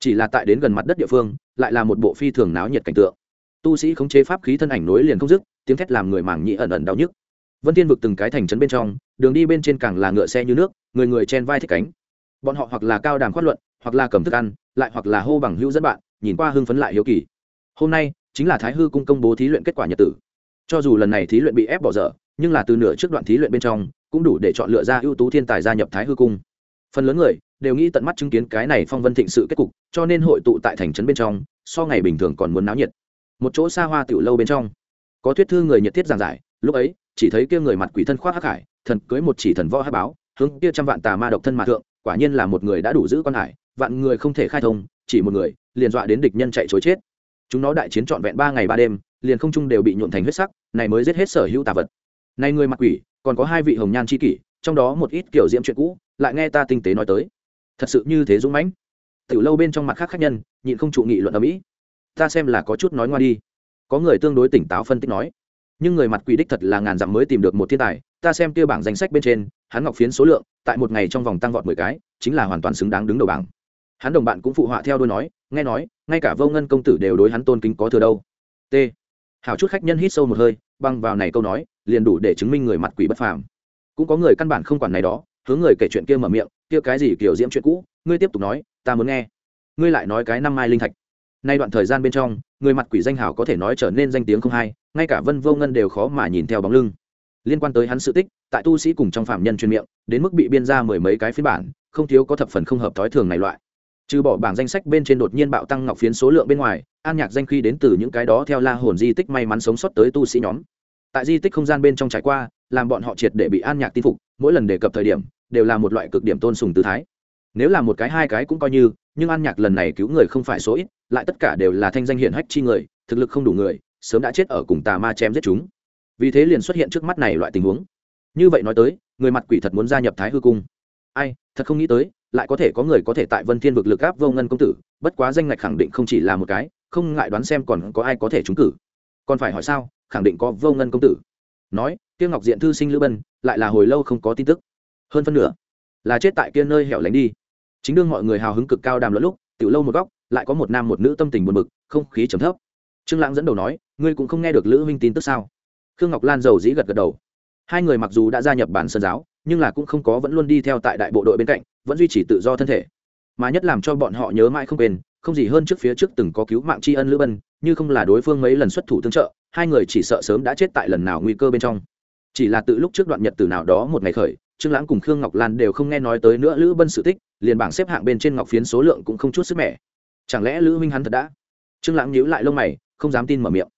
chỉ là tại đến gần mặt đất địa phương, lại là một bộ phi thường náo nhiệt cảnh tượng. Tu sĩ khống chế pháp khí thân ảnh nối liền không dứt, tiếng thét làm người mảng nhị ẩn ẩn đau nhức. Vân thiên vực từng cái thành trấn bên trong, đường đi bên trên càng là ngựa xe như nước, người người chen vai thích cánh. Bọn họ hoặc là cao đàm khoát luận, hoặc là cầm thức ăn, lại hoặc là hô bằng hữu dẫn bạn, nhìn qua hưng phấn lại hiếu kỳ. Hôm nay, chính là thái hư cung công bố thí luyện kết quả nhật tử. Cho dù lần này thí luyện bị ép bỏ dở, nhưng là từ nửa trước đoạn thí luyện bên trong, cũng đủ để chọn lựa ra ưu tú thiên tài gia nhập thái hư cung. Phần lớn người đều nghĩ tận mắt chứng kiến cái này phong vân thịnh sự kết cục, cho nên hội tụ tại thành trấn bên trong, so ngày bình thường còn muốn náo nhiệt. Một chỗ xa hoa tiểu lâu bên trong, có thuyết thư người nhiệt thiết giảng giải, lúc ấy, chỉ thấy kia người mặt quỷ thân khoác hắc hải, thần cưới một chỉ thần võ hắc báo, hướng kia trăm vạn tà ma độc thân mà thượng, quả nhiên là một người đã đủ giữ con hải, vạn người không thể khai thông, chỉ một người, liền dọa đến địch nhân chạy chối chết. Chúng nó đại chiến trọn vẹn ba ngày ba đêm, liền không trung đều bị nhuộn thành huyết sắc, này mới giết hết sở hữu tà vật. Này người mặt quỷ, còn có hai vị hồng nhan chi kỷ, trong đó một ít kiểu diễm chuyện cũ, lại nghe ta tinh tế nói tới thật sự như thế dũng mãnh. Tiểu lâu bên trong mặt khác khác nhân, nhịn không trụ nghị luận ở mỹ ta xem là có chút nói ngoa đi. Có người tương đối tỉnh táo phân tích nói. Nhưng người mặt quỷ đích thật là ngàn dặm mới tìm được một thiên tài. Ta xem tiêu bảng danh sách bên trên, hắn ngọc phiến số lượng, tại một ngày trong vòng tăng vọt mười cái, chính là hoàn toàn xứng đáng đứng đầu bảng. Hắn đồng bạn cũng phụ họa theo đôi nói, nghe nói, ngay cả vô ngân công tử đều đối hắn tôn kính có thừa đâu. T. Hào chút khách nhân hít sâu một hơi, băng vào này câu nói, liền đủ để chứng minh người mặt quỷ bất phàm. Cũng có người căn bản không quản này đó, hướng người kể chuyện kia mở miệng kia cái gì kiểu diễm chuyện cũ, ngươi tiếp tục nói, ta muốn nghe. Ngươi lại nói cái năm mai linh thạch. Nay đoạn thời gian bên trong, người mặt quỷ danh hào có thể nói trở nên danh tiếng không hay ngay cả vân vô ngân đều khó mà nhìn theo bóng lưng. Liên quan tới hắn sự tích, tại tu sĩ cùng trong phạm nhân truyền miệng, đến mức bị biên ra mười mấy cái phiên bản, không thiếu có thập phần không hợp thói thường này loại. Trừ bỏ bảng danh sách bên trên đột nhiên bạo tăng ngọc phiến số lượng bên ngoài, an nhạc danh khi đến từ những cái đó theo la hồn di tích may mắn sống sót tới tu sĩ nhóm. Tại di tích không gian bên trong trải qua, làm bọn họ triệt để bị an nhạc tin phục, mỗi lần đề cập thời điểm đều là một loại cực điểm tôn sùng tư thái. Nếu là một cái hai cái cũng coi như, nhưng an nhạc lần này cứu người không phải số ít, lại tất cả đều là thanh danh hiển hách chi người, thực lực không đủ người, sớm đã chết ở cùng tà ma chém giết chúng. Vì thế liền xuất hiện trước mắt này loại tình huống. Như vậy nói tới, người mặt quỷ thật muốn gia nhập thái hư cung. Ai, thật không nghĩ tới, lại có thể có người có thể tại vân thiên vực lực áp vô ngân công tử, bất quá danh ngạch khẳng định không chỉ là một cái, không ngại đoán xem còn có ai có thể trúng cử. Còn phải hỏi sao, khẳng định có vô ngân công tử. Nói, tiêu ngọc diện thư sinh lữ bân, lại là hồi lâu không có tin tức hơn phân nửa là chết tại kia nơi hẻo lánh đi. Chính đương mọi người hào hứng cực cao đàm luận lúc, tiểu lâu một góc, lại có một nam một nữ tâm tình buồn bực, không khí trầm thấp. Trương lãng dẫn đầu nói, ngươi cũng không nghe được lữ huynh tin tức sao? Khương ngọc lan giàu dĩ gật gật đầu. Hai người mặc dù đã gia nhập bản sơn giáo, nhưng là cũng không có vẫn luôn đi theo tại đại bộ đội bên cạnh, vẫn duy trì tự do thân thể. Mà nhất làm cho bọn họ nhớ mãi không quên, không gì hơn trước phía trước từng có cứu mạng tri ân lữ bân, như không là đối phương mấy lần xuất thủ tương trợ, hai người chỉ sợ sớm đã chết tại lần nào nguy cơ bên trong. Chỉ là từ lúc trước đoạn nhật từ nào đó một ngày khởi trương lãng cùng khương ngọc lan đều không nghe nói tới nữa lữ bân sự tích, liền bảng xếp hạng bên trên ngọc phiến số lượng cũng không chút sức mẻ. Chẳng lẽ lữ minh hắn thật đã? Trương lãng nhíu lại lông mày, không dám tin mở miệng.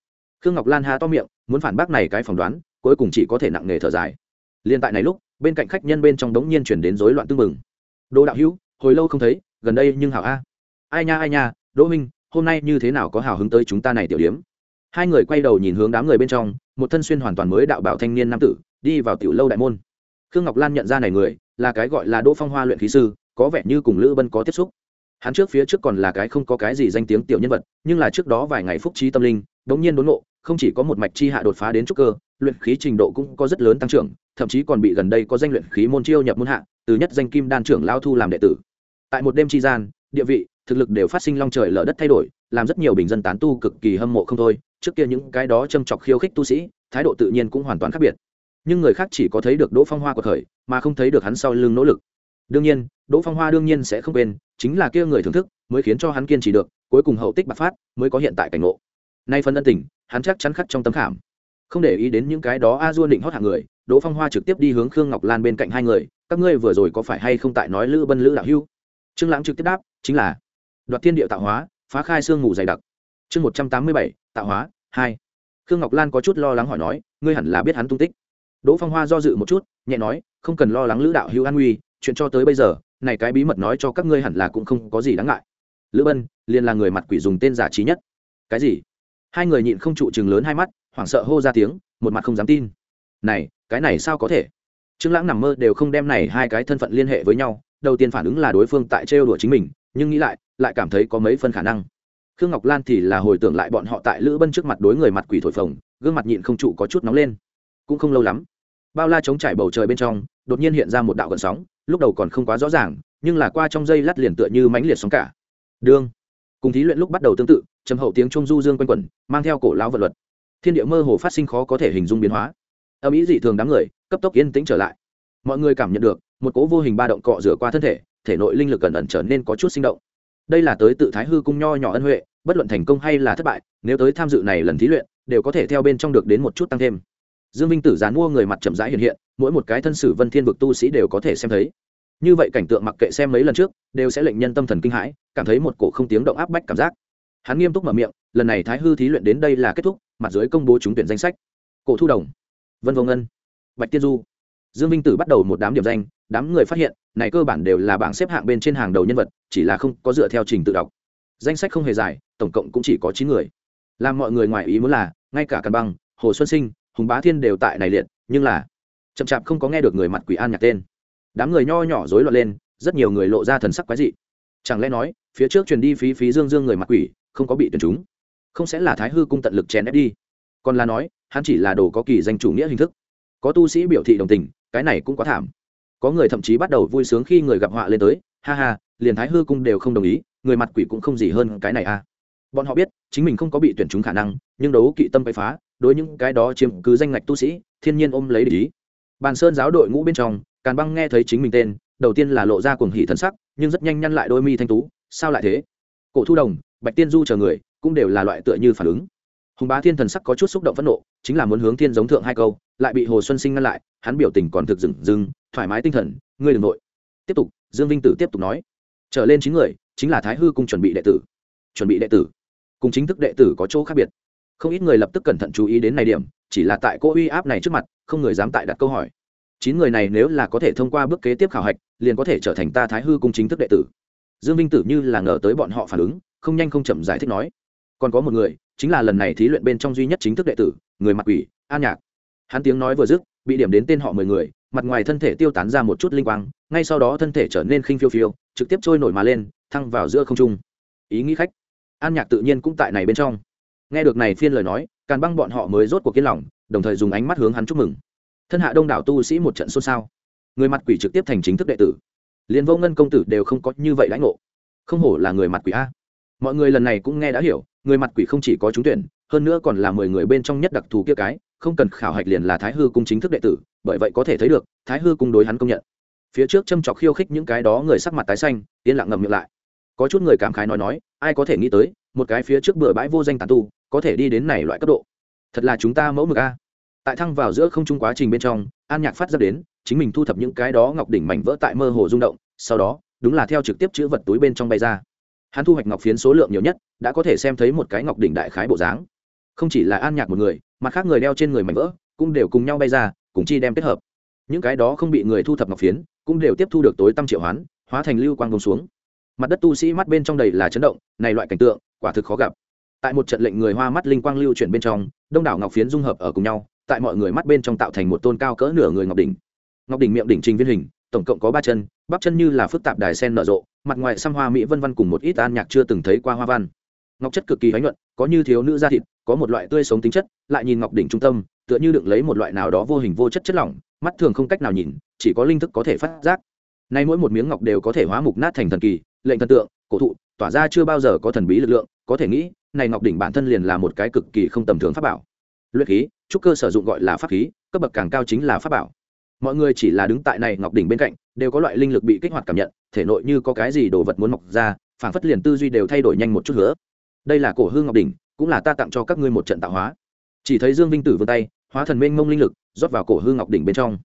Khương ngọc lan ha to miệng, muốn phản bác này cái phỏng đoán, cuối cùng chỉ có thể nặng nề thở dài. Liên tại này lúc, bên cạnh khách nhân bên trong đống nhiên chuyển đến rối loạn tương mừng đỗ đạo hữu, hồi lâu không thấy, gần đây nhưng hảo a. Ai nha ai nha, đỗ minh, hôm nay như thế nào có hào hứng tới chúng ta này tiểu điếm? Hai người quay đầu nhìn hướng đám người bên trong, một thân xuyên hoàn toàn mới đạo bảo thanh niên nam tử, đi vào tiểu lâu đại môn khương ngọc lan nhận ra này người, là cái gọi là đỗ phong hoa luyện khí sư, có vẻ như cùng lữ bân có tiếp xúc. Hắn trước phía trước còn là cái không có cái gì danh tiếng tiểu nhân vật, nhưng là trước đó vài ngày phúc trí tâm linh bỗng nhiên đốn ngộ, không chỉ có một mạch chi hạ đột phá đến trúc cơ, luyện khí trình độ cũng có rất lớn tăng trưởng, thậm chí còn bị gần đây có danh luyện khí môn chiêu nhập môn hạ, từ nhất danh kim đan trưởng lao thu làm đệ tử. Tại một đêm tri gian, địa vị, thực lực đều phát sinh long trời lở đất thay đổi, làm rất nhiều bình dân tán tu cực kỳ hâm mộ không thôi, trước kia những cái đó châm chọc khiêu khích tu sĩ, thái độ tự nhiên cũng hoàn toàn khác biệt nhưng người khác chỉ có thấy được đỗ phong hoa của thời mà không thấy được hắn sau lưng nỗ lực. Đương nhiên, đỗ phong hoa đương nhiên sẽ không quên, chính là kia người thưởng thức, mới khiến cho hắn kiên trì được, cuối cùng hậu tích bạc phát, mới có hiện tại cảnh ngộ. Nay phân ân tình, hắn chắc chắn khắc trong tấm khảm. Không để ý đến những cái đó a dua định hót hạng người, đỗ phong hoa trực tiếp đi hướng khương ngọc lan bên cạnh hai người, các ngươi vừa rồi có phải hay không tại nói lữ bân, lữ đạo hưu? Trương lãng trực tiếp đáp, chính là. Đoạt thiên địa tạo hóa, phá khai sương ngủ dày đặc. Chương một trăm tám mươi bảy, tạo hóa, hai. Khương ngọc lan có chút lo lắng hỏi nói, ngươi hẳn là biết hắn tung tích đỗ phong hoa do dự một chút, nhẹ nói, không cần lo lắng lữ đạo hữu an nguy, chuyện cho tới bây giờ, này cái bí mật nói cho các ngươi hẳn là cũng không có gì đáng ngại. Lữ bân liền là người mặt quỷ dùng tên giả trí nhất. Cái gì? Hai người nhịn không trụ chừng lớn hai mắt, hoảng sợ hô ra tiếng, một mặt không dám tin. Này, cái này sao có thể? Trương lãng nằm mơ đều không đem này hai cái thân phận liên hệ với nhau, đầu tiên phản ứng là đối phương tại trêu đùa chính mình, nhưng nghĩ lại lại cảm thấy có mấy phân khả năng. Khương ngọc lan thì là hồi tưởng lại bọn họ tại lữ bân trước mặt đối người mặt quỷ thổi phồng, gương mặt nhịn không trụ có chút nóng lên. Cũng không lâu lắm bao la chống trải bầu trời bên trong, đột nhiên hiện ra một đạo gần sóng, lúc đầu còn không quá rõ ràng, nhưng là qua trong dây lát liền tựa như mãnh liệt sóng cả. Đương cùng thí luyện lúc bắt đầu tương tự, trầm hậu tiếng trung du dương quanh quẩn, mang theo cổ lão vật luật. Thiên địa mơ hồ phát sinh khó có thể hình dung biến hóa. Âm ý dị thường đám người, cấp tốc yên tĩnh trở lại. Mọi người cảm nhận được, một cố vô hình ba động cọ rửa qua thân thể thể nội linh lực cẩn ẩn trở nên có chút sinh động. Đây là tới tự thái hư cung nho nhỏ ân huệ, bất luận thành công hay là thất bại, nếu tới tham dự này lần thí luyện, đều có thể theo bên trong được đến một chút tăng thêm dương Vinh tử dán mua người mặt chậm rãi hiện hiện, mỗi một cái thân sử vân thiên vực tu sĩ đều có thể xem thấy. Như vậy cảnh tượng mặc kệ xem mấy lần trước, đều sẽ lệnh nhân tâm thần kinh hãi, cảm thấy một cổ không tiếng động áp bách cảm giác. Hắn nghiêm túc mở miệng, lần này thái hư thí luyện đến đây là kết thúc, mặt dưới công bố trúng tuyển danh sách. Cổ thu đồng, vân vô ngân, bạch tiên du. Dương Vinh tử bắt đầu một đám điểm danh, đám người phát hiện, này cơ bản đều là bảng xếp hạng bên trên hàng đầu nhân vật, chỉ là không có dựa theo trình tự đọc. Danh sách không hề dài, tổng cộng cũng chỉ có chín người. Làm mọi người ngoài ý muốn là, ngay cả càn băng, hồ xuân sinh hùng bá thiên đều tại này liệt, nhưng là, chậm chạp không có nghe được người mặt quỷ an nhạc tên. Đám người nho nhỏ rối loạn lên, rất nhiều người lộ ra thần sắc quái dị. Chẳng lẽ nói, phía trước truyền đi phí phí dương dương người mặt quỷ, không có bị tuyển chúng? Không sẽ là thái hư cung tận lực chèn ép đi. Còn là nói, hắn chỉ là đồ có kỳ danh chủ nghĩa hình thức. Có tu sĩ biểu thị đồng tình, cái này cũng quá thảm. Có người thậm chí bắt đầu vui sướng khi người gặp họa lên tới, ha ha, liền thái hư cung đều không đồng ý, người mặt quỷ cũng không gì hơn cái này a à. bọn họ biết, chính mình không có bị tuyển chúng khả năng, nhưng đấu kỵ tâm bậy phá đối những cái đó chiếm cứ danh ngạch tu sĩ, thiên nhiên ôm lấy để ý. Bàn sơn giáo đội ngũ bên trong, càn băng nghe thấy chính mình tên, đầu tiên là lộ ra cuồng hỉ thân sắc, nhưng rất nhanh nhăn lại đôi mi thanh tú, sao lại thế? Cổ thu đồng, bạch tiên du chờ người, cũng đều là loại tựa như phản ứng. Hùng bá thiên thần sắc có chút xúc động phẫn nộ, chính là muốn hướng thiên giống thượng hai câu, lại bị hồ xuân sinh ngăn lại, hắn biểu tình còn thực dừng dừng, thoải mái tinh thần, ngươi đ ừ n g nội tiếp tục, dương vinh tử tiếp tục nói, trở lên chín người, chính là thái hư cung chuẩn bị đệ tử. Chuẩn bị đệ tử. Cùng chính thức đệ tử có chỗ khác biệt không ít người lập tức cẩn thận chú ý đến này điểm, chỉ là tại cô uy áp này trước mặt, không người dám tại đặt câu hỏi. Chín người này nếu là có thể thông qua bước kế tiếp khảo hạch, liền có thể trở thành ta thái hư cung chính thức đệ tử. Dương vinh tử như là ngờ tới bọn họ phản ứng, không nhanh không chậm giải thích nói. Còn có một người, chính là lần này thí luyện bên trong duy nhất chính thức đệ tử, người mặc quỷ an nhạc. Hắn tiếng nói vừa dứt, bị điểm đến tên họ mười người, mặt ngoài thân thể tiêu tán ra một chút linh quang, ngay sau đó thân thể trở nên khinh phiêu phiêu, trực tiếp trôi nổi mà lên, thăng vào giữa không trung. Ý nghĩ khách. An nhạc tự nhiên cũng tại này bên trong nghe được này phiên lời nói, càn băng bọn họ mới rốt cuộc kiên lòng, đồng thời dùng ánh mắt hướng hắn chúc mừng. Thân hạ đông đảo tu sĩ một trận xôn xao. Người mặt quỷ trực tiếp thành chính thức đệ tử. Liền vô ngân công tử đều không có như vậy lãnh ngộ. Không hổ là người mặt quỷ a. Mọi người lần này cũng nghe đã hiểu, người mặt quỷ không chỉ có trúng tuyển, hơn nữa còn là mười người bên trong nhất đặc thù kia cái, không cần khảo hạch liền là thái hư cung chính thức đệ tử, bởi vậy có thể thấy được, thái hư cung đối hắn công nhận. Phía trước châm chọc khiêu khích những cái đó người sắc mặt tái xanh, yên lặng ngầm miệng lại. Có chút người cảm khái nói nói, ai có thể nghĩ tới, một cái phía trước bừa bãi vô danh tàn tu có thể đi đến này loại cấp độ. Thật là chúng ta mẫu mực a. Tại thăng vào giữa không trung quá trình bên trong, an nhạc phát ra đến, chính mình thu thập những cái đó ngọc đỉnh mảnh vỡ tại mơ hồ rung động, sau đó, đúng là theo trực tiếp chữ vật túi bên trong bay ra. Hắn thu hoạch ngọc phiến số lượng nhiều nhất, đã có thể xem thấy một cái ngọc đỉnh đại khái bộ dáng. Không chỉ là an nhạc một người, mà khác người đeo trên người mảnh vỡ, cũng đều cùng nhau bay ra, cùng chi đem kết hợp. Những cái đó không bị người thu thập ngọc phiến, cũng đều tiếp thu được tối tăm triệu hoán, hóa thành lưu quang bông xuống. Mặt đất tu sĩ mắt bên trong đầy là chấn động, này loại cảnh tượng, quả thực khó gặp tại một trận lệnh người hoa mắt linh quang lưu chuyển bên trong, đông đảo ngọc phiến dung hợp ở cùng nhau, tại mọi người mắt bên trong tạo thành một tôn cao cỡ nửa người ngọc đỉnh. Ngọc đỉnh miệng đỉnh trình viên hình, tổng cộng có ba chân, bắp chân như là phức tạp đài sen nở rộ, mặt ngoài xăm hoa mỹ vân văn cùng một ít an nhạc chưa từng thấy qua hoa văn. Ngọc chất cực kỳ bánh nhuận có như thiếu nữ da thịt, có một loại tươi sống tính chất, lại nhìn ngọc đỉnh trung tâm, tựa như đựng lấy một loại nào đó vô hình vô chất chất lỏng, mắt thường không cách nào nhìn, chỉ có linh thức có thể phát giác. Nay mỗi một miếng ngọc đều có thể hóa mục nát thành thần kỳ, lệnh thần tượng, cổ thụ, tỏa ra chưa bao giờ có thần bí lực lượng, có thể nghĩ này ngọc đỉnh bản thân liền là một cái cực kỳ không tầm thường pháp bảo. Luyện khí, trúc cơ sử dụng gọi là pháp khí, cấp bậc càng cao chính là pháp bảo. Mọi người chỉ là đứng tại này ngọc đỉnh bên cạnh, đều có loại linh lực bị kích hoạt cảm nhận, thể nội như có cái gì đồ vật muốn mọc ra phản phất liền tư duy đều thay đổi nhanh một chút nữa. Đây là cổ hương ngọc đỉnh, cũng là ta tặng cho các ngươi một trận tạo hóa. Chỉ thấy dương vinh tử vươn tay, hóa thần mênh mông linh lực, rót vào cổ hương ngọc đỉnh bên trong.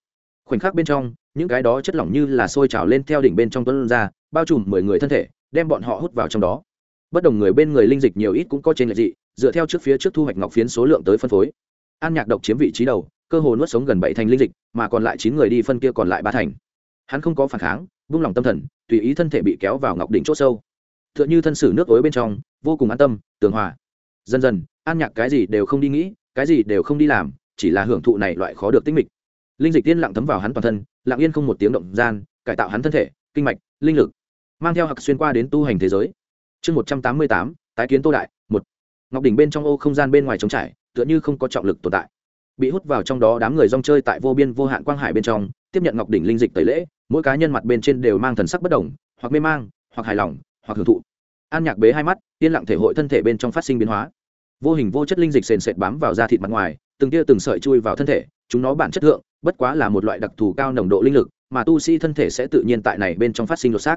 Khoảnh khắc bên trong, những cái đó chất lỏng như là sôi trào lên theo đỉnh bên trong tuấn ra, bao trùm mười người thân thể, đem bọn họ hút vào trong đó bất đồng người bên người linh dịch nhiều ít cũng có trên lệ dị, dựa theo trước phía trước thu hoạch ngọc phiến số lượng tới phân phối. An nhạc độc chiếm vị trí đầu, cơ hồ nuốt sống gần bảy thành linh dịch, mà còn lại chín người đi phân kia còn lại ba thành. Hắn không có phản kháng, vung lòng tâm thần, tùy ý thân thể bị kéo vào ngọc đỉnh c h ỗ sâu. T h ư ợ n h ư thân sử nước ối bên trong, vô cùng an tâm, tường hòa. Dần dần, an nhạc cái gì đều không đi nghĩ, cái gì đều không đi làm, chỉ là hưởng thụ này loại khó được tích mịch. Linh dịch tiên lặng thấm vào hắn toàn thân, lặng yên không một tiếng động gian, cải tạo hắn thân thể, kinh mạch, linh lực, mang theo hặc xuyên qua đến tu hành thế giới chương một trăm tám mươi tám, tái kiến tô đại, một. Ngọc đỉnh bên trong ô không gian bên ngoài trống trải, tựa như không có trọng lực tồn tại. Bị hút vào trong đó đám người rong chơi tại vô biên vô hạn quang hải bên trong, tiếp nhận ngọc đỉnh linh dịch tẩy lễ, mỗi cá nhân mặt bên trên đều mang thần sắc bất đồng, hoặc mê mang, hoặc hài lòng, hoặc hưởng thụ. An nhạc bế hai mắt, yên lặng thể hội thân thể bên trong phát sinh biến hóa. Vô hình vô chất linh dịch sền sệt bám vào da thịt mặt ngoài, từng tia từng sợi chui vào thân thể, chúng nó bản chất thượng, bất quá là một loại đặc thù cao nồng độ linh lực, mà tu sĩ thân thể sẽ tự nhiên tại này bên trong phát sinh lột xác.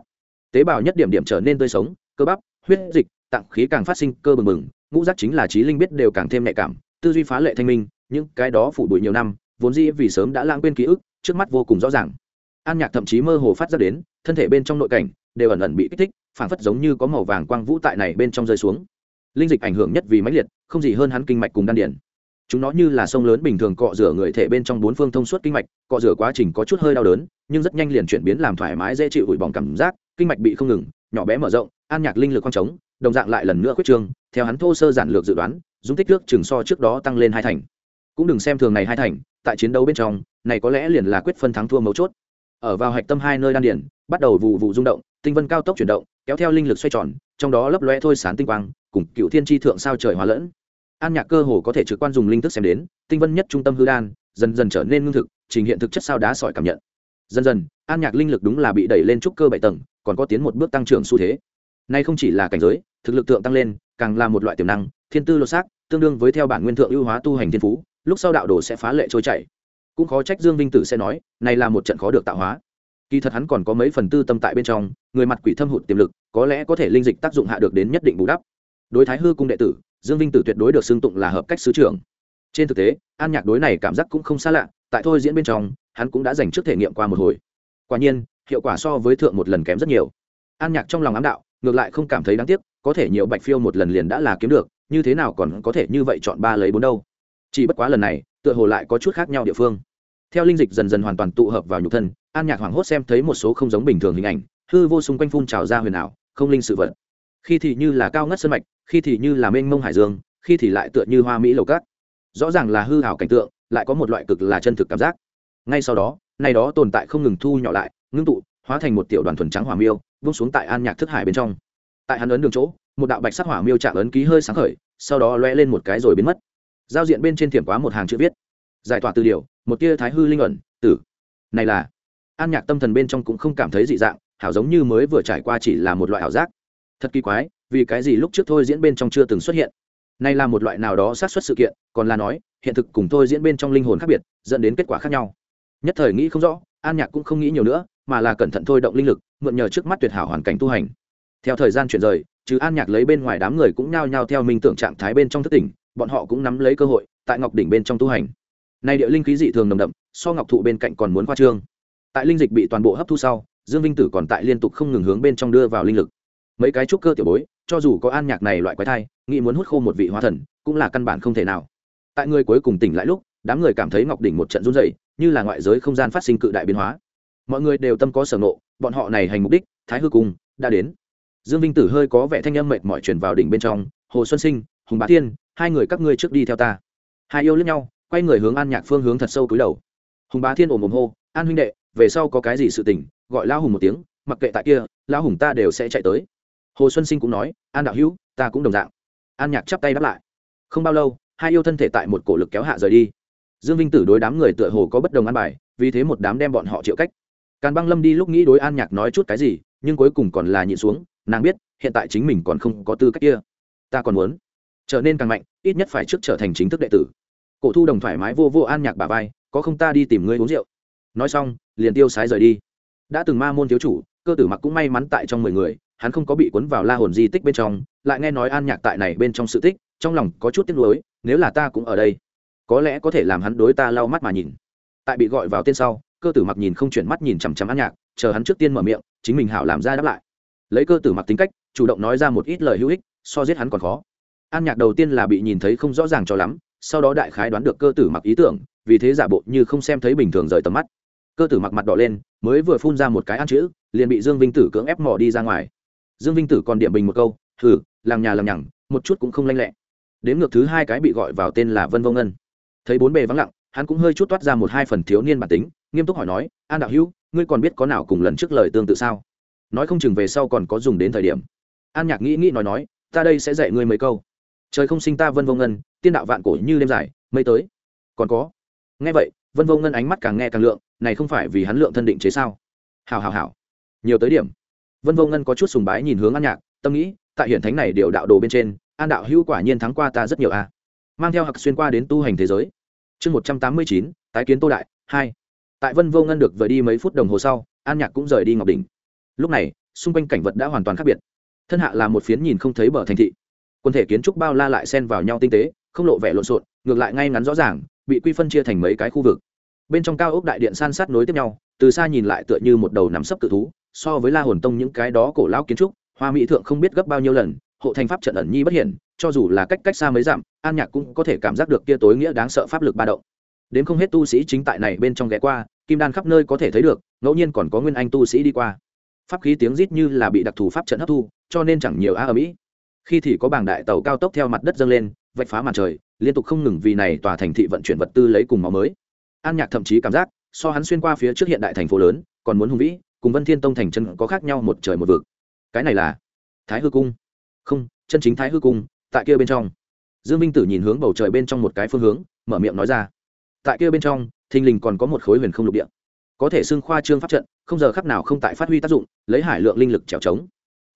Tế bào nhất điểm điểm trở nên tươi sống, cơ bắp huyết dịch, tạng khí càng phát sinh cơ bừng bừng, ngũ giác chính là trí linh biết đều càng thêm nhạy cảm, tư duy phá lệ thanh minh, những cái đó phủ bụi nhiều năm, vốn dĩ vì sớm đã lãng quên ký ức, trước mắt vô cùng rõ ràng. An nhạc thậm chí mơ hồ phát ra đến, thân thể bên trong nội cảnh đều ẩn ẩn bị kích thích, phảng phất giống như có màu vàng quang vũ tại này bên trong rơi xuống. Linh dịch ảnh hưởng nhất vì mãnh liệt, không gì hơn hắn kinh mạch cùng đan điển. Chúng nó như là sông lớn bình thường cọ rửa người thể bên trong bốn phương thông suốt kinh mạch, cọ rửa quá trình có chút hơi đau đớn, nhưng rất nhanh liền chuyển biến làm thoải mái dễ chịu ủi bỏng cảm giác, kinh mạch bị không ngừng, nhỏ bé mở rộng an nhạc linh lực quang trống, đồng dạng lại lần nữa quyết trương, theo hắn thô sơ giản lược dự đoán, dung tích nước chừng so trước đó tăng lên hai thành. Cũng đừng xem thường này hai thành, tại chiến đấu bên trong, này có lẽ liền là quyết phân thắng thua mấu chốt. Ở vào hạch tâm hai nơi đan điển bắt đầu vụ vụ rung động, tinh vân cao tốc chuyển động, kéo theo linh lực xoay tròn, trong đó lấp lóe thôi sán tinh quang, cùng cựu thiên tri thượng sao trời hóa lẫn. An nhạc cơ hồ có thể trực quan dùng linh thức xem đến, tinh vân nhất trung tâm hư đan, dần dần trở nên ngưng thực, trình hiện thực chất sao đá sỏi cảm nhận. Dần dần, an nhạc linh lực đúng là bị đẩy lên trúc cơ bảy tầng, còn có tiến một bước tăng trưởng xu thế nay không chỉ là cảnh giới, thực lực thượng tăng lên, càng là một loại tiềm năng, thiên tư lột xác, tương đương với theo bản nguyên thượng ưu hóa tu hành thiên phú, lúc sau đạo đồ sẽ phá lệ trôi chảy. Cũng khó trách dương vinh tử sẽ nói, này là một trận khó được tạo hóa. Kỳ thật hắn còn có mấy phần tư tâm tại bên trong, người mặt quỷ thâm hụt tiềm lực, có lẽ có thể linh dịch tác dụng hạ được đến nhất định bù đắp. Đối thái hư cung đệ tử, dương vinh tử tuyệt đối được xưng tụng là hợp cách sứ trưởng. Trên thực tế, an nhạc đối này cảm giác cũng không xa lạ, tại thôi diễn bên trong, hắn cũng đã dành trước thể nghiệm qua một hồi. Quả nhiên, hiệu quả so với thượng một lần kém rất nhiều. An nhạc trong lòng ám đạo ngược lại không cảm thấy đáng tiếc, có thể nhiều bạch phiêu một lần liền đã là kiếm được, như thế nào còn có thể như vậy chọn ba lấy bốn đâu. Chỉ bất quá lần này, tựa hồ lại có chút khác nhau địa phương. Theo linh dịch dần dần hoàn toàn tụ hợp vào nhục thân, an nhạc hoảng hốt xem thấy một số không giống bình thường hình ảnh, hư vô xung quanh phun trào ra huyền ảo, không linh sự vật. Khi thì như là cao ngất sân mạch, khi thì như là mênh mông hải dương, khi thì lại tựa như hoa mỹ lầu cát. Rõ ràng là hư hảo cảnh tượng, lại có một loại cực là chân thực cảm giác. Ngay sau đó nay đó tồn tại không ngừng thu nhỏ lại, ngưng tụ, hóa thành một tiểu đoàn thuần trắng hỏa miêu vung xuống tại an nhạc thức hải bên trong. Tại hắn ấn đường chỗ, một đạo bạch sắc hỏa miêu trạng ấn ký hơi sáng khởi, sau đó loe lên một cái rồi biến mất. Giao diện bên trên thiểm quá một hàng chữ viết. Giải tỏa từ điều, một tia thái hư linh ẩn, tử. Này là, an nhạc tâm thần bên trong cũng không cảm thấy dị dạng, hảo giống như mới vừa trải qua chỉ là một loại ảo giác. Thật kỳ quái, vì cái gì lúc trước thôi diễn bên trong chưa từng xuất hiện? Nay là một loại nào đó sát xuất sự kiện, còn là nói, hiện thực cùng thôi diễn bên trong linh hồn khác biệt, dẫn đến kết quả khác nhau. Nhất thời nghĩ không rõ, an nhạc cũng không nghĩ nhiều nữa mà là cẩn thận thôi động linh lực, mượn nhờ trước mắt tuyệt hảo hoàn cảnh tu hành. Theo thời gian chuyển rời chứ an nhạc lấy bên ngoài đám người cũng nhao nhao theo minh tưởng trạng thái bên trong thất tỉnh, bọn họ cũng nắm lấy cơ hội, tại ngọc đỉnh bên trong tu hành. Nay địa linh khí dị thường nồng đậm, so ngọc thụ bên cạnh còn muốn khoa trương. Tại linh dịch bị toàn bộ hấp thu sau, dương vinh tử còn tại liên tục không ngừng hướng bên trong đưa vào linh lực. Mấy cái trúc cơ tiểu bối, cho dù có an nhạc này loại quái thai, nghĩ muốn hút khô một vị hóa thần, cũng là căn bản không thể nào. Tại người cuối cùng tỉnh lại lúc, đám người cảm thấy ngọc đỉnh một trận run dày như là ngoại giới không gian phát sinh cự đại biến hóa mọi người đều tâm có sở nộ bọn họ này hành mục đích, thái hư cung, đã đến. Dương vinh tử hơi có vẻ thanh âm mệt mỏi chuyển vào đỉnh bên trong, hồ xuân sinh, hùng bá thiên hai người các ngươi trước đi theo ta. Hai yêu lẫn nhau, quay người hướng an nhạc phương hướng thật sâu cúi đầu. Hùng bá thiên ồm ồm hô, an huynh đệ, về sau có cái gì sự tình, gọi lao hùng một tiếng, mặc kệ tại kia lao hùng ta đều sẽ chạy tới. Hồ xuân sinh cũng nói, an đạo hữu, ta cũng đồng dạng. An nhạc chắp tay đáp lại. Không bao lâu, hai yêu thân thể tại một cổ lực kéo hạ rời đi. Dương vinh tử đối đám người tựa hồ có bất đồng an bài, vì thế một đám đem bọn họ triệu cách càn băng lâm đi lúc nghĩ đối an nhạc nói chút cái gì, nhưng cuối cùng còn là nhịn xuống, nàng biết, hiện tại chính mình còn không có tư cách kia. Ta còn muốn trở nên càng mạnh, ít nhất phải trước trở thành chính thức đệ tử. Cổ thu đồng thoải mái vô vô an nhạc bà vai, có không ta đi tìm ngươi uống rượu. Nói xong, liền tiêu sái rời đi. Đã từng ma môn thiếu chủ, cơ tử mặc cũng may mắn tại trong mười người, hắn không có bị cuốn vào la hồn di tích bên trong, lại nghe nói an nhạc tại này bên trong sự tích, trong lòng có chút tiếc nuối, nếu là ta cũng ở đây, có lẽ có thể làm hắn đối ta lau mắt mà nhìn. Tại bị gọi vào tên sau cơ tử mặc nhìn không chuyển mắt nhìn chằm chằm an nhạc, chờ hắn trước tiên mở miệng, chính mình hảo làm ra đáp lại. Lấy cơ tử mặc tính cách, chủ động nói ra một ít lời hữu ích, so giết hắn còn khó. An nhạc đầu tiên là bị nhìn thấy không rõ ràng cho lắm, sau đó đại khái đoán được cơ tử mặc ý tưởng, vì thế giả bộ như không xem thấy bình thường rời tầm mắt. Cơ tử mặc mặt đỏ lên, mới vừa phun ra một cái ăn chữ, liền bị dương vinh tử cưỡng ép mỏ đi ra ngoài. Dương vinh tử còn điểm bình một câu thử làng nhà làm nhằng, một chút cũng không lanh lẹ. Đến ngược thứ hai cái bị gọi vào tên là vân vô ngân. Thấy bốn bề vắng lặng, hắn cũng hơi chút toát ra một hai phần thiếu niên bản tính nghiêm túc hỏi nói, an đạo hữu, ngươi còn biết có nào cùng lần trước lời tương tự sao? Nói không chừng về sau còn có dùng đến thời điểm. An nhạc nghĩ nghĩ nói nói, ta đây sẽ dạy ngươi mấy câu. Trời không sinh ta vân vô ngân, tiên đạo vạn cổ như đêm dài, mây tới. Còn có. Nghe vậy, vân vô ngân ánh mắt càng nghe càng lượng, này không phải vì hắn lượng thân định chế sao? Hào hào hào nhiều tới điểm. Vân vô ngân có chút sùng bái nhìn hướng an nhạc, tâm nghĩ, tại hiển thánh này điều đạo đồ bên trên, an đạo hữu quả nhiên thắng qua ta rất nhiều a. Mang theo hặc xuyên qua đến tu hành thế giới. Chương một trăm tám mươi chín, tái kiến tô đại, hai tại vân vô ngân được vừa đi mấy phút đồng hồ sau, an nhạc cũng rời đi ngọc đỉnh. Lúc này, xung quanh cảnh vật đã hoàn toàn khác biệt. Thân hạ là một phiến nhìn không thấy bờ thành thị. Quần thể kiến trúc bao la lại xen vào nhau tinh tế, không lộ vẻ lộn xộn, ngược lại ngay ngắn rõ ràng, bị quy phân chia thành mấy cái khu vực. Bên trong cao ốc đại điện san sát nối tiếp nhau, từ xa nhìn lại tựa như một đầu nắm sấp cự thú, so với la hồn tông những cái đó cổ lão kiến trúc, hoa mỹ thượng không biết gấp bao nhiêu lần, hộ thành pháp trận ẩn nhi bất hiển, cho dù là cách cách xa mấy dặm, an nhạc cũng có thể cảm giác được kia tối nghĩa đáng sợ pháp lực ba động đến không hết tu sĩ chính tại này bên trong ghé qua, kim đan khắp nơi có thể thấy được, ngẫu nhiên còn có nguyên anh tu sĩ đi qua. Pháp khí tiếng rít như là bị đặc thù pháp trận hấp thu, cho nên chẳng nhiều a ở mỹ khi thì có bảng đại tàu cao tốc theo mặt đất dâng lên, vạch phá màn trời, liên tục không ngừng vì này tòa thành thị vận chuyển vật tư lấy cùng máu mới. An nhạc thậm chí cảm giác, so hắn xuyên qua phía trước hiện đại thành phố lớn, còn muốn hùng vĩ, cùng vân thiên tông thành chân có khác nhau một trời một vực. Cái này là thái hư cung. Không, chân chính thái hư cung, tại kia bên trong. Dương minh tử nhìn hướng bầu trời bên trong một cái phương hướng, mở miệng nói ra tại kia bên trong, thình lình còn có một khối huyền không lục địa. Có thể xưng khoa trương pháp trận, không giờ khắc nào không tại phát huy tác dụng, lấy hải lượng linh lực trèo trống.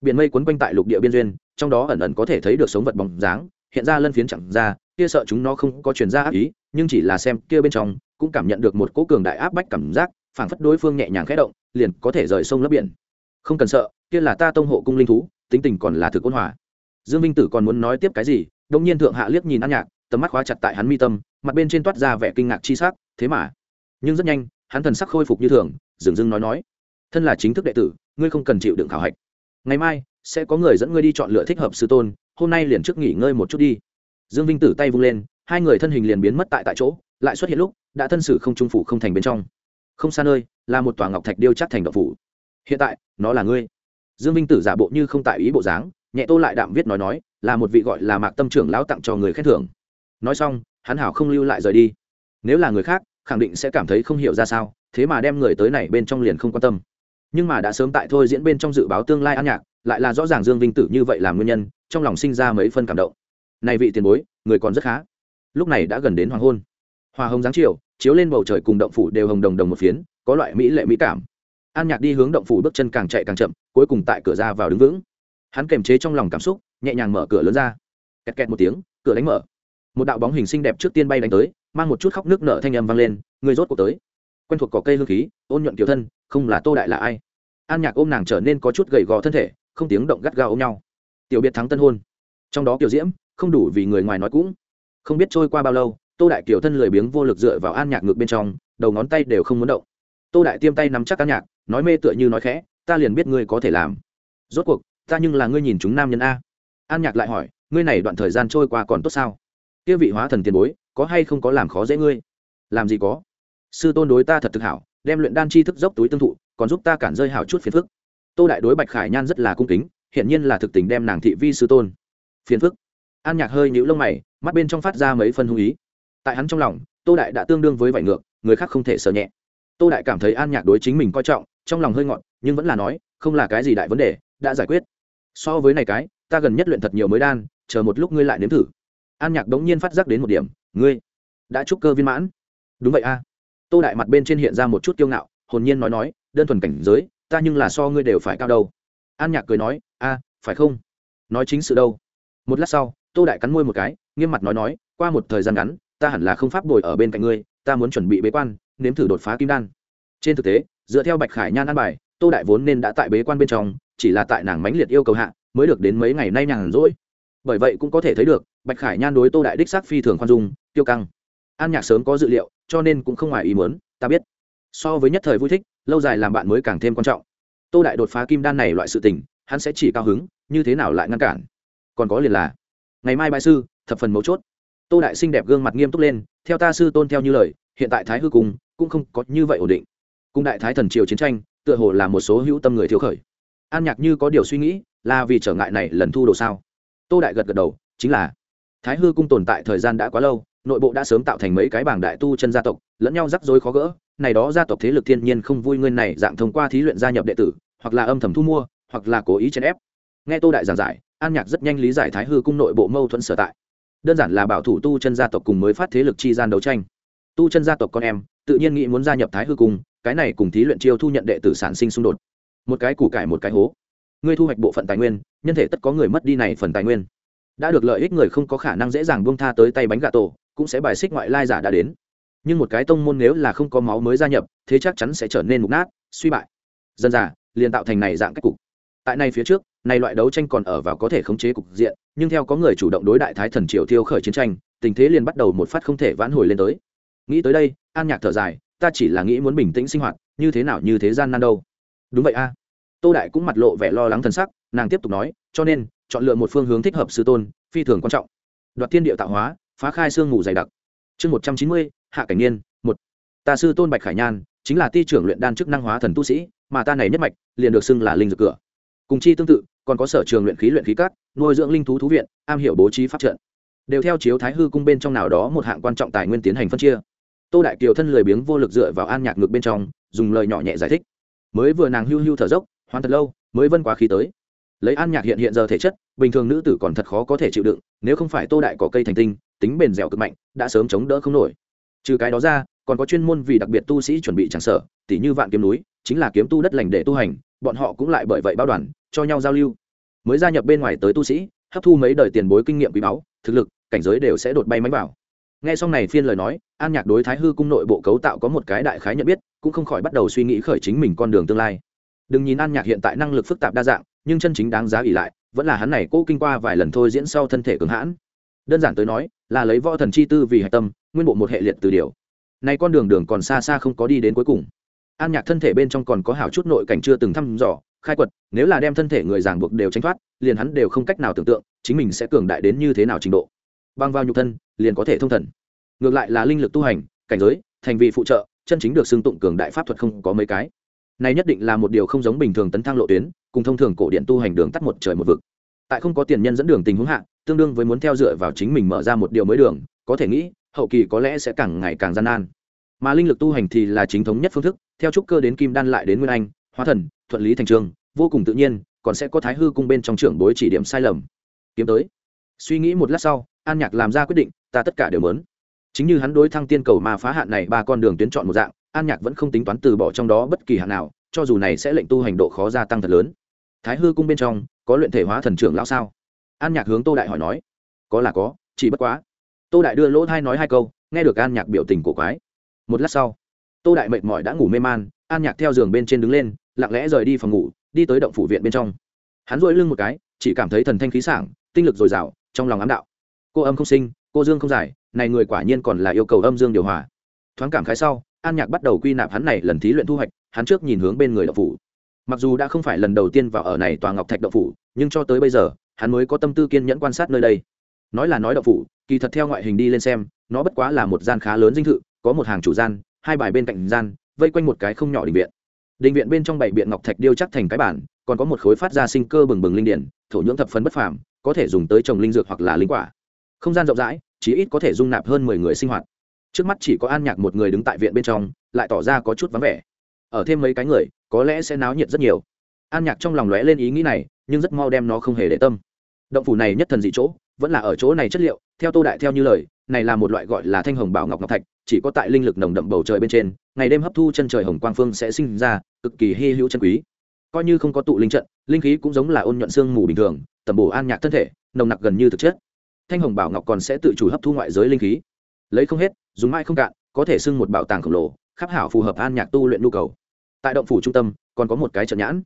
Biển mây quấn quanh tại lục địa biên duyên, trong đó ẩn ẩn có thể thấy được sống vật bóng dáng, hiện ra lân phiến chẳng ra, kia sợ chúng nó không có truyền ra ác ý, nhưng chỉ là xem kia bên trong, cũng cảm nhận được một cố cường đại áp bách cảm giác, phảng phất đối phương nhẹ nhàng khẽ động, liền có thể rời sông lấp biển. Không cần sợ, kia là ta tông hộ cung linh thú, tính tình còn là thực ôn hòa. Dương Vinh tử còn muốn nói tiếp cái gì đông nhiên thượng hạ liếc nhìn ăn nhạc tầm mắt khóa chặt tại hắn mi tâm, mặt bên trên toát ra vẻ kinh ngạc chi sắc, thế mà. Nhưng rất nhanh, hắn thần sắc khôi phục như thường, dừng dưng nói nói. Thân là chính thức đệ tử, ngươi không cần chịu đựng khảo hạch. Ngày mai, sẽ có người dẫn ngươi đi chọn lựa thích hợp sư tôn, hôm nay liền trước nghỉ ngơi một chút đi. Dương vinh tử tay vung lên, hai người thân hình liền biến mất tại tại chỗ, lại xuất hiện lúc, đã thân sử không trung phủ không thành bên trong. Không xa nơi, là một tòa ngọc thạch điêu chắc thành đậu phủ. Hiện tại, nó là ngươi. Dương vinh tử giả bộ như không tại ý bộ dáng, nhẹ tô lại đạm viết nói nói, là một vị gọi là mạc tâm trưởng lão tặng cho người khen thưởng nói xong, hắn hảo không lưu lại rời đi. Nếu là người khác, khẳng định sẽ cảm thấy không hiểu ra sao, thế mà đem người tới này bên trong liền không quan tâm. Nhưng mà đã sớm tại thôi diễn bên trong dự báo tương lai an nhạc, lại là rõ ràng dương vinh tử như vậy là nguyên nhân, trong lòng sinh ra mấy phân cảm động. Này vị tiền bối, người còn rất khá. Lúc này đã gần đến hoàng hôn. Hoa hồng giáng chiều, chiếu lên bầu trời cùng động phủ đều hồng đồng đồng một phiến, có loại mỹ lệ mỹ cảm. An nhạc đi hướng động phủ bước chân càng chạy càng chậm, cuối cùng tại cửa ra vào đứng vững. Hắn kềm chế trong lòng cảm xúc, nhẹ nhàng mở cửa lớn ra. Kẹt kẹt một tiếng, cửa đánh mở một đạo bóng hình xinh đẹp trước tiên bay đánh tới, mang một chút khóc nước nở thanh âm vang lên, người rốt cuộc tới. Quen thuộc có cây hương khí, ôn nhuận kiểu thân, không là tô đại là ai? An nhạc ôm nàng trở nên có chút gầy gò thân thể, không tiếng động gắt gao ôm nhau. Tiểu biệt thắng tân hôn. Trong đó kiểu diễm, không đủ vì người ngoài nói cũng không biết trôi qua bao lâu, tô đại kiểu thân lười biếng vô lực dựa vào an nhạc ngược bên trong, đầu ngón tay đều không muốn động. Tô đại tiêm tay nắm chắc an nhạc, nói mê tựa như nói khẽ, ta liền biết ngươi có thể làm. Rốt cuộc, ta nhưng là ngươi nhìn chúng nam nhân a. An nhạc lại hỏi, ngươi này đoạn thời gian trôi qua còn tốt sao? Kia vị hóa thần tiền bối, có hay không có làm khó dễ ngươi? Làm gì có? Sư tôn đối ta thật thực hảo, đem luyện đan chi thức dốc túi tương thụ, còn giúp ta cản rơi hảo chút phiền phức. Tô đại đối bạch khải nhan rất là cung kính hiện nhiên là thực tình đem nàng thị vi sư tôn. Phiền phức. An nhạc hơi nhũ lông mày, mắt bên trong phát ra mấy phân hung ý. Tại hắn trong lòng, tô đại đã tương đương với vải ngược, người khác không thể sợ nhẹ. Tô đại cảm thấy an nhạc đối chính mình coi trọng, trong lòng hơi ngọn, nhưng vẫn là nói, không là cái gì đại vấn đề, đã giải quyết. So với này cái, ta gần nhất luyện thật nhiều mới đan, chờ một lúc ngươi lại nếm thử an nhạc đống nhiên phát giác đến một điểm, ngươi, đã trúc cơ viên mãn. Đúng vậy a. Tô đại mặt bên trên hiện ra một chút kiêu ngạo, hồn nhiên nói nói, đơn thuần cảnh giới, ta nhưng là so ngươi đều phải cao đâu. An nhạc cười nói, a, phải không? Nói chính sự đâu. Một lát sau, tô đại cắn môi một cái, nghiêm mặt nói nói, qua một thời gian ngắn, ta hẳn là không pháp bồi ở bên cạnh ngươi, ta muốn chuẩn bị bế quan, nếm thử đột phá kim đan. Trên thực tế, dựa theo bạch khải nhan an bài, tô đại vốn nên đã tại bế quan bên trong, chỉ là tại nàng mãnh liệt yêu cầu hạ, mới được đến mấy ngày nay nhàn rỗi bởi vậy cũng có thể thấy được, bạch khải nhan đối tô đại đích xác phi thường khoan dung tiêu căng. An nhạc sớm có dự liệu, cho nên cũng không ngoài ý muốn, ta biết. So với nhất thời vui thích, lâu dài làm bạn mới càng thêm quan trọng. Tô đại đột phá kim đan này loại sự tình, hắn sẽ chỉ cao hứng, như thế nào lại ngăn cản? Còn có liền là, ngày mai bại sư, thập phần mấu chốt. Tô đại xinh đẹp gương mặt nghiêm túc lên, theo ta sư tôn theo như lời, hiện tại thái hư cung cũng không có như vậy ổn định. Cung đại thái thần triều chiến tranh, tựa hồ là một số hữu tâm người thiếu khởi. An nhạc như có điều suy nghĩ, là vì trở ngại này lần thu đồ sao? Tô đại gật gật đầu, chính là, thái hư cung tồn tại thời gian đã quá lâu, nội bộ đã sớm tạo thành mấy cái bảng đại tu chân gia tộc, lẫn nhau rắc rối khó gỡ, này đó gia tộc thế lực thiên nhiên không vui ngươi này dạng thông qua thí luyện gia nhập đệ tử, hoặc là âm thầm thu mua, hoặc là cố ý chèn ép. Nghe tô đại giảng giải, an nhạc rất nhanh lý giải thái hư cung nội bộ mâu thuẫn sở tại. Đơn giản là bảo thủ tu chân gia tộc cùng mới phát thế lực chi gian đấu tranh. Tu chân gia tộc con em, tự nhiên nghĩ muốn gia nhập thái hư cung, cái này cùng thí luyện chiêu thu nhận đệ tử sản sinh xung đột. Một cái củ cải một cái hố ngươi thu hoạch bộ phận tài nguyên, nhân thể tất có người mất đi này phần tài nguyên. Đã được lợi ích người không có khả năng dễ dàng buông tha tới tay bánh gà tổ, cũng sẽ bài xích ngoại lai giả đã đến. Nhưng một cái tông môn nếu là không có máu mới gia nhập, thế chắc chắn sẽ trở nên mục nát, suy bại. Dân giả, liền tạo thành này dạng cách cục. Tại này phía trước, này loại đấu tranh còn ở vào có thể khống chế cục diện, nhưng theo có người chủ động đối đại thái thần triều thiêu khởi chiến tranh, tình thế liền bắt đầu một phát không thể vãn hồi lên tới. Nghĩ tới đây, an nhạc thở dài, ta chỉ là nghĩ muốn bình tĩnh sinh hoạt, như thế nào như thế gian nan đâu. Đúng vậy a tô đại cũng mặt lộ vẻ lo lắng thần sắc, nàng tiếp tục nói, cho nên, chọn lựa một phương hướng thích hợp sư tôn, phi thường quan trọng. Đoạt thiên địa tạo hóa, phá khai xương ngủ dày đặc. Chương một trăm chín mươi, hạ cảnh niên, một. Ta sư tôn bạch khải nhan, chính là ti trưởng luyện đan chức năng hóa thần tu sĩ, mà ta này nhất mạch, liền được xưng là linh dược cửa. Cùng chi tương tự, còn có sở trường luyện khí luyện khí cát nuôi dưỡng linh thú thú viện, am hiểu bố trí pháp trận. Đều theo chiếu thái hư cung bên trong nào đó một hạng quan trọng tài nguyên tiến hành phân chia. Tô đại kiều thân lười biếng vô lực dựa vào an nhạc ngược bên trong, dùng lời nhỏ nhẹ giải thích. Mới vừa nàng hưu hưu thở dốc hoàn thật lâu, mới vân quá khí tới. Lấy an nhạc hiện hiện giờ thể chất, bình thường nữ tử còn thật khó có thể chịu đựng, nếu không phải tô đại có cây thành tinh, tính bền dẻo cực mạnh, đã sớm chống đỡ không nổi. Trừ cái đó ra, còn có chuyên môn vì đặc biệt tu sĩ chuẩn bị chẳng sở tỉ như vạn kiếm núi, chính là kiếm tu đất lành để tu hành, bọn họ cũng lại bởi vậy bao đoàn, cho nhau giao lưu. Mới gia nhập bên ngoài tới tu sĩ, hấp thu mấy đời tiền bối kinh nghiệm quý báu, thực lực, cảnh giới đều sẽ đột bay máy vào. Nghe xong này phiên lời nói, an nhạc đối thái hư cung nội bộ cấu tạo có một cái đại khái nhận biết, cũng không khỏi bắt đầu suy nghĩ khởi chính mình con đường tương lai đừng nhìn an nhạc hiện tại năng lực phức tạp đa dạng, nhưng chân chính đáng giá ỉ lại, vẫn là hắn này cố kinh qua vài lần thôi diễn sau thân thể cường hãn. Đơn giản tới nói, là lấy võ thần chi tư vì hạch tâm, nguyên bộ một hệ liệt từ điều. Nay con đường đường còn xa xa không có đi đến cuối cùng. An nhạc thân thể bên trong còn có hảo chút nội cảnh chưa từng thăm dò, khai quật, nếu là đem thân thể người giảng buộc đều tránh thoát, liền hắn đều không cách nào tưởng tượng, chính mình sẽ cường đại đến như thế nào trình độ. Băng vào nhục thân, liền có thể thông thần. Ngược lại là linh lực tu hành, cảnh giới, thành vị phụ trợ, chân chính được xưng tụng cường đại pháp thuật không có mấy cái này nhất định là một điều không giống bình thường tấn thăng lộ tuyến, cùng thông thường cổ điện tu hành đường tắt một trời một vực. Tại không có tiền nhân dẫn đường tình huống hạ, tương đương với muốn theo dựa vào chính mình mở ra một điều mới đường, có thể nghĩ, hậu kỳ có lẽ sẽ càng ngày càng gian nan. Mà linh lực tu hành thì là chính thống nhất phương thức, theo trúc cơ đến kim đan lại đến nguyên anh, hóa thần, thuận lý thành trường, vô cùng tự nhiên, còn sẽ có thái hư cung bên trong trưởng bối chỉ điểm sai lầm. Kiếm tới. Suy nghĩ một lát sau, an nhạc làm ra quyết định, ta tất cả đều mớn chính như hắn đối thăng tiên cầu mà phá hạn này ba con đường tuyến chọn một dạng an nhạc vẫn không tính toán từ bỏ trong đó bất kỳ hạn nào, cho dù này sẽ lệnh tu hành độ khó gia tăng thật lớn. Thái hư cung bên trong, có luyện thể hóa thần trưởng lão sao? An nhạc hướng tô đại hỏi nói. Có là có, chỉ bất quá. Tô đại đưa lỗ thai nói hai câu, nghe được an nhạc biểu tình của quái. Một lát sau, tô đại mệt mỏi đã ngủ mê man, an nhạc theo giường bên trên đứng lên, lặng lẽ rời đi phòng ngủ, đi tới động phủ viện bên trong. Hắn dội lưng một cái, chỉ cảm thấy thần thanh khí sảng, tinh lực dồi dào, trong lòng ám đạo. Cô âm không sinh, cô dương không giải, này người quả nhiên còn là yêu cầu âm dương điều hòa. Thoáng cảm khái sau an nhạc bắt đầu quy nạp hắn này lần thí luyện thu hoạch, hắn trước nhìn hướng bên người đậu phủ. Mặc dù đã không phải lần đầu tiên vào ở này tòa ngọc thạch đậu phủ, nhưng cho tới bây giờ, hắn mới có tâm tư kiên nhẫn quan sát nơi đây. Nói là nói đậu phủ, kỳ thật theo ngoại hình đi lên xem, nó bất quá là một gian khá lớn dinh thự, có một hàng chủ gian, hai bài bên cạnh gian, vây quanh một cái không nhỏ đình viện. Đình viện bên trong bảy biện ngọc thạch điêu chắc thành cái bản, còn có một khối phát ra sinh cơ bừng bừng linh điển, thổ nhưỡng thập phấn bất phàm, có thể dùng tới trồng linh dược hoặc là linh quả. Không gian rộng rãi, chí ít có thể dung nạp hơn mười người sinh hoạt trước mắt chỉ có an nhạc một người đứng tại viện bên trong, lại tỏ ra có chút vắng vẻ. Ở thêm mấy cái người, có lẽ sẽ náo nhiệt rất nhiều. An nhạc trong lòng lóe lên ý nghĩ này, nhưng rất mau đem nó không hề để tâm. Động phủ này nhất thần dị chỗ, vẫn là ở chỗ này chất liệu, theo tô đại theo như lời, này là một loại gọi là thanh hồng bảo ngọc ngọc thạch, chỉ có tại linh lực nồng đậm bầu trời bên trên, ngày đêm hấp thu chân trời hồng quang phương sẽ sinh ra cực kỳ hy hữu chân quý. Coi như không có tụ linh trận, linh khí cũng giống là ôn nhuận xương mù bình thường tầm bổ an nhạc thân thể, nồng nặc gần như thực chất. Thanh hồng bảo ngọc còn sẽ tự chủ hấp thu ngoại giới linh khí. Lấy không hết dùng mãi không cạn, có thể xưng một bảo tàng khổng lồ, khắp hảo phù hợp an nhạc tu luyện nhu cầu. Tại động phủ trung tâm, còn có một cái trận nhãn.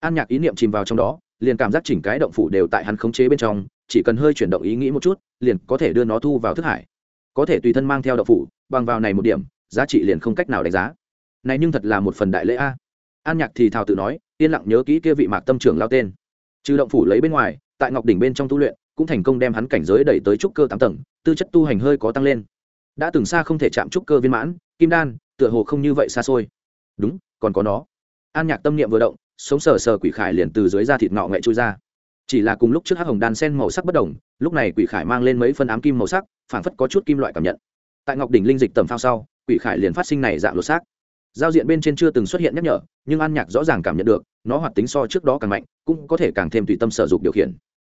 An nhạc ý niệm chìm vào trong đó, liền cảm giác chỉnh cái động phủ đều tại hắn khống chế bên trong, chỉ cần hơi chuyển động ý nghĩ một chút, liền có thể đưa nó thu vào thức hải. Có thể tùy thân mang theo động phủ, bằng vào này một điểm, giá trị liền không cách nào đánh giá. Này nhưng thật là một phần đại lễ a. An nhạc thì thào tự nói, yên lặng nhớ kỹ kia vị mạc tâm trưởng lao tên. Trừ động phủ lấy bên ngoài, tại ngọc đỉnh bên trong tu luyện, cũng thành công đem hắn cảnh giới đẩy tới trúc cơ tám tầng, tư chất tu hành hơi có tăng lên đã từng xa không thể chạm trúc cơ viên mãn, kim đan, tựa hồ không như vậy xa xôi. Đúng, còn có nó. An nhạc tâm niệm vừa động, sống sờ sờ quỷ khải liền từ dưới da thịt ngọ nghệ trôi ra. Chỉ là cùng lúc trước hắc hồng đan sen màu sắc bất đồng, lúc này quỷ khải mang lên mấy phân ám kim màu sắc, phảng phất có chút kim loại cảm nhận. Tại ngọc đỉnh linh dịch tầm phao sau, quỷ khải liền phát sinh này dạng lột xác. Giao diện bên trên chưa từng xuất hiện nhắc nhở, nhưng an nhạc rõ ràng cảm nhận được, nó hoạt tính so trước đó càng mạnh, cũng có thể càng thêm tùy tâm sở dục điều khiển.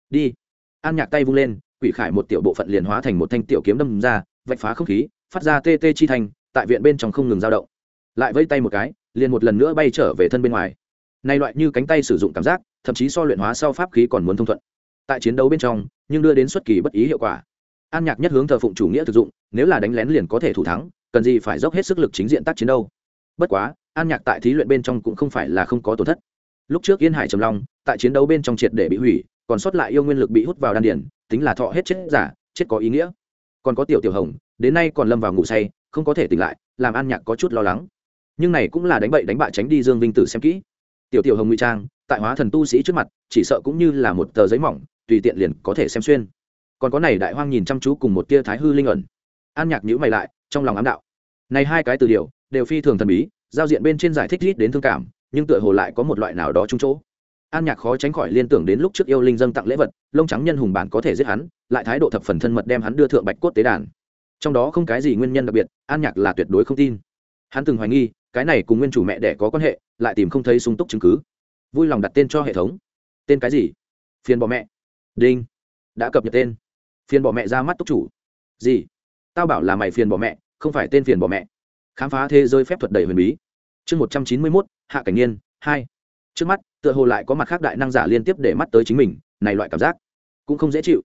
Đi. An nhạc tay vung lên, quỷ khải một tiểu bộ phận liền hóa thành một thanh tiểu kiếm đâm ra vạch phá không khí, phát ra tê tê chi thành tại viện bên trong không ngừng dao động. Lại vây tay một cái, liền một lần nữa bay trở về thân bên ngoài. Nay loại như cánh tay sử dụng cảm giác, thậm chí so luyện hóa sau pháp khí còn muốn thông thuận. Tại chiến đấu bên trong, nhưng đưa đến xuất kỳ bất ý hiệu quả. An nhạc nhất hướng thờ phụng chủ nghĩa thực dụng, nếu là đánh lén liền có thể thủ thắng, cần gì phải dốc hết sức lực chính diện tác chiến đâu. Bất quá, an nhạc tại thí luyện bên trong cũng không phải là không có tổn thất. Lúc trước yên hải trầm long, tại chiến đấu bên trong triệt để bị hủy, còn sót lại yêu nguyên lực bị hút vào đan điển tính là thọ hết chết giả, chết có ý nghĩa còn có tiểu tiểu hồng, đến nay còn lâm vào ngủ say, không có thể tỉnh lại, làm an nhạc có chút lo lắng. Nhưng này cũng là đánh bậy đánh bạ tránh đi dương vinh tử xem kỹ. Tiểu tiểu hồng ngụy trang, tại hóa thần tu sĩ trước mặt, chỉ sợ cũng như là một tờ giấy mỏng, tùy tiện liền có thể xem xuyên. Còn có này đại hoang nhìn chăm chú cùng một tia thái hư linh ẩn. An nhạc nhữ mày lại, trong lòng ám đạo. Này hai cái từ điều đều phi thường thần bí, giao diện bên trên giải thích rít đến thương cảm, nhưng tựa hồ lại có một loại nào đó trung chỗ an nhạc khó tránh khỏi liên tưởng đến lúc trước yêu linh dâng tặng lễ vật, lông trắng nhân hùng bản có thể giết hắn, lại thái độ thập phần thân mật đem hắn đưa thượng bạch cốt tế đàn. Trong đó không cái gì nguyên nhân đặc biệt, an nhạc là tuyệt đối không tin. Hắn từng hoài nghi, cái này cùng nguyên chủ mẹ đẻ có quan hệ, lại tìm không thấy sung túc chứng cứ. Vui lòng đặt tên cho hệ thống. Tên cái gì? Phiền bỏ mẹ. Đinh. Đã cập nhật tên. Phiền bỏ mẹ ra mắt túc chủ. Gì? Tao bảo là mày phiền bỏ mẹ, không phải tên phiền bỏ mẹ. Khám phá thế giới phép thuật đầy huyền bí. Chương một trăm chín mươi mốt, hạ cảnh niên, hai trước mắt, tựa hồ lại có mặt khác đại năng giả liên tiếp để mắt tới chính mình, này loại cảm giác cũng không dễ chịu.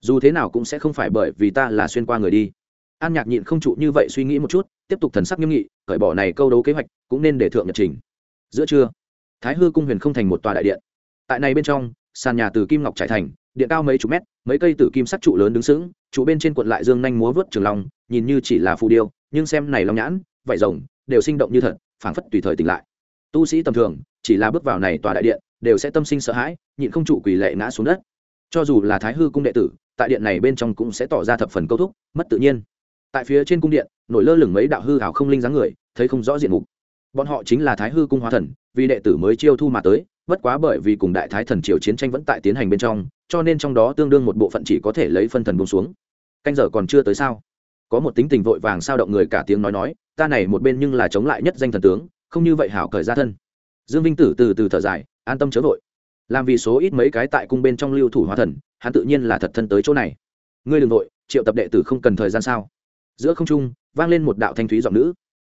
Dù thế nào cũng sẽ không phải bởi vì ta là xuyên qua người đi. An nhạc nhịn không trụ như vậy suy nghĩ một chút, tiếp tục thần sắc nghiêm nghị, cởi bỏ này câu đấu kế hoạch, cũng nên để thượng nhật trình. Giữa trưa, thái hư cung huyền không thành một tòa đại điện. Tại này bên trong, sàn nhà từ kim ngọc trải thành, điện cao mấy chục mét, mấy cây tử kim sắc trụ lớn đứng sững, trụ bên trên cuộn lại dương nhanh múa vớt trường long, nhìn như chỉ là phù điêu, nhưng xem này long nhãn, vảy rồng, đều sinh động như thật, phảng phất tùy thời tỉnh lại. Tu sĩ tầm thường chỉ là bước vào này tòa đại điện, đều sẽ tâm sinh sợ hãi, nhịn không trụ quỳ lệ ngã xuống đất. Cho dù là thái hư cung đệ tử, tại điện này bên trong cũng sẽ tỏ ra thập phần câu thúc, mất tự nhiên. Tại phía trên cung điện, nổi lơ lửng mấy đạo hư hảo không linh dáng người, thấy không rõ diện mục. Bọn họ chính là thái hư cung hóa thần, vì đệ tử mới chiêu thu mà tới, bất quá bởi vì cùng đại thái thần triều chiến tranh vẫn tại tiến hành bên trong, cho nên trong đó tương đương một bộ phận chỉ có thể lấy phân thần bông xuống. Canh giờ còn chưa tới sao? Có một tính tình vội vàng sao động người cả tiếng nói nói, ta này một bên nhưng là chống lại nhất danh thần tướng, không như vậy hảo cởi ra thân dương vinh tử từ từ thở dài, an tâm chớ vội. Làm vì số ít mấy cái tại cung bên trong lưu thủ hóa thần, hắn tự nhiên là thật thân tới chỗ này. Ngươi đ ừ n g nội triệu tập đệ tử không cần thời gian sao? Giữa không trung, vang lên một đạo thanh thúy giọng nữ.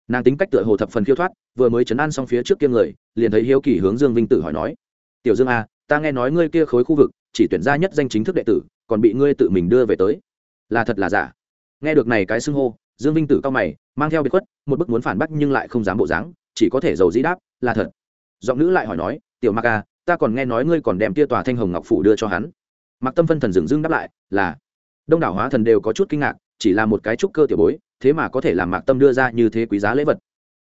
Nàng tính cách tựa hồ thập phần khiêu thoát, vừa mới chấn an xong phía trước kia người, liền thấy hiếu kỳ hướng dương vinh tử hỏi nói. Tiểu dương a ta nghe nói ngươi kia khối khu vực, chỉ tuyển ra nhất danh chính thức đệ tử, còn bị ngươi tự mình đưa về tới. Là thật là giả. Nghe được này cái xưng hô, dương vinh tử cao mày, mang theo biệt khuất, một bức muốn phản bác nhưng lại không dám bộ dáng, chỉ có thể giàu dĩ đáp, là thật giọng nữ lại hỏi nói, tiểu mạc à ta còn nghe nói ngươi còn đem tia tòa thanh hồng ngọc phủ đưa cho hắn. Mặc tâm phân thần dừng dưng đáp lại, là. Đông đảo hóa thần đều có chút kinh ngạc, chỉ là một cái trúc cơ tiểu bối, thế mà có thể làm mạc tâm đưa ra như thế quý giá lễ vật.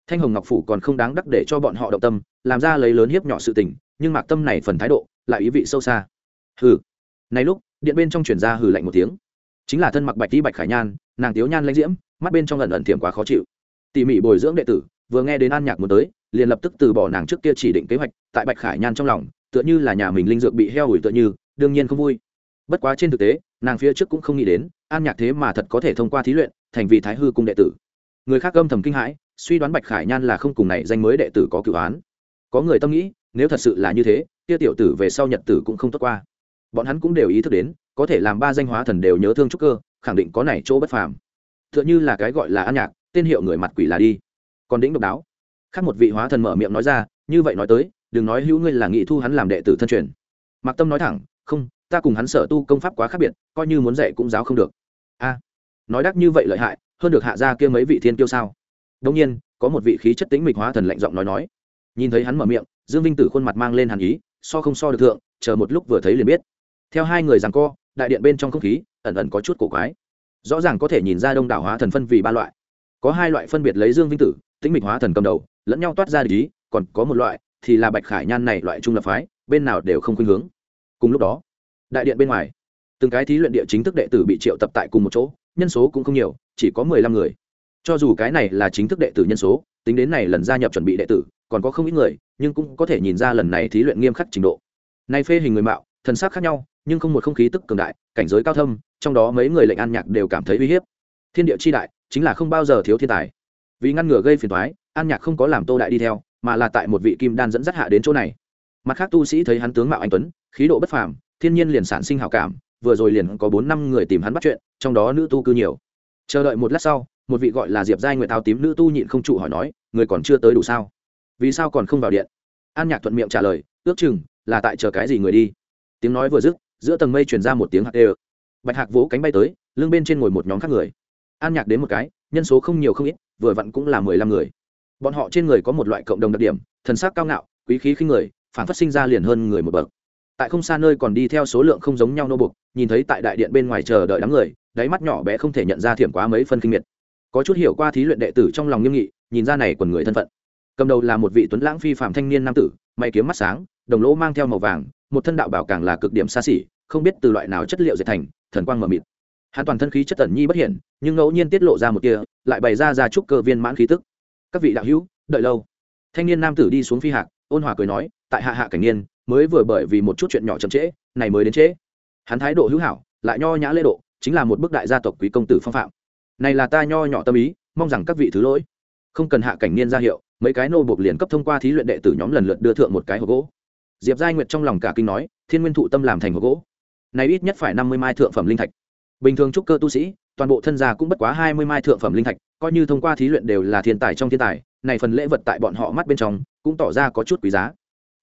Thanh hồng ngọc phủ còn không đáng đắc để cho bọn họ động tâm, làm ra lấy lớn hiếp nhỏ sự tình, nhưng mạc tâm này phần thái độ, lại ý vị sâu xa. Hừ. Này lúc, điện bên trong chuyển ra hừ lạnh một tiếng. Chính là thân mặc bạch đi bạch khải nhan, nàng tiếu nhan lãnh diễm, mắt bên trong lần ẩn thiểm quá khó chịu. Tỉ mỉ bồi dưỡng đệ tử, vừa nghe đến an nhạc muốn tới liền lập tức từ bỏ nàng trước kia chỉ định kế hoạch, tại bạch khải nhan trong lòng, tựa như là nhà mình linh dược bị heo ủi tựa như, đương nhiên không vui. Bất quá trên thực tế, nàng phía trước cũng không nghĩ đến, an nhạc thế mà thật có thể thông qua thí luyện, thành vị thái hư cung đệ tử. Người khác âm thầm kinh hãi, suy đoán bạch khải nhan là không cùng này danh mới đệ tử có cửu án. Có người tâm nghĩ, nếu thật sự là như thế, kia tiểu tử về sau nhật tử cũng không tốt qua. Bọn hắn cũng đều ý thức đến, có thể làm ba danh hóa thần đều nhớ thương trúc cơ, khẳng định có này chỗ bất phàm. T h ư ợ n h ư là cái gọi là an nhạc, tên hiệu người mặt quỷ là đi. Còn đĩnh độc đáo khác một vị hóa thần mở miệng nói ra, như vậy nói tới, đừng nói hữu ngươi là nghị thu hắn làm đệ tử thân truyền. Mạc tâm nói thẳng, không, ta cùng hắn sở tu công pháp quá khác biệt, coi như muốn dạy cũng giáo không được. A, nói đắc như vậy lợi hại, hơn được hạ ra kia mấy vị thiên tiêu sao? Đông nhiên, có một vị khí chất tính mịch hóa thần lạnh giọng nói nói. Nhìn thấy hắn mở miệng, dương vinh tử khuôn mặt mang lên hàn ý, so không so được thượng, chờ một lúc vừa thấy liền biết. Theo hai người rằng co, đại điện bên trong không khí, ẩn ẩn có chút cổ quái. Rõ ràng có thể nhìn ra đông đảo hóa thần phân vì ba loại. Có hai loại phân biệt lấy dương vinh tử tĩnh mịch hóa thần cầm đầu, lẫn nhau toát ra lý còn có một loại, thì là bạch khải nhan này loại trung lập phái, bên nào đều không khuynh hướng. Cùng lúc đó, đại điện bên ngoài, từng cái thí luyện địa chính thức đệ tử bị triệu tập tại cùng một chỗ, nhân số cũng không nhiều, chỉ có mười lăm người. Cho dù cái này là chính thức đệ tử nhân số, tính đến này lần gia nhập chuẩn bị đệ tử, còn có không ít người, nhưng cũng có thể nhìn ra lần này thí luyện nghiêm khắc trình độ. Nay phê hình người mạo, thần sắc khác nhau, nhưng không một không khí tức cường đại, cảnh giới cao thâm, trong đó mấy người lệnh an nhạc đều cảm thấy uy hiếp. Thiên địa chi đại, chính là không bao giờ thiếu thiên tài vì ngăn ngừa gây phiền thoái, an nhạc không có làm tô đại đi theo, mà là tại một vị kim đan dẫn dắt hạ đến chỗ này. Mặt khác tu sĩ thấy hắn tướng mạo anh tuấn, khí độ bất phàm, thiên nhiên liền sản sinh hảo cảm, vừa rồi liền có bốn năm người tìm hắn bắt chuyện, trong đó nữ tu cư nhiều. Chờ đợi một lát sau, một vị gọi là diệp giai nguyệt áo tím nữ tu nhịn không trụ hỏi nói, người còn chưa tới đủ sao? Vì sao còn không vào điện? An nhạc thuận miệng trả lời, ước chừng là tại chờ cái gì người đi. Tiếng nói vừa dứt, giữa tầng mây truyền ra một tiếng hạt ê bạch hạc vỗ cánh bay tới, lưng bên trên ngồi một nhóm khác người. An nhạc đến một cái, nhân số không nhiều không ít vừa vặn cũng là mười lăm người. Bọn họ trên người có một loại cộng đồng đặc điểm, thần sắc cao ngạo, quý khí khinh người, phản phát sinh ra liền hơn người một bậc. Tại không xa nơi còn đi theo số lượng không giống nhau nô bục nhìn thấy tại đại điện bên ngoài chờ đợi đám người, đáy mắt nhỏ bé không thể nhận ra thiểm quá mấy phân kinh miệt. Có chút hiểu qua thí luyện đệ tử trong lòng nghiêm nghị, nhìn ra này quần người thân phận. Cầm đầu là một vị tuấn lãng phi phạm thanh niên nam tử mày kiếm mắt sáng, đồng lỗ mang theo màu vàng, một thân đạo bảo càng là cực điểm xa xỉ, không biết từ loại nào chất liệu dệt thành, thần quang mờ mịt. Hắn toàn thân khí chất tẩn nhi bất hiển, nhưng ngẫu nhiên tiết lộ ra một kia lại bày ra ra trúc cơ viên mãn khí tức. Các vị đạo hữu, đợi lâu. Thanh niên nam tử đi xuống phi hạc, ôn hòa cười nói, tại hạ hạ cảnh niên, mới vừa bởi vì một chút chuyện nhỏ chậm trễ, này mới đến trễ. Hắn thái độ hữu hảo, lại nho nhã lễ độ, chính là một bức đại gia tộc quý công tử phong phạm. Này là ta nho nhỏ tâm ý, mong rằng các vị thứ lỗi. Không cần hạ cảnh niên ra hiệu, mấy cái nô buộc liền cấp thông qua thí luyện đệ tử nhóm lần lượt đưa thượng một cái hộp gỗ. Diệp giai nguyệt trong lòng cả kinh nói, thiên nguyên thụ tâm làm thành hộp gỗ. Này ít nhất phải năm mươi mai thượng phẩm linh thạch. Bình thường trúc cơ tu sĩ toàn bộ thân gia cũng bất quá hai mươi mai thượng phẩm linh thạch, coi như thông qua thí luyện đều là thiên tài trong thiên tài, này phần lễ vật tại bọn họ mắt bên trong cũng tỏ ra có chút quý giá.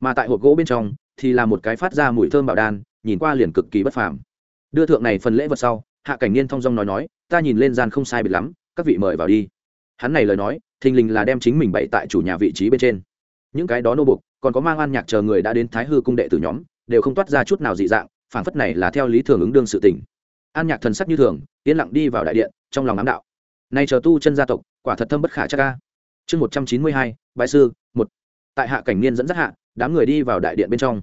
Mà tại hộp gỗ bên trong thì là một cái phát ra mùi thơm bảo đan, nhìn qua liền cực kỳ bất phàm. Đưa thượng này phần lễ vật sau, hạ cảnh niên thông dong nói nói, ta nhìn lên gian không sai biệt lắm, các vị mời vào đi. Hắn này lời nói, thình lình là đem chính mình bày tại chủ nhà vị trí bên trên. Những cái đó nô bục còn có mang an nhạc chờ người đã đến thái hư cung đệ tử nhóm, đều không toát ra chút nào dị dạng phản phất này là theo lý thường ứng đương sự tình an nhạc thần sắc như thường, yên lặng đi vào đại điện, trong lòng ám đạo. Nay chờ tu chân gia tộc, quả thật thâm bất khả chắc ca chương một trăm chín mươi hai bãi sư, một. Tại hạ cảnh niên dẫn dắt hạ, đám người đi vào đại điện bên trong.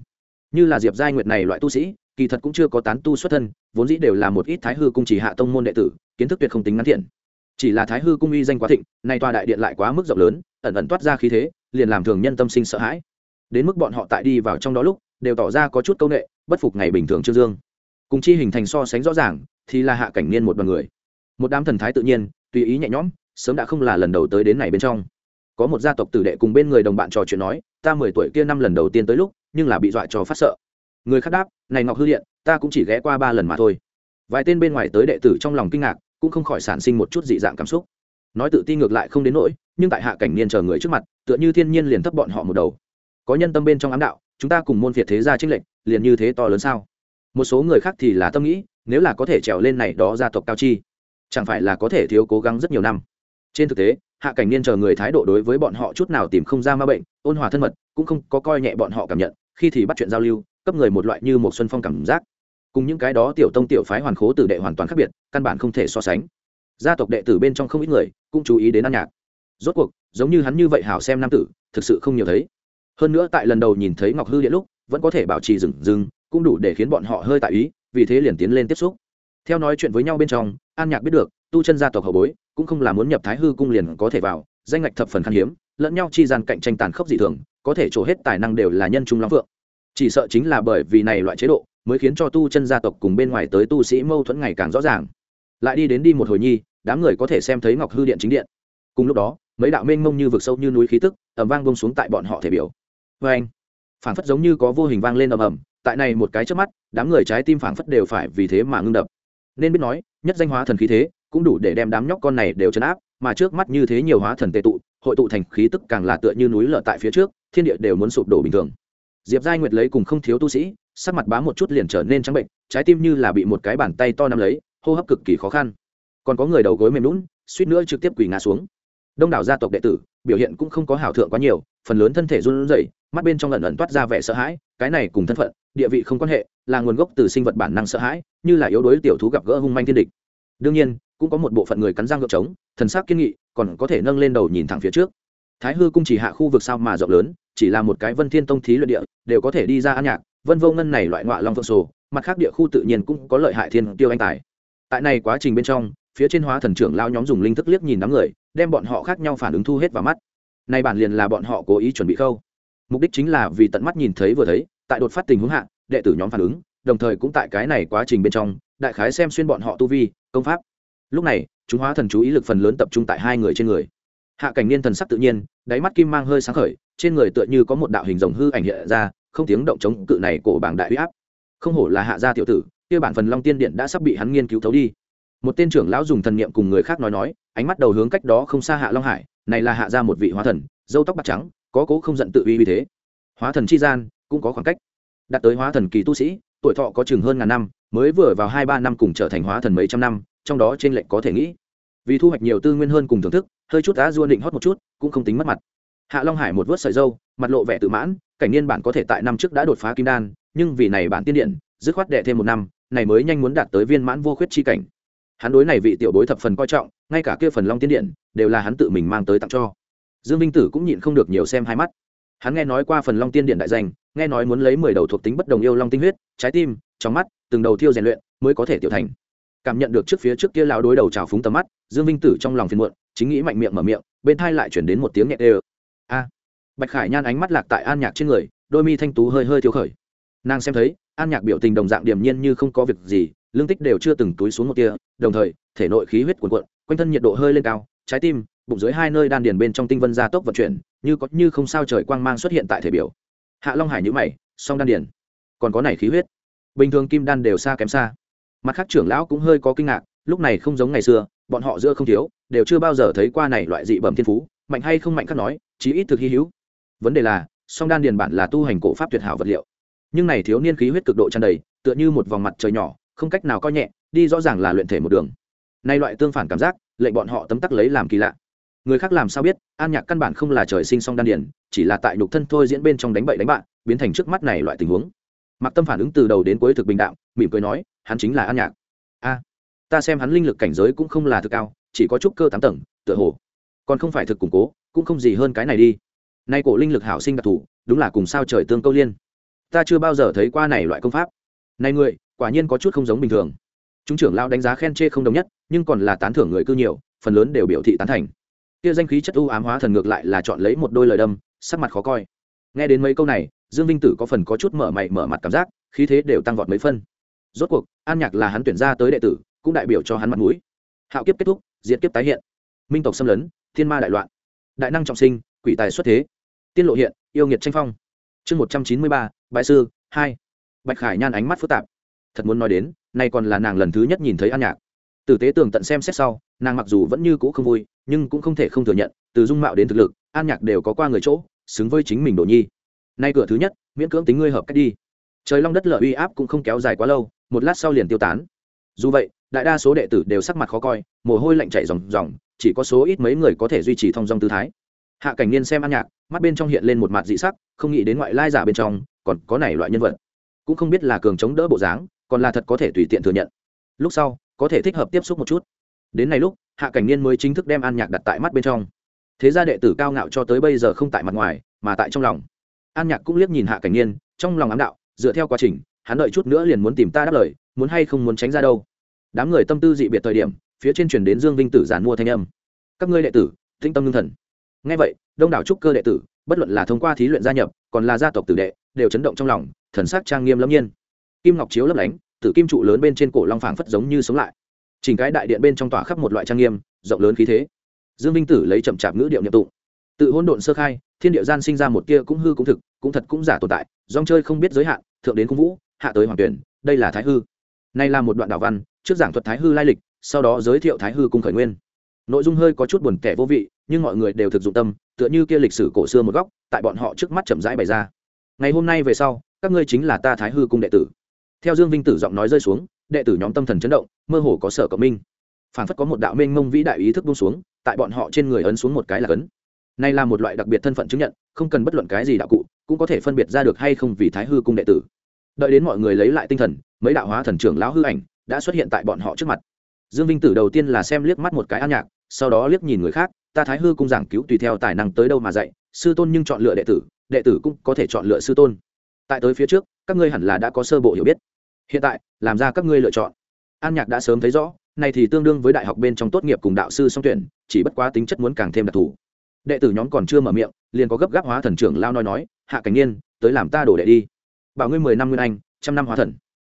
Như là diệp giai nguyệt này loại tu sĩ, kỳ thật cũng chưa có tán tu xuất thân, vốn dĩ đều là một ít thái hư cung chỉ hạ tông môn đệ tử, kiến thức tuyệt không tính ngắn thiện. Chỉ là thái hư cung uy danh quá thịnh, nay tòa đại điện lại quá mức rộng lớn, ẩn ẩn toát ra khí thế, liền làm thường nhân tâm sinh sợ hãi. Đến mức bọn họ tại đi vào trong đó lúc, đều tỏ ra có chút công nghệ bất phục ngày bình thường trương dương cùng chi hình thành so sánh rõ ràng, thì là hạ cảnh niên một đoàn người. Một đám thần thái tự nhiên, tùy ý nhẹ nhõm, sớm đã không là lần đầu tới đến này bên trong. Có một gia tộc tử đệ cùng bên người đồng bạn trò chuyện nói, ta mười tuổi kia năm lần đầu tiên tới lúc, nhưng là bị dọa cho phát sợ. Người khác đáp, này ngọc hư điện, ta cũng chỉ ghé qua ba lần mà thôi. Vài tên bên ngoài tới đệ tử trong lòng kinh ngạc, cũng không khỏi sản sinh một chút dị dạng cảm xúc. Nói tự ti ngược lại không đến nỗi, nhưng tại hạ cảnh niên chờ người trước mặt, tựa như thiên nhiên liền thấp bọn họ một đầu. Có nhân tâm bên trong ám đạo, chúng ta cùng môn việt thế gia trinh lệnh liền như thế to lớn sao? Một số người khác thì là tâm nghĩ, nếu là có thể trèo lên này đó gia tộc cao chi, chẳng phải là có thể thiếu cố gắng rất nhiều năm. Trên thực tế, hạ cảnh niên chờ người thái độ đối với bọn họ chút nào tìm không ra ma bệnh, ôn hòa thân mật, cũng không có coi nhẹ bọn họ cảm nhận, khi thì bắt chuyện giao lưu, cấp người một loại như một xuân phong cảm giác. Cùng những cái đó tiểu tông tiểu phái hoàn khố tử đệ hoàn toàn khác biệt, căn bản không thể so sánh. Gia tộc đệ tử bên trong không ít người, cũng chú ý đến ăn nhạc. Rốt cuộc, giống như hắn như vậy hảo xem nam tử, thực sự không nhiều thấy. Hơn nữa tại lần đầu nhìn thấy ngọc hư điện lúc, vẫn có thể bảo trì dừng dừng cũng đủ để khiến bọn họ hơi tại ý, vì thế liền tiến lên tiếp xúc. Theo nói chuyện với nhau bên trong, an nhạc biết được, tu chân gia tộc hậu bối, cũng không là muốn nhập thái hư cung liền có thể vào, danh ngạch thập phần khan hiếm, lẫn nhau chi gian cạnh tranh tàn khốc dị thường, có thể trổ hết tài năng đều là nhân trung lắm vượng chỉ sợ chính là bởi vì này loại chế độ, mới khiến cho tu chân gia tộc cùng bên ngoài tới tu sĩ mâu thuẫn ngày càng rõ ràng. Lại đi đến đi một hồi nhi, đám người có thể xem thấy ngọc hư điện chính điện. Cùng lúc đó, mấy đạo mênh mông như vực sâu như núi khí tức ẩm vang bông xuống tại bọn họ thể biểu. Vâng. Vê anh phảng phất giống như có vô hình vang lên ầm ầm tại này một cái trước mắt, đám người trái tim phảng phất đều phải vì thế mà ngưng đập. Nên biết nói, nhất danh hóa thần khí thế, cũng đủ để đem đám nhóc con này đều chấn áp, mà trước mắt như thế nhiều hóa thần tệ tụ, hội tụ thành khí tức càng là tựa như núi lở tại phía trước, thiên địa đều muốn sụp đổ bình thường. Diệp giai nguyệt lấy cùng không thiếu tu sĩ, sắc mặt bá một chút liền trở nên trắng bệnh, trái tim như là bị một cái bàn tay to nắm lấy, hô hấp cực kỳ khó khăn. Còn có người đầu gối mềm lún suýt nữa trực tiếp quỳ ngã xuống đông đảo gia tộc đệ tử, biểu hiện cũng không có hảo thượng quá nhiều, phần lớn thân thể run rẩy, mắt bên trong lần lần toát ra vẻ sợ hãi, cái này cùng thân phận, địa vị không quan hệ, là nguồn gốc từ sinh vật bản năng sợ hãi, như là yếu đuối tiểu thú gặp gỡ hung manh thiên địch. Đương nhiên, cũng có một bộ phận người cắn răng gợp trống, thần sắc kiên nghị, còn có thể nâng lên đầu nhìn thẳng phía trước. Thái hư cung chỉ hạ khu vực sao mà rộng lớn, chỉ là một cái vân thiên tông thí luyện địa, đều có thể đi ra ăn nhạc, vân vô ngân này loại ngọa long phượng sổ, mặt khác địa khu tự nhiên cũng có lợi hại thiên tiêu anh tài. Tại này quá trình bên trong phía trên hóa thần trưởng lao nhóm dùng linh thức liếc nhìn đám người, đem bọn họ khác nhau phản ứng thu hết vào mắt. Nay bản liền là bọn họ cố ý chuẩn bị khâu. Mục đích chính là vì tận mắt nhìn thấy vừa thấy, tại đột phát tình huống hạ, đệ tử nhóm phản ứng, đồng thời cũng tại cái này quá trình bên trong, đại khái xem xuyên bọn họ tu vi, công pháp. Lúc này, chúng hóa thần chú ý lực phần lớn tập trung tại hai người trên người. Hạ cảnh niên thần sắc tự nhiên, đáy mắt kim mang hơi sáng khởi, trên người tựa như có một đạo hình rồng hư ảnh hiện ra, không tiếng động chống cự này cổ bảng đại huy áp. Không hổ là hạ gia tiểu tử, kia bản phần long tiên điện đã sắp bị hắn nghiên cứu thấu đi một tên trưởng lão dùng thần niệm cùng người khác nói nói, ánh mắt đầu hướng cách đó không xa hạ long hải, này là hạ ra một vị hóa thần, dâu tóc bạc trắng, có cố không giận tự uy vì thế. Hóa thần chi gian, cũng có khoảng cách. Đạt tới hóa thần kỳ tu sĩ, tuổi thọ có chừng hơn ngàn năm, mới vừa vào hai ba năm cùng trở thành hóa thần mấy trăm năm, trong đó trên lệnh có thể nghĩ. Vì thu hoạch nhiều tư nguyên hơn cùng thưởng thức, hơi chút đã duôn định hót một chút, cũng không tính mất mặt. Hạ long hải một vớt sợi dâu, mặt lộ vẻ tự mãn, cảnh niên bản có thể tại năm trước đã đột phá kim đan, nhưng vì này bản tiên điện, dứt khoát đệ thêm một năm, này mới nhanh muốn đạt tới viên mãn vô khuyết chi cảnh hắn đối này vị tiểu bối thập phần coi trọng, ngay cả kia phần long tiên điện, đều là hắn tự mình mang tới tặng cho. Dương vinh tử cũng nhịn không được nhiều xem hai mắt. Hắn nghe nói qua phần long tiên điện đại danh, nghe nói muốn lấy mười đầu thuộc tính bất đồng yêu long tinh huyết, trái tim, trong mắt, từng đầu thiêu rèn luyện mới có thể tiểu thành. Cảm nhận được trước phía trước kia lão đối đầu trào phúng tầm mắt, dương vinh tử trong lòng phiền muộn, chính nghĩ mạnh miệng mở miệng, bên thai lại chuyển đến một tiếng nhẹ ê a! Bạch khải nhan ánh mắt lạc tại an nhạc trên người, đôi mi thanh tú hơi hơi thiếu khởi. Nàng xem thấy, an nhạc biểu tình đồng dạng điềm nhiên như không có việc gì lương tích đều chưa từng túi xuống một tia, đồng thời, thể nội khí huyết cuồn cuộn, quanh thân nhiệt độ hơi lên cao, trái tim, bụng dưới hai nơi đan điền bên trong tinh vân gia tốc vận chuyển, như có như không sao trời quang mang xuất hiện tại thể biểu. Hạ long hải nhữ mày, song đan điền. Còn có này khí huyết. Bình thường kim đan đều xa kém xa. Mặt khác trưởng lão cũng hơi có kinh ngạc, lúc này không giống ngày xưa, bọn họ giữa không thiếu, đều chưa bao giờ thấy qua này loại dị bẩm thiên phú, mạnh hay không mạnh khác nói, chí ít thực hy hữu. Vấn đề là, song đan điền bản là tu hành cổ pháp tuyệt hảo vật liệu. Nhưng này thiếu niên khí huyết cực độ tràn đầy, tựa như một vòng mặt trời nhỏ không cách nào coi nhẹ đi rõ ràng là luyện thể một đường. Nay loại tương phản cảm giác lệnh bọn họ tấm tắc lấy làm kỳ lạ. Người khác làm sao biết an nhạc căn bản không là trời sinh song đan điển, chỉ là tại nhục thân thôi diễn bên trong đánh bậy đánh bạn biến thành trước mắt này loại tình huống. Mặc tâm phản ứng từ đầu đến cuối thực bình đạo mỉm cười nói hắn chính là an nhạc. A ta xem hắn linh lực cảnh giới cũng không là thực cao chỉ có chút cơ tám tầng tựa hồ. Còn không phải thực củng cố cũng không gì hơn cái này đi. Nay cổ linh lực hảo sinh đặc thù đúng là cùng sao trời tương câu liên. Ta chưa bao giờ thấy qua này loại công pháp. Này người quả nhiên có chút không giống bình thường. Chúng trưởng lao đánh giá khen chê không đồng nhất, nhưng còn là tán thưởng người cư nhiều, phần lớn đều biểu thị tán thành. Kia danh khí chất u ám hóa thần ngược lại là chọn lấy một đôi lời đâm, sắc mặt khó coi. Nghe đến mấy câu này, dương vinh tử có phần có chút mở mày mở mặt cảm giác, khí thế đều tăng vọt mấy phân. Rốt cuộc, an nhạc là hắn tuyển ra tới đệ tử, cũng đại biểu cho hắn mặt mũi. Hạo kiếp kết thúc, diệt kiếp tái hiện. Minh tộc xâm lấn, thiên ma đại loạn. Đại năng trọng sinh, quỷ tài xuất thế. Tiên lộ hiện, yêu nghiệt tranh phong. Chương một trăm chín mươi ba bại sư, hai. Bạch khải nhan ánh mắt phức tạp thật muốn nói đến, nay còn là nàng lần thứ nhất nhìn thấy an nhạc. Tử tế tường tận xem xét sau, nàng mặc dù vẫn như cũ không vui, nhưng cũng không thể không thừa nhận, từ dung mạo đến thực lực, an nhạc đều có qua người chỗ, xứng với chính mình đồ nhi. Nay cửa thứ nhất, miễn cưỡng tính ngươi hợp cách đi. Trời long đất lợi uy áp cũng không kéo dài quá lâu, một lát sau liền tiêu tán. Dù vậy, đại đa số đệ tử đều sắc mặt khó coi, mồ hôi lạnh chảy ròng ròng, chỉ có số ít mấy người có thể duy trì thong dong tư thái. Hạ cảnh niên xem an nhạc, mắt bên trong hiện lên một mặt dị sắc, không nghĩ đến ngoại lai giả bên trong, còn có này loại nhân vật. Cũng không biết là cường chống đỡ bộ dáng còn là thật có thể tùy tiện thừa nhận. Lúc sau, có thể thích hợp tiếp xúc một chút. Đến nay lúc, hạ cảnh niên mới chính thức đem an nhạc đặt tại mắt bên trong. Thế gia đệ tử cao ngạo cho tới bây giờ không tại mặt ngoài, mà tại trong lòng. An nhạc cũng liếc nhìn hạ cảnh niên, trong lòng ám đạo, dựa theo quá trình, hắn đợi chút nữa liền muốn tìm ta đáp lời, muốn hay không muốn tránh ra đâu. Đám người tâm tư dị biệt thời điểm, phía trên truyền đến dương vinh tử giản mua thanh âm. Các ngươi đệ tử, tĩnh tâm ngưng thần. Ngay vậy, đông đảo trúc cơ đệ tử, bất luận là thông qua thí luyện gia nhập, còn là gia tộc tử đệ, đều chấn động trong lòng, thần sắc trang nghiêm lâm nhiên kim ngọc chiếu lấp lánh, tử kim trụ lớn bên trên cổ long phảng phất giống như sống lại. Chỉnh cái đại điện bên trong tỏa khắp một loại trang nghiêm, rộng lớn khí thế. Dương vinh tử lấy chậm chạp ngữ điệu nhậm tụng. Tự hôn độn sơ khai, thiên địa gian sinh ra một tia cũng hư cũng thực, cũng thật cũng giả tồn tại, dòng chơi không biết giới hạn, thượng đến cung vũ, hạ tới hoàng tuyển, đây là thái hư. Nay là một đoạn đạo văn, trước giảng thuật thái hư lai lịch, sau đó giới thiệu thái hư cung khởi nguyên. Nội dung hơi có chút buồn kẻ vô vị, nhưng mọi người đều thực dụng tâm, tựa như kia lịch sử cổ xưa một góc, tại bọn họ trước mắt chậm rãi bày ra. Ngày hôm nay về sau, các ngươi chính là ta thái hư cung đệ tử theo dương vinh tử giọng nói rơi xuống, đệ tử nhóm tâm thần chấn động, mơ hồ có sở cộng minh. Phản phất có một đạo mênh mông vĩ đại ý thức buông xuống, tại bọn họ trên người ấn xuống một cái là ấn. Này là một loại đặc biệt thân phận chứng nhận, không cần bất luận cái gì đạo cụ, cũng có thể phân biệt ra được hay không vì thái hư cung đệ tử. Đợi đến mọi người lấy lại tinh thần, mấy đạo hóa thần trưởng lão hư ảnh đã xuất hiện tại bọn họ trước mặt. Dương vinh tử đầu tiên là xem liếc mắt một cái an nhạc, sau đó liếc nhìn người khác, ta thái hư cung giảng cứu tùy theo tài năng tới đâu mà dạy, sư tôn nhưng chọn lựa đệ tử đệ tử cũng có thể chọn lựa sư tôn. Tại tới phía trước, các ngươi hẳn là đã có sơ bộ hiểu biết hiện tại, làm ra các ngươi lựa chọn. An nhạc đã sớm thấy rõ này thì tương đương với đại học bên trong tốt nghiệp cùng đạo sư song tuyển, chỉ bất quá tính chất muốn càng thêm đặc thù. Đệ tử nhóm còn chưa mở miệng, liền có gấp gáp hóa thần trưởng lao nói nói, hạ cảnh niên, tới làm ta đổ đệ đi. Bảo ngươi mười năm nguyên anh, trăm năm hóa thần.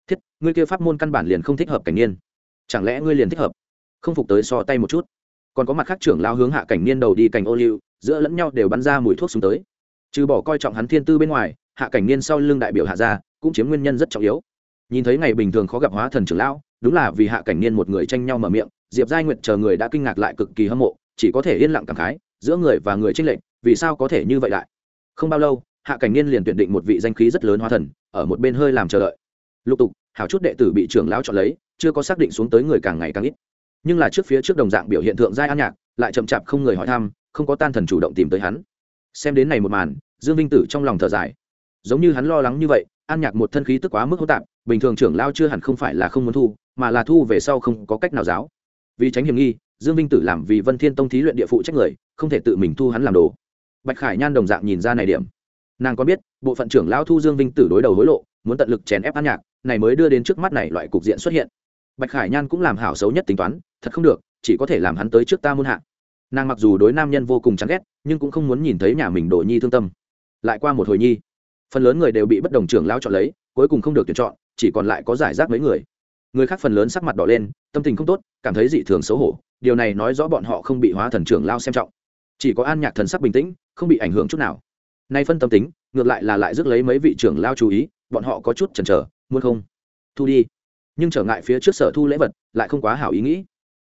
Thiết, ngươi kia pháp môn căn bản liền không thích hợp cảnh niên. Chẳng lẽ ngươi liền thích hợp? Không phục tới so tay một chút. Còn có mặt khác trưởng lao hướng hạ cảnh niên đầu đi cảnh ô liu, giữa lẫn nhau đều bắn ra mùi thuốc xuống tới. Trừ bỏ coi trọng hắn thiên tư bên ngoài, hạ cảnh niên sau lưng đại biểu hạ gia, cũng chiếm nguyên nhân rất trọng yếu nhìn thấy ngày bình thường khó gặp hóa thần trưởng lão, đúng là vì hạ cảnh niên một người tranh nhau mở miệng, diệp giai nguyệt chờ người đã kinh ngạc lại cực kỳ hâm mộ, chỉ có thể yên lặng cảm khái, giữa người và người tranh lệch, vì sao có thể như vậy lại? Không bao lâu, hạ cảnh niên liền tuyển định một vị danh khí rất lớn hóa thần, ở một bên hơi làm chờ đợi. Lục tục, hảo chút đệ tử bị trưởng lão chọn lấy, chưa có xác định xuống tới người càng ngày càng ít. Nhưng là trước phía trước đồng dạng biểu hiện thượng giai an nhạc, lại chậm chạp không người hỏi thăm, không có tan thần chủ động tìm tới hắn. Xem đến này một màn, dương vinh tử trong lòng thở dài. Giống như hắn lo lắng như vậy, an nhạc một thân khí tức quá mức hỗn tạp bình thường trưởng lao chưa hẳn không phải là không muốn thu, mà là thu về sau không có cách nào giáo. Vì tránh hiểm nghi, dương vinh tử làm vì vân thiên tông thí luyện địa phụ trách người, không thể tự mình thu hắn làm đồ. Bạch khải nhan đồng dạng nhìn ra này điểm. Nàng có biết, bộ phận trưởng lao thu dương vinh tử đối đầu hối lộ, muốn tận lực chèn ép an nhạc, này mới đưa đến trước mắt này loại cục diện xuất hiện. Bạch khải nhan cũng làm hảo xấu nhất tính toán, thật không được, chỉ có thể làm hắn tới trước ta muôn hạ. Nàng mặc dù đối nam nhân vô cùng chán ghét, nhưng cũng không muốn nhìn thấy nhà mình đồ nhi thương tâm. Lại qua một hồi nhi, phần lớn người đều bị bất đồng trưởng lao chọn lấy, cuối cùng không được tuyển chọn chỉ còn lại có giải rác mấy người. Người khác phần lớn sắc mặt đỏ lên, tâm tình không tốt, cảm thấy dị thường xấu hổ. Điều này nói rõ bọn họ không bị hóa thần trưởng lao xem trọng. Chỉ có an nhạc thần sắc bình tĩnh, không bị ảnh hưởng chút nào. Nay phân tâm tính, ngược lại là lại rước lấy mấy vị trưởng lao chú ý, bọn họ có chút chần chờ, muốn không? Thu đi. Nhưng trở ngại phía trước sở thu lễ vật, lại không quá hảo ý nghĩ.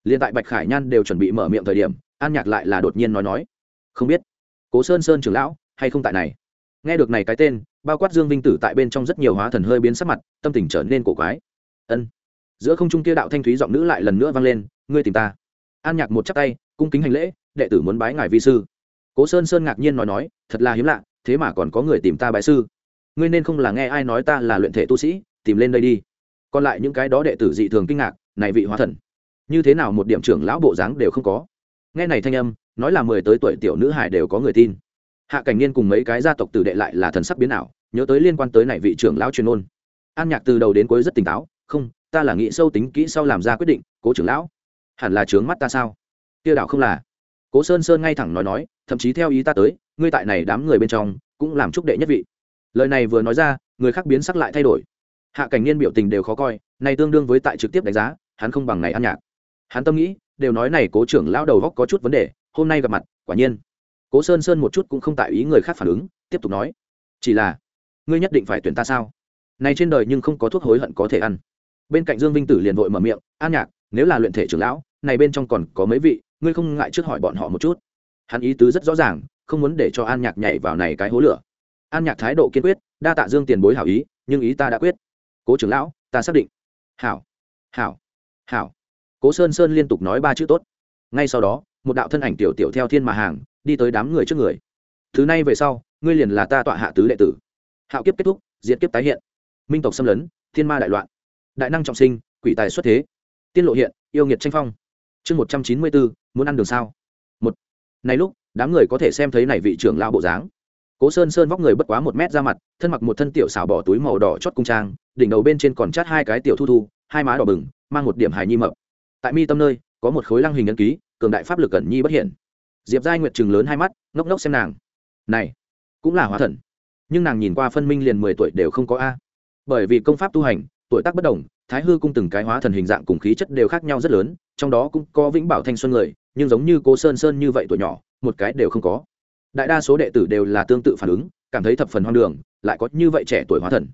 Liền tại bạch khải nhan đều chuẩn bị mở miệng thời điểm, an nhạc lại là đột nhiên nói nói. Không biết, cố sơn sơn trưởng lão, hay không tại này? Nghe được này cái tên bao quát dương vinh tử tại bên trong rất nhiều hóa thần hơi biến sắc mặt, tâm tình trở nên cổ quái. Ân. Giữa không trung kia đạo thanh thúy giọng nữ lại lần nữa vang lên, ngươi tìm ta. An nhạc một chắc tay, cung kính hành lễ, đệ tử muốn bái ngài vi sư. Cố sơn sơn ngạc nhiên nói nói, thật là hiếm lạ, thế mà còn có người tìm ta bái sư. Ngươi nên không là nghe ai nói ta là luyện thể tu sĩ, tìm lên đây đi. Còn lại những cái đó đệ tử dị thường kinh ngạc, này vị hóa thần, như thế nào một điểm trưởng lão bộ dáng đều không có? Nghe này thanh âm, nói là mười tới tuổi tiểu nữ hải đều có người tin hạ cảnh niên cùng mấy cái gia tộc tử đệ lại là thần sắc biến ảo, nhớ tới liên quan tới này vị trưởng lão truyền ôn an nhạc từ đầu đến cuối rất tỉnh táo, không, ta là nghĩ sâu tính kỹ sau làm ra quyết định, cố trưởng lão. Hẳn là trướng mắt ta sao? Kia đạo không là. Cố sơn sơn ngay thẳng nói nói, thậm chí theo ý ta tới, ngươi tại này đám người bên trong, cũng làm chúc đệ nhất vị. Lời này vừa nói ra, người khác biến sắc lại thay đổi. Hạ cảnh niên biểu tình đều khó coi, này tương đương với tại trực tiếp đánh giá, hắn không bằng này an nhạc. Hắn tâm nghĩ, đều nói này cố trưởng lão đầu góc có chút vấn đề, hôm nay gặp mặt, quả nhiên cố sơn sơn một chút cũng không tại ý người khác phản ứng, tiếp tục nói, chỉ là, ngươi nhất định phải tuyển ta sao? Này trên đời nhưng không có thuốc hối hận có thể ăn. Bên cạnh dương vinh tử liền vội mở miệng, an nhạc, nếu là luyện thể trưởng lão, này bên trong còn có mấy vị, ngươi không ngại trước hỏi bọn họ một chút? Hắn ý tứ rất rõ ràng, không muốn để cho an nhạc nhảy vào này cái hố lửa. An nhạc thái độ kiên quyết, đa tạ dương tiền bối hảo ý, nhưng ý ta đã quyết. Cố trưởng lão, ta xác định. Hảo hảo hảo. Cố sơn sơn liên tục nói ba chữ tốt. Ngay sau đó, một đạo thân ảnh tiểu tiểu theo thiên mà hàng đi tới đám người trước người. Thứ nay về sau, ngươi liền là ta tọa hạ tứ đệ tử. Hạo kiếp kết thúc, diệt kiếp tái hiện. Minh tộc xâm lấn, thiên ma đại loạn. Đại năng trọng sinh, quỷ tài xuất thế. Tiên lộ hiện, yêu nghiệt tranh phong. Chương một trăm chín mươi bốn, muốn ăn đường sao? Một. Này lúc, đám người có thể xem thấy này vị trưởng lao bộ dáng. Cố sơn sơn vóc người bất quá một mét ra mặt, thân mặc một thân tiểu xảo bỏ túi màu đỏ chót cung trang, đỉnh đầu bên trên còn chát hai cái tiểu thu thu, hai má đỏ bừng, mang một điểm hài nhi mập. Tại mi tâm nơi, có một khối lăng hình ấn ký, cường đại pháp lực cẩn nhi bất hiện diệp giai nguyệt chừng lớn hai mắt, ngốc ngốc xem nàng. Này, cũng là hóa thần. Nhưng nàng nhìn qua phân minh liền mười tuổi đều không có a. Bởi vì công pháp tu hành, tuổi tác bất đồng, thái hư cung từng cái hóa thần hình dạng cùng khí chất đều khác nhau rất lớn, trong đó cũng có vĩnh bảo thanh xuân người, nhưng giống như cố sơn sơn như vậy tuổi nhỏ, một cái đều không có. Đại đa số đệ tử đều là tương tự phản ứng, cảm thấy thập phần hoang đường, lại có như vậy trẻ tuổi hóa thần.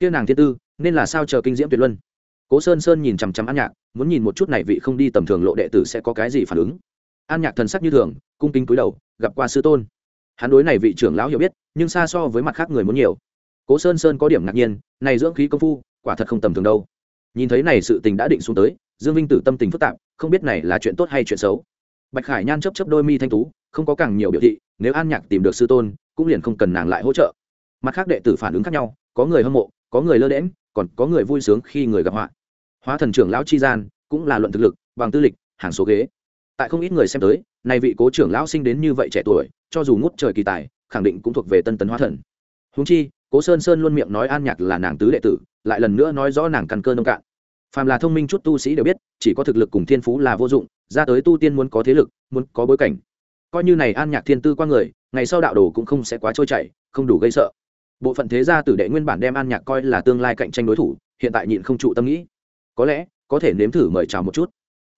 Kia nàng thiên tư, nên là sao chờ kinh diễm tuyệt luân. Cố sơn sơn nhìn chằm chằm ăn nhạc, muốn nhìn một chút này vị không đi tầm thường lộ đệ tử sẽ có cái gì phản ứng an nhạc thần sắc như thường, cung kính cúi đầu, gặp qua sư tôn. Hắn đối này vị trưởng lão hiểu biết, nhưng xa so với mặt khác người muốn nhiều. Cố sơn sơn có điểm ngạc nhiên, này dưỡng khí công phu, quả thật không tầm thường đâu. Nhìn thấy này sự tình đã định xuống tới, dương vinh tử tâm tình phức tạp, không biết này là chuyện tốt hay chuyện xấu. Bạch khải nhan chấp chấp đôi mi thanh tú, không có càng nhiều biểu thị, nếu an nhạc tìm được sư tôn, cũng liền không cần nàng lại hỗ trợ. Mặt khác đệ tử phản ứng khác nhau, có người hâm mộ, có người lơ đễm còn có người vui sướng khi người gặp họa. Hóa thần trưởng lão chi gian, cũng là luận thực lực, bằng tư lịch, hàng số ghế tại không ít người xem tới này vị cố trưởng lão sinh đến như vậy trẻ tuổi, cho dù ngút trời kỳ tài, khẳng định cũng thuộc về tân tấn hóa thần. Húng chi, cố sơn sơn luôn miệng nói an nhạc là nàng tứ đệ tử, lại lần nữa nói rõ nàng căn cơ nông cạn. Phàm là thông minh chút tu sĩ đều biết, chỉ có thực lực cùng thiên phú là vô dụng, ra tới tu tiên muốn có thế lực, muốn có bối cảnh. Coi như này an nhạc thiên tư qua người, ngày sau đạo đồ cũng không sẽ quá trôi chảy, không đủ gây sợ. Bộ phận thế gia tử đệ nguyên bản đem an nhạc coi là tương lai cạnh tranh đối thủ, hiện tại nhịn không trụ tâm nghĩ. Có lẽ, có thể nếm thử mời chào một chút.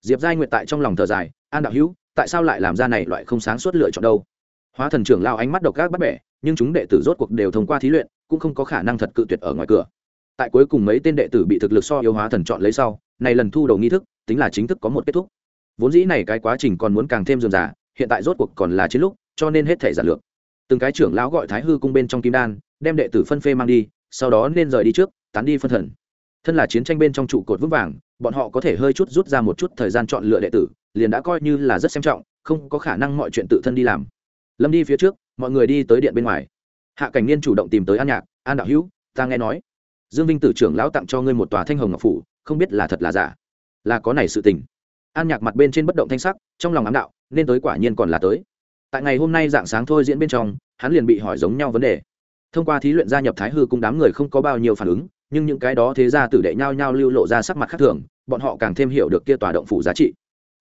Diệp giai nguyện tại trong lòng thở dài an đạo hữu, tại sao lại làm ra này loại không sáng suốt lựa chọn đâu? Hóa thần trưởng lao ánh mắt độc gác bắt bẻ, nhưng chúng đệ tử rốt cuộc đều thông qua thí luyện, cũng không có khả năng thật cự tuyệt ở ngoài cửa. Tại cuối cùng mấy tên đệ tử bị thực lực so yêu hóa thần chọn lấy sau, này lần thu đầu nghi thức, tính là chính thức có một kết thúc. Vốn dĩ này cái quá trình còn muốn càng thêm dườm già, hiện tại rốt cuộc còn là chiến lúc, cho nên hết thể giản lược. Từng cái trưởng lão gọi thái hư cung bên trong kim đan, đem đệ tử phân phê mang đi, sau đó nên rời đi trước, tán đi phân thần. Thân là chiến tranh bên trong trụ cột vững vàng bọn họ có thể hơi chút rút ra một chút thời gian chọn lựa đệ tử, liền đã coi như là rất xem trọng, không có khả năng mọi chuyện tự thân đi làm. Lâm đi phía trước, mọi người đi tới điện bên ngoài. Hạ cảnh niên chủ động tìm tới an nhạc, an đạo hữu, ta nghe nói, dương vinh tử trưởng lão tặng cho ngươi một tòa thanh hồng ngọc phủ, không biết là thật là giả. Là có này sự tình. An nhạc mặt bên trên bất động thanh sắc, trong lòng ám đạo, nên tới quả nhiên còn là tới. Tại ngày hôm nay dạng sáng thôi diễn bên trong, hắn liền bị hỏi giống nhau vấn đề. Thông qua thí luyện gia nhập thái hư cung đám người không có bao nhiêu phản ứng nhưng những cái đó thế ra tử đệ nhau nhau lưu lộ ra sắc mặt khác thường, bọn họ càng thêm hiểu được kia tòa động phủ giá trị.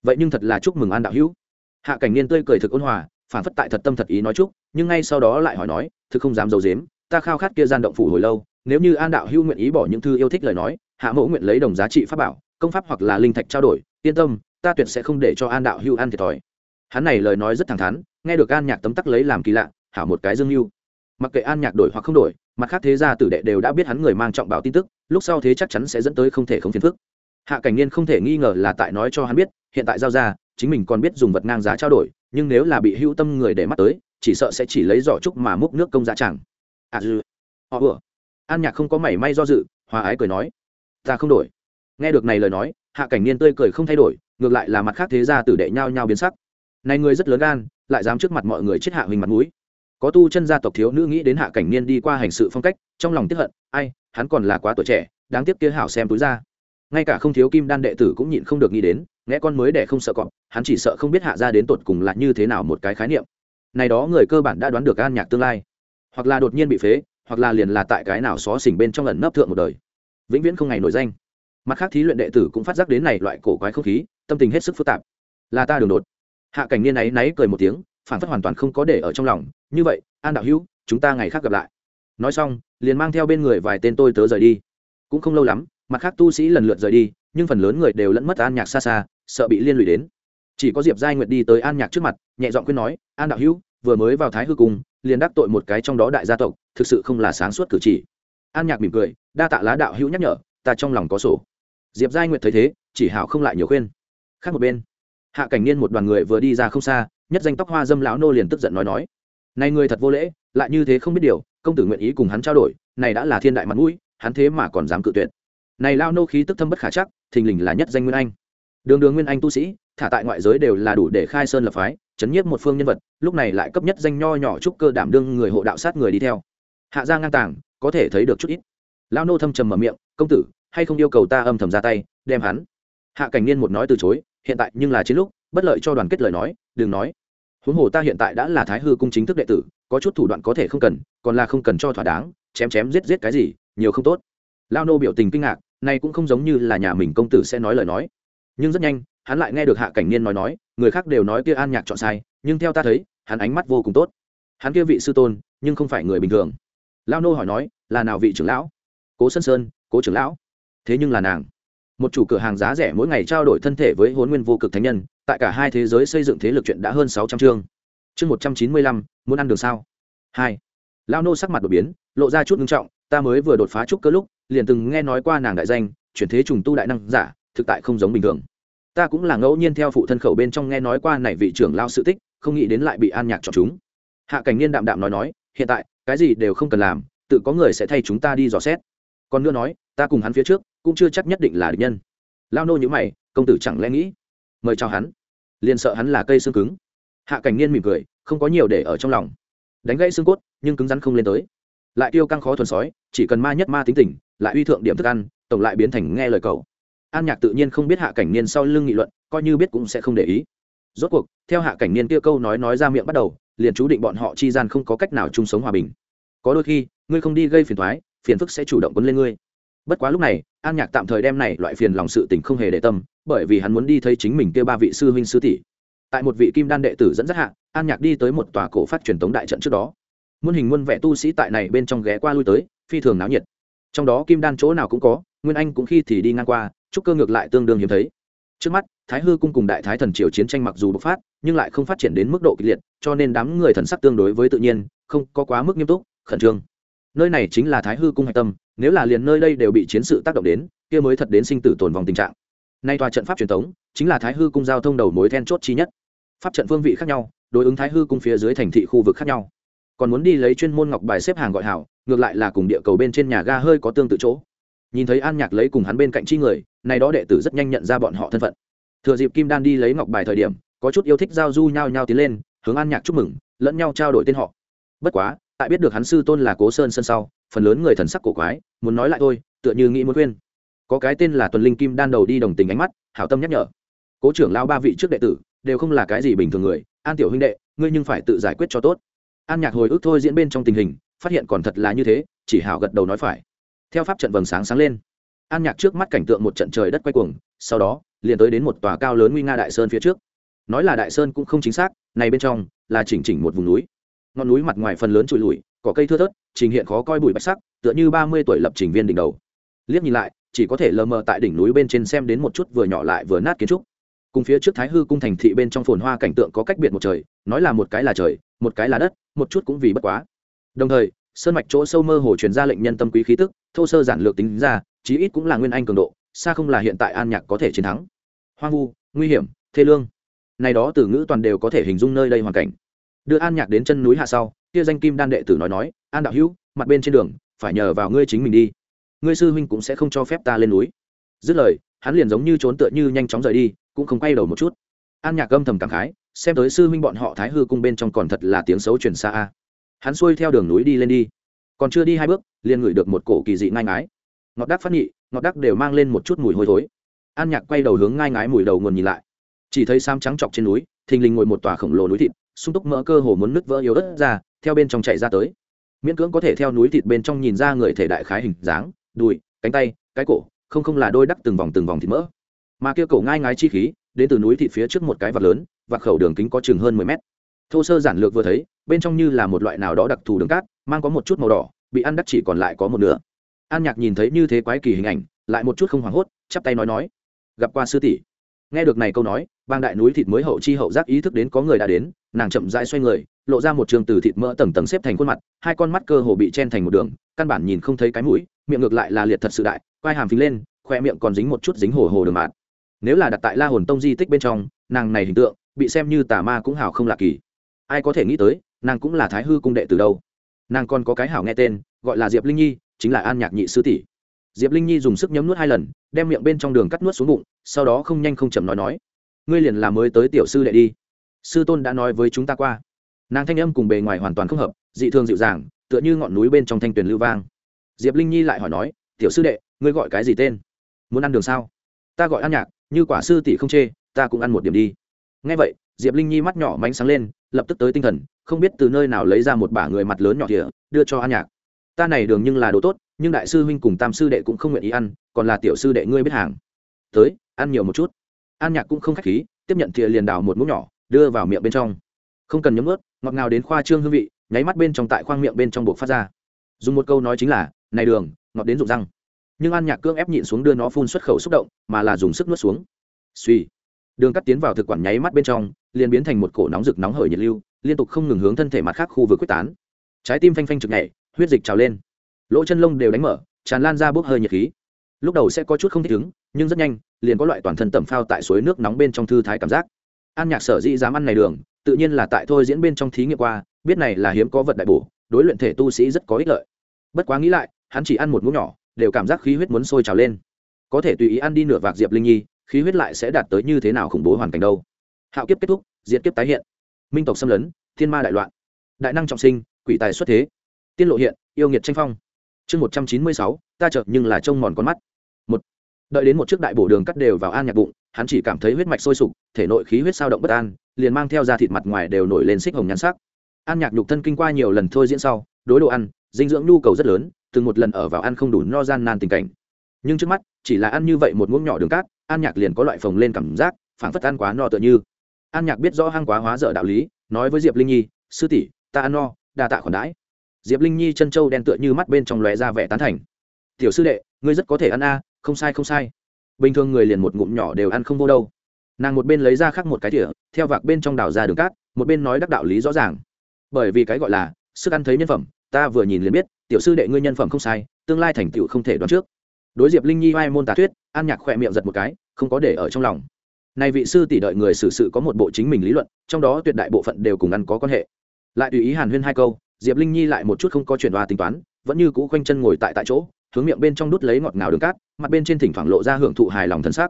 Vậy nhưng thật là chúc mừng an đạo hữu. Hạ cảnh niên tươi cười thực ôn hòa, phản phất tại thật tâm thật ý nói chúc, nhưng ngay sau đó lại hỏi nói, thực không dám d i ấ u dếm ta khao khát kia gian động phủ hồi lâu, nếu như an đạo hữu nguyện ý bỏ những thư yêu thích lời nói, hạ mẫu nguyện lấy đồng giá trị pháp bảo, công pháp hoặc là linh thạch trao đổi, yên tâm, ta tuyệt sẽ không để cho an đạo hữu ăn thiệt thòi. Hắn này lời nói rất thẳng thắn, nghe được an nhạc tấm tắc lấy làm kỳ lạ, hảo một cái dương mưu. Mặc kệ an nhạc đổi hoặc không đổi mặt khác thế gia tử đệ đều đã biết hắn người mang trọng bảo tin tức, lúc sau thế chắc chắn sẽ dẫn tới không thể không phiền phức. Hạ cảnh niên không thể nghi ngờ là tại nói cho hắn biết, hiện tại giao ra, chính mình còn biết dùng vật ngang giá trao đổi, nhưng nếu là bị hữu tâm người để mắt tới, chỉ sợ sẽ chỉ lấy giỏ trúc mà múc nước công giá chẳng. À dư. Họ vừa. An nhạc không có mảy may do dự, hòa ái cười nói, ta không đổi. Nghe được này lời nói, hạ cảnh niên tươi cười không thay đổi, ngược lại là mặt khác thế gia tử đệ nhau nhau biến sắc. Này người rất lớn gan, lại dám trước mặt mọi người chết hạ hình mặt mũi có tu chân gia tộc thiếu nữ nghĩ đến hạ cảnh niên đi qua hành sự phong cách, trong lòng tiếp hận, ai, hắn còn là quá tuổi trẻ, đáng tiếc kia hảo xem túi ra. Ngay cả không thiếu kim đan đệ tử cũng nhịn không được nghĩ đến nghe con mới để không sợ cọp, hắn chỉ sợ không biết hạ ra đến tột cùng là như thế nào một cái khái niệm. Này đó người cơ bản đã đoán được an nhạc tương lai. Hoặc là đột nhiên bị phế, hoặc là liền là tại cái nào xó xỉnh bên trong lần nấp thượng một đời. Vĩnh viễn không ngày nổi danh. Mặt khác thí luyện đệ tử cũng phát giác đến này loại cổ quái không khí, tâm tình hết sức phức tạp. Là ta đường đột. Hạ cảnh niên ấy náy cười một tiếng, phản phất hoàn toàn không có để ở trong lòng như vậy, an đạo hữu, chúng ta ngày khác gặp lại. Nói xong, liền mang theo bên người vài tên tôi tớ rời đi. Cũng không lâu lắm, mặt khác tu sĩ lần lượt rời đi, nhưng phần lớn người đều lẫn mất an nhạc xa xa, sợ bị liên lụy đến. Chỉ có diệp giai nguyệt đi tới an nhạc trước mặt, nhẹ giọng khuyên nói, an đạo hữu, vừa mới vào thái hư cung, liền đắc tội một cái trong đó đại gia tộc, thực sự không là sáng suốt cử chỉ. An nhạc mỉm cười, đa tạ lá đạo hữu nhắc nhở, ta trong lòng có sổ. Diệp giai nguyệt thấy thế, chỉ hảo không lại nhiều khuyên. Khác một bên, hạ cảnh niên một đoàn người vừa đi ra không xa, nhất danh tóc hoa dâm lão nô liền tức giận nói nói này người thật vô lễ, lại như thế không biết điều, công tử nguyện ý cùng hắn trao đổi, này đã là thiên đại mặt mũi, hắn thế mà còn dám cự tuyệt. Này lao nô khí tức thâm bất khả chắc, thình lình là nhất danh nguyên anh. Đường đường nguyên anh tu sĩ, thả tại ngoại giới đều là đủ để khai sơn lập phái, chấn nhiếp một phương nhân vật, lúc này lại cấp nhất danh nho nhỏ trúc cơ đảm đương người hộ đạo sát người đi theo. Hạ ra ngang tàng, có thể thấy được chút ít. Lao nô thâm trầm mở miệng, công tử, hay không yêu cầu ta âm thầm ra tay, đem hắn? Hạ cảnh niên một nói từ chối, hiện tại nhưng là chiến lúc, bất lợi cho đoàn kết lời nói, đừng nói huống hồ ta hiện tại đã là thái hư cung chính thức đệ tử, có chút thủ đoạn có thể không cần, còn là không cần cho thỏa đáng, chém chém giết giết cái gì, nhiều không tốt. Lao nô biểu tình kinh ngạc nay cũng không giống như là nhà mình công tử sẽ nói lời nói. Nhưng rất nhanh, hắn lại nghe được hạ cảnh niên nói nói, người khác đều nói kia an nhạc chọn sai, nhưng theo ta thấy, hắn ánh mắt vô cùng tốt. Hắn kia vị sư tôn, nhưng không phải người bình thường. Lao nô hỏi nói, là nào vị trưởng lão? Cố sơn sơn, cố trưởng lão. Thế nhưng là nàng. Một chủ cửa hàng giá rẻ mỗi ngày trao đổi thân thể với huấn nguyên vô cực thánh nhân tại cả hai thế giới xây dựng thế lực chuyện đã hơn sáu trăm chương. Chương một trăm chín mươi lăm, muốn ăn đường sao? Hai. Lao nô sắc mặt đột biến, lộ ra chút ngưng trọng, ta mới vừa đột phá trúc cơ lúc, liền từng nghe nói qua nàng đại danh, chuyển thế trùng tu đại năng giả, thực tại không giống bình thường. Ta cũng là ngẫu nhiên theo phụ thân khẩu bên trong nghe nói qua này vị trưởng lao sự tích, không nghĩ đến lại bị an nhạc chọn chúng. Hạ cảnh niên đạm đạm nói nói, hiện tại, cái gì đều không cần làm, tự có người sẽ thay chúng ta đi dò xét. Còn nữa nói, ta cùng hắn phía trước, cũng chưa chắc nhất định là địch nhân. Lao nô như mày, công tử chẳng lẽ nghĩ mời chào hắn. Liền sợ hắn là cây xương cứng. Hạ cảnh niên mỉm cười, không có nhiều để ở trong lòng. Đánh gãy xương cốt, nhưng cứng rắn không lên tới. Lại tiêu căng khó thuần sói, chỉ cần ma nhất ma tính tình lại uy thượng điểm thức ăn, tổng lại biến thành nghe lời cầu. An nhạc tự nhiên không biết hạ cảnh niên sau lưng nghị luận, coi như biết cũng sẽ không để ý. Rốt cuộc, theo hạ cảnh niên kia câu nói nói ra miệng bắt đầu, liền chú định bọn họ chi gian không có cách nào chung sống hòa bình. Có đôi khi, ngươi không đi gây phiền thoái phiền phức sẽ chủ động quấn lên ngươi. Bất quá lúc này, an nhạc tạm thời đem này loại phiền lòng sự tình không hề để tâm bởi vì hắn muốn đi thấy chính mình kia ba vị sư huynh sư tỷ. Tại một vị kim đan đệ tử dẫn dắt hạ, an nhạc đi tới một tòa cổ phát truyền tống đại trận trước đó. Muôn hình muôn vẻ tu sĩ tại này bên trong ghé qua lui tới, phi thường náo nhiệt. Trong đó kim đan chỗ nào cũng có, nguyên anh cũng khi thì đi ngang qua, trúc cơ ngược lại tương đương hiếm thấy. Trước mắt, thái hư cung cùng đại thái thần triều chiến tranh mặc dù bộc phát, nhưng lại không phát triển đến mức độ kịch liệt, cho nên đám người thần sắc tương đối với tự nhiên, không có quá mức nghiêm túc, khẩn trương. Nơi này chính là thái hư cung hạch tâm, nếu là liền nơi đây đều bị chiến sự tác động đến, kia mới thật đến sinh tử tồn vòng tình trạng nay tòa trận pháp truyền thống chính là thái hư cung giao thông đầu mối then chốt chi nhất. Pháp trận phương vị khác nhau, đối ứng thái hư cung phía dưới thành thị khu vực khác nhau. Còn muốn đi lấy chuyên môn ngọc bài xếp hàng gọi hảo, ngược lại là cùng địa cầu bên trên nhà ga hơi có tương tự chỗ. Nhìn thấy an nhạc lấy cùng hắn bên cạnh chi người, này đó đệ tử rất nhanh nhận ra bọn họ thân phận. Thừa dịp kim đan đi lấy ngọc bài thời điểm, có chút yêu thích giao du nhau nhau tiến lên, hướng an nhạc chúc mừng, lẫn nhau trao đổi tên họ. Bất quá, tại biết được hắn sư tôn là cố sơn sân sau, phần lớn người thần sắc cổ quái, muốn nói lại thôi, tựa như nghĩ muốn khuyên có cái tên là tuần linh kim đan đầu đi đồng tình ánh mắt, hảo tâm nhắc nhở. Cố trưởng lao ba vị trước đệ tử, đều không là cái gì bình thường người, an tiểu huynh đệ, ngươi nhưng phải tự giải quyết cho tốt. An nhạc hồi ức thôi diễn bên trong tình hình, phát hiện còn thật là như thế, chỉ hảo gật đầu nói phải. Theo pháp trận vầng sáng sáng lên, an nhạc trước mắt cảnh tượng một trận trời đất quay cuồng, sau đó, liền tới đến một tòa cao lớn nguy nga đại sơn phía trước. Nói là đại sơn cũng không chính xác, này bên trong là chỉnh chỉnh một vùng núi. Ngọn núi mặt ngoài phần lớn trụi lùi có cây thưa thớt, trình hiện khó coi bụi bạch sắc, tựa như ba mươi tuổi lập trình viên đỉnh đầu. Liếc nhìn lại chỉ có thể lờ mờ tại đỉnh núi bên trên xem đến một chút vừa nhỏ lại vừa nát kiến trúc. Cùng phía trước thái hư cung thành thị bên trong phồn hoa cảnh tượng có cách biệt một trời, nói là một cái là trời, một cái là đất, một chút cũng vì bất quá. Đồng thời, sơn mạch chỗ sâu mơ hồ truyền ra lệnh nhân tâm quý khí tức, thô sơ giản lược tính ra, chí ít cũng là nguyên anh cường độ, xa không là hiện tại an nhạc có thể chiến thắng. Hoang vu, nguy hiểm, thê lương. Này đó từ ngữ toàn đều có thể hình dung nơi đây hoàn cảnh. Đưa an nhạc đến chân núi hạ sau, kia danh kim đan đệ tử nói nói, an đạo hữu, mặt bên trên đường, phải nhờ vào ngươi chính mình đi ngươi sư huynh cũng sẽ không cho phép ta lên núi. Dứt lời, hắn liền giống như trốn tựa như nhanh chóng rời đi, cũng không quay đầu một chút. An nhạc âm thầm cảm khái, xem tới sư huynh bọn họ thái hư cung bên trong còn thật là tiếng xấu truyền xa a. Hắn xuôi theo đường núi đi lên đi. Còn chưa đi hai bước, liền ngửi được một cổ kỳ dị ngai ngái. Ngọt đắc phát nhị, ngọt đắc đều mang lên một chút mùi hôi thối. An nhạc quay đầu hướng ngai ngái mùi đầu nguồn nhìn lại. Chỉ thấy sam trắng chọc trên núi, thình lình ngồi một tòa khổng lồ núi thịt, sung túc mỡ cơ hồ muốn nứt vỡ yếu ớt ra, theo bên trong chạy ra tới. Miễn cưỡng có thể theo núi thịt bên trong nhìn ra người thể đại khái hình dáng đùi, cánh tay, cái cổ, không không là đôi đắc từng vòng từng vòng thịt mỡ. Mà kia cổ ngai ngái chi khí, đến từ núi thịt phía trước một cái vật lớn và khẩu đường kính có chừng hơn mười mét. Thô sơ giản lược vừa thấy, bên trong như là một loại nào đó đặc thù đường cát, mang có một chút màu đỏ, bị ăn đắc chỉ còn lại có một nửa. An nhạc nhìn thấy như thế quái kỳ hình ảnh, lại một chút không hoảng hốt, chắp tay nói nói, gặp qua sư tỷ. Nghe được này câu nói, bang đại núi thịt mới hậu chi hậu giác ý thức đến có người đã đến, nàng chậm rãi xoay người, lộ ra một trường từ thịt mỡ tầng tầng xếp thành khuôn mặt, hai con mắt cơ hồ bị chen thành một đường, căn bản nhìn không thấy cái mũi miệng ngược lại là liệt thật sự đại, quai hàm phình lên khoe miệng còn dính một chút dính hồ hồ đường mạt. Nếu là đặt tại la hồn tông di tích bên trong, nàng này hình tượng, bị xem như tà ma cũng hảo không lạ kỳ. Ai có thể nghĩ tới, nàng cũng là thái hư cung đệ từ đâu. Nàng còn có cái hảo nghe tên, gọi là diệp linh nhi, chính là an nhạc nhị sư tỷ. Diệp linh nhi dùng sức nhấm nuốt hai lần, đem miệng bên trong đường cắt nuốt xuống bụng, sau đó không nhanh không chậm nói nói, ngươi liền là mới tới tiểu sư đệ đi. Sư tôn đã nói với chúng ta qua. Nàng thanh âm cùng bề ngoài hoàn toàn không hợp, dị thường dịu dàng, tựa như ngọn núi bên trong thanh tuyền lưu vang diệp linh nhi lại hỏi nói, tiểu sư đệ, ngươi gọi cái gì tên? Muốn ăn đường sao? Ta gọi ăn nhạc, như quả sư tỷ không chê, ta cũng ăn một điểm đi. Ngay vậy, diệp linh nhi mắt nhỏ mánh sáng lên, lập tức tới tinh thần, không biết từ nơi nào lấy ra một bả người mặt lớn nhỏ thìa, đưa cho An nhạc. Ta này đường nhưng là đồ tốt, nhưng đại sư huynh cùng tam sư đệ cũng không nguyện ý ăn, còn là tiểu sư đệ ngươi biết hàng. Tới, ăn nhiều một chút. An nhạc cũng không k h á c h khí, tiếp nhận thìa liền đào một mũ nhỏ, đưa vào miệng bên trong. Không cần nhấm ướt, ngọt ngào đến khoa trương hương vị, nháy mắt bên trong tại khoang miệng bên trong buộc phát ra. Dùng một câu nói chính là này đường, ngọt đến rụng răng. Nhưng an nhạc cương ép nhịn xuống đưa nó phun xuất khẩu xúc động, mà là dùng sức nuốt xuống. Suy đường cắt tiến vào thực quản nháy mắt bên trong, liền biến thành một cổ nóng rực nóng hởi nhiệt lưu, liên tục không ngừng hướng thân thể mặt khác khu vực quyết tán. Trái tim phanh phanh trực nhảy, huyết dịch trào lên. Lỗ chân lông đều đánh mở, tràn lan ra bốc hơi nhiệt khí. Lúc đầu sẽ có chút không thích ứng, nhưng rất nhanh, liền có loại toàn thân tẩm phao tại suối nước nóng bên trong thư thái cảm giác. An nhạc sở dĩ dám ăn này đường, tự nhiên là tại thôi diễn bên trong thí nghiệm qua, biết này là hiếm có vật đại bổ, đối luyện thể tu sĩ rất có ích lợi. Bất quá nghĩ lại hắn chỉ ăn một muỗng nhỏ, đều cảm giác khí huyết muốn sôi trào lên. Có thể tùy ý ăn đi nửa vạc diệp linh nhi, khí huyết lại sẽ đạt tới như thế nào khủng bố hoàn cảnh đâu. Hạo kiếp kết thúc, diệt kiếp tái hiện. Minh tộc xâm lấn, thiên ma đại loạn. Đại năng trọng sinh, quỷ tài xuất thế. Tiên lộ hiện, yêu nghiệt tranh phong. Chương một trăm chín mươi sáu, ta chợt nhưng là trông mòn con mắt. Một. Đợi đến một chiếc đại bổ đường cắt đều vào an nhạc bụng, hắn chỉ cảm thấy huyết mạch sôi sục, thể nội khí huyết sao động bất an, liền mang theo da thịt mặt ngoài đều nổi lên xích hồng nhắn sắc. An nhạc nhục thân kinh qua nhiều lần thôi diễn sau, đối đồ ăn, dinh dưỡng nhu cầu rất lớn từng một lần ở vào ăn không đủ no gian nan tình cảnh. Nhưng trước mắt, chỉ là ăn như vậy một muỗng nhỏ đường cát, an nhạc liền có loại phồng lên cảm giác, phảng phất ăn quá no tựa như. An nhạc biết rõ hang quá hóa dở đạo lý, nói với diệp linh nhi, sư tỷ, ta ăn no, đa tạ khoản đãi. Diệp linh nhi chân trâu đen tựa như mắt bên trong lóe ra vẻ tán thành. Tiểu sư đệ, ngươi rất có thể ăn a, không sai không sai. Bình thường người liền một ngụm nhỏ đều ăn không vô đâu. Nàng một bên lấy ra khắc một cái thỉa theo vạc bên trong đào ra đường cát, một bên nói đắc đạo lý rõ ràng. Bởi vì cái gọi là, sức ăn thấy nhân phẩm, ta vừa nhìn liền biết tiểu sư đệ ngươi nhân phẩm không sai, tương lai thành tựu không thể đoán trước. Đối diệp linh nhi hai môn tà thuyết, an nhạc khỏe miệng giật một cái, không có để ở trong lòng. Này vị sư tỷ đợi người xử sự có một bộ chính mình lý luận, trong đó tuyệt đại bộ phận đều cùng ăn có quan hệ. Lại tùy ý hàn huyên hai câu, diệp linh nhi lại một chút không có chuyển hoa tính toán, vẫn như cũ khoanh chân ngồi tại tại chỗ, hướng miệng bên trong đút lấy ngọt ngào đường cát, mặt bên trên thỉnh thoảng lộ ra hưởng thụ hài lòng thân xác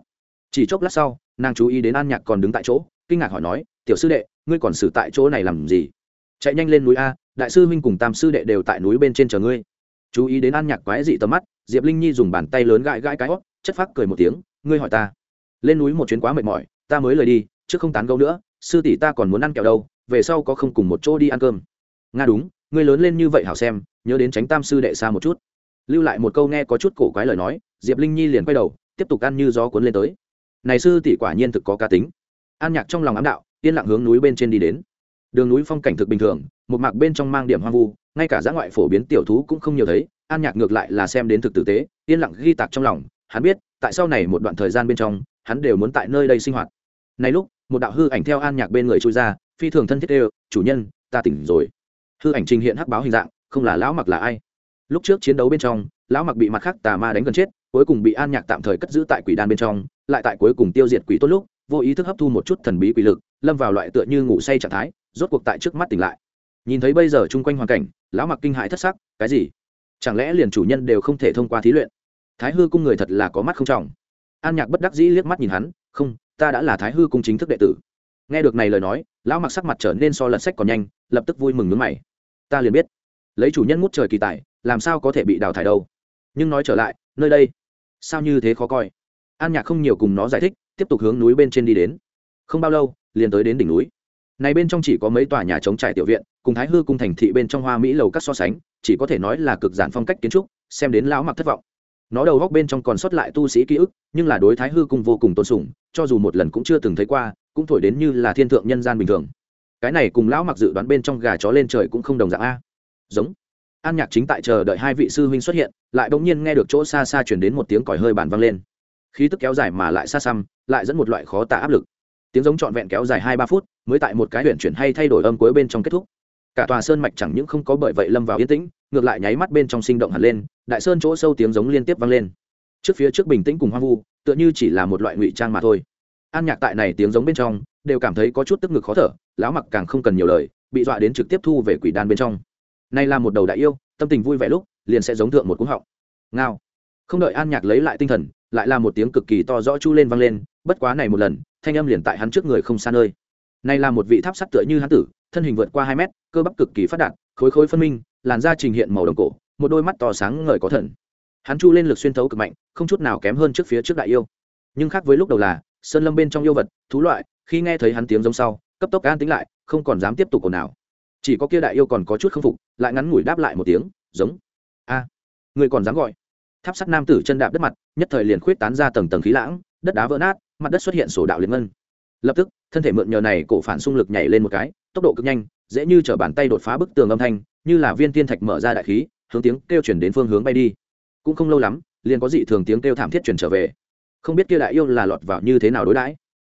chỉ chốc lát sau, nàng chú ý đến an nhạc còn đứng tại chỗ, kinh ngạc hỏi nói, tiểu sư đệ, ngươi còn xử tại chỗ này làm gì? Chạy nhanh lên núi a đại sư huynh cùng tam sư đệ đều tại núi bên trên chờ ngươi. Chú ý đến an nhạc quái dị tầm mắt, diệp linh nhi dùng bàn tay lớn gãi gãi cái hót, chất phác cười một tiếng, ngươi hỏi ta, lên núi một chuyến quá mệt mỏi, ta mới lời đi, chứ không tán gấu nữa, sư tỷ ta còn muốn ăn kẹo đâu, về sau có không cùng một chỗ đi ăn cơm. Nga đúng, ngươi lớn lên như vậy hảo xem, nhớ đến tránh tam sư đệ xa một chút. Lưu lại một câu nghe có chút cổ quái lời nói, diệp linh nhi liền quay đầu, tiếp tục ăn như gió cuốn lên tới. Này sư tỷ quả nhiên thực có cá tính. An nhạc trong lòng ám đạo, yên lặng hướng núi bên trên đi đến. Đường núi phong cảnh thực bình thường một mạc bên trong mang điểm hoang vu, ngay cả giã ngoại phổ biến tiểu thú cũng không nhiều thấy, an nhạc ngược lại là xem đến thực tử tế, yên lặng ghi tạc trong lòng, hắn biết, tại sau này một đoạn thời gian bên trong, hắn đều muốn tại nơi đây sinh hoạt. Này lúc, một đạo hư ảnh theo an nhạc bên người trôi ra, phi thường thân thiết đều, chủ nhân, ta tỉnh rồi. Hư ảnh trình hiện hắc báo hình dạng, không là lão mặc là ai. Lúc trước chiến đấu bên trong, lão mặc bị mặt khác tà ma đánh gần chết, cuối cùng bị an nhạc tạm thời cất giữ tại quỷ đan bên trong, lại tại cuối cùng tiêu diệt quỷ tốt lúc, vô ý thức hấp thu một chút thần bí quỷ lực, lâm vào loại tựa như ngủ say trạng thái, rốt cuộc tại trước mắt tỉnh lại nhìn thấy bây giờ chung quanh hoàn cảnh, lão mặc kinh hãi thất sắc, cái gì? Chẳng lẽ liền chủ nhân đều không thể thông qua thí luyện? Thái hư cung người thật là có mắt không trọng. An nhạc bất đắc dĩ liếc mắt nhìn hắn, không, ta đã là thái hư cung chính thức đệ tử. Nghe được này lời nói, lão mặc sắc mặt trở nên so lật sách còn nhanh, lập tức vui mừng nước mày. Ta liền biết. Lấy chủ nhân ngút trời kỳ tài, làm sao có thể bị đào thải đâu. Nhưng nói trở lại, nơi đây, sao như thế khó coi? An nhạc không nhiều cùng nó giải thích, tiếp tục hướng núi bên trên đi đến. Không bao lâu, liền tới đến đỉnh núi này bên trong chỉ có mấy tòa nhà chống trải tiểu viện, cùng thái hư cung thành thị bên trong hoa mỹ lầu các so sánh, chỉ có thể nói là cực giản phong cách kiến trúc, xem đến lão mặc thất vọng. Nó đầu góc bên trong còn sót lại tu sĩ ký ức, nhưng là đối thái hư cung vô cùng tôn sùng, cho dù một lần cũng chưa từng thấy qua, cũng thổi đến như là thiên thượng nhân gian bình thường. Cái này cùng lão mặc dự đoán bên trong gà chó lên trời cũng không đồng dạng a. Giống. An nhạc chính tại chờ đợi hai vị sư huynh xuất hiện, lại bỗng nhiên nghe được chỗ xa xa chuyển đến một tiếng còi hơi bản vang lên. Khí tức kéo dài mà lại xa xăm, lại dẫn một loại khó tả áp lực tiếng giống trọn vẹn kéo dài hai ba phút, mới tại một cái huyện chuyển hay thay đổi âm cuối bên trong kết thúc. Cả tòa sơn mạch chẳng những không có bởi vậy lâm vào yên tĩnh, ngược lại nháy mắt bên trong sinh động hẳn lên, đại sơn chỗ sâu tiếng giống liên tiếp vang lên. Trước phía trước bình tĩnh cùng hoang vu, tựa như chỉ là một loại ngụy trang mà thôi. An nhạc tại này tiếng giống bên trong, đều cảm thấy có chút tức ngực khó thở, lão mặc càng không cần nhiều lời, bị dọa đến trực tiếp thu về quỷ đan bên trong. Nay là một đầu đại yêu, tâm tình vui vẻ lúc, liền sẽ giống thượng một cúng họng. Ngao. Không đợi an nhạc lấy lại tinh thần, lại là một tiếng cực kỳ to rõ chu lên vang lên, bất quá này một lần thanh âm liền tại hắn trước người không xa nơi. Này là một vị tháp sắt tựa như hắn tử, thân hình vượt qua hai mét, cơ bắp cực kỳ phát đạt, khối khối phân minh, làn da trình hiện màu đồng cổ, một đôi mắt to sáng ngời có thần. Hắn chu lên lực xuyên thấu cực mạnh, không chút nào kém hơn trước phía trước đại yêu. Nhưng khác với lúc đầu là, sơn lâm bên trong yêu vật, thú loại, khi nghe thấy hắn tiếng giống sau, cấp tốc an tính lại, không còn dám tiếp tục ồn nào chỉ có kia đại yêu còn có chút không phục, lại ngắn ngủi đáp lại một tiếng, giống. A, người còn dám gọi. Tháp sắt nam tử chân đạp đất mặt, nhất thời liền khuyết tán ra tầng tầng khí lãng, đất đá vỡ nát mặt đất xuất hiện sổ đạo liên ngân. Lập tức, thân thể mượn nhờ này cổ phản xung lực nhảy lên một cái, tốc độ cực nhanh, dễ như trở bàn tay đột phá bức tường âm thanh, như là viên tiên thạch mở ra đại khí, hướng tiếng kêu chuyển đến phương hướng bay đi. Cũng không lâu lắm, liền có dị thường tiếng kêu thảm thiết chuyển trở về. Không biết kia đại yêu là lọt vào như thế nào đối đãi.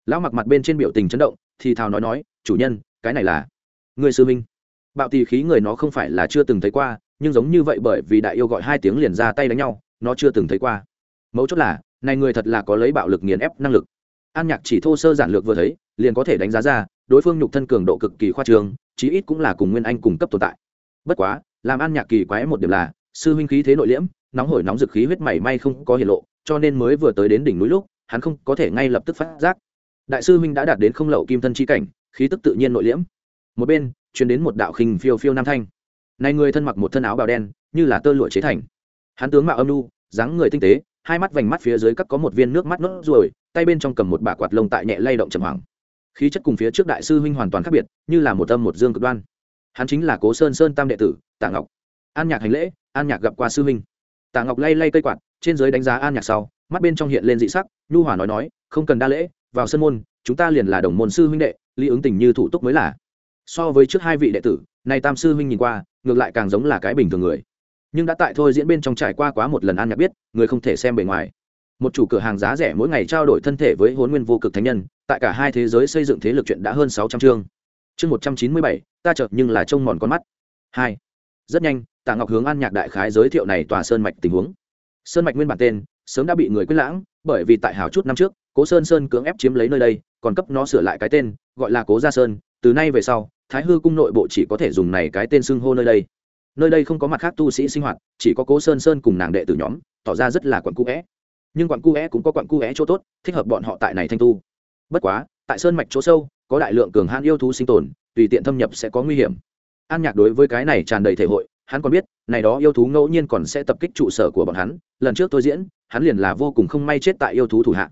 Lão mặc mặt bên trên biểu tình chấn động, thì thào nói nói, chủ nhân, cái này là người sư minh. Bạo tì khí người nó không phải là chưa từng thấy qua, nhưng giống như vậy bởi vì đại yêu gọi hai tiếng liền ra tay đánh nhau, nó chưa từng thấy qua. Mấu chốt là này người thật là có lấy bạo lực nghiền ép năng lực. An nhạc chỉ thô sơ giản lược vừa thấy, liền có thể đánh giá ra, đối phương nhục thân cường độ cực kỳ khoa trương, chí ít cũng là cùng nguyên anh cùng cấp tồn tại. Bất quá, làm an nhạc kỳ quái một điểm là, sư huynh khí thế nội liễm, nóng hổi nóng dực khí huyết mảy may không có hiện lộ, cho nên mới vừa tới đến đỉnh núi lúc, hắn không có thể ngay lập tức phát giác. Đại sư huynh đã đạt đến không lậu kim thân chi cảnh, khí tức tự nhiên nội liễm. Một bên chuyển đến một đạo khinh phiêu phiêu nam thanh. Này người thân mặc một thân áo bào đen, như là tơ lụa chế thành. Hắn tướng mạo âm nu dáng người tinh tế hai mắt vành mắt phía dưới cắt có một viên nước mắt nốt ruồi, tay bên trong cầm một bả quạt lông tại nhẹ lay động trầm hoàng khí chất cùng phía trước đại sư huynh hoàn toàn khác biệt, như là một âm một dương cực đoan. Hắn chính là cố sơn sơn tam đệ tử, tạ ngọc. An nhạc hành lễ, an nhạc gặp qua sư huynh. Tạ ngọc lay lay cây quạt, trên giới đánh giá an nhạc sau, mắt bên trong hiện lên dị sắc, nhu hòa nói nói, không cần đa lễ, vào sân môn, chúng ta liền là đồng môn sư huynh đệ, lý ứng tình như thủ túc mới là. So với trước hai vị đệ tử này tam sư huynh nhìn qua, ngược lại càng giống là cái bình thường người nhưng đã tại thôi diễn bên trong trải qua quá một lần an nhạc biết, người không thể xem bề ngoài. Một chủ cửa hàng giá rẻ mỗi ngày trao đổi thân thể với huấn nguyên vô cực thánh nhân, tại cả hai thế giới xây dựng thế lực chuyện đã hơn sáu trăm chương. Chương một trăm chín mươi bảy, ta chợt nhưng là trông mòn con mắt. Hai. Rất nhanh, tạ ngọc hướng an nhạc đại khái giới thiệu này tòa sơn mạch tình huống. Sơn mạch nguyên bản tên, sớm đã bị người quyết lãng, bởi vì tại hào chút năm trước, cố sơn sơn cưỡng ép chiếm lấy nơi đây, còn cấp nó sửa lại cái tên, gọi là cố gia sơn. Từ nay về sau, thái hư cung nội bộ chỉ có thể dùng này cái tên xưng hô nơi đây nơi đây không có mặt khác tu sĩ sinh hoạt, chỉ có cố sơn sơn cùng nàng đệ tử nhóm, tỏ ra rất là quặn cũ vẽ nhưng quặn cũ vẽ cũng có quặn cũ vẽ chỗ tốt, thích hợp bọn họ tại này thanh tu. Bất quá, tại sơn mạch chỗ sâu, có đại lượng cường hãn yêu thú sinh tồn, tùy tiện thâm nhập sẽ có nguy hiểm. An nhạc đối với cái này tràn đầy thể hội, hắn còn biết, này đó yêu thú ngẫu nhiên còn sẽ tập kích trụ sở của bọn hắn, lần trước tôi diễn, hắn liền là vô cùng không may chết tại yêu thú thủ hạ.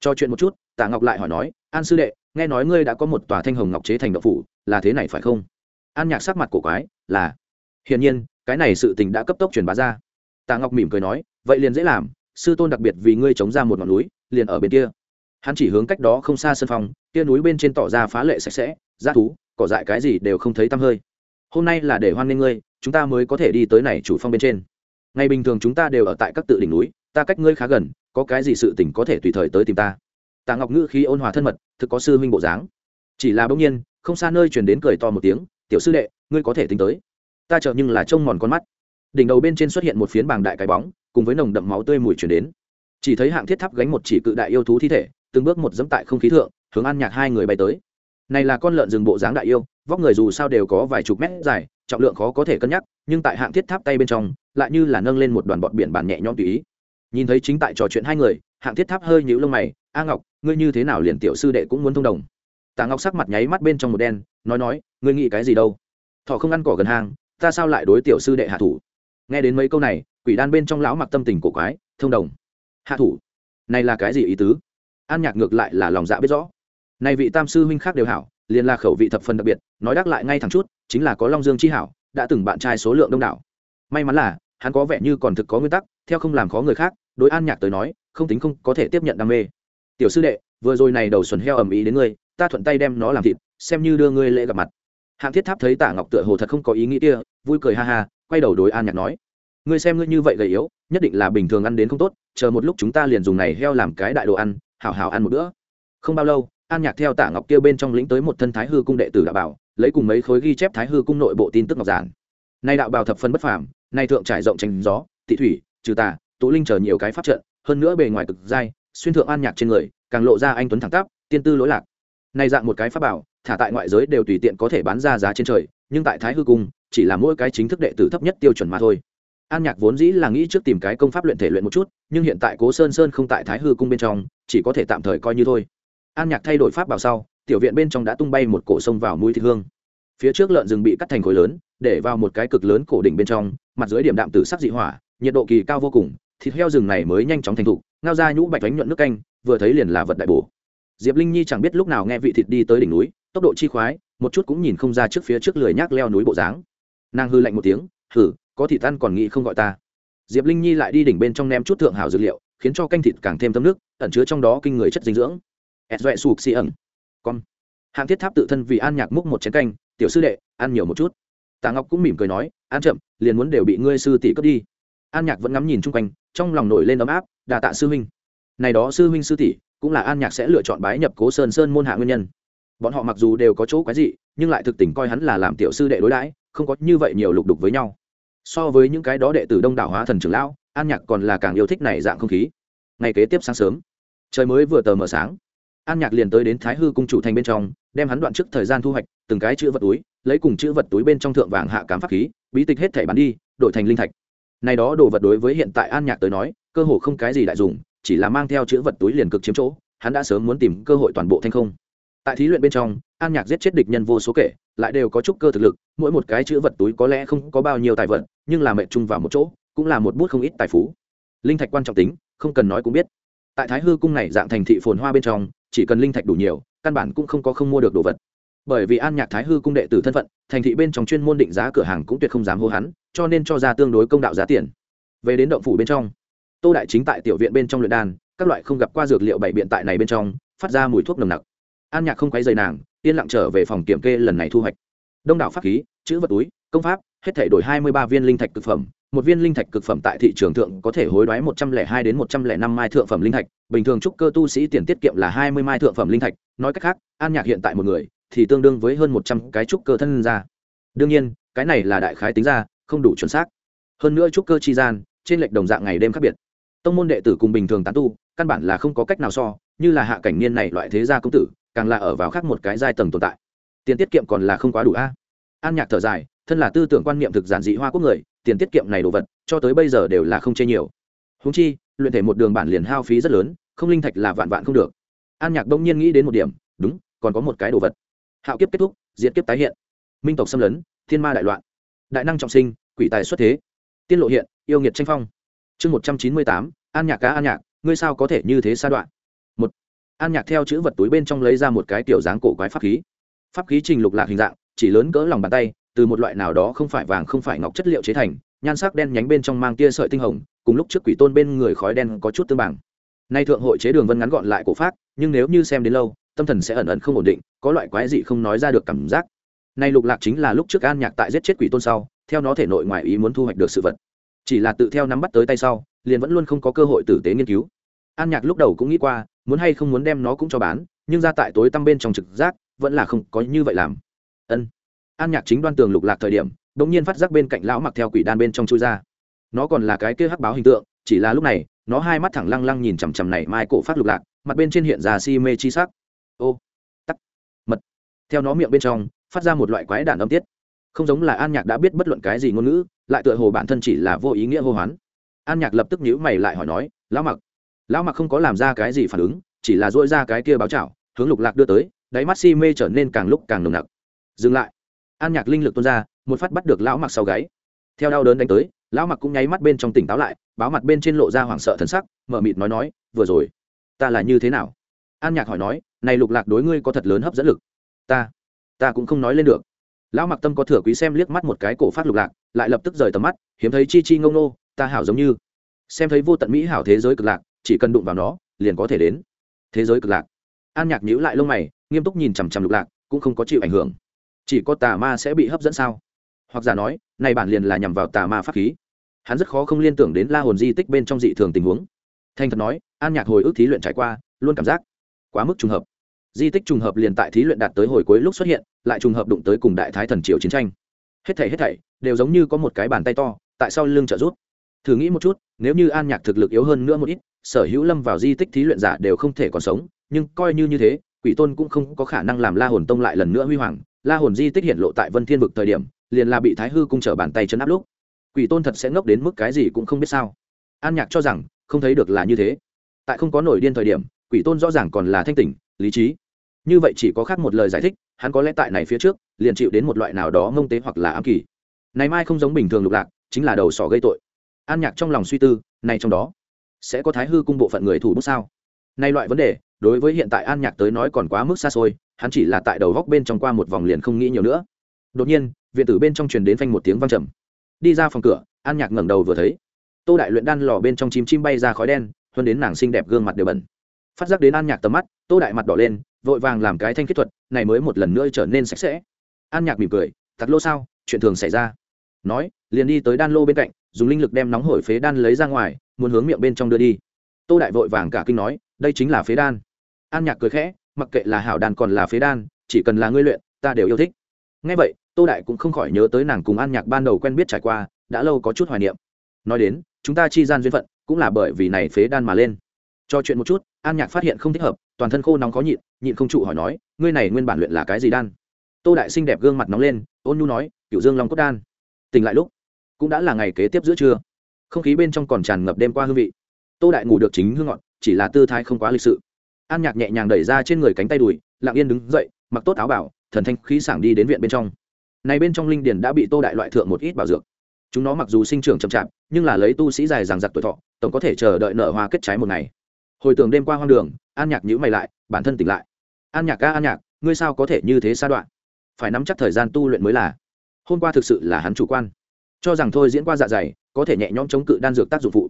Cho chuyện một chút, tạ ngọc lại hỏi nói, an sư đệ, nghe nói ngươi đã có một tòa thanh hồng ngọc chế thành độc phủ, là thế này phải không? An nhạc sắc mặt cổ quái, là hiển nhiên, cái này sự tình đã cấp tốc truyền bá ra. Tạ ngọc mỉm cười nói, vậy liền dễ làm, sư tôn đặc biệt vì ngươi chống ra một ngọn núi, liền ở bên kia. Hắn chỉ hướng cách đó không xa sân phòng, kia núi bên trên tỏ ra phá lệ sạch sẽ g thú, cỏ dại cái gì đều không thấy tăm hơi. Hôm nay là để hoan nghênh ngươi, chúng ta mới có thể đi tới này chủ phong bên trên. Ngày bình thường chúng ta đều ở tại các tự đỉnh núi, ta cách ngươi khá gần, có cái gì sự tình có thể tùy thời tới tìm ta. Tạ ngọc ngữ khí ôn hòa thân mật, thực có sư huynh bộ dáng. Chỉ là bỗng nhiên, không xa nơi truyền đến cười to một tiếng, tiểu sư đệ, ngươi có thể tính tới ta chợt nhưng là trông mòn con mắt. Đỉnh đầu bên trên xuất hiện một phiến bàng đại cái bóng, cùng với nồng đậm máu tươi mùi chuyển đến. Chỉ thấy hạng thiết tháp gánh một chỉ cự đại yêu thú thi thể, từng bước một dẫm tại không khí thượng, hướng an nhạc hai người bay tới. Này là con lợn rừng bộ dáng đại yêu, vóc người dù sao đều có vài chục mét dài, trọng lượng khó có thể cân nhắc, nhưng tại hạng thiết tháp tay bên trong, lại như là nâng lên một đoàn bọt biển bản nhẹ nhõm tùy ý. Nhìn thấy chính tại trò chuyện hai người, hạng thiết tháp hơi nhũ lông mày, a ngọc, ngươi như thế nào liền tiểu sư đệ cũng muốn thông đồng? Tạ ngọc sắc mặt nháy mắt bên trong một đen, nói nói, ngươi nghĩ cái gì đâu? Thọ không ăn cỏ gần hang ta sao lại đối tiểu sư đệ hạ thủ? Nghe đến mấy câu này, quỷ đan bên trong lão mặc tâm tình cổ quái, thông đồng. Hạ thủ? Này là cái gì ý tứ? An nhạc ngược lại là lòng dạ biết rõ. Này vị tam sư huynh khác đều hảo, liền là khẩu vị thập phần đặc biệt, nói đắc lại ngay thẳng chút, chính là có long dương chi hảo, đã từng bạn trai số lượng đông đảo. May mắn là, hắn có vẻ như còn thực có nguyên tắc, theo không làm khó người khác, đối an nhạc tới nói, không tính không có thể tiếp nhận đam mê. Tiểu sư đệ, vừa rồi này đầu xuẩn heo ầm ĩ đến ngươi, ta thuận tay đem nó làm thịt, xem như đưa ngươi lễ gặp mặt hạng thiết tháp thấy tả ngọc tựa hồ thật không có ý nghĩ kia, vui cười ha ha, quay đầu đối an nhạc nói, ngươi xem ngươi như vậy gầy yếu, nhất định là bình thường ăn đến không tốt, chờ một lúc chúng ta liền dùng này heo làm cái đại đồ ăn, hảo hảo ăn một bữa. Không bao lâu, an nhạc theo tả ngọc kia bên trong lĩnh tới một thân thái hư cung đệ tử đạo bảo, lấy cùng mấy khối ghi chép thái hư cung nội bộ tin tức ngọc giản. Nay đạo bào thập phân bất phàm, nay thượng trải rộng tránh gió, tị thủy, trừ tà, tụ linh chờ nhiều cái pháp trận, hơn nữa bề ngoài cực dai, xuyên thượng an nhạc trên người, càng lộ ra anh tuấn thẳng tắp, tiên tư lỗi lạc. Nay dạng một cái pháp bảo thả tại ngoại giới đều tùy tiện có thể bán ra giá trên trời, nhưng tại thái hư cung, chỉ là mỗi cái chính thức đệ tử thấp nhất tiêu chuẩn mà thôi. An nhạc vốn dĩ là nghĩ trước tìm cái công pháp luyện thể luyện một chút, nhưng hiện tại cố sơn sơn không tại thái hư cung bên trong, chỉ có thể tạm thời coi như thôi. An nhạc thay đổi pháp bảo sau, tiểu viện bên trong đã tung bay một cổ sông vào mũi thịt hương. Phía trước lợn rừng bị cắt thành khối lớn, để vào một cái cực lớn cổ đỉnh bên trong, mặt dưới điểm đạm tử sắc dị hỏa, nhiệt độ kỳ cao vô cùng, thịt heo rừng này mới nhanh chóng thành thục, ngao ra nhũ bạch bánh nhuận nước canh, vừa thấy liền là vật đại bổ. Diệp linh nhi chẳng biết lúc nào nghe vị thịt đi tới đỉnh núi tốc độ chi khoái, một chút cũng nhìn không ra trước phía trước lười nhác leo núi bộ dáng. Nàng hư lạnh một tiếng thử có thịt ăn còn nghĩ không gọi ta. Diệp linh nhi lại đi đỉnh bên trong ném chút thượng hảo dược liệu, khiến cho canh thịt càng thêm tâm nước, ẩn chứa trong đó kinh người chất dinh dưỡng. Ẹt doẹ sụp xì ẩn. Con. Hạng thiết tháp tự thân vì an nhạc múc một chén canh, tiểu sư đệ, ăn nhiều một chút. Tạ ngọc cũng mỉm cười nói, ăn chậm, liền muốn đều bị ngươi sư tỷ cướp đi. An nhạc vẫn ngắm nhìn chung quanh, trong lòng nổi lên ấm áp, đà tạ sư huynh. Này đó sư huynh sư tỷ, cũng là an nhạc sẽ lựa chọn bái nhập cố sơn sơn môn hạ nguyên nhân bọn họ mặc dù đều có chỗ quái dị, nhưng lại thực tình coi hắn là làm tiểu sư đệ đối đãi, không có như vậy nhiều lục đục với nhau. So với những cái đó đệ tử đông đảo hóa thần trưởng lão, an nhạc còn là càng yêu thích này dạng không khí. Ngày kế tiếp sáng sớm, trời mới vừa tờ mờ sáng. An nhạc liền tới đến thái hư cung chủ thành bên trong, đem hắn đoạn trước thời gian thu hoạch, từng cái chữ vật túi, lấy cùng chữ vật túi bên trong thượng vàng hạ cám pháp khí, bí tịch hết thẻ bán đi, đổi thành linh thạch. Này đó đồ vật đối với hiện tại an nhạc tới nói, cơ hồ không cái gì đại dùng, chỉ là mang theo chữ vật túi liền cực chiếm chỗ, hắn đã sớm muốn tìm cơ hội toàn bộ thanh không tại thí luyện bên trong, an nhạc giết chết địch nhân vô số kể, lại đều có chút cơ thực lực, mỗi một cái chữ vật túi có lẽ không có bao nhiêu tài vật, nhưng là mệnh chung vào một chỗ, cũng là một bút không ít tài phú. Linh thạch quan trọng tính, không cần nói cũng biết. Tại thái hư cung này dạng thành thị phồn hoa bên trong, chỉ cần linh thạch đủ nhiều, căn bản cũng không có không mua được đồ vật. Bởi vì an nhạc thái hư cung đệ tử thân phận, thành thị bên trong chuyên môn định giá cửa hàng cũng tuyệt không dám hô hắn, cho nên cho ra tương đối công đạo giá tiền. Về đến động phủ bên trong, tô đại chính tại tiểu viện bên trong luyện đan, các loại không gặp qua dược liệu bảy biện tại này bên trong, phát ra mùi thuốc nồng nặc an nhạc không quấy dày nàng, yên lặng trở về phòng kiểm kê lần này thu hoạch. Đông đảo pháp khí, chữ vật túi, công pháp, hết thể đổi hai mươi ba viên linh thạch cực phẩm. Một viên linh thạch cực phẩm tại thị trường thượng có thể hối đoái một trăm lẻ hai đến một trăm lẻ năm mai thượng phẩm linh thạch. Bình thường trúc cơ tu sĩ tiền tiết kiệm là hai mươi mai thượng phẩm linh thạch. Nói cách khác, an nhạc hiện tại một người thì tương đương với hơn một trăm cái trúc cơ thân ra đương nhiên, cái này là đại khái tính ra, không đủ chuẩn xác. Hơn nữa trúc cơ chi gian, trên lệch đồng dạng ngày đêm khác biệt. Tông môn đệ tử cùng bình thường tán tu, căn bản là không có cách nào so, như là hạ cảnh niên này loại thế gia công tử càng là ở vào khác một cái giai tầng tồn tại. Tiền tiết kiệm còn là không quá đủ a. An nhạc thở dài, thân là tư tưởng quan niệm thực giản dị hoa quốc người, tiền tiết kiệm này đồ vật, cho tới bây giờ đều là không chê nhiều. Húng chi, luyện thể một đường bản liền hao phí rất lớn, không linh thạch là vạn vạn không được. An nhạc đông nhiên nghĩ đến một điểm, đúng, còn có một cái đồ vật. Hạo kiếp kết thúc diễn kiếp tái hiện. Minh tộc xâm lấn, thiên ma đại loạn. Đại năng trọng sinh, quỷ tài xuất thế. Tiên lộ hiện, yêu nghiệt tranh phong. Chương một trăm chín mươi tám, an nhạc cá an nhạc, ngươi sao có thể như thế sa đoạn? An nhạc theo chữ vật túi bên trong lấy ra một cái tiểu dáng cổ quái pháp khí. Pháp khí trình lục lạc hình dạng, chỉ lớn cỡ lòng bàn tay, từ một loại nào đó không phải vàng không phải ngọc chất liệu chế thành, nhan sắc đen nhánh bên trong mang tia sợi tinh hồng, cùng lúc trước quỷ tôn bên người khói đen có chút tương bằng. Nay thượng hội chế đường vân ngắn gọn lại cổ pháp, nhưng nếu như xem đến lâu, tâm thần sẽ ẩn ẩn không ổn định, có loại quái dị không nói ra được cảm giác. Nay lục lạc chính là lúc trước an nhạc tại giết chết quỷ tôn sau, theo nó thể nội ngoài ý muốn thu hoạch được sự vật. Chỉ là tự theo nắm bắt tới tay sau, liền vẫn luôn không có cơ hội tử tế nghiên cứu. An nhạc lúc đầu cũng nghĩ qua muốn hay không muốn đem nó cũng cho bán, nhưng ra tại tối tăm bên trong trực giác, vẫn là không có như vậy làm. Ân. An nhạc chính đoan tường lục lạc thời điểm đ ỗ n g nhiên phát giác bên cạnh lão mặc theo quỷ đan bên trong chui ra. Nó còn là cái kia hắc báo hình tượng, chỉ là lúc này, nó hai mắt thẳng lăng lăng nhìn chằm chằm này mai cổ phát lục lạc, mặt bên trên hiện ra si mê chi sắc. Ô, tắc, mật. Theo nó miệng bên trong, phát ra một loại quái đản âm tiết. Không giống là an nhạc đã biết bất luận cái gì ngôn ngữ, lại tựa hồ bản thân chỉ là vô ý nghĩa hô hoán. An nhạc lập tức nhíu mày lại hỏi nói, lão mặc lão mặc không có làm ra cái gì phản ứng, chỉ là dỗi ra cái kia báo chảo, hướng lục lạc đưa tới, đáy mắt si mê trở nên càng lúc càng nồng nặc. Dừng lại. An nhạc linh lực tuôn ra, một phát bắt được lão mặc sau gáy. Theo đau đớn đánh tới, lão mặc cũng nháy mắt bên trong tỉnh táo lại, báo mặt bên trên lộ ra hoảng sợ thần sắc, mở mịt nói nói, vừa rồi, ta là như thế nào? An nhạc hỏi nói, này lục lạc đối ngươi có thật lớn hấp dẫn lực? Ta ta cũng không nói lên được. Lão mặc tâm có thừa quý xem liếc mắt một cái cổ phát lục lạc, lại lập tức rời tầm mắt, hiếm thấy chi chi ngông nô, ta hảo giống như. Xem thấy vô tận mỹ hảo thế giới cực lạc chỉ cần đụng vào nó, liền có thể đến. Thế giới cực lạc. An nhạc nhíu lại lông mày, nghiêm túc nhìn chằm chằm lục lạc, cũng không có chịu ảnh hưởng. Chỉ có tà ma sẽ bị hấp dẫn sao? Hoặc giả nói, này bản liền là nhằm vào tà ma pháp khí. Hắn rất khó không liên tưởng đến la hồn di tích bên trong dị thường tình huống. Thanh thật nói, an nhạc hồi ức thí luyện trải qua, luôn cảm giác quá mức trùng hợp. Di tích trùng hợp liền tại thí luyện đạt tới hồi cuối lúc xuất hiện, lại trùng hợp đụng tới cùng đại thái thần triều chiến tranh. Hết thảy hết thảy, đều giống như có một cái bàn tay to, tại sao lưng trợ rút thử nghĩ một chút, nếu như an nhạc thực lực yếu hơn nữa một ít sở hữu lâm vào di tích thí luyện giả đều không thể còn sống, nhưng coi như như thế, quỷ tôn cũng không có khả năng làm la hồn tông lại lần nữa huy hoàng. La hồn di tích hiện lộ tại vân thiên vực thời điểm, liền là bị thái hư cung trở bàn tay chân áp lúc. Quỷ tôn thật sẽ ngốc đến mức cái gì cũng không biết sao. An nhạc cho rằng, không thấy được là như thế. Tại không có nổi điên thời điểm, quỷ tôn rõ ràng còn là thanh tỉnh, lý trí. Như vậy chỉ có khác một lời giải thích, hắn có lẽ tại này phía trước, liền chịu đến một loại nào đó ngông tế hoặc là ám kỳ này mai không giống bình thường lục lạc, chính là đầu sỏ gây tội. An nhạc trong lòng suy tư, này trong đó sẽ có thái hư cung bộ phận người thủ bút sao? Nay loại vấn đề, đối với hiện tại an nhạc tới nói còn quá mức xa xôi, hắn chỉ là tại đầu góc bên trong qua một vòng liền không nghĩ nhiều nữa. Đột nhiên, viện tử bên trong truyền đến phanh một tiếng văng trầm. Đi ra phòng cửa, an nhạc ngẩng đầu vừa thấy, tô đại luyện đan lò bên trong chim chim bay ra khói đen, hơn đến nàng xinh đẹp gương mặt đều bẩn. Phát giác đến an nhạc tầm mắt, tô đại mặt đỏ lên, vội vàng làm cái thanh kỹ thuật, này mới một lần nữa trở nên sạch sẽ. An nhạc mỉm cười, thật lô sao, chuyện thường xảy ra nói, liền đi tới đan lô bên cạnh, dùng linh lực đem nóng hổi phế đan lấy ra ngoài, muốn hướng miệng bên trong đưa đi. Tô đại vội vàng cả kinh nói, đây chính là phế đan. An nhạc cười khẽ, mặc kệ là hảo đan còn là phế đan, chỉ cần là ngươi luyện, ta đều yêu thích. Ngay vậy, tô đại cũng không khỏi nhớ tới nàng cùng an nhạc ban đầu quen biết trải qua, đã lâu có chút hoài niệm. Nói đến, chúng ta chi gian duyên phận, cũng là bởi vì này phế đan mà lên. Cho chuyện một chút, an nhạc phát hiện không thích hợp, toàn thân khô nóng khó nhịn nhịn không trụ hỏi nói, ngươi này nguyên bản luyện là cái gì đan? Tô đại xinh đẹp gương mặt nóng lên, ôn nhu nói cựu dương long cốt đan tỉnh lại lúc, cũng đã là ngày kế tiếp giữa trưa. Không khí bên trong còn tràn ngập đêm qua hương vị. Tô đại ngủ được chính hương ngọn chỉ là tư thái không quá lịch sự. An nhạc nhẹ nhàng đẩy ra trên người cánh tay đùi, lặng yên đứng dậy, mặc tốt áo bảo, thần thanh khí sảng đi đến viện bên trong. Này bên trong linh điển đã bị tô đại loại thượng một ít bảo dược. Chúng nó mặc dù sinh trưởng chậm chạp, nhưng là lấy tu sĩ dài rằng giặc tuổi thọ, tổng có thể chờ đợi nở hoa kết trái một ngày. Hồi tưởng đêm qua hoang đường, an nhạc nhữ mày lại, bản thân tỉnh lại. An nhạc ca, an nhạc, ngươi sao có thể như thế xa đoạn? Phải nắm chắc thời gian tu luyện mới là hôm qua thực sự là hắn chủ quan. Cho rằng thôi diễn qua dạ dày, có thể nhẹ nhõm chống cự đan dược tác dụng phụ.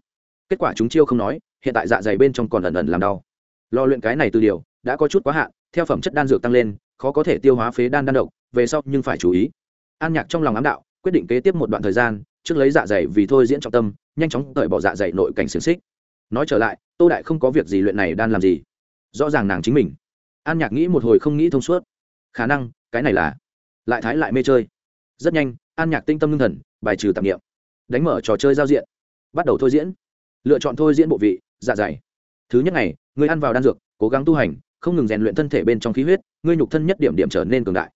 Kết quả chúng chiêu không nói, hiện tại dạ dày bên trong còn ẩn ẩn làm đau. Lo luyện cái này từ điều, đã có chút quá hạn, theo phẩm chất đan dược tăng lên, khó có thể tiêu hóa phế đan đan độc, về sau nhưng phải chú ý. An nhạc trong lòng ám đạo, quyết định kế tiếp một đoạn thời gian, trước lấy dạ dày vì thôi diễn trọng tâm, nhanh chóng cởi bỏ dạ dày nội cảnh xiềng xích. Nói trở lại, tô đại không có việc gì luyện này đan làm gì. Rõ ràng nàng chính mình. An nhạc nghĩ một hồi không nghĩ thông suốt. Khả năng, cái này là lại thái lại mê chơi rất nhanh, an nhạc tinh tâm ngưng thần, bài trừ tạp nghiệm đánh mở trò chơi giao diện. Bắt đầu thôi diễn. Lựa chọn thôi diễn bộ vị dạ dày. Thứ nhất ngày, người ăn vào đan dược, cố gắng tu hành, không ngừng rèn luyện thân thể bên trong khí huyết ngươi nhục thân nhất điểm điểm trở nên cường đại.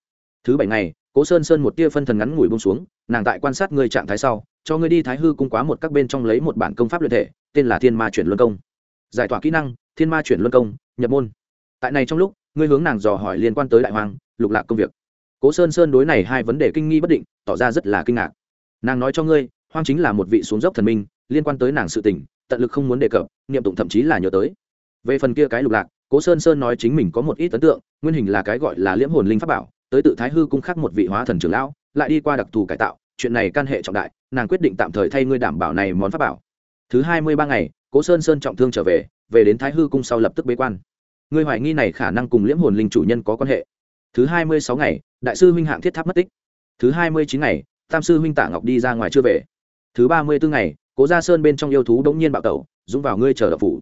Thứ bảy ngày, cố sơn sơn một tia phân thần ngắn ngủi bông xuống, nàng tại quan sát ngươi trạng thái sau, cho ngươi đi thái hư cung quá một các bên trong lấy một bản công pháp luyện thể, tên là thiên ma chuyển luân công. Giải tỏa kỹ năng, thiên ma chuyển luân công, nhập môn. Tại này trong lúc ngươi hướng nàng dò hỏi liên quan tới đại hoàng, lục lạc công việc cố sơn sơn đối này hai vấn đề kinh nghi bất định, tỏ ra rất là kinh ngạc. Nàng nói cho ngươi, hoang chính là một vị xuống dốc thần minh, liên quan tới nàng sự tình, tận lực không muốn đề cập, niệm tụng thậm chí là nhớ tới. Về phần kia cái lục lạc, cố sơn sơn nói chính mình có một ít ấn tượng, nguyên hình là cái gọi là liễm hồn linh pháp bảo, tới tự thái hư cung khắc một vị hóa thần trưởng lão, lại đi qua đặc thù cải tạo, chuyện này can hệ trọng đại, nàng quyết định tạm thời thay ngươi đảm bảo này món pháp bảo. Thứ hai mươi ba ngày, cố sơn sơn trọng thương trở về về đến thái hư cung sau lập tức bế quan. Ngươi hoài nghi này khả năng cùng liễm hồn linh chủ nhân có quan hệ. Thứ hai mươi sáu ngày đại sư huynh hạng thiết tháp mất tích. Thứ hai mươi chín ngày, tam sư huynh tạ ngọc đi ra ngoài chưa về. Thứ ba mươi bốn ngày, cố gia sơn bên trong yêu thú đống nhiên bạo tẩu, dũng vào ngươi chờ đập phủ.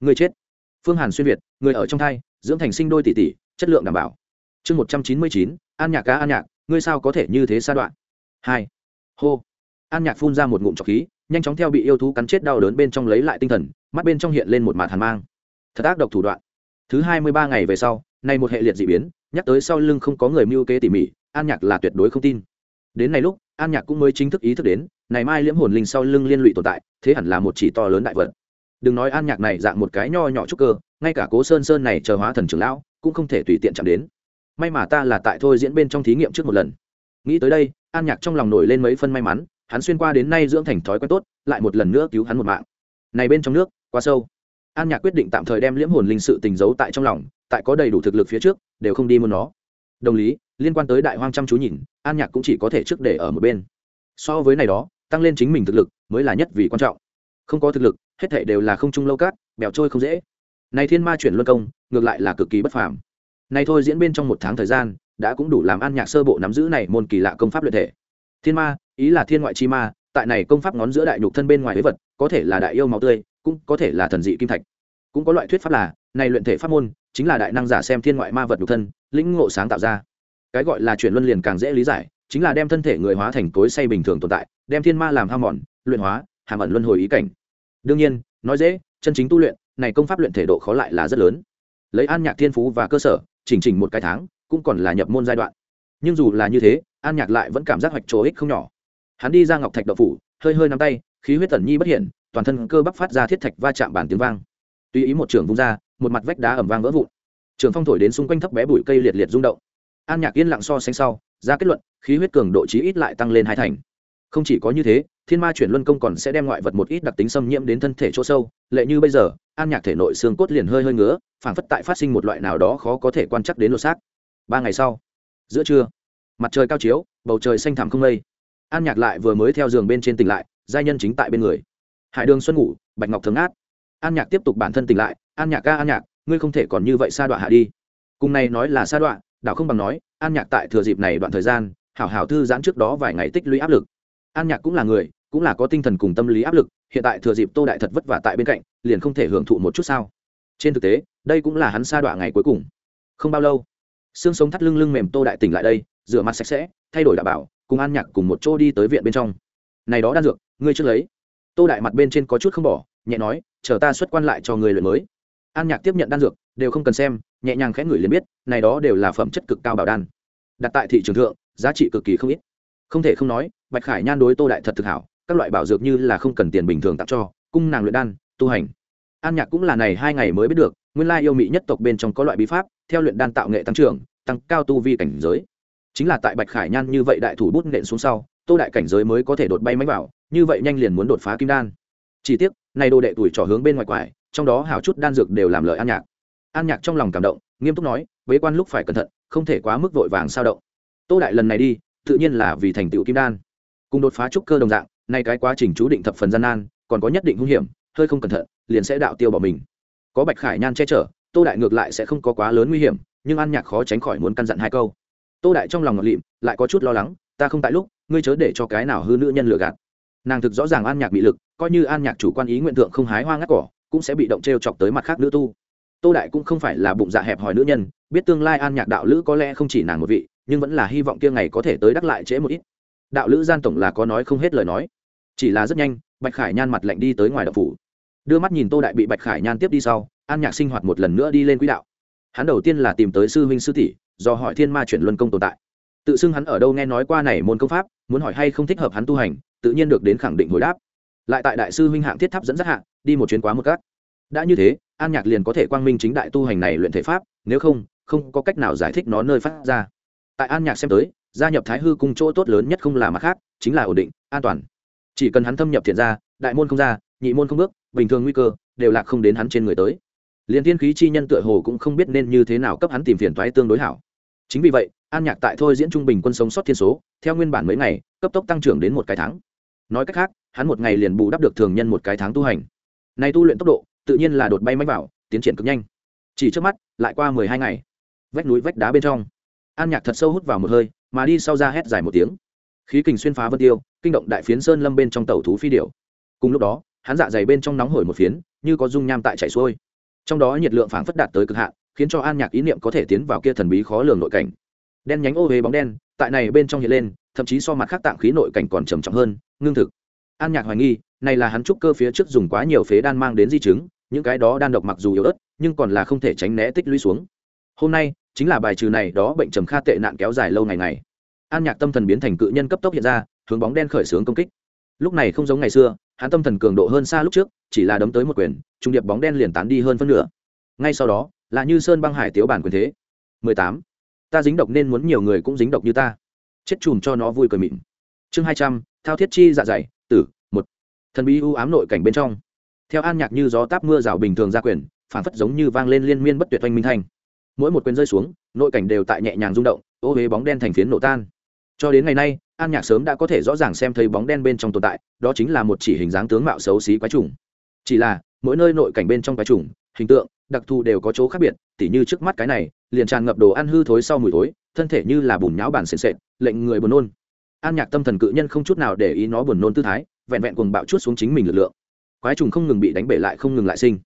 Ngươi chết. Phương hàn xuyên việt người ở trong thai, dưỡng thành sinh đôi tỷ tỷ, chất lượng đảm bảo. Chương một trăm chín mươi chín, an nhạc ca an nhạc, ngươi sao có thể như thế sa đoạn? Hai. Hô. An nhạc phun ra một ngụm trọc khí, nhanh chóng theo bị yêu thú cắn chết đau đớn bên trong lấy lại tinh thần, mắt bên trong hiện lên một mạt hàn mang. Thật ác độc thủ đoạn. Thứ hai mươi ba ngày về sau, nay một hệ liệt d ị biến nhắc tới sau lưng không có người mưu kế tỉ mỉ, an nhạc là tuyệt đối không tin. Đến này lúc, an nhạc cũng mới chính thức ý thức đến, này mai liễm hồn linh sau lưng liên lụy tồn tại, thế hẳn là một chỉ to lớn đại vật. Đừng nói an nhạc này dạng một cái nho nhỏ trúc cơ, ngay cả cố sơn sơn này chờ hóa thần trưởng lão, cũng không thể tùy tiện chạm đến. May mà ta là tại thôi diễn bên trong thí nghiệm trước một lần. Nghĩ tới đây, an nhạc trong lòng nổi lên mấy phân may mắn, hắn xuyên qua đến nay dưỡng thành thói quen tốt, lại một lần nữa cứu hắn một mạng. Này bên trong nước, quá sâu. An nhạc quyết định tạm thời đem liễm hồn linh sự tình giấu tại trong lòng tại có đầy đủ thực lực phía trước, đều không đi muốn nó. Đồng lý, liên quan tới đại hoang chăm chú nhìn, an nhạc cũng chỉ có thể trước để ở một bên. So với này đó, tăng lên chính mình thực lực mới là nhất vì quan trọng. Không có thực lực, hết thể đều là không trung lâu cát, bèo trôi không dễ. Này thiên ma chuyển luân công, ngược lại là cực kỳ bất phàm. Này thôi diễn bên trong một tháng thời gian, đã cũng đủ làm an nhạc sơ bộ nắm giữ này môn kỳ lạ công pháp luyện thể. Thiên ma, ý là thiên ngoại chi ma, tại này công pháp ngón giữa đại nhục thân bên ngoài huế vật, có thể là đại yêu máu tươi, cũng có thể là thần dị kim thạch. Cũng có loại thuyết pháp là này luyện thể pháp môn, chính là đại năng giả xem thiên ngoại ma vật nhục thân, lĩnh ngộ sáng tạo ra. Cái gọi là chuyển luân liền càng dễ lý giải, chính là đem thân thể người hóa thành cối say bình thường tồn tại, đem thiên ma làm ham mòn, luyện hóa, hàm ẩn luân hồi ý cảnh. Đương nhiên, nói dễ, chân chính tu luyện, này công pháp luyện thể độ khó lại là rất lớn. Lấy an nhạc thiên phú và cơ sở, chỉnh chỉnh một cái tháng, cũng còn là nhập môn giai đoạn. Nhưng dù là như thế, an nhạc lại vẫn cảm giác hoạch chỗ ích không nhỏ. Hắn đi ra ngọc thạch đậu phủ, hơi hơi nắm tay, khí huyết tẩn nhi bất hiện, toàn thân cơ bắp phát ra thiết thạch va chạm bản tiếng vang. Tuy ý một trường vung ra một mặt vách đá ẩm vang vỡ vụn. Trường phong thổi đến xung quanh thấp bé bụi cây liệt liệt rung động. An nhạc yên lặng so sánh sau, ra kết luận, khí huyết cường độ chí ít lại tăng lên hai thành. Không chỉ có như thế, thiên ma chuyển luân công còn sẽ đem ngoại vật một ít đặc tính xâm nhiễm đến thân thể chỗ sâu. Lệ như bây giờ, an nhạc thể nội xương cốt liền hơi hơi ngứa, phảng phất tại phát sinh một loại nào đó khó có thể quan trắc đến lột xác. Ba ngày sau, giữa trưa, mặt trời cao chiếu, bầu trời xanh thẳm không mây. An nhạc lại vừa mới theo giường bên trên tỉnh lại, giai nhân chính tại bên người. Hải đường xuân ngủ, bạch ngọc thường át an nhạc tiếp tục bản thân tỉnh lại an nhạc ca an nhạc, ngươi không thể còn như vậy sa đoạn hạ đi. Cùng này nói là sa đoạn đảo không bằng nói, an nhạc tại thừa dịp này đoạn thời gian, hảo hảo thư giãn trước đó vài ngày tích lũy áp lực. An nhạc cũng là người, cũng là có tinh thần cùng tâm lý áp lực, hiện tại thừa dịp tô đại thật vất vả tại bên cạnh, liền không thể hưởng thụ một chút sao. Trên thực tế, đây cũng là hắn sa đọa ngày cuối cùng. Không bao lâu, xương sống thắt lưng lưng mềm tô đại tỉnh lại đây, rửa mặt sạch sẽ, thay đổi đạo bảo, cùng an nhạc cùng một chỗ đi tới viện bên trong. Này đó đan dược, ngươi trước lấy. Tô đại mặt bên trên có chút không bỏ, nhẹ nói, chờ ta xuất quan lại cho người luyện mới an nhạc tiếp nhận đan dược, đều không cần xem, nhẹ nhàng khẽ ngửi liền biết, này đó đều là phẩm chất cực cao bảo đan. Đặt tại thị trường thượng, giá trị cực kỳ không ít. Không thể không nói, bạch khải nhan đối tô đại thật thực hảo, các loại bảo dược như là không cần tiền bình thường tặng cho, cung nàng luyện đan, tu hành. An nhạc cũng là này hai ngày mới biết được, nguyên lai yêu mị nhất tộc bên trong có loại bí pháp, theo luyện đan tạo nghệ tăng trưởng, tăng cao tu vi cảnh giới. Chính là tại bạch khải nhan như vậy đại thủ bút nện xuống sau, tô đại cảnh giới mới có thể đột bay máy vào, như vậy nhanh liền muốn đột phá kim đan. Chỉ tiếc, này đồ đệ tuổi trò hướng bên ngoài quải trong đó hảo chút đan dược đều làm lợi an nhạc. An nhạc trong lòng cảm động, nghiêm túc nói, bế quan lúc phải cẩn thận, không thể quá mức vội vàng sao động. Tô đại lần này đi, tự nhiên là vì thành tựu kim đan. Cùng đột phá trúc cơ đồng dạng, nay cái quá trình chú định thập phần gian nan, còn có nhất định hung hiểm, hơi không cẩn thận, liền sẽ đạo tiêu bỏ mình. Có bạch khải nhan che chở, tô đại ngược lại sẽ không có quá lớn nguy hiểm, nhưng an nhạc khó tránh khỏi muốn căn dặn hai câu. Tô đại trong lòng ngọt lịm, lại có chút lo lắng, ta không tại lúc, ngươi chớ để cho cái nào hư nữ nhân lừa gạt. Nàng thực rõ ràng an nhạc bị lực, coi như an nhạc chủ quan ý nguyện tượng không hái hoa ngắt cỏ cũng sẽ bị động t r e o chọc tới mặt khác nữ tu. Tô đại cũng không phải là bụng dạ hẹp hòi nữ nhân, biết tương lai an nhạc đạo lữ có lẽ không chỉ nàng một vị, nhưng vẫn là hy vọng kia ngày có thể tới đắc lại trễ một ít. Đạo lữ gian tổng là có nói không hết lời nói. Chỉ là rất nhanh, bạch khải nhan mặt lạnh đi tới ngoài đậu phủ. Đưa mắt nhìn tô đại bị bạch khải nhan tiếp đi sau, an nhạc sinh hoạt một lần nữa đi lên quỹ đạo. Hắn đầu tiên là tìm tới sư huynh sư tỷ, do hỏi thiên ma chuyển luân công tồn tại. Tự xưng hắn ở đâu nghe nói qua này môn công pháp, muốn hỏi hay không thích hợp hắn tu hành, tự nhiên được đến khẳng định hồi đáp lại tại đại sư huynh hạng thiết tháp dẫn dắt hạng đi một chuyến quá một cát đã như thế, an nhạc liền có thể quang minh chính đại tu hành này luyện thể pháp, nếu không không có cách nào giải thích nó nơi phát ra. Tại an nhạc xem tới, gia nhập thái hư cung chỗ tốt lớn nhất không là mặt khác, chính là ổn định, an toàn. Chỉ cần hắn thâm nhập thiện ra đại môn không ra, nhị môn không bước, bình thường nguy cơ đều lạc không đến hắn trên người tới. Liền thiên khí chi nhân tựa hồ cũng không biết nên như thế nào cấp hắn tìm phiền toái tương đối hảo. Chính vì vậy, an nhạc tại thôi diễn trung bình quân sống sót thiên số, theo nguyên bản mấy ngày, cấp tốc tăng trưởng đến một cái tháng nói cách khác, hắn một ngày liền bù đắp được thường nhân một cái tháng tu hành. Nay tu luyện tốc độ, tự nhiên là đột bay máy vào, tiến triển cực nhanh. Chỉ trước mắt, lại qua mười hai ngày. Vách núi vách đá bên trong. An nhạc thật sâu hút vào một hơi, mà đi sau ra hét dài một tiếng. Khí kình xuyên phá vân tiêu, kinh động đại phiến sơn lâm bên trong tàu thú phi điểu. Cùng lúc đó, hắn dạ dày bên trong nóng hổi một phiến, như có dung nham tại chảy xuôi. Trong đó nhiệt lượng phảng phất đạt tới cực hạn, khiến cho an nhạc ý niệm có thể tiến vào kia thần bí khó lường nội cảnh. Đen nhánh ô huế bóng đen tại này bên trong hiện lên, thậm chí so mặt khác tạng khí nội cảnh còn trầm trọng hơn, ngưng thực. An nhạc hoài nghi, này là hắn trúc cơ phía trước dùng quá nhiều phế đan mang đến di chứng, những cái đó đan độc mặc dù yếu ớt, nhưng còn là không thể tránh né tích lũy xuống. Hôm nay, chính là bài trừ này đó bệnh trầm kha tệ nạn kéo dài lâu ngày ngày. An nhạc tâm thần biến thành cự nhân cấp tốc hiện ra, hướng bóng đen khởi xướng công kích. Lúc này không giống ngày xưa, hắn tâm thần cường độ hơn xa lúc trước, chỉ là đấm tới một quyền, trung điệp bóng đen liền tán đi hơn phân nửa. Ngay sau đó, là như sơn băng hải tiếu bản quyền thế. 18 ta dính độc nên muốn nhiều người cũng dính độc như ta. Chết chùm cho nó vui cười mịn. Chương 200, thao thiết chi dạ dày tử một. Thần bí u ám nội cảnh bên trong. Theo an nhạc như gió táp mưa rào bình thường ra quyền phản phất giống như vang lên liên miên bất tuyệt oanh minh thanh. Mỗi một quyền rơi xuống nội cảnh đều tại nhẹ nhàng rung động ô huế bóng đen thành phiến nổ tan. Cho đến ngày nay an nhạc sớm đã có thể rõ ràng xem thấy bóng đen bên trong tồn tại đó chính là một chỉ hình dáng tướng mạo xấu xí quái trùng. Chỉ là mỗi nơi nội cảnh bên trong quái trùng hình tượng, đặc thù đều có chỗ khác biệt, tỉ như trước mắt cái này, liền tràn ngập đồ ăn hư thối sau mùi thối, thân thể như là bùn nháo bản sền sệt, lệnh người buồn nôn. An nhạc tâm thần cự nhân không chút nào để ý nó buồn nôn tư thái, vẹn vẹn cuồng bạo chút xuống chính mình lực lượng. Quái trùng không ngừng bị đánh bể lại không ngừng lại sinh.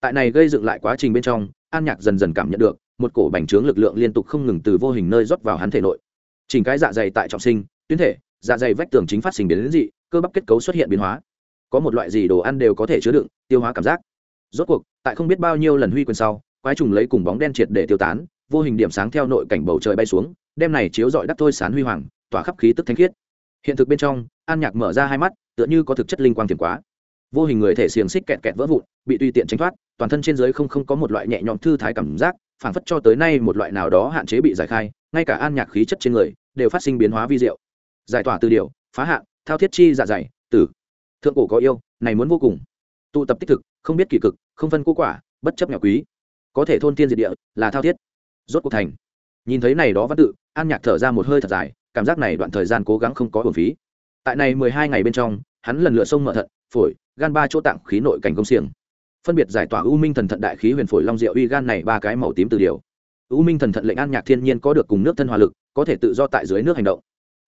Tại này gây dựng lại quá trình bên trong, an nhạc dần dần cảm nhận được, một cổ bành trướng lực lượng liên tục không ngừng từ vô hình nơi rót vào hắn thể nội. Chỉnh cái dạ dày tại trọng sinh, tuyến thể dạ dày vách tường chính phát sinh biến đến dị, cơ bắp kết cấu xuất hiện biến hóa. Có một loại gì đồ ăn đều có thể chứa đựng, tiêu hóa cảm giác rốt cuộc, tại không biết bao nhiêu lần huy quyền sau, quái trùng lấy cùng bóng đen triệt để tiêu tán, vô hình điểm sáng theo nội cảnh bầu trời bay xuống đem này chiếu dọi đắc thôi sán huy hoàng, tỏa khắp khí tức thanh khiết. Hiện thực bên trong, an nhạc mở ra hai mắt, tựa như có thực chất linh quang thiền quá. Vô hình người thể xiềng xích kẹt kẹt vỡ vụn, bị tùy tiện tránh thoát, toàn thân trên dưới không không có một loại nhẹ nhõm thư thái cảm giác, phảng phất cho tới nay một loại nào đó hạn chế bị giải khai, ngay cả an nhạc khí chất trên người, đều phát sinh biến hóa vi diệu. Giải tỏa từ điều, phá hạn thao thiết chi dạ dày, tử. Thượng cổ có yêu, này muốn vô cùng. Tụ tập tích thực không biết kỳ cực, không phân cô quả, bất chấp nhỏ quý. Có thể thôn tiên diệt địa là thao thiết. Rốt cuộc thành. Nhìn thấy này đó văn tự, an nhạc thở ra một hơi thật dài, cảm giác này đoạn thời gian cố gắng không có hồn phí. Tại này mười hai ngày bên trong, hắn lần lựa sông mở thận, phổi, gan ba chỗ tạng khí nội cảnh công xiềng. Phân biệt giải tỏa u minh thần thận đại khí huyền phổi long diệu uy gan này ba cái màu tím từ điều. U minh thần thận lệnh an nhạc thiên nhiên có được cùng nước thân hòa lực, có thể tự do tại dưới nước hành động.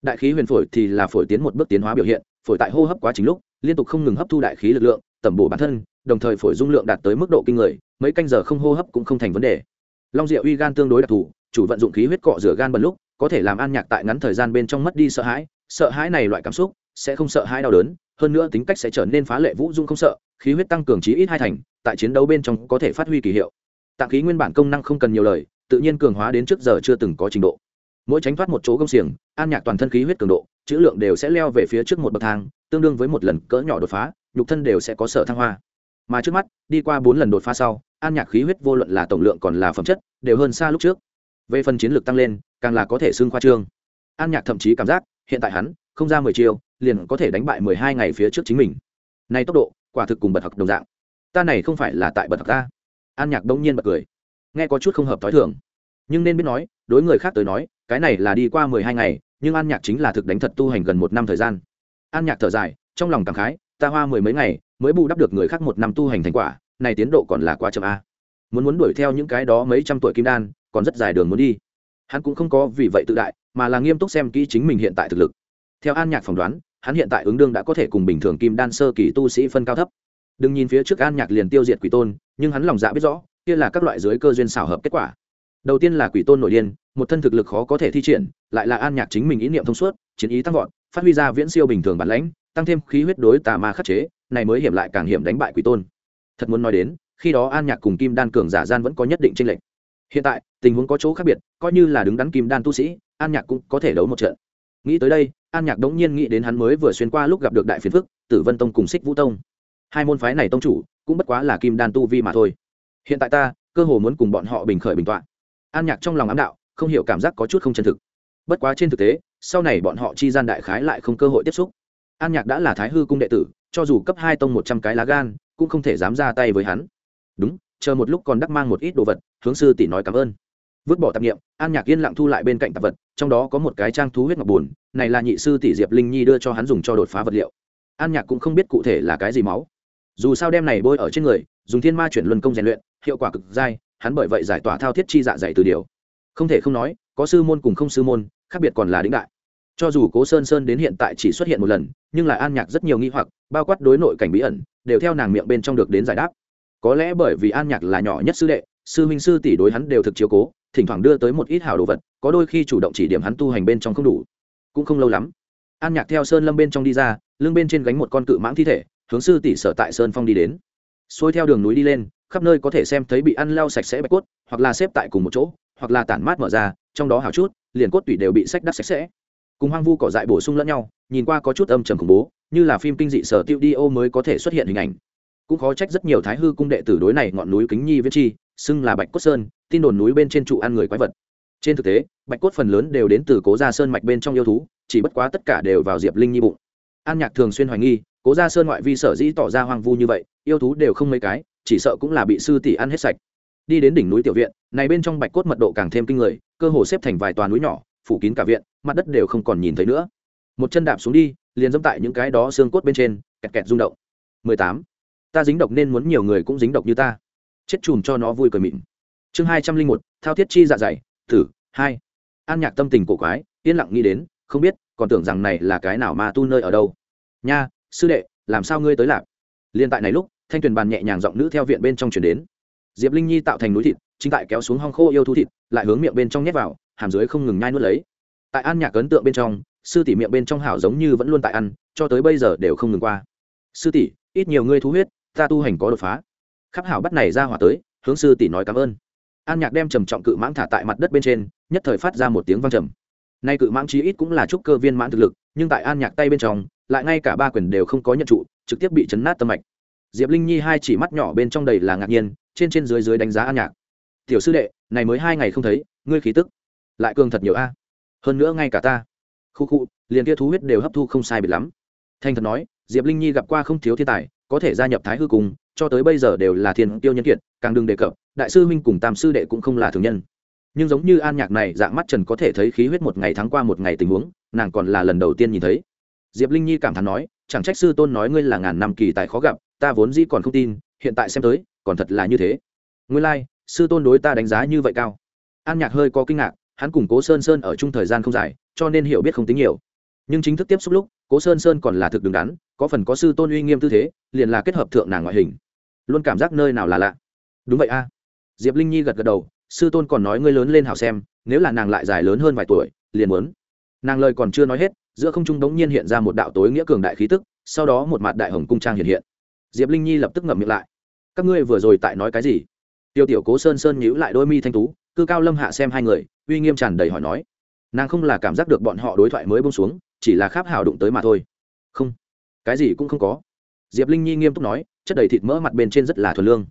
Đại khí huyền phổi thì là phổi tiến một bước tiến hóa biểu hiện, phổi tại hô hấp quá trình lúc, liên tục không ngừng hấp thu đại khí lực lượng, tẩm bổ bản thân đồng thời phổi dung lượng đạt tới mức độ kinh người, mấy canh giờ không hô hấp cũng không thành vấn đề. Long diệu uy gan tương đối đặc thù, chủ vận dụng khí huyết cọ rửa gan bần lúc, có thể làm an nhạc tại ngắn thời gian bên trong mất đi sợ hãi sợ hãi này loại cảm xúc sẽ không sợ hãi đau đớn, hơn nữa tính cách sẽ trở nên phá lệ vũ dung không sợ, khí huyết tăng cường trí ít hai thành, tại chiến đấu bên trong có thể phát huy kỳ hiệu. Tạng khí nguyên bản công năng không cần nhiều lời, tự nhiên cường hóa đến trước giờ chưa từng có trình độ. Mỗi tránh thoát một chỗ công xiềng, an nhạc toàn thân khí huyết cường độ, chữ lượng đều sẽ leo về phía trước một bậc thang, tương đương với một lần cỡ nhỏ đột phá, nhục thân đều sẽ có sở thăng hoa mà trước mắt, đi qua bốn lần đột phá sau, an nhạc khí huyết vô luận là tổng lượng còn là phẩm chất, đều hơn xa lúc trước. Về phần chiến lược tăng lên, càng là có thể xưng khoa trương. An nhạc thậm chí cảm giác, hiện tại hắn, không ra mười chiêu, liền có thể đánh bại mười hai ngày phía trước chính mình. Nay tốc độ, quả thực cùng bật học đồng dạng. Ta này không phải là tại bật học ta. An nhạc đông nhiên bật cười. Nghe có chút không hợp t h ó i thường. Nhưng nên biết nói, đối người khác tới nói, cái này là đi qua mười hai ngày, nhưng an nhạc chính là thực đánh thật tu hành gần một năm thời gian. An nhạc thở dài, trong lòng cảm khái ta hoa mười mấy ngày, mới bù đắp được người khác một năm tu hành thành quả, này tiến độ còn là quá chậm a. Muốn muốn đuổi theo những cái đó mấy trăm tuổi kim đan, còn rất dài đường muốn đi. Hắn cũng không có vì vậy tự đại, mà là nghiêm túc xem kỹ chính mình hiện tại thực lực. Theo an nhạc phỏng đoán, hắn hiện tại ứng đương đã có thể cùng bình thường kim đan sơ kỳ tu sĩ phân cao thấp. Đừng nhìn phía trước an nhạc liền tiêu diệt quỷ tôn, nhưng hắn lòng dạ biết rõ, kia là các loại giới cơ duyên xảo hợp kết quả. Đầu tiên là quỷ tôn nội điên, một thân thực lực khó có thể thi triển, lại là an nhạc chính mình ý niệm thông suốt, chiến ý tăng vọt, phát huy ra viễn siêu bình thường bản lãnh tăng thêm khí huyết đối tà ma khắc chế, này mới hiểm lại càng hiểm đánh bại quỷ tôn. Thật muốn nói đến, khi đó an nhạc cùng kim đan cường giả gian vẫn có nhất định tranh lệch. Hiện tại, tình huống có chỗ khác biệt, coi như là đứng đắn kim đan tu sĩ, an nhạc cũng có thể đấu một trận. Nghĩ tới đây, an nhạc đống nhiên nghĩ đến hắn mới vừa xuyên qua lúc gặp được đại phiền phức, tử vân tông cùng xích vũ tông. Hai môn phái này tông chủ, cũng bất quá là kim đan tu vi mà thôi. Hiện tại ta, cơ hồ muốn cùng bọn họ bình khởi bình tọa. An nhạc trong lòng ám đạo, không hiểu cảm giác có chút không chân thực. Bất quá trên thực tế, sau này bọn họ chi gian đại khái lại không cơ hội tiếp xúc an nhạc đã là thái hư cung đệ tử, cho dù cấp hai tông một trăm cái lá gan, cũng không thể dám ra tay với hắn. Đúng, chờ một lúc còn đắc mang một ít đồ vật, hướng sư tỷ nói cảm ơn. Vứt bỏ tạp nghiệm an nhạc yên lặng thu lại bên cạnh tạp vật, trong đó có một cái trang thú huyết ngọc bùn này là nhị sư tỷ diệp linh nhi đưa cho hắn dùng cho đột phá vật liệu. An nhạc cũng không biết cụ thể là cái gì máu. Dù sao đem này bôi ở trên người, dùng thiên ma chuyển luân công rèn luyện, hiệu quả cực dai, hắn bởi vậy giải tỏa thao thiết chi dạ dày từ điều. Không thể không nói, có sư môn cùng không sư môn, khác biệt còn là đĩnh đại cho dù cố sơn sơn đến hiện tại chỉ xuất hiện một lần, nhưng lại an nhạc rất nhiều nghi hoặc, bao quát đối nội cảnh bí ẩn, đều theo nàng miệng bên trong được đến giải đáp. Có lẽ bởi vì an nhạc là nhỏ nhất sư đệ, sư minh sư tỷ đối hắn đều thực chiếu cố, thỉnh thoảng đưa tới một ít hào đồ vật, có đôi khi chủ động chỉ điểm hắn tu hành bên trong không đủ. Cũng không lâu lắm, an nhạc theo sơn lâm bên trong đi ra, lưng bên trên gánh một con cự mãng thi thể, hướng sư tỷ sở tại sơn phong đi đến. Xuôi theo đường núi đi lên, khắp nơi có thể xem thấy bị ăn lau sạch sẽ bạch cốt, hoặc là xếp tại cùng một chỗ, hoặc là tản mát mở ra, trong đó hào chút, liền cốt tủy đều bị sách đắt sạch sẽ cùng hoang vu cỏ dại bổ sung lẫn nhau, nhìn qua có chút âm trầm khủng bố, như là phim kinh dị sở tiêu đi ô mới có thể xuất hiện hình ảnh. Cũng khó trách rất nhiều thái hư cung đệ tử đối này ngọn núi kính nhi viết chi, xưng là bạch cốt sơn, tin đồn núi bên trên trụ ăn người quái vật. Trên thực tế, bạch cốt phần lớn đều đến từ cố gia sơn mạch bên trong yêu thú, chỉ bất quá tất cả đều vào diệp linh nhi bụng. An nhạc thường xuyên hoài nghi, cố gia sơn ngoại vi sở dĩ tỏ ra hoang vu như vậy, yêu thú đều không mấy cái, chỉ sợ cũng là bị sư tỷ ăn hết sạch. Đi đến đỉnh núi tiểu viện, này bên trong bạch cốt mật độ càng thêm kinh người, cơ hồ xếp thành vài toàn núi nhỏ phủ kín cả viện, mặt đất đều không còn nhìn thấy nữa. Một chân đạp xuống đi, liền dẫm tại những cái đó xương cốt bên trên, kẹt kẹt rung động. 18. ta dính độc nên muốn nhiều người cũng dính độc như ta. Chết chùm cho nó vui cười mịn. Chương hai trăm linh một, thao thiết chi dạ dày, thử, hai. An nhạc tâm tình cổ quái, yên lặng nghĩ đến, không biết, còn tưởng rằng này là cái nào mà tu nơi ở đâu. Nha, sư đệ, làm sao ngươi tới lạc? Liên tại này lúc, thanh tuyền bàn nhẹ nhàng giọng nữ theo viện bên trong chuyển đến. Diệp linh nhi tạo thành núi thịt, chính tại kéo xuống hong khô yêu thú thịt, lại hướng miệng bên trong nhét vào hàm dưới không ngừng nhai nuốt lấy. Tại an nhạc ấn tượng bên trong, sư tỷ miệng bên trong hảo giống như vẫn luôn tại ăn, cho tới bây giờ đều không ngừng qua. Sư tỷ, ít nhiều ngươi thú huyết, ta tu hành có đột phá. Khắp hảo bắt này ra hỏa tới, hướng sư tỷ nói cảm ơn. An nhạc đem trầm trọng cự mãng thả tại mặt đất bên trên, nhất thời phát ra một tiếng vang trầm. Nay cự mãng chí ít cũng là trúc cơ viên mãn thực lực, nhưng tại an nhạc tay bên trong, lại ngay cả ba quyền đều không có nhận trụ, trực tiếp bị chấn nát tâm mạch. Diệp linh nhi hai chỉ mắt nhỏ bên trong đầy là ngạc nhiên, trên trên dưới dưới đánh giá an nhạc. Tiểu sư đệ, này mới hai ngày không thấy, ngươi khí tức lại cường thật nhiều a. Hơn nữa ngay cả ta. Khu khu liền kia thú huyết đều hấp thu không sai biệt lắm. Thanh thật nói diệp linh nhi gặp qua không thiếu thiên tài có thể gia nhập thái hư cùng cho tới bây giờ đều là thiên tiêu nhân kiệt càng đừng đề cập đại sư huynh cùng tam sư đệ cũng không là thường nhân. Nhưng giống như an nhạc này dạng mắt trần có thể thấy khí huyết một ngày tháng qua một ngày tình huống nàng còn là lần đầu tiên nhìn thấy. Diệp linh nhi cảm thán nói chẳng trách sư tôn nói ngươi là ngàn năm kỳ tài khó gặp ta vốn dĩ còn không tin hiện tại xem tới còn thật là như thế. Ngươi lai、like, sư tôn đối ta đánh giá như vậy cao. An nhạc hơi có kinh ngạc hắn cùng cố sơn sơn ở chung thời gian không dài, cho nên hiểu biết không tính nhiều. Nhưng chính thức tiếp xúc lúc, cố sơn sơn còn là thực đứng đắn, có phần có sư tôn uy nghiêm tư thế, liền là kết hợp thượng nàng ngoại hình. Luôn cảm giác nơi nào là lạ. Đúng vậy a. Diệp linh nhi gật gật đầu, sư tôn còn nói ngươi lớn lên hảo xem, nếu là nàng lại dài lớn hơn vài tuổi, liền muốn. Nàng lời còn chưa nói hết, giữa không trung đống nhiên hiện ra một đạo tối nghĩa cường đại khí tức, sau đó một mặt đại hồng cung trang hiện hiện. Diệp linh nhi lập tức ngậm miệng lại. Các ngươi vừa rồi tại nói cái gì? Tiêu tiểu cố sơn sơn nhíu lại đôi mi thanh tú, cư cao lâm hạ xem hai người uy nghiêm tràn đầy hỏi nói. Nàng không là cảm giác được bọn họ đối thoại mới bông xuống, chỉ là kháp hào đụng tới mà thôi. Không. Cái gì cũng không có. Diệp linh nhi nghiêm túc nói, chất đầy thịt mỡ mặt bên trên rất là thuần lương.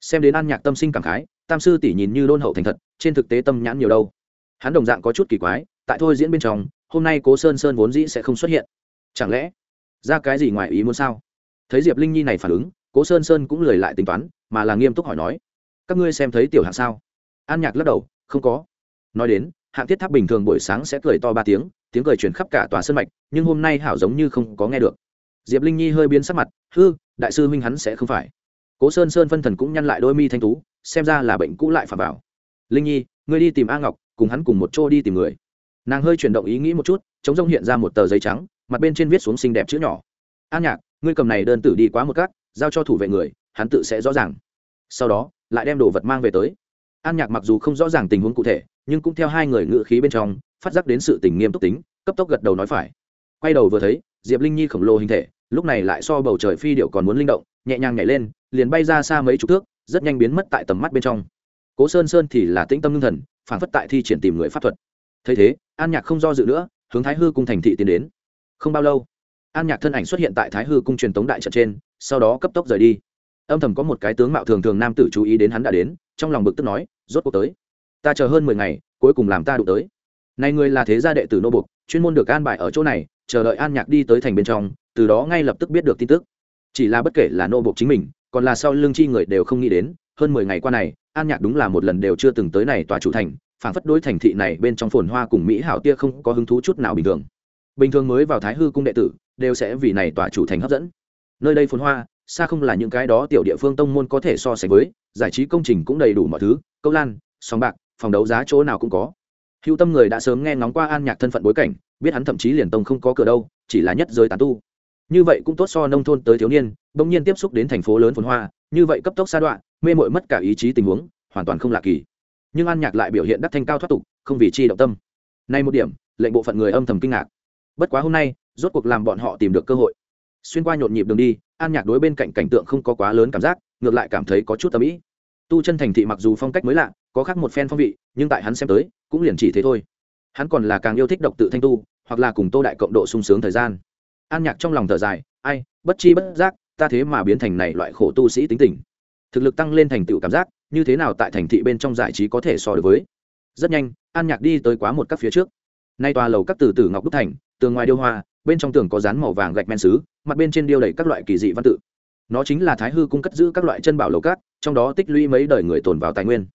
Xem đến an nhạc tâm sinh cảm khái, tam sư tỷ nhìn như đôn hậu thành thật, trên thực tế tâm nhãn nhiều đâu. Hắn đồng dạng có chút kỳ quái, tại thôi diễn bên trong, hôm nay cố sơn sơn vốn dĩ sẽ không xuất hiện. Chẳng lẽ, ra cái gì ngoài ý muốn sao? Thấy diệp linh nhi này phản ứng, cố sơn sơn cũng lười lại tính toán, mà là nghiêm túc hỏi nói, các ngươi xem thấy tiểu hạng sao? An nhạc lắc đầu, không có nói đến, hạng thiết tháp bình thường buổi sáng sẽ cười to ba tiếng tiếng cười chuyển khắp cả tòa sân mạch, nhưng hôm nay hảo giống như không có nghe được. Diệp linh nhi hơi biến sắc mặt, hư, đại sư huynh hắn sẽ không phải. Cố sơn sơn phân thần cũng nhăn lại đôi mi thanh tú, xem ra là bệnh cũ lại phà vào. Linh nhi, ngươi đi tìm a ngọc, cùng hắn cùng một chỗ đi tìm người. Nàng hơi chuyển động ý nghĩ một chút, chống rông hiện ra một tờ giấy trắng, mặt bên trên viết xuống xinh đẹp chữ nhỏ. An nhạc, ngươi cầm này đơn tử đi quá một cát, giao cho thủ vệ người, hắn tự sẽ rõ ràng. Sau đó, lại đem đồ vật mang về tới. An nhạc mặc dù không rõ ràng tình huống cụ thể nhưng cũng theo hai người ngự khí bên trong, phát giác đến sự tình nghiêm túc tính, cấp tốc gật đầu nói phải. Quay đầu vừa thấy, diệp linh nhi khổng lồ hình thể, lúc này lại so bầu trời phi điệu còn muốn linh động, nhẹ nhàng nhảy lên, liền bay ra xa mấy chục thước, rất nhanh biến mất tại tầm mắt bên trong. Cố sơn sơn thì là tĩnh tâm ngưng thần phản phất tại thi triển tìm người pháp thuật. Thấy thế, an nhạc không do dự nữa, hướng thái hư cung thành thị tiến đến. Không bao lâu, an nhạc thân ảnh xuất hiện tại thái hư cung truyền tống đại trận trên, sau đó cấp tốc rời đi. Âm thầm có một cái tướng mạo thường thường nam tử chú ý đến hắn đã đến, trong lòng bực tức nói, rốt cuộc tới ta chờ hơn mười ngày cuối cùng làm ta đụng tới. Này người là thế gia đệ tử nô buộc, chuyên môn được an bài ở chỗ này chờ đợi an nhạc đi tới thành bên trong từ đó ngay lập tức biết được tin tức. Chỉ là bất kể là nô buộc chính mình còn là sau lương chi người đều không nghĩ đến hơn mười ngày qua này an nhạc đúng là một lần đều chưa từng tới này tòa chủ thành phản phất đối thành thị này bên trong phồn hoa cùng mỹ hảo tia không có hứng thú chút nào bình thường. Bình thường mới vào thái hư cung đệ tử đều sẽ vì này tòa chủ thành hấp dẫn. Nơi đây phồn hoa xa không là những cái đó tiểu địa phương tông môn có thể so sánh với giải trí công trình cũng đầy đủ mọi thứ câu lan sòng bạc phòng đấu giá chỗ nào cũng có. Hữu tâm người đã sớm nghe ngóng qua an nhạc thân phận bối cảnh, biết hắn thậm chí liền tông không có cửa đâu, chỉ là nhất giới tán tu. Như vậy cũng tốt so nông thôn tới thiếu niên, bỗng nhiên tiếp xúc đến thành phố lớn phồn hoa, như vậy cấp tốc xa đoạn, mê mội mất cả ý chí tình huống, hoàn toàn không lạ kỳ. Nhưng an nhạc lại biểu hiện đắc thanh cao thoát tục, không vì chi động tâm. Nay một điểm, lệnh bộ phận người âm thầm kinh ngạc. Bất quá hôm nay, rốt cuộc làm bọn họ tìm được cơ hội. Xuyên qua nhộn nhịp đường đi, an nhạc đối bên cạnh cảnh tượng không có quá lớn cảm giác, ngược lại cảm thấy có chút tầm ý. Tu chân thành thị mặc dù phong cách mới lạ có khác một phen phong vị, nhưng tại hắn xem tới, cũng liền chỉ thế thôi. Hắn còn là càng yêu thích độc tự thanh tu, hoặc là cùng tô đại cộng độ sung sướng thời gian. An nhạc trong lòng thở dài, ai, bất chi bất giác, ta thế mà biến thành này loại khổ tu sĩ tính tình. Thực lực tăng lên thành tựu cảm giác, như thế nào tại thành thị bên trong giải trí có thể so được với? Rất nhanh, an nhạc đi tới quá một các phía trước. Nay tòa lầu các từ từ ngọc đúc thành, tường ngoài điêu hoa, bên trong tường có dán màu vàng gạch men xứ mặt bên trên điêu đầy các loại kỳ dị văn tự. Nó chính là thái hư cung cất giữ các loại chân bảo lầu cát trong đó tích lũy mấy đời người tồn vào tài nguyên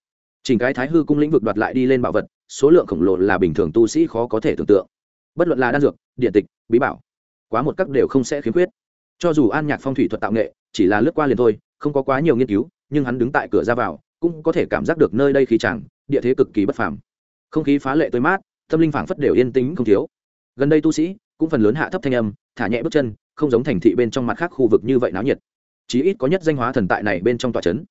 chỉnh cái thái hư cung lĩnh vực đoạt lại đi lên bảo vật, số lượng khổng lồ là bình thường tu sĩ khó có thể tưởng tượng. Bất luận là đan dược, điện tịch, bí bảo, quá một các đều không sẽ khiếm khuyết. Cho dù an nhạc phong thủy thuật tạo nghệ chỉ là lướt qua liền thôi, không có quá nhiều nghiên cứu, nhưng hắn đứng tại cửa ra vào, cũng có thể cảm giác được nơi đây khí chẳng, địa thế cực kỳ bất phàm. Không khí phá lệ tươi mát, tâm linh phảng phất đều yên tĩnh không thiếu. Gần đây tu sĩ cũng phần lớn hạ thấp thanh âm, thả nhẹ bước chân, không giống thành thị bên trong mặt khác khu vực như vậy náo nhiệt. Chí ít có nhất danh hóa thần tại này bên trong tòa trấn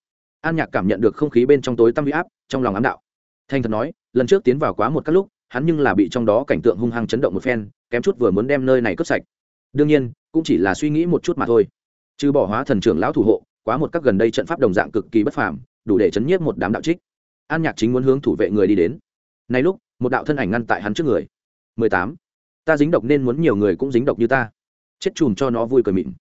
an nhạc cảm nhận được không khí bên trong tối tăm huy áp, trong lòng ám đạo. Thanh thật nói, lần trước tiến vào quá một các lúc, hắn nhưng là bị trong đó cảnh tượng hung hăng chấn động một phen, kém chút vừa muốn đem nơi này cướp sạch. Đương nhiên, cũng chỉ là suy nghĩ một chút mà thôi. Trừ bỏ hóa thần trưởng lão thủ hộ, quá một các gần đây trận pháp đồng dạng cực kỳ bất phàm, đủ để chấn nhiếp một đám đạo trích. An nhạc chính muốn hướng thủ vệ người đi đến. Nay lúc, một đạo thân ảnh ngăn tại hắn trước người. Mười tám. Ta dính độc nên muốn nhiều người cũng dính độc như ta. Chết chùm cho nó vui cười mịn.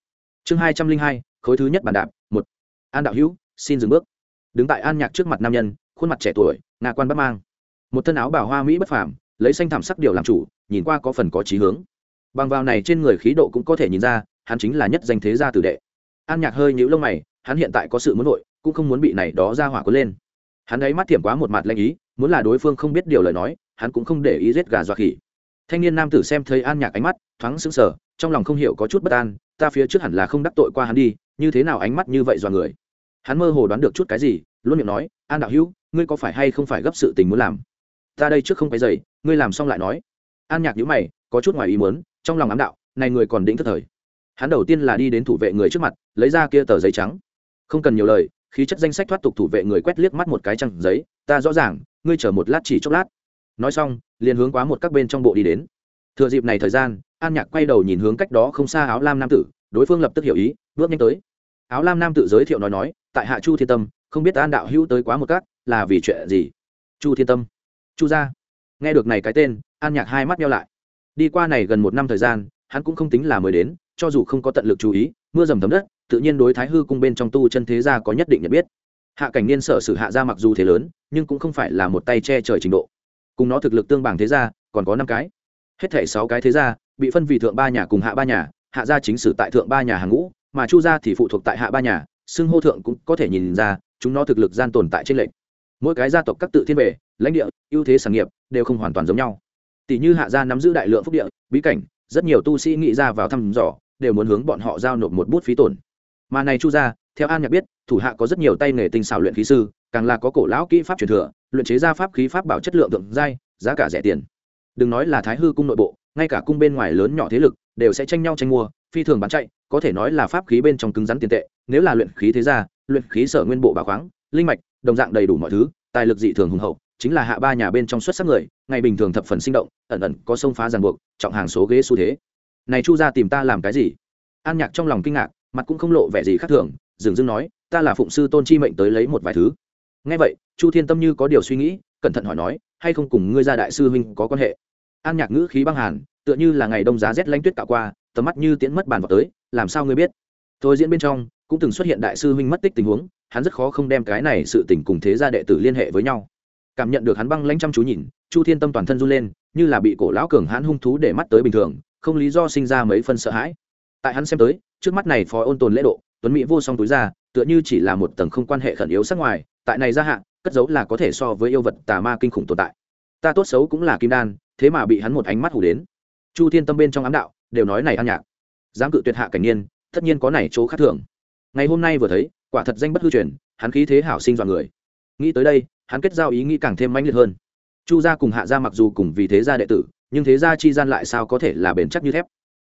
Chương hai trăm linh hai, khối thứ nhất bàn đạp, một. An đạo hữu, xin dừng bước đứng tại an nhạc trước mặt nam nhân, khuôn mặt trẻ tuổi, ngà quan bắt mang. Một thân áo bảo hoa mỹ bất phàm, lấy xanh thảm sắc điều làm chủ, nhìn qua có phần có trí hướng. Bằng vào này trên người khí độ cũng có thể nhìn ra, hắn chính là nhất danh thế gia tử đệ. An nhạc hơi nhũ lông mày, hắn hiện tại có sự muốn nội cũng không muốn bị này đó ra hỏa cuốn lên. Hắn ấy mắt thiểm quá một mặt lanh ý, muốn là đối phương không biết điều lời nói, hắn cũng không để ý giết gà dọa khỉ. Thanh niên nam tử xem thấy an nhạc ánh mắt, thoáng sững sờ, trong lòng không hiểu có chút bất an, ta phía trước hẳn là không đắc tội qua hắn đi, như thế nào ánh mắt như vậy dọa người? Hắn mơ hồ đoán được chút cái gì, luôn miệng nói, an đạo hữu, ngươi có phải hay không phải gấp sự tình muốn làm? Ta đây trước không cái dày ngươi làm xong lại nói. An nhạc nhữ mày, có chút ngoài ý muốn, trong lòng ám đạo, này người còn đĩnh thất thời. Hắn đầu tiên là đi đến thủ vệ người trước mặt, lấy ra kia tờ giấy trắng. Không cần nhiều lời, khí chất danh sách thoát tục thủ vệ người quét liếc mắt một cái trăng giấy, ta rõ ràng, ngươi chờ một lát chỉ chốc lát. Nói xong, liền hướng quá một các bên trong bộ đi đến. Thừa dịp này thời gian, an nhạc quay đầu nhìn hướng cách đó không xa áo lam nam tử, đối phương lập tức hiểu ý, bước nhanh tới áo lam nam tự giới thiệu nói nói, tại hạ chu thiên tâm, không biết an đạo hữu tới quá một cát, là vì chuyện gì? Chu thiên tâm. Chu gia. Nghe được này cái tên, an nhạc hai mắt nhau lại. Đi qua này gần một năm thời gian, hắn cũng không tính là mới đến, cho dù không có tận lực chú ý, mưa dầm thấm đất, tự nhiên đối thái hư cung bên trong tu chân thế gia có nhất định nhận biết. Hạ cảnh niên sở sử hạ gia mặc dù thế lớn, nhưng cũng không phải là một tay che trời trình độ. Cùng nó thực lực tương bằng thế gia, còn có năm cái. Hết thảy sáu cái thế gia, bị phân vì thượng ba nhà cùng hạ ba nhà, hạ gia chính sử tại thượng ba nhà hàng ngũ mà chu gia thì phụ thuộc tại hạ ba nhà, xưng hô thượng cũng có thể nhìn ra, chúng nó thực lực gian tồn tại trên lệnh mỗi cái gia tộc các tự thiên về lãnh địa, ưu thế sản nghiệp đều không hoàn toàn giống nhau. Tỷ như hạ gia nắm giữ đại lượng phúc địa, bí cảnh, rất nhiều tu sĩ nghĩ ra vào thăm dò, đều muốn hướng bọn họ giao nộp một bút phí tổn. Mà này chu gia, theo an nhạc biết, thủ hạ có rất nhiều tay nghề tinh xảo luyện khí sư, càng là có cổ lão kỹ pháp truyền thừa, luyện chế ra pháp khí pháp bảo chất lượng thượng giai, giá cả rẻ tiền. Đừng nói là thái hư cung nội bộ, ngay cả cung bên ngoài lớn nhỏ thế lực, đều sẽ tranh nhau tranh mua, phi thường bán chạy có thể nói là pháp khí bên trong cứng rắn tiền tệ, nếu là luyện khí thế gia, luyện khí sở nguyên bộ bảo khoáng, linh mạch, đồng dạng đầy đủ mọi thứ, tài lực dị thường hùng hậu, chính là hạ ba nhà bên trong xuất sắc người, ngày bình thường thập phần sinh động, ẩn ẩn có sông phá ràng buộc, trọng hàng số ghế xu thế. Này chu ra tìm ta làm cái gì? An nhạc trong lòng kinh ngạc, mặt cũng không lộ vẻ gì khác thường dừng dưng nói, ta là phụng sư tôn chi mệnh tới lấy một vài thứ. Ngay vậy, chu thiên tâm như có điều suy nghĩ, cẩn thận hỏi nói, hay không cùng ngươi gia đại sư huynh có quan hệ? An nhạc ngữ khí băng hàn, tựa như là ngày đông giá rét lanh tuyết tạo qua, tầm mắt như tiễn mất bàn vào tới làm sao ngươi biết? Tôi diễn bên trong, cũng từng xuất hiện đại sư huynh mất tích tình huống, hắn rất khó không đem cái này sự tình cùng thế gia đệ tử liên hệ với nhau. Cảm nhận được hắn băng lãnh chăm chú nhìn, chu thiên tâm toàn thân run lên, như là bị cổ lão cường hãn hung thú để mắt tới bình thường, không lý do sinh ra mấy phân sợ hãi. Tại hắn xem tới, trước mắt này phó ôn tồn lễ độ, tuấn mỹ vô song túi ra, tựa như chỉ là một tầng không quan hệ khẩn yếu sắc ngoài, tại này gia hạn cất giấu là có thể so với yêu vật tà ma kinh khủng tồn tại. Ta tốt xấu cũng là kim đan, thế mà bị hắn một ánh mắt hủ đến. Chu thiên tâm bên trong ám đạo, đều nói này ăn nhạc dám cự tuyệt hạ cảnh niên, tất nhiên có này chỗ khác thường. Ngày hôm nay vừa thấy, quả thật danh bất hư truyền, hắn khí thế hảo sinh dọa người. Nghĩ tới đây, hắn kết giao ý nghĩ càng thêm mãnh liệt hơn. Chu gia cùng hạ gia mặc dù cùng vì thế gia đệ tử, nhưng thế gia chi gian lại sao có thể là bền chắc như thép?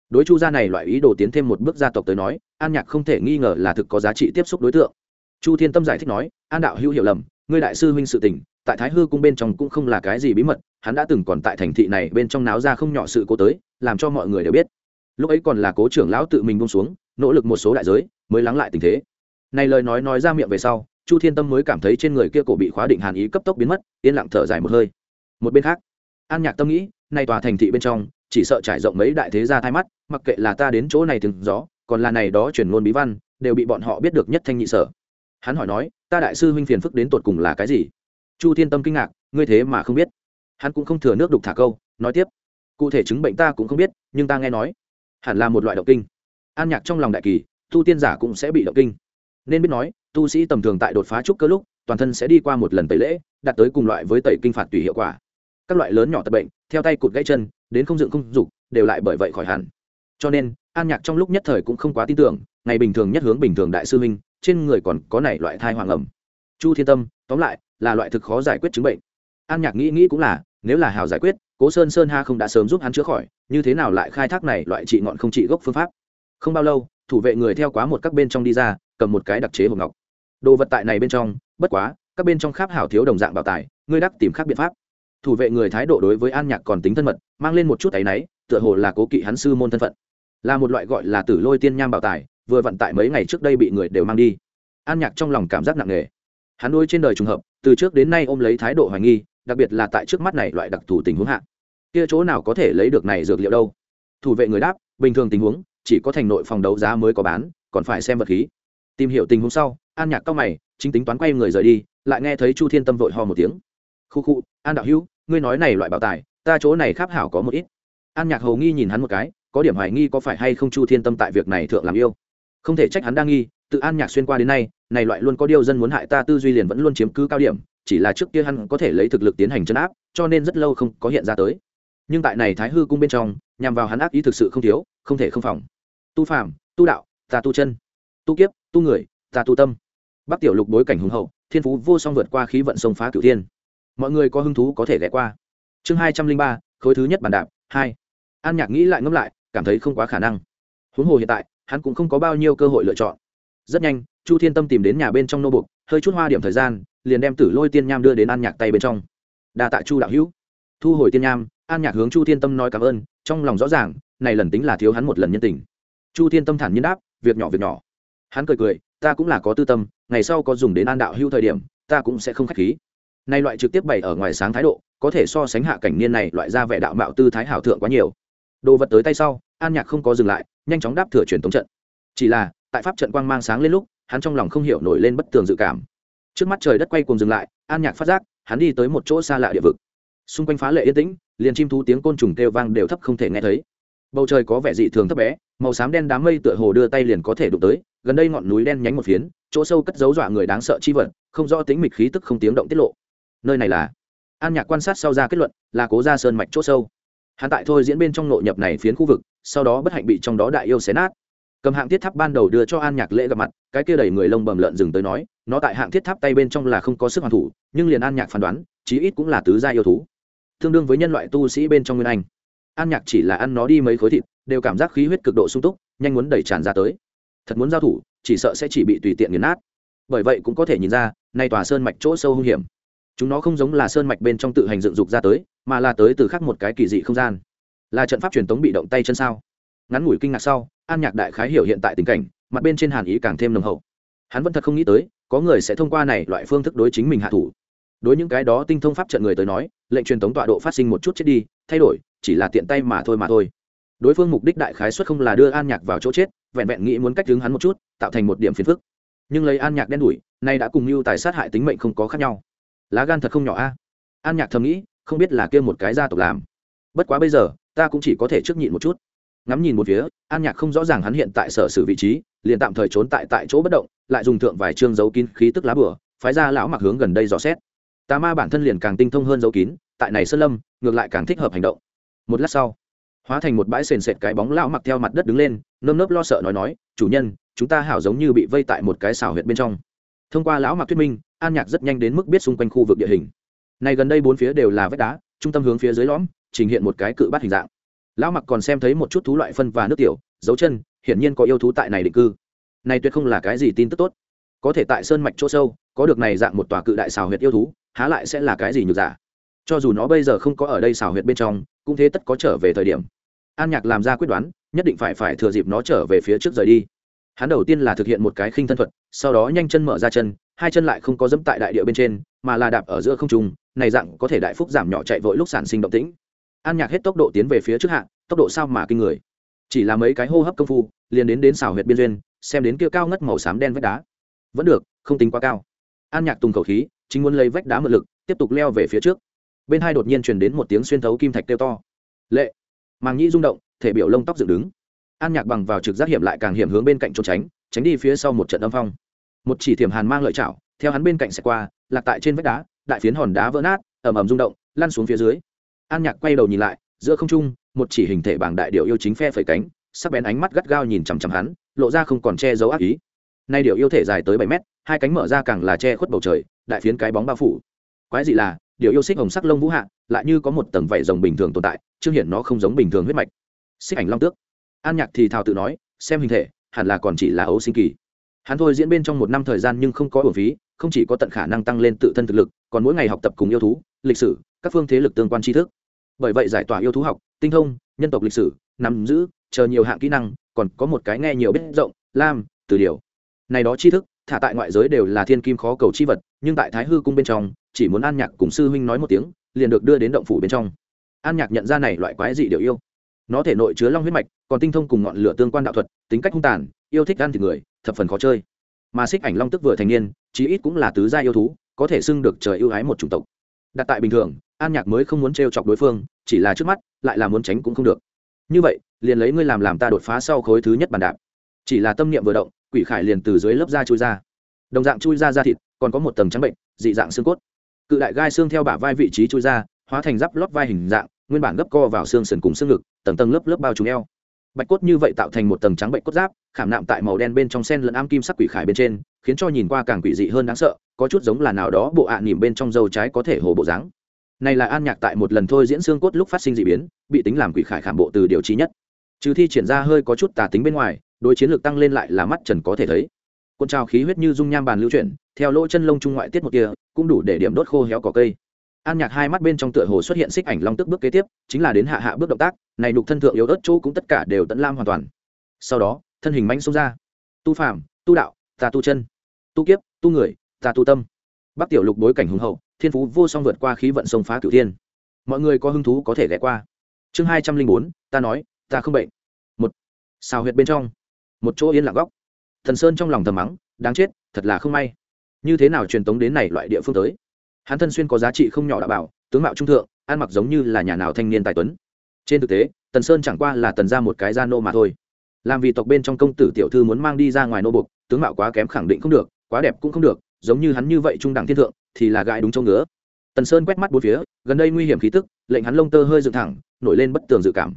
Đối chu gia này loại ý đồ tiến thêm một bước gia tộc tới nói, an nhạc không thể nghi ngờ là thực có giá trị tiếp xúc đối tượng. Chu thiên tâm giải thích nói, an đạo hữu hiểu lầm, ngươi đại sư huynh sự tình, tại thái hư cung bên trong cũng không là cái gì bí mật, hắn đã từng còn tại thành thị này bên trong náo ra không nhỏ sự cố tới, làm cho mọi người đều biết lúc ấy còn là cố trưởng lão tự mình buông xuống, nỗ lực một số đại giới, mới lắng lại tình thế. Này lời nói nói ra miệng về sau, chu thiên tâm mới cảm thấy trên người kia cổ bị khóa định hàn ý cấp tốc biến mất, yên lặng thở dài một hơi. Một bên khác, an nhạc tâm nghĩ nay tòa thành thị bên trong, chỉ sợ trải rộng mấy đại thế gia thay mắt, mặc kệ là ta đến chỗ này từng gió, còn là này đó chuyển ngôn bí văn, đều bị bọn họ biết được nhất thanh nhị sở. Hắn hỏi nói, ta đại sư huynh phiền phức đến tột cùng là cái gì? Chu thiên tâm kinh ngạc, ngươi thế mà không biết. Hắn cũng không thừa nước đục thả câu, nói tiếp, cụ thể chứng bệnh ta cũng không biết, nhưng ta nghe nói hẳn là một loại động kinh. An nhạc trong lòng đại kỳ, tu tiên giả cũng sẽ bị động kinh. Nên biết nói, tu sĩ tầm thường tại đột phá trúc cơ lúc, toàn thân sẽ đi qua một lần tẩy lễ, đạt tới cùng loại với tẩy kinh phạt tùy hiệu quả. Các loại lớn nhỏ tập bệnh, theo tay cụt gãy chân, đến không dựng không dục, đều lại bởi vậy khỏi hẳn. Cho nên, an nhạc trong lúc nhất thời cũng không quá tin tưởng, ngày bình thường nhất hướng bình thường đại sư huynh, trên người còn có này loại thai hoàng ẩm. Chu thiên tâm, tóm lại, là loại thực khó giải quyết chứng bệnh. An nhạc nghĩ nghĩ cũng là, nếu là hào giải quyết cố sơn sơn ha không đã sớm giúp hắn chữa khỏi, như thế nào lại khai thác này loại trị ngọn không trị gốc phương pháp? Không bao lâu, thủ vệ người theo quá một các bên trong đi ra, cầm một cái đặc chế hộp ngọc. Đồ vật tại này bên trong, bất quá, các bên trong khác hảo thiếu đồng dạng bảo tài, ngươi đắc tìm khác biện pháp. Thủ vệ người thái độ đối với an nhạc còn tính thân mật, mang lên một chút áy náy, tựa hồ là cố kỵ hắn sư môn thân phận. Là một loại gọi là tử lôi tiên nham bảo tài, vừa vận tại mấy ngày trước đây bị người đều mang đi. An nhạc trong lòng cảm giác nặng nề. Hắn nuôi trên đời trùng hợp, từ trước đến nay ôm lấy thái độ hoài nghi đặc biệt là tại trước mắt này loại đặc thù tình huống hạ. Kia chỗ nào có thể lấy được này dược liệu đâu? Thủ vệ người đáp, bình thường tình huống, chỉ có thành nội phòng đấu giá mới có bán, còn phải xem vật khí. Tìm hiểu tình huống sau, an nhạc cao mày, chính tính toán quay người rời đi, lại nghe thấy chu thiên tâm vội ho một tiếng. Khu khu, an đạo hữu, ngươi nói này loại bảo tài, ta chỗ này khắp hảo có một ít. An nhạc hầu nghi nhìn hắn một cái, có điểm hoài nghi có phải hay không chu thiên tâm tại việc này thượng làm yêu. Không thể trách hắn đang nghi, tự an nhạc xuyên qua đến nay, này loại luôn có điều dân muốn hại ta tư duy liền vẫn luôn chiếm cứ cao điểm chỉ là trước kia hắn có thể lấy thực lực tiến hành chấn áp, cho nên rất lâu không có hiện ra tới. Nhưng tại này thái hư cung bên trong, nhằm vào hắn ác ý thực sự không thiếu, không thể không phòng. Tu phàm tu đạo, ta tu chân. Tu kiếp, tu người, ta tu tâm. Bắc tiểu lục bối cảnh hùng hậu, thiên phú vô song vượt qua khí vận sông phá cửu thiên. Mọi người có hứng thú có thể ghé qua. Chương hai trăm linh ba, khối thứ nhất bàn đạp, hai. An nhạc nghĩ lại ngẫm lại, cảm thấy không quá khả năng. Huống hồ hiện tại, hắn cũng không có bao nhiêu cơ hội lựa chọn. Rất nhanh, chu thiên tâm tìm đến nhà bên trong nô bục hơi chút hoa điểm thời gian, liền đem tử lôi tiên nham đưa đến an nhạc tay bên trong. Đa tạ chu đạo hữu. Thu hồi tiên nham, an nhạc hướng chu thiên tâm nói cảm ơn, trong lòng rõ ràng, này lần tính là thiếu hắn một lần nhân tình. Chu thiên tâm thản nhiên đáp, việc nhỏ việc nhỏ. Hắn cười cười, ta cũng là có tư tâm, ngày sau có dùng đến an đạo hữu thời điểm, ta cũng sẽ không k h á c h khí. Nay loại trực tiếp bày ở ngoài sáng thái độ, có thể so sánh hạ cảnh niên này loại ra vẻ đạo mạo tư thái hảo thượng quá nhiều. Đồ vật tới tay sau, an nhạc không có dừng lại, nhanh chóng đáp thừa truyền tống trận. Chỉ là, tại pháp trận quang mang sáng lên lúc hắn trong lòng không hiểu nổi lên bất tường dự cảm. Trước mắt trời đất quay cùng dừng lại, an nhạc phát giác, hắn đi tới một chỗ xa lạ địa vực. Xung quanh phá lệ yên tĩnh, liền chim thú tiếng côn trùng kêu vang đều thấp không thể nghe thấy. Bầu trời có vẻ dị thường thấp bé, màu xám đen đám mây tựa hồ đưa tay liền có thể đụng tới, gần đây ngọn núi đen nhánh một phiến, chỗ sâu cất dấu dọa người đáng sợ chi vật, không rõ tính mịch khí tức không tiếng động tiết lộ. Nơi này là? An nhạc quan sát sau ra kết luận, là cố ra sơn mạch chỗ sâu. Hắn tại thôi diễn bên trong nội nhập này phiến khu vực, sau đó bất hạnh bị trong đó đại yêu xé nát cầm hạng thiết tháp ban đầu đưa cho an nhạc lễ gặp mặt, cái kia đẩy người lông bầm lợn dừng tới nói, nó tại hạng thiết tháp tay bên trong là không có sức hoàn thủ, nhưng liền an nhạc phán đoán, chí ít cũng là tứ gia yêu thú. Tương đương với nhân loại tu sĩ bên trong nguyên anh. An nhạc chỉ là ăn nó đi mấy khối thịt, đều cảm giác khí huyết cực độ sung túc, nhanh muốn đẩy tràn ra tới. Thật muốn giao thủ, chỉ sợ sẽ chỉ bị tùy tiện nghiền nát. Bởi vậy cũng có thể nhìn ra, nay tòa sơn mạch chỗ sâu hung hiểm. Chúng nó không giống là sơn mạch bên trong tự hành dựng dục ra tới, mà là tới từ khắc một cái kỳ dị không gian. Là trận pháp truyền thống bị động tay chân sao? Ngắn ngủi kinh ngạc sau, an nhạc đại khái hiểu hiện tại tình cảnh, mặt bên trên hàn ý càng thêm nồng hậu. Hắn vẫn thật không nghĩ tới, có người sẽ thông qua này loại phương thức đối chính mình hạ thủ. Đối những cái đó tinh thông pháp trận người tới nói, lệnh truyền tống tọa độ phát sinh một chút chết đi, thay đổi, chỉ là tiện tay mà thôi mà thôi. Đối phương mục đích đại khái xuất không là đưa an nhạc vào chỗ chết, vẹn vẹn nghĩ muốn cách đứng hắn một chút, tạo thành một điểm phiền phức. Nhưng lấy an nhạc đen đủi, nay đã cùng mưu tài sát hại tính mệnh không có khác nhau. Lá gan thật không nhỏ a. An nhạc thầm nghĩ, không biết là kia một cái gia tộc làm. Bất quá bây giờ, ta cũng chỉ có thể trước nhịn một chút ngắm nhìn một phía, an nhạc không rõ ràng hắn hiện tại sở sử vị trí, liền tạm thời trốn tại tại chỗ bất động, lại dùng thượng vài chương dấu kín khí tức lá bửa phái ra lão mặc hướng gần đây dò xét. Tà ma bản thân liền càng tinh thông hơn dấu kín, tại này sơn lâm, ngược lại càng thích hợp hành động. Một lát sau, hóa thành một bãi sền sệt cái bóng lão mặc theo mặt đất đứng lên, nơm nớp lo sợ nói nói, chủ nhân, chúng ta hảo giống như bị vây tại một cái xảo huyệt bên trong. Thông qua lão mặc thuyết minh, an nhạc rất nhanh đến mức biết xung quanh khu vực địa hình. Này gần đây bốn phía đều là vách đá, trung tâm hướng phía dưới lõm, trình hiện một cái cự bát hình dạng lão mặc còn xem thấy một chút thú loại phân và nước tiểu, dấu chân, hiển nhiên có yêu thú tại này định cư. Này tuyệt không là cái gì tin tức tốt. Có thể tại sơn mạch chỗ sâu, có được này dạng một tòa cự đại xào huyệt yêu thú, há lại sẽ là cái gì nhược giả dạ? cho dù nó bây giờ không có ở đây xào huyệt bên trong, cũng thế tất có trở về thời điểm. An nhạc làm ra quyết đoán, nhất định phải phải thừa dịp nó trở về phía trước rời đi. Hắn đầu tiên là thực hiện một cái khinh thân thuật, sau đó nhanh chân mở ra chân, hai chân lại không có dẫm tại đại địa bên trên, mà là đạp ở giữa không trung, này dạng có thể đại phúc giảm nhỏ chạy vội lúc sản sinh động tĩnh an nhạc hết tốc độ tiến về phía trước hạ, tốc độ sao mà kinh người. Chỉ là mấy cái hô hấp công phu, liền đến đến xào huyện biên duyên, xem đến kia cao ngất màu xám đen vách đá. Vẫn được, không tính quá cao. An nhạc tùng khẩu khí, chính muốn lấy vách đá mượn lực, tiếp tục leo về phía trước. Bên hai đột nhiên truyền đến một tiếng xuyên thấu kim thạch kêu to. Lệ! Màng nhĩ rung động, thể biểu lông tóc dựng đứng. An nhạc bằng vào trực giác hiểm lại càng hiểm hướng bên cạnh trốn tránh tránh đi phía sau một trận âm phong. Một chỉ thiểm hàn mang lợi chảo, theo hắn bên cạnh xẹt qua, lạc tại trên vách đá, đại phiến hòn đá vỡ nát ẩm ẩm rung động, lăn xuống phía dưới an nhạc quay đầu nhìn lại, giữa không trung, một chỉ hình thể bảng đại điệu yêu chính phe phẩy cánh, sắc bén ánh mắt gắt gao nhìn chằm chằm hắn, lộ ra không còn che giấu ác ý. Nay điệu yêu thể dài tới bảy mét, hai cánh mở ra càng là che khuất bầu trời, đại phiến cái bóng bao phủ. Quái dị là điệu yêu xích hồng sắc lông vũ hạ, lại như có một tầng vảy rồng bình thường tồn tại, chưa hiện nó không giống bình thường huyết mạch. Xích ảnh long tước. An nhạc thì thào tự nói, xem hình thể, hẳn là còn chỉ là ấu sinh kỳ. Hắn thôi diễn bên trong một năm thời gian nhưng không có ổn phí, không chỉ có tận khả năng tăng lên tự thân thực lực, còn mỗi ngày học tập cùng yêu thú, lịch sử, các phương thế lực tương quan tri thức bởi vậy giải tỏa yêu thú học, tinh thông, nhân tộc lịch sử, nắm giữ, chờ nhiều hạng kỹ năng, còn có một cái nghe nhiều biết rộng, lam, từ điều này đó tri thức, thả tại ngoại giới đều là thiên kim khó cầu chi vật, nhưng tại thái hư cung bên trong, chỉ muốn an nhạc cùng sư huynh nói một tiếng, liền được đưa đến động phủ bên trong. An nhạc nhận ra này loại quái dị điều yêu. Nó thể nội chứa long huyết mạch, còn tinh thông cùng ngọn lửa tương quan đạo thuật, tính cách hung tàn, yêu thích ăn thịt người, thập phần khó chơi. Mà xích ảnh long tức vừa thành niên, chí ít cũng là tứ gia yêu thú, có thể xưng được trời ưu ái một chủng tộc. Đặt tại bình thường an nhạc mới không muốn t chọc đối phương, chỉ là trước mắt, lại là muốn tránh cũng không được. Như vậy, liền lấy ngươi làm làm ta đột phá sau khối thứ nhất bàn đạp. Chỉ là tâm niệm vừa động, quỷ khải liền từ dưới lớp da chui ra. Đồng dạng chui ra da thịt, còn có một tầng trắng bệnh, dị dạng xương cốt. Cự đại gai xương theo bả vai vị trí chui ra, hóa thành giáp lót vai hình dạng, nguyên bản gấp co vào xương sườn cùng xương ngực, tầng tầng lớp lớp bao trùm eo. Bạch cốt như vậy tạo thành một tầng trắng bệnh cốt giáp, khảm nạm tại màu đen bên trong sen lẫn am kim sắc quỷ khải bên trên, khiến cho nhìn qua càng quỷ dị hơn đáng sợ, có chút giống là nào đó bộ ạ à nỉm bên trong dâu trái có thể hồ bộ dáng này là an nhạc tại một lần thôi diễn xương cốt lúc phát sinh dị biến, bị tính làm quỷ khải khảm bộ từ điều trí nhất. Trừ thi triển ra hơi có chút tà tính bên ngoài, đối chiến lược tăng lên lại là mắt trần có thể thấy. Cuộn trào khí huyết như dung nham bàn lưu chuyển, theo lỗ chân lông trung ngoại tiết một kia cũng đủ để điểm đốt khô héo cỏ cây. An nhạc hai mắt bên trong tựa hồ xuất hiện xích ảnh long tức bước kế tiếp, chính là đến hạ hạ bước động tác, này đục thân thượng yếu ớt chỗ cũng tất cả đều tận lam hoàn toàn. Sau đó, thân hình manh xông ra. Tu phàm, tu đạo, ta tu chân. Tu kiếp, tu người, ta tu tâm. Bắc tiểu lục bối cảnh hùng hậu thiên phú vô song vượt qua khí vận sông phá cửu thiên. Mọi người có hứng thú có thể ghé qua. Chương hai trăm linh bốn, ta nói, ta không bệnh. Một, xào huyệt bên trong. Một chỗ yên lặng góc. Thần sơn trong lòng thầm mắng, đáng chết, thật là không may. Như thế nào truyền tống đến này loại địa phương tới? Hắn thân xuyên có giá trị không nhỏ đã bảo, tướng mạo trung thượng, ăn mặc giống như là nhà nào thanh niên tài tuấn. Trên thực tế, tần sơn chẳng qua là tần ra một cái gia nô mà thôi. Làm vì tộc bên trong công tử tiểu thư muốn mang đi ra ngoài nô bục tướng mạo quá kém khẳng định không được, quá đẹp cũng không được, giống như hắn như vậy trung đẳng thiên thượng thì là gãi đúng chỗ ngứa. Tần sơn quét mắt bốn phía, gần đây nguy hiểm khí tức, lệnh hắn lông tơ hơi dựng thẳng, nổi lên bất tường dự cảm.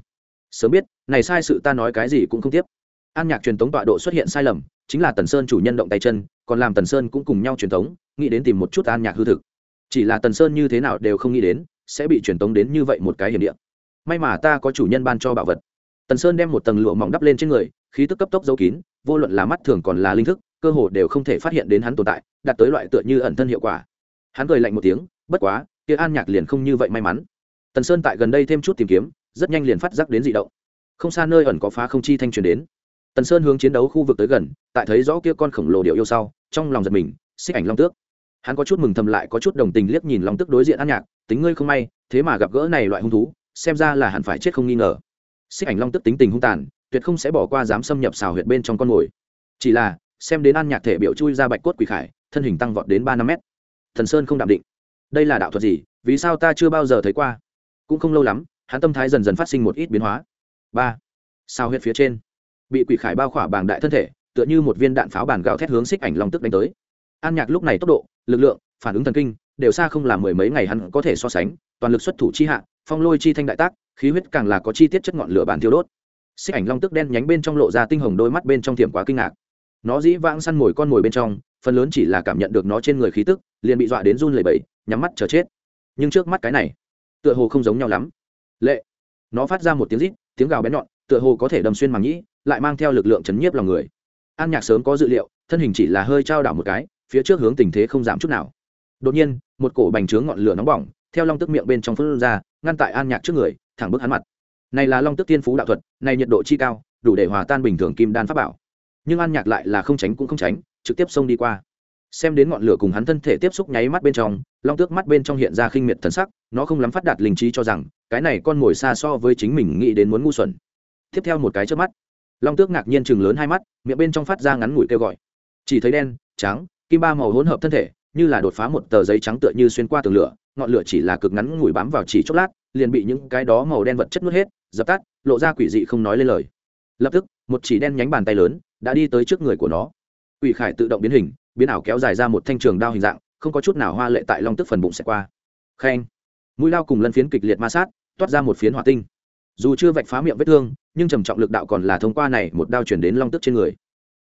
Sớm biết, này sai sự ta nói cái gì cũng không tiếp. An nhạc truyền thống tọa độ xuất hiện sai lầm, chính là tần sơn chủ nhân động tay chân, còn làm tần sơn cũng cùng nhau truyền thống nghĩ đến tìm một chút an nhạc hư thực. Chỉ là tần sơn như thế nào đều không nghĩ đến, sẽ bị truyền tống đến như vậy một cái hiểm địa. May mà ta có chủ nhân ban cho bảo vật. Tần sơn đem một tầng lụa mỏng đắp lên trên người, khí tức cấp tốc giấu kín, vô luận là mắt thường còn là linh thức, cơ hồ đều không thể phát hiện đến hắn tồn tại, đạt tới loại tựa như ẩn thân hiệu quả hắn cười lạnh một tiếng, bất quá, kia an nhạc liền không như vậy may mắn. Tần sơn tại gần đây thêm chút tìm kiếm, rất nhanh liền phát giác đến dị động. Không xa nơi ẩn có phá không chi thanh truyền đến. Tần sơn hướng chiến đấu khu vực tới gần, tại thấy rõ kia con khổng lồ điệu yêu sau, trong lòng giật mình, xích ảnh long tước. Hắn có chút mừng thầm lại, có chút đồng tình liếc nhìn long tước đối diện an nhạc, tính ngươi không may, thế mà gặp gỡ này loại hung thú, xem ra là hẳn phải chết không nghi ngờ. Xích ảnh long tước tính tình hung tàn, tuyệt không sẽ bỏ qua dám xâm nhập xào huyệt bên trong con mồi. Chỉ là, xem đến an nhạc thể biểu chui ra bạch cốt quỷ khải, thân hình tăng vọt đến ba năm mét thần sơn không đạm định. Đây là đạo thuật gì? Vì sao ta chưa bao giờ thấy qua? Cũng không lâu lắm, hắn tâm thái dần dần phát sinh một ít biến hóa. Ba. Sao huyệt phía trên? Bị quỷ khải bao khỏa bàng đại thân thể, tựa như một viên đạn pháo bàn gạo thét hướng xích ảnh long tức đánh tới. An nhạc lúc này tốc độ, lực lượng, phản ứng thần kinh, đều xa không là mười mấy ngày hắn có thể so sánh, toàn lực xuất thủ chi hạ, phong lôi chi thanh đại tác, khí huyết càng là có chi tiết chất ngọn lửa bàn thiêu đốt. Xích ảnh long tức đen nhánh bên trong lộ ra tinh hồng đôi mắt bên trong tiềm quá kinh ngạc nó dĩ vãng săn mồi con mồi bên trong, phần lớn chỉ là cảm nhận được nó trên người khí tức, liền bị dọa đến run lẩy bẩy, nhắm mắt chờ chết. Nhưng trước mắt cái này, tựa hồ không giống nhau lắm. Lệ. Nó phát ra một tiếng rít, tiếng gào bén nhọn, tựa hồ có thể đâm xuyên màng nhĩ, lại mang theo lực lượng chấn nhiếp lòng người. An nhạc sớm có dự liệu, thân hình chỉ là hơi trao đảo một cái, phía trước hướng tình thế không giảm chút nào. Đột nhiên, một cổ bành trướng ngọn lửa nóng bỏng, theo long tức miệng bên trong phân ra, ngăn tại an nhạc trước người, thẳng bức hắn mặt. Này là long tức tiên phú đạo thuật, này nhiệt độ chi cao, đủ để hòa tan bình thường kim đan pháp bảo nhưng an nhạc lại là không tránh cũng không tránh, trực tiếp xông đi qua. Xem đến ngọn lửa cùng hắn thân thể tiếp xúc nháy mắt bên trong, long tước mắt bên trong hiện ra khinh miệt thần sắc, nó không lắm phát đạt linh trí cho rằng, cái này con mồi xa so với chính mình nghĩ đến muốn ngu xuẩn. Tiếp theo một cái trước mắt, long tước ngạc nhiên chừng lớn hai mắt, miệng bên trong phát ra ngắn ngủi kêu gọi. Chỉ thấy đen, trắng, kim ba màu hỗn hợp thân thể, như là đột phá một tờ giấy trắng tựa như xuyên qua tường lửa, ngọn lửa chỉ là cực ngắn ngủi bám vào chỉ chốc lát, liền bị những cái đó màu đen vật chất nuốt hết, dập tắt, lộ ra quỷ dị không nói lên lời. Lập tức, một chỉ đen nhánh bàn tay lớn đã đi tới trước người của nó. Ủy khải tự động biến hình, biến ảo kéo dài ra một thanh trường đao hình dạng, không có chút nào hoa lệ tại long tức phần bụng sẽ qua. Khen. Mũi lao cùng lân phiến kịch liệt ma sát, toát ra một phiến hỏa tinh. Dù chưa vạch phá miệng vết thương, nhưng trầm trọng lực đạo còn là thông qua này một đao chuyển đến long tước trên người.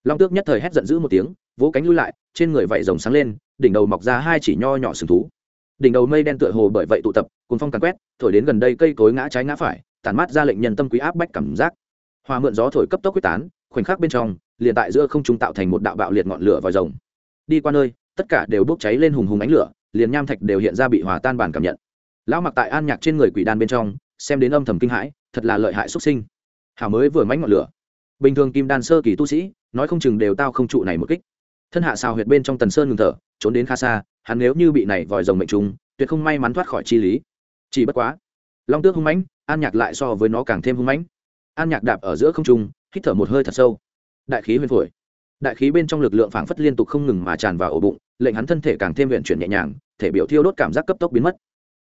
Long tước nhất thời hét giận dữ một tiếng, vỗ cánh lui lại, trên người vạy rồng sáng lên, đỉnh đầu mọc ra hai chỉ nho nhỏ sừng thú. Đỉnh đầu mây đen tựa hồ bởi vậy tụ tập cùng phong càn quét, thổi đến gần đây cây cối ngã trái ngã phải, tản mát ra lệnh nhân tâm quý áp bách cảm giác. Hòa mượn gió thổi cấp tốc quyết tán, khoảnh khắc bên trong liền tại giữa không trung tạo thành một đạo bạo liệt ngọn lửa vòi rồng. Đi qua nơi, tất cả đều bốc cháy lên hùng hùng ánh lửa, liền nham thạch đều hiện ra bị hòa tan bản cảm nhận. Lão mặc tại an nhạc trên người quỷ đan bên trong, xem đến âm thầm kinh hãi, thật là lợi hại xuất sinh. Hảo mới vừa mánh ngọn lửa. Bình thường kim đan sơ kỳ tu sĩ, nói không chừng đều tao không trụ này một kích. Thân hạ xào huyệt bên trong tần sơn ngừng thở, trốn đến khá xa, hắn nếu như bị này vòi rồng mệnh trùng tuyệt không may mắn thoát khỏi chi lý. Chỉ bất quá, long tước hung mãnh, an nhạc lại so với nó càng thêm hung mãnh. An nhạc đạp ở giữa không trung, hít thở một hơi thật sâu đại khí huyền phổi. Đại khí bên trong lực lượng phảng phất liên tục không ngừng mà tràn vào ổ bụng, lệnh hắn thân thể càng thêm huyện chuyển nhẹ nhàng, thể biểu thiêu đốt cảm giác cấp tốc biến mất.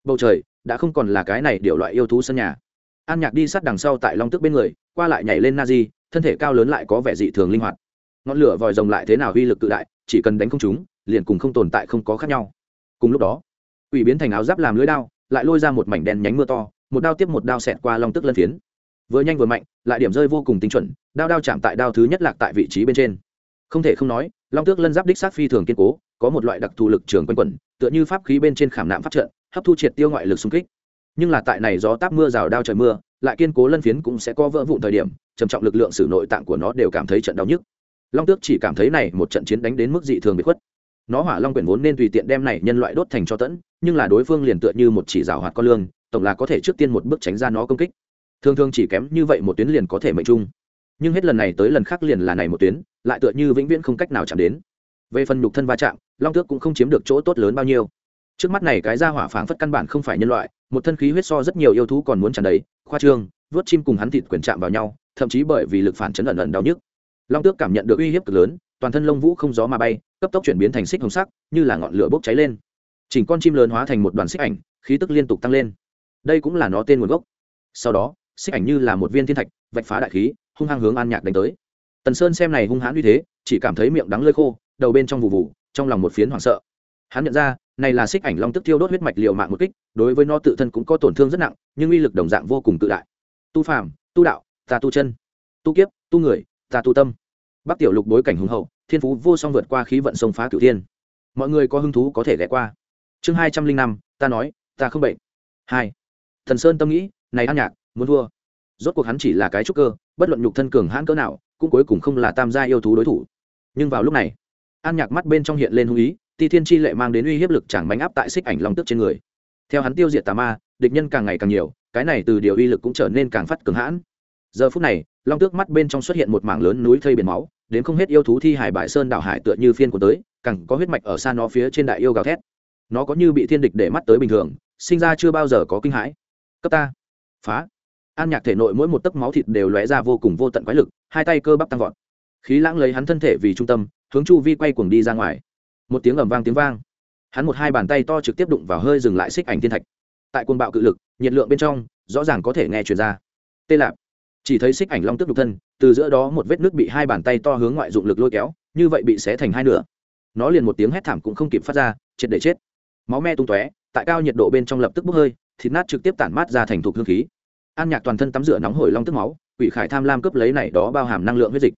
Bầu trời, đã không còn là cái này điều loại yêu thú sân nhà. An nhạc đi sát đằng sau tại long tức bên người, qua lại nhảy lên na di thân thể cao lớn lại có vẻ dị thường linh hoạt. Ngọn lửa vòi rồng lại thế nào uy lực tự đại, chỉ cần đánh không chúng liền cùng không tồn tại không có khác nhau. Cùng lúc đó, quỷ biến thành áo giáp làm lưới đao, lại lôi ra một mảnh đen nhánh mưa to, một đao tiếp một đao xẹt qua long tức lân phiến vừa nhanh vừa mạnh, lại điểm rơi vô cùng tinh chuẩn, đao đao chạm tại đao thứ nhất lạc tại vị trí bên trên. Không thể không nói, long tước lân giáp đích sát phi thường kiên cố, có một loại đặc thù lực trường quanh quẩn, tựa như pháp khí bên trên khảm nạm phát trận, hấp thu triệt tiêu ngoại lực xung kích. Nhưng là tại này gió táp mưa rào đao trời mưa, lại kiên cố lân phiến cũng sẽ có vỡ vụn thời điểm, trầm trọng lực lượng sử nội tạng của nó đều cảm thấy trận đau nhức. Long tước chỉ cảm thấy này một trận chiến đánh đến mức dị thường bị khuất. Nó hỏa long quyển vốn nên tùy tiện đem này nhân loại đốt thành cho tẫn, nhưng là đối phương liền tựa như một chỉ rào hoạt con lương, tổng là có thể trước tiên một bước tránh ra nó công kích thường thường chỉ kém như vậy một tuyến liền có thể mệnh chung. Nhưng hết lần này tới lần khác liền là này một tuyến, lại tựa như vĩnh viễn không cách nào chạm đến. Về phần nhục thân va chạm, long tước cũng không chiếm được chỗ tốt lớn bao nhiêu. Trước mắt này cái ra hỏa phảng phất căn bản không phải nhân loại, một thân khí huyết so rất nhiều yêu thú còn muốn tràn đầy, khoa trương vớt chim cùng hắn thịt quyền chạm vào nhau, thậm chí bởi vì lực phản chấn ẩn ẩn đau nhức. Long tước cảm nhận được uy hiếp cực lớn, toàn thân lông vũ không gió mà bay, cấp tốc chuyển biến thành xích hồng sắc, như là ngọn lửa bốc cháy lên. Chỉnh con chim lớn hóa thành một đoàn xích ảnh, khí tức liên tục tăng lên. Đây cũng là nó tên nguồn gốc. Sau đó xích ảnh như là một viên thiên thạch, vạch phá đại khí, hung hăng hướng an nhạc đánh tới. Tần sơn xem này hung hãn như thế, chỉ cảm thấy miệng đắng lơi khô, đầu bên trong vụ vụ trong lòng một phiến hoảng sợ. Hắn nhận ra, này là xích ảnh long tức tiêu đốt huyết mạch liều mạng một kích, đối với nó tự thân cũng có tổn thương rất nặng, nhưng uy lực đồng dạng vô cùng tự đại. Tu phàm, tu đạo, ta tu chân. Tu kiếp, tu người, ta tu tâm. Bắc tiểu lục bối cảnh hùng hậu, thiên phú vô song vượt qua khí vận sông phá cửu thiên. Mọi người có hứng thú có thể ghé qua. Chương hai trăm linh năm, ta nói, ta không bệnh. Hai. Thần sơn tâm nghĩ, này an nhạc muốn thua. Rốt cuộc hắn chỉ là cái trúc cơ, bất luận nhục thân cường hãn cỡ nào, cũng cuối cùng không là tam gia yêu thú đối thủ. Nhưng vào lúc này, an nhạc mắt bên trong hiện lên hung ý, ti thiên chi lệ mang đến uy hiếp lực chẳng bánh áp tại xích ảnh long tức trên người. Theo hắn tiêu diệt tà ma, địch nhân càng ngày càng nhiều, cái này từ điều uy lực cũng trở nên càng phát cường hãn. Giờ phút này, long tước mắt bên trong xuất hiện một mảng lớn núi thây biển máu, đến không hết yêu thú thi hải bại sơn đảo hải tựa như phiên của tới, càng có huyết mạch ở xa nó phía trên đại yêu gào thét. Nó có như bị thiên địch để mắt tới bình thường, sinh ra chưa bao giờ có kinh hãi. Cấp ta. Phá an nhạc thể nội mỗi một tấc máu thịt đều lóe ra vô cùng vô tận quái lực, hai tay cơ bắp tăng vọt. Khí lãng lấy hắn thân thể vì trung tâm, hướng chu vi quay cuồng đi ra ngoài. Một tiếng ầm vang tiếng vang. Hắn một hai bàn tay to trực tiếp đụng vào hơi dừng lại xích ảnh thiên thạch. Tại cuồng bạo cự lực, nhiệt lượng bên trong, rõ ràng có thể nghe chuyển ra. Tê lạp. Chỉ thấy xích ảnh long tức đục thân, từ giữa đó một vết nước bị hai bàn tay to hướng ngoại dụng lực lôi kéo, như vậy bị xé thành hai nửa. Nó liền một tiếng hét thảm cũng không kịp phát ra, triệt để chết. Máu me tung tóe, tại cao nhiệt độ bên trong lập tức bốc hơi, thịt nát trực tiếp tản mát ra thành thục hương khí an nhạc toàn thân tắm rửa nóng hổi long tức máu, quỷ khải tham lam cướp lấy này đó bao hàm năng lượng huyết dịch.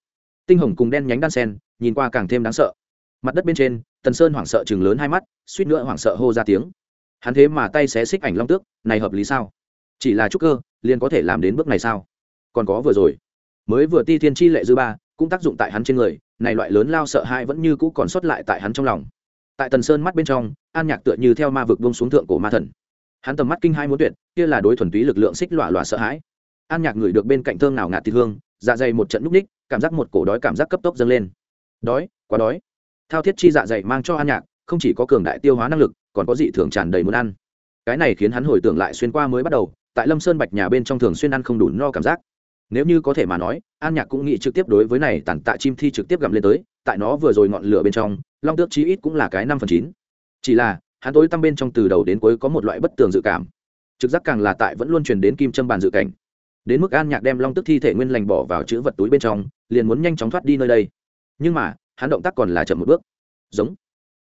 Tinh hồng cùng đen nhánh đan sen, nhìn qua càng thêm đáng sợ. Mặt đất bên trên, tần sơn hoảng sợ chừng lớn hai mắt, suýt nữa hoảng sợ hô ra tiếng. Hắn thế mà tay xé xích ảnh long tước, này hợp lý sao? Chỉ là trúc cơ, liền có thể làm đến bước này sao? Còn có vừa rồi. Mới vừa ti thiên chi lệ dư ba, cũng tác dụng tại hắn trên người, này loại lớn lao sợ hãi vẫn như cũ còn sót lại tại hắn trong lòng. Tại tần sơn mắt bên trong, an nhạc tựa như theo ma vực bông xuống thượng cổ ma thần hắn tầm mắt kinh hai muốn tuyệt, kia là đối thuần túy lực lượng xích lọa lọa sợ hãi. An nhạc ngửi được bên cạnh thơm nào ngạt thịt hương dạ dày một trận núp ních, cảm giác một cổ đói cảm giác cấp tốc dâng lên. Đói, quá đói. Thao thiết chi dạ dày mang cho an nhạc, không chỉ có cường đại tiêu hóa năng lực, còn có dị thường tràn đầy muốn ăn. Cái này khiến hắn hồi tưởng lại xuyên qua mới bắt đầu, tại lâm sơn bạch nhà bên trong thường xuyên ăn không đủ no cảm giác. Nếu như có thể mà nói, an nhạc cũng nghĩ trực tiếp đối với này tàn tạ chim thi trực tiếp gặm lên tới, tại nó vừa rồi ngọn lửa bên trong, long tước chí ít cũng là cái năm phần chín. Chỉ là hắn tối tăm bên trong từ đầu đến cuối có một loại bất tường dự cảm. Trực giác càng là tại vẫn luôn truyền đến kim châm bàn dự cảnh. Đến mức an nhạc đem long tức thi thể nguyên lành bỏ vào chữ vật túi bên trong, liền muốn nhanh chóng thoát đi nơi đây. Nhưng mà, hắn động tác còn là chậm một bước. Giống.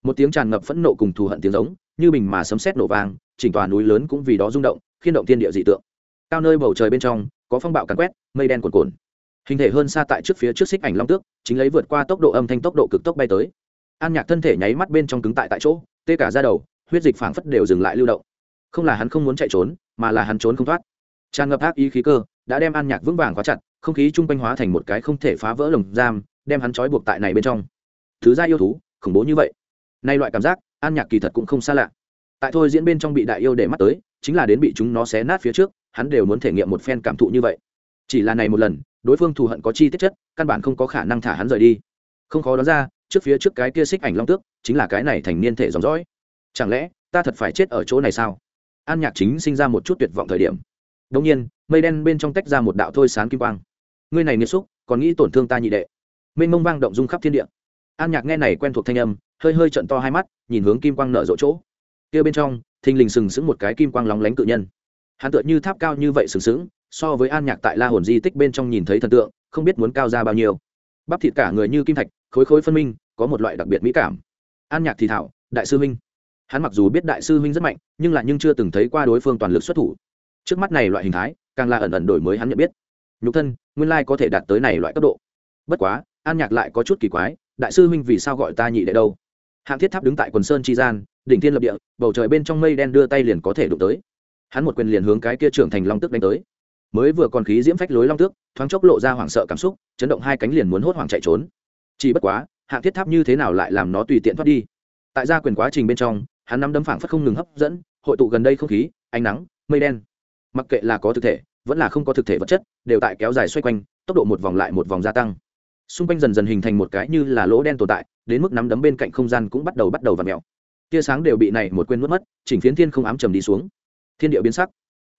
Một tiếng tràn ngập phẫn nộ cùng thù hận tiếng giống, như bình mà sấm sét nổ vang, chỉnh tòa núi lớn cũng vì đó rung động khiên động thiên địa dị tượng. Cao nơi bầu trời bên trong, có phong bạo càn quét, mây đen cuồn cuộn. Hình thể hơn xa tại trước phía trước xích ảnh long tước, chính lấy vượt qua tốc độ âm thanh tốc độ cực tốc bay tới. An nhạc thân thể nháy mắt bên trong cứng tại tại chỗ tê cả ra đầu, huyết dịch phảng phất đều dừng lại lưu động. Không là hắn không muốn chạy trốn, mà là hắn trốn không thoát. Tràn ngập ác ý khí cơ, đã đem an nhạc vững vàng khóa chặt, không khí chung quanh hóa thành một cái không thể phá vỡ lồng giam, đem hắn trói buộc tại này bên trong. Thứ gia yêu thú, khủng bố như vậy. Nay loại cảm giác, an nhạc kỳ thật cũng không xa lạ. Tại thôi diễn bên trong bị đại yêu để mắt tới, chính là đến bị chúng nó xé nát phía trước, hắn đều muốn thể nghiệm một phen cảm thụ như vậy. Chỉ là này một lần, đối phương thù hận có chi tiết chất, căn bản không có khả năng thả hắn rời đi không khó đoán ra, trước phía trước cái kia xích ảnh long tước chính là cái này thành niên thể dòng dõi. Chẳng lẽ, ta thật phải chết ở chỗ này sao? An nhạc chính sinh ra một chút tuyệt vọng thời điểm. Đông nhiên, mây đen bên trong tách ra một đạo thôi sán kim quang. Ngươi này nghiêm xúc, còn nghĩ tổn thương ta nhị đệ? Mênh mông vang động dung khắp thiên địa. An nhạc nghe này quen thuộc thanh âm, hơi hơi trận to hai mắt, nhìn hướng kim quang nở rộ chỗ. Kia bên trong, thình lình sừng sững một cái kim quang lóng lánh cự nhân. Hắn tựa như tháp cao như vậy sừng sững, so với an nhạc tại la hồn di tích bên trong nhìn thấy thần tượng, không biết muốn cao ra bao nhiêu bắp thịt cả người như kim thạch, khối khối phân minh, có một loại đặc biệt mỹ cảm. An nhạc thì thảo, đại sư minh hắn mặc dù biết đại sư minh rất mạnh, nhưng lại nhưng chưa từng thấy qua đối phương toàn lực xuất thủ. Trước mắt này loại hình thái, càng là ẩn ẩn đổi mới hắn nhận biết. Nhục thân, nguyên lai có thể đạt tới này loại cấp độ. Bất quá, an nhạc lại có chút kỳ quái, đại sư huynh vì sao gọi ta nhị đệ đâu? Hạng thiết tháp đứng tại quần sơn tri gian, đỉnh thiên lập địa, bầu trời bên trong mây đen đưa tay liền có thể đụng tới. Hắn một quyền liền hướng cái kia trưởng thành long tức đánh tới mới vừa còn khí diễm phách lối long tước, thoáng chốc lộ ra hoảng sợ cảm xúc, chấn động hai cánh liền muốn hốt hoảng chạy trốn. Chỉ bất quá, hạng thiết tháp như thế nào lại làm nó tùy tiện thoát đi. Tại gia quyền quá trình bên trong, hắn nắm đấm phảng phất không ngừng hấp dẫn, hội tụ gần đây không khí, ánh nắng, mây đen. Mặc kệ là có thực thể, vẫn là không có thực thể vật chất, đều tại kéo dài xoay quanh, tốc độ một vòng lại một vòng gia tăng. Xung quanh dần dần hình thành một cái như là lỗ đen tồn tại, đến mức nắm đấm bên cạnh không gian cũng bắt đầu bắt đầu và mèo. Tia sáng đều bị này một quên mất mất, chỉnh phiến thiên không ám trầm đi xuống. Thiên địa biến sắc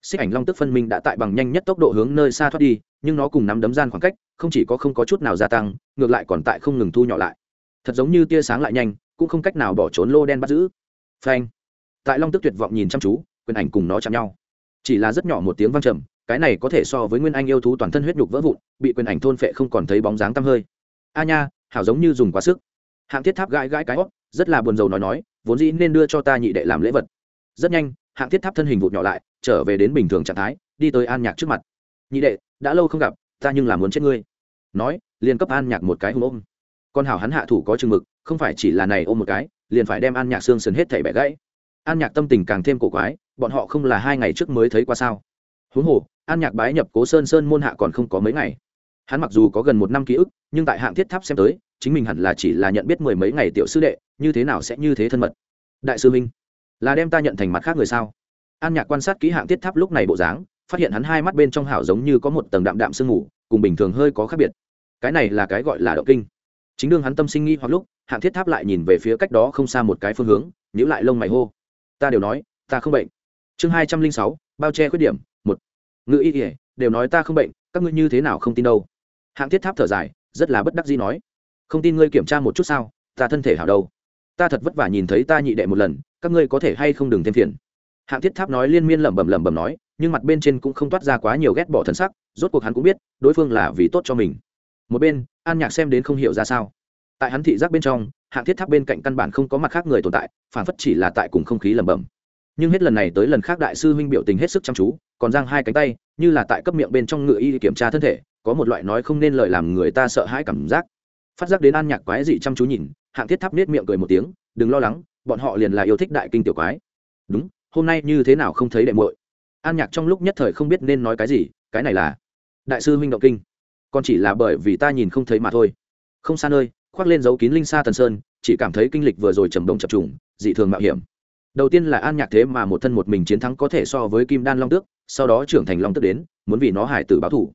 xích ảnh long tức phân minh đã tại bằng nhanh nhất tốc độ hướng nơi xa thoát đi, nhưng nó cùng nắm đấm gian khoảng cách, không chỉ có không có chút nào gia tăng, ngược lại còn tại không ngừng thu nhỏ lại. Thật giống như tia sáng lại nhanh, cũng không cách nào bỏ trốn lô đen bắt giữ. Phanh. Tại long tức tuyệt vọng nhìn chăm chú, quyền ảnh cùng nó chạm nhau. Chỉ là rất nhỏ một tiếng vang trầm, cái này có thể so với nguyên anh yêu thú toàn thân huyết nhục vỡ vụn, bị quyền ảnh thôn phệ không còn thấy bóng dáng tăm hơi. A nha, hảo giống như dùng quá sức. Hạng thiết tháp gãi gãi cái hót rất là buồn rầu nói nói, vốn dĩ nên đưa cho ta nhị đệ làm lễ vật. Rất nhanh hạng thiết tháp thân hình vụt nhỏ lại, trở về đến bình thường trạng thái, đi tới an nhạc trước mặt. Nhị đệ, đã lâu không gặp, ta nhưng là muốn chết ngươi. Nói, liền cấp an nhạc một cái hùng ôm. Con hảo hắn hạ thủ có chừng mực, không phải chỉ là này ôm một cái, liền phải đem an nhạc xương sần hết thảy bẻ gãy. An nhạc tâm tình càng thêm cổ quái, bọn họ không là hai ngày trước mới thấy qua sao? Huống hồ, an nhạc bái nhập cố sơn sơn môn hạ còn không có mấy ngày. Hắn mặc dù có gần một năm ký ức, nhưng tại hạng thiết tháp xem tới, chính mình hẳn là chỉ là nhận biết mười mấy ngày tiểu sư đệ, như thế nào sẽ như thế thân mật. Đại sư minh là đem ta nhận thành mặt khác người sao? An nhạc quan sát kỹ hạng thiết tháp lúc này bộ dáng, phát hiện hắn hai mắt bên trong hảo giống như có một tầng đạm đạm sương mù, cùng bình thường hơi có khác biệt. Cái này là cái gọi là động kinh. Chính đương hắn tâm sinh nghi hoặc lúc, hạng thiết tháp lại nhìn về phía cách đó không xa một cái phương hướng nhữ lại lông mày hô. Ta đều nói, ta không bệnh. Chương hai trăm linh sáu, bao che khuyết điểm, một. Ngự y kỉa đều nói ta không bệnh, các ngươi như thế nào không tin đâu? Hạng thiết tháp thở dài, rất là bất đắc dĩ nói. Không tin ngươi kiểm tra một chút sao, ta thân thể hảo đâu. Ta thật vất vả nhìn thấy ta nhị đệ một lần các ngươi có thể hay không đừng thêm phiền. Hạng thiết tháp nói liên miên lẩm bẩm lẩm bẩm nói, nhưng mặt bên trên cũng không toát ra quá nhiều ghét bỏ thân sắc, rốt cuộc hắn cũng biết, đối phương là vì tốt cho mình. Một bên, an nhạc xem đến không hiểu ra sao. Tại hắn thị giác bên trong, hạng thiết tháp bên cạnh căn bản không có mặt khác người tồn tại, phản phất chỉ là tại cùng không khí lẩm bẩm. Nhưng hết lần này tới lần khác đại sư huynh biểu tình hết sức chăm chú, còn giang hai cánh tay, như là tại cấp miệng bên trong ngựa y kiểm tra thân thể, có một loại nói không nên lời làm người ta sợ hãi cảm giác. Phát giác đến an nhạc quái dị chăm chú nhìn, hạng thiết tháp nết miệng cười một tiếng, đừng lo lắng bọn họ liền là yêu thích đại kinh tiểu quái. Đúng, hôm nay như thế nào không thấy đệ muội? An nhạc trong lúc nhất thời không biết nên nói cái gì, cái này là đại sư huynh động kinh. Còn chỉ là bởi vì ta nhìn không thấy mà thôi. Không xa nơi, khoác lên dấu kín linh xa thần sơn, chỉ cảm thấy kinh lịch vừa rồi trầm đồng chập trùng, dị thường mạo hiểm. Đầu tiên là an nhạc thế mà một thân một mình chiến thắng có thể so với kim đan long tước, sau đó trưởng thành long tước đến, muốn vì nó hải tử báo thủ.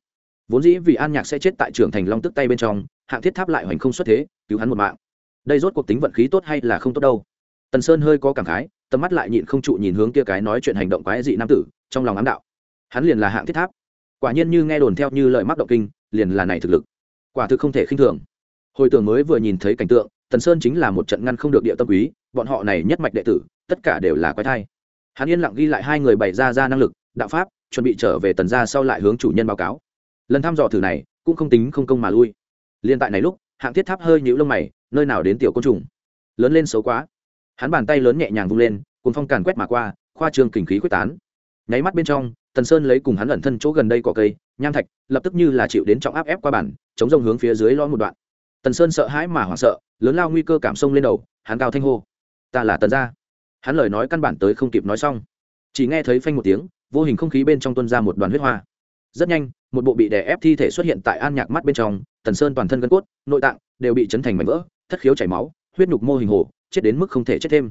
Vốn dĩ vì an nhạc sẽ chết tại trưởng thành long tước tay bên trong, hạng thiết tháp lại hoành không xuất thế, cứu hắn một mạng. Đây rốt cuộc tính vận khí tốt hay là không tốt đâu? Tần sơn hơi có cảm khái, tầm mắt lại nhịn không trụ nhìn hướng kia cái nói chuyện hành động quái dị nam tử, trong lòng ám đạo. Hắn liền là hạng thiết tháp. Quả nhiên như nghe đồn theo như lời mắc động kinh, liền là này thực lực. Quả thực không thể khinh thường. Hồi tưởng mới vừa nhìn thấy cảnh tượng, tần sơn chính là một trận ngăn không được địa tâm quý, bọn họ này nhất mạch đệ tử, tất cả đều là quái thai. Hắn yên lặng ghi lại hai người bày ra ra năng lực, đạo pháp, chuẩn bị trở về tần gia sau lại hướng chủ nhân báo cáo. Lần thăm dò thử này, cũng không tính không công mà lui. Liên tại này lúc, hạng thiết tháp hơi nhũ lông mày, nơi nào đến tiểu côn trùng? Lớn lên xấu quá hắn bàn tay lớn nhẹ nhàng vung lên cùng phong càn quét mà qua, khoa trương kình khí quyết tán. Nháy mắt bên trong, tần sơn lấy cùng hắn ẩn thân chỗ gần đây cỏ cây, nham thạch, lập tức như là chịu đến trọng áp ép qua bản, chống rông hướng phía dưới lo một đoạn. Tần sơn sợ hãi mà hoảng sợ, lớn lao nguy cơ cảm xông lên đầu, hắn cao thanh hô, ta là tần gia. Hắn lời nói căn bản tới không kịp nói xong. Chỉ nghe thấy phanh một tiếng, vô hình không khí bên trong tuân ra một đoàn huyết hoa. Rất nhanh, một bộ bị đè ép thi thể xuất hiện tại an nhạc mắt bên trong, tần sơn toàn thân gân cốt, nội tạng đều bị chấn thành mảnh vỡ, thất khiếu chảy máu, huyết nhục mô hình hồ chết đến mức không thể chết thêm.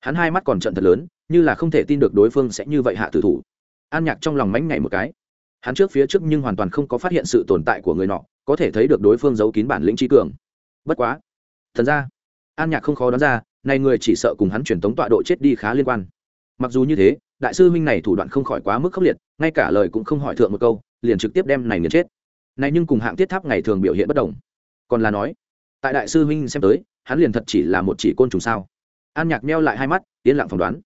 Hắn hai mắt còn trận thật lớn, như là không thể tin được đối phương sẽ như vậy hạ tử thủ. An nhạc trong lòng mánh ngày một cái. Hắn trước phía trước nhưng hoàn toàn không có phát hiện sự tồn tại của người nọ, có thể thấy được đối phương giấu kín bản lĩnh trí cường. Bất quá, thần ra, an nhạc không khó đoán ra, này người chỉ sợ cùng hắn truyền tống tọa độ chết đi khá liên quan. Mặc dù như thế, đại sư huynh này thủ đoạn không khỏi quá mức khốc liệt, ngay cả lời cũng không hỏi thượng một câu, liền trực tiếp đem này nghiền chết. Này nhưng cùng hạng tiết tháp ngày thường biểu hiện bất đồng. Còn là nói tại đại sư huynh xem tới, hắn liền thật chỉ là một chỉ côn trùng sao. An nhạc meo lại hai mắt, yên lặng phỏng đoán.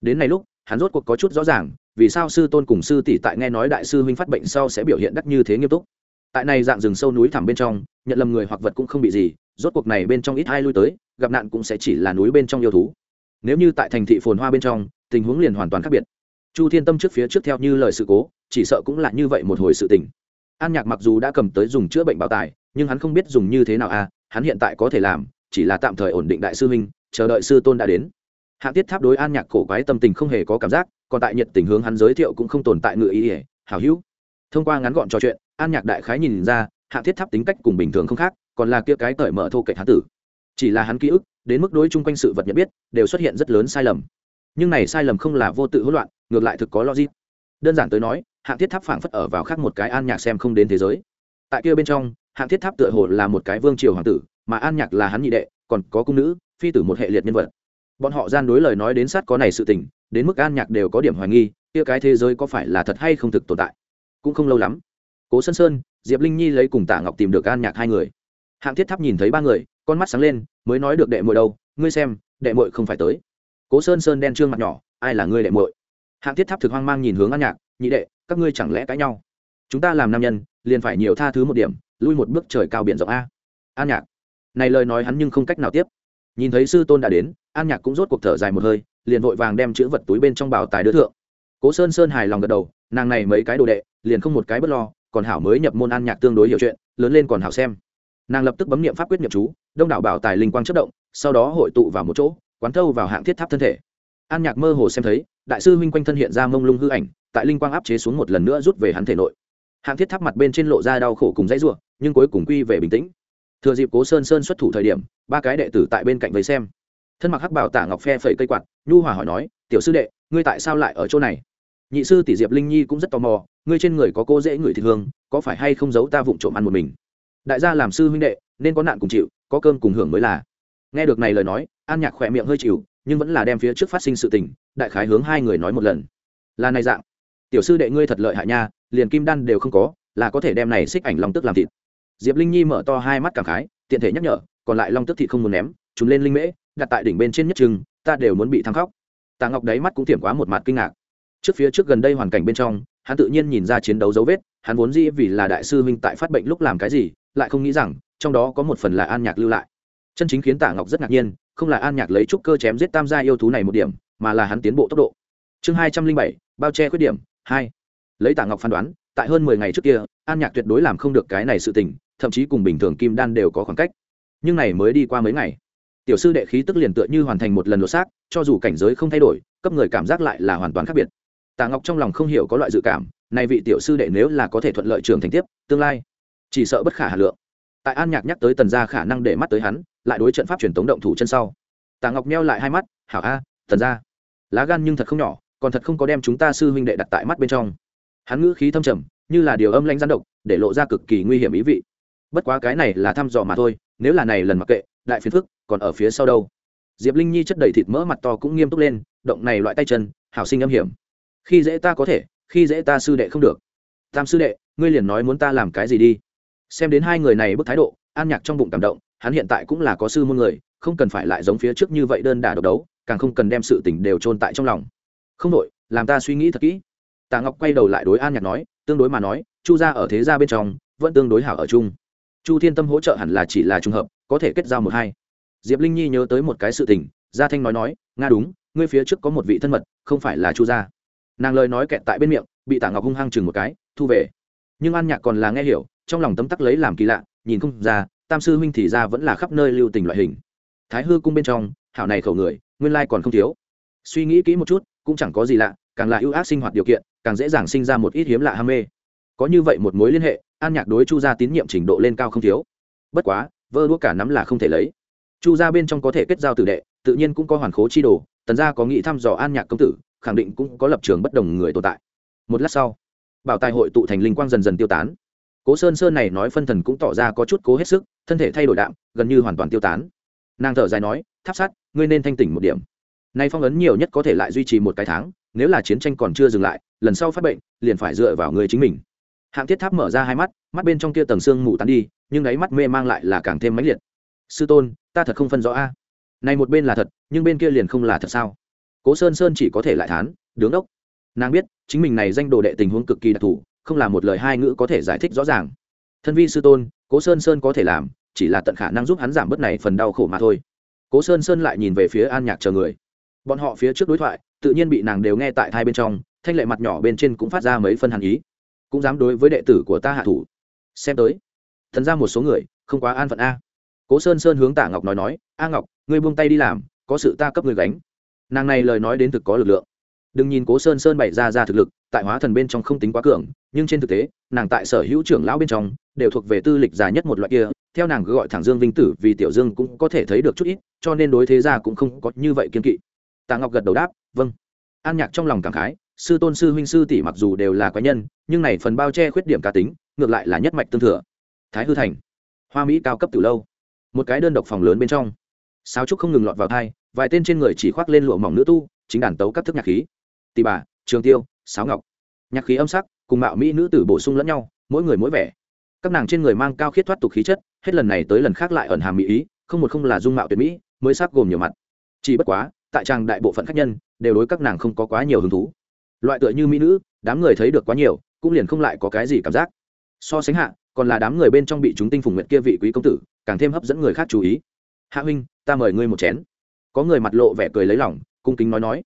Đến này lúc, hắn rốt cuộc có chút rõ ràng, vì sao sư tôn cùng sư tỷ tại nghe nói đại sư huynh phát bệnh sau sẽ biểu hiện đắc như thế nghiêm túc. Tại này dạng rừng sâu núi thẳm bên trong, nhận lầm người hoặc vật cũng không bị gì, rốt cuộc này bên trong ít ai lui tới, gặp nạn cũng sẽ chỉ là núi bên trong yêu thú. Nếu như tại thành thị phồn hoa bên trong, tình huống liền hoàn toàn khác biệt. Chu thiên tâm trước phía trước theo như lời sự cố, chỉ sợ cũng là như vậy một hồi sự tình. An nhạc mặc dù đã cầm tới dùng chữa bệnh bảo tài, nhưng hắn không biết dùng như thế nào à hắn hiện tại có thể làm, chỉ là tạm thời ổn định đại sư huynh, chờ đợi sư tôn đã đến. Hạng tiết tháp đối an nhạc cổ quái tâm tình không hề có cảm giác, còn tại nhiệt tình hướng hắn giới thiệu cũng không tồn tại ngự ý ỉa hảo hữu. Thông qua ngắn gọn trò chuyện, an nhạc đại khái nhìn ra, hạng thiết tháp tính cách cùng bình thường không khác, còn là kia cái cởi mở thô kệch hán tử. Chỉ là hắn ký ức, đến mức đối chung quanh sự vật nhận biết, đều xuất hiện rất lớn sai lầm. Nhưng này sai lầm không là vô tự hỗn loạn, ngược lại thực có logic. Đơn giản tới nói, hạng thiết tháp phảng phất ở vào khác một cái an nhạc xem không đến thế giới. Tại kia bên trong hạng thiết tháp tựa hồ là một cái vương triều hoàng tử, mà an nhạc là hắn nhị đệ, còn có cung nữ, phi tử một hệ liệt nhân vật. Bọn họ gian đối lời nói đến sát có này sự tình, đến mức an nhạc đều có điểm hoài nghi, kia cái thế giới có phải là thật hay không thực tồn tại. Cũng không lâu lắm, cố sơn sơn, diệp linh nhi lấy cùng tạ ngọc tìm được an nhạc hai người. Hạng thiết tháp nhìn thấy ba người, con mắt sáng lên, mới nói được đệ muội đâu, ngươi xem, đệ muội không phải tới. Cố sơn sơn đen trương mặt nhỏ, ai là ngươi đệ muội? Hạng thiết tháp thực hoang mang nhìn hướng an nhạc, nhị đệ, các ngươi chẳng lẽ cãi nhau? Chúng ta làm nam nhân, liền phải nhiều tha thứ một điểm lui một bước trời cao biển rộng a. An nhạc. Này lời nói hắn nhưng không cách nào tiếp. Nhìn thấy sư tôn đã đến, an nhạc cũng rốt cuộc thở dài một hơi, liền vội vàng đem chữ vật túi bên trong bảo tài đưa thượng. Cố sơn sơn hài lòng gật đầu, nàng này mấy cái đồ đệ, liền không một cái bất lo, còn hảo mới nhập môn an nhạc tương đối hiểu chuyện, lớn lên còn hảo xem. Nàng lập tức bấm niệm pháp quyết nhập chú, đông đảo bảo tài linh quang chất động, sau đó hội tụ vào một chỗ, quán thâu vào hạng thiết tháp thân thể. An nhạc mơ hồ xem thấy, đại sư huynh quanh thân hiện ra mông lung hư ảnh, tại linh quang áp chế xuống một lần nữa rút về hắn thể nội. Hạng thiết tháp mặt bên trên lộ ra đau khổ cùng dãy ruộng nhưng cuối cùng quy về bình tĩnh. Thừa dịp cố sơn sơn xuất thủ thời điểm, ba cái đệ tử tại bên cạnh với xem. Thân mặc hắc bảo tả ngọc phe phẩy cây quạt, nhu hòa hỏi nói, tiểu sư đệ, ngươi tại sao lại ở chỗ này? Nhị sư tỷ diệp linh nhi cũng rất tò mò, ngươi trên người có cô dễ người thịt hương, có phải hay không giấu ta vụng trộm ăn một mình? Đại gia làm sư huynh đệ, nên có nạn cùng chịu, có cơm cùng hưởng mới là. Nghe được này lời nói, an nhạc khỏe miệng hơi chịu, nhưng vẫn là đem phía trước phát sinh sự tình, đại khái hướng hai người nói một lần. Là này dạng. Tiểu sư đệ ngươi thật lợi hại nha, liền kim đan đều không có, là có thể đem này xích ảnh long tức làm thịt diệp linh nhi mở to hai mắt cảm khái tiện thể nhắc nhở còn lại long tức thị không muốn ném chúng lên linh mễ đặt tại đỉnh bên trên nhất trừng, ta đều muốn bị thăng khóc. Tạ ngọc đáy mắt cũng thiểm quá một mặt kinh ngạc. Trước phía trước gần đây hoàn cảnh bên trong hắn tự nhiên nhìn ra chiến đấu dấu vết hắn vốn dĩ vì là đại sư huynh tại phát bệnh lúc làm cái gì lại không nghĩ rằng trong đó có một phần là an nhạc lưu lại. Chân chính khiến tạ ngọc rất ngạc nhiên không là an nhạc lấy trúc cơ chém giết tam gia yêu thú này một điểm mà là hắn tiến bộ tốc độ. Chương hai trăm linh bảy bao che khuyết điểm hai. Lấy tạ ngọc phán đoán tại hơn mười ngày trước kia an nhạc tuyệt đối làm không được cái này sự tình thậm chí cùng bình thường kim đan đều có khoảng cách. Nhưng này mới đi qua mấy ngày, tiểu sư đệ khí tức liền tựa như hoàn thành một lần lột xác, cho dù cảnh giới không thay đổi, cấp người cảm giác lại là hoàn toàn khác biệt. Tạ ngọc trong lòng không hiểu có loại dự cảm, này vị tiểu sư đệ nếu là có thể thuận lợi trường thành tiếp, tương lai, chỉ sợ bất khả hà lượng. Tại an nhạc nhắc tới tần gia khả năng để mắt tới hắn, lại đối trận pháp truyền tống động thủ chân sau. Tạ ngọc meo lại hai mắt, hảo a, tần gia, lá gan nhưng thật không nhỏ, còn thật không có đem chúng ta sư huynh đệ đặt tại mắt bên trong. Hắn ngữ khí thâm trầm, như là điều âm lãnh gián độc, để lộ ra cực kỳ nguy hiểm ý vị bất quá cái này là thăm dò mà thôi, nếu là này lần mặc kệ, đại phiền phức, còn ở phía sau đâu? Diệp linh nhi chất đầy thịt mỡ mặt to cũng nghiêm túc lên, động này loại tay chân, hảo sinh âm hiểm. Khi dễ ta có thể, khi dễ ta sư đệ không được. Tam sư đệ, ngươi liền nói muốn ta làm cái gì đi. Xem đến hai người này bức thái độ, an nhạc trong bụng cảm động, hắn hiện tại cũng là có sư môn người, không cần phải lại giống phía trước như vậy đơn đả độc đấu, càng không cần đem sự tình đều chôn tại trong lòng. Không đội làm ta suy nghĩ thật kỹ. Tạ ngọc quay đầu lại đối an nhạc nói, tương đối mà nói, chu gia ở thế gia bên trong, vẫn tương đối hảo ở chung chu thiên tâm hỗ trợ hẳn là chỉ là trùng hợp, có thể kết giao một hai. Diệp linh nhi nhớ tới một cái sự tình, gia thanh nói nói, nga đúng, ngươi phía trước có một vị thân mật, không phải là chu gia. Nàng lời nói kẹt tại bên miệng, bị tạ ngọc hung hăng chừng một cái, thu về. Nhưng an nhạc còn là nghe hiểu, trong lòng tấm tắc lấy làm kỳ lạ, nhìn không ra, tam sư huynh thì ra vẫn là khắp nơi lưu tình loại hình. Thái hư cung bên trong, hảo này khẩu người, nguyên lai còn không thiếu. Suy nghĩ kỹ một chút, cũng chẳng có gì lạ, càng là ưu ác sinh hoạt điều kiện, càng dễ dàng sinh ra một ít hiếm lạ ham mê. Có như vậy một mối liên hệ an nhạc đối chu gia tín nhiệm trình độ lên cao không thiếu. Bất quá, vơ đua cả nắm là không thể lấy. Chu gia bên trong có thể kết giao tử đệ, tự nhiên cũng có hoàn khố chi đồ, tần gia có nghĩ thăm dò an nhạc công tử, khẳng định cũng có lập trường bất đồng người tồn tại. Một lát sau, bảo tài hội tụ thành linh quang dần dần tiêu tán. Cố sơn sơn này nói phân thần cũng tỏ ra có chút cố hết sức, thân thể thay đổi đạm, gần như hoàn toàn tiêu tán. Nàng thở dài nói, tháp sát, ngươi nên thanh tỉnh một điểm. Nay phong ấn nhiều nhất có thể lại duy trì một cái tháng, nếu là chiến tranh còn chưa dừng lại, lần sau phát bệnh, liền phải dựa vào người chính mình hạng thiết tháp mở ra hai mắt mắt bên trong kia tầng xương mù tán đi, nhưng đáy mắt mê mang lại là càng thêm mãnh liệt. Sư tôn, ta thật không phân rõ a. Này một bên là thật, nhưng bên kia liền không là thật sao? Cố sơn sơn chỉ có thể lại thán, đứng đốc. Nàng biết, chính mình này danh đồ đệ tình huống cực kỳ đặc thù, không là một lời hai ngữ có thể giải thích rõ ràng. Thân vi sư tôn, cố sơn sơn có thể làm, chỉ là tận khả năng giúp hắn giảm bớt này phần đau khổ mà thôi. Cố sơn sơn lại nhìn về phía an nhạc chờ người. Bọn họ phía trước đối thoại, tự nhiên bị nàng đều nghe tại thai bên trong, thanh lệ mặt nhỏ bên trên cũng phát ra mấy phân hàn ý cũng dám đối với đệ tử của ta hạ thủ. Xem tới. Thần ra một số người, không quá an phận a. Cố sơn sơn hướng tạ ngọc nói nói, a ngọc, ngươi buông tay đi làm, có sự ta cấp người gánh. Nàng này lời nói đến thực có lực lượng. Đừng nhìn cố sơn sơn bày ra ra thực lực, tại hóa thần bên trong không tính quá cường, nhưng trên thực tế, nàng tại sở hữu trưởng lão bên trong, đều thuộc về tư lịch già nhất một loại kia, theo nàng cứ gọi thẳng dương vinh tử vì tiểu dương cũng có thể thấy được chút ít, cho nên đối thế ra cũng không có như vậy kiên kỵ. Tạ ngọc gật đầu đáp vâng. An nhạc trong lòng cảm khái sư tôn, sư huynh, sư tỷ mặc dù đều là quái nhân, nhưng này phần bao che khuyết điểm cá tính, ngược lại là nhất mạch tương thừa. Thái hư thành, hoa mỹ cao cấp từ lâu. Một cái đơn độc phòng lớn bên trong. Sáo trúc không ngừng lọt vào thai, vài tên trên người chỉ khoác lên lụa mỏng nữ tu, chính đàn tấu các thức nhạc khí. Tì bà, trường tiêu, sáo ngọc. Nhạc khí âm sắc, cùng mạo mỹ nữ tử bổ sung lẫn nhau, mỗi người mỗi vẻ. Các nàng trên người mang cao khiết thoát tục khí chất, hết lần này tới lần khác lại ẩn hàm mỹ ý, không một không là dung mạo tuyệt mỹ, mới sắc gồm nhiều mặt. Chỉ bất quá, tại trang đại bộ phận khách nhân, đều đối các nàng không có quá nhiều hứng thú loại tựa như mỹ nữ, đám người thấy được quá nhiều, cũng liền không lại có cái gì cảm giác. So sánh hạ, còn là đám người bên trong bị chúng tinh phùng nguyện kia vị quý công tử, càng thêm hấp dẫn người khác chú ý. Hạ huynh, ta mời ngươi một chén. Có người mặt lộ vẻ cười lấy lòng, cung kính nói nói.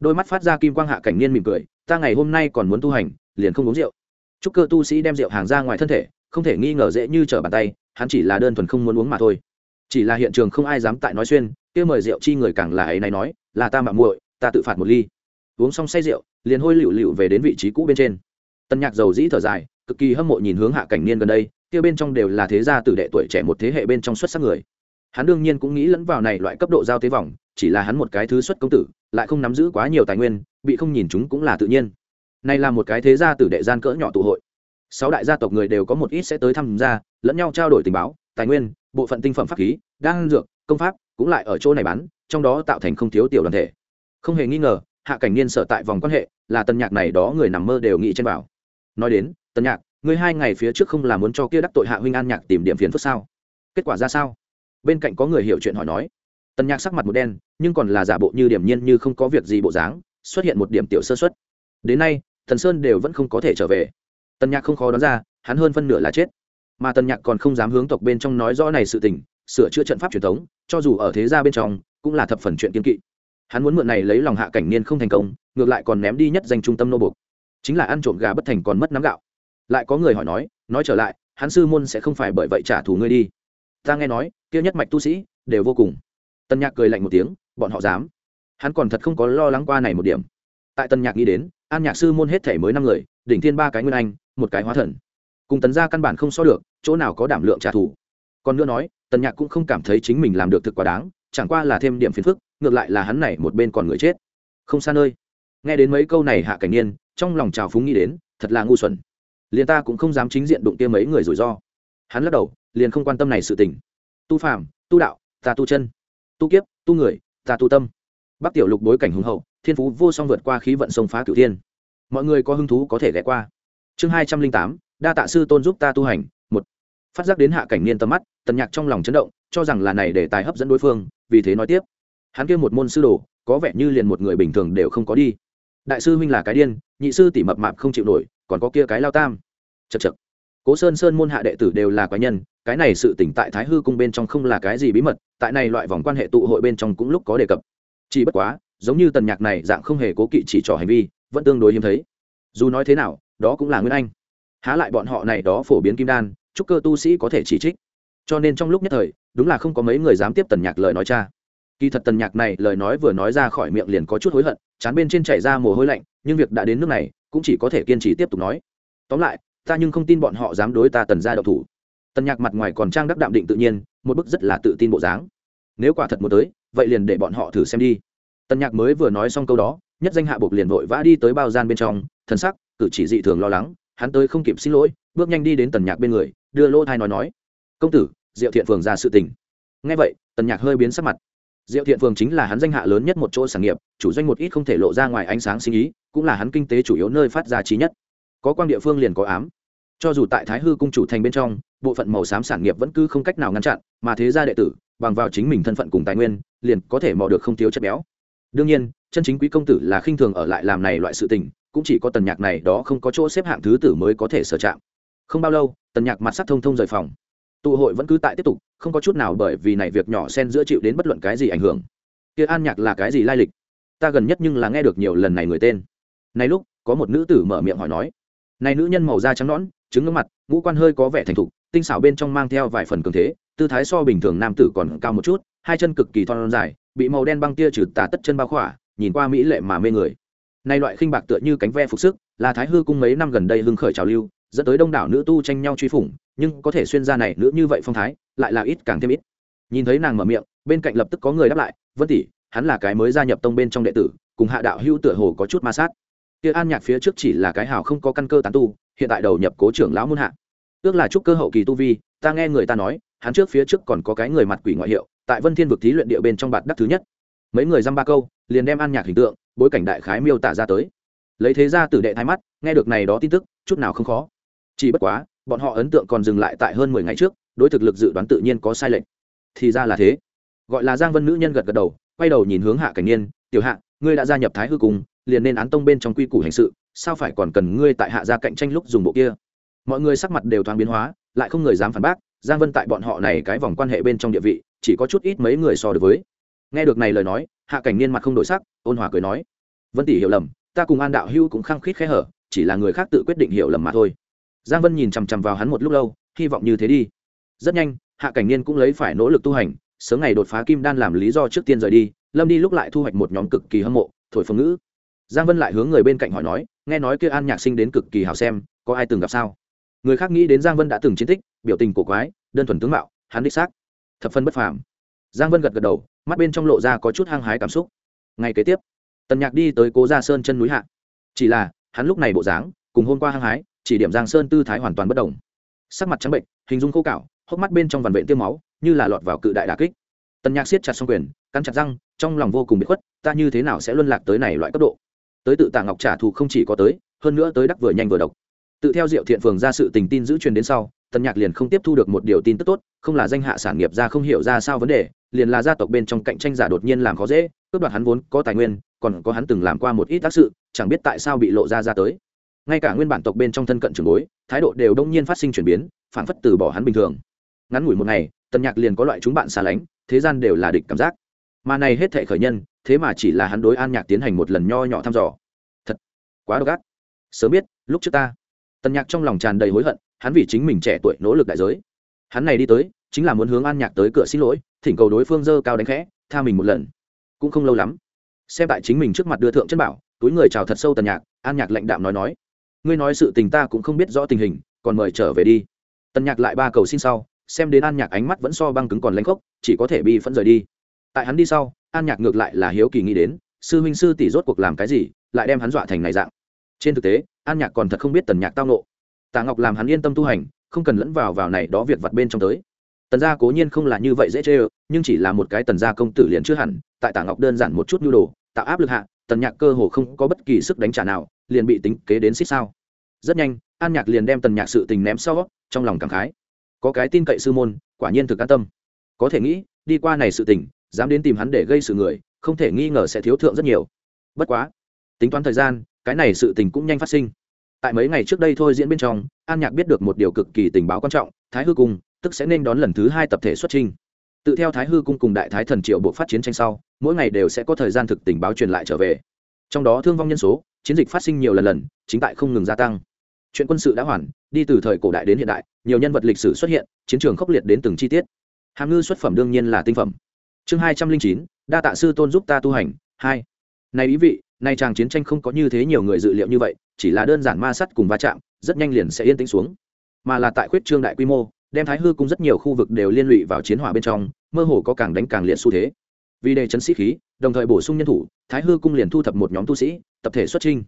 Đôi mắt phát ra kim quang hạ cảnh niên mỉm cười, ta ngày hôm nay còn muốn tu hành, liền không uống rượu. Chúc cơ tu sĩ đem rượu hàng ra ngoài thân thể, không thể nghi ngờ dễ như trở bàn tay, hắn chỉ là đơn thuần không muốn uống mà thôi. Chỉ là hiện trường không ai dám tại nói xuyên, kia mời rượu chi người càng là ấy này nói, là ta mạng muội, ta tự phạt một ly. Uống xong say rượu liền hôi lựu lựu về đến vị trí cũ bên trên. Tân nhạc dầu dĩ thở dài, cực kỳ hâm mộ nhìn hướng hạ cảnh niên gần đây, kia bên trong đều là thế gia tử đệ tuổi trẻ một thế hệ bên trong xuất sắc người. Hắn đương nhiên cũng nghĩ lẫn vào này loại cấp độ giao tế vòng, chỉ là hắn một cái thứ xuất công tử, lại không nắm giữ quá nhiều tài nguyên, bị không nhìn chúng cũng là tự nhiên. Này là một cái thế gia tử đệ gian cỡ nhỏ tụ hội. Sáu đại gia tộc người đều có một ít sẽ tới tham gia, lẫn nhau trao đổi tình báo, tài nguyên, bộ phận tinh phẩm pháp khí, đan dược, công pháp, cũng lại ở chỗ này bán, trong đó tạo thành không thiếu tiểu đoàn thể. Không hề nghi ngờ hạ cảnh niên sở tại vòng quan hệ, là tân nhạc này đó người nằm mơ đều nghĩ trên bảo. Nói đến, tân nhạc, ngươi hai ngày phía trước không là muốn cho kia đắc tội hạ huynh an nhạc tìm điểm phiền phức sao? Kết quả ra sao? Bên cạnh có người hiểu chuyện hỏi nói. Tân nhạc sắc mặt một đen, nhưng còn là giả bộ như điểm nhiên như không có việc gì bộ dáng, xuất hiện một điểm tiểu sơ xuất đến nay, thần sơn đều vẫn không có thể trở về. Tân nhạc không khó đoán ra, hắn hơn phân nửa là chết. Mà tân nhạc còn không dám hướng tộc bên trong nói rõ này sự tình, sửa chữa trận pháp truyền thống, cho dù ở thế gia bên trong, cũng là thập phần chuyện kiên kỵ hắn muốn mượn này lấy lòng hạ cảnh niên không thành công, ngược lại còn ném đi nhất danh trung tâm nô bục chính là ăn trộm gà bất thành còn mất nắm gạo. Lại có người hỏi nói nói trở lại, hắn sư môn sẽ không phải bởi vậy trả thù ngươi đi. Ta nghe nói, kia nhất mạch tu sĩ, đều vô cùng. Tân nhạc cười lạnh một tiếng, bọn họ dám. Hắn còn thật không có lo lắng qua này một điểm. Tại tân nhạc nghĩ đến, an nhạc sư môn hết thể mới năm người, đỉnh thiên ba cái nguyên anh, một cái hóa thần. Cùng tấn gia căn bản không so được, chỗ nào có đảm lượng trả thù. Còn nữa nói, tần nhạc cũng không cảm thấy chính mình làm được thực quá đáng, chẳng qua là thêm điểm phiền phức ngược lại là hắn này một bên còn người chết. Không xa nơi. Nghe đến mấy câu này hạ cảnh niên, trong lòng trào phúng nghĩ đến, thật là ngu xuẩn. Liền ta cũng không dám chính diện đụng kia mấy người rủi ro. Hắn lắc đầu, liền không quan tâm này sự tình. Tu phàm, tu đạo, ta tu chân. Tu kiếp, tu người, ta tu tâm. Bắc tiểu lục bối cảnh hùng hậu, thiên phú vô song vượt qua khí vận sông phá cửu thiên. Mọi người có hứng thú có thể ghé qua. Chương hai trăm linh tám, đa tạ sư tôn giúp ta tu hành, một. Phát giác đến hạ cảnh niên tầm mắt, tần nhạc trong lòng chấn động, cho rằng là này để tài hấp dẫn đối phương, vì thế nói tiếp hắn kêu một môn sư đồ, có vẻ như liền một người bình thường đều không có đi. Đại sư huynh là cái điên, nhị sư tỷ mập mạp không chịu nổi, còn có kia cái lao tam. Chật chật cố sơn sơn môn hạ đệ tử đều là quái nhân, cái này sự tỉnh tại thái hư cung bên trong không là cái gì bí mật, tại này loại vòng quan hệ tụ hội bên trong cũng lúc có đề cập. Chỉ bất quá, giống như tần nhạc này dạng không hề cố kỵ chỉ trỏ hành vi, vẫn tương đối hiếm thấy. Dù nói thế nào, đó cũng là nguyên anh. Há lại bọn họ này đó phổ biến kim đan, chúc cơ tu sĩ có thể chỉ trích. Cho nên trong lúc nhất thời, đúng là không có mấy người dám tiếp tần nhạc lời nói cha kỳ thật tần nhạc này lời nói vừa nói ra khỏi miệng liền có chút hối hận, chán bên trên chảy ra mồ hôi lạnh, nhưng việc đã đến nước này, cũng chỉ có thể kiên trì tiếp tục nói. Tóm lại, ta nhưng không tin bọn họ dám đối ta tần ra độc thủ. Tần nhạc mặt ngoài còn trang đắc đạm định tự nhiên, một bức rất là tự tin bộ dáng. Nếu quả thật muốn tới, vậy liền để bọn họ thử xem đi. Tần nhạc mới vừa nói xong câu đó, nhất danh hạ buộc liền vội vã đi tới bao gian bên trong, thần sắc, cử chỉ dị thường lo lắng, hắn tới không kịp xin lỗi, bước nhanh đi đến tần nhạc bên người, đưa lỗ thai nói nói, công tử, diệu thiện phường ra sự tình. Ngay vậy, tần nhạc hơi biến sắc mặt diệu thiện phường chính là hắn danh hạ lớn nhất một chỗ sản nghiệp, chủ doanh một ít không thể lộ ra ngoài ánh sáng sinh ý, cũng là hắn kinh tế chủ yếu nơi phát ra trí nhất. Có quang địa phương liền có ám. Cho dù tại thái hư cung chủ thành bên trong, bộ phận màu xám sản nghiệp vẫn cứ không cách nào ngăn chặn, mà thế gia đệ tử, bằng vào chính mình thân phận cùng tài nguyên, liền có thể mò được không thiếu chất béo. Đương nhiên, chân chính quý công tử là khinh thường ở lại làm này loại sự tình, cũng chỉ có tần nhạc này đó không có chỗ xếp hạng thứ tử mới có thể sở chạm không bao lâu, tần nhạc mặt sắc thông thông rời phòng tụ hội vẫn cứ tại tiếp tục, không có chút nào bởi vì này việc nhỏ xen giữa chịu đến bất luận cái gì ảnh hưởng. Kia an nhạc là cái gì lai lịch? Ta gần nhất nhưng là nghe được nhiều lần này người tên. Này lúc, có một nữ tử mở miệng hỏi nói. Này nữ nhân màu da trắng nõn, trứng ngưỡng mặt, ngũ quan hơi có vẻ thành thục, tinh xảo bên trong mang theo vài phần cường thế, tư thái so bình thường nam tử còn cao một chút, hai chân cực kỳ thon dài, bị màu đen băng tia trừ tà tất chân bao khỏa, nhìn qua mỹ lệ mà mê người. Nay loại khinh bạc tựa như cánh ve phục sức, là thái hư cung mấy năm gần đây hưng khởi trào lưu dẫn tới đông đảo nữ tu tranh nhau truy phủng, nhưng có thể xuyên ra này nữ như vậy phong thái, lại là ít càng thêm ít. Nhìn thấy nàng mở miệng, bên cạnh lập tức có người đáp lại, vân tỷ, hắn là cái mới gia nhập tông bên trong đệ tử, cùng hạ đạo hữu tựa hồ có chút ma sát. Kia an nhạc phía trước chỉ là cái hào không có căn cơ tán tu, hiện tại đầu nhập cố trưởng lão muôn hạ. Ước là chúc cơ hậu kỳ tu vi, ta nghe người ta nói, hắn trước phía trước còn có cái người mặt quỷ ngoại hiệu, tại vân thiên vực thí luyện địa bên trong bạt đắc thứ nhất. Mấy người dăm ba câu, liền đem an nhạc hình tượng, bối cảnh đại khái miêu tả ra tới. Lấy thế ra tử đệ thái mắt, nghe được này đó tin tức, chút nào không khó chỉ bất quá, bọn họ ấn tượng còn dừng lại tại hơn mười ngày trước, đối thực lực dự đoán tự nhiên có sai lệch. Thì ra là thế. Gọi là giang vân nữ nhân gật gật đầu, quay đầu nhìn hướng hạ cảnh niên, tiểu hạ, ngươi đã gia nhập thái hư cùng liền nên án tông bên trong quy củ hành sự, sao phải còn cần ngươi tại hạ gia cạnh tranh lúc dùng bộ kia? Mọi người sắc mặt đều thoáng biến hóa, lại không người dám phản bác, giang vân tại bọn họ này cái vòng quan hệ bên trong địa vị, chỉ có chút ít mấy người so được với. Nghe được này lời nói, hạ cảnh niên mặt không đổi sắc, ôn hòa cười nói, vân tỷ hiểu lầm, ta cùng an đạo hưu cũng khăng khít khẽ hở, chỉ là người khác tự quyết định hiểu lầm mà thôi giang vân nhìn chằm chằm vào hắn một lúc lâu, hy vọng như thế đi. Rất nhanh, hạ cảnh niên cũng lấy phải nỗ lực tu hành, sớm ngày đột phá kim đan làm lý do trước tiên rời đi, lâm đi lúc lại thu hoạch một nhóm cực kỳ hâm mộ, thổi phương ngữ. Giang vân lại hướng người bên cạnh hỏi nói, nghe nói kia an nhạc sinh đến cực kỳ hào xem, có ai từng gặp sao? Người khác nghĩ đến giang vân đã từng chiến tích, biểu tình cổ quái, đơn thuần tướng mạo, hắn đích xác. Thập phân bất phàm. Giang vân gật gật đầu, mắt bên trong lộ ra có chút hăng hái cảm xúc. Ngay kế tiếp, tần nhạc đi tới cố gia sơn chân núi hạ. Chỉ là, hắn lúc này bộ dáng, cùng hôm qua hăng hái chỉ điểm giang sơn tư thái hoàn toàn bất đồng. Sắc mặt trắng bệnh, hình dung khô cạo, hốc mắt bên trong vằn vện tiêu máu, như là lọt vào cự đại đà kích. Tần nhạc siết chặt xong quyền, cắn chặt răng, trong lòng vô cùng bị khuất, ta như thế nào sẽ luân lạc tới này loại cấp độ? Tới tự tạ ngọc trả thù không chỉ có tới, hơn nữa tới đắc vừa nhanh vừa độc. Tự theo diệu thiện phường ra sự tình tin giữ truyền đến sau, tần nhạc liền không tiếp thu được một điều tin tức tốt, không là danh hạ sản nghiệp ra không hiểu ra sao vấn đề, liền là gia tộc bên trong cạnh tranh giả đột nhiên làm khó dễ, cướp đoạt hắn vốn có tài nguyên, còn có hắn từng làm qua một ít tác sự, chẳng biết tại sao bị lộ ra ra tới ngay cả nguyên bản tộc bên trong thân cận trường bối, thái độ đều đông nhiên phát sinh chuyển biến phản phất từ bỏ hắn bình thường. Ngắn ngủi một ngày, tần nhạc liền có loại chúng bạn xa lánh, thế gian đều là địch cảm giác. Mà này hết thệ khởi nhân, thế mà chỉ là hắn đối an nhạc tiến hành một lần nho nhỏ thăm dò. Thật, quá độc ác. Sớm biết, lúc trước ta. Tần nhạc trong lòng tràn đầy hối hận, hắn vì chính mình trẻ tuổi nỗ lực đại giới. Hắn này đi tới, chính là muốn hướng an nhạc tới cửa xin lỗi, thỉnh cầu đối phương dơ cao đánh khẽ, tha mình một lần. Cũng không lâu lắm. Xem tại chính mình trước mặt đưa thượng chân bảo, túi người chào thật sâu tần nhạc, an nhạc lãnh đạm nói nói ngươi nói sự tình ta cũng không biết rõ tình hình, còn mời trở về đi. Tần nhạc lại ba cầu xin sau, xem đến an nhạc ánh mắt vẫn so băng cứng còn lãnh khốc, chỉ có thể bi phẫn rời đi. Tại hắn đi sau, an nhạc ngược lại là hiếu kỳ nghĩ đến, sư huynh sư tỷ rốt cuộc làm cái gì, lại đem hắn dọa thành này dạng. Trên thực tế, an nhạc còn thật không biết tần nhạc tao nộ. Tạ ngọc làm hắn yên tâm tu hành, không cần lẫn vào vào này đó việc vặt bên trong tới. Tần gia cố nhiên không là như vậy dễ chê ơ, nhưng chỉ là một cái tần gia công tử liền chưa hẳn, tại tạ ngọc đơn giản một chút nhu đồ, tạo áp lực hạ, tần nhạc cơ hồ không có bất kỳ sức đánh trả nào liền bị tính kế đến xích sao. Rất nhanh, an nhạc liền đem tần nhạc sự tình ném sau, trong lòng cảm khái. Có cái tin cậy sư môn, quả nhiên thực an tâm. Có thể nghĩ, đi qua này sự tình, dám đến tìm hắn để gây sự người, không thể nghi ngờ sẽ thiếu thượng rất nhiều. Bất quá, tính toán thời gian, cái này sự tình cũng nhanh phát sinh. Tại mấy ngày trước đây thôi diễn bên trong, an nhạc biết được một điều cực kỳ tình báo quan trọng, thái hư cung, tức sẽ nên đón lần thứ hai tập thể xuất trình tự theo thái hư cung cùng đại thái thần triệu bộ phát chiến tranh sau, mỗi ngày đều sẽ có thời gian thực tình báo truyền lại trở về. Trong đó thương vong nhân số chiến dịch phát sinh nhiều lần lần, chính tại không ngừng gia tăng. Chuyện quân sự đã hoàn, đi từ thời cổ đại đến hiện đại, nhiều nhân vật lịch sử xuất hiện, chiến trường khốc liệt đến từng chi tiết. Hàm ngư xuất phẩm đương nhiên là tinh phẩm. Chương hai trăm linh chín, đa tạ sư tôn giúp ta tu hành, hai. Này ý vị, nay chàng chiến tranh không có như thế nhiều người dự liệu như vậy, chỉ là đơn giản ma sắt cùng va chạm, rất nhanh liền sẽ yên tĩnh xuống. Mà là tại khuyết trương đại quy mô, đem thái hư cung rất nhiều khu vực đều liên lụy vào chiến hỏa bên trong, mơ hồ có càng đánh càng liệt xu thế vì đề chấn sĩ khí, đồng thời bổ sung nhân thủ, thái hư cung liền thu thập một nhóm tu sĩ, tập thể xuất trinh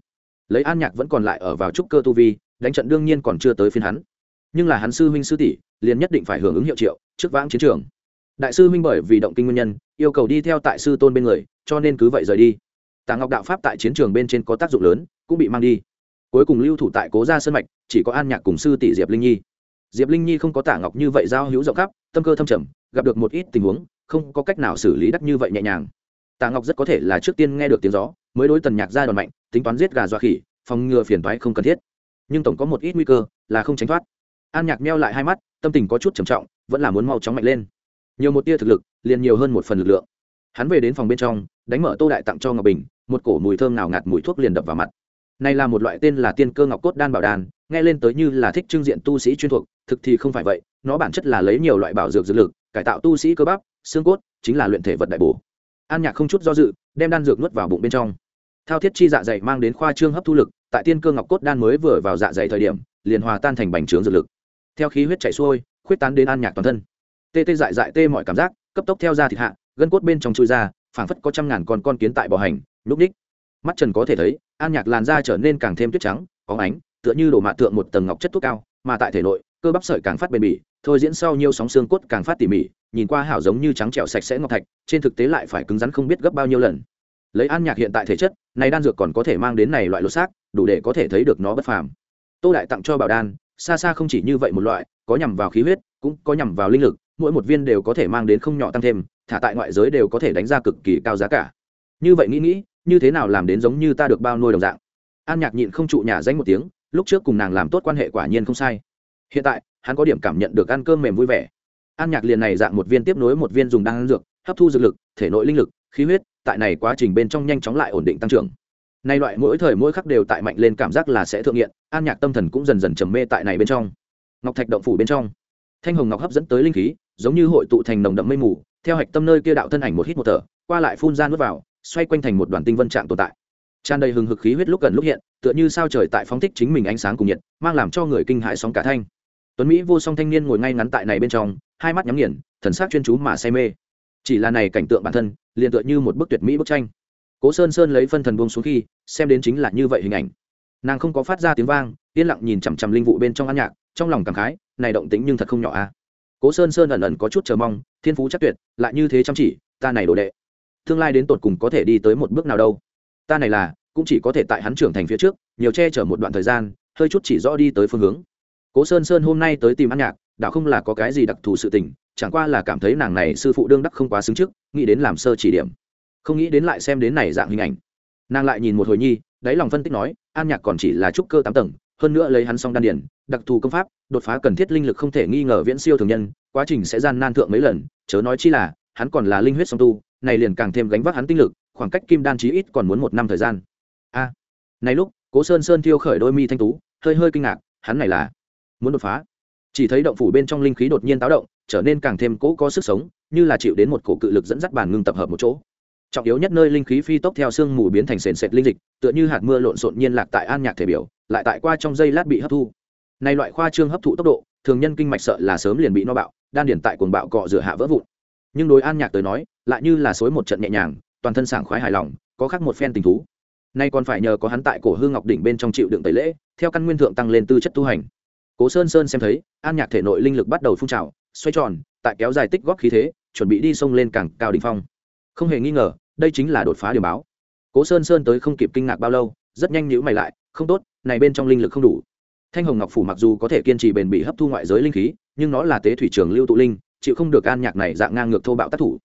lấy an nhạc vẫn còn lại ở vào trúc cơ tu vi, đánh trận đương nhiên còn chưa tới phiên hắn. Nhưng là hắn sư huynh sư tỷ, liền nhất định phải hưởng ứng hiệu triệu, trước vãng chiến trường. Đại sư huynh bởi vì động kinh nguyên nhân, yêu cầu đi theo tại sư tôn bên người, cho nên cứ vậy rời đi. Tà ngọc đạo pháp tại chiến trường bên trên có tác dụng lớn, cũng bị mang đi. Cuối cùng lưu thủ tại cố gia sơn mạch, chỉ có an nhạc cùng sư tỷ diệp linh nhi diệp linh nhi không có tả ngọc như vậy giao hữu rộng khắp, tâm cơ thâm trầm, gặp được một ít tình huống, không có cách nào xử lý đắc như vậy nhẹ nhàng. Tả ngọc rất có thể là trước tiên nghe được tiếng gió, mới đối tần nhạc ra đòn mạnh, tính toán giết gà dọa khỉ, phòng ngừa phiền toái không cần thiết. Nhưng tổng có một ít nguy cơ là không tránh thoát. An nhạc meo lại hai mắt, tâm tình có chút trầm trọng, vẫn là muốn mau chóng mạnh lên. Nhiều một tia thực lực, liền nhiều hơn một phần lực lượng. Hắn về đến phòng bên trong, đánh mở tô đại tặng cho ngọc bình, một cổ mùi thơm nào ngạt mùi thuốc liền đập vào mặt này là một loại tên là tiên cơ ngọc cốt đan bảo đan nghe lên tới như là thích trưng diện tu sĩ chuyên thuộc, thực thì không phải vậy, nó bản chất là lấy nhiều loại bảo dược dược lực, cải tạo tu sĩ cơ bắp, xương cốt, chính là luyện thể vật đại bổ. An nhạc không chút do dự, đem đan dược nuốt vào bụng bên trong. Thao thiết chi dạ dày mang đến khoa trương hấp thu lực, tại tiên cơ ngọc cốt đan mới vừa vào dạ dày thời điểm, liền hòa tan thành bành trướng dược lực. Theo khí huyết chảy xuôi, khuyết tán đến an nhạc toàn thân. Tê tê dại dại tê mọi cảm giác, cấp tốc theo ra thịt hạ, gân cốt bên trong chui ra, phảng phất có trăm ngàn con con kiến tại bò hành lúc đích mắt trần có thể thấy an nhạc làn da trở nên càng thêm tuyết trắng có ánh, tựa như đổ mạ tượng một tầng ngọc chất thuốc cao, mà tại thể nội, cơ bắp sợi càng phát bền bỉ, thôi diễn sau nhiều sóng xương cốt càng phát tỉ mỉ, nhìn qua hảo giống như trắng trẻo sạch sẽ ngọc thạch, trên thực tế lại phải cứng rắn không biết gấp bao nhiêu lần. Lấy an nhạc hiện tại thể chất, này đan dược còn có thể mang đến này loại lột xác, đủ để có thể thấy được nó bất phàm. Tô đại tặng cho bảo đan, xa xa không chỉ như vậy một loại, có nhằm vào khí huyết, cũng có nhằm vào linh lực, mỗi một viên đều có thể mang đến không nhỏ tăng thêm, thả tại ngoại giới đều có thể đánh ra cực kỳ cao giá cả. Như vậy nghĩ nghĩ như thế nào làm đến giống như ta được bao nuôi đồng dạng. An nhạc nhịn không trụ nhà danh một tiếng, lúc trước cùng nàng làm tốt quan hệ quả nhiên không sai. Hiện tại, hắn có điểm cảm nhận được ăn cơm mềm vui vẻ. An nhạc liền này dạng một viên tiếp nối một viên dùng đan dược, hấp thu dược lực, thể nội linh lực, khí huyết, tại này quá trình bên trong nhanh chóng lại ổn định tăng trưởng. Nay loại mỗi thời mỗi khắc đều tại mạnh lên cảm giác là sẽ thượng nghiện, an nhạc tâm thần cũng dần dần trầm mê tại này bên trong. Ngọc thạch động phủ bên trong, thanh hồng ngọc hấp dẫn tới linh khí, giống như hội tụ thành nồng đậm mây mù, theo hạch tâm nơi kia đạo thân ảnh một hít một thở, qua lại phun ra nuốt vào xoay quanh thành một đoàn tinh vân trạng tồn tại. Tràn đầy hừng hực khí huyết lúc gần lúc hiện, tựa như sao trời tại phóng thích chính mình ánh sáng cùng nhiệt, mang làm cho người kinh hãi sóng cả thanh. Tuấn mỹ vô song thanh niên ngồi ngay ngắn tại này bên trong, hai mắt nhắm nghiền, thần sắc chuyên chú mà say mê. Chỉ là này cảnh tượng bản thân, liền tựa như một bức tuyệt mỹ bức tranh. Cố sơn sơn lấy phân thần buông xuống khi, xem đến chính là như vậy hình ảnh. Nàng không có phát ra tiếng vang, yên lặng nhìn chằm chằm linh vụ bên trong ăn nhạc, trong lòng cảm khái, này động tĩnh nhưng thật không nhỏ a cố sơn sơn ẩn ẩn có chút chờ mong, thiên phú chắc tuyệt, lại như thế chăm chỉ, ta này đồ đệ tương lai đến tột cùng có thể đi tới một bước nào đâu. Ta này là, cũng chỉ có thể tại hắn trưởng thành phía trước, nhiều che chở một đoạn thời gian, hơi chút chỉ rõ đi tới phương hướng. Cố sơn sơn hôm nay tới tìm ăn nhạc đạo không là có cái gì đặc thù sự tình, chẳng qua là cảm thấy nàng này sư phụ đương đắc không quá xứng trước, nghĩ đến làm sơ chỉ điểm. Không nghĩ đến lại xem đến này dạng hình ảnh. Nàng lại nhìn một hồi nhi, đáy lòng phân tích nói, an nhạc còn chỉ là trúc cơ tám tầng, hơn nữa lấy hắn xong đan điển, đặc thù công pháp, đột phá cần thiết linh lực không thể nghi ngờ viễn siêu thường nhân, quá trình sẽ gian nan thượng mấy lần, chớ nói chi là, hắn còn là linh huyết song tu này liền càng thêm gánh vác hắn tinh lực, khoảng cách kim đan chí ít còn muốn một năm thời gian. A, này lúc, cố sơn sơn thiêu khởi đôi mi thanh tú, hơi hơi kinh ngạc, hắn này là muốn đột phá. Chỉ thấy động phủ bên trong linh khí đột nhiên táo động, trở nên càng thêm cố có sức sống, như là chịu đến một cổ cự lực dẫn dắt bàn ngưng tập hợp một chỗ. Trọng yếu nhất nơi linh khí phi tốc theo sương mù biến thành sền sệt linh dịch, tựa như hạt mưa lộn xộn nhiên lạc tại an nhạc thể biểu, lại tại qua trong giây lát bị hấp thu. Này loại khoa trương hấp thụ tốc độ, thường nhân kinh mạch sợ là sớm liền bị no bạo, đan điển tại cuồng bạo cọ rửa hạ vỡ vụn nhưng đối an nhạc tới nói, lại như là xối một trận nhẹ nhàng, toàn thân sảng khoái hài lòng, có khác một phen tình thú. Nay còn phải nhờ có hắn tại cổ hương ngọc đỉnh bên trong chịu đựng tẩy lễ, theo căn nguyên thượng tăng lên tư chất tu hành. Cố sơn sơn xem thấy, an nhạc thể nội linh lực bắt đầu phun trào, xoay tròn, tại kéo dài tích góp khí thế, chuẩn bị đi sông lên càng cao đỉnh phong. Không hề nghi ngờ, đây chính là đột phá điểm báo. Cố sơn sơn tới không kịp kinh ngạc bao lâu, rất nhanh nhữ mày lại, không tốt, này bên trong linh lực không đủ. Thanh hồng ngọc phủ mặc dù có thể kiên trì bền bỉ hấp thu ngoại giới linh khí, nhưng nó là tế thủy trường lưu tụ linh chịu không được an nhạc này dạng ngang ngược thô bạo tác thủ.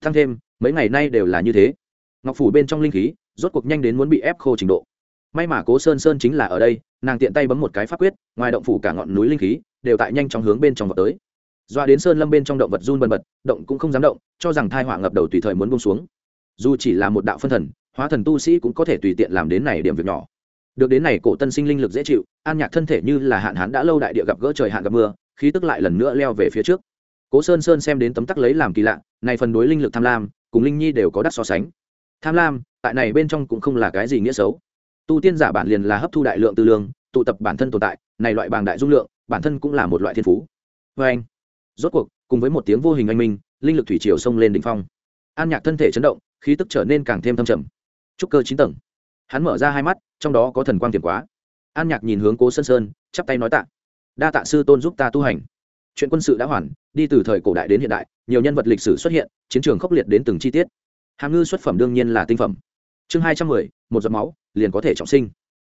Thăng thêm, mấy ngày nay đều là như thế. Ngọc phủ bên trong linh khí, rốt cuộc nhanh đến muốn bị ép khô trình độ. May mà cố sơn sơn chính là ở đây, nàng tiện tay bấm một cái pháp quyết, ngoài động phủ cả ngọn núi linh khí đều tại nhanh chóng hướng bên trong vào tới. Doa đến sơn lâm bên trong động vật run bần bật, động cũng không dám động, cho rằng thai họa ngập đầu tùy thời muốn bông xuống. Dù chỉ là một đạo phân thần, hóa thần tu sĩ cũng có thể tùy tiện làm đến này điểm việc nhỏ. Được đến này cổ tân sinh linh lực dễ chịu, an nhạc thân thể như là hạn hán đã lâu đại địa gặp gỡ trời hạn gặp mưa, khí tức lại lần nữa leo về phía trước cố sơn sơn xem đến tấm tắc lấy làm kỳ lạ, này phần đối linh lực tham lam, cùng linh nhi đều có đắc so sánh. Tham lam, tại này bên trong cũng không là cái gì nghĩa xấu. Tu tiên giả bản liền là hấp thu đại lượng tư lương, tụ tập bản thân tồn tại, này loại bàng đại dung lượng, bản thân cũng là một loại thiên phú. Vê anh, rốt cuộc, cùng với một tiếng vô hình anh minh, linh lực thủy triều xông lên đỉnh phong. An nhạc thân thể chấn động, khí tức trở nên càng thêm thâm trầm. Trúc cơ chín tầng. Hắn mở ra hai mắt, trong đó có thần quang tiềm quá. An nhạc nhìn hướng cố sơn sơn, chắp tay nói tạ. Đa tạ sư tôn giúp ta tu hành chuyện quân sự đã hoàn, đi từ thời cổ đại đến hiện đại, nhiều nhân vật lịch sử xuất hiện, chiến trường khốc liệt đến từng chi tiết. Hàm ngư xuất phẩm đương nhiên là tinh phẩm. Chương hai trăm mười, một giọt máu, liền có thể trọng sinh.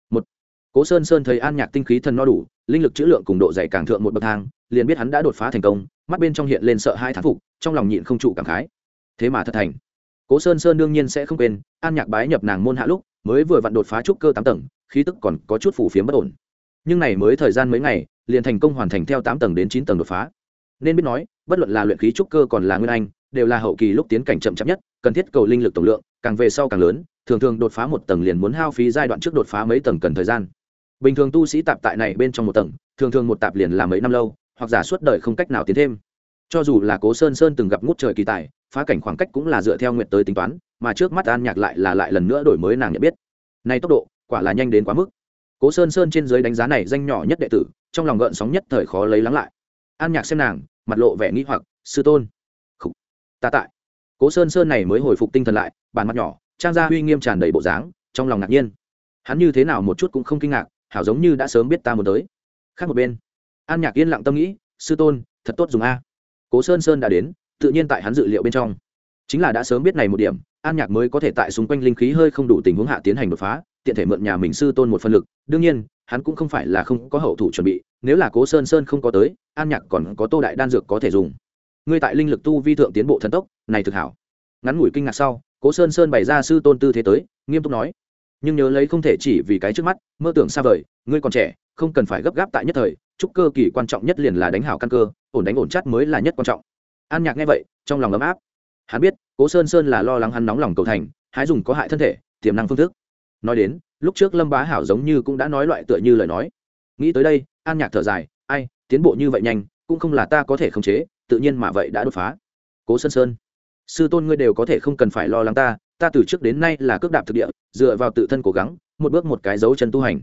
Một, cố sơn sơn thấy an nhạc tinh khí thần no đủ, linh lực chữ lượng cùng độ dày càng thượng một bậc thang, liền biết hắn đã đột phá thành công, mắt bên trong hiện lên sợ hai thán phục, trong lòng nhịn không trụ cảm khái. Thế mà thật thành. Cố sơn sơn đương nhiên sẽ không quên, an nhạc bái nhập nàng môn hạ lúc, mới vừa vặn đột phá trúc cơ tám tầng, khí tức còn có chút phủ phiếm bất ổn. Nhưng này mới thời gian mấy ngày liền thành công hoàn thành theo tám tầng đến chín tầng đột phá. Nên biết nói, bất luận là luyện khí trúc cơ còn là nguyên anh, đều là hậu kỳ lúc tiến cảnh chậm chậm nhất, cần thiết cầu linh lực tổng lượng, càng về sau càng lớn, thường thường đột phá một tầng liền muốn hao phí giai đoạn trước đột phá mấy tầng cần thời gian. Bình thường tu sĩ tạp tại này bên trong một tầng, thường thường một tạp liền là mấy năm lâu, hoặc giả suốt đời không cách nào tiến thêm. Cho dù là cố sơn sơn từng gặp ngút trời kỳ tài, phá cảnh khoảng cách cũng là dựa theo nguyện tới tính toán, mà trước mắt an nhạc lại là lại lần nữa đổi mới nàng nhận biết. Nay tốc độ, quả là nhanh đến quá mức cố sơn sơn trên dưới đánh giá này danh nhỏ nhất đệ tử, trong lòng gợn sóng nhất thời khó lấy lắng lại. An nhạc xem nàng, mặt lộ vẻ nghĩ hoặc, sư tôn. Khủ. ta tại. Cố sơn sơn này mới hồi phục tinh thần lại, bàn mặt nhỏ, trang gia huy nghiêm tràn đầy bộ dáng, trong lòng ngạc nhiên. Hắn như thế nào một chút cũng không kinh ngạc, hảo giống như đã sớm biết ta muốn tới. Khác một bên, an nhạc yên lặng tâm nghĩ, sư tôn, thật tốt dùng a. Cố sơn sơn đã đến, tự nhiên tại hắn dự liệu bên trong. Chính là đã sớm biết này một điểm, an nhạc mới có thể tại xung quanh linh khí hơi không đủ tình huống hạ tiến hành đột phá tiện thể mượn nhà mình sư tôn một phân lực, đương nhiên, hắn cũng không phải là không có hậu thủ chuẩn bị, nếu là cố sơn sơn không có tới, an nhạc còn có tô đại đan dược có thể dùng. Ngươi tại linh lực tu vi thượng tiến bộ thần tốc, này thực hảo. Ngắn ngủi kinh ngạc sau, cố sơn sơn bày ra sư tôn tư thế tới, nghiêm túc nói. Nhưng nhớ lấy không thể chỉ vì cái trước mắt, mơ tưởng xa vời, ngươi còn trẻ, không cần phải gấp gáp tại nhất thời, chúc cơ kỳ quan trọng nhất liền là đánh hảo căn cơ, ổn đánh ổn chắc mới là nhất quan trọng. An nhạc nghe vậy, trong lòng ấm áp. Hắn biết, cố sơn sơn là lo lắng hắn nóng lòng cầu thành, hái dùng có hại thân thể, tiềm năng phương thức nói đến, lúc trước lâm bá hảo giống như cũng đã nói loại tựa như lời nói. Nghĩ tới đây, an nhạc thở dài, ai, tiến bộ như vậy nhanh, cũng không là ta có thể khống chế, tự nhiên mà vậy đã đột phá. Cố sơn sơn, sư tôn ngươi đều có thể không cần phải lo lắng ta ta từ trước đến nay là cước đạp thực địa, dựa vào tự thân cố gắng, một bước một cái dấu chân tu hành.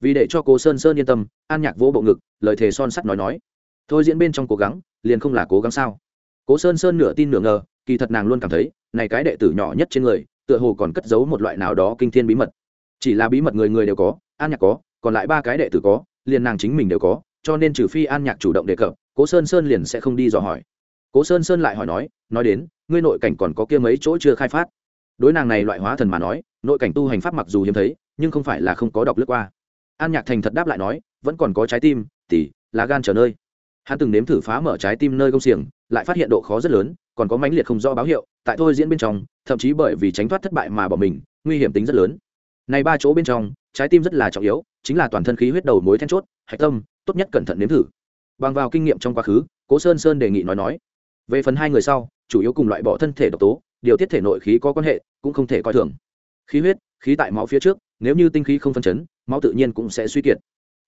Vì để cho cố sơn sơn yên tâm, an nhạc vỗ bộ ngực, lời thề son sắt nói nói, thôi diễn bên trong cố gắng, liền không là cố gắng sao? Cố sơn sơn nửa tin nửa ngờ, kỳ thật nàng luôn cảm thấy, này cái đệ tử nhỏ nhất trên người tựa hồ còn cất giấu một loại nào đó kinh thiên bí mật. Chỉ là bí mật người người đều có, an nhạc có, còn lại ba cái đệ tử có, liền nàng chính mình đều có, cho nên trừ phi an nhạc chủ động đề cập, cố sơn sơn liền sẽ không đi dò hỏi. Cố sơn sơn lại hỏi nói nói đến, ngươi nội cảnh còn có kia mấy chỗ chưa khai phát? Đối nàng này loại hóa thần mà nói, nội cảnh tu hành pháp mặc dù hiếm thấy, nhưng không phải là không có đọc lướt qua. An nhạc thành thật đáp lại nói, vẫn còn có trái tim, tỉ, lá gan trở nơi. Hắn từng nếm thử phá mở trái tim nơi công xiềng, lại phát hiện độ khó rất lớn, còn có mãnh liệt không rõ báo hiệu tại thôi diễn bên trong, thậm chí bởi vì tránh thoát thất bại mà bỏ mình, nguy hiểm tính rất lớn. Này ba chỗ bên trong, trái tim rất là trọng yếu, chính là toàn thân khí huyết đầu mối then chốt, hạch tâm, tốt nhất cẩn thận nếm thử. Bằng vào kinh nghiệm trong quá khứ, cố sơn sơn đề nghị nói nói. Về phần hai người sau, chủ yếu cùng loại bỏ thân thể độc tố, điều tiết thể nội khí có quan hệ, cũng không thể coi thường. Khí huyết, khí tại máu phía trước, nếu như tinh khí không phân chấn, máu tự nhiên cũng sẽ suy kiệt.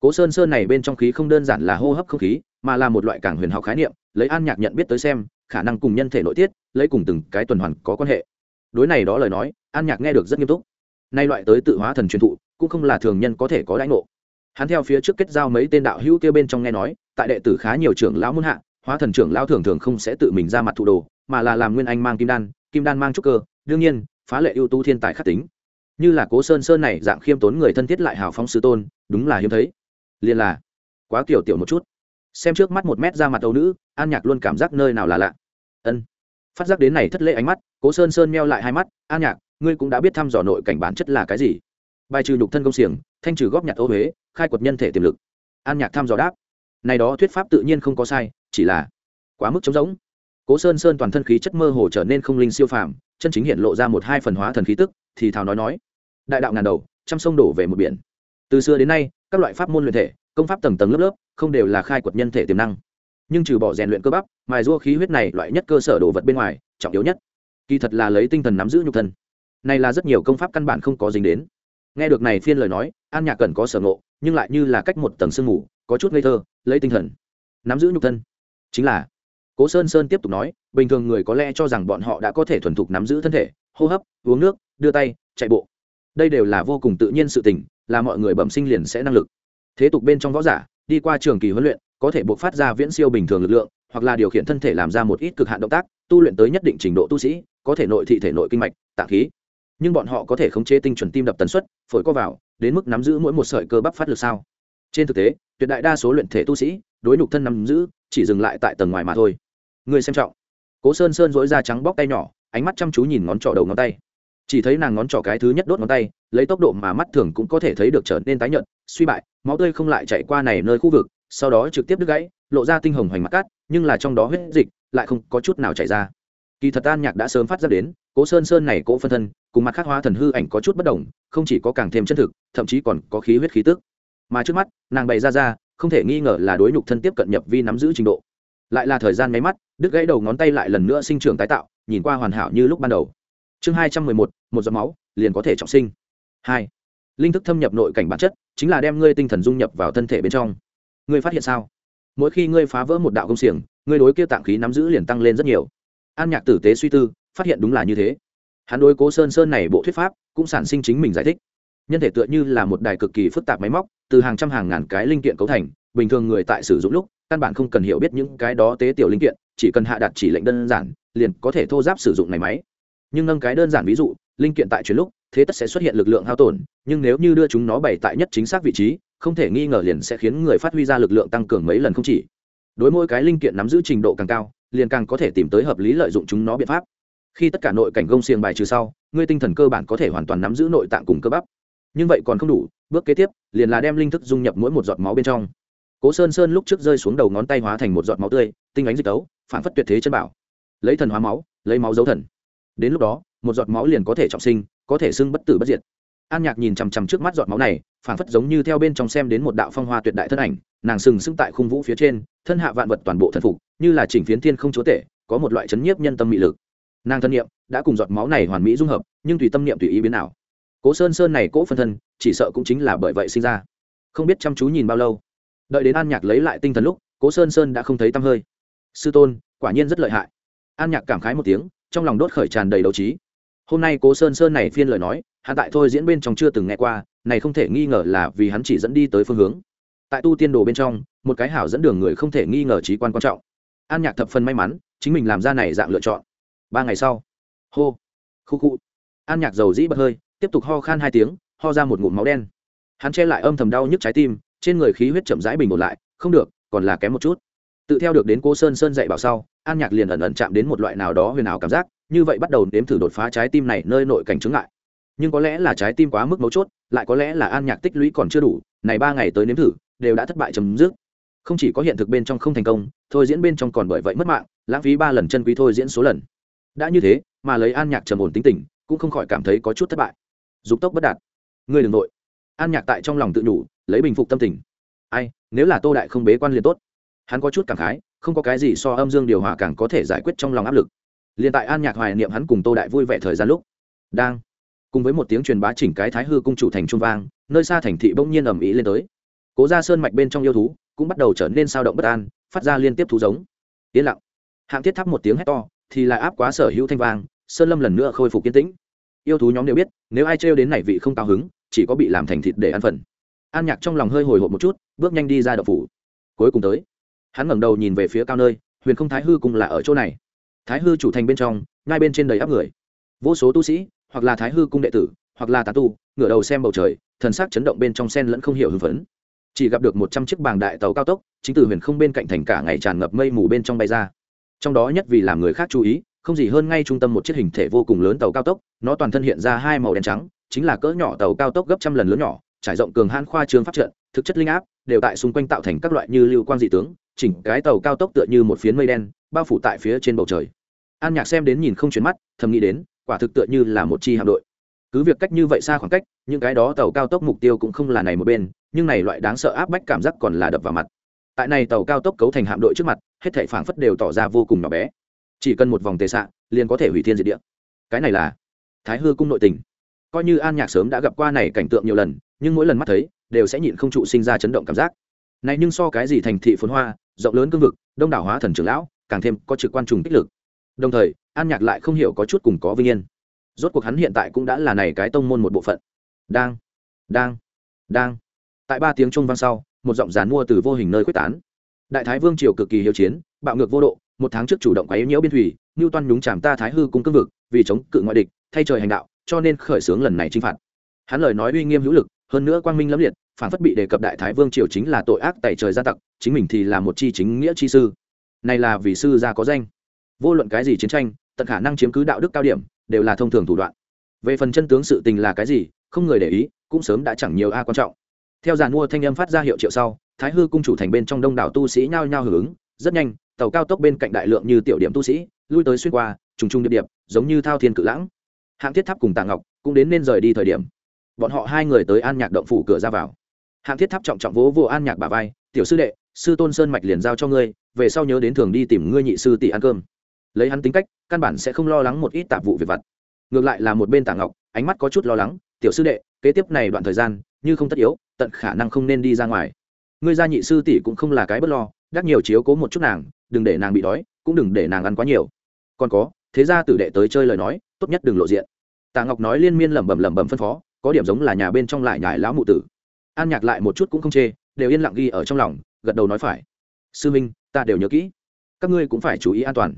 Cố sơn sơn này bên trong khí không đơn giản là hô hấp không khí mà là một loại cảng huyền học khái niệm, lấy an nhạc nhận biết tới xem, khả năng cùng nhân thể nội tiết, lấy cùng từng cái tuần hoàn có quan hệ. Đối này đó lời nói, an nhạc nghe được rất nghiêm túc. Nay loại tới tự hóa thần truyền thụ, cũng không là thường nhân có thể có đãi ngộ. Hắn theo phía trước kết giao mấy tên đạo hữu kia bên trong nghe nói, tại đệ tử khá nhiều trưởng lão muôn hạ, hóa thần trưởng lão thường thường không sẽ tự mình ra mặt thụ đồ, mà là làm nguyên anh mang kim đan kim đan mang trúc cơ, đương nhiên, phá lệ ưu tú thiên tài khắc tính. Như là cố sơn sơn này dạng khiêm tốn người thân thiết lại hào phóng sư tôn, đúng là hiếm thấy. Liền là, quá kiểu tiểu một chút xem trước mắt một mét ra mặt âu nữ, an nhạc luôn cảm giác nơi nào là lạ. Ân. Phát giác đến này thất lễ ánh mắt, cố sơn sơn meo lại hai mắt, an nhạc, ngươi cũng đã biết thăm dò nội cảnh bản chất là cái gì? Bài trừ nhục thân công xiềng, thanh trừ góp nhặt ô huế, khai quật nhân thể tiềm lực. An nhạc thăm dò đáp, này đó thuyết pháp tự nhiên không có sai, chỉ là quá mức trống rỗng. Cố sơn sơn toàn thân khí chất mơ hồ trở nên không linh siêu phàm, chân chính hiện lộ ra một hai phần hóa thần khí tức, thì thào nói nói, đại đạo ngàn đầu, trăm sông đổ về một biển. Từ xưa đến nay, các loại pháp môn luyện thể công pháp tầng tầng lớp lớp, không đều là khai quật nhân thể tiềm năng. Nhưng trừ bỏ rèn luyện cơ bắp, mài rua khí huyết này loại nhất cơ sở đồ vật bên ngoài, trọng yếu nhất, kỳ thật là lấy tinh thần nắm giữ nhục thân. Này là rất nhiều công pháp căn bản không có dính đến. Nghe được này phiên lời nói, an nhạc cần có sở ngộ, nhưng lại như là cách một tầng sương mù, có chút ngây thơ, lấy tinh thần nắm giữ nhục thân. Chính là, cố sơn sơn tiếp tục nói, bình thường người có lẽ cho rằng bọn họ đã có thể thuần thục nắm giữ thân thể, hô hấp, uống nước, đưa tay, chạy bộ. Đây đều là vô cùng tự nhiên sự tình, là mọi người bẩm sinh liền sẽ năng lực thế tục bên trong võ giả, đi qua trường kỳ huấn luyện, có thể buộc phát ra viễn siêu bình thường lực lượng, hoặc là điều khiển thân thể làm ra một ít cực hạn động tác, tu luyện tới nhất định trình độ tu sĩ, có thể nội thị thể nội kinh mạch tạng khí. Nhưng bọn họ có thể khống chế tinh chuẩn tim đập tần suất, phổi co vào, đến mức nắm giữ mỗi một sợi cơ bắp phát lực sao? Trên thực tế, tuyệt đại đa số luyện thể tu sĩ, đối nhục thân nắm giữ, chỉ dừng lại tại tầng ngoài mà thôi. Người xem trọng. Cố sơn sơn dối da trắng bóc tay nhỏ, ánh mắt chăm chú nhìn ngón trỏ đầu ngón tay chỉ thấy nàng ngón trỏ cái thứ nhất đốt ngón tay, lấy tốc độ mà mắt thường cũng có thể thấy được trở nên tái nhợt, suy bại, máu tươi không lại chạy qua này nơi khu vực, sau đó trực tiếp đứt gãy, lộ ra tinh hồng hoành mắt cát, nhưng là trong đó huyết dịch lại không có chút nào chảy ra. Kỳ thật an nhạc đã sớm phát ra đến, cố sơn sơn này cố phân thân, cùng mặt khắc hóa thần hư ảnh có chút bất đồng, không chỉ có càng thêm chân thực, thậm chí còn có khí huyết khí tức. Mà trước mắt, nàng bày ra ra, không thể nghi ngờ là đối nhục thân tiếp cận nhập vi nắm giữ trình độ. Lại là thời gian máy mắt, đứt gãy đầu ngón tay lại lần nữa sinh trưởng tái tạo, nhìn qua hoàn hảo như lúc ban đầu chương hai trăm mười một một giọt máu, liền có thể trọng sinh. Hai, linh thức thâm nhập nội cảnh bản chất, chính là đem ngươi tinh thần dung nhập vào thân thể bên trong. Ngươi phát hiện sao? Mỗi khi ngươi phá vỡ một đạo công xiềng, ngươi đối kia tạng khí nắm giữ liền tăng lên rất nhiều. An nhạc tử tế suy tư, phát hiện đúng là như thế. Hắn đối cố sơn sơn này bộ thuyết pháp, cũng sản sinh chính mình giải thích. Nhân thể tựa như là một đài cực kỳ phức tạp máy móc, từ hàng trăm hàng ngàn cái linh kiện cấu thành, bình thường người tại sử dụng lúc, căn bản không cần hiểu biết những cái đó tế tiểu linh kiện, chỉ cần hạ đặt chỉ lệnh đơn giản, liền có thể thô giáp sử dụng này máy nhưng nâng cái đơn giản ví dụ, linh kiện tại chuyển lúc, thế tất sẽ xuất hiện lực lượng hao tổn, nhưng nếu như đưa chúng nó bày tại nhất chính xác vị trí, không thể nghi ngờ liền sẽ khiến người phát huy ra lực lượng tăng cường mấy lần không chỉ. Đối mỗi cái linh kiện nắm giữ trình độ càng cao, liền càng có thể tìm tới hợp lý lợi dụng chúng nó biện pháp. Khi tất cả nội cảnh gông xiềng bài trừ sau, ngươi tinh thần cơ bản có thể hoàn toàn nắm giữ nội tạng cùng cơ bắp. Nhưng vậy còn không đủ, bước kế tiếp, liền là đem linh thức dung nhập mỗi một giọt máu bên trong. Cố sơn sơn lúc trước rơi xuống đầu ngón tay hóa thành một giọt máu tươi, tinh ánh dịch tấu, phản phất tuyệt thế chân bảo. Lấy thần hóa máu, lấy máu dấu thần đến lúc đó, một giọt máu liền có thể trọng sinh, có thể xưng bất tử bất diệt. An nhạc nhìn chằm chằm trước mắt giọt máu này phản phất giống như theo bên trong xem đến một đạo phong hoa tuyệt đại thân ảnh, nàng sừng sững tại khung vũ phía trên, thân hạ vạn vật toàn bộ thần phục, như là chỉnh phiến thiên không chúa tể, có một loại chấn nhiếp nhân tâm mị lực. Nàng thân niệm đã cùng giọt máu này hoàn mỹ dung hợp, nhưng tùy tâm niệm tùy ý biến nào cố sơn sơn này cố phân thân, chỉ sợ cũng chính là bởi vậy sinh ra. Không biết chăm chú nhìn bao lâu, đợi đến an nhạc lấy lại tinh thần lúc, cố sơn sơn đã không thấy tăm hơi. Sư tôn, quả nhiên rất lợi hại. An nhạc cảm khái một tiếng trong lòng đốt khởi tràn đầy đấu trí. Hôm nay cố sơn sơn này phiên lời nói, hắn tại thôi diễn bên trong chưa từng nghe qua, này không thể nghi ngờ là vì hắn chỉ dẫn đi tới phương hướng. Tại tu tiên đồ bên trong, một cái hảo dẫn đường người không thể nghi ngờ trí quan quan trọng. An nhạc thập phần may mắn, chính mình làm ra này dạng lựa chọn. Ba ngày sau, hô, khu khu. An nhạc dầu dĩ bật hơi, tiếp tục ho khan hai tiếng, ho ra một ngụm máu đen. Hắn che lại âm thầm đau nhức trái tim, trên người khí huyết chậm rãi bình ổn lại, không được, còn là kém một chút. Tự theo được đến cô sơn sơn dạy bảo sau an nhạc liền ẩn ẩn chạm đến một loại nào đó huyền ảo cảm giác, như vậy bắt đầu nếm thử đột phá trái tim này nơi nội cảnh chứng ngại. Nhưng có lẽ là trái tim quá mức mấu chốt, lại có lẽ là an nhạc tích lũy còn chưa đủ, này ba ngày tới nếm thử, đều đã thất bại chấm dứt. Không chỉ có hiện thực bên trong không thành công, thôi diễn bên trong còn bởi vậy mất mạng, lãng phí ba lần chân quý thôi diễn số lần. Đã như thế, mà lấy an nhạc trầm ổn tính tình, cũng không khỏi cảm thấy có chút thất bại. Dục tốc bất đạt. Ngươi đ ừ n g nội an nhạc tại trong lòng tự nhủ lấy bình phục tâm tình. Ai, nếu là tô đại không bế quan liền tốt. Hắn có chút cảm khái không có cái gì so âm dương điều hòa càng có thể giải quyết trong lòng áp lực. Liền tại an nhạc hoài niệm hắn cùng tô đại vui vẻ thời gian lúc, đang cùng với một tiếng truyền bá chỉnh cái thái hư cung chủ thành trung vang, nơi xa thành thị bỗng nhiên ầm ĩ lên tới. Cố ra sơn mạch bên trong yêu thú cũng bắt đầu trở nên sao động bất an, phát ra liên tiếp thú giống. Yên lặng. Hạng thiết thắp một tiếng hét to, thì lại áp quá sở hữu thanh vang, sơn lâm lần nữa khôi phục yên tĩnh. Yêu thú nhóm đều biết, nếu ai trêu đến này vị không cao hứng, chỉ có bị làm thành thịt để ăn phần. An nhạc trong lòng hơi hồi hộp một chút, bước nhanh đi ra đậu phủ. Cuối cùng tới hắn ngẩng đầu nhìn về phía cao nơi, huyền không thái hư cùng là ở chỗ này. Thái hư chủ thành bên trong, ngay bên trên đầy áp người. Vô số tu sĩ, hoặc là thái hư cung đệ tử, hoặc là tà tu, ngửa đầu xem bầu trời, thần sắc chấn động bên trong sen lẫn không hiểu hưng phấn. Chỉ gặp được một trăm chiếc bàng đại tàu cao tốc, chính từ huyền không bên cạnh thành cả ngày tràn ngập mây mù bên trong bay ra. Trong đó nhất vì làm người khác chú ý, không gì hơn ngay trung tâm một chiếc hình thể vô cùng lớn tàu cao tốc, nó toàn thân hiện ra hai màu đen trắng, chính là cỡ nhỏ tàu cao tốc gấp trăm lần lớn nhỏ, trải rộng cường hãn khoa trương pháp trận, thực chất linh áp, đều tại xung quanh tạo thành các loại như lưu quang dị tướng chỉnh cái tàu cao tốc tựa như một phiến mây đen, bao phủ tại phía trên bầu trời. An nhạc xem đến nhìn không chuyển mắt, thầm nghĩ đến, quả thực tựa như là một chi hạm đội. Cứ việc cách như vậy xa khoảng cách, những cái đó tàu cao tốc mục tiêu cũng không là này một bên, nhưng này loại đáng sợ áp bách cảm giác còn là đập vào mặt. Tại này tàu cao tốc cấu thành hạm đội trước mặt, hết thảy phảng phất đều tỏ ra vô cùng nhỏ bé. Chỉ cần một vòng tề xạ liền có thể hủy thiên diệt địa. Cái này là thái hư cung nội tình. Coi như an nhạc sớm đã gặp qua này cảnh tượng nhiều lần, nhưng mỗi lần mắt thấy, đều sẽ nhịn không trụ sinh ra chấn động cảm giác. Này nhưng so cái gì thành thị phồn hoa rộng lớn cương vực, đông đảo hóa thần trưởng lão, càng thêm có trực quan trùng kích lực. Đồng thời, an nhạc lại không hiểu có chút cùng có vinh yên. Rốt cuộc hắn hiện tại cũng đã là này cái tông môn một bộ phận. Đang đang đang. Tại ba tiếng trung vang sau, một giọng giàn mua từ vô hình nơi quyết tán. Đại thái vương triều cực kỳ hiếu chiến, bạo ngược vô độ, một tháng trước chủ động quấy nhiễu biên thủy ngưu toan nhúng chàm ta thái hư cung cương vực, vì chống cự ngoại địch, thay trời hành đạo, cho nên khởi xướng lần này chinh phạt. Hắn lời nói uy nghiêm hữu lực, hơn nữa quang minh lẫm liệt phản phất bị đề cập đại thái vương triều chính là tội ác tại trời gia tặc, chính mình thì là một chi chính nghĩa chi sư. Này là vì sư gia có danh. Vô luận cái gì chiến tranh, tận khả năng chiếm cứ đạo đức cao điểm, đều là thông thường thủ đoạn. Về phần chân tướng sự tình là cái gì, không người để ý, cũng sớm đã chẳng nhiều a quan trọng. Theo giàn mua thanh âm phát ra hiệu triệu sau, thái hư cung chủ thành bên trong đông đảo tu sĩ nhao nhao hưởng ứng, rất nhanh, tàu cao tốc bên cạnh đại lượng như tiểu điểm tu sĩ, lui tới xuyên qua, trùng trùng điệp điệp, giống như thao thiên cự lãng. Hạng thiết tháp cùng tạ ngọc cũng đến nên rời đi thời điểm. Bọn họ hai người tới an nhạc động phủ cửa ra vào hạng thiết tháp trọng trọng vỗ vô an nhạc bà vai, tiểu sư đệ, sư tôn sơn mạch liền giao cho ngươi, về sau nhớ đến thường đi tìm ngươi nhị sư tỷ ăn cơm. Lấy hắn tính cách, căn bản sẽ không lo lắng một ít tạp vụ về vặt. Ngược lại là một bên tạ ngọc, ánh mắt có chút lo lắng, tiểu sư đệ, kế tiếp này đoạn thời gian, như không tất yếu, tận khả năng không nên đi ra ngoài. Ngươi gia nhị sư tỷ cũng không là cái bất lo đắc nhiều chiếu cố một chút nàng, đừng để nàng bị đói, cũng đừng để nàng ăn quá nhiều. Còn có, thế ra tử đệ tới chơi lời nói, tốt nhất đừng lộ diện. Tạ ngọc nói liên miên lẩm bẩm lẩm bẩm phân phó, có điểm giống là nhà bên trong lại nhải lão mụ tử an nhạc lại một chút cũng không chê, đều yên lặng ghi ở trong lòng, gật đầu nói phải. Sư minh, ta đều nhớ kỹ. Các ngươi cũng phải chú ý an toàn.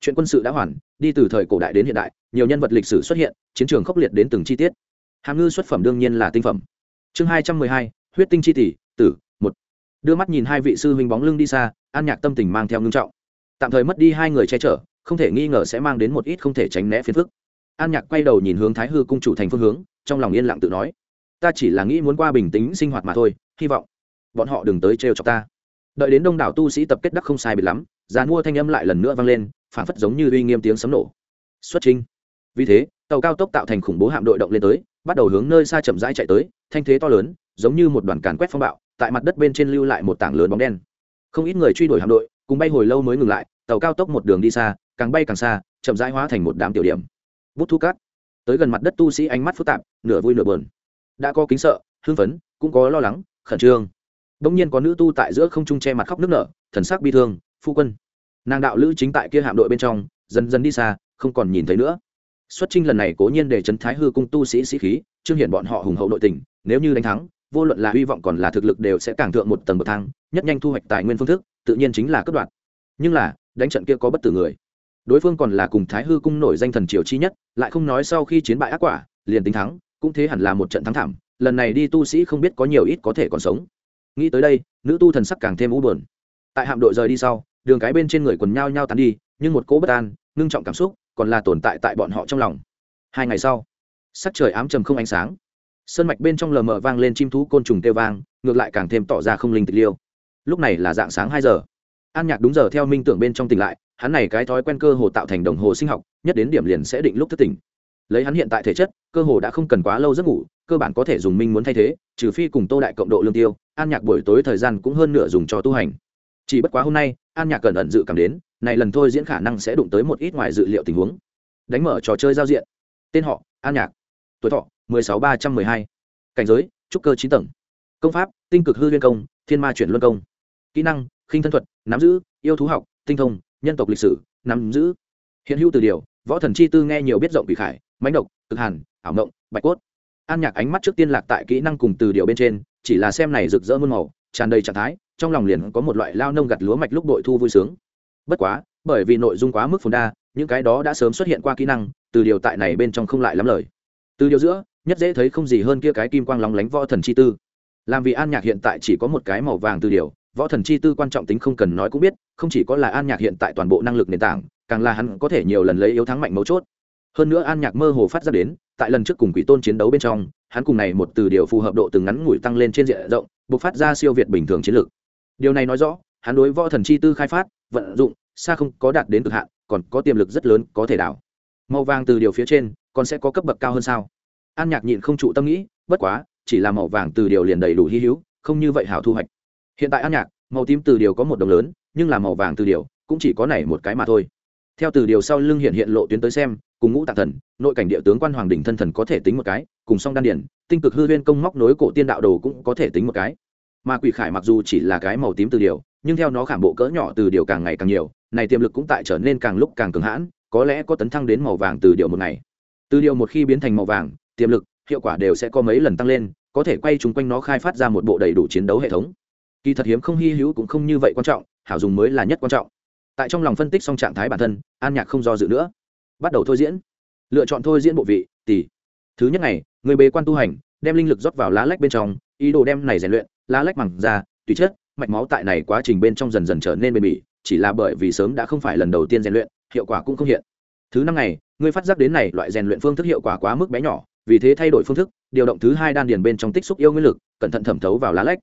Chuyện quân sự đã hoàn, đi từ thời cổ đại đến hiện đại, nhiều nhân vật lịch sử xuất hiện, chiến trường khốc liệt đến từng chi tiết. Hàm ngư xuất phẩm đương nhiên là tinh phẩm. Chương hai trăm mười hai, huyết tinh chi tỷ, tử, một. Đưa mắt nhìn hai vị sư huynh bóng lưng đi xa, an nhạc tâm tình mang theo ngưng trọng. Tạm thời mất đi hai người che chở, không thể nghi ngờ sẽ mang đến một ít không thể tránh né phiền phức. An nhạc quay đầu nhìn hướng thái hư cung chủ thành phương hướng, trong lòng yên lặng tự nói ta chỉ là nghĩ muốn qua bình tĩnh sinh hoạt mà thôi, hy vọng bọn họ đừng tới trêu chọc ta. Đợi đến đông đảo tu sĩ tập kết đắc không sai biệt lắm, giàn mua thanh âm lại lần nữa vang lên phản phất giống như uy nghiêm tiếng sấm nổ. Xuất trình vì thế, tàu cao tốc tạo thành khủng bố hạm đội động lên tới, bắt đầu hướng nơi xa chậm rãi chạy tới, thanh thế to lớn, giống như một đoàn càn quét phong bạo, tại mặt đất bên trên lưu lại một tảng lớn bóng đen. Không ít người truy đuổi hạm đội, cùng bay hồi lâu mới ngừng lại, tàu cao tốc một đường đi xa, càng bay càng xa, chậm rãi hóa thành một đám tiểu điểm. Bút thu cát. Tới gần mặt đất tu sĩ ánh mắt phức tạp, nửa vui nửa buồn đã có kính sợ, hưng phấn, cũng có lo lắng, khẩn trương. Đông nhiên có nữ tu tại giữa không trung che mặt khóc nước nở, thần sắc bi thương, phu quân. Nàng đạo lữ chính tại kia hạm đội bên trong, dần dần đi xa, không còn nhìn thấy nữa. Xuất trinh lần này cố nhiên để trấn thái hư cung tu sĩ sĩ khí, trương hiện bọn họ hùng hậu nội tình, nếu như đánh thắng, vô luận là hy vọng còn là thực lực đều sẽ càng thượng một tầng bậc thang, nhất nhanh thu hoạch tài nguyên phương thức, tự nhiên chính là cất đoạt. nhưng là, đánh trận kia có bất tử người. Đối phương còn là cùng thái hư cung nổi danh thần triều chi nhất, lại không nói sau khi chiến bại ác quả, liền tính thắng cũng thế hẳn là một trận thắng thảm, lần này đi tu sĩ không biết có nhiều ít có thể còn sống. Nghĩ tới đây, nữ tu thần sắc càng thêm u buồn. Tại hạm đội rời đi sau, đường cái bên trên người quần nhao nhao tán đi, nhưng một cỗ bất an, ngưng trọng cảm xúc còn là tồn tại tại bọn họ trong lòng. Hai ngày sau, sắc trời ám trầm không ánh sáng. Sơn mạch bên trong lờ mờ vang lên chim thú côn trùng kêu vang, ngược lại càng thêm tỏ ra không linh tịch liêu. Lúc này là dạng sáng hai giờ. An nhạc đúng giờ theo minh tưởng bên trong tỉnh lại, hắn này cái thói quen cơ hồ tạo thành đồng hồ sinh học, nhất đến điểm liền sẽ định lúc thức tỉnh lấy hắn hiện tại thể chất, cơ hồ đã không cần quá lâu giấc ngủ, cơ bản có thể dùng minh muốn thay thế, trừ phi cùng tô đại cộng độ lương tiêu, an nhạc buổi tối thời gian cũng hơn nửa dùng cho tu hành. Chỉ bất quá hôm nay, an nhạc cần ẩn dự cảm đến, này lần thôi diễn khả năng sẽ đụng tới một ít ngoài dự liệu tình huống. Đánh mở trò chơi giao diện. Tên họ, an nhạc. Tuổi thọ, mười sáu ba trăm mười hai. Cảnh giới, trúc cơ chín tầng. Công pháp, tinh cực hư liên công, thiên ma chuyển luân công. Kỹ năng, khinh thân thuật, nắm giữ, yêu thú học, tinh thông, nhân tộc lịch sử, nắm giữ. Hiện hữu từ điều võ thần chi tư nghe nhiều biết rộng bị khải, mãnh độc, cực hàn, ảo ngộng, bạch cốt. An nhạc ánh mắt trước tiên lạc tại kỹ năng cùng từ điều bên trên, chỉ là xem này rực rỡ muôn màu, tràn đầy trạng thái, trong lòng liền có một loại lao nông gặt lúa mạch lúc đội thu vui sướng. Bất quá, bởi vì nội dung quá mức phồn đa, những cái đó đã sớm xuất hiện qua kỹ năng, từ điều tại này bên trong không lại lắm lời. Từ điều giữa, nhất dễ thấy không gì hơn kia cái kim quang lóng lánh võ thần chi tư. Làm vì an nhạc hiện tại chỉ có một cái màu vàng từ điều võ thần chi tư quan trọng tính không cần nói cũng biết, không chỉ có là an nhạc hiện tại toàn bộ năng lực nền tảng, càng là hắn có thể nhiều lần lấy yếu thắng mạnh mấu chốt. Hơn nữa an nhạc mơ hồ phát ra đến, tại lần trước cùng quỷ tôn chiến đấu bên trong, hắn cùng này một từ điều phù hợp độ từng ngắn ngủi tăng lên trên diện rộng buộc phát ra siêu việt bình thường chiến lược. Điều này nói rõ, hắn đối võ thần chi tư khai phát, vận dụng, xa không có đạt đến cực hạn, còn có tiềm lực rất lớn có thể đảo. Màu vàng từ điều phía trên, còn sẽ có cấp bậc cao hơn sao? An nhạc nhịn không trụ tâm nghĩ, bất quá, chỉ là màu vàng từ điều liền đầy đủ hy hữu, không như vậy hảo thu hoạch hiện tại an nhạc, màu tím từ điều có một đồng lớn, nhưng là màu vàng từ điều, cũng chỉ có này một cái mà thôi. Theo từ điều sau lưng hiện hiện lộ tuyến tới xem, cùng ngũ tạng thần, nội cảnh địa tướng quan hoàng đình thân thần có thể tính một cái, cùng song đan điển, tinh cực hư huyên công móc nối cổ tiên đạo đồ cũng có thể tính một cái. Mà quỷ khải mặc dù chỉ là cái màu tím từ điều, nhưng theo nó khảm bộ cỡ nhỏ từ điều càng ngày càng nhiều, này tiềm lực cũng tại trở nên càng lúc càng cường hãn, có lẽ có tấn thăng đến màu vàng từ điều một ngày. Từ điều một khi biến thành màu vàng, tiềm lực, hiệu quả đều sẽ có mấy lần tăng lên, có thể quay chung quanh nó khai phát ra một bộ đầy đủ chiến đấu hệ thống kỳ thật hiếm không hy hữu cũng không như vậy quan trọng, hảo dùng mới là nhất quan trọng. Tại trong lòng phân tích xong trạng thái bản thân, an nhạc không do dự nữa. Bắt đầu thôi diễn. Lựa chọn thôi diễn bộ vị, tỷ. Thứ nhất ngày, người bế quan tu hành, đem linh lực rót vào lá lách bên trong, ý đồ đem này rèn luyện, lá lách mẳng ra, tùy chất, mạch máu tại này quá trình bên trong dần dần trở nên bền bỉ, chỉ là bởi vì sớm đã không phải lần đầu tiên rèn luyện, hiệu quả cũng không hiện. Thứ năm ngày, người phát giác đến này loại rèn luyện phương thức hiệu quả quá mức bé nhỏ, vì thế thay đổi phương thức, điều động thứ hai đan điền bên trong tích xúc yêu nguyên lực, cẩn thận thẩm thấu vào lá lách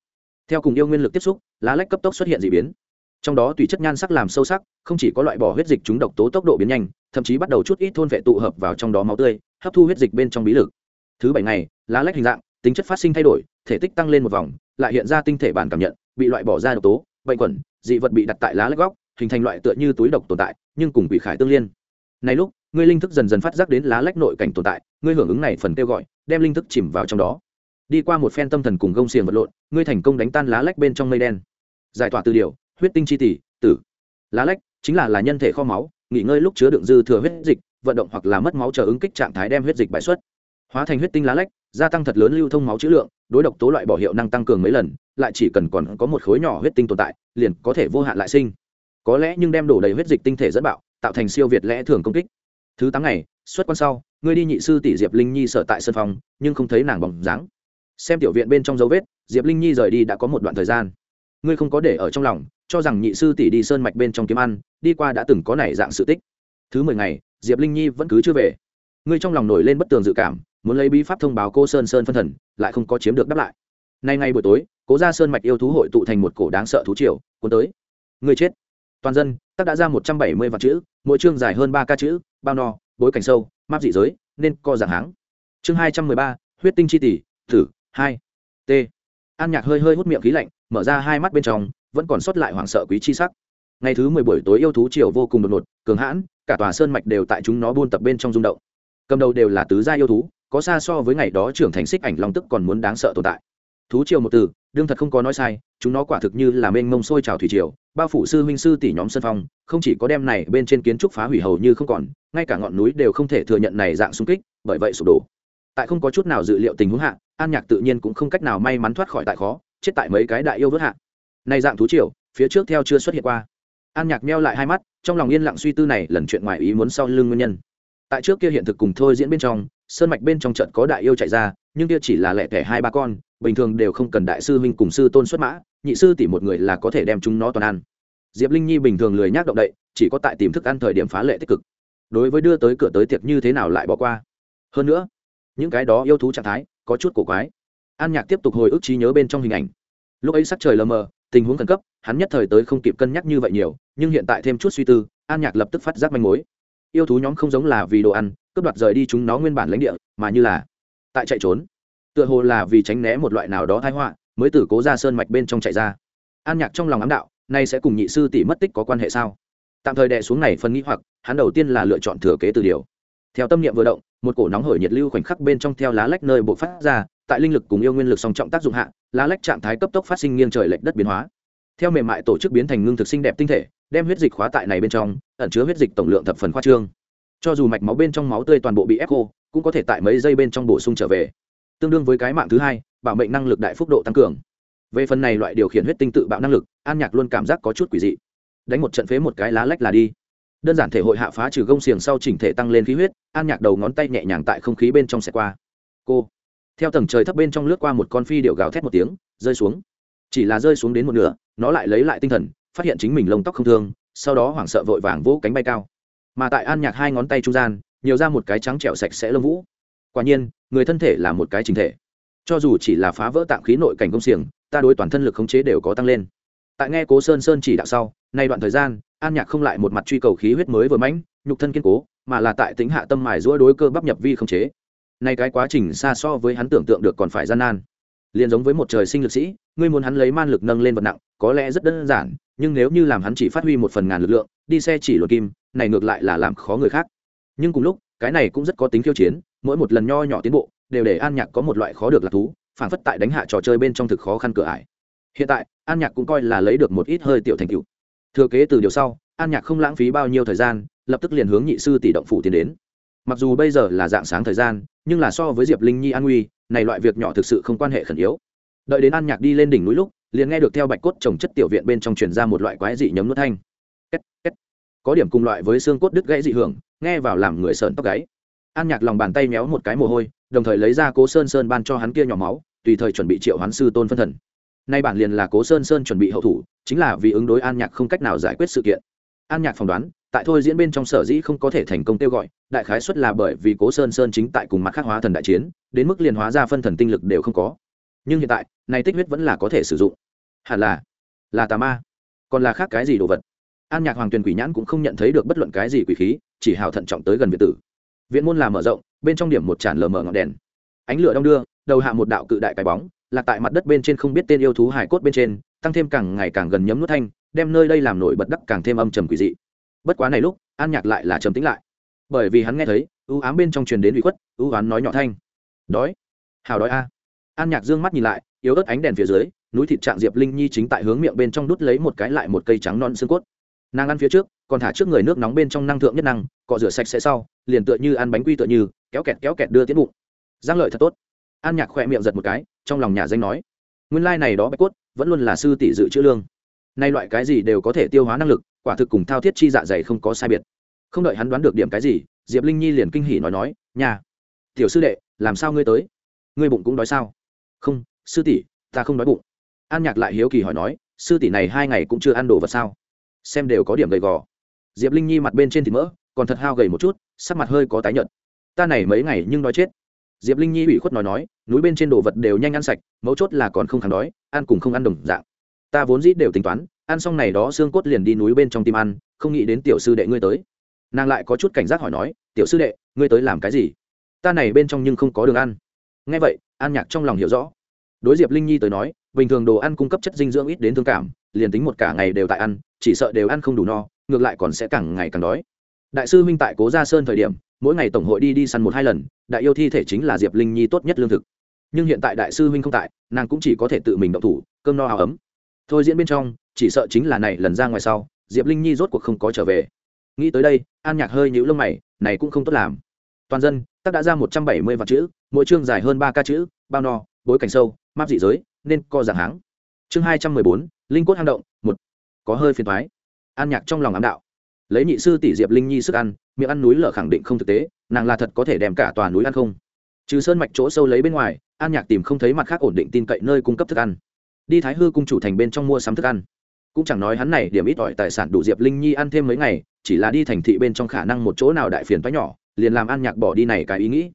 theo cùng yêu nguyên lực tiếp xúc, lá lách cấp tốc xuất hiện d ị biến. Trong đó tùy chất nhan sắc làm sâu sắc, không chỉ có loại bỏ huyết dịch chúng độc tố tốc độ biến nhanh, thậm chí bắt đầu chút ít thôn vệ tụ hợp vào trong đó máu tươi, hấp thu huyết dịch bên trong bí lực. Thứ bảy ngày, lá lách hình dạng, tính chất phát sinh thay đổi, thể tích tăng lên một vòng, lại hiện ra tinh thể bản cảm nhận, bị loại bỏ ra độc tố, bệnh quẩn, dị vật bị đặt tại lá lách góc, hình thành loại tựa như túi độc tồn tại, nhưng cùng quỷ khải tương liên. Này lúc, ngươi linh thức dần dần phát giác đến lá lách nội cảnh tồn tại, ngươi hưởng ứng này phần kêu gọi, đem linh thức chìm vào trong đó. Đi qua một phen tâm thần cùng gông xiềng vật lộn ngươi thành công đánh tan lá lách bên trong mây đen. Giải tỏa từ điều huyết tinh chi tỷ, tử. Lá lách chính là là nhân thể kho máu, nghỉ ngơi lúc chứa đựng dư thừa huyết dịch, vận động hoặc là mất máu chờ ứng kích trạng thái đem huyết dịch bài xuất. Hóa thành huyết tinh lá lách, gia tăng thật lớn lưu thông máu chữ lượng, đối độc tố loại bỏ hiệu năng tăng cường mấy lần, lại chỉ cần còn có một khối nhỏ huyết tinh tồn tại, liền có thể vô hạn lại sinh. Có lẽ nhưng đem đổ đầy huyết dịch tinh thể dẫn bạo, tạo thành siêu việt lẽ thường công kích. Thứ tám ngày, xuất quan sau, ngươi đi nhị sư tỷ diệp linh nhi sợ tại sân phòng, nhưng không thấy nàng bóng dáng. Xem tiểu viện bên trong dấu vết diệp linh nhi rời đi đã có một đoạn thời gian. Ngươi không có để ở trong lòng, cho rằng nhị sư tỷ đi sơn mạch bên trong kiếm ăn, đi qua đã từng có nảy dạng sự tích. Thứ mười ngày, diệp linh nhi vẫn cứ chưa về. Ngươi trong lòng nổi lên bất tường dự cảm, muốn lấy bí pháp thông báo cô sơn sơn phân thần, lại không có chiếm được đáp lại. Nay ngay buổi tối, cố ra sơn mạch yêu thú hội tụ thành một cổ đáng sợ thú triều, cuốn tới. Ngươi chết. Toàn dân tác đã ra một trăm bảy mươi vạn chữ, mỗi chương dài hơn ba ca chữ, bao no, bối cảnh sâu, map dị giới, nên co dạng háng. Chương hai trăm mười ba, huyết tinh chi tỷ, thử, hai, t an nhạc hơi hơi hút miệng khí lạnh, mở ra hai mắt bên trong, vẫn còn sót lại hoảng sợ quý chi sắc. Ngày thứ mười buổi tối yêu thú triều vô cùng đột ngột, cường hãn, cả tòa sơn mạch đều tại chúng nó buôn tập bên trong rung động. Cầm đầu đều là tứ gia yêu thú, có xa so với ngày đó trưởng thành xích ảnh long tức còn muốn đáng sợ tồn tại. Thú triều một từ, đương thật không có nói sai, chúng nó quả thực như là mênh mông sôi trào thủy triều, bao phủ sư huynh sư tỷ nhóm sân phong, không chỉ có đem này bên trên kiến trúc phá hủy hầu như không còn, ngay cả ngọn núi đều không thể thừa nhận này dạng xung kích, bởi vậy sụp đổ. Tại không có chút nào dự liệu tình huống hạ an nhạc tự nhiên cũng không cách nào may mắn thoát khỏi tại khó, chết tại mấy cái đại yêu vớt hạ. Này dạng thú triều, phía trước theo chưa xuất hiện qua. An nhạc meo lại hai mắt, trong lòng yên lặng suy tư này lần chuyện ngoài ý muốn sau lưng nguyên nhân. Tại trước kia hiện thực cùng thôi diễn bên trong, sơn mạch bên trong trận có đại yêu chạy ra, nhưng kia chỉ là lẻ tẻ hai ba con, bình thường đều không cần đại sư huynh cùng sư tôn xuất mã, nhị sư tỷ một người là có thể đem chúng nó toàn ăn. Diệp linh nhi bình thường lười nhác động đậy, chỉ có tại tìm thức ăn thời điểm phá lệ tích cực. Đối với đưa tới cửa tới tiệc như thế nào lại bỏ qua. Hơn nữa, những cái đó yêu thú trạng thái có chút cổ quái. An nhạc tiếp tục hồi ức trí nhớ bên trong hình ảnh. Lúc ấy sắc trời lờ mờ, tình huống khẩn cấp, hắn nhất thời tới không kịp cân nhắc như vậy nhiều, nhưng hiện tại thêm chút suy tư, an nhạc lập tức phát giác manh mối. Yêu thú nhóm không giống là vì đồ ăn, cướp đoạt rời đi chúng nó nguyên bản lãnh địa, mà như là tại chạy trốn. Tựa hồ là vì tránh né một loại nào đó thái họa, mới từ cố ra sơn mạch bên trong chạy ra. An nhạc trong lòng ám đạo, nay sẽ cùng nhị sư tỷ mất tích có quan hệ sao? Tạm thời đè xuống này phân nghĩ hoặc, hắn đầu tiên là lựa chọn thừa kế từ điều theo tâm niệm vừa động, một cổ nóng hởi nhiệt lưu khoảnh khắc bên trong theo lá lách nơi bộ phát ra, tại linh lực cùng yêu nguyên lực song trọng tác dụng hạ, lá lách trạng thái cấp tốc phát sinh nghiêng trời lệch đất biến hóa. Theo mềm mại tổ chức biến thành ngưng thực sinh đẹp tinh thể, đem huyết dịch khóa tại này bên trong, ẩn chứa huyết dịch tổng lượng thập phần khoa trương. Cho dù mạch máu bên trong máu tươi toàn bộ bị ép khô, cũng có thể tại mấy giây bên trong bổ sung trở về. Tương đương với cái mạng thứ hai, bảo mệnh năng lực đại phúc độ tăng cường. Về phần này loại điều khiển huyết tinh tự bạo năng lực, an nhạc luôn cảm giác có chút quỷ dị. Đánh một trận phế một cái lá lách là đi đơn giản thể hội hạ phá trừ gông xiềng sau chỉnh thể tăng lên khí huyết, an nhạc đầu ngón tay nhẹ nhàng tại không khí bên trong xẹt qua. Cô, theo tầng trời thấp bên trong lướt qua một con phi điệu gào thét một tiếng, rơi xuống. Chỉ là rơi xuống đến một nửa, nó lại lấy lại tinh thần, phát hiện chính mình lông tóc không thương, sau đó hoảng sợ vội vàng vỗ cánh bay cao. Mà tại an nhạc hai ngón tay trung gian, nhiều ra một cái trắng trẻo sạch sẽ lông vũ. Quả nhiên, người thân thể là một cái chính thể. Cho dù chỉ là phá vỡ tạm khí nội cảnh công xiềng, ta đối toàn thân lực khống chế đều có tăng lên tại nghe cố sơn sơn chỉ đạo sau, nay đoạn thời gian, an nhạc không lại một mặt truy cầu khí huyết mới vừa mãnh, nhục thân kiên cố, mà là tại tính hạ tâm mài giũa đối cơ bắp nhập vi không chế. Nay cái quá trình xa so với hắn tưởng tượng được còn phải gian nan. Liền giống với một trời sinh lực sĩ, ngươi muốn hắn lấy man lực nâng lên vật nặng, có lẽ rất đơn giản, nhưng nếu như làm hắn chỉ phát huy một phần ngàn lực lượng, đi xe chỉ luật kim, này ngược lại là làm khó người khác. Nhưng cùng lúc, cái này cũng rất có tính khiêu chiến, mỗi một lần nho nhỏ tiến bộ, đều để an nhạc có một loại khó được là thú phản phất tại đánh hạ trò chơi bên trong thực khó khăn cửa ải hiện tại an nhạc cũng coi là lấy được một ít hơi tiểu thành tựu. Thừa kế từ điều sau an nhạc không lãng phí bao nhiêu thời gian lập tức liền hướng nhị sư tỷ động phủ tiến đến. Mặc dù bây giờ là dạng sáng thời gian nhưng là so với diệp linh nhi an nguy này loại việc nhỏ thực sự không quan hệ khẩn yếu. Đợi đến an nhạc đi lên đỉnh núi lúc liền nghe được theo bạch cốt trồng chất tiểu viện bên trong truyền ra một loại quái dị nhấm nuốt thanh. Két, két. có điểm cùng loại với xương cốt đứt gãy dị hưởng nghe vào làm người sợn tóc gáy. An nhạc lòng bàn tay méo một cái mồ hôi đồng thời lấy ra cố sơn sơn ban cho hắn kia nhỏ máu tùy thời chuẩn bị triệu hoán sư tôn phân thần nay bản liền là cố sơn sơn chuẩn bị hậu thủ, chính là vì ứng đối an nhạc không cách nào giải quyết sự kiện. An nhạc phỏng đoán, tại thôi diễn bên trong sở dĩ không có thể thành công kêu gọi, đại khái xuất là bởi vì cố sơn sơn chính tại cùng mặt khắc hóa thần đại chiến, đến mức liền hóa ra phân thần tinh lực đều không có. Nhưng hiện tại này tích huyết vẫn là có thể sử dụng. Hẳn là là tà ma. Còn là khác cái gì đồ vật? An nhạc hoàng tuyền quỷ nhãn cũng không nhận thấy được bất luận cái gì quỷ khí, chỉ hào thận trọng tới gần viện tử. Viện môn là mở rộng, bên trong điểm một tràn lờ mở ngọn đèn. Ánh lửa đong đưa, đầu hạ một đạo cự đại cái bóng lạc tại mặt đất bên trên không biết tên yêu thú hải cốt bên trên, tăng thêm càng ngày càng gần nhấm nuốt thanh, đem nơi đây làm nổi bật đắc càng thêm âm trầm quỷ dị. Bất quá này lúc, an nhạc lại là trầm tĩnh lại. Bởi vì hắn nghe thấy ưu ám bên trong truyền đến ủy khuất ưu oán nói nhỏ thanh. Đói, hào đói a. An nhạc dương mắt nhìn lại, yếu ớt ánh đèn phía dưới, núi thịt trạng diệp linh nhi chính tại hướng miệng bên trong đút lấy một cái lại một cây trắng non xương cốt. Nàng ăn phía trước, còn thả trước người nước nóng bên trong năng thượng nhất năng, cọ rửa sạch sẽ sau, liền tựa như ăn bánh quy tựa như, kéo kẹt kéo kẹt đưa tiến bụng. Giang lợi thật tốt. An nhạc khỏe miệng giật một cái trong lòng nhà danh nói, nguyên lai、like、này đó bạch cốt vẫn luôn là sư tỷ dự trữ lương. Nay loại cái gì đều có thể tiêu hóa năng lực, quả thực cùng thao thiết chi dạ dày không có sai biệt. Không đợi hắn đoán được điểm cái gì, diệp linh nhi liền kinh hỉ nói nói nhà tiểu sư đệ, làm sao ngươi tới? Ngươi bụng cũng đói sao? Không, sư tỷ, ta không đói bụng. An nhạc lại hiếu kỳ hỏi nói, sư tỷ này hai ngày cũng chưa ăn đồ vật sao? Xem đều có điểm gầy gò. Diệp linh nhi mặt bên trên thịt mỡ, còn thật hao gầy một chút, sắc mặt hơi có tái nhợt. Ta này mấy ngày nhưng đói chết diệp linh nhi ủy khuất nói nói, núi bên trên đồ vật đều nhanh ăn sạch, mấu chốt là còn không kháng đói, ăn cùng không ăn đồng dạng. Ta vốn dĩ đều tính toán, ăn xong này đó xương cốt liền đi núi bên trong tim ăn, không nghĩ đến tiểu sư đệ ngươi tới. Nàng lại có chút cảnh giác hỏi nói, tiểu sư đệ, ngươi tới làm cái gì? Ta này bên trong nhưng không có đường ăn. Ngay vậy, an nhạc trong lòng hiểu rõ. Đối diệp linh nhi tới nói, bình thường đồ ăn cung cấp chất dinh dưỡng ít đến thương cảm, liền tính một cả ngày đều tại ăn, chỉ sợ đều ăn không đủ no, ngược lại còn sẽ càng ngày càng đói. Đại sư minh tại cố gia sơn thời điểm mỗi ngày tổng hội đi đi săn một hai lần, đại yêu thi thể chính là diệp linh nhi tốt nhất lương thực. Nhưng hiện tại đại sư huynh không tại, nàng cũng chỉ có thể tự mình động thủ, cơm no áo ấm. Thôi diễn bên trong, chỉ sợ chính là này lần ra ngoài sau, diệp linh nhi rốt cuộc không có trở về. Nghĩ tới đây, an nhạc hơi nhũ lông mày, này cũng không tốt làm. Toàn dân, tác đã ra một trăm bảy mươi vạn chữ, mỗi chương dài hơn ba ca chữ, bao no, bối cảnh sâu, map dị giới, nên co giảng háng. Chương hai trăm mười bốn, linh cốt hang động, một. Có hơi phiền thoái an nhạc trong lòng ám đạo. Lấy nhị sư tỷ diệp linh nhi sức ăn miệng ăn núi lở khẳng định không thực tế, nàng là thật có thể đem cả tòa núi ăn không. Trừ sơn mạch chỗ sâu lấy bên ngoài, an nhạc tìm không thấy mặt khác ổn định tin cậy nơi cung cấp thức ăn. Đi thái hư cung chủ thành bên trong mua sắm thức ăn. Cũng chẳng nói hắn này điểm ít ỏi tài sản đủ diệp linh nhi ăn thêm mấy ngày, chỉ là đi thành thị bên trong khả năng một chỗ nào đại phiền toái nhỏ, liền làm an nhạc bỏ đi này cái ý nghĩ.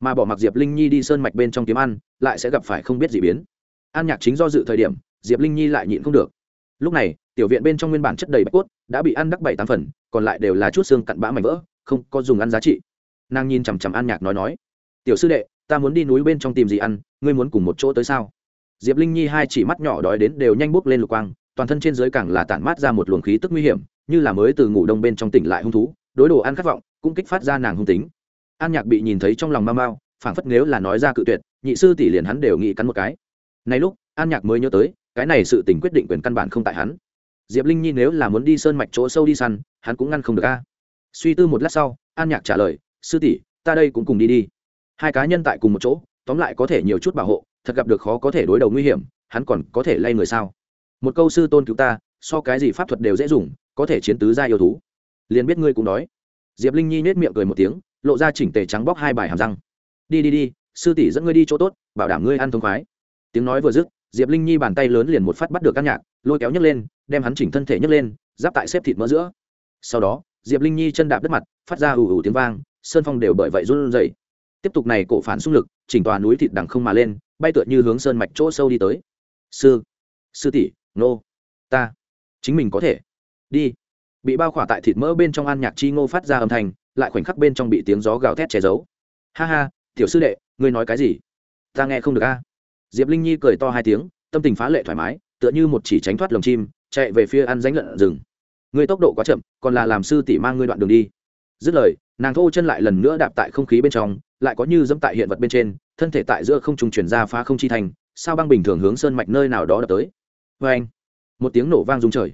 Mà bỏ mặc diệp linh nhi đi sơn mạch bên trong kiếm ăn, lại sẽ gặp phải không biết gì biến. An nhạc chính do dự thời điểm, diệp linh nhi lại nhịn không được. Lúc này tiểu viện bên trong nguyên bản chất đầy bạch cốt, đã bị ăn đắc bảy tám phần, còn lại đều là chút xương cặn bã mảnh vỡ, không có dùng ăn giá trị. Nàng nhìn chằm chằm an nhạc nói nói, tiểu sư đệ, ta muốn đi núi bên trong tìm gì ăn, ngươi muốn cùng một chỗ tới sao? Diệp linh nhi hai chỉ mắt nhỏ đói đến đều nhanh bốc lên lục quang, toàn thân trên dưới càng là tản mát ra một luồng khí tức nguy hiểm, như là mới từ ngủ đông bên trong tỉnh lại hung thú, đối đồ ăn khát vọng, cũng kích phát ra nàng hung tính. An nhạc bị nhìn thấy trong lòng mau mau, phảng phất nếu là nói ra cự tuyệt, nhị sư tỷ liền hắn đều nghĩ cắn một cái. Nay lúc, an nhạc mới nhớ tới, cái này sự tình quyết định quyền căn bản không tại hắn diệp linh nhi nếu là muốn đi sơn mạch chỗ sâu đi săn, hắn cũng ngăn không được a. Suy tư một lát sau, an nhạc trả lời, sư tỷ, ta đây cũng cùng đi đi. Hai cá nhân tại cùng một chỗ, tóm lại có thể nhiều chút bảo hộ, thật gặp được khó có thể đối đầu nguy hiểm, hắn còn có thể lay người sao? Một câu sư tôn cứu ta, so cái gì pháp thuật đều dễ dùng, có thể chiến tứ gia yêu thú. Liền biết ngươi cũng đói. Diệp linh nhi nết miệng cười một tiếng, lộ ra chỉnh tề trắng bóc hai bài hàm răng. Đi đi đi, sư tỷ dẫn ngươi đi chỗ tốt, bảo đảm ngươi ăn thông khoái. Tiếng nói vừa dứt, diệp linh nhi bàn tay lớn liền một phát bắt được các nhạc, lôi kéo nhấc lên đem hắn chỉnh thân thể nhấc lên, giáp tại xếp thịt mỡ giữa. Sau đó, diệp linh nhi chân đạp đất mặt, phát ra ù ù tiếng vang, sơn phong đều bởi vậy run rẩy. Tiếp tục này cổ phản xung lực, chỉnh tòa núi thịt đằng không mà lên, bay tựa như hướng sơn mạch chỗ sâu đi tới. Sư sư tỷ, nô, ta, chính mình có thể. Đi. Bị bao khỏa tại thịt mỡ bên trong an nhạc chi ngô phát ra âm thanh, lại khoảnh khắc bên trong bị tiếng gió gào thét che giấu. Ha ha, tiểu sư đệ, ngươi nói cái gì? Ta nghe không được a. Diệp linh nhi cười to hai tiếng, tâm tình phá lệ thoải mái, tựa như một chỉ tránh thoát lồng chim chạy về phía ăn ránh lợn rừng. Ngươi tốc độ quá chậm, còn là làm sư tỷ mang ngươi đoạn đường đi. Dứt lời, nàng thô chân lại lần nữa đạp tại không khí bên trong, lại có như dẫm tại hiện vật bên trên, thân thể tại giữa không trùng chuyển ra phá không chi thành, sao băng bình thường hướng sơn mạch nơi nào đó đập tới. Vê anh, một tiếng nổ vang rung trời.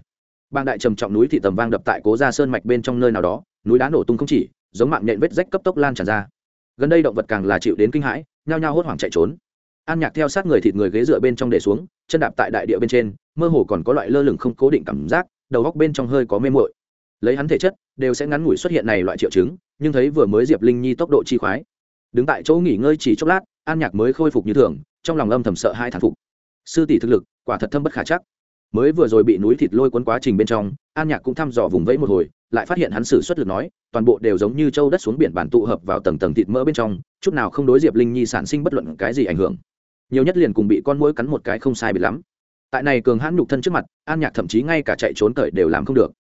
Bang đại trầm trọng núi thị tầm vang đập tại cố ra sơn mạch bên trong nơi nào đó, núi đá nổ tung không chỉ, giống mạng nhện vết rách cấp tốc lan tràn ra. Gần đây động vật càng là chịu đến kinh hãi, nhao nhao hốt hoảng chạy trốn. An nhạc theo sát người thịt người ghế dựa bên trong để xuống, chân đạp tại đại địa bên trên mơ hồ còn có loại lơ lửng không cố định cảm giác, đầu góc bên trong hơi có mê mội lấy hắn thể chất, đều sẽ ngắn ngủi xuất hiện này loại triệu chứng, nhưng thấy vừa mới diệp linh nhi tốc độ chi khoái. Đứng tại chỗ nghỉ ngơi chỉ chốc lát, an nhạc mới khôi phục như thường, trong lòng âm thầm sợ hai thản phục. Sư tỷ thực lực, quả thật thâm bất khả chắc. Mới vừa rồi bị núi thịt lôi cuốn quá trình bên trong, an nhạc cũng thăm dò vùng vẫy một hồi, lại phát hiện hắn xử xuất lực nói, toàn bộ đều giống như châu đất xuống biển bản tụ hợp vào tầng tầng thịt mỡ bên trong, chút nào không đối diệp linh nhi sản sinh bất luận cái gì ảnh hưởng. Nhiều nhất liền cùng bị con mũi cắn một cái không sai bị lắm tại này cường hãn nhục thân trước mặt, an nhạc thậm chí ngay cả chạy trốn cởi đều làm không được.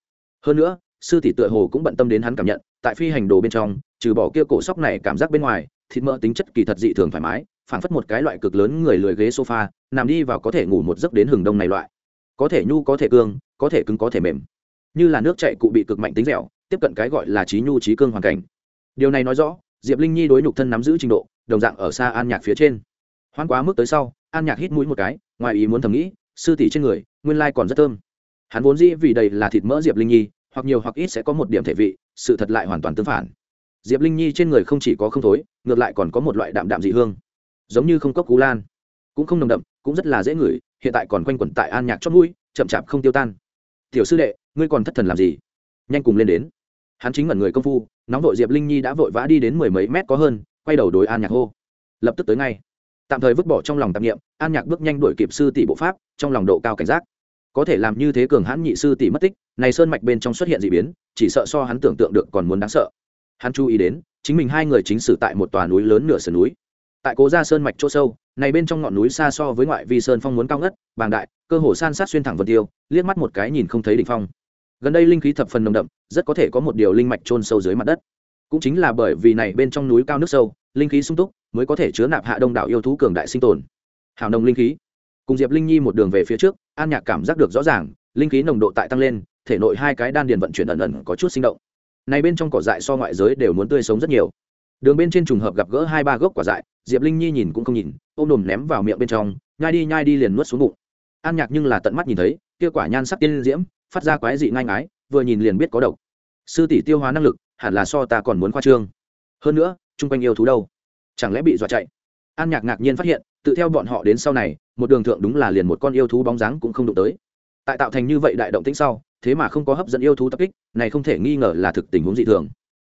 Hơn nữa, sư tỷ tựa hồ cũng bận tâm đến hắn cảm nhận, tại phi hành đồ bên trong, trừ bỏ kia cổ sóc này cảm giác bên ngoài, thịt mỡ tính chất kỳ thật dị thường thoải mái, phảng phất một cái loại cực lớn người lười ghế sofa, nằm đi vào có thể ngủ một giấc đến hừng đông này loại. Có thể nhu, có thể cương, có thể cứng, có thể mềm. Như là nước chạy cụ bị cực mạnh tính dẻo, tiếp cận cái gọi là trí nhu trí cương hoàn cảnh. Điều này nói rõ, diệp linh nhi đối nhục thân nắm giữ trình độ, đồng dạng ở xa an nhạc phía trên. Hoan quá mức tới sau, an nhạc hít mũi một cái, ngoài ý muốn thầm nghĩ sư tỷ trên người, nguyên lai còn rất thơm. Hắn vốn dĩ vì đây là thịt mỡ diệp linh nhi, hoặc nhiều hoặc ít sẽ có một điểm thể vị, sự thật lại hoàn toàn tương phản. Diệp linh nhi trên người không chỉ có không thối, ngược lại còn có một loại đạm đạm dị hương. Giống như không cốc cú lan. Cũng không nồng đậm, cũng rất là dễ ngửi, hiện tại còn quanh quẩn tại an nhạc chót mũi, chậm chạp không tiêu tan. Tiểu sư đệ, ngươi còn thất thần làm gì? Nhanh cùng lên đến. Hắn chính ngẩn người công phu, nóng vội diệp linh nhi đã vội vã đi đến mười mấy mét có hơn, quay đầu đối an nhạc hô. Lập tức tới ngay tạm thời vứt bỏ trong lòng tạp nghiệm an nhạc bước nhanh đuổi kịp sư tỷ bộ pháp, trong lòng độ cao cảnh giác. Có thể làm như thế cường hãn nhị sư tỷ mất tích, này sơn mạch bên trong xuất hiện d ị biến, chỉ sợ so hắn tưởng tượng được còn muốn đáng sợ. Hắn chú ý đến, chính mình hai người chính xử tại một tòa núi lớn nửa sườn núi. Tại cố gia sơn mạch chỗ sâu, này bên trong ngọn núi xa so với ngoại vi sơn phong muốn cao ngất, bàng đại, cơ hồ san sát xuyên thẳng vân tiêu, liếc mắt một cái nhìn không thấy đỉnh phong. Gần đây linh khí thập phần nồng đậm, rất có thể có một điều linh mạch trôn sâu dưới mặt đất. Cũng chính là bởi vì này bên trong núi cao nước sâu, linh khí sung túc mới có thể chứa nạp hạ đông đảo yêu thú cường đại sinh tồn. Hào nồng linh khí. Cùng diệp linh nhi một đường về phía trước, an nhạc cảm giác được rõ ràng, linh khí nồng độ tại tăng lên, thể nội hai cái đan điền vận chuyển ẩn ẩn có chút sinh động. Này bên trong cỏ dại so ngoại giới đều muốn tươi sống rất nhiều. Đường bên trên trùng hợp gặp gỡ hai ba gốc quả dại, diệp linh nhi nhìn cũng không nhìn, ôm đồm ném vào miệng bên trong, nhai đi nhai đi liền nuốt xuống bụng. An nhạc nhưng là tận mắt nhìn thấy, kia quả nhan sắc tiên diễm, phát ra quái dị ngai ngái, vừa nhìn liền biết có độc. Sư tỷ tiêu hóa năng lực, hẳn là so ta còn muốn khoa trương. Hơn nữa, chung quanh yêu thú đâu? Chẳng lẽ bị dọa chạy? An nhạc ngạc nhiên phát hiện, tự theo bọn họ đến sau này, một đường thượng đúng là liền một con yêu thú bóng dáng cũng không đụng tới. Tại tạo thành như vậy đại động tĩnh sau, thế mà không có hấp dẫn yêu thú tập kích, này không thể nghi ngờ là thực tình huống dị thường.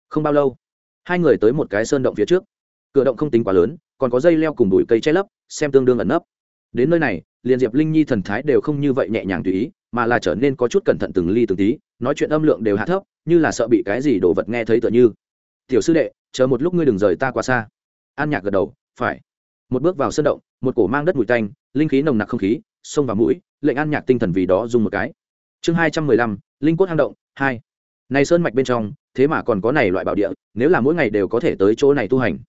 Không bao lâu, hai người tới một cái sơn động phía trước. Cửa động không tính quá lớn, còn có dây leo cùng bụi cây che lấp, xem tương đương ẩn nấp. Đến nơi này, liền diệp linh nhi thần thái đều không như vậy nhẹ nhàng tùy ý, mà là trở nên có chút cẩn thận từng ly từng tí, nói chuyện âm lượng đều hạ thấp, như là sợ bị cái gì đồ vật nghe thấy tựa như. Tiểu sư đệ, chờ một lúc ngươi đừng rời ta quá xa an nhạc gật đầu, phải. Một bước vào sân động, một cổ mang đất mùi tanh, linh khí nồng nặc không khí xông vào mũi, lệnh an nhạc tinh thần vì đó dùng một cái. Chương hai trăm mười lăm, linh cốt hang động, hai. Này sơn mạch bên trong, thế mà còn có này loại bảo địa, nếu là mỗi ngày đều có thể tới chỗ này tu hành.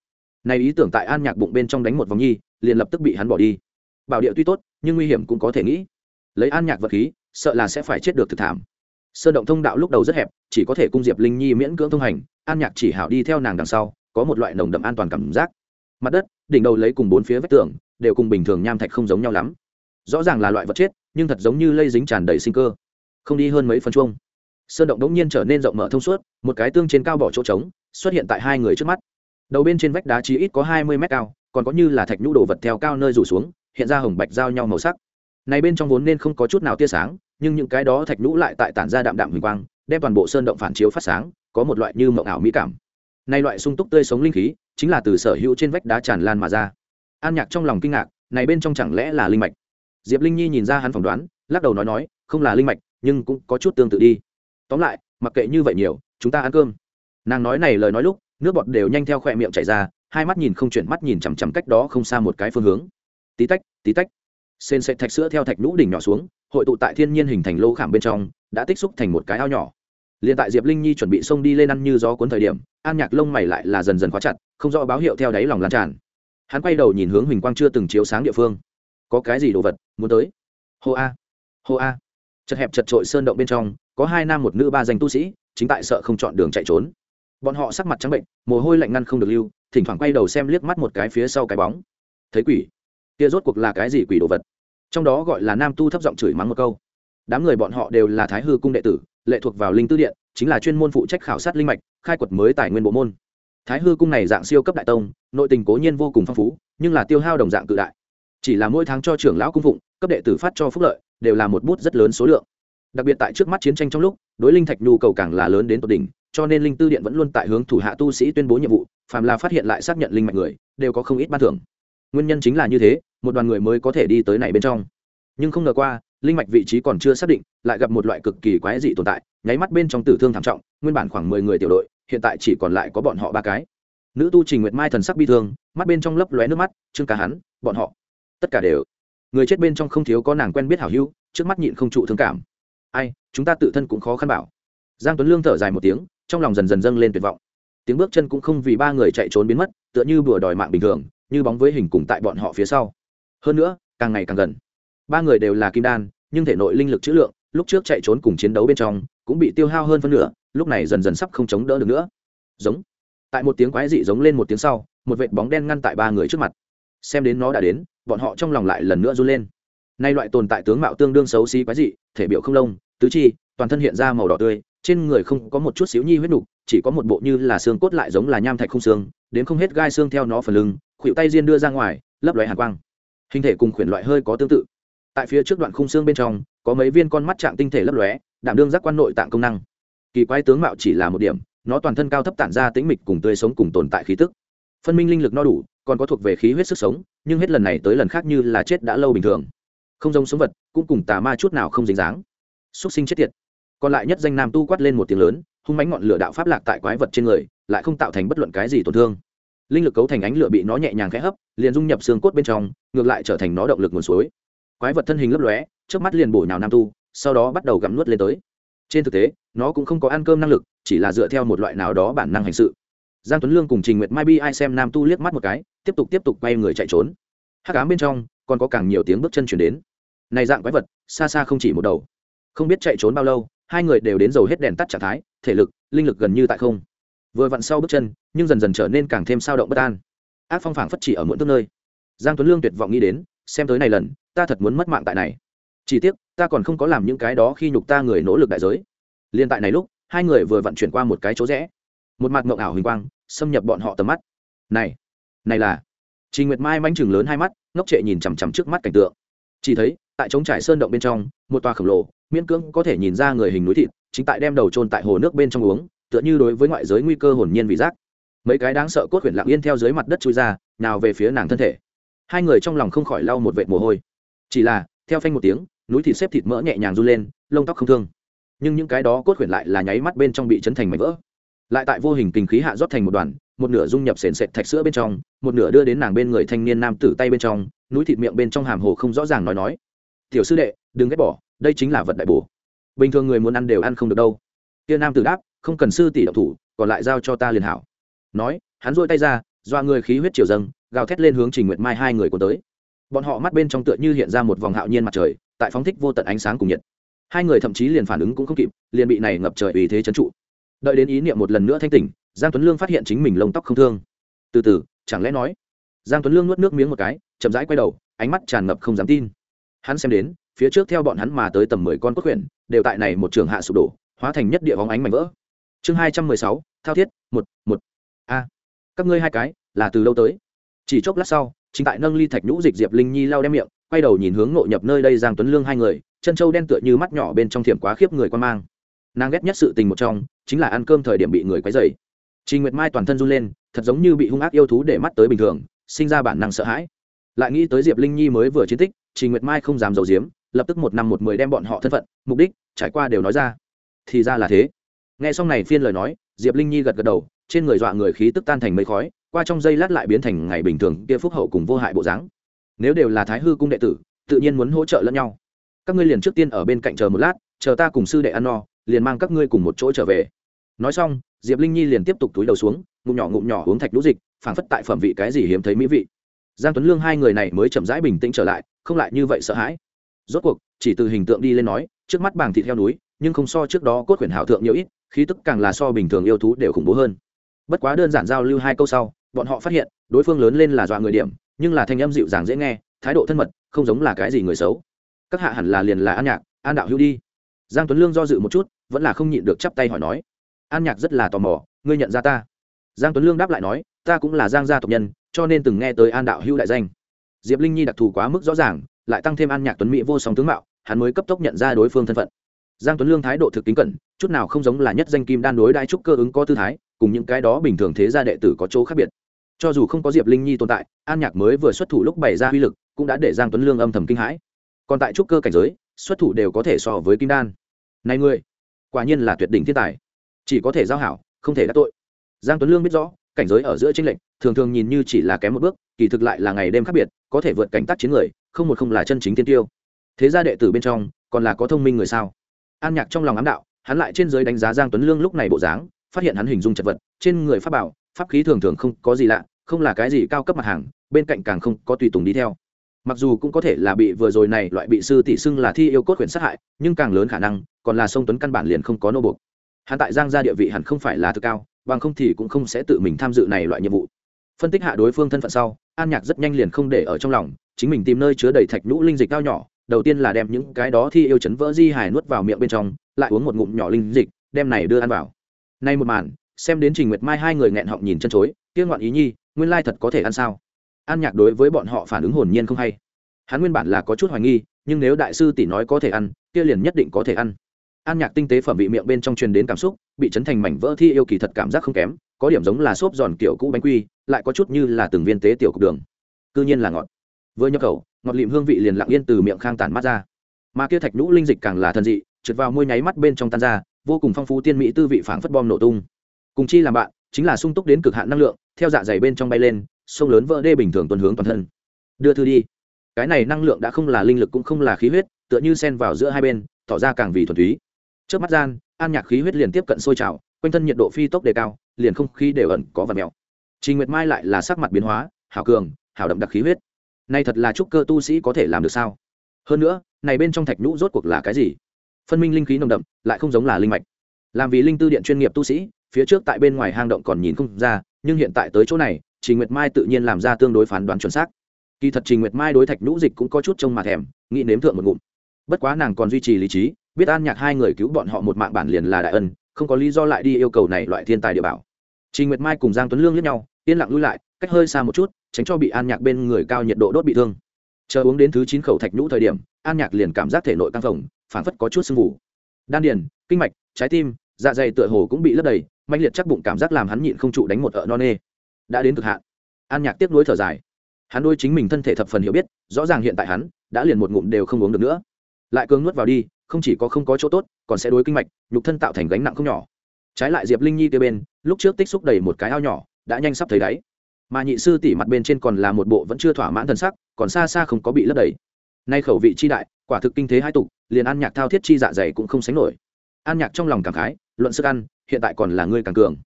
Này ý tưởng tại an nhạc bụng bên trong đánh một vòng nhi, liền lập tức bị hắn bỏ đi. Bảo địa tuy tốt, nhưng nguy hiểm cũng có thể nghĩ. Lấy an nhạc vật khí, sợ là sẽ phải chết được thực thảm. Sơn động thông đạo lúc đầu rất hẹp, chỉ có thể cung diệp linh nhi miễn cưỡng thông hành, an nhạc chỉ hảo đi theo nàng đằng sau có một loại nồng đậm an toàn cảm giác. Mặt đất, đỉnh đầu lấy cùng bốn phía vách tường, đều cùng bình thường nham thạch không giống nhau lắm. Rõ ràng là loại vật chết, nhưng thật giống như lây dính tràn đầy sinh cơ. Không đi hơn mấy phân chuông. Sơn động đống nhiên trở nên rộng mở thông suốt, một cái tương trên cao bỏ chỗ trống, xuất hiện tại hai người trước mắt. Đầu bên trên vách đá chí ít có hai mươi mét cao, còn có như là thạch nhũ đồ vật theo cao nơi rủ xuống, hiện ra hồng bạch giao nhau màu sắc. Này bên trong vốn nên không có chút nào tia sáng, nhưng những cái đó thạch nhũ lại tại tản ra đạm đạm huỳnh quang, đem toàn bộ sơn động phản chiếu phát sáng, có một loại như mộng ảo mỹ cảm này loại sung túc tươi sống linh khí chính là từ sở hữu trên vách đá tràn lan mà ra. An nhạc trong lòng kinh ngạc, này bên trong chẳng lẽ là linh mạch? Diệp linh nhi nhìn ra hắn phỏng đoán, lắc đầu nói nói, không là linh mạch, nhưng cũng có chút tương tự đi. Tóm lại, mặc kệ như vậy nhiều, chúng ta ăn cơm. Nàng nói này lời nói lúc, nước bọt đều nhanh theo khoe miệng chảy ra, hai mắt nhìn không chuyển mắt nhìn chằm chằm cách đó không xa một cái phương hướng. Tí tách tí tách. Sên sệt thạch sữa theo thạch lũ đỉnh nhỏ xuống, hội tụ tại thiên nhiên hình thành lô khảm bên trong, đã tích xúc thành một cái ao nhỏ liền tại diệp linh nhi chuẩn bị xông đi lên ăn như gió cuốn thời điểm, an nhạc lông mày lại là dần dần khóa chặt, không rõ báo hiệu theo đáy lòng lan tràn. Hắn quay đầu nhìn hướng huỳnh quang chưa từng chiếu sáng địa phương. Có cái gì đồ vật muốn tới? Hô a. Hô a. Chật hẹp chật trội sơn động bên trong, có hai nam một nữ ba danh tu sĩ, chính tại sợ không chọn đường chạy trốn. Bọn họ sắc mặt trắng bệnh, mồ hôi lạnh ngăn không được lưu, thỉnh thoảng quay đầu xem liếc mắt một cái phía sau cái bóng. Thấy quỷ. Kia rốt cuộc là cái gì quỷ đồ vật? Trong đó gọi là nam tu thấp giọng chửi mắng một câu. Đám người bọn họ đều là thái hư cung đệ tử lệ thuộc vào linh tư điện, chính là chuyên môn phụ trách khảo sát linh mạch, khai quật mới tài nguyên bộ môn. Thái hư cung này dạng siêu cấp đại tông, nội tình cố nhiên vô cùng phong phú, nhưng là tiêu hao đồng dạng cự đại. Chỉ là mỗi tháng cho trưởng lão cung phụng, cấp đệ tử phát cho phúc lợi, đều là một bút rất lớn số lượng. Đặc biệt tại trước mắt chiến tranh trong lúc, đối linh thạch nhu cầu càng là lớn đến tột đỉnh, cho nên linh tư điện vẫn luôn tại hướng thủ hạ tu sĩ tuyên bố nhiệm vụ, phàm là phát hiện lại xác nhận linh mạch người, đều có không ít ban thưởng. Nguyên nhân chính là như thế, một đoàn người mới có thể đi tới này bên trong. Nhưng không ngờ qua linh mạch vị trí còn chưa xác định, lại gặp một loại cực kỳ quái dị tồn tại, nháy mắt bên trong tử thương thảm trọng, nguyên bản khoảng mười người tiểu đội, hiện tại chỉ còn lại có bọn họ ba cái. Nữ tu trình nguyệt mai thần sắc bi thương, mắt bên trong lấp lóe nước mắt, trương cả hắn bọn họ, tất cả đều, người chết bên trong không thiếu có nàng quen biết hảo hữu, trước mắt nhịn không trụ thương cảm. Ai, chúng ta tự thân cũng khó khăn bảo. Giang tuấn lương thở dài một tiếng, trong lòng dần dần dâng lên tuyệt vọng. Tiếng bước chân cũng không vì ba người chạy trốn biến mất, tựa như bừa đòi mạng bình thường, như bóng với hình cùng tại bọn họ phía sau. Hơn nữa, càng ngày càng gần ba người đều là kim đan, nhưng thể nội linh lực chữ lượng, lúc trước chạy trốn cùng chiến đấu bên trong, cũng bị tiêu hao hơn phân nửa, lúc này dần dần sắp không chống đỡ được nữa. Giống. Tại một tiếng quái dị giống lên một tiếng sau, một vệt bóng đen ngăn tại ba người trước mặt. Xem đến nó đã đến, bọn họ trong lòng lại lần nữa run lên. Nay loại tồn tại tướng mạo tương đương xấu xí quái dị, thể biểu không lông, tứ chi, toàn thân hiện ra màu đỏ tươi, trên người không có một chút xíu nhi huyết nục, chỉ có một bộ như là xương cốt lại giống là nham thạch không xương, đến không hết gai xương theo nó phần lưng khuỵu tay diên đưa ra ngoài, lấp lóe hàn quang. Hình thể cùng khuyển loại hơi có tương tự tại phía trước đoạn khung xương bên trong, có mấy viên con mắt trạng tinh thể lấp lóe, đảm đương giác quan nội tạng công năng. Kỳ quái tướng mạo chỉ là một điểm, nó toàn thân cao thấp tản ra tĩnh mịch cùng tươi sống cùng tồn tại khí tức. Phân minh linh lực no đủ, còn có thuộc về khí huyết sức sống, nhưng hết lần này tới lần khác như là chết đã lâu bình thường. Không giống sống vật, cũng cùng tà ma chút nào không dính dáng. Xúc sinh chết tiệt. Còn lại nhất danh nam tu quát lên một tiếng lớn, hung mánh ngọn lửa đạo pháp lạc tại quái vật trên người, lại không tạo thành bất luận cái gì tổn thương. Linh lực cấu thành ánh lửa bị nó nhẹ nhàng khẽ hấp, liền dung nhập xương cốt bên trong, ngược lại trở thành nó động lực nguồn suối quái vật thân hình lấp lóe trước mắt liền bổ nhào nam tu, sau đó bắt đầu gặm nuốt lên tới. Trên thực tế, nó cũng không có ăn cơm năng lực, chỉ là dựa theo một loại nào đó bản năng hành sự. Giang tuấn lương cùng trình nguyệt mai bi ai xem nam tu liếc mắt một cái, tiếp tục tiếp tục quay người chạy trốn. Hắc ám bên trong, còn có càng nhiều tiếng bước chân chuyển đến. Này dạng quái vật, xa xa không chỉ một đầu. Không biết chạy trốn bao lâu, hai người đều đến dầu hết đèn tắt trạng thái, thể lực, linh lực gần như tại không. Vừa vặn sau bước chân, nhưng dần dần trở nên càng thêm sao động bất an. Ác phong phảng phất chỉ ở muộn tức nơi. Giang tuấn lương tuyệt vọng nghĩ đến, xem tới này lần ta thật muốn mất mạng tại này chỉ tiếc ta còn không có làm những cái đó khi nhục ta người nỗ lực đại giới liên tại này lúc hai người vừa vận chuyển qua một cái chỗ rẽ một mặt ngộng ảo huỳnh quang xâm nhập bọn họ tầm mắt này này là Trình Nguyệt Mai manh chừng lớn hai mắt, ngốc trệ nhìn chằm chằm trước mắt cảnh tượng. Chỉ thấy, tại trống trải sơn động bên trong, một tòa khổng lồ, miễn cưỡng có thể nhìn ra người hình núi thịt, chính tại đem đầu chôn tại hồ nước bên trong uống, tựa như đối với ngoại giới nguy cơ hồn nhiên vị giác. Mấy cái đáng sợ cốt huyền lặng yên theo dưới mặt đất chui ra, nào về phía nàng thân thể. Hai người trong lòng không khỏi lau một vệt mồ hôi. Chỉ là, theo phanh một tiếng, núi thịt xếp thịt mỡ nhẹ nhàng run lên lông tóc không thương. Nhưng những cái đó cốt khuyển lại là nháy mắt bên trong bị chấn thành mảnh vỡ. Lại tại vô hình kinh khí hạ rót thành một đoàn một nửa dung nhập sền sệt thạch sữa bên trong một nửa đưa đến nàng bên người thanh niên nam tử tay bên trong núi thịt miệng bên trong hàm hồ không rõ ràng nói nói. Tiểu sư đệ đừng ghét bỏ đây chính là vật đại bổ. Bình thường người muốn ăn đều ăn không được đâu. Kia nam tử đáp không cần sư tỷ độc thủ còn lại giao cho ta liền hảo. Nói hắn dôi tay ra doa người khí huyết triều dâng gào thét lên hướng trình nguyệt mai hai người của tới bọn họ mắt bên trong tựa như hiện ra một vòng hạo nhiên mặt trời, tại phóng thích vô tận ánh sáng cùng nhiệt. Hai người thậm chí liền phản ứng cũng không kịp, liền bị này ngập trời vì thế trấn trụ. Đợi đến ý niệm một lần nữa thanh tỉnh, giang tuấn lương phát hiện chính mình lông tóc không thương. Từ từ, chẳng lẽ nói? Giang tuấn lương nuốt nước miếng một cái, chậm rãi quay đầu, ánh mắt tràn ngập không dám tin. Hắn xem đến, phía trước theo bọn hắn mà tới tầm mười con cốt quyển, đều tại này một trường hạ sụp đổ, hóa thành nhất địa vóng ánh mảnh vỡ. Chương hai trăm mười sáu, thao thiết, một một. A, các ngươi hai cái, là từ lâu tới? Chỉ chốc lát sau chính tại nâng ly thạch nhũ dịch diệp linh nhi lao đem miệng quay đầu nhìn hướng ngộ nhập nơi đây giang tuấn lương hai người chân trâu đen tựa như mắt nhỏ bên trong thiểm quá khiếp người quan mang nàng ghét nhất sự tình một trong chính là ăn cơm thời điểm bị người quấy dày Trình Nguyệt Mai toàn thân run lên, thật giống như bị hung ác yêu thú để mắt tới bình thường, sinh ra bản năng sợ hãi. Lại nghĩ tới Diệp Linh Nhi mới vừa chiến tích, Trình Nguyệt Mai không dám giấu giếm, lập tức một năm một mười đem bọn họ thân phận, mục đích, trải qua đều nói ra. Thì ra là thế. Nghe xong này phiên lời nói, Diệp Linh Nhi gật gật đầu, trên người dọa người khí tức tan thành mây khói, qua trong giây lát lại biến thành ngày bình thường kia phúc hậu cùng vô hại bộ dáng. Nếu đều là Thái hư cung đệ tử, tự nhiên muốn hỗ trợ lẫn nhau. Các ngươi liền trước tiên ở bên cạnh chờ một lát, chờ ta cùng sư đệ ăn no, liền mang các ngươi cùng một chỗ trở về. Nói xong, diệp linh nhi liền tiếp tục túi đầu xuống ngụm nhỏ ngụm nhỏ uống thạch lũ dịch phảng phất tại phẩm vị cái gì hiếm thấy mỹ vị giang tuấn lương hai người này mới chậm rãi bình tĩnh trở lại không lại như vậy sợ hãi rốt cuộc chỉ từ hình tượng đi lên nói trước mắt bảng thịt theo núi nhưng không so trước đó cốt quyển hảo thượng nhiều ít khí tức càng là so bình thường yêu thú đều khủng bố hơn bất quá đơn giản giao lưu hai câu sau bọn họ phát hiện, đối phương lớn lên là dọa người điểm, nhưng là thanh âm dịu dàng dễ nghe, thái độ thân mật, không giống là cái gì người xấu. Các hạ hẳn là liền là an nhạc, an đạo hữu đi. Giang tuấn lương do dự một chút, vẫn là không nhịn được chắp tay hỏi nói, an nhạc rất là tò mò, ngươi nhận ra ta? Giang tuấn lương đáp lại nói, ta cũng là giang gia tộc nhân, cho nên từng nghe tới an đạo hữu đại danh. Diệp linh nhi đặc thù quá mức rõ ràng, lại tăng thêm an nhạc tuấn mỹ vô song tướng mạo, hắn mới cấp tốc nhận ra đối phương thân phận. Giang tuấn lương thái độ thực kính cẩn, chút nào không giống là nhất danh kim đan đối đại trúc cơ ứng có tư thái, cùng những cái đó bình thường thế gia đệ tử có chỗ khác biệt cho dù không có diệp linh nhi tồn tại an nhạc mới vừa xuất thủ lúc bày ra uy lực cũng đã để giang tuấn lương âm thầm kinh hãi còn tại trúc cơ cảnh giới xuất thủ đều có thể so với kim đan này ngươi quả nhiên là tuyệt đỉnh thiên tài chỉ có thể giao hảo không thể đắc tội giang tuấn lương biết rõ cảnh giới ở giữa tranh lệnh thường thường nhìn như chỉ là kém một bước kỳ thực lại là ngày đêm khác biệt có thể vượt cảnh tác chiến người không một không là chân chính tiên tiêu thế gia đệ tử bên trong còn là có thông minh người sao an nhạc trong lòng ám đạo hắn lại trên giới đánh giá giang tuấn lương lúc này bộ dáng phát hiện hắn hình dung chật vật trên người pháp bảo pháp khí thường thường không có gì lạ, không là cái gì cao cấp mặt hàng, bên cạnh càng không có tùy tùng đi theo. Mặc dù cũng có thể là bị vừa rồi này loại bị sư tỷ xưng là thi yêu cốt quyển sát hại, nhưng càng lớn khả năng, còn là sông tuấn căn bản liền không có nô buộc. Hắn tại giang gia địa vị hẳn không phải là thực cao, bằng không thì cũng không sẽ tự mình tham dự này loại nhiệm vụ. Phân tích hạ đối phương thân phận sau, an nhạc rất nhanh liền không để ở trong lòng, chính mình tìm nơi chứa đầy thạch nhũ linh dịch cao nhỏ, đầu tiên là đem những cái đó thi yêu chấn vỡ di hài nuốt vào miệng bên trong, lại uống một ngụm nhỏ linh dịch, đem này đưa ăn vào. Nay một màn xem đến trình nguyệt mai hai người nghẹn họng nhìn chân chối, kia ngoạn ý nhi, nguyên lai thật có thể ăn sao? An nhạc đối với bọn họ phản ứng hồn nhiên không hay. Hắn nguyên bản là có chút hoài nghi, nhưng nếu đại sư tỷ nói có thể ăn, kia liền nhất định có thể ăn. An nhạc tinh tế phẩm vị miệng bên trong truyền đến cảm xúc, bị chấn thành mảnh vỡ thi yêu kỳ thật cảm giác không kém, có điểm giống là xốp giòn kiểu cũ bánh quy, lại có chút như là từng viên tế tiểu cục đường. Cư nhiên là ngọt. Vừa nhập khẩu, ngọt lịm hương vị liền lặng yên từ miệng khang tản mắt ra. Mà kia thạch nhũ linh dịch càng là thần dị, trượt vào môi nháy mắt bên trong tan ra, vô cùng phong phú tiên mỹ tư vị phảng phất bom nổ tung cùng chi làm bạn, chính là sung túc đến cực hạn năng lượng, theo dạ dày bên trong bay lên, sông lớn vỡ đê bình thường tuần hướng toàn thân. Đưa thư đi. Cái này năng lượng đã không là linh lực cũng không là khí huyết, tựa như xen vào giữa hai bên, tỏ ra càng vì thuần túy. Trước mắt gian, an nhạc khí huyết liền tiếp cận sôi trào, quanh thân nhiệt độ phi tốc đề cao, liền không khí đều ẩn có vật mèo. Trình nguyệt mai lại là sắc mặt biến hóa, hảo cường, hảo đậm đặc khí huyết. Nay thật là trúc cơ tu sĩ có thể làm được sao? Hơn nữa, này bên trong thạch nhũ rốt cuộc là cái gì? Phân minh linh khí nồng đậm, lại không giống là linh mạch. Làm vì linh tư điện chuyên nghiệp tu sĩ phía trước tại bên ngoài hang động còn nhìn không ra, nhưng hiện tại tới chỗ này, trình nguyệt mai tự nhiên làm ra tương đối phán đoán chuẩn xác. Kỳ thật trình nguyệt mai đối thạch nhũ dịch cũng có chút trông mà thèm, nghĩ nếm thượng một ngụm. Bất quá nàng còn duy trì lý trí, biết an nhạc hai người cứu bọn họ một mạng bản liền là đại ân, không có lý do lại đi yêu cầu này loại thiên tài địa bảo. Trình nguyệt mai cùng giang tuấn lương liếc nhau, yên lặng lui lại, cách hơi xa một chút, tránh cho bị an nhạc bên người cao nhiệt độ đốt bị thương. Chờ uống đến thứ chín khẩu thạch nhũ thời điểm, an nhạc liền cảm giác thể nội căng phồng phản phất có chút sưng vụ đan điền, kinh mạch, trái tim dạ dày tựa hồ cũng bị lấp đầy mạnh liệt chắc bụng cảm giác làm hắn nhịn không trụ đánh một ợ non nê đã đến cực hạn. An nhạc tiếp nối thở dài. Hắn đôi chính mình thân thể thập phần hiểu biết, rõ ràng hiện tại hắn đã liền một ngụm đều không uống được nữa. Lại cường nuốt vào đi, không chỉ có không có chỗ tốt, còn sẽ đối kinh mạch, nhục thân tạo thành gánh nặng không nhỏ. Trái lại diệp linh nhi kia bên, lúc trước tích xúc đầy một cái ao nhỏ, đã nhanh sắp thấy đáy. Mà nhị sư tỷ mặt bên trên còn là một bộ vẫn chưa thỏa mãn thần sắc, còn xa xa không có bị lấp đầy. Nay khẩu vị chi đại, quả thực kinh thế hai tục, liền ăn nhạc thao thiết chi dạ dày cũng không sánh nổi an nhạc trong lòng cảm khái, luận sức ăn, hiện tại còn là ngươi càng cường.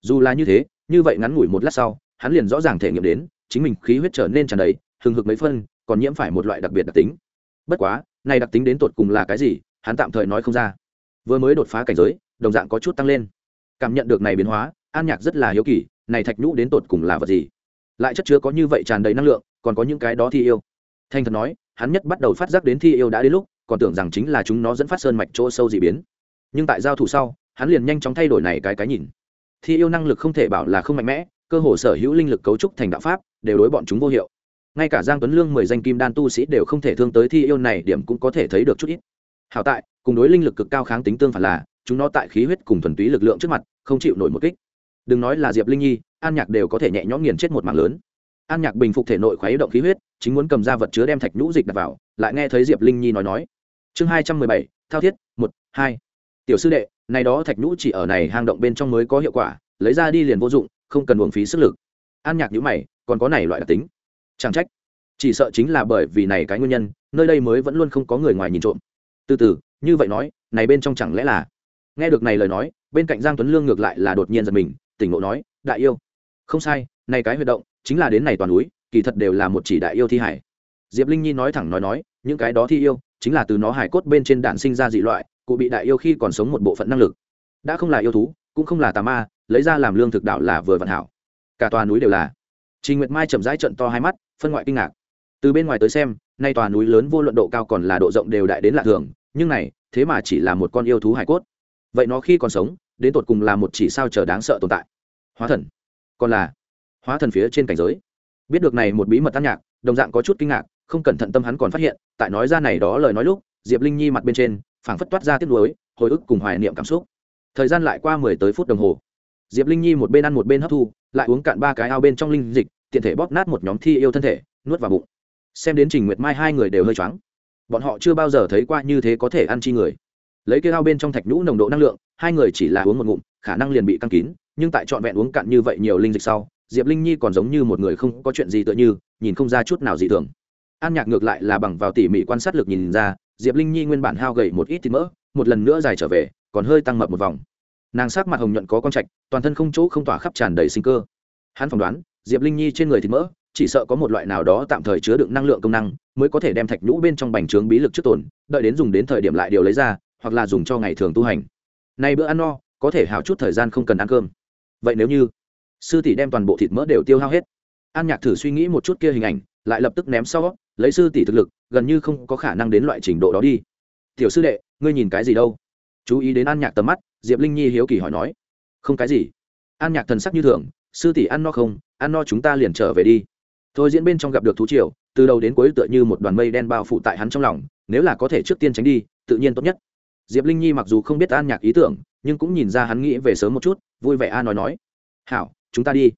Dù là như thế, như vậy ngắn ngủi một lát sau, hắn liền rõ ràng thể nghiệm đến, chính mình khí huyết trở nên tràn đầy, hừng hực mấy phân, còn nhiễm phải một loại đặc biệt đặc tính. Bất quá, này đặc tính đến tột cùng là cái gì, hắn tạm thời nói không ra. Vừa mới đột phá cảnh giới, đồng dạng có chút tăng lên. Cảm nhận được này biến hóa, an nhạc rất là hiếu kỳ, này thạch nhũ đến tột cùng là vật gì? Lại chất chứa có như vậy tràn đầy năng lượng, còn có những cái đó thi yêu. Thanh thật nói, hắn nhất bắt đầu phát giác đến thi yêu đã đến lúc, còn tưởng rằng chính là chúng nó dẫn phát sơn mạch chỗ sâu dị biến nhưng tại giao thủ sau, hắn liền nhanh chóng thay đổi này cái cái nhìn. Thi yêu năng lực không thể bảo là không mạnh mẽ, cơ hồ sở hữu linh lực cấu trúc thành đạo pháp, đều đối bọn chúng vô hiệu. Ngay cả giang tuấn lương mười danh kim đan tu sĩ đều không thể thương tới thi yêu này, điểm cũng có thể thấy được chút ít. Hảo tại, cùng đối linh lực cực cao kháng tính tương phản là, chúng nó tại khí huyết cùng thuần túy lực lượng trước mặt, không chịu nổi một kích. Đừng nói là diệp linh nhi, an nhạc đều có thể nhẹ nhõm nghiền chết một mạng lớn. An nhạc bình phục thể nội khuấy động khí huyết, chính muốn cầm ra vật chứa đem thạch nhũ dịch đặt vào, lại nghe thấy diệp linh nhi nói nói. Chương hai trăm mười bảy, thao thiết, một, hai tiểu sư đệ, này đó thạch nhũ chỉ ở này hang động bên trong mới có hiệu quả, lấy ra đi liền vô dụng, không cần uổng phí sức lực. An nhạc nhữ mày, còn có này loại đặc tính. Chẳng trách. Chỉ sợ chính là bởi vì này cái nguyên nhân, nơi đây mới vẫn luôn không có người ngoài nhìn trộm. Từ từ, như vậy nói, này bên trong chẳng lẽ là? Nghe được này lời nói, bên cạnh giang tuấn lương ngược lại là đột nhiên giật mình, tỉnh ngộ nói, đại yêu. Không sai, này cái huy động, chính là đến này toàn núi, kỳ thật đều là một chỉ đại yêu thi hải. Diệp linh nhi nói thẳng nói nói, những cái đó thi yêu, chính là từ nó hải cốt bên trên đạn sinh ra dị loại cụ bị đại yêu khi còn sống một bộ phận năng lực. Đã không là yêu thú, cũng không là tà ma, lấy ra làm lương thực đạo là vừa vạn hảo. Cả tòa núi đều là. Trình nguyệt mai chậm rãi trận to hai mắt, phân ngoại kinh ngạc. Từ bên ngoài tới xem, nay tòa núi lớn vô luận độ cao còn là độ rộng đều đại đến lạ thường, nhưng này, thế mà chỉ là một con yêu thú hải cốt. Vậy nó khi còn sống, đến tột cùng là một chỉ sao chờ đáng sợ tồn tại. Hóa thần. Còn là hóa thần phía trên cảnh giới. Biết được này một bí mật tan nhạc, đồng dạng có chút kinh ngạc, không cẩn thận tâm hắn còn phát hiện, tại nói ra này đó lời nói lúc, diệp linh nhi mặt bên trên phảng phất toát ra tiếc nuối, hồi ức cùng hoài niệm cảm xúc. Thời gian lại qua mười tới phút đồng hồ. Diệp linh nhi một bên ăn một bên hấp thu, lại uống cạn ba cái ao bên trong linh dịch, tiện thể bóp nát một nhóm thi yêu thân thể, nuốt vào bụng. Xem đến trình nguyệt mai hai người đều hơi choáng. Bọn họ chưa bao giờ thấy qua như thế có thể ăn chi người. Lấy cái ao bên trong thạch nhũ nồng độ năng lượng, hai người chỉ là uống một ngụm, khả năng liền bị căng kín, nhưng tại trọn vẹn uống cạn như vậy nhiều linh dịch sau, diệp linh nhi còn giống như một người không có chuyện gì tựa như, nhìn không ra chút nào dị thường. An nhạc ngược lại là bằng vào tỉ mỉ quan sát lực nhìn ra diệp linh nhi nguyên bản hao gầy một ít thịt mỡ, một lần nữa dài trở về, còn hơi tăng mập một vòng. Nàng sắc mặt hồng nhuận có con trạch, toàn thân không chỗ không tỏa khắp tràn đầy sinh cơ. Hắn phỏng đoán, diệp linh nhi trên người thịt mỡ, chỉ sợ có một loại nào đó tạm thời chứa đựng năng lượng công năng, mới có thể đem thạch nhũ bên trong bành trướng bí lực trước tồn, đợi đến dùng đến thời điểm lại điều lấy ra, hoặc là dùng cho ngày thường tu hành. Nay bữa ăn no, có thể hào chút thời gian không cần ăn cơm. Vậy nếu như sư tỷ đem toàn bộ thịt mỡ đều tiêu hao hết, an nhạc thử suy nghĩ một chút kia hình ảnh lại lập tức ném sau, lấy sư tỷ thực lực, gần như không có khả năng đến loại trình độ đó đi. Tiểu sư đệ, ngươi nhìn cái gì đâu? Chú ý đến an nhạc tầm mắt, diệp linh nhi hiếu kỳ hỏi nói. Không cái gì. An nhạc thần sắc như thường, sư tỷ ăn no không, ăn no chúng ta liền trở về đi. Thôi diễn bên trong gặp được thú triều, từ đầu đến cuối tựa như một đoàn mây đen bao phủ tại hắn trong lòng, nếu là có thể trước tiên tránh đi, tự nhiên tốt nhất. Diệp linh nhi mặc dù không biết an nhạc ý tưởng, nhưng cũng nhìn ra hắn nghĩ về sớm một chút, vui vẻ a nói nói. Hảo, chúng ta đi.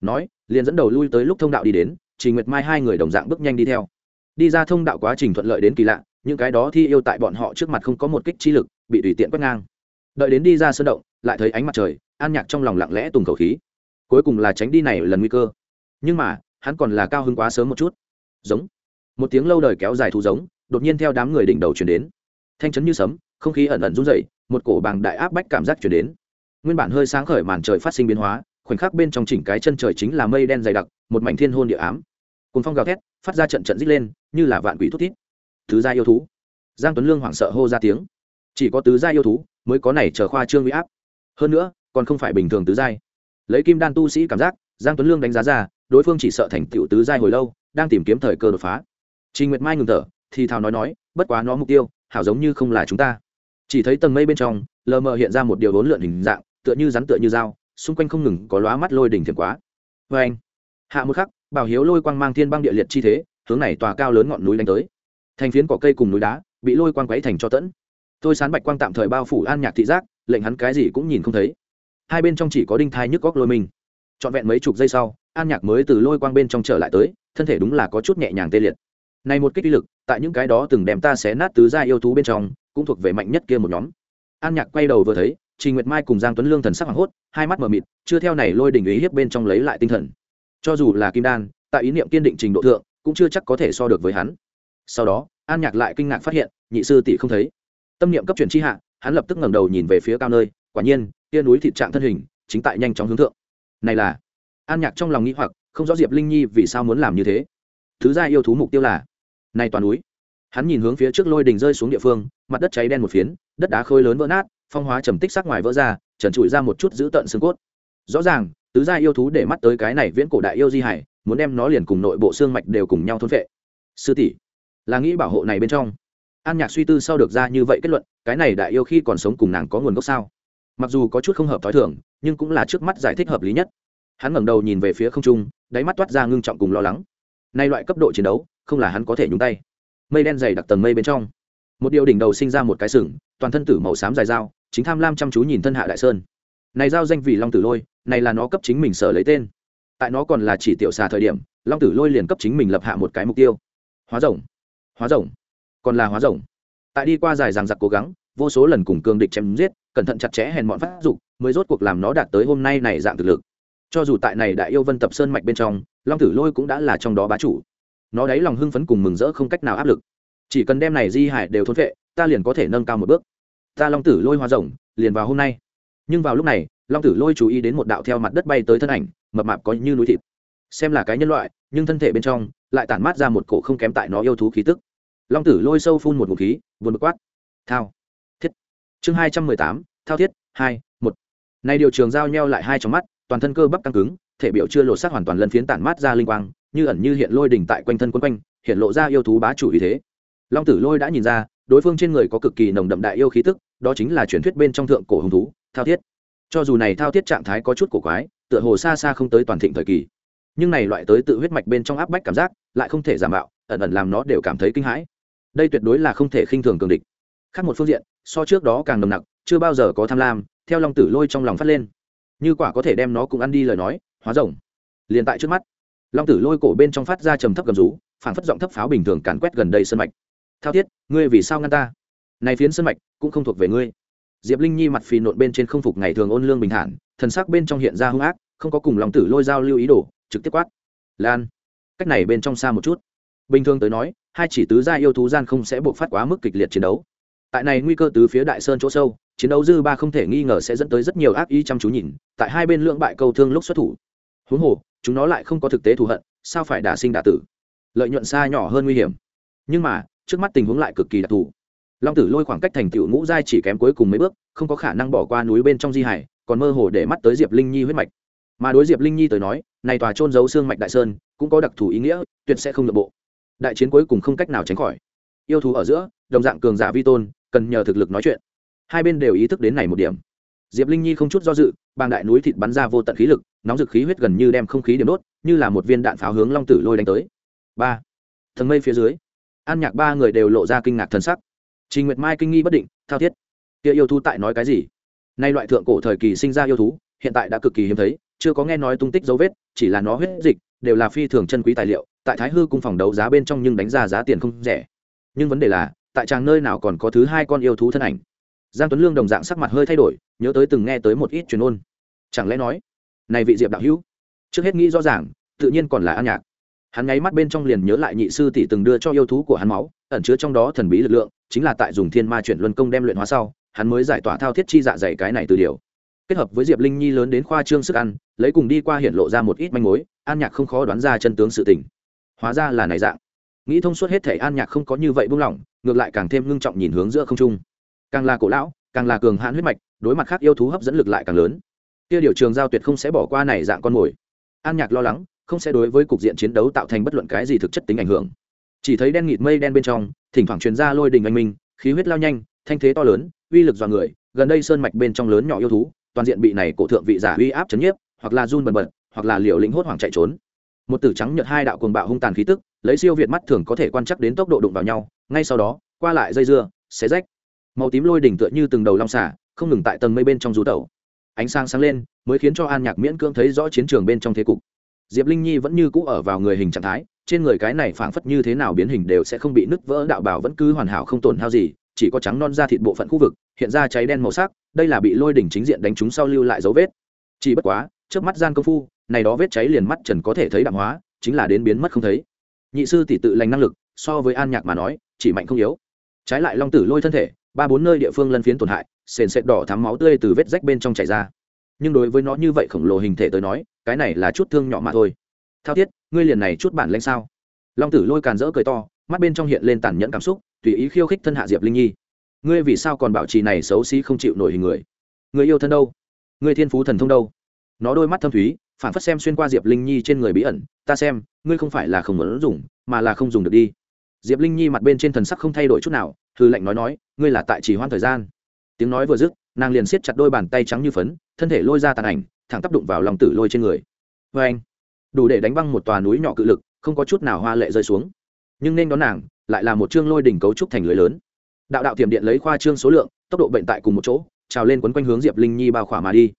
Nói, liền dẫn đầu lui tới lúc thông đạo đi đến trình nguyệt mai hai người đồng dạng bước nhanh đi theo. Đi ra thông đạo quá trình thuận lợi đến kỳ lạ, những cái đó thi yêu tại bọn họ trước mặt không có một kích chi lực, bị tùy tiện quét ngang. Đợi đến đi ra sơn động, lại thấy ánh mặt trời, an nhạc trong lòng lặng lẽ tùng khẩu khí. Cuối cùng là tránh đi này lần nguy cơ. Nhưng mà, hắn còn là cao hứng quá sớm một chút. Giống. Một tiếng lâu đời kéo dài thú giống, đột nhiên theo đám người đỉnh đầu chuyển đến. Thanh chấn như sấm, không khí ẩn ẩn run dậy một cổ bàng đại áp bách cảm giác chuyển đến. Nguyên bản hơi sáng khởi màn trời phát sinh biến hóa, khoảnh khắc bên trong chỉnh cái chân trời chính là mây đen dày đặc, một mảnh thiên hôn địa ám cùng phong gào thét, phát ra trận trận rít lên, như là vạn quỷ thút thít. Tứ gia yêu thú. Giang tuấn lương hoảng sợ hô ra tiếng. Chỉ có tứ gia yêu thú mới có này chờ khoa trương huy áp. Hơn nữa, còn không phải bình thường tứ giai. Lấy kim đan tu sĩ cảm giác, giang tuấn lương đánh giá ra, đối phương chỉ sợ thành tựu tứ giai hồi lâu, đang tìm kiếm thời cơ đột phá. Trình nguyệt mai ngừng thở, thì thào nói nói, bất quá nó mục tiêu, hảo giống như không là chúng ta. Chỉ thấy tầng mây bên trong, lờ mờ hiện ra một điều bốn lượn hình dạng, tựa như rắn tựa như dao, xung quanh không ngừng có lóa mắt lôi đỉnh thiểm quá. Vê anh hạ một khắc bảo hiếu lôi quang mang thiên băng địa liệt chi thế, hướng này tòa cao lớn ngọn núi đánh tới. Thành phiến cỏ cây cùng núi đá bị lôi quang quấy thành cho tẫn. Tôi sán bạch quang tạm thời bao phủ an nhạc thị giác, lệnh hắn cái gì cũng nhìn không thấy. Hai bên trong chỉ có đinh thai nhức góc lôi mình. Trọn vẹn mấy chục giây sau, an nhạc mới từ lôi quang bên trong trở lại tới, thân thể đúng là có chút nhẹ nhàng tê liệt. Này một kích uy lực, tại những cái đó từng đem ta xé nát tứ gia yêu thú bên trong, cũng thuộc về mạnh nhất kia một nhóm. An nhạc quay đầu vừa thấy trình nguyệt mai cùng giang tuấn lương thần sắc hoảng hốt, hai mắt mờ mịt, chưa theo này lôi đình ý hiếp bên trong lấy lại tinh thần cho dù là kim đan, tại ý niệm kiên định trình độ thượng, cũng chưa chắc có thể so được với hắn. Sau đó, an nhạc lại kinh ngạc phát hiện, nhị sư tỷ không thấy. Tâm niệm cấp chuyển chi hạ, hắn lập tức ngẩng đầu nhìn về phía cao nơi, quả nhiên, tia núi thịt trạng thân hình, chính tại nhanh chóng hướng thượng. Này là, an nhạc trong lòng nghĩ hoặc, không rõ diệp linh nhi vì sao muốn làm như thế. Thứ gia yêu thú mục tiêu là, này toàn núi. Hắn nhìn hướng phía trước lôi đình rơi xuống địa phương, mặt đất cháy đen một phiến, đất đá khôi lớn vỡ nát, phong hóa trầm tích sắc ngoài vỡ ra, trần trụi ra một chút giữ tận xương cốt. Rõ ràng tứ gia yêu thú để mắt tới cái này viễn cổ đại yêu di hải, muốn đem nó liền cùng nội bộ xương mạch đều cùng nhau thôn vệ sư tỷ, là nghĩ bảo hộ này bên trong. An nhạc suy tư sau được ra như vậy kết luận, cái này đại yêu khi còn sống cùng nàng có nguồn gốc sao? Mặc dù có chút không hợp t h ó i thường, nhưng cũng là trước mắt giải thích hợp lý nhất. Hắn ngẩng đầu nhìn về phía không trung, đáy mắt toát ra ngưng trọng cùng lo lắng. Nay loại cấp độ chiến đấu, không là hắn có thể nhúng tay. Mây đen dày đặc tầng mây bên trong. Một điều đỉnh đầu sinh ra một cái sừng, toàn thân tử màu xám dài dao, chính tham lam chăm chú nhìn thân hạ đại sơn. Này dao danh vì long tử lôi này là nó cấp chính mình sở lấy tên. Tại nó còn là chỉ tiểu xà thời điểm, long tử lôi liền cấp chính mình lập hạ một cái mục tiêu. Hóa rồng. Hóa rồng. Còn là hóa rồng. Tại đi qua dài ràng giặc cố gắng, vô số lần cùng cường địch chém giết, cẩn thận chặt chẽ hèn mọn phát dục, mới rốt cuộc làm nó đạt tới hôm nay này dạng thực lực. Cho dù tại này đại yêu vân tập sơn mạch bên trong, long tử lôi cũng đã là trong đó bá chủ. Nó đáy lòng hưng phấn cùng mừng rỡ không cách nào áp lực. Chỉ cần đem này di hải đều thôn vệ ta liền có thể nâng cao một bước. Ta long tử lôi hoa rồng, liền vào hôm nay. Nhưng vào lúc này long tử lôi chú ý đến một đạo theo mặt đất bay tới thân ảnh, mập mạp có như núi thịt. Xem là cái nhân loại, nhưng thân thể bên trong lại tản mát ra một cổ không kém tại nó yêu thú khí tức. Long tử lôi sâu phun một ngụ khí vượt quát. Thao, thiết. Chương hai trăm mười tám, thao thiết, hai, một. Này điều trường giao nheo lại hai trong mắt, toàn thân cơ bắp căng cứng, thể biểu chưa lộ sắc hoàn toàn lân phiến tản mát ra linh quang, như ẩn như hiện lôi đỉnh tại quanh thân quân quanh, hiện lộ ra yêu thú bá chủ ý thế. Long tử lôi đã nhìn ra, đối phương trên người có cực kỳ nồng đậm đại yêu khí tức, đó chính là truyền thuyết bên trong thượng cổ hùng thú, thao thiết cho dù này thao thiết trạng thái có chút cổ quái, tựa hồ xa xa không tới toàn thịnh thời kỳ. Nhưng này loại tới tự huyết mạch bên trong áp bách cảm giác, lại không thể giả mạo ẩn ẩn làm nó đều cảm thấy kinh hãi. Đây tuyệt đối là không thể khinh thường cường địch. Khác một phương diện, so trước đó càng nồng nặc, chưa bao giờ có tham lam, theo long tử lôi trong lòng phát lên. Như quả có thể đem nó cùng ăn đi lời nói, hóa rồng. Liền tại trước mắt, long tử lôi cổ bên trong phát ra trầm thấp gầm rú, phảng phất giọng thấp pháo bình thường càn quét gần đây sân mạch. Thao thiết, ngươi vì sao ngăn ta? Này phiến sân mạch cũng không thuộc về ngươi diệp linh nhi mặt phì nộn bên trên không phục ngày thường ôn lương bình thản, thần sắc bên trong hiện ra hung ác, không có cùng lòng tử lôi giao lưu ý đồ, trực tiếp quát. Lan, cách này bên trong xa một chút. Bình thường tới nói, hai chỉ tứ gia yêu thú gian không sẽ buộc phát quá mức kịch liệt chiến đấu. Tại này nguy cơ từ phía đại sơn chỗ sâu, chiến đấu dư ba không thể nghi ngờ sẽ dẫn tới rất nhiều ác ý chăm chú nhìn, tại hai bên lượng bại câu thương lúc xuất thủ. Huống hồ, chúng nó lại không có thực tế thù hận, sao phải đả sinh đả tử? Lợi nhuận xa nhỏ hơn nguy hiểm. Nhưng mà, trước mắt tình huống lại cực kỳ đặc thù long tử lôi khoảng cách thành tựu ngũ giai chỉ kém cuối cùng mấy bước, không có khả năng bỏ qua núi bên trong di hải, còn mơ hồ để mắt tới diệp linh nhi huyết mạch. Mà đối diệp linh nhi tới nói, này tòa trôn giấu xương mạch đại sơn, cũng có đặc thù ý nghĩa, tuyệt sẽ không nội bộ. Đại chiến cuối cùng không cách nào tránh khỏi. Yêu thú ở giữa, đồng dạng cường giả vi tôn, cần nhờ thực lực nói chuyện. Hai bên đều ý thức đến này một điểm. Diệp linh nhi không chút do dự bang đại núi thịt bắn ra vô tận khí lực, nóng dực khí huyết gần như đem không khí điểm đốt, như là một viên đạn pháo hướng long tử lôi đánh tới. Ba. Thần mây phía dưới, an nhạc ba người đều lộ ra kinh ngạc thần sắc trình nguyệt mai kinh nghi bất định, thao thiết. Kia yêu thú tại nói cái gì? Nay loại thượng cổ thời kỳ sinh ra yêu thú, hiện tại đã cực kỳ hiếm thấy, chưa có nghe nói tung tích dấu vết, chỉ là nó huyết dịch, đều là phi thường chân quý tài liệu, tại thái hư cung phòng đấu giá bên trong nhưng đánh ra giá tiền không rẻ. Nhưng vấn đề là, tại chàng nơi nào còn có thứ hai con yêu thú thân ảnh? Giang tuấn lương đồng dạng sắc mặt hơi thay đổi, nhớ tới từng nghe tới một ít truyền ôn. Chẳng lẽ nói, này vị diệp đạo hữu, trước hết nghĩ rõ ràng, tự nhiên còn là an nhạc. Hắn ngáy mắt bên trong liền nhớ lại nhị sư tỷ từng đưa cho yêu thú của hắn máu ẩn chứa trong đó thần bí lực lượng, chính là tại dùng thiên ma chuyển luân công đem luyện hóa sau, hắn mới giải tỏa thao thiết chi dạ dày cái này từ điều. Kết hợp với diệp linh nhi lớn đến khoa trương sức ăn, lấy cùng đi qua hiện lộ ra một ít manh mối, an nhạc không khó đoán ra chân tướng sự tình. Hóa ra là này dạng. Nghĩ thông suốt hết thể an nhạc không có như vậy buông lỏng, ngược lại càng thêm ngưng trọng nhìn hướng giữa không trung. Càng là cổ lão, càng là cường hãn huyết mạch, đối mặt khác yêu thú hấp dẫn lực lại càng lớn. Kia điều trường giao tuyệt không sẽ bỏ qua này dạng con mồi. An nhạc lo lắng, không sẽ đối với cục diện chiến đấu tạo thành bất luận cái gì thực chất tính ảnh hưởng chỉ thấy đen nghịt mây đen bên trong, thỉnh thoảng truyền ra lôi đình anh minh, khí huyết lao nhanh, thanh thế to lớn, uy lực dọa người, gần đây sơn mạch bên trong lớn nhỏ yêu thú, toàn diện bị này cổ thượng vị giả uy áp chấn nhiếp, hoặc là run bần bật, hoặc là liều lĩnh hốt hoảng chạy trốn. Một tử trắng nhật hai đạo cuồng bạo hung tàn khí tức, lấy siêu việt mắt thường có thể quan chắc đến tốc độ đụng vào nhau, ngay sau đó, qua lại dây dưa, xé rách. Màu tím lôi đỉnh tựa như từng đầu long xả không ngừng tại tầng mây bên trong rú tẩu. Ánh sáng sáng lên, mới khiến cho an nhạc miễn cưỡng thấy rõ chiến trường bên trong thế cục. Diệp linh nhi vẫn như cũ ở vào người hình trạng thái trên người cái này phảng phất như thế nào biến hình đều sẽ không bị nứt vỡ, đạo bảo vẫn cứ hoàn hảo không tổn hao gì, chỉ có trắng non da thịt bộ phận khu vực, hiện ra cháy đen màu sắc, đây là bị lôi đỉnh chính diện đánh trúng sau lưu lại dấu vết. Chỉ bất quá trước mắt gian công phu, này đó vết cháy liền mắt trần có thể thấy đạm hóa, chính là đến biến mất không thấy. Nhị sư tỷ tự lành năng lực, so với an nhạc mà nói, chỉ mạnh không yếu. Trái lại long tử lôi thân thể, ba bốn nơi địa phương lân phiến tổn hại, sền sệt đỏ thắm máu tươi từ vết rách bên trong chảy ra. Nhưng đối với nó như vậy khổng lồ hình thể tới nói, cái này là chút thương nhỏ mà thôi thao thiết, ngươi liền này chút bản lanh sao? Long tử lôi càn rỡ cười to, mắt bên trong hiện lên tàn nhẫn cảm xúc, tùy ý khiêu khích thân hạ diệp linh nhi. Ngươi vì sao còn bảo trì này xấu xí không chịu nổi hình người? Người yêu thân đâu? Người thiên phú thần thông đâu? Nó đôi mắt thâm thúy, phản phất xem xuyên qua diệp linh nhi trên người bí ẩn, ta xem, ngươi không phải là không muốn dùng, mà là không dùng được đi. Diệp linh nhi mặt bên trên thần sắc không thay đổi chút nào thư lệnh nói nói, ngươi là tại chỉ hoãn thời gian. Tiếng nói vừa dứt, nàng liền siết chặt đôi bàn tay trắng như phấn, thân thể lôi ra tàn ảnh, thẳng tắp đụng vào lòng tử lôi trên người. Vê anh đủ để đánh băng một tòa núi nhỏ cự lực, không có chút nào hoa lệ rơi xuống. Nhưng nên đón nàng, lại là một chương lôi đỉnh cấu trúc thành lưới lớn. Đạo đạo tiềm điện lấy khoa trương số lượng, tốc độ bệnh tại cùng một chỗ, trào lên quấn quanh hướng diệp linh nhi bao khỏa mà đi.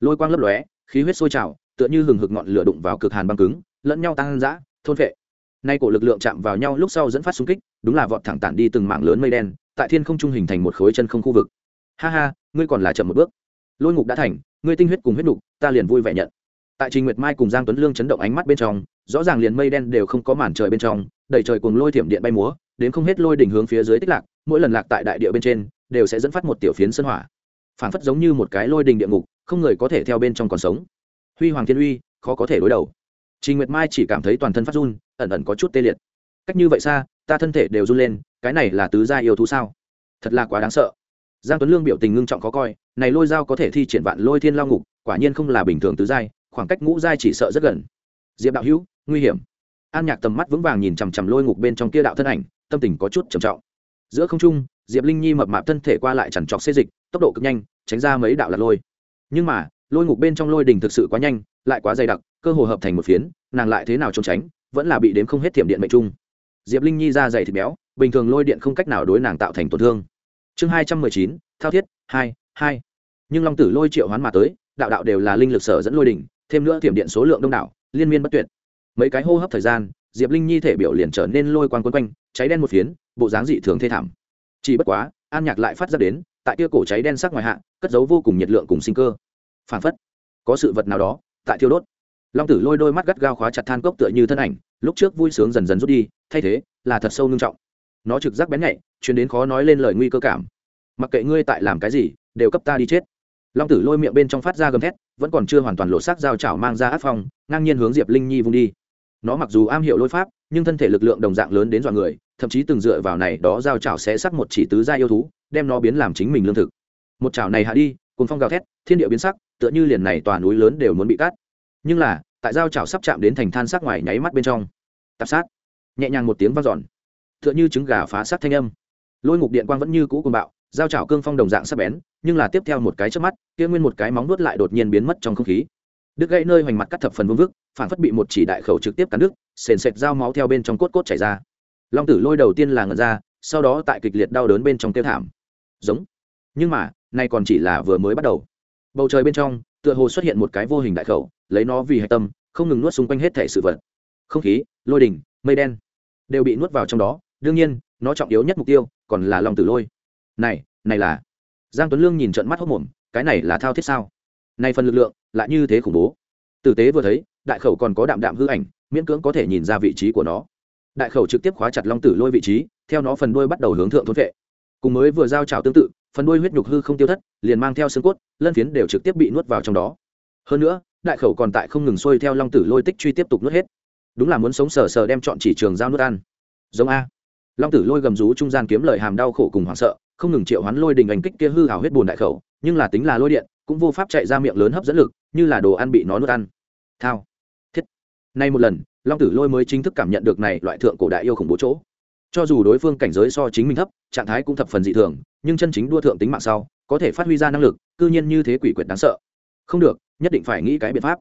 Lôi quang lấp lóe, khí huyết sôi trào, tựa như hừng hực ngọn lửa đụng vào cực hàn băng cứng, lẫn nhau tăng dã, thôn vệ nay cổ lực lượng chạm vào nhau lúc sau dẫn phát xung kích, đúng là vọt thẳng tản đi từng mảng lớn mây đen, tại thiên không trung hình thành một khối chân không khu vực. Ha ha, ngươi còn là chậm một bước. Lôi ngục đã thành, ngươi tinh huyết cùng huyết nục ta liền vui vẻ nhận tại trình nguyệt mai cùng giang tuấn lương chấn động ánh mắt bên trong, rõ ràng liền mây đen đều không có màn trời bên trong, đầy trời cùng lôi thiểm điện bay múa, đến không hết lôi đỉnh hướng phía dưới tích lạc, mỗi lần lạc tại đại địa bên trên, đều sẽ dẫn phát một tiểu phiến sân hỏa. Phảng phất giống như một cái lôi đình địa ngục, không người có thể theo bên trong còn sống. Huy hoàng thiên uy, khó có thể đối đầu. Trình nguyệt mai chỉ cảm thấy toàn thân phát run, ẩn ẩn có chút tê liệt. Cách như vậy xa, ta thân thể đều run lên, cái này là tứ gia yêu thú sao? Thật là quá đáng sợ. Giang tuấn lương biểu tình ngưng trọng khó coi, này lôi dao có thể thi triển vạn lôi thiên lao ngục, quả nhiên không là bình thường tứ giai khoảng cách ngũ giai chỉ sợ rất gần. Diệp đạo hữu, nguy hiểm. An nhạc tầm mắt vững vàng nhìn chằm chằm lôi ngục bên trong kia đạo thân ảnh, tâm tình có chút trầm trọng. Giữa không trung, diệp linh nhi mập mạp thân thể qua lại chằn trọc xê dịch, tốc độ cực nhanh, tránh ra mấy đạo là lôi. Nhưng mà, lôi ngục bên trong lôi đình thực sự quá nhanh, lại quá dày đặc, cơ hồ hợp thành một phiến, nàng lại thế nào trốn tránh, vẫn là bị đếm không hết thiểm điện mệnh trung. Diệp linh nhi ra dày thịt béo, bình thường lôi điện không cách nào đối nàng tạo thành tổn thương. Chương hai trăm mười chín, thao thiết, hai hai. Nhưng long tử lôi triệu hoán mà tới, đạo đạo đều là linh lực sở dẫn lôi đỉnh thêm nữa thiểm điện số lượng đông đảo, liên miên bất tuyệt. Mấy cái hô hấp thời gian, diệp linh nhi thể biểu liền trở nên lôi quang quấn quanh, cháy đen một phiến, bộ dáng dị thường thê thảm. Chỉ bất quá, an nhạc lại phát ra đến, tại kia cổ cháy đen sắc ngoài hạ, cất giấu vô cùng nhiệt lượng cùng sinh cơ. Phản phất, có sự vật nào đó, tại thiêu đốt. Long tử lôi đôi mắt gắt gao khóa chặt than cốc tựa như thân ảnh, lúc trước vui sướng dần dần rút đi, thay thế, là thật sâu nghiêm trọng. Nó trực giác bén nhạy chuyến đến khó nói lên lời nguy cơ cảm. Mặc kệ ngươi tại làm cái gì, đều cấp ta đi chết long tử lôi miệng bên trong phát ra gầm thét, vẫn còn chưa hoàn toàn lộ xác dao chảo mang ra áp phong, ngang nhiên hướng diệp linh nhi vung đi. Nó mặc dù am hiểu lôi pháp, nhưng thân thể lực lượng đồng dạng lớn đến dọa người, thậm chí từng dựa vào này đó dao chảo sẽ sắc một chỉ tứ gia yêu thú, đem nó biến làm chính mình lương thực. Một chảo này hạ đi cùng phong gào thét, thiên địa biến sắc, tựa như liền này tòa núi lớn đều muốn bị cắt. Nhưng là, tại dao chảo sắp chạm đến thành than sắc ngoài nháy mắt bên trong, tạp sát, nhẹ nhàng một tiếng vang dọn, tựa như trứng gà phá sát thanh âm. Lôi ngục điện quang vẫn như cũ cùng bạo, dao chảo cương phong đồng dạng sắc bén nhưng là tiếp theo một cái trước mắt, kia nguyên một cái móng nuốt lại đột nhiên biến mất trong không khí. Đứt gãy nơi hoành mặt cắt thập phần vương vức, phản phất bị một chỉ đại khẩu trực tiếp cắn đứt, sền sệt dao máu theo bên trong cốt cốt chảy ra. Long tử lôi đầu tiên là ngẩn ra, sau đó tại kịch liệt đau đớn bên trong tiêu thảm. Giống. Nhưng mà, nay còn chỉ là vừa mới bắt đầu. Bầu trời bên trong, tựa hồ xuất hiện một cái vô hình đại khẩu, lấy nó vì hạch tâm, không ngừng nuốt xung quanh hết thể sự vật. Không khí, lôi đỉnh, mây đen, đều bị nuốt vào trong đó. Đương nhiên, nó trọng yếu nhất mục tiêu còn là long tử lôi. Này này là giang tuấn lương nhìn trận mắt hốc mồm, cái này là thao thiết sao? Nay phần lực lượng, lại như thế khủng bố. Tử tế vừa thấy, đại khẩu còn có đạm đạm hư ảnh, miễn cưỡng có thể nhìn ra vị trí của nó. Đại khẩu trực tiếp khóa chặt long tử lôi vị trí, theo nó phần đuôi bắt đầu hướng thượng thôn vệ. Cùng mới vừa giao trào tương tự, phần đuôi huyết nhục hư không tiêu thất, liền mang theo xương cốt, lân phiến đều trực tiếp bị nuốt vào trong đó. Hơn nữa, đại khẩu còn tại không ngừng xuôi theo long tử lôi tích truy tiếp tục nuốt hết. Đúng là muốn sống sờ sờ đem chọn chỉ trường giao nuốt ăn. Giống a. Long tử lôi gầm rú trung gian kiếm lời hàm đau khổ cùng hoảng sợ không ngừng triệu hoán lôi đình ảnh kích kia hư hào huyết bùn đại khẩu, nhưng là tính là lôi điện, cũng vô pháp chạy ra miệng lớn hấp dẫn lực, như là đồ ăn bị nó nuốt ăn. Thao. Thiết. Nay một lần, long tử lôi mới chính thức cảm nhận được này loại thượng cổ đại yêu khủng bố chỗ. Cho dù đối phương cảnh giới so chính mình thấp, trạng thái cũng thập phần dị thường, nhưng chân chính đua thượng tính mạng sau, có thể phát huy ra năng lực, cư nhiên như thế quỷ quyệt đáng sợ. Không được, nhất định phải nghĩ cái biện pháp.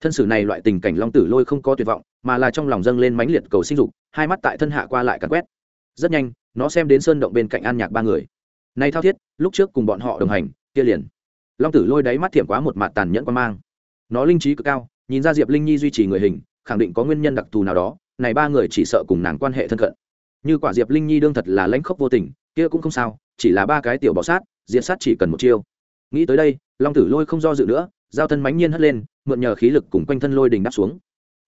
Thân sử này loại tình cảnh long tử lôi không có tuyệt vọng, mà là trong lòng dâng lên mãnh liệt cầu sinh dục, hai mắt tại thân hạ qua lại cắn quét. Rất nhanh, nó xem đến sơn động bên cạnh an nhạc ba người nay thao thiết, lúc trước cùng bọn họ đồng hành, kia liền. Long tử lôi đáy mắt thiểm quá một mặt tàn nhẫn quan mang. Nó linh trí cực cao, nhìn ra diệp linh nhi duy trì người hình, khẳng định có nguyên nhân đặc thù nào đó, này ba người chỉ sợ cùng nàng quan hệ thân cận. Như quả diệp linh nhi đương thật là lãnh khốc vô tình, kia cũng không sao, chỉ là ba cái tiểu bọ sát, diệt sát chỉ cần một chiêu. Nghĩ tới đây, long tử lôi không do dự nữa, giao thân mánh nhiên hất lên, mượn nhờ khí lực cùng quanh thân lôi đình đáp xuống.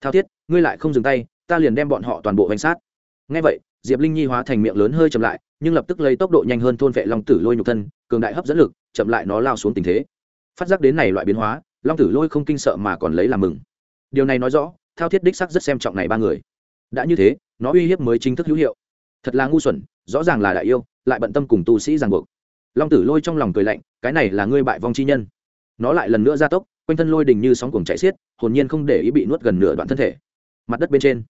Thao thiết, ngươi lại không dừng tay, ta liền đem bọn họ toàn bộ vanh sát. Ngay vậy diệp linh nhi hóa thành miệng lớn hơi chậm lại nhưng lập tức lấy tốc độ nhanh hơn thôn vệ long tử lôi nhục thân cường đại hấp dẫn lực chậm lại nó lao xuống tình thế. Phát giác đến này loại biến hóa long tử lôi không kinh sợ mà còn lấy làm mừng. Điều này nói rõ thao thiết đích sắc rất xem trọng này ba người. Đã như thế nó uy hiếp mới chính thức hữu hiệu. Thật là ngu xuẩn rõ ràng là đại yêu lại bận tâm cùng tu sĩ ràng buộc. Long tử lôi trong lòng cười lạnh cái này là ngươi bại vong chi nhân. Nó lại lần nữa ra tốc quanh thân lôi đình như sóng cuồng chạy xiết hồn nhiên không để ý bị nuốt gần nửa đoạn thân thể. Mặt đất bên trên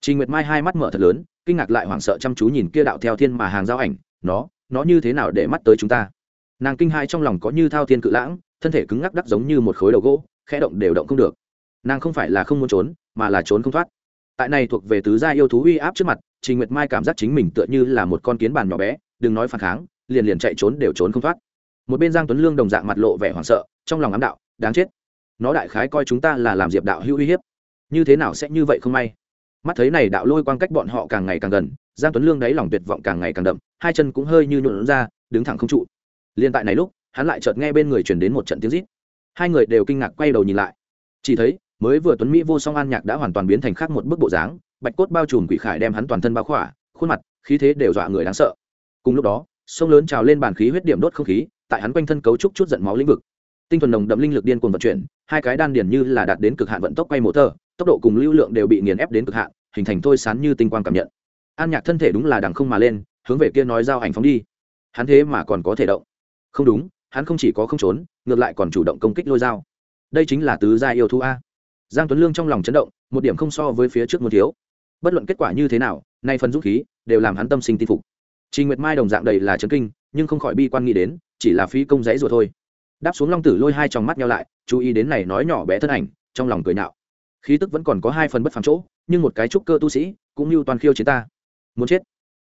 Trình Nguyệt Mai hai mắt mở thật lớn, kinh ngạc lại hoảng sợ chăm chú nhìn kia đạo theo thiên mà hàng giao ảnh, nó, nó như thế nào để mắt tới chúng ta? Nàng kinh hai trong lòng có như thao thiên cự lãng, thân thể cứng ngắc đắc giống như một khối đầu gỗ, khẽ động đều động không được. Nàng không phải là không muốn trốn, mà là trốn không thoát. Tại này thuộc về tứ gia yêu thú uy áp trước mặt, Trình Nguyệt Mai cảm giác chính mình tựa như là một con kiến bàn nhỏ bé, đừng nói phản kháng, liền liền chạy trốn đều trốn không thoát. Một bên Giang Tuấn Lương đồng dạng mặt lộ vẻ hoảng sợ, trong lòng ám đạo, đáng chết. Nó đại khái coi chúng ta là làm Diệp đạo hữu uy hiếp. Như thế nào sẽ như vậy không may? Mắt thấy này đạo lôi quang cách bọn họ càng ngày càng gần, giang tuấn lương đáy lòng tuyệt vọng càng ngày càng đậm, hai chân cũng hơi như nhuộn ra, đứng thẳng không trụ. Liên tại này lúc, hắn lại chợt nghe bên người truyền đến một trận tiếng rít. Hai người đều kinh ngạc quay đầu nhìn lại. Chỉ thấy, mới vừa tuấn mỹ vô song an nhạc đã hoàn toàn biến thành khác một bức bộ dáng, bạch cốt bao trùm quỷ khải đem hắn toàn thân bao khỏa, khuôn mặt, khí thế đều dọa người đáng sợ. Cùng lúc đó, sông lớn trào lên bàn khí huyết điểm đốt không khí, tại hắn quanh thân cấu trúc chút giận máu lĩnh vực. Tinh thuần nồng đậm linh lực điên cuồng vận chuyển, hai cái đan điển như là đạt đến cực hạn vận tốc quay mổ thơ tốc độ cùng lưu lượng đều bị nghiền ép đến cực hạn hình thành thôi sán như tinh quang cảm nhận. An nhạc thân thể đúng là đằng không mà lên hướng về kia nói giao ảnh phóng đi. Hắn thế mà còn có thể động. Không đúng hắn không chỉ có không trốn ngược lại còn chủ động công kích lôi dao. Đây chính là tứ gia yêu thú a. Giang tuấn lương trong lòng chấn động một điểm không so với phía trước muốn thiếu. Bất luận kết quả như thế nào nay phần dũng khí đều làm hắn tâm sinh tin phục. Trình Nguyệt Mai đồng dạng đầy là chấn kinh, nhưng không khỏi bi quan nghĩ đến, chỉ là phí công giấy rồi thôi. Đáp xuống Long Tử Lôi hai tròng mắt nheo lại, chú ý đến này nói nhỏ bé thân ảnh, trong lòng cười nhạo. Khí tức vẫn còn có hai phần bất phàm chỗ, nhưng một cái trúc cơ tu sĩ cũng như toàn khiêu chiến ta. Muốn chết.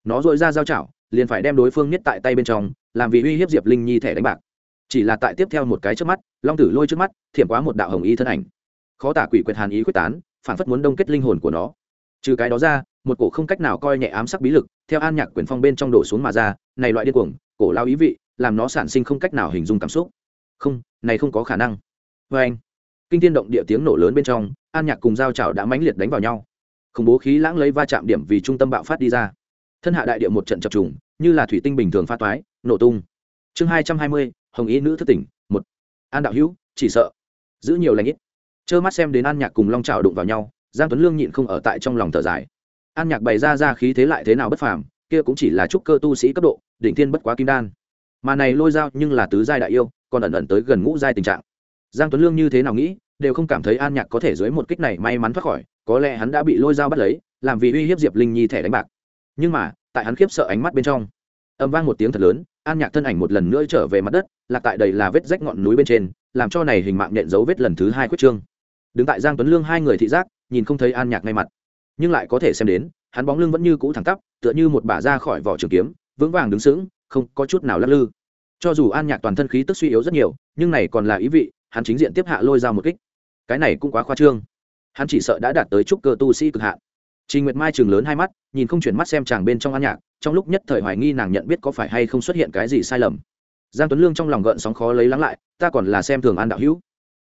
Nó dội ra giao chảo liền phải đem đối phương nhất tại tay bên trong làm vì uy hiếp diệp linh nhi thẻ đánh bạc. Chỉ là tại tiếp theo một cái trước mắt long tử lôi trước mắt thiểm quá một đạo hồng y thân ảnh. Khó tả quỷ quyệt hàn ý quyết tán phản phất muốn đông kết linh hồn của nó. Trừ cái đó ra một cổ không cách nào coi nhẹ ám sắc bí lực theo an nhạc quyền phong bên trong đổ xuống mà ra này loại điên cuồng cổ lao ý vị làm nó sản sinh không cách nào hình dung cảm xúc. Không này không có khả năng. Vê anh kinh thiên động địa tiếng nổ lớn bên trong, an nhạc cùng giao chảo đã mãnh liệt đánh vào nhau. Khủng bố khí lãng lấy va chạm điểm vì trung tâm bạo phát đi ra. Thân hạ đại địa một trận chập trùng, như là thủy tinh bình thường pha toái, nổ tung. Chương hai trăm hai mươi, hồng ý nữ thất tỉnh, một. An đạo hữu, chỉ sợ. Giữ nhiều lãnh ít. Trơ mắt xem đến an nhạc cùng long trào đụng vào nhau, giang tuấn lương nhịn không ở tại trong lòng thở dài. An nhạc bày ra ra khí thế lại thế nào bất phàm, kia cũng chỉ là trúc cơ tu sĩ cấp độ, đỉnh thiên bất quá kim đan. Mà này lôi dao nhưng là tứ giai đại yêu, còn ẩn ẩn tới gần ngũ giai tình trạng giang tuấn lương như thế nào nghĩ, đều không cảm thấy an nhạc có thể dưới một kích này may mắn thoát khỏi, có lẽ hắn đã bị lôi dao bắt lấy, làm vì uy hiếp diệp linh nhi thẻ đánh bạc. Nhưng mà, tại hắn khiếp sợ ánh mắt bên trong âm vang một tiếng thật lớn, an nhạc thân ảnh một lần nữa trở về mặt đất, lạc tại đầy là vết rách ngọn núi bên trên, làm cho này hình mạng nhện dấu vết lần thứ hai quyết trương. Đứng tại giang tuấn lương hai người thị giác, nhìn không thấy an nhạc ngay mặt. Nhưng lại có thể xem đến, hắn bóng lưng vẫn như cũ thẳng tắp, tựa như một bả ra khỏi vỏ trường kiếm, vững vàng đứng sững, không có chút nào lắc lư. Cho dù an nhạc toàn thân khí tức suy yếu rất nhiều, nhưng này còn là ý vị hắn chính diện tiếp hạ lôi ra một kích cái này cũng quá khoa trương hắn chỉ sợ đã đạt tới trúc cơ tu sĩ cực hạn Trình Nguyệt Mai trừng lớn hai mắt, nhìn không chuyển mắt xem chàng bên trong an nhạc, trong lúc nhất thời hoài nghi nàng nhận biết có phải hay không xuất hiện cái gì sai lầm. Giang Tuấn Lương trong lòng gợn sóng khó lấy lắng lại, ta còn là xem thường An đạo hữu.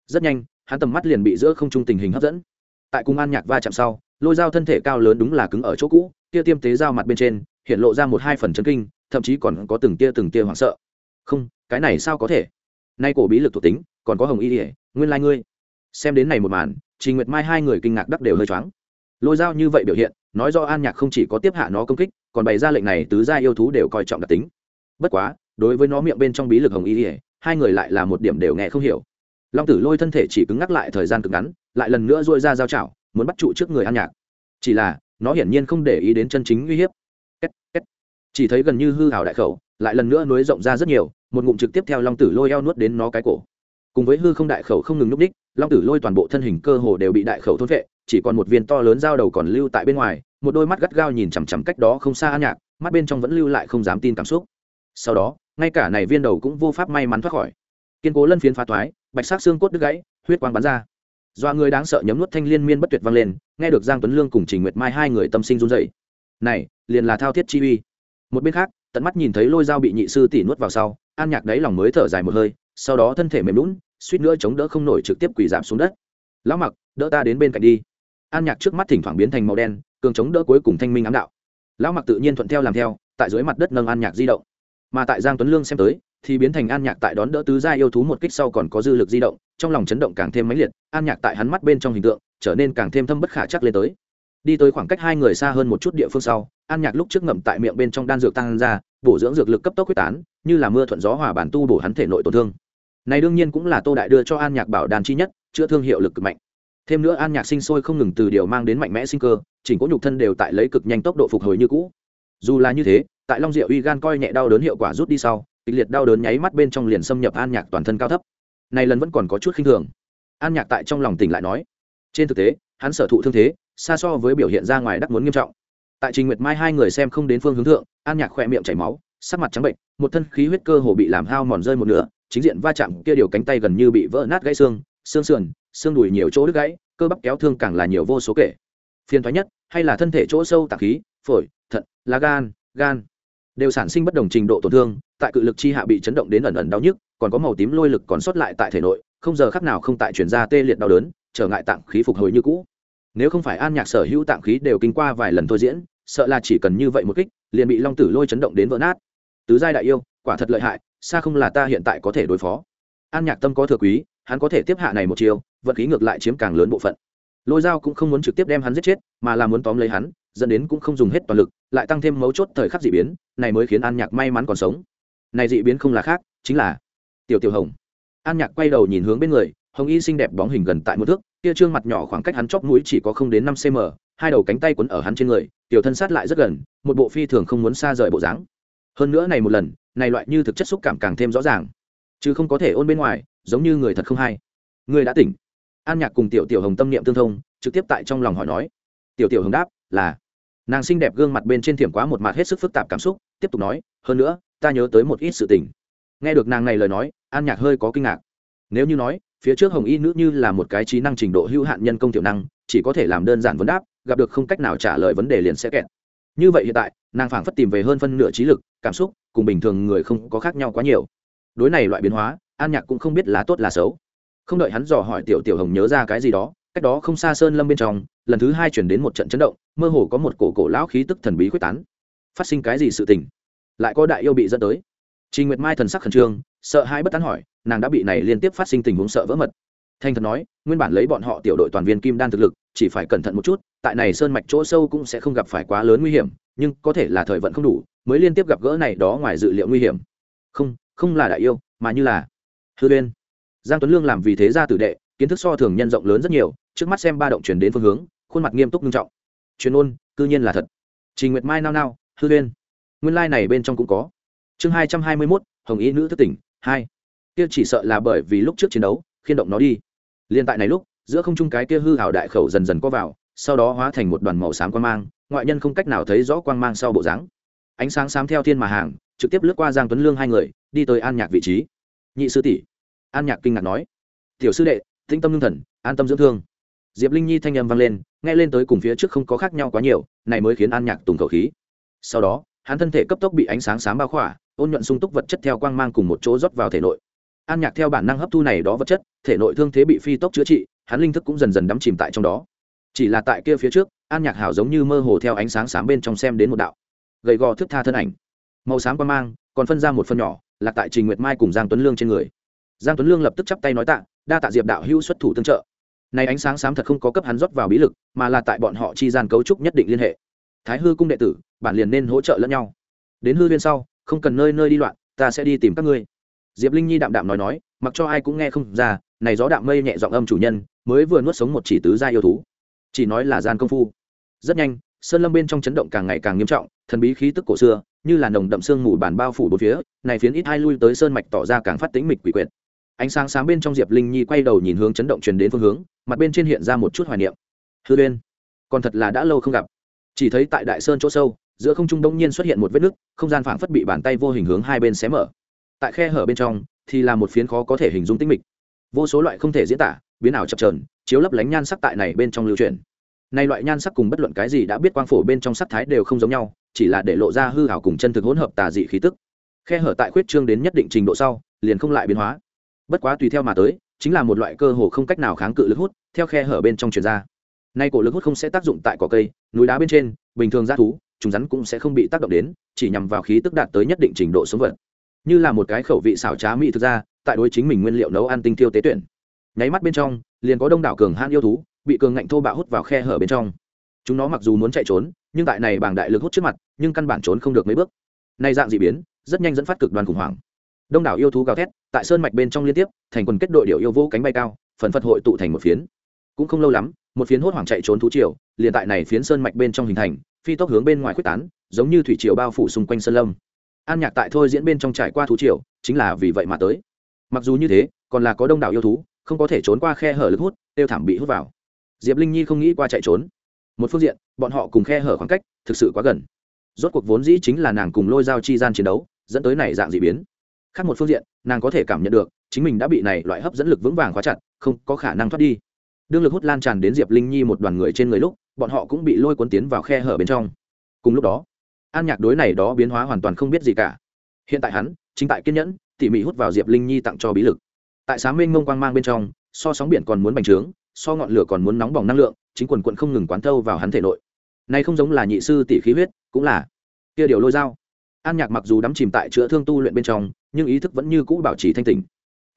Rất nhanh, hắn tầm mắt liền bị giữa không trung tình hình hấp dẫn. Tại cung An nhạc va chạm sau, lôi dao thân thể cao lớn đúng là cứng ở chỗ cũ, kia tiêm tế dao mặt bên trên, hiện lộ ra một hai phần chấn kinh, thậm chí còn có từng tia từng tia hoảng sợ. Không, cái này sao có thể? Nay cổ bí lực thuộc tính, còn có hồng y ỉa nguyên lai ngươi. Xem đến này một màn, Trình Nguyệt Mai hai người kinh ngạc đắc đều hơi choáng. Lôi dao như vậy biểu hiện, nói do An Nhạc không chỉ có tiếp hạ nó công kích, còn bày ra lệnh này tứ gia yêu thú đều coi trọng đặc tính. Bất quá, đối với nó miệng bên trong bí lực hồng y, ỉa hai người lại là một điểm đều nghe không hiểu. Long Tử Lôi thân thể chỉ cứng ngắc lại thời gian cực ngắn, lại lần nữa duỗi ra dao chảo, muốn bắt trụ trước người An Nhạc. Chỉ là, nó hiển nhiên không để ý đến chân chính uy hiếp. Kết, kết. Chỉ thấy gần như hư hào đại khẩu, lại lần nữa nối rộng ra rất nhiều, một ngụm trực tiếp theo Long Tử Lôi eo nuốt đến nó cái cổ cùng với hư không đại khẩu không ngừng núp đích, long tử lôi toàn bộ thân hình cơ hồ đều bị đại khẩu thôn vệ, chỉ còn một viên to lớn dao đầu còn lưu tại bên ngoài, một đôi mắt gắt gao nhìn chằm chằm cách đó không xa an nhạc, mắt bên trong vẫn lưu lại không dám tin cảm xúc. Sau đó, ngay cả này viên đầu cũng vô pháp may mắn thoát khỏi. Kiên cố lân phiến phá toái, bạch sắc xương cốt đứt gãy, huyết quang bắn ra. Doa người đáng sợ nhấm nuốt thanh liên miên bất tuyệt vang lên, nghe được giang tuấn lương cùng trình nguyệt mai hai người tâm sinh run dậy này, liền là thao thiết chi uy. Một bên khác, tận mắt nhìn thấy lôi dao bị nhị sư tỷ nuốt vào sau, an nhạc đáy lòng mới thở dài một hơi, sau đó thân thể mềm lún suýt nữa chống đỡ không nổi trực tiếp quỳ giảm xuống đất. Lão mặc, đỡ ta đến bên cạnh đi. An nhạc trước mắt thỉnh thoảng biến thành màu đen, cường chống đỡ cuối cùng thanh minh ám đạo. Lão mặc tự nhiên thuận theo làm theo, tại dưới mặt đất nâng an nhạc di động. Mà tại giang tuấn lương xem tới, thì biến thành an nhạc tại đón đỡ tứ gia yêu thú một kích sau còn có dư lực di động, trong lòng chấn động càng thêm mãnh liệt, an nhạc tại hắn mắt bên trong hình tượng trở nên càng thêm thâm bất khả chắc lên tới. Đi tới khoảng cách hai người xa hơn một chút địa phương sau, an nhạc lúc trước ngậm tại miệng bên trong đan dược tăng ra, bổ dưỡng dược lực cấp tốc quyết tán, như là mưa thuận gió hòa bản tu bổ hắn thể nội tổn thương này đương nhiên cũng là tô đại đưa cho an nhạc bảo đàn chi nhất, chữa thương hiệu lực cực mạnh. Thêm nữa an nhạc sinh sôi không ngừng từ điều mang đến mạnh mẽ sinh cơ, chỉnh cố nhục thân đều tại lấy cực nhanh tốc độ phục hồi như cũ. Dù là như thế, tại long diệu uy gan coi nhẹ đau đớn hiệu quả rút đi sau, kịch liệt đau đớn nháy mắt bên trong liền xâm nhập an nhạc toàn thân cao thấp. Này lần vẫn còn có chút khinh thường. An nhạc tại trong lòng tỉnh lại nói, trên thực tế, hắn sở thụ thương thế, xa so với biểu hiện ra ngoài đắc muốn nghiêm trọng. Tại trình nguyệt mai hai người xem không đến phương hướng thượng, an nhạc khỏe miệng chảy máu, sắc mặt trắng bệnh, một thân khí huyết cơ hồ bị làm hao mòn rơi một nửa chính diện va chạm kia điều cánh tay gần như bị vỡ nát gãy xương xương sườn, xương đùi nhiều chỗ đứt gãy, cơ bắp kéo thương càng là nhiều vô số kể. Phiền thoái nhất, hay là thân thể chỗ sâu tạng khí, phổi, thận, lá gan gan, đều sản sinh bất đồng trình độ tổn thương, tại cự lực chi hạ bị chấn động đến ẩn ẩn đau nhức, còn có màu tím lôi lực còn sót lại tại thể nội, không giờ khắc nào không tại chuyển ra tê liệt đau đớn, trở ngại tạng khí phục hồi như cũ. Nếu không phải an nhạc sở hữu tạng khí đều kinh qua vài lần thôi diễn, sợ là chỉ cần như vậy một kích, liền bị long tử lôi chấn động đến vỡ nát. Tứ giai đại yêu, quả thật lợi hại xa không là ta hiện tại có thể đối phó. An nhạc tâm có thừa quý, hắn có thể tiếp hạ này một chiều vận khí ngược lại chiếm càng lớn bộ phận. Lôi dao cũng không muốn trực tiếp đem hắn giết chết, mà là muốn tóm lấy hắn, dẫn đến cũng không dùng hết toàn lực, lại tăng thêm mấu chốt thời khắc d ị biến, này mới khiến an nhạc may mắn còn sống. Này d ị biến không là khác, chính là tiểu tiểu hồng. An nhạc quay đầu nhìn hướng bên người, hồng y xinh đẹp bóng hình gần tại một thước, kia trương mặt nhỏ khoảng cách hắn chóp mũi chỉ có không đến năm cm hai đầu cánh tay quấn ở hắn trên người, tiểu thân sát lại rất gần, một bộ phi thường không muốn xa rời bộ dáng. Hơn nữa này một lần này loại như thực chất xúc cảm càng thêm rõ ràng. Chứ không có thể ôn bên ngoài, giống như người thật không hay. Người đã tỉnh. An nhạc cùng tiểu tiểu hồng tâm niệm tương thông, trực tiếp tại trong lòng hỏi nói. Tiểu tiểu hồng đáp, là. Nàng xinh đẹp gương mặt bên trên thiểm quá một mặt hết sức phức tạp cảm xúc, tiếp tục nói, hơn nữa, ta nhớ tới một ít sự tình. Nghe được nàng này lời nói, an nhạc hơi có kinh ngạc. Nếu như nói, phía trước hồng y nữ như là một cái trí năng trình độ hữu hạn nhân công tiểu năng, chỉ có thể làm đơn giản vấn đáp, gặp được không cách nào trả lời vấn đề liền sẽ kẹt như vậy hiện tại nàng phảng phất tìm về hơn phân nửa trí lực cảm xúc cùng bình thường người không có khác nhau quá nhiều. Đối này loại biến hóa an nhạc cũng không biết là tốt là xấu. Không đợi hắn dò hỏi tiểu tiểu hồng nhớ ra cái gì đó cách đó không xa sơn lâm bên trong lần thứ hai chuyển đến một trận chấn động mơ hồ có một cổ cổ lão khí tức thần bí quyết tán. Phát sinh cái gì sự tình? Lại có đại yêu bị dẫn tới. Trình Nguyệt Mai thần sắc khẩn trương, sợ hãi bất tán hỏi, nàng đã bị này liên tiếp phát sinh tình huống sợ vỡ mật. Thanh thật nói, nguyên bản lấy bọn họ tiểu đội toàn viên kim đan thực lực, chỉ phải cẩn thận một chút, tại này sơn mạch chỗ sâu cũng sẽ không gặp phải quá lớn nguy hiểm, nhưng có thể là thời vận không đủ, mới liên tiếp gặp gỡ này đó ngoài dự liệu nguy hiểm. Không, không là đại yêu, mà như là Hư bên Giang Tuấn Lương làm vì thế gia tử đệ, kiến thức so thường nhân rộng lớn rất nhiều, trước mắt xem ba động chuyển đến phương hướng, khuôn mặt nghiêm túc nghiêm trọng. chuyên ôn, cư nhiên là thật. Trình Nguyệt Mai nao nao, Hư bên Nguyên lai like này bên trong cũng có chương hai trăm hai mươi mốt hồng ý nữ thất tỉnh hai kia chỉ sợ là bởi vì lúc trước chiến đấu khiên động nó đi liên tại này lúc, giữa không trung cái kia hư hảo đại khẩu dần dần có vào, sau đó hóa thành một đoàn màu xám quang mang, ngoại nhân không cách nào thấy rõ quang mang sau bộ dáng. Ánh sáng xám theo thiên mà hàng, trực tiếp lướt qua giang tuấn lương hai người, đi tới an nhạc vị trí. Nhị sư tỷ. An nhạc kinh ngạc nói. Tiểu sư đệ, tĩnh tâm lương thần, an tâm dưỡng thương. Diệp linh nhi thanh âm vang lên, nghe lên tới cùng phía trước không có khác nhau quá nhiều, này mới khiến an nhạc tùng khẩu khí. Sau đó, hắn thân thể cấp tốc bị ánh sáng xám bao khỏa, ôn nhuận sung túc vật chất theo quang mang cùng một chỗ rót vào thể nội an nhạc theo bản năng hấp thu này đó vật chất, thể nội thương thế bị phi tốc chữa trị, hắn linh thức cũng dần dần đắm chìm tại trong đó. Chỉ là tại kia phía trước, an nhạc hảo giống như mơ hồ theo ánh sáng sáng bên trong xem đến một đạo. Gầy gò thức tha thân ảnh. Màu sáng quan mang, còn phân ra một phần nhỏ là tại trình nguyệt mai cùng giang tuấn lương trên người. Giang tuấn lương lập tức chắp tay nói tạ, đa tạ diệp đạo hữu xuất thủ tương trợ. Này ánh sáng sáng thật không có cấp hắn rót vào bí lực, mà là tại bọn họ chi gian cấu trúc nhất định liên hệ. Thái hư cung đệ tử, bản liền nên hỗ trợ lẫn nhau. Đến hư viên sau, không cần nơi nơi đi loạn, ta sẽ đi tìm các ngươi diệp linh nhi đạm đạm nói nói, mặc cho ai cũng nghe không ra, này gió đạm mây nhẹ giọng âm chủ nhân, mới vừa nuốt sống một chỉ tứ gia yêu thú. Chỉ nói là gian công phu. Rất nhanh, sơn lâm bên trong chấn động càng ngày càng nghiêm trọng, thần bí khí tức cổ xưa, như là nồng đậm sương mù bàn bao phủ bốn phía, này phiến ít hai lui tới sơn mạch tỏ ra càng phát tính mịch quỷ quyệt. Ánh sáng sáng bên trong diệp linh nhi quay đầu nhìn hướng chấn động truyền đến phương hướng, mặt bên trên hiện ra một chút hoài niệm. Hư bên còn thật là đã lâu không gặp. Chỉ thấy tại đại sơn chỗ sâu, giữa không trung đông nhiên xuất hiện một vết nứt, không gian phảng phất bị bàn tay vô hình hướng hai bên xé mở tại khe hở bên trong thì là một phiến khó có thể hình dung tinh mịch. Vô số loại không thể diễn tả, biến ảo chập trờn chiếu lấp lánh nhan sắc tại này bên trong lưu truyền. Nay loại nhan sắc cùng bất luận cái gì đã biết quang phổ bên trong sắc thái đều không giống nhau, chỉ là để lộ ra hư ảo cùng chân thực hỗn hợp tà dị khí tức. Khe hở tại khuyết trương đến nhất định trình độ sau, liền không lại biến hóa. Bất quá tùy theo mà tới, chính là một loại cơ hồ không cách nào kháng cự lực hút theo khe hở bên trong truyền ra. Nay cổ lực hút không sẽ tác dụng tại cỏ cây, núi đá bên trên, bình thường g thú, chúng rắn cũng sẽ không bị tác động đến, chỉ nhằm vào khí tức đạt tới nhất định trình độ sống vật như là một cái khẩu vị xảo trá mỹ thực ra, tại đối chính mình nguyên liệu nấu ăn tinh tiêu tế tuyển. Nháy mắt bên trong, liền có đông đảo cường han yêu thú, bị cường ngạnh thô bạo hút vào khe hở bên trong. Chúng nó mặc dù muốn chạy trốn, nhưng tại này bảng đại lực hút trước mặt, nhưng căn bản trốn không được mấy bước. Nay dạng dị biến, rất nhanh dẫn phát cực đoan khủng hoảng. Đông đảo yêu thú gào thét, tại sơn mạch bên trong liên tiếp, thành quần kết đội điệu yêu vô cánh bay cao, phần phật hội tụ thành một phiến. Cũng không lâu lắm, một phiến hốt hoảng chạy trốn thú triều, liền tại này phiến sơn mạch bên trong hình thành, phi tốc hướng bên ngoài quyết tán, giống như thủy triều bao phủ xung quanh sơn lâm an nhạc tại thôi diễn bên trong trải qua thú triều, chính là vì vậy mà tới. Mặc dù như thế, còn là có đông đảo yêu thú, không có thể trốn qua khe hở lực hút, đều thảm bị hút vào. Diệp linh nhi không nghĩ qua chạy trốn. Một phương diện, bọn họ cùng khe hở khoảng cách thực sự quá gần. Rốt cuộc vốn dĩ chính là nàng cùng lôi dao chi gian chiến đấu, dẫn tới này dạng d ị biến. Khác một phương diện, nàng có thể cảm nhận được, chính mình đã bị này loại hấp dẫn lực vững vàng khóa chặt, không có khả năng thoát đi. Đương lực hút lan tràn đến diệp linh nhi một đoàn người trên người lúc, bọn họ cũng bị lôi cuốn tiến vào khe hở bên trong. Cùng lúc đó an nhạc đối này đó biến hóa hoàn toàn không biết gì cả. Hiện tại hắn, chính tại kiên nhẫn, tỉ mỉ hút vào diệp linh nhi tặng cho bí lực. Tại sáng mênh mông quang mang bên trong, so sóng biển còn muốn bành trướng, so ngọn lửa còn muốn nóng bỏng năng lượng, chính quần quận không ngừng quán thâu vào hắn thể nội. Này không giống là nhị sư tỷ khí huyết, cũng là kia điều lôi dao. An nhạc mặc dù đắm chìm tại chữa thương tu luyện bên trong, nhưng ý thức vẫn như cũ bảo trì thanh tỉnh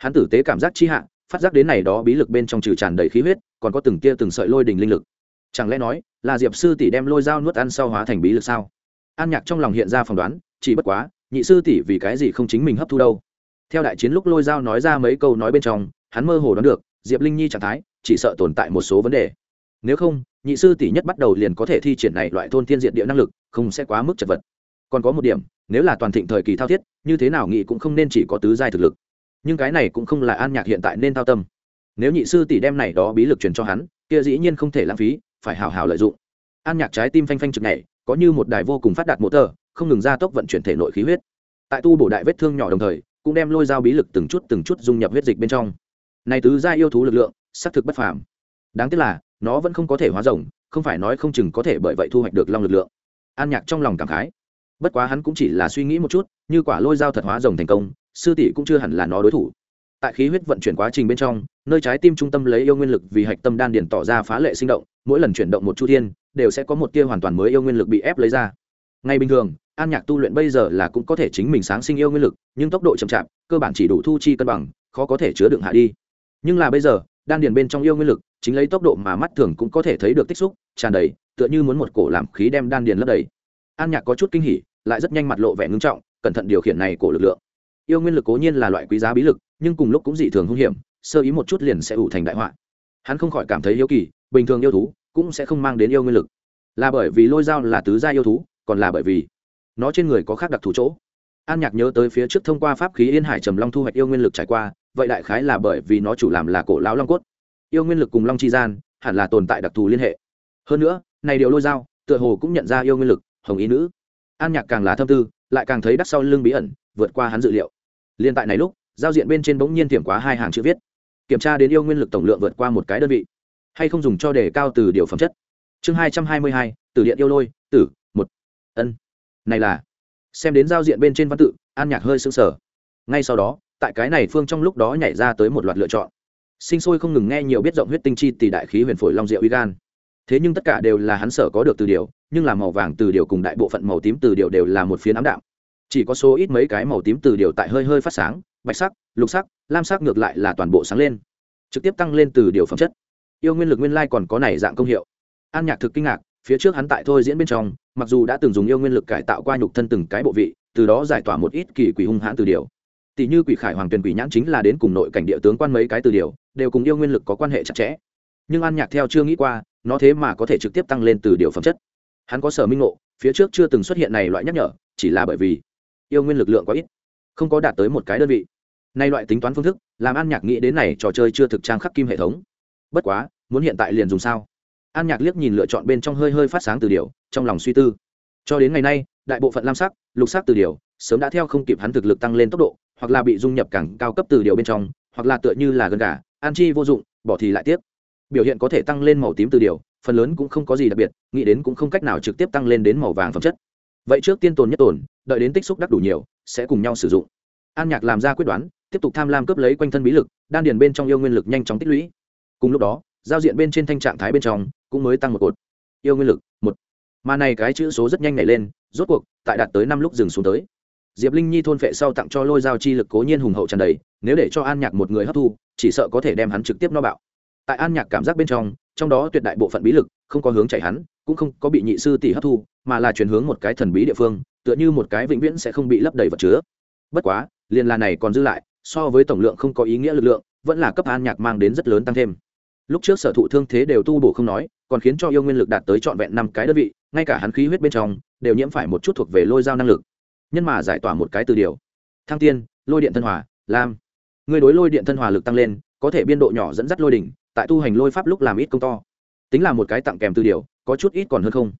hắn tử tế cảm giác chi hạ, phát giác đến này đó bí lực bên trong trừ tràn đầy khí huyết, còn có từng tia từng sợi lôi đình linh lực. Chẳng lẽ nói là diệp sư tỷ đem lôi dao nuốt ăn sau hóa thành bí lực sao? An nhạc trong lòng hiện ra phỏng đoán, chỉ bất quá, nhị sư tỷ vì cái gì không chính mình hấp thu đâu. Theo đại chiến lúc lôi dao nói ra mấy câu nói bên trong, hắn mơ hồ đoán được, diệp linh nhi trạng thái, chỉ sợ tồn tại một số vấn đề. Nếu không, nhị sư tỷ nhất bắt đầu liền có thể thi triển này loại thôn thiên diện địa năng lực, không sẽ quá mức chật vật. Còn có một điểm, nếu là toàn thịnh thời kỳ thao thiết, như thế nào nghị cũng không nên chỉ có tứ giai thực lực. Nhưng cái này cũng không là an nhạc hiện tại nên thao tâm. Nếu nhị sư tỷ đem này đó bí lực truyền cho hắn, kia dĩ nhiên không thể lãng phí, phải hào hào lợi dụng. An nhạc trái tim phanh phanh trực này có như một đài vô cùng phát đạt motor, không ngừng ra tốc vận chuyển thể nội khí huyết. Tại tu bổ đại vết thương nhỏ đồng thời, cũng đem lôi dao bí lực từng chút từng chút dung nhập huyết dịch bên trong. Này tứ gia yêu thú lực lượng, xác thực bất phàm. Đáng tiếc là, nó vẫn không có thể hóa rồng, không phải nói không chừng có thể bởi vậy thu hoạch được long lực lượng. An nhạc trong lòng cảm khái. Bất quá hắn cũng chỉ là suy nghĩ một chút, như quả lôi dao thật hóa rồng thành công, sư tỷ cũng chưa hẳn là nó đối thủ. Tại khí huyết vận chuyển quá trình bên trong, nơi trái tim trung tâm lấy yêu nguyên lực vì hạch tâm đan điển tỏ ra phá lệ sinh động, mỗi lần chuyển động một chu thiên đều sẽ có một tia hoàn toàn mới yêu nguyên lực bị ép lấy ra. Ngay bình thường, an nhạc tu luyện bây giờ là cũng có thể chính mình sáng sinh yêu nguyên lực, nhưng tốc độ chậm chạp, cơ bản chỉ đủ thu chi cân bằng, khó có thể chứa đựng hạ đi. Nhưng là bây giờ, đan điền bên trong yêu nguyên lực, chính lấy tốc độ mà mắt thường cũng có thể thấy được tích xúc, tràn đầy, tựa như muốn một cổ làm khí đem đan điền lấp đầy. An nhạc có chút kinh hỉ, lại rất nhanh mặt lộ vẻ ngưng trọng, cẩn thận điều khiển này của lực lượng. Yêu nguyên lực cố nhiên là loại quý giá bí lực, nhưng cùng lúc cũng dị thường hung hiểm, sơ ý một chút liền sẽ ủ thành đại họa. Hắn không khỏi cảm thấy yếu kỳ, bình thường yêu thú cũng sẽ không mang đến yêu nguyên lực. Là bởi vì lôi dao là tứ gia yêu thú, còn là bởi vì nó trên người có khác đặc thù chỗ. An nhạc nhớ tới phía trước thông qua pháp khí yên hải trầm long thu hoạch yêu nguyên lực trải qua, vậy đại khái là bởi vì nó chủ làm là cổ lão long cốt. Yêu nguyên lực cùng long chi gian, hẳn là tồn tại đặc thù liên hệ. Hơn nữa, này điều lôi dao, tựa hồ cũng nhận ra yêu nguyên lực, hồng ý nữ. An nhạc càng là thâm tư, lại càng thấy đắc sau lưng bí ẩn, vượt qua hắn dự liệu. Liên tại này lúc, giao diện bên trên bỗng nhiên tiềm quá hai hàng chữ viết. Kiểm tra đến yêu nguyên lực tổng lượng vượt qua một cái đơn vị hay không dùng cho đề cao từ điều phẩm chất. Chương hai trăm hai mươi hai từ điện yêu lôi, tử, một, ân. Này là, xem đến giao diện bên trên văn tự, an nhạc hơi sững sờ. Ngay sau đó, tại cái này phương trong lúc đó nhảy ra tới một loạt lựa chọn. Sinh sôi không ngừng nghe nhiều biết rộng huyết tinh chi tỷ đại khí huyền phổi long diệu uy gan. Thế nhưng tất cả đều là hắn sở có được từ điều, nhưng là màu vàng từ điều cùng đại bộ phận màu tím từ điều đều là một phiến ám đạm. Chỉ có số ít mấy cái màu tím từ điều tại hơi hơi phát sáng, bạch sắc, lục sắc, lam sắc ngược lại là toàn bộ sáng lên, trực tiếp tăng lên từ điều phẩm chất yêu nguyên lực nguyên lai còn có này dạng công hiệu. An nhạc thực kinh ngạc, phía trước hắn tại thôi diễn bên trong, mặc dù đã từng dùng yêu nguyên lực cải tạo qua nhục thân từng cái bộ vị, từ đó giải tỏa một ít kỳ quỷ hung hãn từ điều. Tỷ như quỷ khải hoàng tuyền quỷ nhãn chính là đến cùng nội cảnh địa tướng quan mấy cái từ điều, đều cùng yêu nguyên lực có quan hệ chặt chẽ. Nhưng an nhạc theo chưa nghĩ qua, nó thế mà có thể trực tiếp tăng lên từ điều phẩm chất. Hắn có sở minh ngộ, phía trước chưa từng xuất hiện này loại nhắc nhở, chỉ là bởi vì yêu nguyên lực lượng quá ít, không có đạt tới một cái đơn vị. Nay loại tính toán phương thức, làm an nhạc nghĩ đến này trò chơi chưa thực trang khắc kim hệ thống bất quá, muốn hiện tại liền dùng sao? An nhạc liếc nhìn lựa chọn bên trong hơi hơi phát sáng từ điều, trong lòng suy tư. Cho đến ngày nay, đại bộ phận lam sắc, lục sắc từ điều, sớm đã theo không kịp hắn thực lực tăng lên tốc độ, hoặc là bị dung nhập càng cao cấp từ điều bên trong, hoặc là tựa như là gần cả an chi vô dụng, bỏ thì lại tiếp. Biểu hiện có thể tăng lên màu tím từ điều, phần lớn cũng không có gì đặc biệt, nghĩ đến cũng không cách nào trực tiếp tăng lên đến màu vàng phẩm chất. Vậy trước tiên tồn nhất tồn, đợi đến tích xúc đắc đủ nhiều, sẽ cùng nhau sử dụng. An nhạc làm ra quyết đoán, tiếp tục tham lam cướp lấy quanh thân bí lực, đan điền bên trong yêu nguyên lực nhanh chóng tích lũy cùng lúc đó, giao diện bên trên thanh trạng thái bên trong cũng mới tăng một cột. Yêu nguyên lực, một. Mà này cái chữ số rất nhanh nhảy lên, rốt cuộc, tại đạt tới năm lúc dừng xuống tới. Diệp linh nhi thôn phệ sau tặng cho lôi giao chi lực cố nhiên hùng hậu tràn đầy, nếu để cho an nhạc một người hấp thu, chỉ sợ có thể đem hắn trực tiếp no bạo. Tại an nhạc cảm giác bên trong trong đó tuyệt đại bộ phận bí lực, không có hướng chạy hắn, cũng không có bị nhị sư tỷ hấp thu, mà là chuyển hướng một cái thần bí địa phương, tựa như một cái vĩnh viễn sẽ không bị lấp đầy vật chứa. Bất quá, liền là này còn dư lại, so với tổng lượng không có ý nghĩa lực lượng, vẫn là cấp an nhạc mang đến rất lớn tăng thêm lúc trước sở thụ thương thế đều tu bổ không nói, còn khiến cho yêu nguyên lực đạt tới trọn vẹn năm cái đơn vị, ngay cả hắn khí huyết bên trong, đều nhiễm phải một chút thuộc về lôi dao năng lực. Nhân mà giải tỏa một cái từ điều. Thăng tiên, lôi điện thân hòa, lam. Người đối lôi điện thân hòa lực tăng lên, có thể biên độ nhỏ dẫn dắt lôi đỉnh, tại tu hành lôi pháp lúc làm ít công to. Tính là một cái tặng kèm từ điều, có chút ít còn hơn không.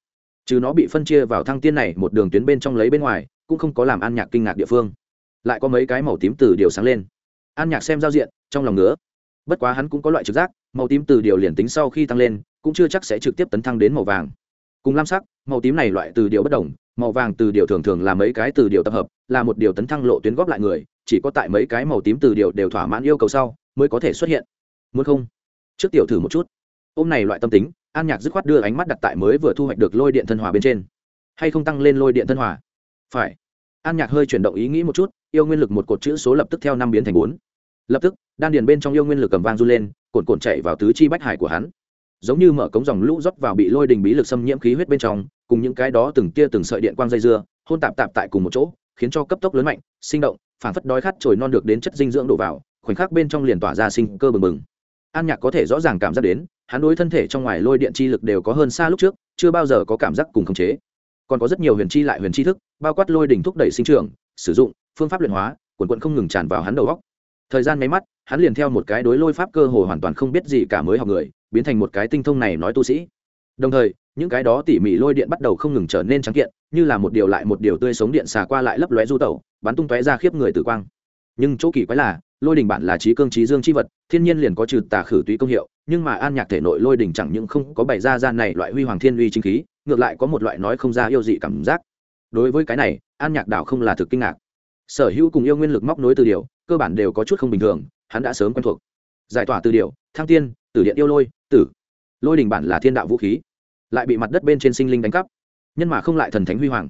Chứ nó bị phân chia vào thăng tiên này một đường tuyến bên trong lấy bên ngoài, cũng không có làm an nhạc kinh ngạc địa phương. Lại có mấy cái màu tím từ điều sáng lên. An nhạc xem giao diện, trong lòng nữa bất quá hắn cũng có loại trực giác, màu tím từ điều liền tính sau khi tăng lên, cũng chưa chắc sẽ trực tiếp tấn thăng đến màu vàng. Cùng lam sắc, màu tím này loại từ điều bất đồng, màu vàng từ điều thường thường là mấy cái từ điều tập hợp, là một điều tấn thăng lộ tuyến góp lại người, chỉ có tại mấy cái màu tím từ điều đều thỏa mãn yêu cầu sau, mới có thể xuất hiện. Muốn không? Trước tiểu thử một chút. Ôm này loại tâm tính, an nhạc dứt khoát đưa ánh mắt đặt tại mới vừa thu hoạch được lôi điện thân hòa bên trên. Hay không tăng lên lôi điện thân hòa? Phải. An nhạc hơi chuyển động ý nghĩ một chút, yêu nguyên lực một cột chữ số lập tức theo năm biến thành bốn lập tức, đan điền bên trong yêu nguyên lực cầm vang run lên cồn cồn chạy vào tứ chi bách hải của hắn. Giống như mở cống dòng lũ rót vào bị lôi đình bí lực xâm nhiễm khí huyết bên trong, cùng những cái đó từng tia từng sợi điện quang dây dưa, hôn tạp tạp tại cùng một chỗ, khiến cho cấp tốc lớn mạnh, sinh động phản phất đói khát trồi non được đến chất dinh dưỡng đổ vào, khoảnh khắc bên trong liền tỏa ra sinh cơ bừng bừng. An nhạc có thể rõ ràng cảm giác đến, hắn đối thân thể trong ngoài lôi điện chi lực đều có hơn xa lúc trước, chưa bao giờ có cảm giác cùng khống chế. Còn có rất nhiều huyền chi lại huyền chi thức, bao quát lôi đỉnh thúc đẩy sinh trưởng, sử dụng, phương pháp luyện hóa, quần quận không ngừng tràn vào hắn đầu góc thời gian mấy mắt, hắn liền theo một cái đối lôi pháp cơ hồ hoàn toàn không biết gì cả mới học người, biến thành một cái tinh thông này nói tu sĩ. Đồng thời, những cái đó tỉ mỉ lôi điện bắt đầu không ngừng trở nên trắng kiện, như là một điều lại một điều tươi sống điện xà qua lại lấp lóe du tẩu, bắn tung tóe ra khiếp người tử quang. Nhưng chỗ kỳ quái là, lôi đình bản là trí cương trí dương chi vật, thiên nhiên liền có trừ tà khử túy công hiệu, nhưng mà an nhạc thể nội lôi đình chẳng những không có bày ra gian này loại huy hoàng thiên uy chính khí, ngược lại có một loại nói không ra yêu dị cảm giác. Đối với cái này, an nhạc đảo không là thực kinh ngạc sở hữu cùng yêu nguyên lực móc nối từ điều, cơ bản đều có chút không bình thường, hắn đã sớm quen thuộc. Giải tỏa từ điều, thăng tiên, tử điện yêu lôi, tử. Lôi đình bản là thiên đạo vũ khí, lại bị mặt đất bên trên sinh linh đánh cắp. Nhân mà không lại thần thánh huy hoàng.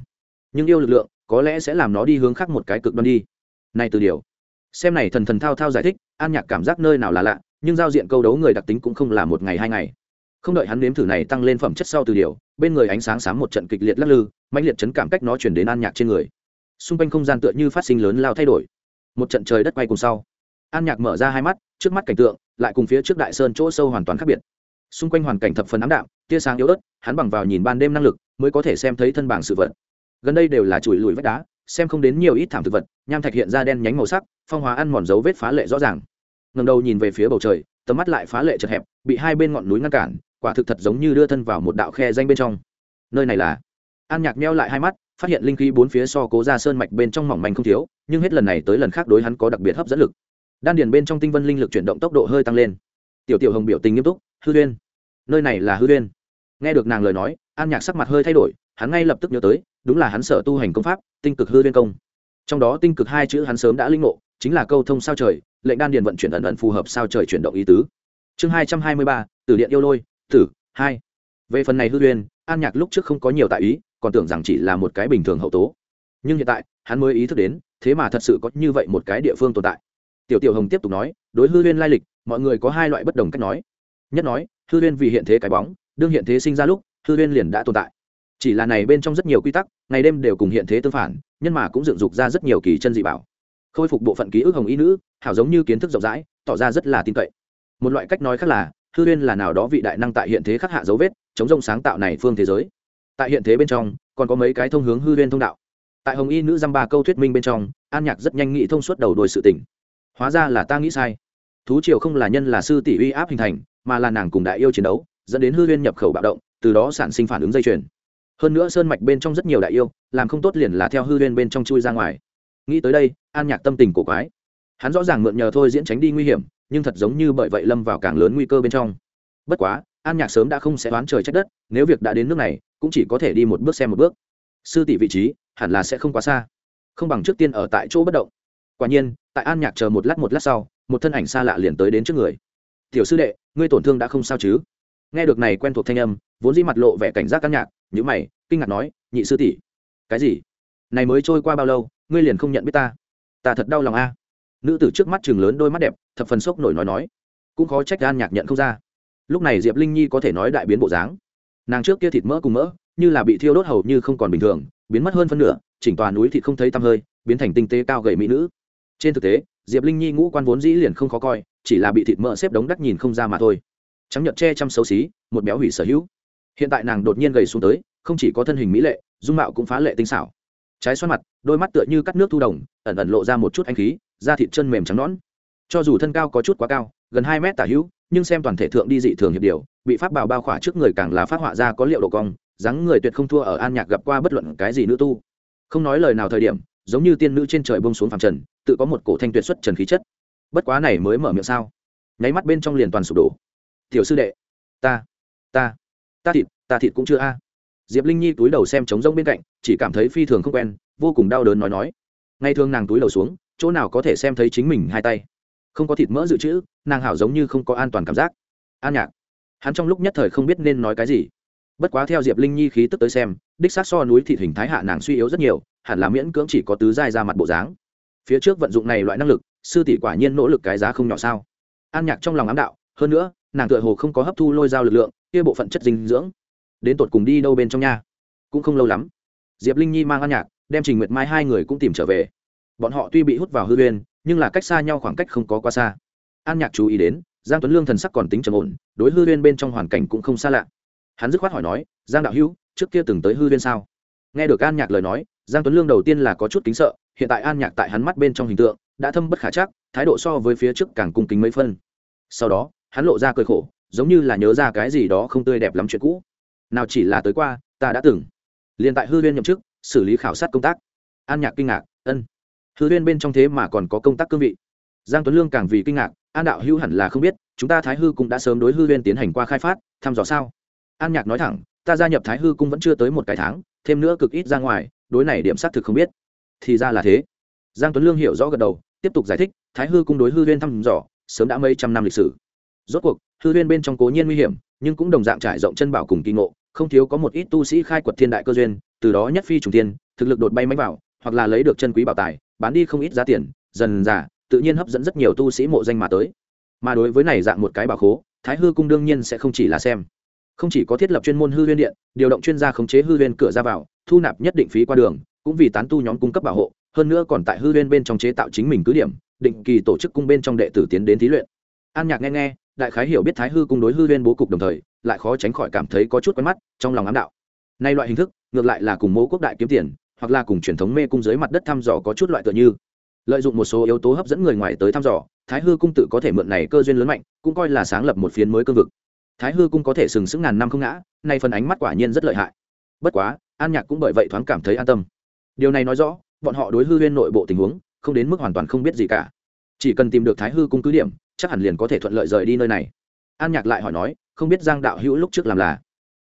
Nhưng yêu lực lượng, có lẽ sẽ làm nó đi hướng khác một cái cực đoan đi. Này từ điều. Xem này thần thần thao thao giải thích, an nhạc cảm giác nơi nào là lạ, nhưng giao diện câu đấu người đặc tính cũng không là một ngày hai ngày. Không đợi hắn nếm thử này tăng lên phẩm chất sau từ điều, bên người ánh sáng sáng một trận kịch liệt lắc lư mạnh liệt chấn cảm cách nó chuyển đến an nhạc trên người xung quanh không gian tựa như phát sinh lớn lao thay đổi. Một trận trời đất quay cùng sau, an nhạc mở ra hai mắt, trước mắt cảnh tượng, lại cùng phía trước đại sơn chỗ sâu hoàn toàn khác biệt. Xung quanh hoàn cảnh thập phần ám đạm, tia sáng yếu ớt, hắn bằng vào nhìn ban đêm năng lực mới có thể xem thấy thân bảng sự vật. Gần đây đều là chùi lùi vách đá, xem không đến nhiều ít thảm thực vật, nham thạch hiện ra đen nhánh màu sắc, phong hóa ăn mòn dấu vết phá lệ rõ ràng. Ngầm đầu nhìn về phía bầu trời, tầm mắt lại phá lệ chật hẹp, bị hai bên ngọn núi ngăn cản, quả thực thật giống như đưa thân vào một đạo khe danh bên trong. Nơi này là? An nhạc meo lại hai mắt phát hiện linh khí bốn phía so cố ra sơn mạch bên trong mỏng manh không thiếu, nhưng hết lần này tới lần khác đối hắn có đặc biệt hấp dẫn lực. Đan điền bên trong tinh vân linh lực chuyển động tốc độ hơi tăng lên. Tiểu tiểu hồng biểu tình nghiêm túc, hư huyên, nơi này là hư huyên. Nghe được nàng lời nói, an nhạc sắc mặt hơi thay đổi, hắn ngay lập tức nhớ tới, đúng là hắn sở tu hành công pháp, tinh cực hư huyên công. Trong đó tinh cực hai chữ hắn sớm đã linh ngộ, chính là câu thông sao trời, lệnh đan điền vận chuyển ẩn ẩn phù hợp sao trời chuyển động ý tứ. Chương hai trăm hai mươi ba từ điện yêu lôi, tử, hai. Về phần này hư huyên, an nhạc lúc trước không có nhiều tại ý còn tưởng rằng chỉ là một cái bình thường hậu tố. Nhưng hiện tại, hắn mới ý thức đến, thế mà thật sự có như vậy một cái địa phương tồn tại. Tiểu tiểu hồng tiếp tục nói, đối hư huyên lai lịch, mọi người có hai loại bất đồng cách nói. Nhất nói, hư huyên vì hiện thế cái bóng, đương hiện thế sinh ra lúc, hư huyên liền đã tồn tại. Chỉ là này bên trong rất nhiều quy tắc, ngày đêm đều cùng hiện thế tương phản, nhân mà cũng dựng dục ra rất nhiều kỳ chân dị bảo. Khôi phục bộ phận ký ức hồng y nữ, hảo giống như kiến thức rộng rãi, tỏ ra rất là tin cậy. Một loại cách nói khác là, hư huyên là nào đó vị đại năng tại hiện thế khắc hạ dấu vết, chống rông sáng tạo này phương thế giới tại hiện thế bên trong, còn có mấy cái thông hướng hư huyên thông đạo. Tại hồng y nữ dăm ba câu thuyết minh bên trong, an nhạc rất nhanh nghĩ thông suốt đầu đuôi sự tỉnh hóa ra là ta nghĩ sai. Thú triều không là nhân là sư tỷ uy áp hình thành, mà là nàng cùng đại yêu chiến đấu, dẫn đến hư huyên nhập khẩu bạo động, từ đó sản sinh phản ứng dây chuyền. Hơn nữa sơn mạch bên trong rất nhiều đại yêu, làm không tốt liền là theo hư huyên bên trong chui ra ngoài. Nghĩ tới đây, an nhạc tâm tình cổ quái. Hắn rõ ràng mượn nhờ thôi diễn tránh đi nguy hiểm, nhưng thật giống như bởi vậy lâm vào càng lớn nguy cơ bên trong. Bất quá, an nhạc sớm đã không sẽ đoán trời trách đất, nếu việc đã đến nước này cũng chỉ có thể đi một bước xem một bước. Sư tỷ vị trí, hẳn là sẽ không quá xa. Không bằng trước tiên ở tại chỗ bất động. Quả nhiên, tại an nhạc chờ một lát một lát sau, một thân ảnh xa lạ liền tới đến trước người. Tiểu sư đệ, ngươi tổn thương đã không sao chứ? Nghe được này quen thuộc thanh âm, vốn dĩ mặt lộ vẻ cảnh giác an nhạc nhữ mày, kinh ngạc nói, nhị sư tỷ, cái gì? Này mới trôi qua bao lâu, ngươi liền không nhận biết ta? Ta thật đau lòng a. Nữ tử trước mắt chừng lớn đôi mắt đẹp, thập phần sốc nổi nói nói. Cũng khó trách an nhạc nhận không ra. Lúc này diệp linh nhi có thể nói đại biến bộ dáng nàng trước kia thịt mỡ cùng mỡ, như là bị thiêu đốt hầu như không còn bình thường, biến mất hơn phân nửa, chỉnh toàn núi thịt không thấy tăm hơi, biến thành tinh tế cao gầy mỹ nữ. Trên thực tế, diệp linh nhi ngũ quan vốn dĩ liền không khó coi, chỉ là bị thịt mỡ xếp đống đắt nhìn không ra mà thôi. Trắng nhật che chăm xấu xí, một béo hủy sở hữu. Hiện tại nàng đột nhiên gầy xuống tới, không chỉ có thân hình mỹ lệ, dung mạo cũng phá lệ tinh xảo. Trái xoan mặt, đôi mắt tựa như cắt nước thu đồng, ẩn ẩn lộ ra một chút anh khí, da thịt chân mềm trắng nõn. Cho dù thân cao có chút quá cao, gần hai mét tả hữu nhưng xem toàn thể thượng đi dị thường hiệp điều, bị pháp bảo bao khỏa trước người càng là phát họa ra có liệu độ cong, dáng người tuyệt không thua ở an nhạc gặp qua bất luận cái gì nữ tu. Không nói lời nào thời điểm, giống như tiên nữ trên trời bông xuống phàm trần, tự có một cổ thanh tuyệt xuất trần khí chất. Bất quá này mới mở miệng sao? Nháy mắt bên trong liền toàn sụp đổ. Tiểu sư đệ, ta ta ta thịt ta thịt cũng chưa a. Diệp linh nhi túi đầu xem trống rông bên cạnh, chỉ cảm thấy phi thường không quen, vô cùng đau đớn nói nói. Ngay thường nàng túi đầu xuống, chỗ nào có thể xem thấy chính mình hai tay không có thịt mỡ dự trữ, nàng hảo giống như không có an toàn cảm giác. An nhạc. Hắn trong lúc nhất thời không biết nên nói cái gì. Bất quá theo diệp linh nhi khí tức tới xem, đích xác so núi thịt hình thái hạ nàng suy yếu rất nhiều, hẳn là miễn cưỡng chỉ có tứ giai ra mặt bộ dáng. Phía trước vận dụng này loại năng lực, sư tỷ quả nhiên nỗ lực cái giá không nhỏ sao? An nhạc trong lòng ám đạo, hơn nữa, nàng tựa hồ không có hấp thu lôi dao lực lượng, kia bộ phận chất dinh dưỡng, đến tột cùng đi đâu bên trong nhà cũng không lâu lắm, diệp linh nhi mang an nhạc, đem trình nguyệt mai hai người cũng tìm trở về. Bọn họ tuy bị hút vào hư huyên nhưng là cách xa nhau khoảng cách không có quá xa. An nhạc chú ý đến, giang tuấn lương thần sắc còn tính trầm ổn, đối hư huyên bên trong hoàn cảnh cũng không xa lạ. Hắn dứt khoát hỏi nói, giang đạo hữu, trước kia từng tới hư huyên sao? Nghe được an nhạc lời nói, giang tuấn lương đầu tiên là có chút kính sợ, hiện tại an nhạc tại hắn mắt bên trong hình tượng, đã thâm bất khả chắc, thái độ so với phía trước càng cung kính mấy phân. Sau đó, hắn lộ ra cười khổ, giống như là nhớ ra cái gì đó không tươi đẹp lắm chuyện cũ. Nào chỉ là tới qua, ta đã từng. Liền tại hư huyên nhậm chức, xử lý khảo sát công tác. An nhạc kinh ngạc, ân hư huyên bên trong thế mà còn có công tác cương vị. Giang tuấn lương càng vì kinh ngạc, an đạo hữu hẳn là không biết, chúng ta thái hư cũng đã sớm đối hư huyên tiến hành qua khai phát, thăm dò sao? An nhạc nói thẳng, ta gia nhập thái hư cung vẫn chưa tới một cái tháng, thêm nữa cực ít ra ngoài, đối này điểm xác thực không biết. Thì ra là thế. Giang tuấn lương hiểu rõ gật đầu, tiếp tục giải thích, thái hư cung đối hư huyên thăm dò, sớm đã mấy trăm năm lịch sử. Rốt cuộc hư huyên bên trong cố nhiên nguy hiểm, nhưng cũng đồng dạng trải rộng chân bảo cùng kỳ ngộ, không thiếu có một ít tu sĩ khai quật thiên đại cơ duyên, từ đó nhất phi trùng tiên thực lực đột bay máy vào, hoặc là lấy được chân quý bảo tài bán đi không ít giá tiền, dần dà, tự nhiên hấp dẫn rất nhiều tu sĩ mộ danh mà tới. Mà đối với này dạng một cái bảo khố, thái hư cung đương nhiên sẽ không chỉ là xem. Không chỉ có thiết lập chuyên môn hư huyên điện, điều động chuyên gia khống chế hư huyên cửa ra vào, thu nạp nhất định phí qua đường, cũng vì tán tu nhóm cung cấp bảo hộ, hơn nữa còn tại hư huyên bên trong chế tạo chính mình cứ điểm, định kỳ tổ chức cung bên trong đệ tử tiến đến thí luyện. An nhạc nghe nghe, đại khái hiểu biết thái hư cung đối hư huyên bố cục đồng thời, lại khó tránh khỏi cảm thấy có chút quen mắt, trong lòng ám đạo. Nay loại hình thức, ngược lại là cùng mẫu quốc đại kiếm tiền hoặc là cùng truyền thống mê cung dưới mặt đất thăm dò có chút loại tựa như. Lợi dụng một số yếu tố hấp dẫn người ngoài tới thăm dò, thái hư cung tự có thể mượn này cơ duyên lớn mạnh, cũng coi là sáng lập một phiến mới cương vực. Thái hư cung có thể sừng sững ngàn năm không ngã, nay phần ánh mắt quả nhiên rất lợi hại. Bất quá, an nhạc cũng bởi vậy thoáng cảm thấy an tâm. Điều này nói rõ, bọn họ đối hư huyên nội bộ tình huống, không đến mức hoàn toàn không biết gì cả. Chỉ cần tìm được thái hư cung cứ điểm, chắc hẳn liền có thể thuận lợi rời đi nơi này. An nhạc lại hỏi nói, không biết giang đạo hữu lúc trước làm là?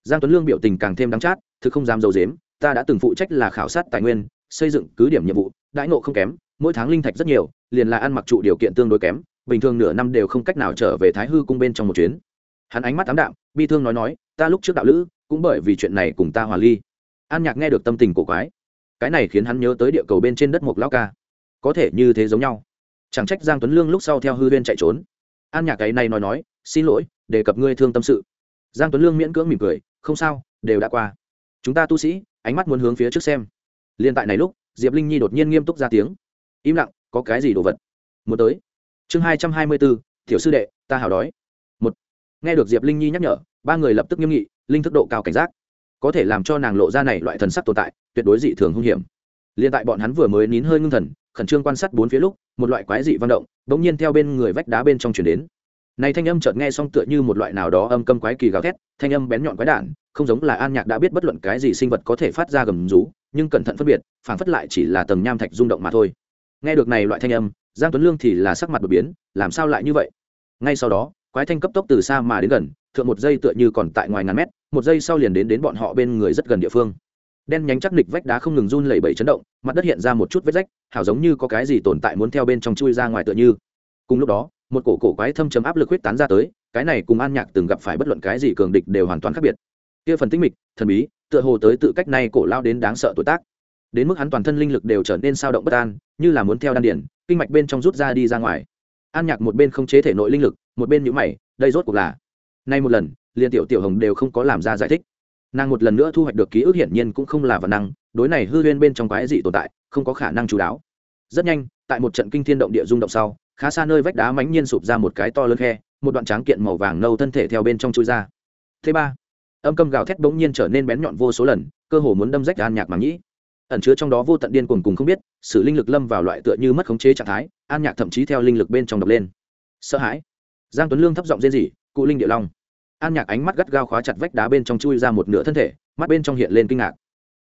Giang tuấn lương biểu tình càng thêm đắng chát, thực không dám d i ấ u dếm ta đã từng phụ trách là khảo sát tài nguyên, xây dựng cứ điểm nhiệm vụ, đãi nộ không kém, mỗi tháng linh thạch rất nhiều, liền là ăn mặc trụ điều kiện tương đối kém, bình thường nửa năm đều không cách nào trở về thái hư cung bên trong một chuyến. Hắn ánh mắt ám đạm, bi thương nói nói, ta lúc trước đạo lữ, cũng bởi vì chuyện này cùng ta hòa ly. An nhạc nghe được tâm tình của quái. Cái này khiến hắn nhớ tới địa cầu bên trên đất mộc lao ca. Có thể như thế giống nhau. Chẳng trách giang tuấn lương lúc sau theo hư huyên chạy trốn. An nhạc cái này nói nói, xin lỗi, đề cập ngươi thương tâm sự. Giang tuấn lương miễn cưỡng mỉm cười, không sao, đều đã qua. Chúng ta tu sĩ ánh mắt muốn hướng phía trước xem. Liên tại này lúc, diệp linh nhi đột nhiên nghiêm túc ra tiếng. Im lặng, có cái gì đồ vật? Muốn tới. Chương hai trăm hai mươi bốn thiểu sư đệ, ta hào đói. Một. Nghe được diệp linh nhi nhắc nhở, ba người lập tức nghiêm nghị, linh thức độ cao cảnh giác. Có thể làm cho nàng lộ ra này loại thần sắc tồn tại, tuyệt đối dị thường hung hiểm. Liên tại bọn hắn vừa mới nín hơi ngưng thần, khẩn trương quan sát bốn phía lúc, một loại quái dị văn động, bỗng nhiên theo bên người vách đá bên trong chuyển đến. Này thanh âm chợt nghe xong tựa như một loại nào đó âm câm quái kỳ gào thét, thanh âm bén nhọn quái đản không giống là an nhạc đã biết bất luận cái gì sinh vật có thể phát ra gầm rú, nhưng cẩn thận phân biệt, phản phất lại chỉ là tầng nham thạch rung động mà thôi. Nghe được này loại thanh âm, giang tuấn lương thì là sắc mặt đột biến, làm sao lại như vậy? Ngay sau đó, quái thanh cấp tốc từ xa mà đến gần, thượng một giây tựa như còn tại ngoài ngàn mét, một giây sau liền đến đến bọn họ bên người rất gần địa phương. Đen nhánh chắc nịch vách đá không ngừng run lẩy bẩy chấn động, mặt đất hiện ra một chút vết rách, hảo giống như có cái gì tồn tại muốn theo bên trong chui ra ngoài tựa như. Cùng lúc đó, một cổ cổ quái thâm chấm áp lực huyết tán ra tới, cái này cùng an nhạc từng gặp phải bất luận cái gì cường địch đều hoàn toàn khác biệt kia phần tinh mịch, thần bí, tựa hồ tới tự cách này cổ lao đến đáng sợ tuổi tác. Đến mức hắn toàn thân linh lực đều trở nên sao động bất an, như là muốn theo đan điển kinh mạch bên trong rút ra đi ra ngoài. An nhạc một bên không chế thể nội linh lực, một bên nhũ mày, đây rốt cuộc là. Nay một lần, liền tiểu tiểu hồng đều không có làm ra giải thích. Nàng một lần nữa thu hoạch được ký ức hiển nhiên cũng không là vật năng, đối này hư huyên bên trong quái dị tồn tại, không có khả năng chú đáo. Rất nhanh, tại một trận kinh thiên động địa rung động sau, khá xa nơi vách đá mãnh nhiên sụp ra một cái to lớn khe, một đoạn tráng kiện màu vàng nâu thân thể theo bên trong chui ra. Thứ ba âm câm gào thét bỗng nhiên trở nên bén nhọn vô số lần, cơ hồ muốn đâm rách an nhạc màng nhĩ ẩn chứa trong đó vô tận điên cuồng cùng không biết, sự linh lực lâm vào loại tựa như mất khống chế trạng thái, an nhạc thậm chí theo linh lực bên trong đập lên. Sợ hãi. Giang tuấn lương thấp giọng rên rỉ, cụ linh địa long. An nhạc ánh mắt gắt gao khóa chặt vách đá bên trong chui ra một nửa thân thể, mắt bên trong hiện lên kinh ngạc.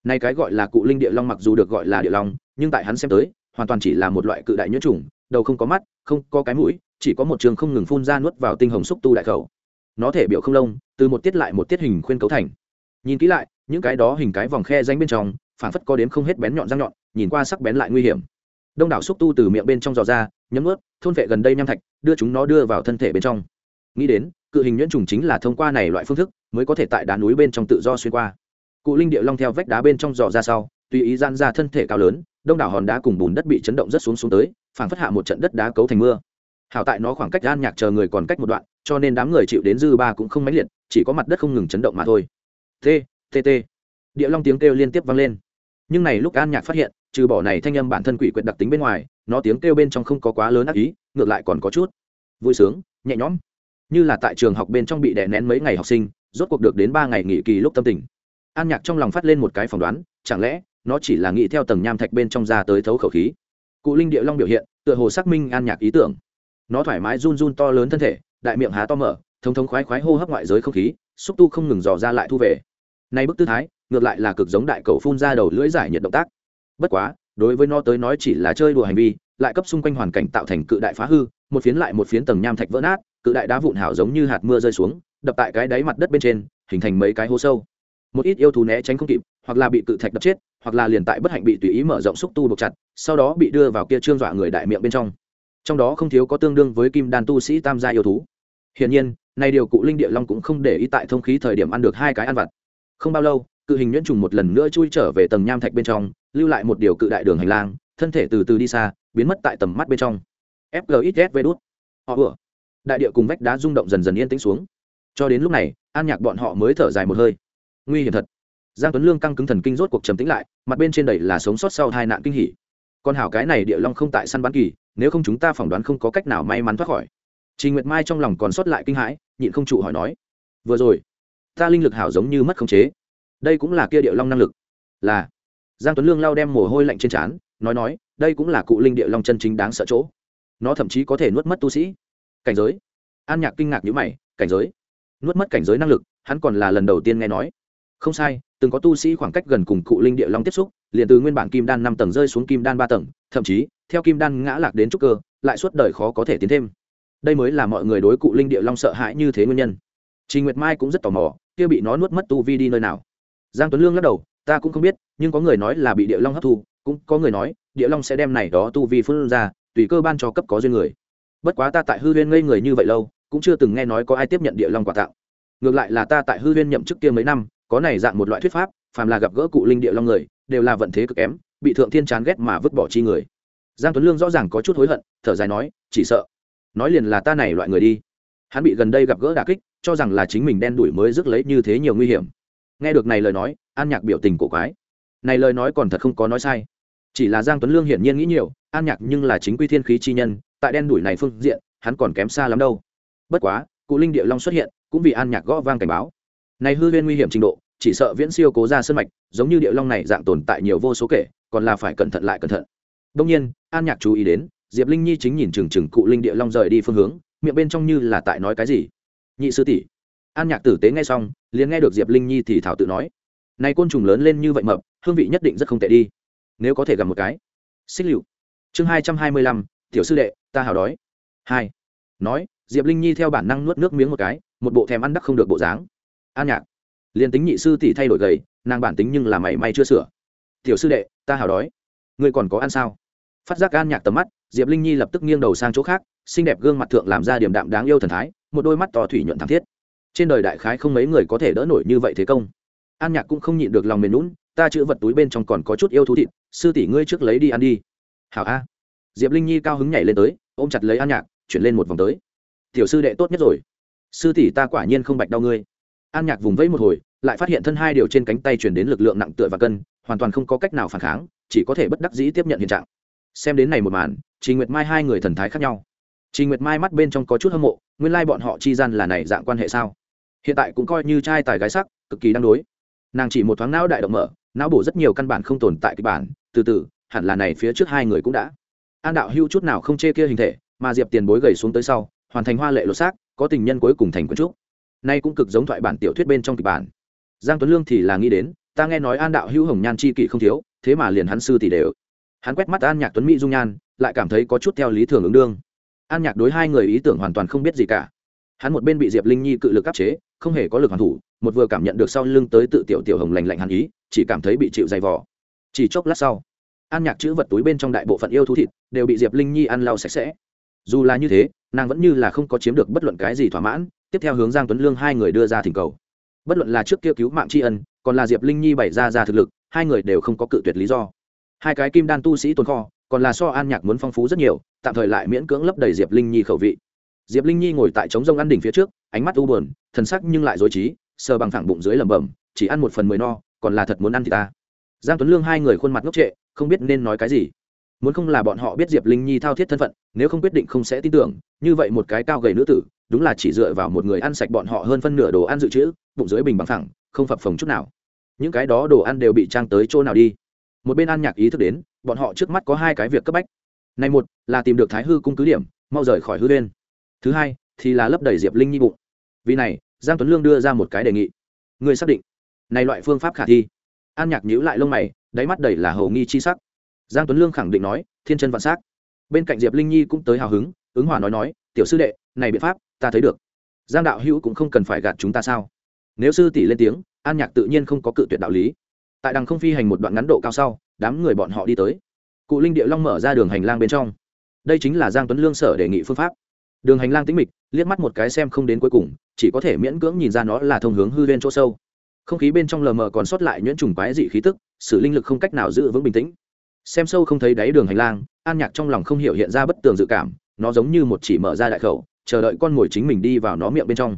Nay cái gọi là cụ linh địa long mặc dù được gọi là địa long, nhưng tại hắn xem tới, hoàn toàn chỉ là một loại cự đại nhuyễn trùng, đầu không có mắt, không có cái mũi, chỉ có một trường không ngừng phun ra nuốt vào tinh hồng xúc tu đại khẩu nó thể biểu không lông, từ một tiết lại một tiết hình khuyên cấu thành. Nhìn kỹ lại, những cái đó hình cái vòng khe danh bên trong phản phất có đếm không hết bén nhọn răng nhọn, nhìn qua sắc bén lại nguy hiểm. Đông đảo xúc tu từ miệng bên trong giò ra, nhấm ướt thôn vệ gần đây nham thạch, đưa chúng nó đưa vào thân thể bên trong. Nghĩ đến, cự hình nhuyễn trùng chính là thông qua này loại phương thức, mới có thể tại đá núi bên trong tự do xuyên qua. Cụ linh địa long theo vách đá bên trong dò ra sau, tùy ý gian ra thân thể cao lớn, đông đảo hòn đá cùng bùn đất bị chấn động rất xuống xuống tới, phảng phất hạ một trận đất đá cấu thành mưa hảo tại nó khoảng cách an nhạc chờ người còn cách một đoạn, cho nên đám người chịu đến dư ba cũng không mãnh liệt, chỉ có mặt đất không ngừng chấn động mà thôi. T t t. Địa long tiếng kêu liên tiếp vang lên. Nhưng này lúc an nhạc phát hiện, trừ bỏ này thanh âm bản thân quỷ quyệt đặc tính bên ngoài, nó tiếng kêu bên trong không có quá lớn ác ý, ngược lại còn có chút vui sướng, nhẹ nhõm. Như là tại trường học bên trong bị đè nén mấy ngày học sinh, rốt cuộc được đến ba ngày nghỉ kỳ lúc tâm tình. An nhạc trong lòng phát lên một cái phỏng đoán, chẳng lẽ nó chỉ là nghĩ theo tầng nham thạch bên trong ra tới thấu khẩu khí? Cụ linh địa long biểu hiện, tựa hồ xác minh an nhạc ý tưởng nó thoải mái run run to lớn thân thể, đại miệng há to mở, thống thống khoái khoái hô hấp ngoại giới không khí, xúc tu không ngừng dò ra lại thu về. Nay bức tư thái, ngược lại là cực giống đại cầu phun ra đầu lưỡi giải nhiệt động tác. Bất quá, đối với nó tới nói chỉ là chơi đùa hành vi, lại cấp xung quanh hoàn cảnh tạo thành cự đại phá hư, một phiến lại một phiến tầng nham thạch vỡ nát, cự đại đá vụn hảo giống như hạt mưa rơi xuống, đập tại cái đáy mặt đất bên trên, hình thành mấy cái hố sâu. Một ít yêu thú né tránh không kịp, hoặc là bị cự thạch đập chết, hoặc là liền tại bất hạnh bị tùy ý mở rộng xúc tu buộc chặt, sau đó bị đưa vào kia trương dọa người đại miệng bên trong trong đó không thiếu có tương đương với kim đan tu sĩ tam gia yêu thú. Hiển nhiên, nay điều cụ linh địa long cũng không để ý tại thông khí thời điểm ăn được hai cái ăn vặt. Không bao lâu, cự hình nhuyễn trùng một lần nữa chui trở về tầng nham thạch bên trong, lưu lại một điều cự đại đường hành lang, thân thể từ từ đi xa, biến mất tại tầm mắt bên trong. Fgxs vê đốt họ vừa. Đại địa cùng vách đá rung động dần dần yên tĩnh xuống. Cho đến lúc này, an nhạc bọn họ mới thở dài một hơi. Nguy hiểm thật. Giang tuấn lương căng cứng thần kinh rốt cuộc trầm tĩnh lại, mặt bên trên đầy là sống sót sau hai nạn kinh hỉ. Con hảo cái này địa long không tại săn bắn kỳ nếu không chúng ta phỏng đoán không có cách nào may mắn thoát khỏi Trình Nguyệt Mai trong lòng còn sót lại kinh hãi, nhịn không trụ hỏi nói: "Vừa rồi, ta linh lực hảo giống như mất khống chế. Đây cũng là kia điệu long năng lực." Là. Giang Tuấn Lương lao đem mồ hôi lạnh trên trán, nói nói, đây cũng là cụ linh địa long chân chính đáng sợ chỗ. Nó thậm chí có thể nuốt mất tu sĩ. Cảnh giới. An Nhạc kinh ngạc nhữ mày, cảnh giới? Nuốt mất cảnh giới năng lực, hắn còn là lần đầu tiên nghe nói. Không sai, từng có tu sĩ khoảng cách gần cùng cụ linh địa long tiếp xúc, liền từ nguyên bản kim đan năm tầng rơi xuống kim đan ba tầng, thậm chí, theo kim đan ngã lạc đến trúc cơ, lại suốt đời khó có thể tiến thêm đây mới là mọi người đối cụ linh địa long sợ hãi như thế nguyên nhân Trình Nguyệt Mai cũng rất tò mò, kia bị nó nuốt mất tu vi đi nơi nào. Giang Tuấn Lương lắc đầu, ta cũng không biết, nhưng có người nói là bị địa long hấp thu, cũng có người nói, địa long sẽ đem này đó tu vi phân ra, tùy cơ ban cho cấp có duyên người. Bất quá ta tại hư huyên ngây người như vậy lâu, cũng chưa từng nghe nói có ai tiếp nhận địa long quà tặng. Ngược lại là ta tại hư huyên nhậm chức kia mấy năm, có này dạng một loại thuyết pháp, phàm là gặp gỡ cụ linh địa long người, đều là vận thế cực kém, bị thượng thiên chán ghét mà vứt bỏ chi người. Giang Tuấn Lương rõ ràng có chút hối hận, thở dài nói, chỉ sợ. Nói liền là ta này loại người đi. Hắn bị gần đây gặp gỡ đà kích cho rằng là chính mình đen đuổi mới rước lấy như thế nhiều nguy hiểm. Nghe được này lời nói an nhạc biểu tình cổ quái. Này lời nói còn thật không có nói sai. Chỉ là giang tuấn lương hiển nhiên nghĩ nhiều an nhạc nhưng là chính quy thiên khí chi nhân tại đen đuổi này phương diện hắn còn kém xa lắm đâu. Bất quá cụ linh địa long xuất hiện cũng vì an nhạc gõ vang cảnh báo. Này hư huyên nguy hiểm trình độ chỉ sợ viễn siêu cố ra sân mạch giống như địa long này dạng tồn tại nhiều vô số kể còn là phải cẩn thận lại cẩn thận. Đông nhiên an nhạc chú ý đến, diệp linh nhi chính nhìn trừng trừng cụ linh địa long rời đi phương hướng, miệng bên trong như là tại nói cái gì. Nhị sư tỷ. An nhạc tử tế nghe xong, liền nghe được diệp linh nhi thì thảo tự nói, này côn trùng lớn lên như vậy mập, hương vị nhất định rất không tệ đi. Nếu có thể gặp một cái. Xích lựu. Chương hai trăm hai mươi lăm, tiểu sư đệ, ta hào đói. Hai. Nói, diệp linh nhi theo bản năng nuốt nước miếng một cái, một bộ thèm ăn đắc không được bộ dáng. An nhạc. Liền tính nhị sư tỷ thay đổi gầy, nàng bản tính nhưng là mảy may chưa sửa. Tiểu sư đệ, ta hào đói. Ngươi còn có ăn sao? Phát giác an nhạc tầm mắt, diệp linh nhi lập tức nghiêng đầu sang chỗ khác, xinh đẹp gương mặt thượng làm ra điểm đạm đáng yêu thần thái, một đôi mắt to thủy nhuận thảm thiết. Trên đời đại khái không mấy người có thể đỡ nổi như vậy thế công. An nhạc cũng không nhịn được lòng mềm lún ta chữ vật túi bên trong còn có chút yêu thú thịt, sư tỷ ngươi trước lấy đi ăn đi. Hảo a. Diệp linh nhi cao hứng nhảy lên tới, ôm chặt lấy an nhạc, chuyển lên một vòng tới. Tiểu sư đệ tốt nhất rồi. Sư tỷ ta quả nhiên không bạch đau ngươi. An nhạc vùng vẫy một hồi, lại phát hiện thân hai điều trên cánh tay chuyển đến lực lượng nặng tựa và cân, hoàn toàn không có cách nào phản kháng, chỉ có thể bất đắc dĩ tiếp nhận hiện trạng xem đến này một màn chị nguyệt mai hai người thần thái khác nhau. Chị nguyệt mai mắt bên trong có chút hâm mộ, nguyên lai bọn họ chi gian là này dạng quan hệ sao? Hiện tại cũng coi như trai tài gái sắc, cực kỳ đang đối. Nàng chỉ một thoáng não đại động mở, não bổ rất nhiều căn bản không tồn tại kịch bản, từ từ, hẳn là này phía trước hai người cũng đã. An đạo hưu chút nào không chê kia hình thể, mà diệp tiền bối gầy xuống tới sau, hoàn thành hoa lệ lột xác, có tình nhân cuối cùng thành quân trúc. Nay cũng cực giống thoại bản tiểu thuyết bên trong kịch bản. Giang tuấn lương thì là nghĩ đến, ta nghe nói an đạo hưu hồng nhan chi kỷ không thiếu, thế mà liền hắn sư tỷ đều hắn quét mắt an nhạc tuấn mỹ dung nhan, lại cảm thấy có chút theo lý thường ứng đương. An nhạc đối hai người ý tưởng hoàn toàn không biết gì cả. Hắn một bên bị diệp linh nhi cự lực áp chế, không hề có lực hoàn thủ, một vừa cảm nhận được sau lưng tới tự tiểu tiểu hồng lành lạnh hàn ý, chỉ cảm thấy bị chịu dày vò. Chỉ chốc lát sau, an nhạc chữ vật túi bên trong đại bộ phận yêu thú thịt đều bị diệp linh nhi ăn lau sạch sẽ. Dù là như thế, nàng vẫn như là không có chiếm được bất luận cái gì thỏa mãn, tiếp theo hướng giang tuấn lương hai người đưa ra thỉnh cầu. Bất luận là trước kia cứu mạng tri ân, còn là diệp linh nhi bày ra ra thực lực, hai người đều không có cự tuyệt lý do hai cái kim đan tu sĩ tồn kho, còn là so an nhạc muốn phong phú rất nhiều, tạm thời lại miễn cưỡng lấp đầy diệp linh nhi khẩu vị. Diệp linh nhi ngồi tại trống rông ăn đỉnh phía trước, ánh mắt u buồn, thần sắc nhưng lại dối trí, sờ bằng thẳng bụng dưới lẩm bẩm, chỉ ăn một phần mười no, còn là thật muốn ăn thì ta. Giang tuấn lương hai người khuôn mặt ngốc trệ, không biết nên nói cái gì. Muốn không là bọn họ biết diệp linh nhi thao thiết thân phận, nếu không quyết định không sẽ tin tưởng, như vậy một cái cao gầy nữ tử, đúng là chỉ dựa vào một người ăn sạch bọn họ hơn phân nửa đồ ăn dự trữ, bụng dưới bình bằng thẳng không phập phồng chút nào. Những cái đó đồ ăn đều bị trang tới chỗ nào đi? Một bên an nhạc ý thức đến, bọn họ trước mắt có hai cái việc cấp bách. Này một, là tìm được thái hư cung cứ điểm, mau rời khỏi hư lên thứ hai, thì là lấp đầy diệp linh nhi bụng. Vì này, giang tuấn lương đưa ra một cái đề nghị. Người xác định. Này loại phương pháp khả thi. An nhạc nhíu lại lông mày, đáy mắt đầy là hầu nghi chi sắc. Giang tuấn lương khẳng định nói, thiên chân vạn s á c bên cạnh diệp linh nhi cũng tới hào hứng, ứng hòa nói nói, tiểu sư đệ, này biện pháp, ta thấy được. Giang đạo hữu cũng không cần phải gạt chúng ta sao? Nếu sư tỷ lên tiếng, an nhạc tự nhiên không có cự tuyệt đạo lý tại đằng không phi hành một đoạn ngắn độ cao sau, đám người bọn họ đi tới. Cụ linh địa long mở ra đường hành lang bên trong. Đây chính là giang tuấn lương sở đề nghị phương pháp. Đường hành lang tĩnh mịch, liếc mắt một cái xem không đến cuối cùng, chỉ có thể miễn cưỡng nhìn ra nó là thông hướng hư lên chỗ sâu. Không khí bên trong lờ mờ còn sót lại nhuyễn trùng quái dị khí tức sự linh lực không cách nào giữ vững bình tĩnh. Xem sâu không thấy đáy đường hành lang, an nhạc trong lòng không hiểu hiện ra bất tường dự cảm, nó giống như một chỉ mở ra đại khẩu, chờ đợi con mồi chính mình đi vào nó miệng bên trong.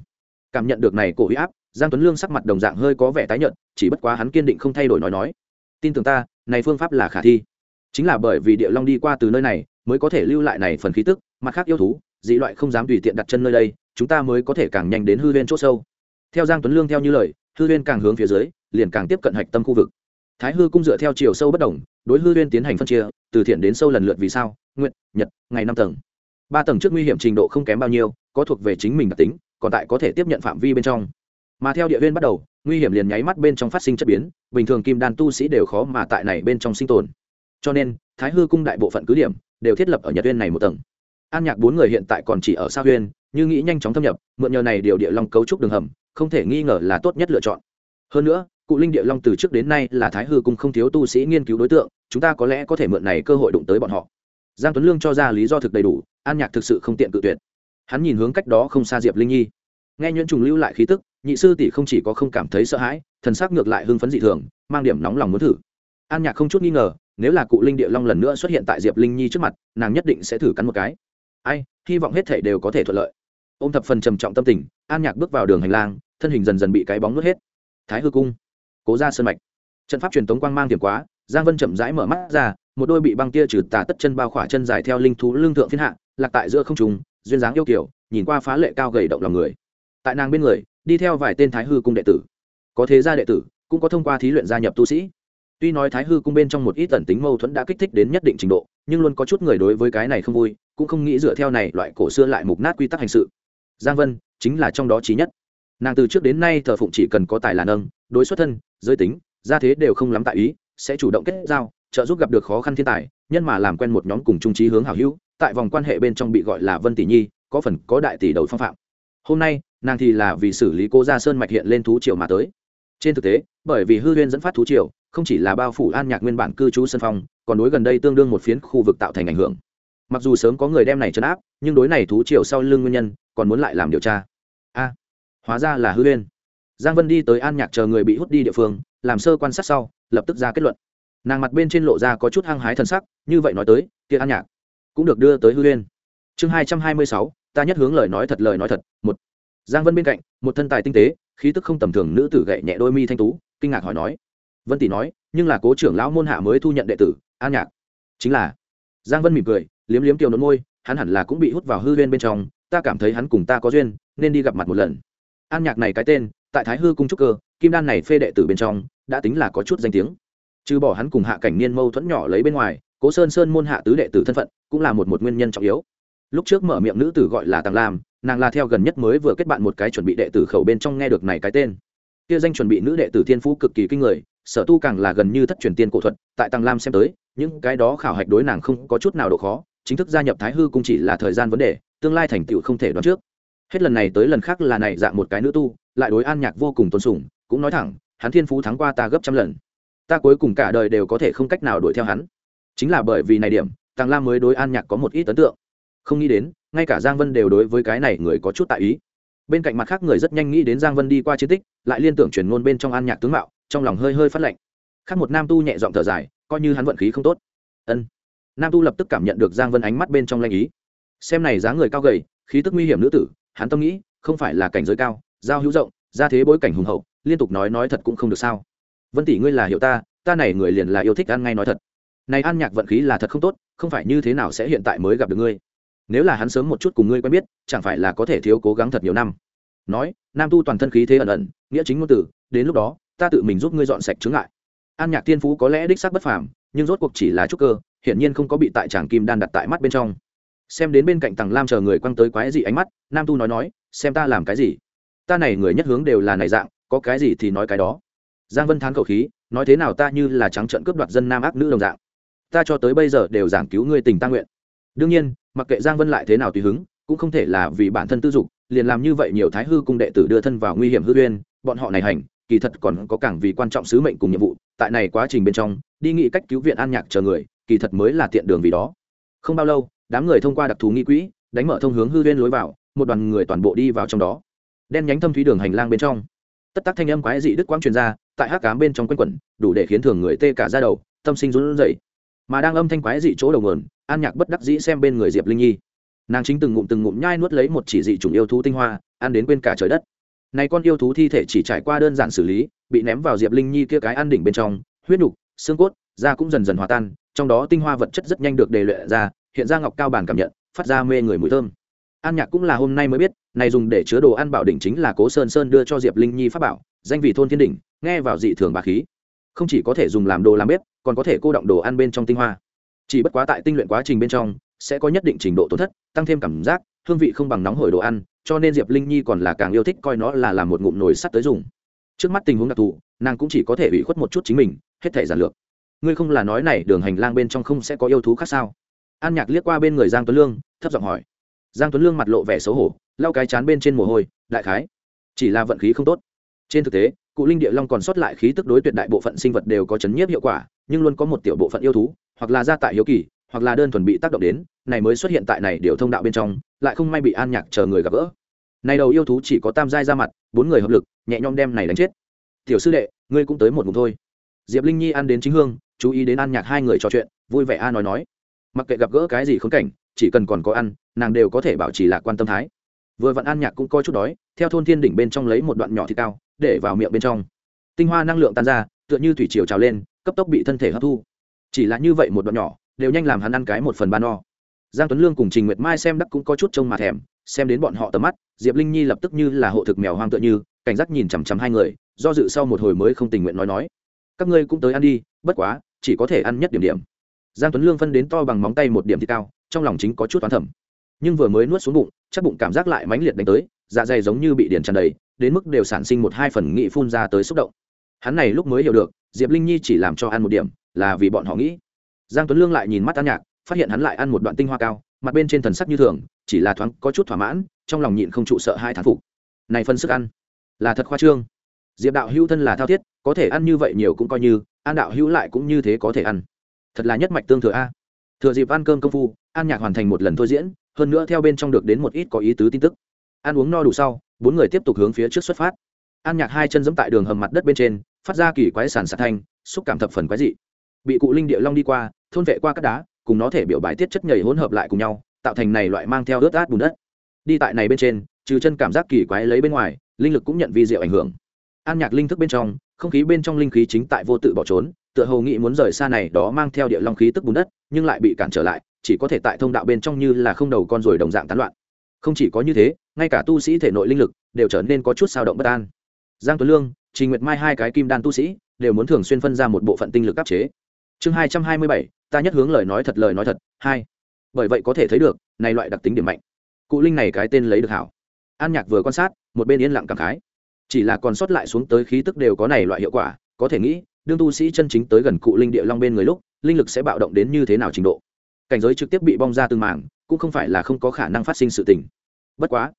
Cảm nhận được này cổ huy áp giang tuấn lương sắc mặt đồng dạng hơi có vẻ tái nhợt, chỉ bất quá hắn kiên định không thay đổi nói nói. Tin tưởng ta, này phương pháp là khả thi. Chính là bởi vì địa long đi qua từ nơi này, mới có thể lưu lại này phần khí tức, mặt khác yêu thú, dị loại không dám tùy tiện đặt chân nơi đây, chúng ta mới có thể càng nhanh đến hư viên chỗ sâu. Theo giang tuấn lương theo như lời, hư viên càng hướng phía dưới, liền càng tiếp cận hạch tâm khu vực. Thái hư cung dựa theo chiều sâu bất đồng, đối hư viên tiến hành phân chia, từ thiện đến sâu lần lượt vì sao, nguyện, nhật, ngày năm tầng. Ba tầng trước nguy hiểm trình độ không kém bao nhiêu, có thuộc về chính mình đặc tính, còn tại có thể tiếp nhận phạm vi bên trong mà theo địa viên bắt đầu, nguy hiểm liền nháy mắt bên trong phát sinh chất biến, bình thường kim đan tu sĩ đều khó mà tại này bên trong sinh tồn. Cho nên, thái hư cung đại bộ phận cứ điểm đều thiết lập ở nhật viên này một tầng. An nhạc bốn người hiện tại còn chỉ ở xa huyên như nghĩ nhanh chóng thâm nhập, mượn nhờ này điều địa long cấu trúc đường hầm, không thể nghi ngờ là tốt nhất lựa chọn. Hơn nữa, cụ linh địa long từ trước đến nay là thái hư cung không thiếu tu sĩ nghiên cứu đối tượng, chúng ta có lẽ có thể mượn này cơ hội đụng tới bọn họ. Giang tuấn lương cho ra lý do thực đầy đủ, an nhạc thực sự không tiện cự tuyệt. Hắn nhìn hướng cách đó không xa diệp linh nhi. Nghe nhuyễn trùng lưu lại khí tức nhị sư tỷ không chỉ có không cảm thấy sợ hãi, thần sắc ngược lại hưng phấn dị thường, mang điểm nóng lòng muốn thử. An nhạc không chút nghi ngờ, nếu là cụ linh địa long lần nữa xuất hiện tại diệp linh nhi trước mặt, nàng nhất định sẽ thử cắn một cái. Ai, hy vọng hết thể đều có thể thuận lợi. Ô m thập phần trầm trọng tâm tình, an nhạc bước vào đường hành lang, thân hình dần dần bị cái bóng nuốt hết. Thái hư cung, cố ra sân mạch. Trận pháp truyền tống quang mang tiềm quá, giang vân chậm rãi mở mắt ra, một đôi bị băng tia trừ tà tất chân bao khỏa chân dài theo linh thú lương thượng thiên hạ, lạc tại giữa không trùng duyên dáng yêu kiểu nhìn qua phá lệ cao gầy động lòng người. Tại nàng bên người đi theo vài tên thái hư cung đệ tử. Có thế gia đệ tử, cũng có thông qua thí luyện gia nhập tu sĩ. Tuy nói thái hư cung bên trong một ít tần tính mâu thuẫn đã kích thích đến nhất định trình độ, nhưng luôn có chút người đối với cái này không vui, cũng không nghĩ dựa theo này loại cổ xưa lại mục nát quy tắc hành sự. Giang vân, chính là trong đó trí nhất. Nàng từ trước đến nay thờ phụng chỉ cần có tài là nâng, đối xuất thân, giới tính, gia thế đều không lắm tại ý, sẽ chủ động kết giao, trợ giúp gặp được khó khăn thiên tài, nhân mà làm quen một nhóm cùng trung trí hướng hảo hữu, tại vòng quan hệ bên trong bị gọi là vân tỷ nhi, có phần có đại tỷ đầu phong phạm. Hôm nay nàng thì là vì xử lý cô gia sơn mạch hiện lên thú triều mà tới. Trên thực tế, bởi vì hư huyên dẫn phát thú triều, không chỉ là bao phủ an nhạc nguyên bản cư trú sân phong, còn đối gần đây tương đương một phiến khu vực tạo thành ảnh hưởng. Mặc dù sớm có người đem này chấn áp, nhưng đối này thú triều sau lưng nguyên nhân, còn muốn lại làm điều tra. A, hóa ra là hư huyên. Giang vân đi tới an nhạc chờ người bị hút đi địa phương, làm sơ quan sát sau, lập tức ra kết luận. Nàng mặt bên trên lộ ra có chút hăng hái thân sắc, như vậy nói tới, kia an nhạc cũng được đưa tới hư huyên. Chương hai trăm hai mươi sáu, ta nhất hướng lời nói thật, lời nói thật, một giang vân bên cạnh, một thân tài tinh tế, khí tức không tầm thường nữ tử gậy nhẹ đôi mi thanh tú, kinh ngạc hỏi nói. Vân tỷ nói, nhưng là cố trưởng lão môn hạ mới thu nhận đệ tử, an nhạc. Chính là. Giang vân mỉm cười, liếm liếm kiều nốt môi, hắn hẳn là cũng bị hút vào hư huyên bên trong, ta cảm thấy hắn cùng ta có duyên, nên đi gặp mặt một lần. An nhạc này cái tên, tại thái hư cung trúc cơ, kim đan này phê đệ tử bên trong, đã tính là có chút danh tiếng. Trừ bỏ hắn cùng hạ cảnh niên mâu thuẫn nhỏ lấy bên ngoài, cố sơn sơn môn hạ tứ đệ tử thân phận, cũng là một một nguyên nhân trọng yếu. Lúc trước mở miệng nữ tử gọi là tàng lam nàng là theo gần nhất mới vừa kết bạn một cái chuẩn bị đệ tử khẩu bên trong nghe được này cái tên. Kia danh chuẩn bị nữ đệ tử thiên phú cực kỳ kinh người, sở tu càng là gần như thất truyền tiên cổ thuật, tại Tăng lam xem tới, những cái đó khảo hạch đối nàng không có chút nào độ khó, chính thức gia nhập thái hư cũng chỉ là thời gian vấn đề, tương lai thành tựu không thể đoán trước. Hết lần này tới lần khác là này dạng một cái nữ tu, lại đối an nhạc vô cùng tôn sùng, cũng nói thẳng, hắn thiên phú thắng qua ta gấp trăm lần. Ta cuối cùng cả đời đều có thể không cách nào đuổi theo hắn. Chính là bởi vì này điểm, Tăng lam mới đối an nhạc có một ít ấn tượng không nghĩ đến, ngay cả giang vân đều đối với cái này người có chút tại ý. Bên cạnh mặt khác người rất nhanh nghĩ đến giang vân đi qua chiến tích, lại liên tưởng chuyển ngôn bên trong an nhạc tướng mạo, trong lòng hơi hơi phát lạnh. Khác một nam tu nhẹ giọng thở dài, coi như hắn vận khí không tốt. Ân. Nam tu lập tức cảm nhận được giang vân ánh mắt bên trong lanh ý. Xem này dáng người cao gầy, khí tức nguy hiểm nữ tử, hắn tâm nghĩ, không phải là cảnh giới cao, giao hữu rộng ra thế bối cảnh hùng hậu, liên tục nói nói thật cũng không được sao. Vân tỷ ngươi là hiệu ta ta này người liền là yêu thích ăn ngay nói thật. Này an nhạc vận khí là thật không tốt, không phải như thế nào sẽ hiện tại mới gặp được ngươi nếu là hắn sớm một chút cùng ngươi quen biết, chẳng phải là có thể thiếu cố gắng thật nhiều năm. Nói, nam tu toàn thân khí thế ẩn ẩn, nghĩa chính ngôn từ, đến lúc đó, ta tự mình giúp ngươi dọn sạch chứng ngại. An nhạc tiên phú có lẽ đích xác bất phàm, nhưng rốt cuộc chỉ là trúc cơ, hiển nhiên không có bị tại tràng kim đan đặt tại mắt bên trong. Xem đến bên cạnh tầng lam chờ người quăng tới quái gì ánh mắt, nam tu nói nói, xem ta làm cái gì? Ta này người nhất hướng đều là này dạng, có cái gì thì nói cái đó. Giang vân thán khẩu khí, nói thế nào ta như là trắng trận cướp đoạt dân nam ác nữ đồng dạng. Ta cho tới bây giờ đều giảng cứu ngươi tình ta nguyện. Đương nhiên mặc kệ giang vân lại thế nào tùy hứng, cũng không thể là vì bản thân tư dục, liền làm như vậy nhiều thái hư cung đệ tử đưa thân vào nguy hiểm hư uyên bọn họ này hành, kỳ thật còn có cảng vì quan trọng sứ mệnh cùng nhiệm vụ, tại này quá trình bên trong, đi nghị cách cứu viện an nhạc chờ người, kỳ thật mới là tiện đường vì đó. Không bao lâu, đám người thông qua đặc thù nghi quỹ, đánh mở thông hướng hư uyên lối vào, một đoàn người toàn bộ đi vào trong đó. Đen nhánh thâm thúy đường hành lang bên trong. Tất tắc thanh âm quái dị đức quang truyền ra, tại hát cám bên trong quanh quẩn, đủ để khiến thường người tê cả ra đầu, tâm sinh run rẩy. Mà đang âm thanh quái dị chỗ đầu nguồn an nhạc bất đắc dĩ xem bên người diệp linh nhi nàng chính từng ngụm từng ngụm nhai nuốt lấy một chỉ dị chủng yêu thú tinh hoa ăn đến quên cả trời đất này con yêu thú thi thể chỉ trải qua đơn giản xử lý bị ném vào diệp linh nhi kia cái ăn đỉnh bên trong huyết nục xương cốt da cũng dần dần hòa tan trong đó tinh hoa vật chất rất nhanh được đề luyện ra hiện ra ngọc cao bản cảm nhận phát ra mê người mùi thơm an nhạc cũng là hôm nay mới biết này dùng để chứa đồ ăn bảo đỉnh chính là cố sơn sơn đưa cho diệp linh nhi pháp bảo danh vị thôn thiên đỉnh nghe vào dị thường bà khí không chỉ có thể dùng làm đồ làm bếp còn có thể cô động đồ ăn bên trong tinh hoa chỉ bất quá tại tinh luyện quá trình bên trong, sẽ có nhất định trình độ tổn thất, tăng thêm cảm giác, hương vị không bằng nóng hổi đồ ăn, cho nên diệp linh nhi còn là càng yêu thích coi nó là làm một ngụm nồi sắt tới dùng. Trước mắt tình huống đặc thù, nàng cũng chỉ có thể ủy khuất một chút chính mình, hết thể giản lược. Ngươi không là nói này, đường hành lang bên trong không sẽ có yêu thú khác sao? An nhạc liếc qua bên người giang tuấn lương, thấp giọng hỏi. Giang tuấn lương mặt lộ vẻ xấu hổ, lau cái chán bên trên mồ hôi, đại khái. Chỉ là vận khí không tốt. Trên thực tế, cụ linh địa long còn sót lại khí tức đối tuyệt đại bộ phận sinh vật đều có chấn nhiếp hiệu quả nhưng luôn có một tiểu bộ phận yêu thú, hoặc là gia tại hiếu kỳ, hoặc là đơn thuần bị tác động đến, này mới xuất hiện tại này điều thông đạo bên trong, lại không may bị an nhạc chờ người gặp gỡ. Này đầu yêu thú chỉ có tam giai ra mặt, bốn người hợp lực, nhẹ nhõm đem này đánh chết. Tiểu sư đệ, ngươi cũng tới một ngụm thôi. Diệp linh nhi ăn đến chính hương, chú ý đến an nhạc hai người trò chuyện, vui vẻ a nói nói. Mặc kệ gặp gỡ cái gì khốn cảnh, chỉ cần còn có ăn, nàng đều có thể bảo trì lạc quan tâm thái. Vừa vặn an nhạc cũng coi chút đói, theo thôn thiên đỉnh bên trong lấy một đoạn nhỏ thịt cao, để vào miệng bên trong. Tinh hoa năng lượng tan ra, tựa như thủy triều trào lên cấp tốc bị thân thể hấp thu. Chỉ là như vậy một đoạn nhỏ, đều nhanh làm hắn ăn cái một phần ba no. Giang tuấn lương cùng trình nguyệt mai xem đắc cũng có chút trông mà thèm, xem đến bọn họ tầm mắt, diệp linh nhi lập tức như là hộ thực mèo hoang tựa như, cảnh giác nhìn chằm chằm hai người, do dự sau một hồi mới không tình nguyện nói nói. Các ngươi cũng tới ăn đi, bất quá, chỉ có thể ăn nhất điểm điểm. Giang tuấn lương phân đến to bằng móng tay một điểm thì cao, trong lòng chính có chút toán thẩm nhưng vừa mới nuốt xuống bụng, chắc bụng cảm giác lại mãnh liệt đánh tới dạ dày giống như bị điển tràn đầy, đến mức đều sản sinh một hai phần nghị phun ra tới xúc động. Hắn này lúc mới hiểu được diệp linh nhi chỉ làm cho ăn một điểm, là vì bọn họ nghĩ. Giang tuấn lương lại nhìn mắt an nhạc, phát hiện hắn lại ăn một đoạn tinh hoa cao, mặt bên trên thần sắc như thường, chỉ là thoáng có chút thỏa mãn, trong lòng nhịn không trụ sợ hai thán phục. Này phân sức ăn, là thật khoa trương. Diệp đạo hữu thân là thao thiết, có thể ăn như vậy nhiều cũng coi như, an đạo hữu lại cũng như thế có thể ăn. Thật là nhất mạch tương thừa a. Thừa dịp ăn cơm công phu, an nhạc hoàn thành một lần thôi diễn, hơn nữa theo bên trong được đến một ít có ý tứ tin tức. Ăn uống no đủ sau, bốn người tiếp tục hướng phía trước xuất phát. An nhạc hai chân giẫm tại đường hầm mặt đất bên trên phát ra kỳ quái sàn sạt thanh, xúc cảm thập phần quái dị. Bị cụ linh địa long đi qua, thôn vệ qua các đá, cùng nó thể biểu bài tiết chất nhảy hỗn hợp lại cùng nhau, tạo thành này loại mang theo ướt át bùn đất. Đi tại này bên trên, trừ chân cảm giác kỳ quái lấy bên ngoài, linh lực cũng nhận vi diệu ảnh hưởng. An nhạc linh thức bên trong, không khí bên trong linh khí chính tại vô tự bỏ trốn, tựa hồ nghĩ muốn rời xa này đó mang theo địa long khí tức bùn đất, nhưng lại bị cản trở lại, chỉ có thể tại thông đạo bên trong như là không đầu con ruồi đồng dạng tán loạn. Không chỉ có như thế, ngay cả tu sĩ thể nội linh lực đều trở nên có chút sao động bất an. Giang tuấn lương trình nguyệt mai hai cái kim đan tu sĩ, đều muốn thường xuyên phân ra một bộ phận tinh lực áp chế. Chương hai trăm hai mươi bảy, ta nhất hướng lời nói thật, lời nói thật, hai. Bởi vậy có thể thấy được, này loại đặc tính điểm mạnh. Cụ linh này cái tên lấy được hảo. An nhạc vừa quan sát, một bên yên lặng cảm khái. Chỉ là còn sót lại xuống tới khí tức đều có này loại hiệu quả, có thể nghĩ, đương tu sĩ chân chính tới gần cụ linh địa long bên người lúc, linh lực sẽ bạo động đến như thế nào trình độ. Cảnh giới trực tiếp bị bong ra từng mảng, cũng không phải là không có khả năng phát sinh sự tình. Bất quá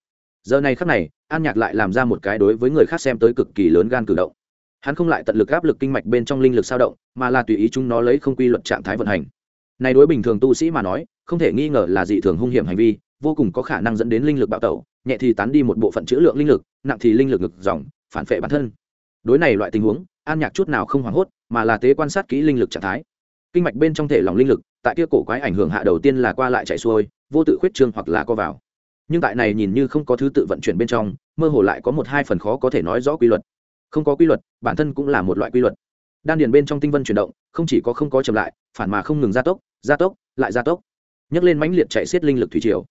giờ này khắc này, an nhạc lại làm ra một cái đối với người khác xem tới cực kỳ lớn gan cử động. Hắn không lại tận lực áp lực kinh mạch bên trong linh lực sao động, mà là tùy ý chúng nó lấy không quy luật trạng thái vận hành. Này đối bình thường tu sĩ mà nói, không thể nghi ngờ là dị thường hung hiểm hành vi, vô cùng có khả năng dẫn đến linh lực bạo tẩu, nhẹ thì tán đi một bộ phận chữ lượng linh lực, nặng thì linh lực ngực dòng, phản phệ bản thân. Đối này loại tình huống, an nhạc chút nào không hoảng hốt, mà là tế quan sát kỹ linh lực trạng thái. Kinh mạch bên trong thể lòng linh lực, tại kia cổ quái ảnh hưởng hạ đầu tiên là qua lại chạy xuôi, vô tự khuyết trương hoặc là co vào nhưng tại này nhìn như không có thứ tự vận chuyển bên trong, mơ hồ lại có một hai phần khó có thể nói rõ quy luật. Không có quy luật, bản thân cũng là một loại quy luật. Đan điền bên trong tinh vân chuyển động, không chỉ có không có chậm lại, phản mà không ngừng gia tốc gia tốc, lại gia tốc. Nhấc lên mãnh liệt chạy xiết linh lực thủy triều.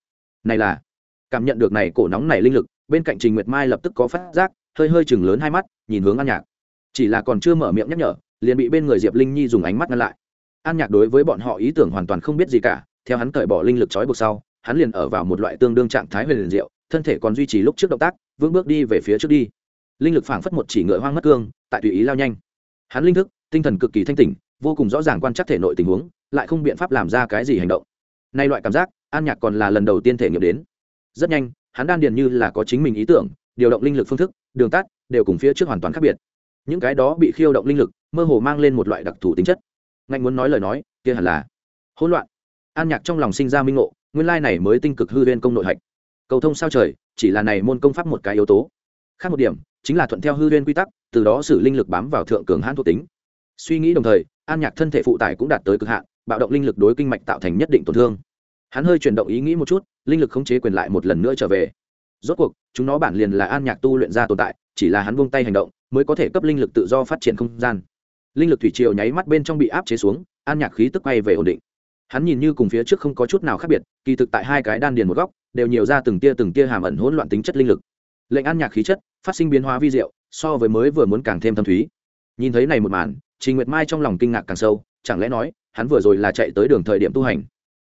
Này là, cảm nhận được này cổ nóng này linh lực, bên cạnh trình nguyệt mai lập tức có phát giác, hơi hơi chừng lớn hai mắt, nhìn hướng an nhạc. Chỉ là còn chưa mở miệng nhắc nhở, liền bị bên người diệp linh nhi dùng ánh mắt ngăn lại. An nhạc đối với bọn họ ý tưởng hoàn toàn không biết gì cả, theo hắn cởi bỏ linh lực trói buộc sau hắn liền ở vào một loại tương đương trạng thái huyền liền diệu, thân thể còn duy trì lúc trước động tác, vững bước đi về phía trước đi. Linh lực phảng phất một chỉ ngựa hoang mất cương, tại tùy ý lao nhanh. Hắn linh thức, tinh thần cực kỳ thanh tỉnh, vô cùng rõ ràng quan trắc thể nội tình huống, lại không biện pháp làm ra cái gì hành động. Nay loại cảm giác, an nhạc còn là lần đầu tiên thể nghiệm đến. Rất nhanh, hắn đan điền như là có chính mình ý tưởng, điều động linh lực phương thức, đường tắt, đều cùng phía trước hoàn toàn khác biệt. Những cái đó bị khiêu động linh lực, mơ hồ mang lên một loại đặc thù tính chất. Ngạnh muốn nói lời nói, kia hẳn là hỗn loạn. An nhạc trong lòng sinh ra minh ngộ nguyên lai này mới tinh cực hư huyên công nội hạch. Cầu thông sao trời, chỉ là này môn công pháp một cái yếu tố. Khác một điểm, chính là thuận theo hư huyên quy tắc, từ đó xử linh lực bám vào thượng cường hãn thuộc tính. Suy nghĩ đồng thời, an nhạc thân thể phụ tải cũng đạt tới cực hạn, bạo động linh lực đối kinh mạch tạo thành nhất định tổn thương. Hắn hơi chuyển động ý nghĩ một chút, linh lực khống chế quyền lại một lần nữa trở về. Rốt cuộc, chúng nó bản liền là an nhạc tu luyện ra tồn tại, chỉ là hắn buông tay hành động, mới có thể cấp linh lực tự do phát triển không gian. Linh lực thủy triều nháy mắt bên trong bị áp chế xuống, an nhạc khí tức quay về ổn định hắn nhìn như cùng phía trước không có chút nào khác biệt, kỳ thực tại hai cái đan điền một góc, đều nhiều ra từng tia từng tia hàm ẩn hỗn loạn tính chất linh lực. Lệnh ăn nhạc khí chất, phát sinh biến hóa vi diệu, so với mới vừa muốn càng thêm thâm thúy. Nhìn thấy này một màn, trình nguyệt mai trong lòng kinh ngạc càng sâu, chẳng lẽ nói, hắn vừa rồi là chạy tới đường thời điểm tu hành?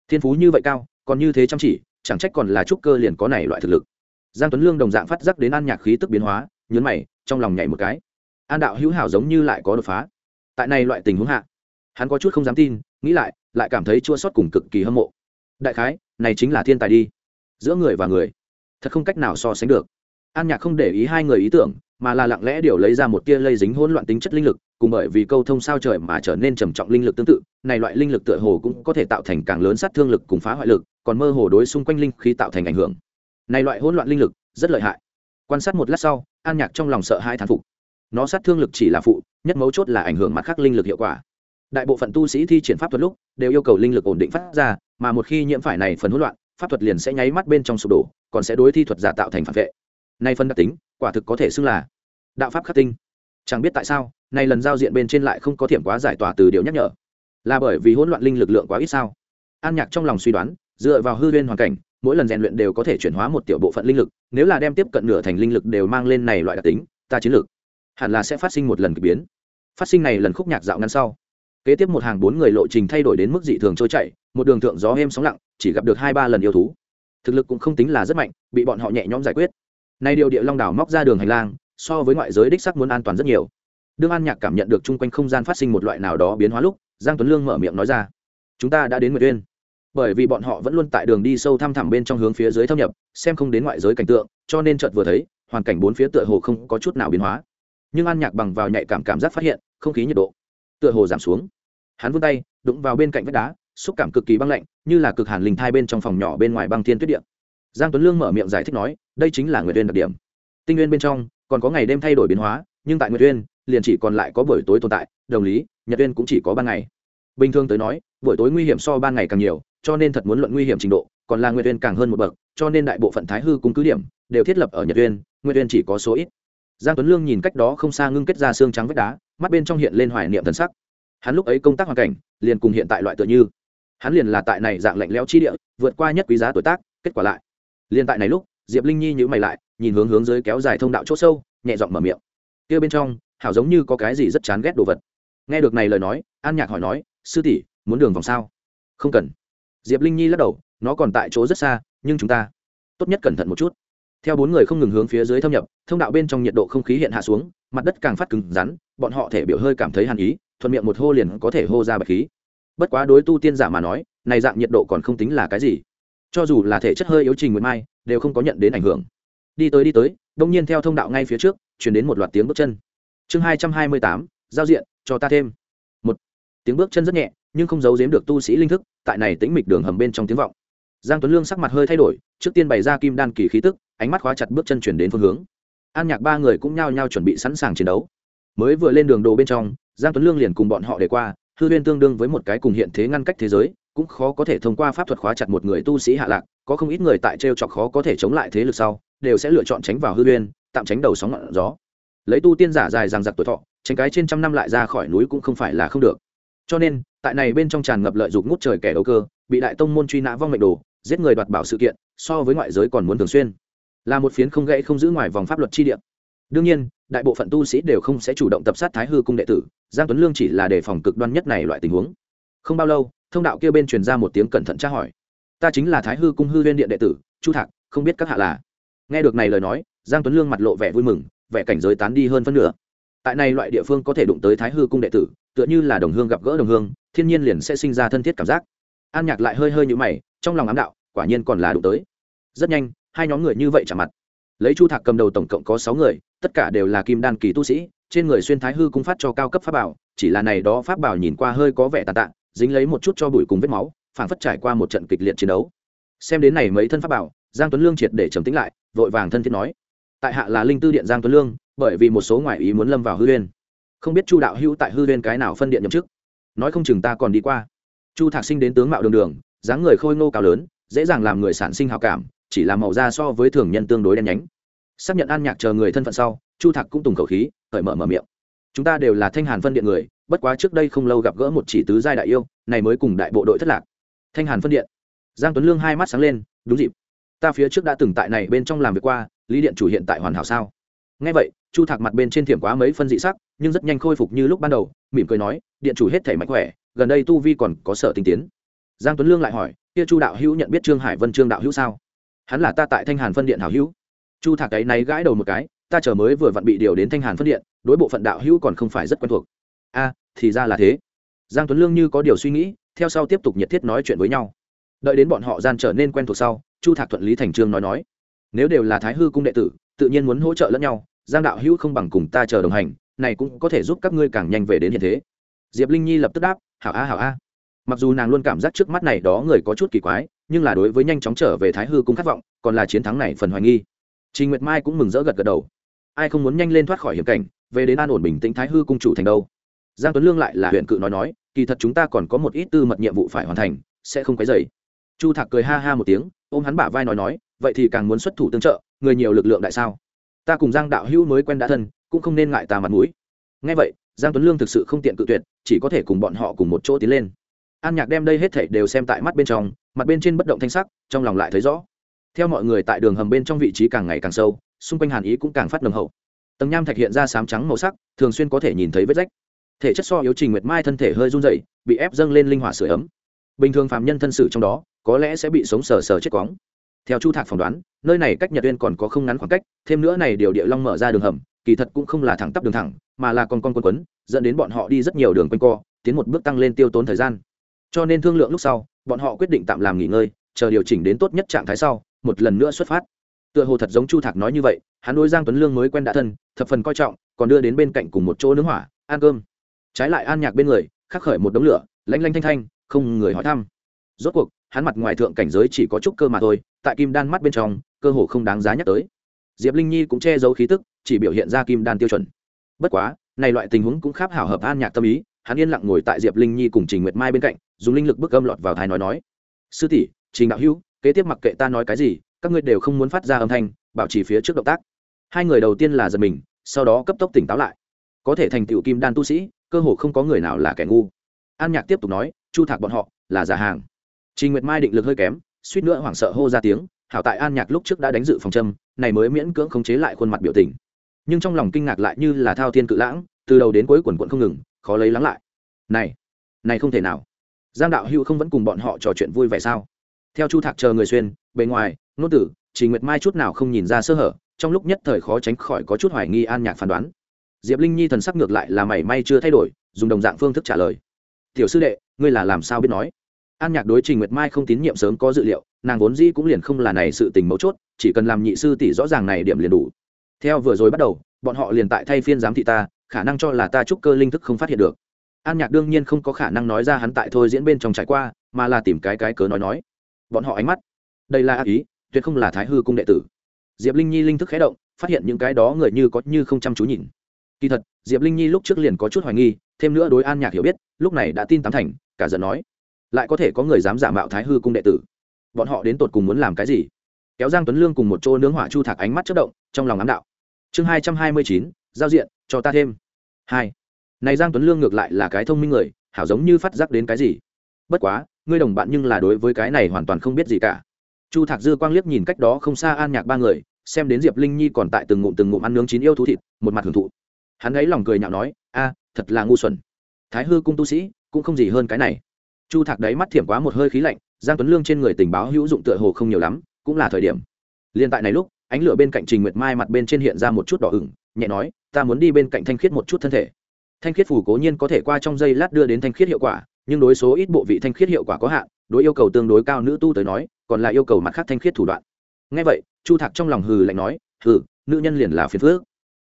Thiên phú như vậy cao, còn như thế chăm chỉ, chẳng trách còn là trúc cơ liền có này loại thực lực. Giang tuấn lương đồng dạng phát giác đến an nhạc khí tức biến hóa nhớn mày, trong lòng nhảy một cái. An đạo hữu hảo giống như lại có đột phá. Tại này loại tình huống hạ, hắn có chút không dám tin, nghĩ lại lại cảm thấy chua sót cùng cực kỳ hâm mộ. Đại khái, này chính là thiên tài đi. Giữa người và người, thật không cách nào so sánh được. An nhạc không để ý hai người ý tưởng, mà là lặng lẽ điều lấy ra một tia lây dính hỗn loạn tính chất linh lực, cùng bởi vì câu thông sao trời mà trở nên trầm trọng linh lực tương tự, này loại linh lực tựa hồ cũng có thể tạo thành càng lớn sát thương lực cùng phá hoại lực, còn mơ hồ đối xung quanh linh khí tạo thành ảnh hưởng. Này loại hỗn loạn linh lực, rất lợi hại. Quan sát một lát sau, an nhạc trong lòng sợ hai thán phục. Nó sát thương lực chỉ là phụ, nhất mấu chốt là ảnh hưởng mặt khác linh lực hiệu quả đại bộ phận tu sĩ thi triển pháp thuật lúc đều yêu cầu linh lực ổn định phát ra, mà một khi nhiễm phải này phần hỗn loạn, pháp thuật liền sẽ nháy mắt bên trong sụp đổ, còn sẽ đối thi thuật giả tạo thành phản vệ. Nay phân đặc tính, quả thực có thể xưng là đạo pháp khắc tinh. Chẳng biết tại sao nay lần giao diện bên trên lại không có thiểm quá giải tỏa từ điều nhắc nhở. Là bởi vì hỗn loạn linh lực lượng quá ít sao? An nhạc trong lòng suy đoán, dựa vào hư huyên hoàn cảnh, mỗi lần rèn luyện đều có thể chuyển hóa một tiểu bộ phận linh lực, nếu là đem tiếp cận nửa thành linh lực đều mang lên này loại đặc tính, ta chiến lược hẳn là sẽ phát sinh một lần k ỳ biến. Phát sinh này lần khúc nhạc dạo ngắn sau kế tiếp một hàng bốn người lộ trình thay đổi đến mức dị thường trôi chảy, một đường thượng gió êm sóng lặng, chỉ gặp được hai ba lần yêu thú. Thực lực cũng không tính là rất mạnh, bị bọn họ nhẹ nhõm giải quyết. Nay điều địa long đảo móc ra đường hành lang, so với ngoại giới đích sắc muốn an toàn rất nhiều. Đương an nhạc cảm nhận được chung quanh không gian phát sinh một loại nào đó biến hóa lúc, giang tuấn lương mở miệng nói ra, chúng ta đã đến nguyệt uyên. Bởi vì bọn họ vẫn luôn tại đường đi sâu thăm thẳm bên trong hướng phía dưới thâm nhập, xem không đến ngoại giới cảnh tượng, cho nên chợt vừa thấy, hoàn cảnh bốn phía tựa hồ không có chút nào biến hóa. Nhưng an nhạc bằng vào nhạy cảm cảm giác phát hiện, không khí nhiệt độ tựa hồ giảm xuống hắn vươn tay, đụng vào bên cạnh vách đá, xúc cảm cực kỳ băng lạnh, như là cực hàn linh thai bên trong phòng nhỏ bên ngoài băng thiên tuyết điện giang tuấn lương mở miệng giải thích nói, đây chính là nguyệt uyên đặc điểm. Tinh nguyên bên trong, còn có ngày đêm thay đổi biến hóa, nhưng tại nguyệt uyên, liền chỉ còn lại có buổi tối tồn tại, đồng lý, nhật uyên cũng chỉ có ban ngày. Bình thường tới nói, buổi tối nguy hiểm so ban ngày càng nhiều, cho nên thật muốn luận nguy hiểm trình độ, còn là nguyệt uyên càng hơn một bậc, cho nên đại bộ phận thái hư cung cứ điểm, đều thiết lập ở nhật uyên, nguyệt uyên chỉ có số ít. Giang tuấn lương nhìn cách đó không xa ngưng kết ra xương trắng vách đá, mắt bên trong hiện lên hoài niệm thần sắc hắn lúc ấy công tác hoàn cảnh, liền cùng hiện tại loại tựa như. Hắn liền là tại này dạng lạnh lẽo chi địa, vượt qua nhất quý giá tuổi tác, kết quả lại. Liền tại này lúc, diệp linh nhi nhữ mày lại, nhìn hướng hướng dưới kéo dài thông đạo chỗ sâu, nhẹ giọng mở miệng. Kia bên trong, hảo giống như có cái gì rất chán ghét đồ vật. Nghe được này lời nói, an nhạc hỏi nói, sư tỷ, muốn đường vòng sao? Không cần. Diệp linh nhi lắc đầu, nó còn tại chỗ rất xa, nhưng chúng ta tốt nhất cẩn thận một chút. Theo bốn người không ngừng hướng phía dưới thâm nhập, thông đạo bên trong nhiệt độ không khí hiện hạ xuống, mặt đất càng phát cứng rắn, bọn họ thể biểu hơi cảm thấy hàn ý thuận miệng một hô liền có thể hô ra bạch khí. Bất quá đối tu tiên giả mà nói, này dạng nhiệt độ còn không tính là cái gì. Cho dù là thể chất hơi yếu trình nguyệt mai, đều không có nhận đến ảnh hưởng. Đi tới đi tới, đông nhiên theo thông đạo ngay phía trước, chuyển đến một loạt tiếng bước chân. Chương hai trăm hai mươi tám, giao diện, cho ta thêm. Một, tiếng bước chân rất nhẹ, nhưng không giấu giếm được tu sĩ linh thức, tại này tĩnh mịch đường hầm bên trong tiếng vọng. Giang tuấn lương sắc mặt hơi thay đổi, trước tiên bày ra kim đan kỳ khí tức, ánh mắt khóa chặt bước chân chuyển đến phương hướng. An nhạc ba người cũng nhao nhao chuẩn bị sẵn sàng chiến đấu. Mới vừa lên đường đồ bên trong giang tuấn lương liền cùng bọn họ để qua, hư huyên tương đương với một cái cùng hiện thế ngăn cách thế giới, cũng khó có thể thông qua pháp thuật khóa chặt một người tu sĩ hạ lạc, có không ít người tại t r e o chọc khó có thể chống lại thế lực sau, đều sẽ lựa chọn tránh vào hư huyên, tạm tránh đầu sóng ngọn gió. Lấy tu tiên giả dài rằng giặc tuổi thọ, tránh cái trên trăm năm lại ra khỏi núi cũng không phải là không được. Cho nên, tại này bên trong tràn ngập lợi dụng ngút trời kẻ đầu cơ, bị đại tông môn truy nã vong mệnh đồ, giết người đoạt bảo sự kiện, so với ngoại giới còn muốn thường xuyên. Là một phiến không gãy không giữ ngoài vòng pháp luật chi địa. Đương nhiên, đại bộ phận tu sĩ đều không sẽ chủ động tập sát thái hư cung đệ tử giang tuấn lương chỉ là đề phòng cực đoan nhất này loại tình huống. Không bao lâu, thông đạo kia bên truyền ra một tiếng cẩn thận tra hỏi. Ta chính là thái hư cung hư viên điện đệ tử, chu thạc, không biết các hạ là. Nghe được này lời nói, giang tuấn lương mặt lộ vẻ vui mừng, vẻ cảnh giới tán đi hơn phân nửa. Tại này loại địa phương có thể đụng tới thái hư cung đệ tử, tựa như là đồng hương gặp gỡ đồng hương, thiên nhiên liền sẽ sinh ra thân thiết cảm giác. An nhạc lại hơi hơi như mày, trong lòng ám đạo, quả nhiên còn là đụng tới. Rất nhanh, hai nhóm người như vậy chạm mặt. Lấy chu thạc cầm đầu tổng cộng có sáu người, tất cả đều là kim đan kỳ tu sĩ trên người xuyên thái hư cung phát cho cao cấp pháp bảo, chỉ là này đó pháp bảo nhìn qua hơi có vẻ tàn tạ, dính lấy một chút cho bụi cùng vết máu, phảng phất trải qua một trận kịch liệt chiến đấu. Xem đến này mấy thân pháp bảo, giang tuấn lương triệt để trầm tĩnh lại, vội vàng thân thiết nói, tại hạ là linh tư điện giang tuấn lương, bởi vì một số ngoại ý muốn lâm vào hư huyên. Không biết chu đạo hữu tại hư huyên cái nào phân điện nhậm chức? Nói không chừng ta còn đi qua. Chu thạc sinh đến tướng mạo đường đường, dáng người khôi ngô cao lớn, dễ dàng làm người sản sinh hào cảm, chỉ là màu da so với thường nhân tương đối đen nhánh. Xác nhận an nhạc chờ người thân phận sau chu thạc cũng tùng khẩu khí, cởi mở mở miệng. Chúng ta đều là thanh hàn phân điện người, bất quá trước đây không lâu gặp gỡ một chỉ tứ giai đại yêu, này mới cùng đại bộ đội thất lạc. Thanh hàn phân điện. Giang tuấn lương hai mắt sáng lên, đúng dịp. Ta phía trước đã từng tại này bên trong làm việc qua, lý điện chủ hiện tại hoàn hảo sao? Ngay vậy, chu thạc mặt bên trên thiểm quá mấy phân dị sắc, nhưng rất nhanh khôi phục như lúc ban đầu, mỉm cười nói, điện chủ hết thể mạnh khỏe, gần đây tu vi còn có sở tinh tiến. Giang tuấn lương lại hỏi, kia chu đạo hữu nhận biết trương hải vân trương đạo hữu sao? Hắn là ta tại thanh hàn phân điện hảo hữu. Chu thạc ấy này gãi đầu một cái ta chờ mới vừa vặn bị điều đến thanh hàn phân điện, đối bộ phận đạo hữu còn không phải rất quen thuộc. A, thì ra là thế. Giang tuấn lương như có điều suy nghĩ, theo sau tiếp tục nhiệt thiết nói chuyện với nhau. Đợi đến bọn họ gian trở nên quen thuộc sau, chu thạc thuận lý thành trương nói nói, nếu đều là thái hư cung đệ tử, tự nhiên muốn hỗ trợ lẫn nhau, giang đạo hữu không bằng cùng ta chờ đồng hành, này cũng có thể giúp các ngươi càng nhanh về đến hiện thế. Diệp linh nhi lập tức đáp, hảo a hảo a. Mặc dù nàng luôn cảm giác trước mắt này đó người có chút kỳ quái, nhưng là đối với nhanh chóng trở về thái hư cung khát vọng, còn là chiến thắng này phần hoài nghi. Trình nguyệt mai cũng mừng rỡ gật gật đầu ai không muốn nhanh lên thoát khỏi hiểm cảnh, về đến an ổn bình tĩnh thái hư cung chủ thành đâu? Giang tuấn lương lại là huyện cự nói nói, kỳ thật chúng ta còn có một ít tư mật nhiệm vụ phải hoàn thành, sẽ không cái dày chu thạc cười ha ha một tiếng, ôm hắn bả vai nói nói, vậy thì càng muốn xuất thủ tương trợ, người nhiều lực lượng đại sao? Ta cùng giang đạo hữu mới quen đã thân, cũng không nên ngại ta mặt mũi. Ngay vậy, giang tuấn lương thực sự không tiện cự tuyệt, chỉ có thể cùng bọn họ cùng một chỗ tiến lên. An nhạc đem đây hết thảy đều xem tại mắt bên trong, mặt bên trên bất động thanh sắc, trong lòng lại thấy rõ. Theo mọi người tại đường hầm bên trong vị trí càng ngày càng sâu xung quanh hàn ý cũng càng phát nồng hậu. Tầng nham thạch hiện ra sám trắng màu sắc, thường xuyên có thể nhìn thấy vết rách. Thể chất so yếu trình nguyệt mai thân thể hơi run dậy bị ép dâng lên linh hỏa sửa ấm. Bình thường phạm nhân thân sự trong đó, có lẽ sẽ bị sống sờ sờ chết cóng theo chu thạc phỏng đoán, nơi này cách nhật uyên còn có không ngắn khoảng cách, thêm nữa này điều địa long mở ra đường hầm, kỳ thật cũng không là thẳng tắp đường thẳng, mà là con con quân quấn, dẫn đến bọn họ đi rất nhiều đường quanh co, tiến một bước tăng lên tiêu tốn thời gian. Cho nên thương lượng lúc sau, bọn họ quyết định tạm làm nghỉ ngơi, chờ điều chỉnh đến tốt nhất trạng thái sau, một lần nữa xuất phát tựa hồ thật giống chu thạc nói như vậy, hắn đối giang tuấn lương mới quen đã thân, thập phần coi trọng, còn đưa đến bên cạnh cùng một chỗ nướng hỏa, ăn cơm. Trái lại an nhạc bên người, khắc khởi một đống lửa, lanh lanh thanh thanh, không người hỏi thăm. Rốt cuộc, hắn mặt ngoài thượng cảnh giới chỉ có chút cơ mà thôi, tại kim đan mắt bên trong, cơ hồ không đáng giá nhắc tới. Diệp linh nhi cũng che giấu khí tức, chỉ biểu hiện ra kim đan tiêu chuẩn. Bất quá, này loại tình huống cũng kháp hảo hợp an nhạc tâm ý, hắn yên lặng ngồi tại diệp linh nhi cùng trình nguyệt mai bên cạnh, dùng linh lực bức âm lọt vào thái nói nói. Sư tỷ, trình đạo hữu, kế tiếp mặc kệ ta nói cái gì các ngươi đều không muốn phát ra âm thanh, bảo trì phía trước động tác. Hai người đầu tiên là giật mình, sau đó cấp tốc tỉnh táo lại. Có thể thành tựu kim đan tu sĩ, cơ hồ không có người nào là kẻ ngu. An nhạc tiếp tục nói, chu thạc bọn họ là giả hàng. Trình nguyệt mai định lực hơi kém, suýt nữa hoảng sợ hô ra tiếng, hảo tại an nhạc lúc trước đã đánh dự phòng châm, này mới miễn cưỡng khống chế lại khuôn mặt biểu tình. Nhưng trong lòng kinh ngạc lại như là thao thiên cự lãng, từ đầu đến cuối quần quận không ngừng, khó lấy lắng lại. Này này không thể nào. Giang đạo hữu không vẫn cùng bọn họ trò chuyện vui vẻ sao? Theo chu thạc chờ người xuyên, bề ngoài nô tử chỉ nguyệt mai chút nào không nhìn ra sơ hở, trong lúc nhất thời khó tránh khỏi có chút hoài nghi an nhạc phán đoán. Diệp linh nhi thần sắc ngược lại là mảy may chưa thay đổi, dùng đồng dạng phương thức trả lời. Tiểu sư đệ, ngươi là làm sao biết nói? An nhạc đối trình nguyệt mai không tín nhiệm sớm có dự liệu, nàng vốn dĩ cũng liền không là này sự tình mấu chốt, chỉ cần làm nhị sư tỷ rõ ràng này điểm liền đủ. Theo vừa rồi bắt đầu, bọn họ liền tại thay phiên giám thị ta, khả năng cho là ta trúc cơ linh thức không phát hiện được. An nhạc đương nhiên không có khả năng nói ra hắn tại thôi diễn bên trong trải qua, mà là tìm cái cái cớ nói nói. Bọn họ ánh mắt. Đây là ác ý tuyệt không là thái hư cung đệ tử. Diệp linh nhi linh thức khé động, phát hiện những cái đó người như có như không chăm chú nhìn. Kỳ thật, diệp linh nhi lúc trước liền có chút hoài nghi, thêm nữa đối an nhạc hiểu biết, lúc này đã tin tám thành, cả giận nói, lại có thể có người dám giả mạo thái hư cung đệ tử? Bọn họ đến tột cùng muốn làm cái gì? Kéo giang tuấn lương cùng một chỗ nướng hỏa chu thạc ánh mắt chất động, trong lòng ám đạo. Chương hai trăm hai mươi chín, giao diện, cho ta thêm. Hai. Này giang tuấn lương ngược lại là cái thông minh người, hảo giống như phát giác đến cái gì? Bất quá, ngươi đồng bạn nhưng là đối với cái này hoàn toàn không biết gì cả chu thạc dư quang liếc nhìn cách đó không xa an nhạc ba người, xem đến diệp linh nhi còn tại từng ngụm từng ngụm ăn nướng chín yêu thú thịt, một mặt hưởng thụ. Hắn ấy lòng cười nhạo nói, a, thật là ngu xuẩn. Thái hư cung tu sĩ cũng không gì hơn cái này. Chu thạc đấy mắt thiểm quá một hơi khí lạnh, giang tuấn lương trên người tình báo hữu dụng tựa hồ không nhiều lắm, cũng là thời điểm. Liên tại này lúc, ánh lửa bên cạnh trình nguyệt mai mặt bên trên hiện ra một chút đỏ ửng, nhẹ nói, ta muốn đi bên cạnh thanh khiết một chút thân thể. Thanh khiết phủ cố nhiên có thể qua trong giây lát đưa đến thanh khiết hiệu quả, nhưng đối số ít bộ vị thanh khiết hiệu quả có hạn, đối yêu cầu tương đối cao nữ tu tới nói còn là yêu cầu mặt khác thanh khiết thủ đoạn. Ngay vậy, chu thạc trong lòng hừ lạnh nói, hừ, nữ nhân liền là phiền phước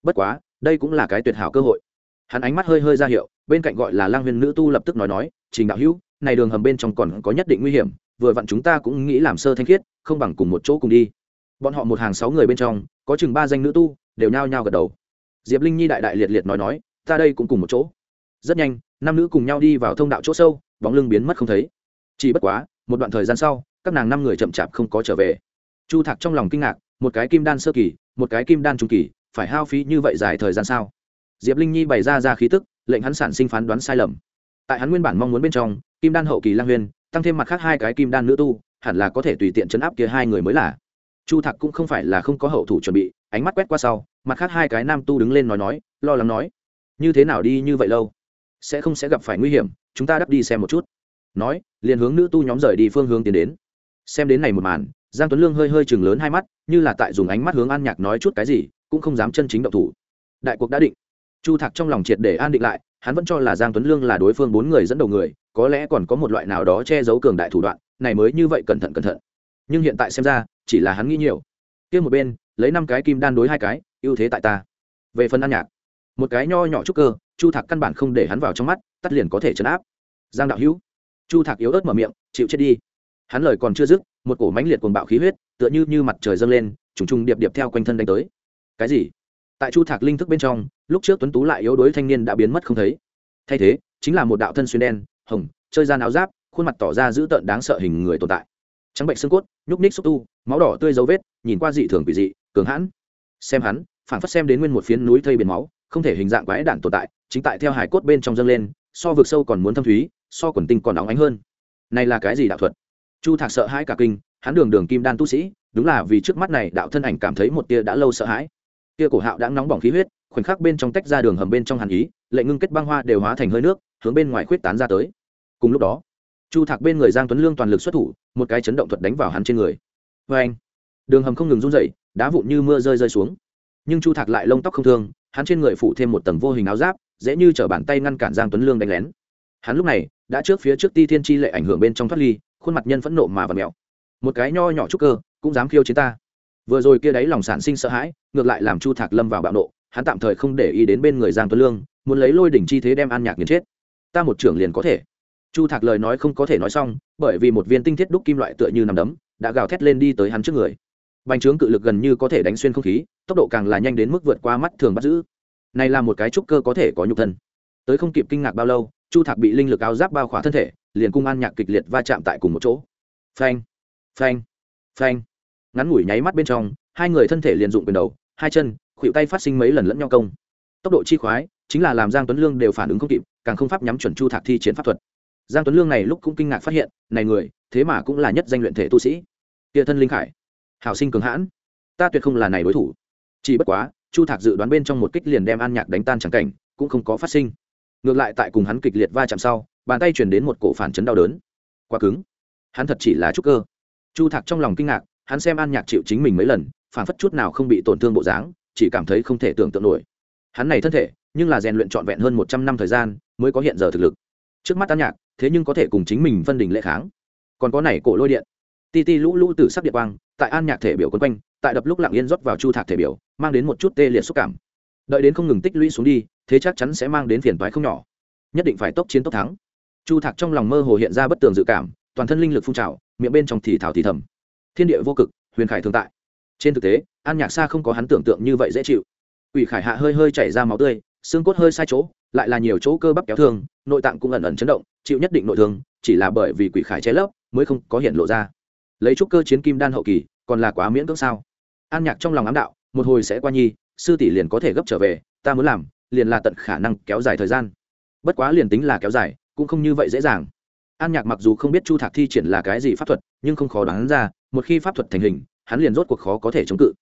bất quá, đây cũng là cái tuyệt hảo cơ hội. Hắn ánh mắt hơi hơi ra hiệu, bên cạnh gọi là lang huyền nữ tu lập tức nói nói, trình đạo hữu, này đường hầm bên trong còn có nhất định nguy hiểm, vừa vặn chúng ta cũng nghĩ làm sơ thanh khiết, không bằng cùng một chỗ cùng đi. Bọn họ một hàng sáu người bên trong, có chừng ba danh nữ tu, đều nhao nhao gật đầu. Diệp linh nhi đại đại liệt liệt nói nói, ta đây cũng cùng một chỗ. Rất nhanh năm nữ cùng nhau đi vào thông đạo chỗ sâu, bóng lưng biến mất không thấy. Chỉ bất quá, một đoạn thời gian sau các nàng năm người chậm chạp không có trở về. Chu thạc trong lòng kinh ngạc, một cái kim đan sơ kỳ, một cái kim đan trung kỳ, phải hao phí như vậy dài thời gian sao? Diệp linh nhi bày ra ra khí tức, lệnh hắn sản sinh phán đoán sai lầm. Tại hắn nguyên bản mong muốn bên trong, kim đan hậu kỳ lang huyên, tăng thêm mặt khác hai cái kim đan nữ tu, hẳn là có thể tùy tiện chấn áp kia hai người mới là. Chu thạc cũng không phải là không có hậu thủ chuẩn bị, ánh mắt quét qua sau, mặt khác hai cái nam tu đứng lên nói nói, lo lắng nói, như thế nào đi như vậy lâu? Sẽ không sẽ gặp phải nguy hiểm, chúng ta đắp đi xem một chút. Nói, liền hướng nữ tu nhóm rời đi phương hướng tiến đến xem đến này một màn, giang tuấn lương hơi hơi chừng lớn hai mắt, như là tại dùng ánh mắt hướng an nhạc nói chút cái gì, cũng không dám chân chính động thủ. Đại cuộc đã định. Chu thạc trong lòng triệt để an định lại, hắn vẫn cho là giang tuấn lương là đối phương bốn người dẫn đầu người, có lẽ còn có một loại nào đó che giấu cường đại thủ đoạn, này mới như vậy cẩn thận cẩn thận. Nhưng hiện tại xem ra, chỉ là hắn nghĩ nhiều. Kia một bên, lấy năm cái kim đan đối hai cái, ưu thế tại ta. Về phần an nhạc, một cái nho nhỏ chút cơ, chu thạc căn bản không để hắn vào trong mắt tắt liền có thể chấn áp. Giang đạo hữu. Chu thạc yếu ớt mở miệng, chịu chết đi hắn lời còn chưa dứt, một cổ mãnh liệt cuồng bạo khí huyết, tựa như như mặt trời dâng lên, trùng trùng điệp điệp theo quanh thân đánh tới. Cái gì? Tại chu thạc linh thức bên trong, lúc trước tuấn tú lại yếu đuối thanh niên đã biến mất không thấy. Thay thế, chính là một đạo thân xuyên đen, hồng, chơi ra áo giáp, khuôn mặt tỏ ra dữ tợn đáng sợ hình người tồn tại. Trắng bệnh xương cốt, nhúc ních xúc tu, máu đỏ tươi dấu vết, nhìn qua dị thường quỷ dị, cường hãn. Xem hắn phản phất xem đến nguyên một phiến núi thây biển máu, không thể hình dạng quái đản tồn tại, chính tại theo hải cốt bên trong dâng lên, so vực sâu còn muốn thâm thúy, so quần tinh còn óng ánh hơn. Này là cái gì đạo thuật? Chu thạc sợ hãi cả kinh, hắn đường đường kim đan tu sĩ, đúng là vì trước mắt này đạo thân ảnh cảm thấy một tia đã lâu sợ hãi. Tia cổ hạo đã nóng bỏng khí huyết, khoảnh khắc bên trong tách ra đường hầm bên trong hàn ý, lệ ngưng kết băng hoa đều hóa thành hơi nước, hướng bên ngoài khuyết tán ra tới. Cùng lúc đó, chu thạc bên người giang tuấn lương toàn lực xuất thủ, một cái chấn động thuật đánh vào hắn trên người. Vê anh đường hầm không ngừng run dậy đá vụn như mưa rơi rơi xuống. Nhưng chu thạc lại lông tóc không thương, hắn trên người phủ thêm một tầng vô hình áo giáp, dễ như t bàn tay ngăn cản giang tuấn lương đánh lén. Hắn lúc này đã trước phía trước ti thiên chi lệ ảnh hưởng bên trong thoát ly khuôn mặt nhân phẫn nộ mà và mèo một cái nho nhỏ chút cơ, cũng dám khiêu chiến ta. Vừa rồi kia đấy lòng sản sinh sợ hãi, ngược lại làm chu thạc lâm vào bạo nộ, hắn tạm thời không để ý đến bên người giang tuấn lương, muốn lấy lôi đỉnh chi thế đem an nhạc nghiền chết. Ta một trưởng liền có thể. Chu thạc lời nói không có thể nói xong, bởi vì một viên tinh thiết đúc kim loại tựa như nằm đấm, đã gào thét lên đi tới hắn trước người. Bành trướng cự lực gần như có thể đánh xuyên không khí, tốc độ càng là nhanh đến mức vượt qua mắt thường bắt giữ. Này là một cái trúc cơ có thể có nhục thân. Tới không kịp kinh ngạc bao lâu, chu thạc bị linh lực áo giáp bao khỏa thân thể liền cung an nhạc kịch liệt va chạm tại cùng một chỗ. Phanh phanh phanh. Ngắn ngủi nháy mắt bên trong, hai người thân thể liền dụng quyền đầu, hai chân khuỵu tay phát sinh mấy lần lẫn nhau công. Tốc độ chi khoái, chính là làm giang tuấn lương đều phản ứng không kịp, càng không pháp nhắm chuẩn chu thạc thi chiến pháp thuật. Giang tuấn lương này lúc cũng kinh ngạc phát hiện, này người, thế mà cũng là nhất danh luyện thể tu sĩ. Địa thân linh khải, hảo sinh cường hãn. Ta tuyệt không là này đối thủ. Chỉ bất quá, chu thạc dự đoán bên trong một kích liền đem an nhạc đánh tan chẳng cảnh, cũng không có phát sinh. Ngược lại tại cùng hắn kịch liệt va chạm sau bàn tay chuyển đến một cổ phản chấn đau đớn. Quá cứng. Hắn thật chỉ là trúc cơ. Chu thạc trong lòng kinh ngạc, hắn xem an nhạc chịu chính mình mấy lần phản phất chút nào không bị tổn thương bộ dáng, chỉ cảm thấy không thể tưởng tượng nổi. Hắn này thân thể, nhưng là rèn luyện trọn vẹn hơn một trăm năm thời gian, mới có hiện giờ thực lực. Trước mắt an nhạc, thế nhưng có thể cùng chính mình phân đỉnh lệ kháng. Còn có này cổ lôi điện. Ti ti lũ lũ từ sắc điện quang, tại an nhạc thể biểu quân quanh, tại đập lúc lặng yên rót vào chu thạc thể biểu, mang đến một chút tê liệt xúc cảm. Đợi đến không ngừng tích lũy xuống đi, thế chắc chắn sẽ mang đến phiền toái không nhỏ. Nhất định phải tốc chiến tốc thắng chu thạc trong lòng mơ hồ hiện ra bất tường dự cảm, toàn thân linh lực phun trào, miệng bên trong thì thảo thì thầm. Thiên địa vô cực, huyền khải thường tại. Trên thực tế, an nhạc xa không có hắn tưởng tượng như vậy dễ chịu. Ủy khải hạ hơi hơi chảy ra máu tươi, xương cốt hơi sai chỗ, lại là nhiều chỗ cơ bắp kéo thương, nội tạng cũng ẩn ẩn chấn động, chịu nhất định nội thương, chỉ là bởi vì quỷ khải che lấp mới không có hiện lộ ra. Lấy chút cơ chiến kim đan hậu kỳ, còn là quá miễn cưỡng sao? An nhạc trong lòng ám đạo, một hồi sẽ qua nhi, sư tỷ liền có thể gấp trở về, ta muốn làm, liền là tận khả năng kéo dài thời gian. Bất quá liền tính là kéo dài cũng không như vậy dễ dàng. An nhạc mặc dù không biết chu thạc thi triển là cái gì pháp thuật nhưng không khó đoán ra một khi pháp thuật thành hình hắn liền rốt cuộc khó có thể chống cự.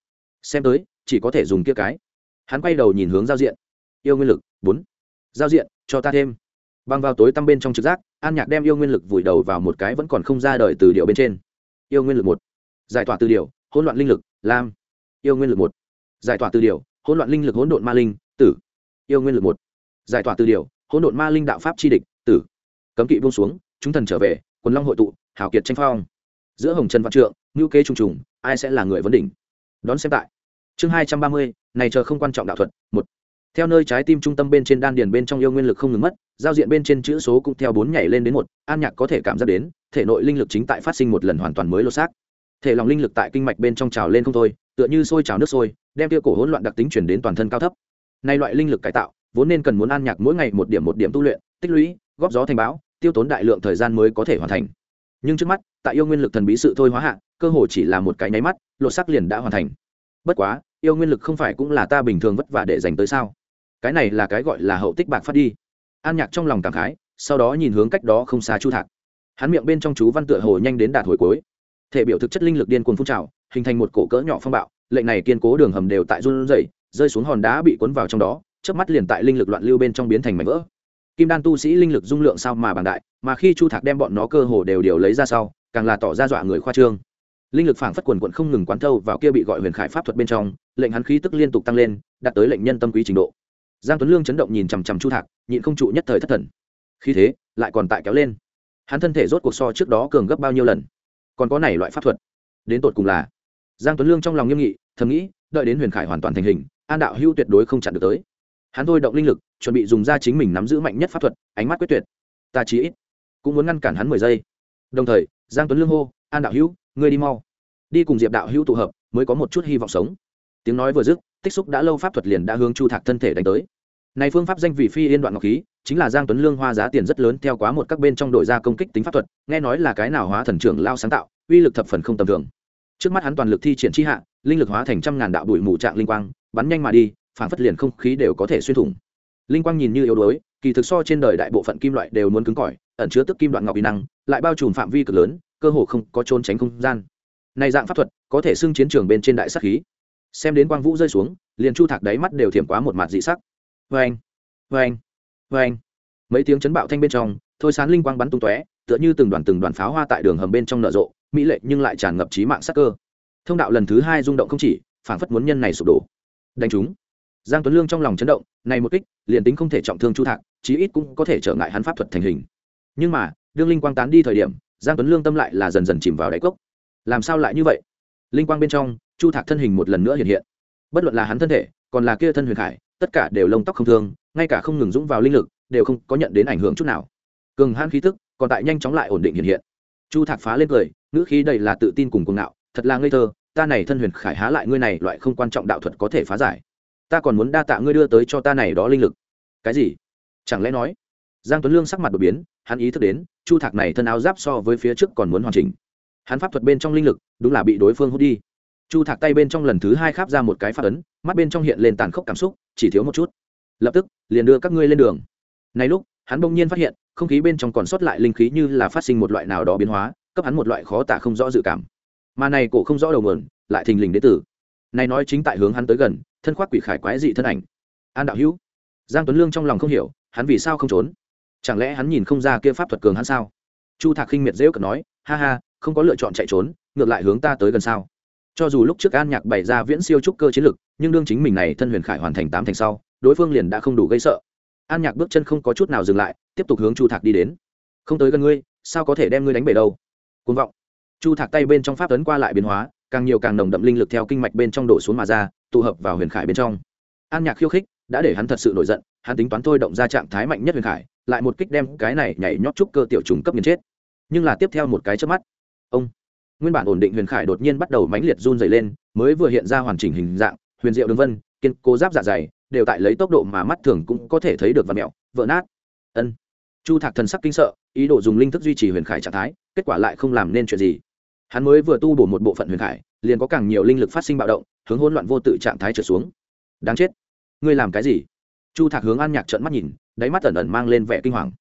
Xem tới chỉ có thể dùng kia cái. Hắn quay đầu nhìn hướng giao diện. Yêu nguyên lực bốn. Giao diện cho ta thêm. Băng vào tối tăm bên trong trực giác an nhạc đem yêu nguyên lực vùi đầu vào một cái vẫn còn không ra đời từ điệu bên trên. Yêu nguyên lực một. Giải tỏa từ điệu hỗn loạn linh lực lam. Yêu nguyên lực một. Giải tỏa từ điệu hỗn loạn linh lực hỗn độn ma linh tử. Yêu nguyên lực một. Giải tỏa từ điệu, hỗn độn ma linh đạo pháp chi địch tử. Cấm kỵ buông xuống, chúng thần trở về, quần long hội tụ hảo kiệt tranh phong. Giữa hồng trần văn trượng ngữ kế trùng trùng, ai sẽ là người vấn đỉnh? Đón xem tại. Chương hai trăm ba mươi, này chờ không quan trọng đạo thuật, một. Theo nơi trái tim trung tâm bên trên đan điền bên trong yêu nguyên lực không ngừng mất, giao diện bên trên chữ số cũng theo bốn nhảy lên đến một, an nhạc có thể cảm giác đến, thể nội linh lực chính tại phát sinh một lần hoàn toàn mới lột xác. Thể lòng linh lực tại kinh mạch bên trong trào lên không thôi, tựa như sôi trào nước sôi, đem tia cổ hỗn loạn đặc tính chuyển đến toàn thân cao thấp. Nay loại linh lực cải tạo, vốn nên cần muốn an nhạc mỗi ngày một điểm một điểm tu luyện, tích lũy góp gió thành bão, tiêu tốn đại lượng thời gian mới có thể hoàn thành. Nhưng trước mắt, tại yêu nguyên lực thần bí sự thôi hóa hạ, cơ hồ chỉ là một cái nháy mắt, lột sắc liền đã hoàn thành. Bất quá, yêu nguyên lực không phải cũng là ta bình thường vất vả để dành tới sao? Cái này là cái gọi là hậu tích bạc phát đi. An nhạc trong lòng cảm khái, sau đó nhìn hướng cách đó không xa chu thạc. Hắn miệng bên trong chú văn tựa hồ nhanh đến đạt hồi cuối. Thể biểu thực chất linh lực điên cuồng phun trào, hình thành một cổ cỡ nhỏ phong bạo, lệnh này kiên cố đường hầm đều tại run rẩy, rơi xuống hòn đá bị cuốn vào trong đó, chớp mắt liền tại linh lực loạn lưu bên trong biến thành mảnh vỡ kim đan tu sĩ linh lực dung lượng sao mà bằng đại, mà khi chu thạc đem bọn nó cơ hồ đều điều lấy ra sau, càng là tỏ ra dọa người khoa trương. Linh lực phảng phất quần quận không ngừng quán thâu vào kia bị gọi huyền khải pháp thuật bên trong, lệnh hắn khí tức liên tục tăng lên, đạt tới lệnh nhân tâm quý trình độ. Giang tuấn lương chấn động nhìn chằm chằm chu thạc, nhịn không trụ nhất thời thất thần. Khi thế lại còn tại kéo lên. Hắn thân thể rốt cuộc so trước đó cường gấp bao nhiêu lần? Còn có này loại pháp thuật? Đến tột cùng là? Giang tuấn lương trong lòng nghiêm nghị, thầm nghĩ, đợi đến huyền khải hoàn toàn thành hình, an đạo hưu tuyệt đối không chặn được tới. Hắn thôi động linh lực chuẩn bị dùng ra chính mình nắm giữ mạnh nhất pháp thuật, ánh mắt quyết tuyệt. Ta chỉ ít cũng muốn ngăn cản hắn mười giây. Đồng thời, giang tuấn lương hô, an đạo hữu, ngươi đi mau. Đi cùng diệp đạo hữu tụ hợp, mới có một chút hy vọng sống. Tiếng nói vừa dứt, tích xúc đã lâu pháp thuật liền đã hướng chu thạc thân thể đánh tới. Này phương pháp danh vị phi yên đoạn ngọc khí, chính là giang tuấn lương hoa giá tiền rất lớn theo quá một các bên trong đội ra công kích tính pháp thuật, nghe nói là cái nào hóa thần trưởng lao sáng tạo, uy lực thập phần không tầm thường. Trước mắt hắn toàn lực thi triển chi hạ, linh lực hóa thành trăm ngàn đạo bụi mù trạng linh quang, bắn nhanh mà đi phản phất liền không khí đều có thể xuyên thủng linh quang nhìn như yếu đuối, kỳ thực so trên đời đại bộ phận kim loại đều muốn cứng cỏi, ẩn chứa tức kim đoạn ngọc uy năng, lại bao trùm phạm vi cực lớn, cơ hồ không có trốn tránh không gian. Này dạng pháp thuật, có thể xưng chiến trường bên trên đại sắc khí. Xem đến quang vũ rơi xuống, liền chu thạc đáy mắt đều thiểm quá một mặt dị sắc. Vê anh vê anh vê anh mấy tiếng chấn bạo thanh bên trong, thôi sán linh quang bắn tung tóe, tựa như từng đoàn từng đoàn pháo hoa tại đường hầm bên trong nở rộ, mỹ lệ nhưng lại tràn ngập trí mạng sắc cơ. Thông đạo lần thứ hai rung động không chỉ phản phất muốn nhân này sụp đổ. Đánh chúng giang tuấn lương trong lòng chấn động, này một kích, liền tính không thể trọng thương chu thạc, chí ít cũng có thể trở ngại hắn pháp thuật thành hình. Nhưng mà, đương linh quang tán đi thời điểm, giang tuấn lương tâm lại là dần dần chìm vào đáy cốc. Làm sao lại như vậy? Linh quang bên trong, chu thạc thân hình một lần nữa hiện hiện. Bất luận là hắn thân thể, còn là kia thân huyền khải, tất cả đều lông tóc không thương, ngay cả không ngừng dũng vào linh lực, đều không có nhận đến ảnh hưởng chút nào. Cường hãn khí tức, còn tại nhanh chóng lại ổn định hiện hiện. Chu thạc phá lên cười, ngữ khí đầy là tự tin cùng cuồng ngạo, thật là ngây thơ, ta này thân huyền khải há lại ngươi này loại không quan trọng đạo thuật có thể phá giải ta còn muốn đa tạ ngươi đưa tới cho ta này đó linh lực. Cái gì? Chẳng lẽ nói? Giang tuấn lương sắc mặt đột biến, hắn ý thức đến, chu thạc này thân áo giáp so với phía trước còn muốn hoàn chỉnh. Hắn pháp thuật bên trong linh lực, đúng là bị đối phương hút đi. Chu thạc tay bên trong lần thứ hai kháp ra một cái phát ấn, mắt bên trong hiện lên tàn khốc cảm xúc, chỉ thiếu một chút. Lập tức, liền đưa các ngươi lên đường. Này lúc, hắn bỗng nhiên phát hiện, không khí bên trong còn sót lại linh khí như là phát sinh một loại nào đó biến hóa, cấp hắn một loại khó tả không rõ dự cảm. Mà này cổ không rõ đầu nguồn, lại thình lình đến tử này nói chính tại hướng hắn tới gần thân khoác quỷ khải quái dị thân ảnh. An đạo hữu, giang tuấn lương trong lòng không hiểu, hắn vì sao không trốn? Chẳng lẽ hắn nhìn không ra kia pháp thuật cường hắn sao? Chu thạc khinh miệt dễ cợt nói, ha ha, không có lựa chọn chạy trốn, ngược lại hướng ta tới gần sao? Cho dù lúc trước an nhạc bày ra viễn siêu trúc cơ chiến lực, nhưng đương chính mình này thân huyền khải hoàn thành tám thành sau, đối phương liền đã không đủ gây sợ. An nhạc bước chân không có chút nào dừng lại, tiếp tục hướng chu thạc đi đến. Không tới gần ngươi, sao có thể đem ngươi đánh bể đâu? Côn vọng. Chu thạc tay bên trong pháp tấn qua lại biến hóa, càng nhiều càng nồng đậm linh lực theo kinh mạch bên trong đổ xuống mà ra tụ hợp vào huyền khải bên trong. An nhạc khiêu khích, đã để hắn thật sự nổi giận, hắn tính toán thôi động ra trạng thái mạnh nhất huyền khải, lại một kích đem cái này nhảy nhót trúc cơ tiểu trùng cấp nghiền chết. Nhưng là tiếp theo một cái chớp mắt, ông, nguyên bản ổn định huyền khải đột nhiên bắt đầu mãnh liệt run dày lên, mới vừa hiện ra hoàn chỉnh hình dạng, huyền diệu đường vân, kiên cố giáp dạ dày, đều tại lấy tốc độ mà mắt thường cũng có thể thấy được và mẹo, vỡ nát. Ân. Chu thạc thần sắc kinh sợ, ý đồ dùng linh thức duy trì huyền khải trạng thái, kết quả lại không làm nên chuyện gì. Hắn mới vừa tu bổ một bộ phận huyền khải, liền có càng nhiều linh lực phát sinh bạo động hướng hỗn loạn vô tự trạng thái trở xuống. Đáng chết. Ngươi làm cái gì? Chu thạc hướng an nhạc trận mắt nhìn, đáy mắt ẩn ẩn mang lên vẻ kinh hoàng.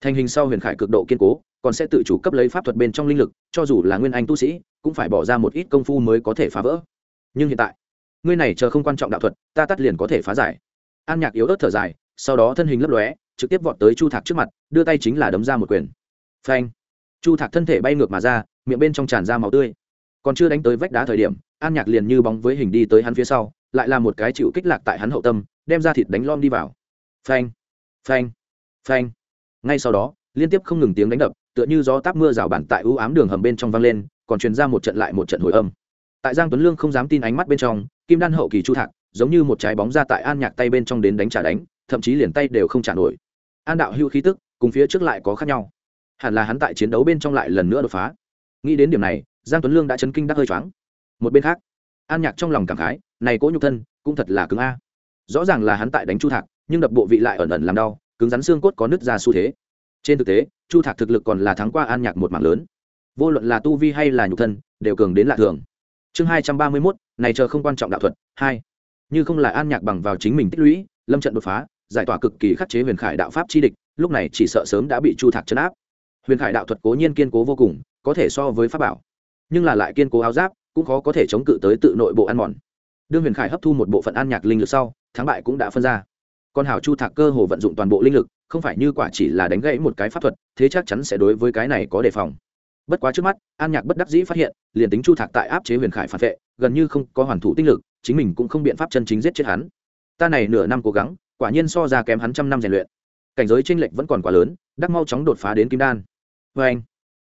Thành hình sau huyền khải cực độ kiên cố, còn sẽ tự chủ cấp lấy pháp thuật bên trong linh lực, cho dù là nguyên anh tu sĩ, cũng phải bỏ ra một ít công phu mới có thể phá vỡ. Nhưng hiện tại, ngươi này chờ không quan trọng đạo thuật, ta tắt liền có thể phá giải. An nhạc yếu ớt thở dài, sau đó thân hình lấp lóe, trực tiếp vọt tới chu thạc trước mặt, đưa tay chính là đấm ra một quyền. Phanh. Chu thạc thân thể bay ngược mà ra, miệng bên trong tràn ra máu tươi còn chưa đánh tới vách đá thời điểm, an nhạc liền như bóng với hình đi tới hắn phía sau, lại là một cái chịu kích lạc tại hắn hậu tâm, đem ra thịt đánh lom đi vào. Phanh phanh phanh. Ngay sau đó, liên tiếp không ngừng tiếng đánh đập, tựa như gió táp mưa rào bản tại ưu ám đường hầm bên trong vang lên, còn truyền ra một trận lại một trận hồi âm. Tại giang tuấn lương không dám tin ánh mắt bên trong, kim đan hậu kỳ chu thạc, giống như một trái bóng ra tại an nhạc tay bên trong đến đánh trả đánh, thậm chí liền tay đều không trả nổi. An đạo hưu khí tức, cùng phía trước lại có khác nhau. Hẳn là hắn tại chiến đấu bên trong lại lần nữa đột phá. Nghĩ đến điểm này giang tuấn lương đã chấn kinh đắc hơi choáng. Một bên khác, an nhạc trong lòng cảm khái, này cỗ nhục thân, cũng thật là cứng a. Rõ ràng là hắn tại đánh chu thạc, nhưng đập bộ vị lại ẩn ẩn làm đau, cứng rắn xương cốt có nứt ra xu thế. Trên thực tế, chu thạc thực lực còn là thắng qua an nhạc một mảng lớn. Vô luận là tu vi hay là nhục thân, đều cường đến lạ thường. Chương hai trăm ba mươi mốt, này chờ không quan trọng đạo thuật, hai. Như không là an nhạc bằng vào chính mình tích lũy, lâm trận đột phá, giải tỏa cực kỳ khắc chế huyền khải đạo pháp chi địch, lúc này chỉ sợ sớm đã bị chu thạc chấn áp. Huyền khải đạo thuật cố nhiên kiên cố vô cùng, có thể so với pháp bảo nhưng là lại kiên cố áo giáp, cũng khó có thể chống cự tới tự nội bộ ăn mòn. Đương huyền khải hấp thu một bộ phận an nhạc linh lực sau, thắng bại cũng đã phân ra. Còn hảo chu thạc cơ hồ vận dụng toàn bộ linh lực, không phải như quả chỉ là đánh gãy một cái pháp thuật, thế chắc chắn sẽ đối với cái này có đề phòng. Bất quá trước mắt, an nhạc bất đắc dĩ phát hiện, liền tính chu thạc tại áp chế huyền khải phản vệ, gần như không có hoàn thủ tinh lực, chính mình cũng không biện pháp chân chính giết chết hắn. Ta này nửa năm cố gắng, quả nhiên so ra kém hắn trăm năm rèn luyện. Cảnh giới tranh lệch vẫn còn quá lớn, đắc mau chóng đột phá đến kim đan. Vê anh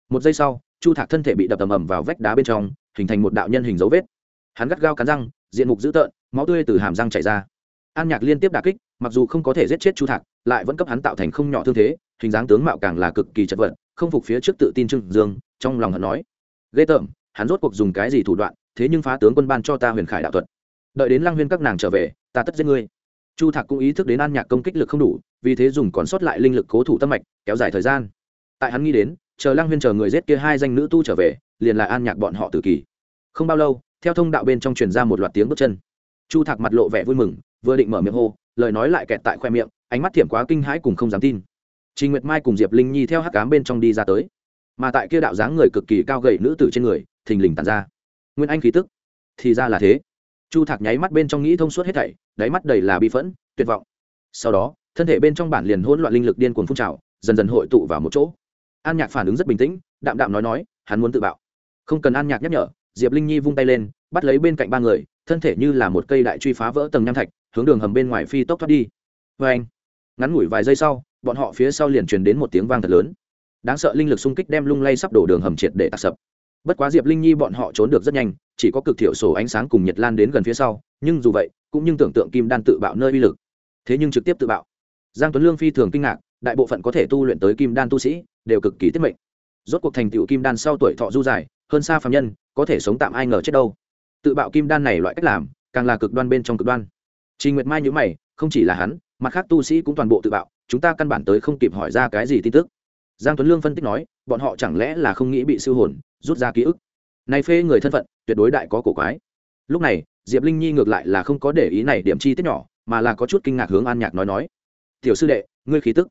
một giây sau chu thạc thân thể bị đập ầm ầm vào vách đá bên trong, hình thành một đạo nhân hình dấu vết. Hắn gắt gao cắn răng, diện mục dữ tợn, máu tươi từ hàm răng chảy ra. An nhạc liên tiếp đà kích, mặc dù không có thể giết chết chu thạc, lại vẫn cấp hắn tạo thành không nhỏ thương thế, hình dáng tướng mạo càng là cực kỳ chật vật, không phục phía trước tự tin trưng dương, trong lòng hắn nói, ghê tởm, hắn rốt cuộc dùng cái gì thủ đoạn, thế nhưng phá tướng quân ban cho ta huyền khải đạo thuật. Đợi đến lang huyên các nàng trở về, ta tất giết ngươi. Chu thạc cũng ý thức đến an nhạc công kích lực không đủ, vì thế dùng còn sót lại linh lực cố thủ tâm mạch, kéo dài thời gian. Tại hắn nghĩ đến chờ lang huyên chờ người giết kia hai danh nữ tu trở về liền là an nhạc bọn họ tự kỳ không bao lâu theo thông đạo bên trong truyền ra một loạt tiếng bước chân chu thạc mặt lộ vẻ vui mừng vừa định mở miệng hô lời nói lại kẹt tại khoe miệng ánh mắt thiểm quá kinh hãi cùng không dám tin Trình Nguyệt Mai cùng Diệp Linh Nhi theo hắc ám bên trong đi ra tới, mà tại kia đạo dáng người cực kỳ cao gầy nữ tử trên người, thình lình tản ra. Nguyên Anh khí tức. Thì ra là thế. Chu Thạc nháy mắt bên trong nghĩ thông suốt hết thảy, đáy mắt đầy là bi phẫn, tuyệt vọng. Sau đó, thân thể bên trong bản liền hỗn loạn linh lực điên cuồng phun trào, dần dần hội tụ vào một chỗ. An Nhạc phản ứng rất bình tĩnh, đạm đạm nói nói, hắn muốn tự bạo. Không cần An Nhạc nhắc nhở, Diệp Linh Nhi vung tay lên, bắt lấy bên cạnh ba người, thân thể như là một cây đại truy phá vỡ tầng nham thạch, hướng đường hầm bên ngoài phi tốc thoát đi. vê anh, ngắn ngủi vài giây sau, bọn họ phía sau liền truyền đến một tiếng vang thật lớn đáng sợ linh lực xung kích đem lung lay sắp đổ đường hầm triệt để tạc sập bất quá diệp linh nhi bọn họ trốn được rất nhanh chỉ có cực thiểu sổ ánh sáng cùng nhiệt lan đến gần phía sau nhưng dù vậy cũng như tưởng tượng kim đan tự bạo nơi uy lực thế nhưng trực tiếp tự bạo giang tuấn lương phi thường kinh ngạc đại bộ phận có thể tu luyện tới kim đan tu sĩ đều cực kỳ tiết mệnh. Rốt cuộc thành tựu kim đan sau tuổi thọ du dài, hơn xa phạm nhân, có thể sống tạm ai ngờ chết đâu. Tự bạo kim đan này loại cách làm, càng là cực đoan bên trong cực đoan. Trình nguyệt mai nhữ mày, không chỉ là hắn, mặt khác tu sĩ cũng toàn bộ tự bạo, chúng ta căn bản tới không kịp hỏi ra cái gì tin tức. Giang tuấn lương phân tích nói, bọn họ chẳng lẽ là không nghĩ bị siêu hồn, rút ra ký ức. Này phê người thân phận, tuyệt đối đại có cổ quái. Lúc này, diệp linh nhi ngược lại là không có để ý này điểm chi tiết nhỏ, mà là có chút kinh ngạc hướng an nhạc nói nói, tiểu sư đệ, ngươi khí tức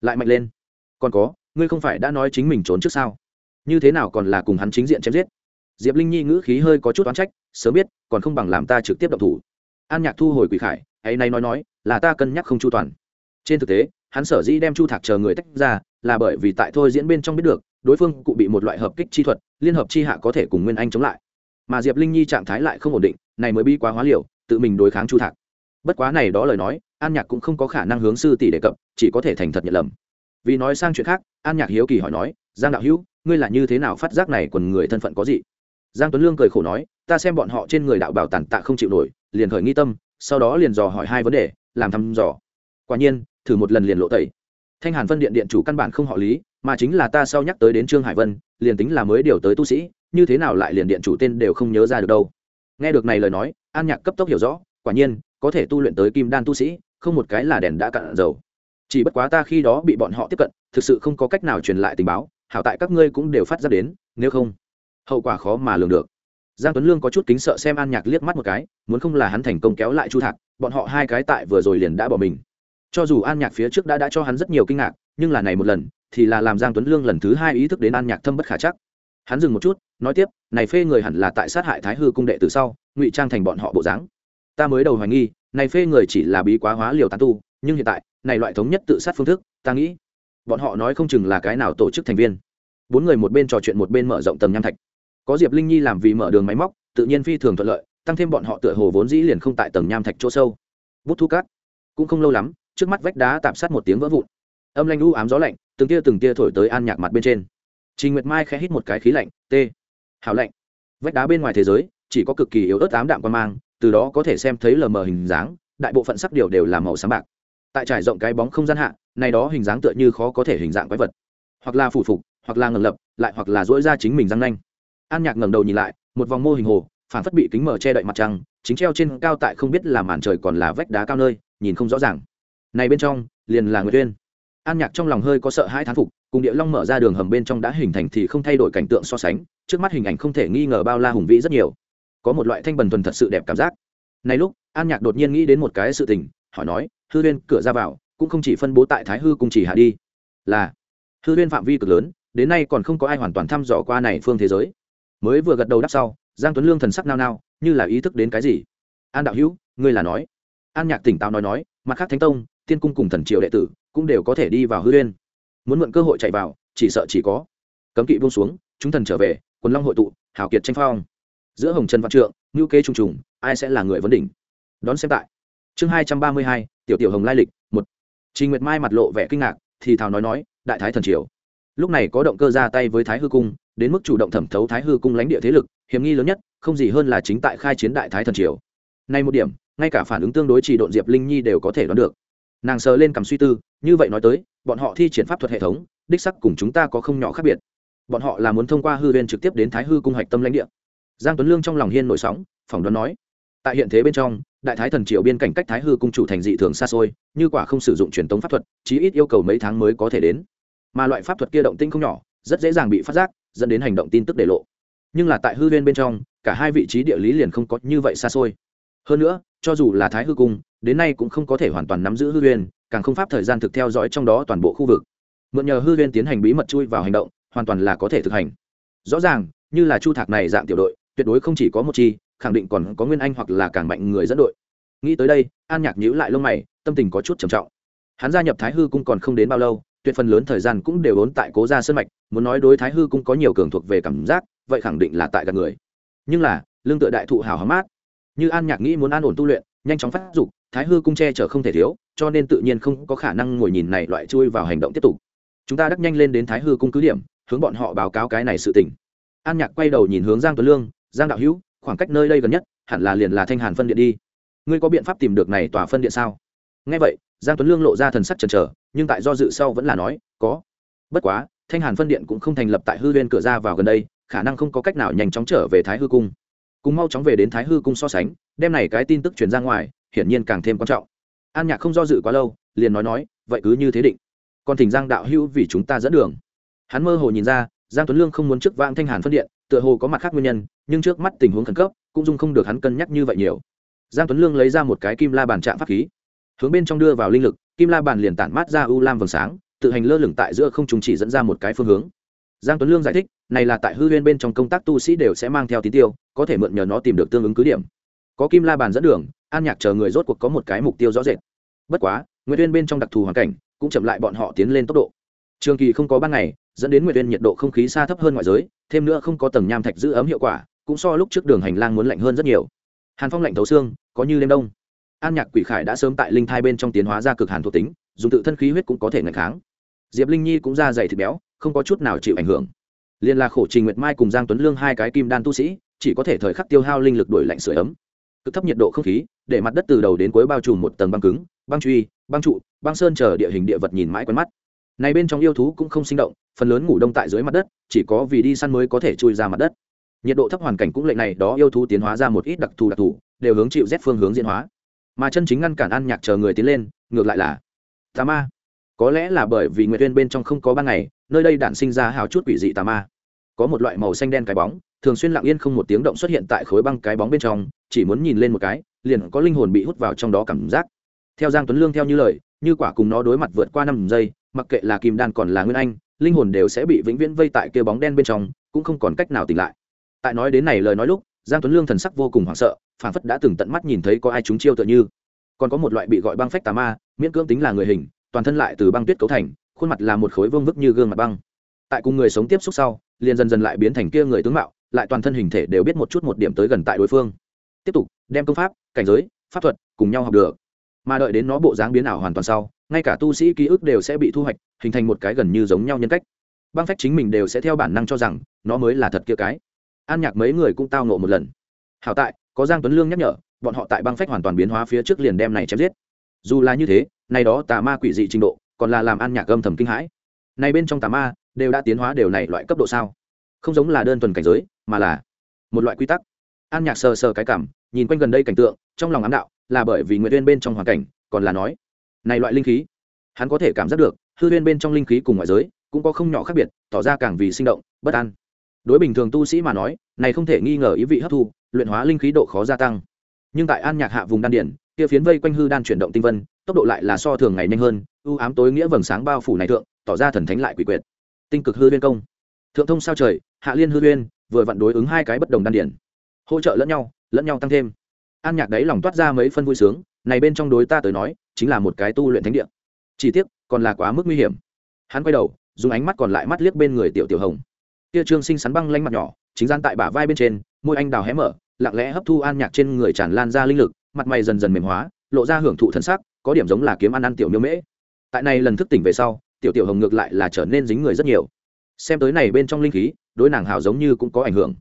lại mạnh lên. Còn có ngươi không phải đã nói chính mình trốn trước sao? Như thế nào còn là cùng hắn chính diện chém giết? Diệp linh nhi ngữ khí hơi có chút oán trách, sớm biết, còn không bằng làm ta trực tiếp động thủ. An nhạc thu hồi quỷ khải, ấy nay nói nói, là ta cân nhắc không chu toàn. Trên thực tế, hắn sở dĩ đem chu thạc chờ người tách ra, là bởi vì tại thôi diễn bên trong biết được, đối phương cụ bị một loại hợp kích chi thuật, liên hợp chi hạ có thể cùng nguyên anh chống lại. Mà diệp linh nhi trạng thái lại không ổn định, này mới bi quá hóa liều, tự mình đối kháng chu thạc. Bất quá này đó lời nói, an nhạc cũng không có khả năng hướng sư tỷ đề cập, chỉ có thể thành thật nhận lầm vì nói sang chuyện khác, an nhạc hiếu kỳ hỏi nói, giang đạo hữu, ngươi là như thế nào phát giác này quần người thân phận có gì? Giang tuấn lương cười khổ nói, ta xem bọn họ trên người đạo bảo tàn tạ không chịu nổi, liền khởi nghi tâm, sau đó liền dò hỏi hai vấn đề, làm thăm dò. Quả nhiên, thử một lần liền lộ tẩy. Thanh hàn phân điện điện chủ căn bản không họ lý, mà chính là ta sau nhắc tới đến trương hải vân, liền tính là mới điều tới tu sĩ, như thế nào lại liền điện chủ tên đều không nhớ ra được đâu. Nghe được này lời nói, an nhạc cấp tốc hiểu rõ, quả nhiên, có thể tu luyện tới kim đan tu sĩ, không một cái là đèn đã cạn dầu chỉ bất quá ta khi đó bị bọn họ tiếp cận, thực sự không có cách nào truyền lại tình báo, hảo tại các ngươi cũng đều phát ra đến, nếu không, hậu quả khó mà lường được. Giang tuấn lương có chút kính sợ xem an nhạc liếc mắt một cái, muốn không là hắn thành công kéo lại chu thạc, bọn họ hai cái tại vừa rồi liền đã bỏ mình. Cho dù an nhạc phía trước đã đã cho hắn rất nhiều kinh ngạc, nhưng là này một lần, thì là làm giang tuấn lương lần thứ hai ý thức đến an nhạc thâm bất khả chắc. Hắn dừng một chút, nói tiếp, này phê người hẳn là tại sát hại thái hư cung đệ từ sau, ngụy trang thành bọn họ bộ dáng. Ta mới đầu hoài nghi, này phê người chỉ là bí quá hóa liều tán tu nhưng hiện tại, này loại thống nhất tự sát phương thức, ta nghĩ, bọn họ nói không chừng là cái nào tổ chức thành viên. Bốn người một bên trò chuyện một bên mở rộng tầm nham thạch. Có diệp linh nhi làm vì mở đường máy móc, tự nhiên phi thường thuận lợi, tăng thêm bọn họ tựa hồ vốn dĩ liền không tại tầng nham thạch chỗ sâu. Bút thu cát. Cũng không lâu lắm, trước mắt vách đá tạm sát một tiếng vỡ vụn. Âm lanh u ám gió lạnh, từng tia từng tia thổi tới an nhạc mặt bên trên. Trình nguyệt mai khẽ hít một cái khí lạnh t hào lạnh. Vách đá bên ngoài thế giới, chỉ có cực kỳ yếu ớt ám đạm quan mang, từ đó có thể xem thấy lờ mờ hình dáng, đại bộ phận sắc điều đều là màu sáng bạc tại trải rộng cái bóng không gian hạ, này đó hình dáng tựa như khó có thể hình dạng quái vật. Hoặc là phủ phục, hoặc là ngầm lập, lại hoặc là dỗi ra chính mình răng nanh. An nhạc ngẩng đầu nhìn lại, một vòng mô hình hồ, phản phất bị kính mở che đậy mặt trăng, chính treo trên cao tại không biết là màn trời còn là vách đá cao nơi, nhìn không rõ ràng. Này bên trong, liền là người tuyên an nhạc trong lòng hơi có sợ hai thán phục, cùng địa long mở ra đường hầm bên trong đã hình thành thì không thay đổi cảnh tượng so sánh, trước mắt hình ảnh không thể nghi ngờ bao la hùng vĩ rất nhiều. Có một loại thanh bần thuần thật sự đẹp cảm giác. Này lúc, an nhạc đột nhiên nghĩ đến một cái sự tình hỏi nói, hư huyên, cửa ra vào, cũng không chỉ phân bố tại thái hư cung chỉ hạ đi. Là. Hư huyên phạm vi cực lớn, đến nay còn không có ai hoàn toàn thăm dò qua này phương thế giới. Mới vừa gật đầu đáp sau, giang tuấn lương thần sắc nao nao, như là ý thức đến cái gì. An đạo hữu, ngươi là nói. An nhạc tỉnh táo nói nói, mặt khác thánh tông, tiên cung cùng thần triều đệ tử cũng đều có thể đi vào hư huyên. Muốn mượn cơ hội chạy vào, chỉ sợ chỉ có cấm kỵ buông xuống, chúng thần trở về, quần long hội tụ, hào kiệt tranh phong. Giữa hồng trần văn trượng ngữ kế trùng trùng, ai sẽ là người vấn đỉnh? Đón xem tại chương hai trăm ba mươi hai, tiểu tiểu hồng lai lịch, một. Trình nguyệt mai mặt lộ vẻ kinh ngạc, thì thào nói nói, đại thái thần triều. Lúc này có động cơ ra tay với thái hư cung, đến mức chủ động thẩm thấu thái hư cung lãnh địa thế lực, hiểm nghi lớn nhất, không gì hơn là chính tại khai chiến đại thái thần triều. Nay một điểm, ngay cả phản ứng tương đối trì độn diệp linh nhi đều có thể đoán được. Nàng sờ lên cầm suy tư, như vậy nói tới, bọn họ thi triển pháp thuật hệ thống, đích sắc cùng chúng ta có không nhỏ khác biệt. Bọn họ là muốn thông qua hư viên trực tiếp đến thái hư cung hạch tâm lãnh địa. Giang tuấn lương trong lòng hiên nổi sóng, phỏng đoán nói, tại hiện thế bên trong đại thái thần triều biên cảnh cách thái hư cung chủ thành dị thường xa xôi, như quả không sử dụng truyền thống pháp thuật, chí ít yêu cầu mấy tháng mới có thể đến. Mà loại pháp thuật kia động tinh không nhỏ, rất dễ dàng bị phát giác, dẫn đến hành động tin tức để lộ. Nhưng là tại hư viên bên trong, cả hai vị trí địa lý liền không có như vậy xa xôi. Hơn nữa, cho dù là thái hư cung, đến nay cũng không có thể hoàn toàn nắm giữ hư viên, càng không pháp thời gian thực theo dõi trong đó toàn bộ khu vực. Mượn nhờ hư viên tiến hành bí mật chui vào hành động, hoàn toàn là có thể thực hành. Rõ ràng, như là chu thạc này dạng tiểu đội, tuyệt đối không chỉ có một chi khẳng định còn có nguyên anh hoặc là càng mạnh người dẫn đội. Nghĩ tới đây, an nhạc nhữ lại lông mày, tâm tình có chút trầm trọng. Hắn gia nhập thái hư cung còn không đến bao lâu, tuyệt phần lớn thời gian cũng đều ốn tại cố gia sơn mạch, muốn nói đối thái hư cung có nhiều cường thuộc về cảm giác, vậy khẳng định là tại gặp người. Nhưng là, lương tựa đại thụ hào hóm mát. Như an nhạc nghĩ muốn an ổn tu luyện, nhanh chóng phát dục, thái hư cung che chở không thể thiếu, cho nên tự nhiên không có khả năng ngồi nhìn này loại chui vào hành động tiếp tục. Chúng ta đắc nhanh lên đến thái hư cung cứ điểm, hướng bọn họ báo cáo cái này sự tình. An nhạc quay đầu nhìn hướng giang tuấn lương, giang đạo hữu khoảng cách nơi đây gần nhất, hẳn là liền là thanh hàn phân điện đi. Ngươi có biện pháp tìm được này tòa phân điện sao? Ngay vậy, giang tuấn lương lộ ra thần sắc chần chờ, nhưng tại do dự sau vẫn là nói, có. Bất quá, thanh hàn phân điện cũng không thành lập tại hư viên cửa ra vào gần đây, khả năng không có cách nào nhanh chóng trở về thái hư cung. Cùng mau chóng về đến thái hư cung so sánh, đem này cái tin tức truyền ra ngoài, hiển nhiên càng thêm quan trọng. An nhạc không do dự quá lâu, liền nói nói, vậy cứ như thế định. Còn thỉnh giang đạo hữu vì chúng ta dẫn đường. Hắn mơ hồ nhìn ra giang tuấn lương không muốn trước vang thanh hàn phân điện, tựa hồ có mặt khác nguyên nhân, nhưng trước mắt tình huống khẩn cấp, cũng dung không được hắn cân nhắc như vậy nhiều. Giang tuấn lương lấy ra một cái kim la bàn trạng pháp khí, hướng bên trong đưa vào linh lực, kim la bàn liền tản mát ra u lam vầng sáng, tự hành lơ lửng tại giữa không trùng chỉ dẫn ra một cái phương hướng. Giang tuấn lương giải thích, này là tại hư huyên bên trong công tác tu sĩ đều sẽ mang theo tín tiêu, có thể mượn nhờ nó tìm được tương ứng cứ điểm. Có kim la bàn dẫn đường, an nhạc chờ người rốt cuộc có một cái mục tiêu rõ rệt. Bất quá nguyên huyên bên trong đặc thù hoàn cảnh, cũng chậm lại bọn họ tiến lên tốc độ. Trường kỳ không có ban ngày dẫn đến nguyệt viên nhiệt độ không khí xa thấp hơn ngoại giới, thêm nữa không có tầng nham thạch giữ ấm hiệu quả, cũng so lúc trước đường hành lang muốn lạnh hơn rất nhiều. Hàn phong lạnh thấu xương, có như đêm đông. An nhạc quỷ khải đã sớm tại linh thai bên trong tiến hóa ra cực hàn thuộc tính, dùng tự thân khí huyết cũng có thể ngày kháng. Diệp linh nhi cũng ra dày thịt béo, không có chút nào chịu ảnh hưởng. Liên là khổ trình nguyệt mai cùng giang tuấn lương hai cái kim đan tu sĩ, chỉ có thể thời khắc tiêu hao linh lực đổi lạnh sửa ấm. Cực thấp nhiệt độ không khí, để mặt đất từ đầu đến cuối bao trùm một tầng băng cứng, băng truy, băng trụ, băng sơn chờ địa hình địa vật nhìn mãi quen mắt này bên trong yêu thú cũng không sinh động, phần lớn ngủ đông tại dưới mặt đất, chỉ có vì đi săn mới có thể chui ra mặt đất. Nhiệt độ thấp hoàn cảnh cũng lệnh này đó yêu thú tiến hóa ra một ít đặc thù đặc thù, đều hướng chịu rét phương hướng diễn hóa. Mà chân chính ngăn cản ăn nhạc chờ người tiến lên, ngược lại là tà ma. Có lẽ là bởi vì nguyệt nguyên bên trong không có ban ngày, nơi đây đản sinh ra hào chút quỷ dị tà ma. Có một loại màu xanh đen cái bóng, thường xuyên lặng yên không một tiếng động xuất hiện tại khối băng cái bóng bên trong, chỉ muốn nhìn lên một cái, liền có linh hồn bị hút vào trong đó cảm giác. Theo giang tuấn lương theo như lời, như quả cùng nó đối mặt vượt qua năm giây mặc kệ là kim đan còn là nguyên anh, linh hồn đều sẽ bị vĩnh viễn vây tại kia bóng đen bên trong, cũng không còn cách nào tỉnh lại. Tại nói đến này lời nói lúc, giang tuấn lương thần sắc vô cùng hoảng sợ phản phất đã từng tận mắt nhìn thấy có ai chúng chiêu tựa như. Còn có một loại bị gọi băng phách tà ma, miễn cưỡng tính là người hình, toàn thân lại từ băng tuyết cấu thành, khuôn mặt là một khối vương vức như gương mặt băng. Tại cùng người sống tiếp xúc sau, liền dần dần lại biến thành kia người tướng mạo, lại toàn thân hình thể đều biết một chút một điểm tới gần tại đối phương. Tiếp tục, đem công pháp, cảnh giới, pháp thuật cùng nhau học được. Mà đợi đến nó bộ dáng biến ảo hoàn toàn sau ngay cả tu sĩ ký ức đều sẽ bị thu hoạch, hình thành một cái gần như giống nhau nhân cách. Băng phách chính mình đều sẽ theo bản năng cho rằng, nó mới là thật kia cái. An nhạc mấy người cũng tao nộ một lần. Hảo tại, có giang tuấn lương nhắc nhở, bọn họ tại băng phách hoàn toàn biến hóa phía trước liền đem này chém giết. Dù là như thế, này đó tà ma quỷ dị trình độ, còn là làm an nhạc âm thầm kinh hãi. Này bên trong tà ma, đều đã tiến hóa đều này loại cấp độ sao? Không giống là đơn thuần cảnh giới, mà là một loại quy tắc. An nhạc sờ sờ cái cảm, nhìn quanh gần đây cảnh tượng, trong lòng ám đạo, là bởi vì nguyện viên bên trong hoàn cảnh, còn là nói này loại linh khí, hắn có thể cảm giác được, hư huyên bên trong linh khí cùng ngoại giới cũng có không nhỏ khác biệt, tỏ ra càng vì sinh động, bất an. Đối bình thường tu sĩ mà nói, này không thể nghi ngờ ý vị hấp thu, luyện hóa linh khí độ khó gia tăng. Nhưng tại an nhạc hạ vùng đan điển kia phiến vây quanh hư đan chuyển động tinh vân, tốc độ lại là so thường ngày nhanh hơn ưu ám tối nghĩa vầng sáng bao phủ này thượng, tỏ ra thần thánh lại quỷ quyệt. Tinh cực hư huyên công. Thượng thông sao trời, hạ liên hư huyên vừa vặn đối ứng hai cái bất đồng đan điển hỗ trợ lẫn nhau lẫn nhau tăng thêm. An nhạc đấy lòng toát ra mấy phân vui sướng, này bên trong đối ta tới nói chính là một cái tu luyện thánh địa. Chỉ tiếc, còn là quá mức nguy hiểm. Hắn quay đầu, dùng ánh mắt còn lại mắt liếc bên người tiểu tiểu hồng. Tia trương sinh sắn băng lanh mặt nhỏ, chính gian tại bả vai bên trên, môi anh đào hé mở, lặng lẽ hấp thu an nhạc trên người tràn lan ra linh lực, mặt mày dần dần mềm hóa, lộ ra hưởng thụ thần sắc, có điểm giống là kiếm ăn ăn tiểu miêu mễ. Tại này lần thức tỉnh về sau, tiểu tiểu hồng ngược lại là trở nên dính người rất nhiều. Xem tới này bên trong linh khí, đối nàng hào giống như cũng có ảnh hưởng.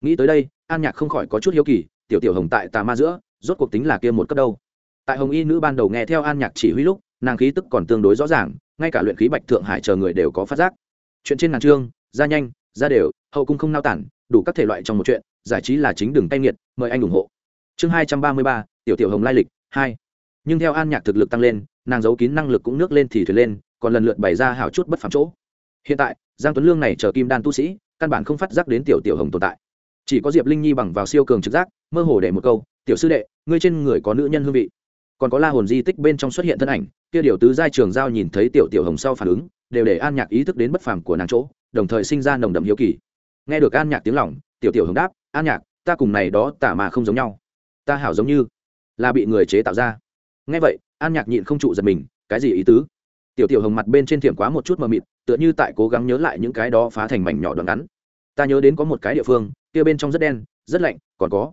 Nghĩ tới đây, an nhạc không khỏi có chút hiếu kỳ, tiểu tiểu hồng tại tà ma giữa, rốt cuộc tính là kia một cấp đâu tại hồng y nữ ban đầu nghe theo an nhạc chỉ huy lúc, nàng khí tức còn tương đối rõ ràng, ngay cả luyện khí bạch thượng hải chờ người đều có phát giác. Chuyện trên ngàn chương, ra nhanh, ra đều, hậu cung không nao tản, đủ các thể loại trong một chuyện, giải trí là chính đường tay nghiệt, mời anh ủng hộ. Chương hai trăm ba mươi ba, tiểu tiểu hồng lai lịch, hai. Nhưng theo an nhạc thực lực tăng lên, nàng giấu kín năng lực cũng nước lên thì thuyền lên, còn lần lượt bày ra hào chút bất phạm chỗ. Hiện tại, giang tuấn lương này chờ kim đan tu sĩ, căn bản không phát giác đến tiểu tiểu hồng tồn tại. Chỉ có diệp linh nhi bằng vào siêu cường trực giác, mơ hồ để một câu, tiểu sư đệ, ngươi trên người có nữ nhân hương vị còn có la hồn di tích bên trong xuất hiện thân ảnh, kia điều tứ giai trường giao nhìn thấy tiểu tiểu hồng sau phản ứng, đều để an nhạc ý thức đến bất phàm của nàng chỗ, đồng thời sinh ra nồng đậm hiếu kỳ. Nghe được an nhạc tiếng lỏng tiểu tiểu hồng đáp, an nhạc, ta cùng này đó tả mà không giống nhau. Ta hảo giống như là bị người chế tạo ra. Nghe vậy, an nhạc nhịn không trụ giật mình, cái gì ý tứ? Tiểu tiểu hồng mặt bên trên thiểm quá một chút mờ mịt, tựa như tại cố gắng nhớ lại những cái đó phá thành mảnh nhỏ đoạn ngắn. Ta nhớ đến có một cái địa phương, kia bên trong rất đen, rất lạnh, còn có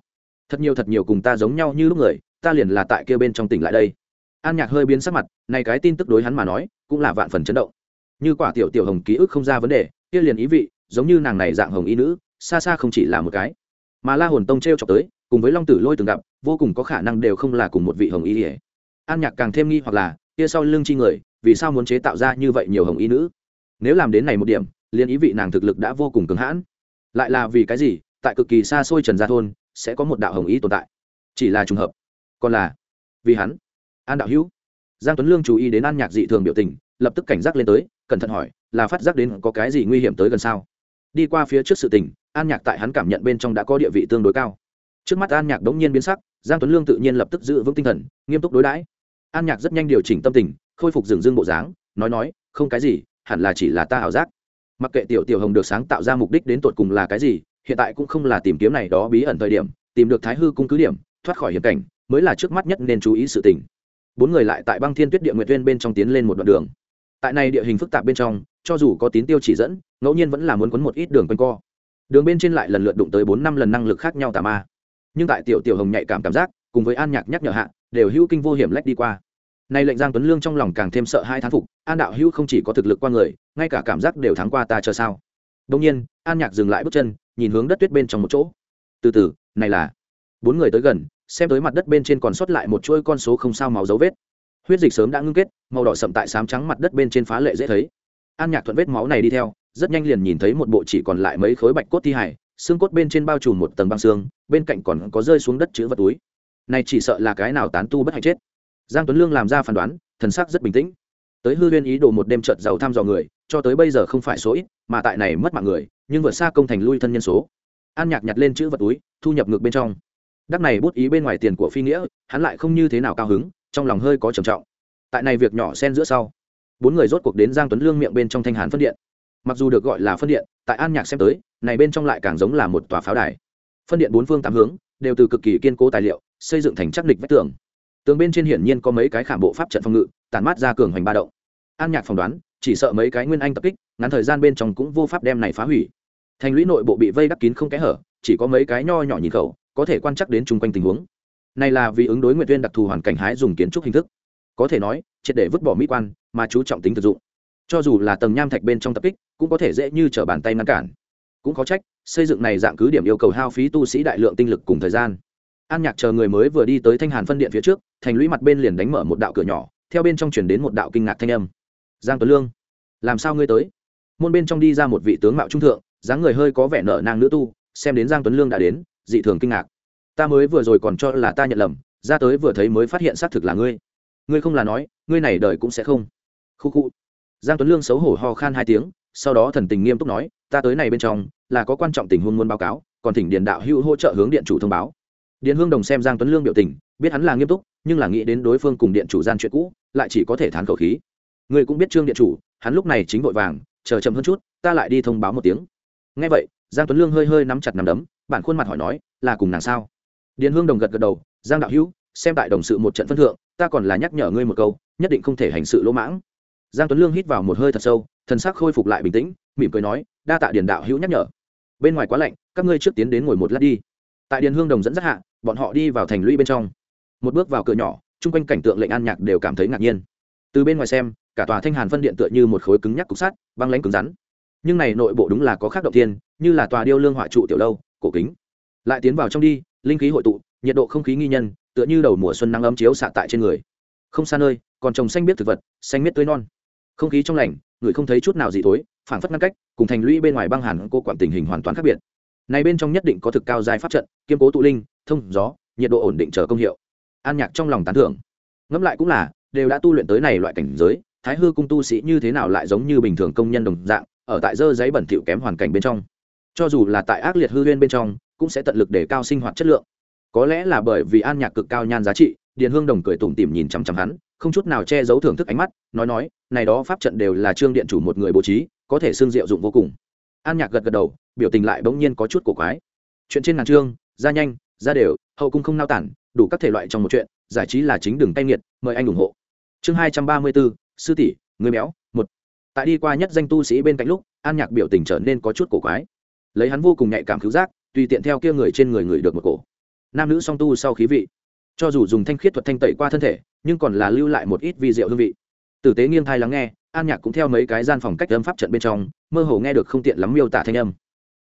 thật nhiều thật nhiều cùng ta giống nhau như lúc người ta liền là tại kia bên trong tỉnh lại đây. An nhạc hơi biến sắc mặt, này cái tin tức đối hắn mà nói, cũng là vạn phần chấn động. Như quả tiểu tiểu hồng ký ức không ra vấn đề, kia liền ý vị, giống như nàng này dạng hồng y nữ, xa xa không chỉ là một cái. Mà la hồn tông t r e o chọc tới, cùng với long tử lôi từng gặp, vô cùng có khả năng đều không là cùng một vị hồng y ỉa an nhạc càng thêm nghi hoặc là, kia sau lưng chi người, vì sao muốn chế tạo ra như vậy nhiều hồng y nữ? Nếu làm đến này một điểm, liền ý vị nàng thực lực đã vô cùng cứng hãn. Lại là vì cái gì, tại cực kỳ xa xôi trần gia thôn, sẽ có một đạo hồng y tồn tại? Chỉ là trùng hợp còn là vì hắn. An đạo hữu. Giang tuấn lương chú ý đến an nhạc dị thường biểu tình, lập tức cảnh giác lên tới, cẩn thận hỏi, là phát giác đến có cái gì nguy hiểm tới gần sao? Đi qua phía trước sự tình, an nhạc tại hắn cảm nhận bên trong đã có địa vị tương đối cao. Trước mắt an nhạc đống nhiên biến sắc, giang tuấn lương tự nhiên lập tức giữ vững tinh thần, nghiêm túc đối đãi. An nhạc rất nhanh điều chỉnh tâm tình, khôi phục dừng dương bộ dáng, nói nói, không cái gì, hẳn là chỉ là ta ảo giác. Mặc kệ tiểu tiểu hồng được sáng tạo ra mục đích đến tột cùng là cái gì, hiện tại cũng không là tìm kiếm này đó bí ẩn thời điểm, tìm được thái hư cung cứ điểm, thoát khỏi hiểm cảnh mới là trước mắt nhất nên chú ý sự tình. Bốn người lại tại băng thiên tuyết địa nguyệt viên bên trong tiến lên một đoạn đường. Tại này địa hình phức tạp bên trong, cho dù có tín tiêu chỉ dẫn, ngẫu nhiên vẫn là muốn quấn một ít đường quanh co. Đường bên trên lại lần lượt đụng tới bốn năm lần năng lực khác nhau tà ma. Nhưng tại tiểu tiểu hồng nhạy cảm cảm giác, cùng với an nhạc nhắc nhở hạ, đều hữu kinh vô hiểm lách đi qua. Nay lệnh giang tuấn lương trong lòng càng thêm sợ hai thán phục, an đạo hữu không chỉ có thực lực qua người, ngay cả cảm giác đều thắng qua ta chờ sao? Đông nhiên, an nhạc dừng lại bước chân, nhìn hướng đất tuyết bên trong một chỗ. Từ từ, này là, bốn người tới gần xem tới mặt đất bên trên còn sót lại một chuỗi con số không sao máu dấu vết. Huyết dịch sớm đã ngưng kết, màu đỏ sậm tại sám trắng mặt đất bên trên phá lệ dễ thấy. An nhạc thuận vết máu này đi theo, rất nhanh liền nhìn thấy một bộ chỉ còn lại mấy khối bạch cốt thi hải xương cốt bên trên bao trùm một tầng băng xương, bên cạnh còn có rơi xuống đất chữ vật túi. Này chỉ sợ là cái nào tán tu bất hạnh chết. Giang tuấn lương làm ra phán đoán, thần sắc rất bình tĩnh. Tới hư huyên ý đồ một đêm trợt giàu thăm dò người, cho tới bây giờ không phải số ít, mà tại này mất mạng người, nhưng vượt xa công thành lui thân nhân số. An nhạc nhặt lên chữ vật túi, thu nhập ngược bên trong đắc này bút ý bên ngoài tiền của phi nghĩa, hắn lại không như thế nào cao hứng, trong lòng hơi có trầm trọng. Tại này việc nhỏ xen giữa sau, bốn người rốt cuộc đến giang tuấn lương miệng bên trong thanh hàn phân điện. Mặc dù được gọi là phân điện, tại an nhạc xem tới, này bên trong lại càng giống là một tòa pháo đài. Phân điện bốn phương tám hướng, đều từ cực kỳ kiên cố tài liệu, xây dựng thành chắc địch vách tường. Tường bên trên hiển nhiên có mấy cái khảm bộ pháp trận phòng ngự, tản mát ra cường hoành ba động. An nhạc phỏng đoán, chỉ sợ mấy cái nguyên anh tập kích, ngắn thời gian bên trong cũng vô pháp đem này phá hủy. Thành lũy nội bộ bị vây đắp kín không kẽ hở, chỉ có mấy cái nho nhỏ nhìn khẩu có thể quan trắc đến chung quanh tình huống. Này là vì ứng đối nguyện viên đặc thù hoàn cảnh hái dùng kiến trúc hình thức. Có thể nói, triệt để vứt bỏ mỹ quan mà chú trọng tính thực dụng. Cho dù là tầng nham thạch bên trong tập kích, cũng có thể dễ như trở bàn tay ngăn cản. Cũng có trách, xây dựng này dạng cứ điểm yêu cầu hao phí tu sĩ đại lượng tinh lực cùng thời gian. An nhạc chờ người mới vừa đi tới thanh hàn phân điện phía trước, thành lũy mặt bên liền đánh mở một đạo cửa nhỏ, theo bên trong chuyển đến một đạo kinh ngạc thanh âm. Giang tuấn lương, làm sao ngươi tới? Môn bên trong đi ra một vị tướng mạo trung thượng, dáng người hơi có vẻ nợ nang nữ tu, xem đến giang tuấn lương đã đến dị thường kinh ngạc. Ta mới vừa rồi còn cho là ta nhận lầm, ra tới vừa thấy mới phát hiện xác thực là ngươi. Ngươi không là nói, ngươi này đời cũng sẽ không. Khu khu. Giang tuấn lương xấu hổ ho khan hai tiếng, sau đó thần tình nghiêm túc nói, ta tới này bên trong, là có quan trọng tình huống muốn báo cáo, còn thỉnh điện đạo hữu hỗ trợ hướng điện chủ thông báo. Điện hương đồng xem giang tuấn lương biểu tình, biết hắn là nghiêm túc, nhưng là nghĩ đến đối phương cùng điện chủ gian chuyện cũ, lại chỉ có thể thán khẩu khí. Ngươi cũng biết trương điện chủ, hắn lúc này chính vội vàng, chờ chậm hơn chút, ta lại đi thông báo một tiếng. Ngay vậy giang tuấn lương hơi hơi nắm chặt nằm đấm, bản khuôn mặt hỏi nói, là cùng nàng sao? Điền hương đồng gật gật đầu, giang đạo hữu, xem tại đồng sự một trận phân thượng, ta còn là nhắc nhở ngươi một câu, nhất định không thể hành sự lỗ mãng. Giang tuấn lương hít vào một hơi thật sâu, thần sắc khôi phục lại bình tĩnh, mỉm cười nói, đa tạ điền đạo hữu nhắc nhở. Bên ngoài quá lạnh, các ngươi trước tiến đến ngồi một lát đi. Tại điền hương đồng dẫn dắt hạ, bọn họ đi vào thành lũy bên trong. Một bước vào cửa nhỏ, chung quanh cảnh tượng lệnh an nhạc đều cảm thấy ngạc nhiên. Từ bên ngoài xem, cả tòa thanh hàn phân điện tựa như một khối cứng nhắc cục sắt, băng lãnh cứng rắn. Nhưng này nội bộ đúng là có khác động thiên như là tòa điêu lương họa trụ tiểu lâu, cổ kính. Lại tiến vào trong đi, linh khí hội tụ, nhiệt độ không khí nghi nhân, tựa như đầu mùa xuân nắng ấm chiếu xạ tại trên người. Không xa nơi, còn trồng xanh biết thực vật, xanh miết tươi non. Không khí trong lành, người không thấy chút nào gì tối phảng phất ngăn cách, cùng thành lũy bên ngoài băng hàn cô quản tình hình hoàn toàn khác biệt. Này bên trong nhất định có thực cao dài pháp trận, kiên cố tụ linh, thông, gió, nhiệt độ ổn định chờ công hiệu. An nhạc trong lòng tán thưởng. Ngẫm lại cũng là, đều đã tu luyện tới này loại cảnh giới, thái hư cung tu sĩ như thế nào lại giống như bình thường công nhân đồng dạng, ở tại dơ giấy bẩn thỉu kém hoàn cảnh bên trong cho dù là tại ác liệt hư huyên bên trong cũng sẽ tận lực để cao sinh hoạt chất lượng. Có lẽ là bởi vì an nhạc cực cao nhan giá trị điền hương đồng cười tủm tỉm nhìn chằm chằm hắn không chút nào che giấu thưởng thức ánh mắt nói nói này đó pháp trận đều là trương điện chủ một người bố trí có thể xương diệu dụng vô cùng. An nhạc gật gật đầu biểu tình lại bỗng nhiên có chút cổ quái. Chuyện trên ngàn trương, ra nhanh ra đều hậu cung không nao tản đủ các thể loại trong một chuyện giải trí là chính đường tay nghiệt mời anh ủng hộ. Chương hai trăm ba mươi bốn sư tỷ người béo một. Tại đi qua nhất danh tu sĩ bên cạnh lúc an nhạc biểu tình trở nên có chút cổ quái lấy hắn vô cùng nhạy cảm cứu giác, tùy tiện theo kia người trên người người được một cổ. Nam nữ song tu sau khí vị. Cho dù dùng thanh khiết thuật thanh tẩy qua thân thể, nhưng còn là lưu lại một ít vi diệu hương vị. Tử tế nghiêng thai lắng nghe, an nhạc cũng theo mấy cái gian phòng cách âm pháp trận bên trong, mơ hồ nghe được không tiện lắm miêu tả thanh âm.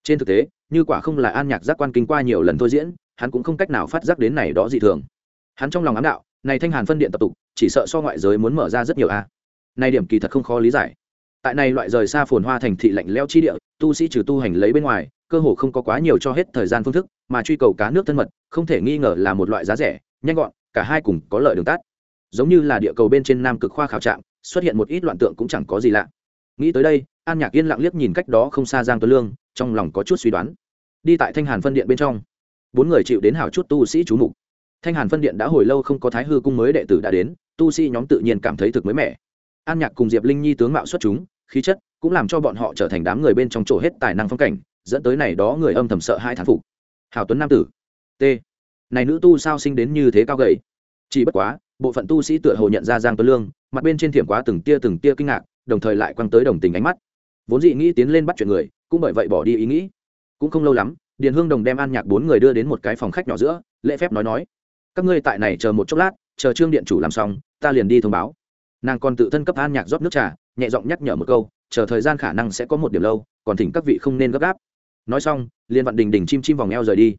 Trên thực tế, như quả không là an nhạc giác quan kinh qua nhiều lần thôi diễn, hắn cũng không cách nào phát giác đến này đó dị thường. Hắn trong lòng ám đạo, này thanh hàn phân điện tập tục, chỉ sợ so ngoại giới muốn mở ra rất nhiều a. Này điểm kỳ thật không khó lý giải. Tại này loại rời xa phồn hoa thành thị lạnh leo chi địa tu sĩ trừ tu hành lấy bên ngoài, cơ hồ không có quá nhiều cho hết thời gian phương thức, mà truy cầu cá nước thân mật, không thể nghi ngờ là một loại giá rẻ, nhanh gọn, cả hai cùng có lợi đường tắt. Giống như là địa cầu bên trên nam cực khoa khảo trạm xuất hiện một ít loạn tượng cũng chẳng có gì lạ. Nghĩ tới đây, an nhạc yên lặng liếc nhìn cách đó không xa giang tuấn lương, trong lòng có chút suy đoán. Đi tại thanh hàn phân điện bên trong, bốn người chịu đến hảo chút tu sĩ chú mục. Thanh hàn phân điện đã hồi lâu không có thái hư cung mới đệ tử đã đến, tu sĩ nhóm tự nhiên cảm thấy thực mới mẻ. An nhạc cùng diệp linh nhi tướng mạo xuất chúng khí chất, cũng làm cho bọn họ trở thành đám người bên trong chỗ hết tài năng phong cảnh, dẫn tới này đó người âm thầm sợ hai thán phục. Hào tuấn nam tử, t. Này nữ tu sao sinh đến như thế cao gầy? Chỉ bất quá, bộ phận tu sĩ tựa hồ nhận ra giang tuấn lương, mặt bên trên thiểm quá từng tia từng tia kinh ngạc, đồng thời lại quăng tới đồng tình ánh mắt. Vốn dị nghĩ tiến lên bắt chuyện người, cũng bởi vậy bỏ đi ý nghĩ. Cũng không lâu lắm, điền hương đồng đem an nhạc bốn người đưa đến một cái phòng khách nhỏ giữa, lễ phép nói nói. Các ngươi tại này chờ một chốc lát, chờ trương điện chủ làm xong, ta liền đi thông báo. Nàng còn tự thân cấp an nhạc rót nước trà nhẹ giọng nhắc nhở một câu, chờ thời gian khả năng sẽ có một điểm lâu, còn thỉnh các vị không nên gấp gáp. Nói xong, liên vạn đình đình chim chim vòng eo rời đi.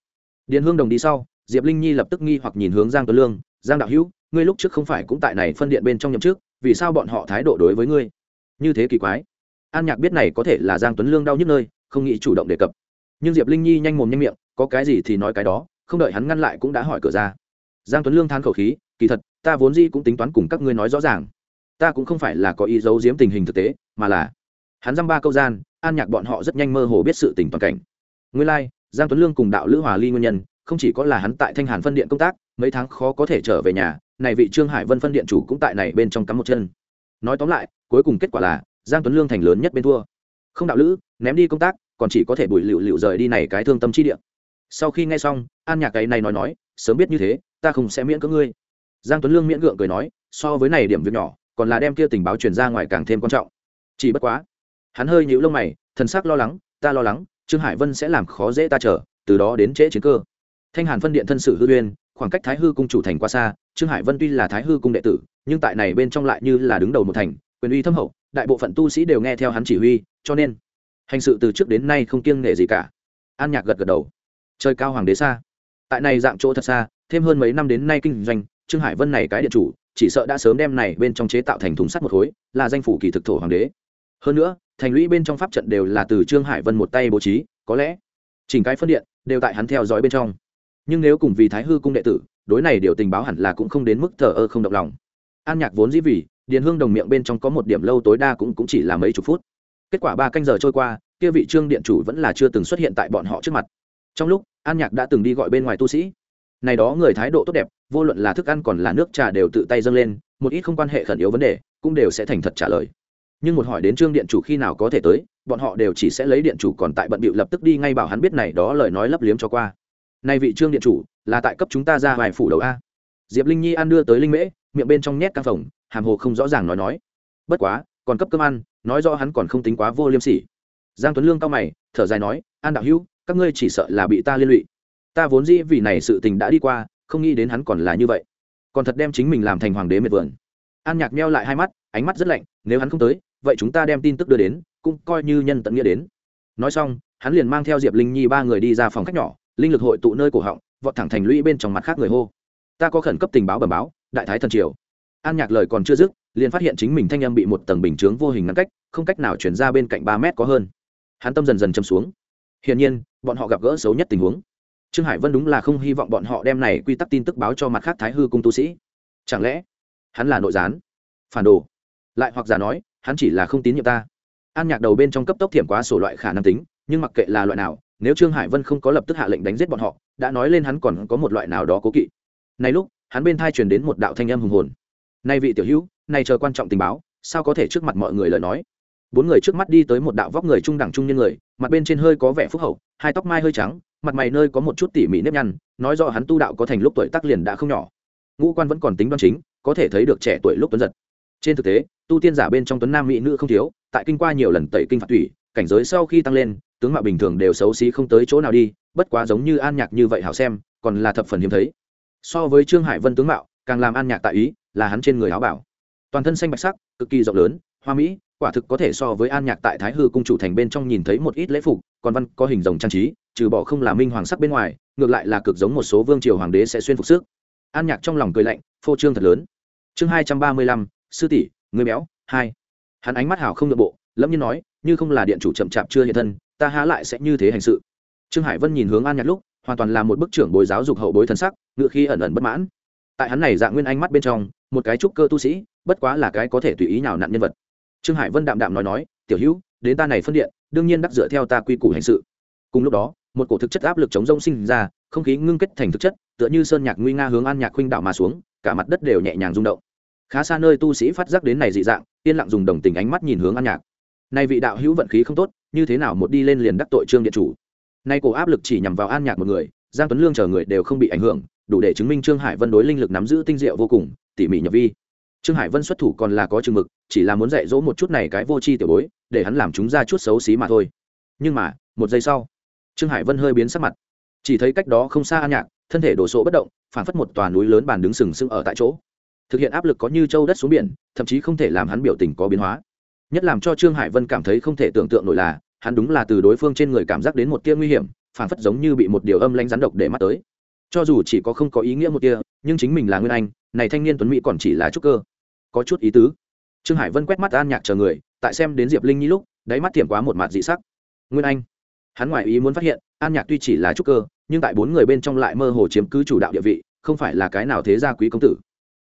Điền hương đồng đi sau, diệp linh nhi lập tức nghi hoặc nhìn hướng giang tuấn lương, giang đạo hữu, ngươi lúc trước không phải cũng tại này phân điện bên trong nhậm trước vì sao bọn họ thái độ đối với ngươi? Như thế kỳ quái. An nhạc biết này có thể là giang tuấn lương đau nhức nơi, không nghĩ chủ động đề cập. Nhưng diệp linh nhi nhanh mồm nhanh miệng, có cái gì thì nói cái đó, không đợi hắn ngăn lại cũng đã hỏi cửa ra. Giang tuấn lương than khẩu khí, kỳ thật, ta vốn di cũng tính toán cùng các ngươi nói rõ ràng ta cũng không phải là có ý giấu giếm tình hình thực tế mà là hắn dăm ba câu gian an nhạc bọn họ rất nhanh mơ hồ biết sự tình toàn cảnh. Nguyên lai、like, giang tuấn lương cùng đạo lữ hòa ly nguyên nhân không chỉ có là hắn tại thanh hàn phân điện công tác mấy tháng khó có thể trở về nhà này vị trương hải vân phân điện chủ cũng tại này bên trong cắm một chân. Nói tóm lại cuối cùng kết quả là giang tuấn lương thành lớn nhất bên thua. Không đạo lữ ném đi công tác còn chỉ có thể bùi lựu lựu rời đi này cái thương tâm chi điện sau khi nghe xong an nhạc cái này nói nói sớm biết như thế ta không sẽ miễn cưỡng ngươi. Giang tuấn lương miễn gượng cười nói so với này điểm việc nhỏ còn là đem kia tình báo truyền ra ngoài càng thêm quan trọng. Chỉ bất quá, hắn hơi nhíu lông mày, thần sắc lo lắng, ta lo lắng, trương hải vân sẽ làm khó dễ ta trở từ đó đến trễ chiến cơ. Thanh hàn phân điện thân sự hư uyên khoảng cách thái hư cung chủ thành quá xa, trương hải vân tuy là thái hư cung đệ tử, nhưng tại này bên trong lại như là đứng đầu một thành, quyền uy thâm hậu, đại bộ phận tu sĩ đều nghe theo hắn chỉ huy, cho nên, hành sự từ trước đến nay không kiêng nể gì cả. An nhạc gật gật đầu. Trời cao hoàng đế xa. Tại này dạng chỗ thật xa, thêm hơn mấy năm đến nay kinh doanh, trương hải vân này cái điện chủ chỉ sợ đã sớm đem này bên trong chế tạo thành thùng sắt một khối là danh phủ kỳ thực thổ hoàng đế. Hơn nữa thành lũy bên trong pháp trận đều là từ trương hải vân một tay bố trí có lẽ chỉnh cái phân điện đều tại hắn theo dõi bên trong. Nhưng nếu cùng vì thái hư cung đệ tử đối này điều tình báo hẳn là cũng không đến mức thờ ơ không động lòng. An nhạc vốn dĩ vì điền hương đồng miệng bên trong có một điểm lâu tối đa cũng, cũng chỉ là mấy chục phút. Kết quả ba canh giờ trôi qua kia vị trương điện chủ vẫn là chưa từng xuất hiện tại bọn họ trước mặt. Trong lúc an nhạc đã từng đi gọi bên ngoài tu sĩ này đó người thái độ tốt đẹp, vô luận là thức ăn còn là nước trà đều tự tay dâng lên, một ít không quan hệ khẩn yếu vấn đề, cũng đều sẽ thành thật trả lời. Nhưng một hỏi đến trương điện chủ khi nào có thể tới, bọn họ đều chỉ sẽ lấy điện chủ còn tại bận bịu lập tức đi ngay bảo hắn biết này đó lời nói lấp liếm cho qua. Nay vị trương điện chủ, là tại cấp chúng ta ra vài phủ đầu a. Diệp linh nhi ăn đưa tới linh mễ, miệng bên trong nhét căng phòng hàm hồ không rõ ràng nói nói. Bất quá, còn cấp cơm ăn, nói rõ hắn còn không tính quá vô liêm sỉ. Giang tuấn lương cao mày, thở dài nói, an đạo hữu, các ngươi chỉ sợ là bị ta liên lụy ta vốn dĩ vì này sự tình đã đi qua, không nghĩ đến hắn còn là như vậy. Còn thật đem chính mình làm thành hoàng đế miệt vườn. An nhạc meo lại hai mắt, ánh mắt rất lạnh, nếu hắn không tới, vậy chúng ta đem tin tức đưa đến, cũng coi như nhân tận nghĩa đến. Nói xong, hắn liền mang theo diệp linh nhi ba người đi ra phòng khách nhỏ, linh lực hội tụ nơi cổ họng, vọt thẳng thành lũy bên trong mặt khác người hô. Ta có khẩn cấp tình báo bẩm báo, đại thái thần triều. An nhạc lời còn chưa dứt, liền phát hiện chính mình thanh âm bị một tầng bình chướng vô hình ngăn cách, không cách nào chuyển ra bên cạnh ba mét có hơn. Hắn tâm dần dần châm xuống. Hiển nhiên, bọn họ gặp gỡ xấu nhất tình huống trương hải vân đúng là không hy vọng bọn họ đem này quy tắc tin tức báo cho mặt khác thái hư cung tu sĩ. Chẳng lẽ hắn là nội gián? Phản đồ. Lại hoặc giả nói, hắn chỉ là không tín nhiệm ta. An nhạc đầu bên trong cấp tốc thiểm quá sổ loại khả năng tính, nhưng mặc kệ là loại nào, nếu trương hải vân không có lập tức hạ lệnh đánh giết bọn họ, đã nói lên hắn còn có một loại nào đó cố kỵ. Này lúc, hắn bên thai truyền đến một đạo thanh âm hùng hồn. Nay vị tiểu hữu nay chờ quan trọng tình báo, sao có thể trước mặt mọi người lời nói? Bốn người trước mắt đi tới một đạo vóc người trung đẳng trung nhân người, mặt bên trên hơi có vẻ phúc hậu, hai tóc mai hơi trắng mặt mày nơi có một chút tỉ mỉ nếp nhăn, nói rõ hắn tu đạo có thành lúc tuổi tác liền đã không nhỏ. Ngũ quan vẫn còn tính đoan chính, có thể thấy được trẻ tuổi lúc tuấn giật. Trên thực tế, tu tiên giả bên trong tuấn nam mỹ nữ không thiếu, tại kinh qua nhiều lần tẩy kinh phạt thủy cảnh giới sau khi tăng lên, tướng mạo bình thường đều xấu xí không tới chỗ nào đi, bất quá giống như an nhạc như vậy hảo xem, còn là thập phần hiếm thấy. So với trương hải vân tướng mạo, càng làm an nhạc tại ý, là hắn trên người áo bảo toàn thân xanh bạch sắc, cực kỳ rộng lớn, hoa mỹ, quả thực có thể so với an nhạc tại thái hư cung chủ thành bên trong nhìn thấy một ít lễ phục, còn văn có hình rồng trang trí trừ bỏ không là minh hoàng sắc bên ngoài, ngược lại là cực giống một số vương triều hoàng đế sẽ xuyên phục sức. An nhạc trong lòng cười lạnh, phô trương thật lớn. Chương hai trăm ba mươi lăm, sư tỷ, người béo, hai. Hắn ánh mắt hào không nội bộ, lẫm như nói, như không là điện chủ chậm chạp chưa hiện thân, ta há lại sẽ như thế hành sự. Trương hải vân nhìn hướng an nhạc lúc, hoàn toàn là một bức trưởng bồi giáo dục hậu bối thân sắc ngựa khi ẩn ẩn bất mãn. Tại hắn này dạng nguyên ánh mắt bên trong, một cái trúc cơ tu sĩ, bất quá là cái có thể tùy ý nào nặn nhân vật. Trương hải vân đạm đạm nói nói, tiểu hữu, đến ta này phân điện, đương nhiên đắc dựa theo ta quy củ hành sự. Cùng lúc đó một cổ thực chất áp lực chống rông sinh ra, không khí ngưng kết thành thực chất, tựa như sơn nhạc nguy nga hướng an nhạc khuynh đạo mà xuống, cả mặt đất đều nhẹ nhàng rung động. Khá xa nơi tu sĩ phát giác đến này dị dạng, yên lặng dùng đồng tình ánh mắt nhìn hướng an nhạc. Nay vị đạo hữu vận khí không tốt, như thế nào một đi lên liền đắc tội trương điện chủ? Nay cổ áp lực chỉ nhằm vào an nhạc một người, giang tuấn lương chờ người đều không bị ảnh hưởng, đủ để chứng minh trương hải vân đối linh lực nắm giữ tinh diệu vô cùng, tỉ mỉ nhập vi. Trương hải vân xuất thủ còn là có chừng mực, chỉ là muốn dạy dỗ một chút này cái vô tri tiểu bối, để hắn làm chúng ra chút xấu xí mà thôi. Nhưng mà, một giây sau trương hải vân hơi biến sắc mặt. Chỉ thấy cách đó không xa an nhạc, thân thể đổ sộ bất động phản phất một tòa núi lớn bàn đứng sừng sững ở tại chỗ. Thực hiện áp lực có như châu đất xuống biển, thậm chí không thể làm hắn biểu tình có biến hóa. Nhất làm cho trương hải vân cảm thấy không thể tưởng tượng nổi là, hắn đúng là từ đối phương trên người cảm giác đến một tia nguy hiểm phản phất giống như bị một điều âm lanh rắn độc để mắt tới. Cho dù chỉ có không có ý nghĩa một tia, nhưng chính mình là nguyên anh, này thanh niên tuấn mỹ còn chỉ là trúc cơ. Có chút ý tứ. Trương hải vân quét mắt an nhạc chờ người, tại xem đến diệp linh nhi lúc, đáy mắt thiểm quá một mặt dị sắc. Nguyên anh hắn ngoại ý muốn phát hiện, an nhạc tuy chỉ là trúc cơ, nhưng tại bốn người bên trong lại mơ hồ chiếm cứ chủ đạo địa vị, không phải là cái nào thế gia quý công tử.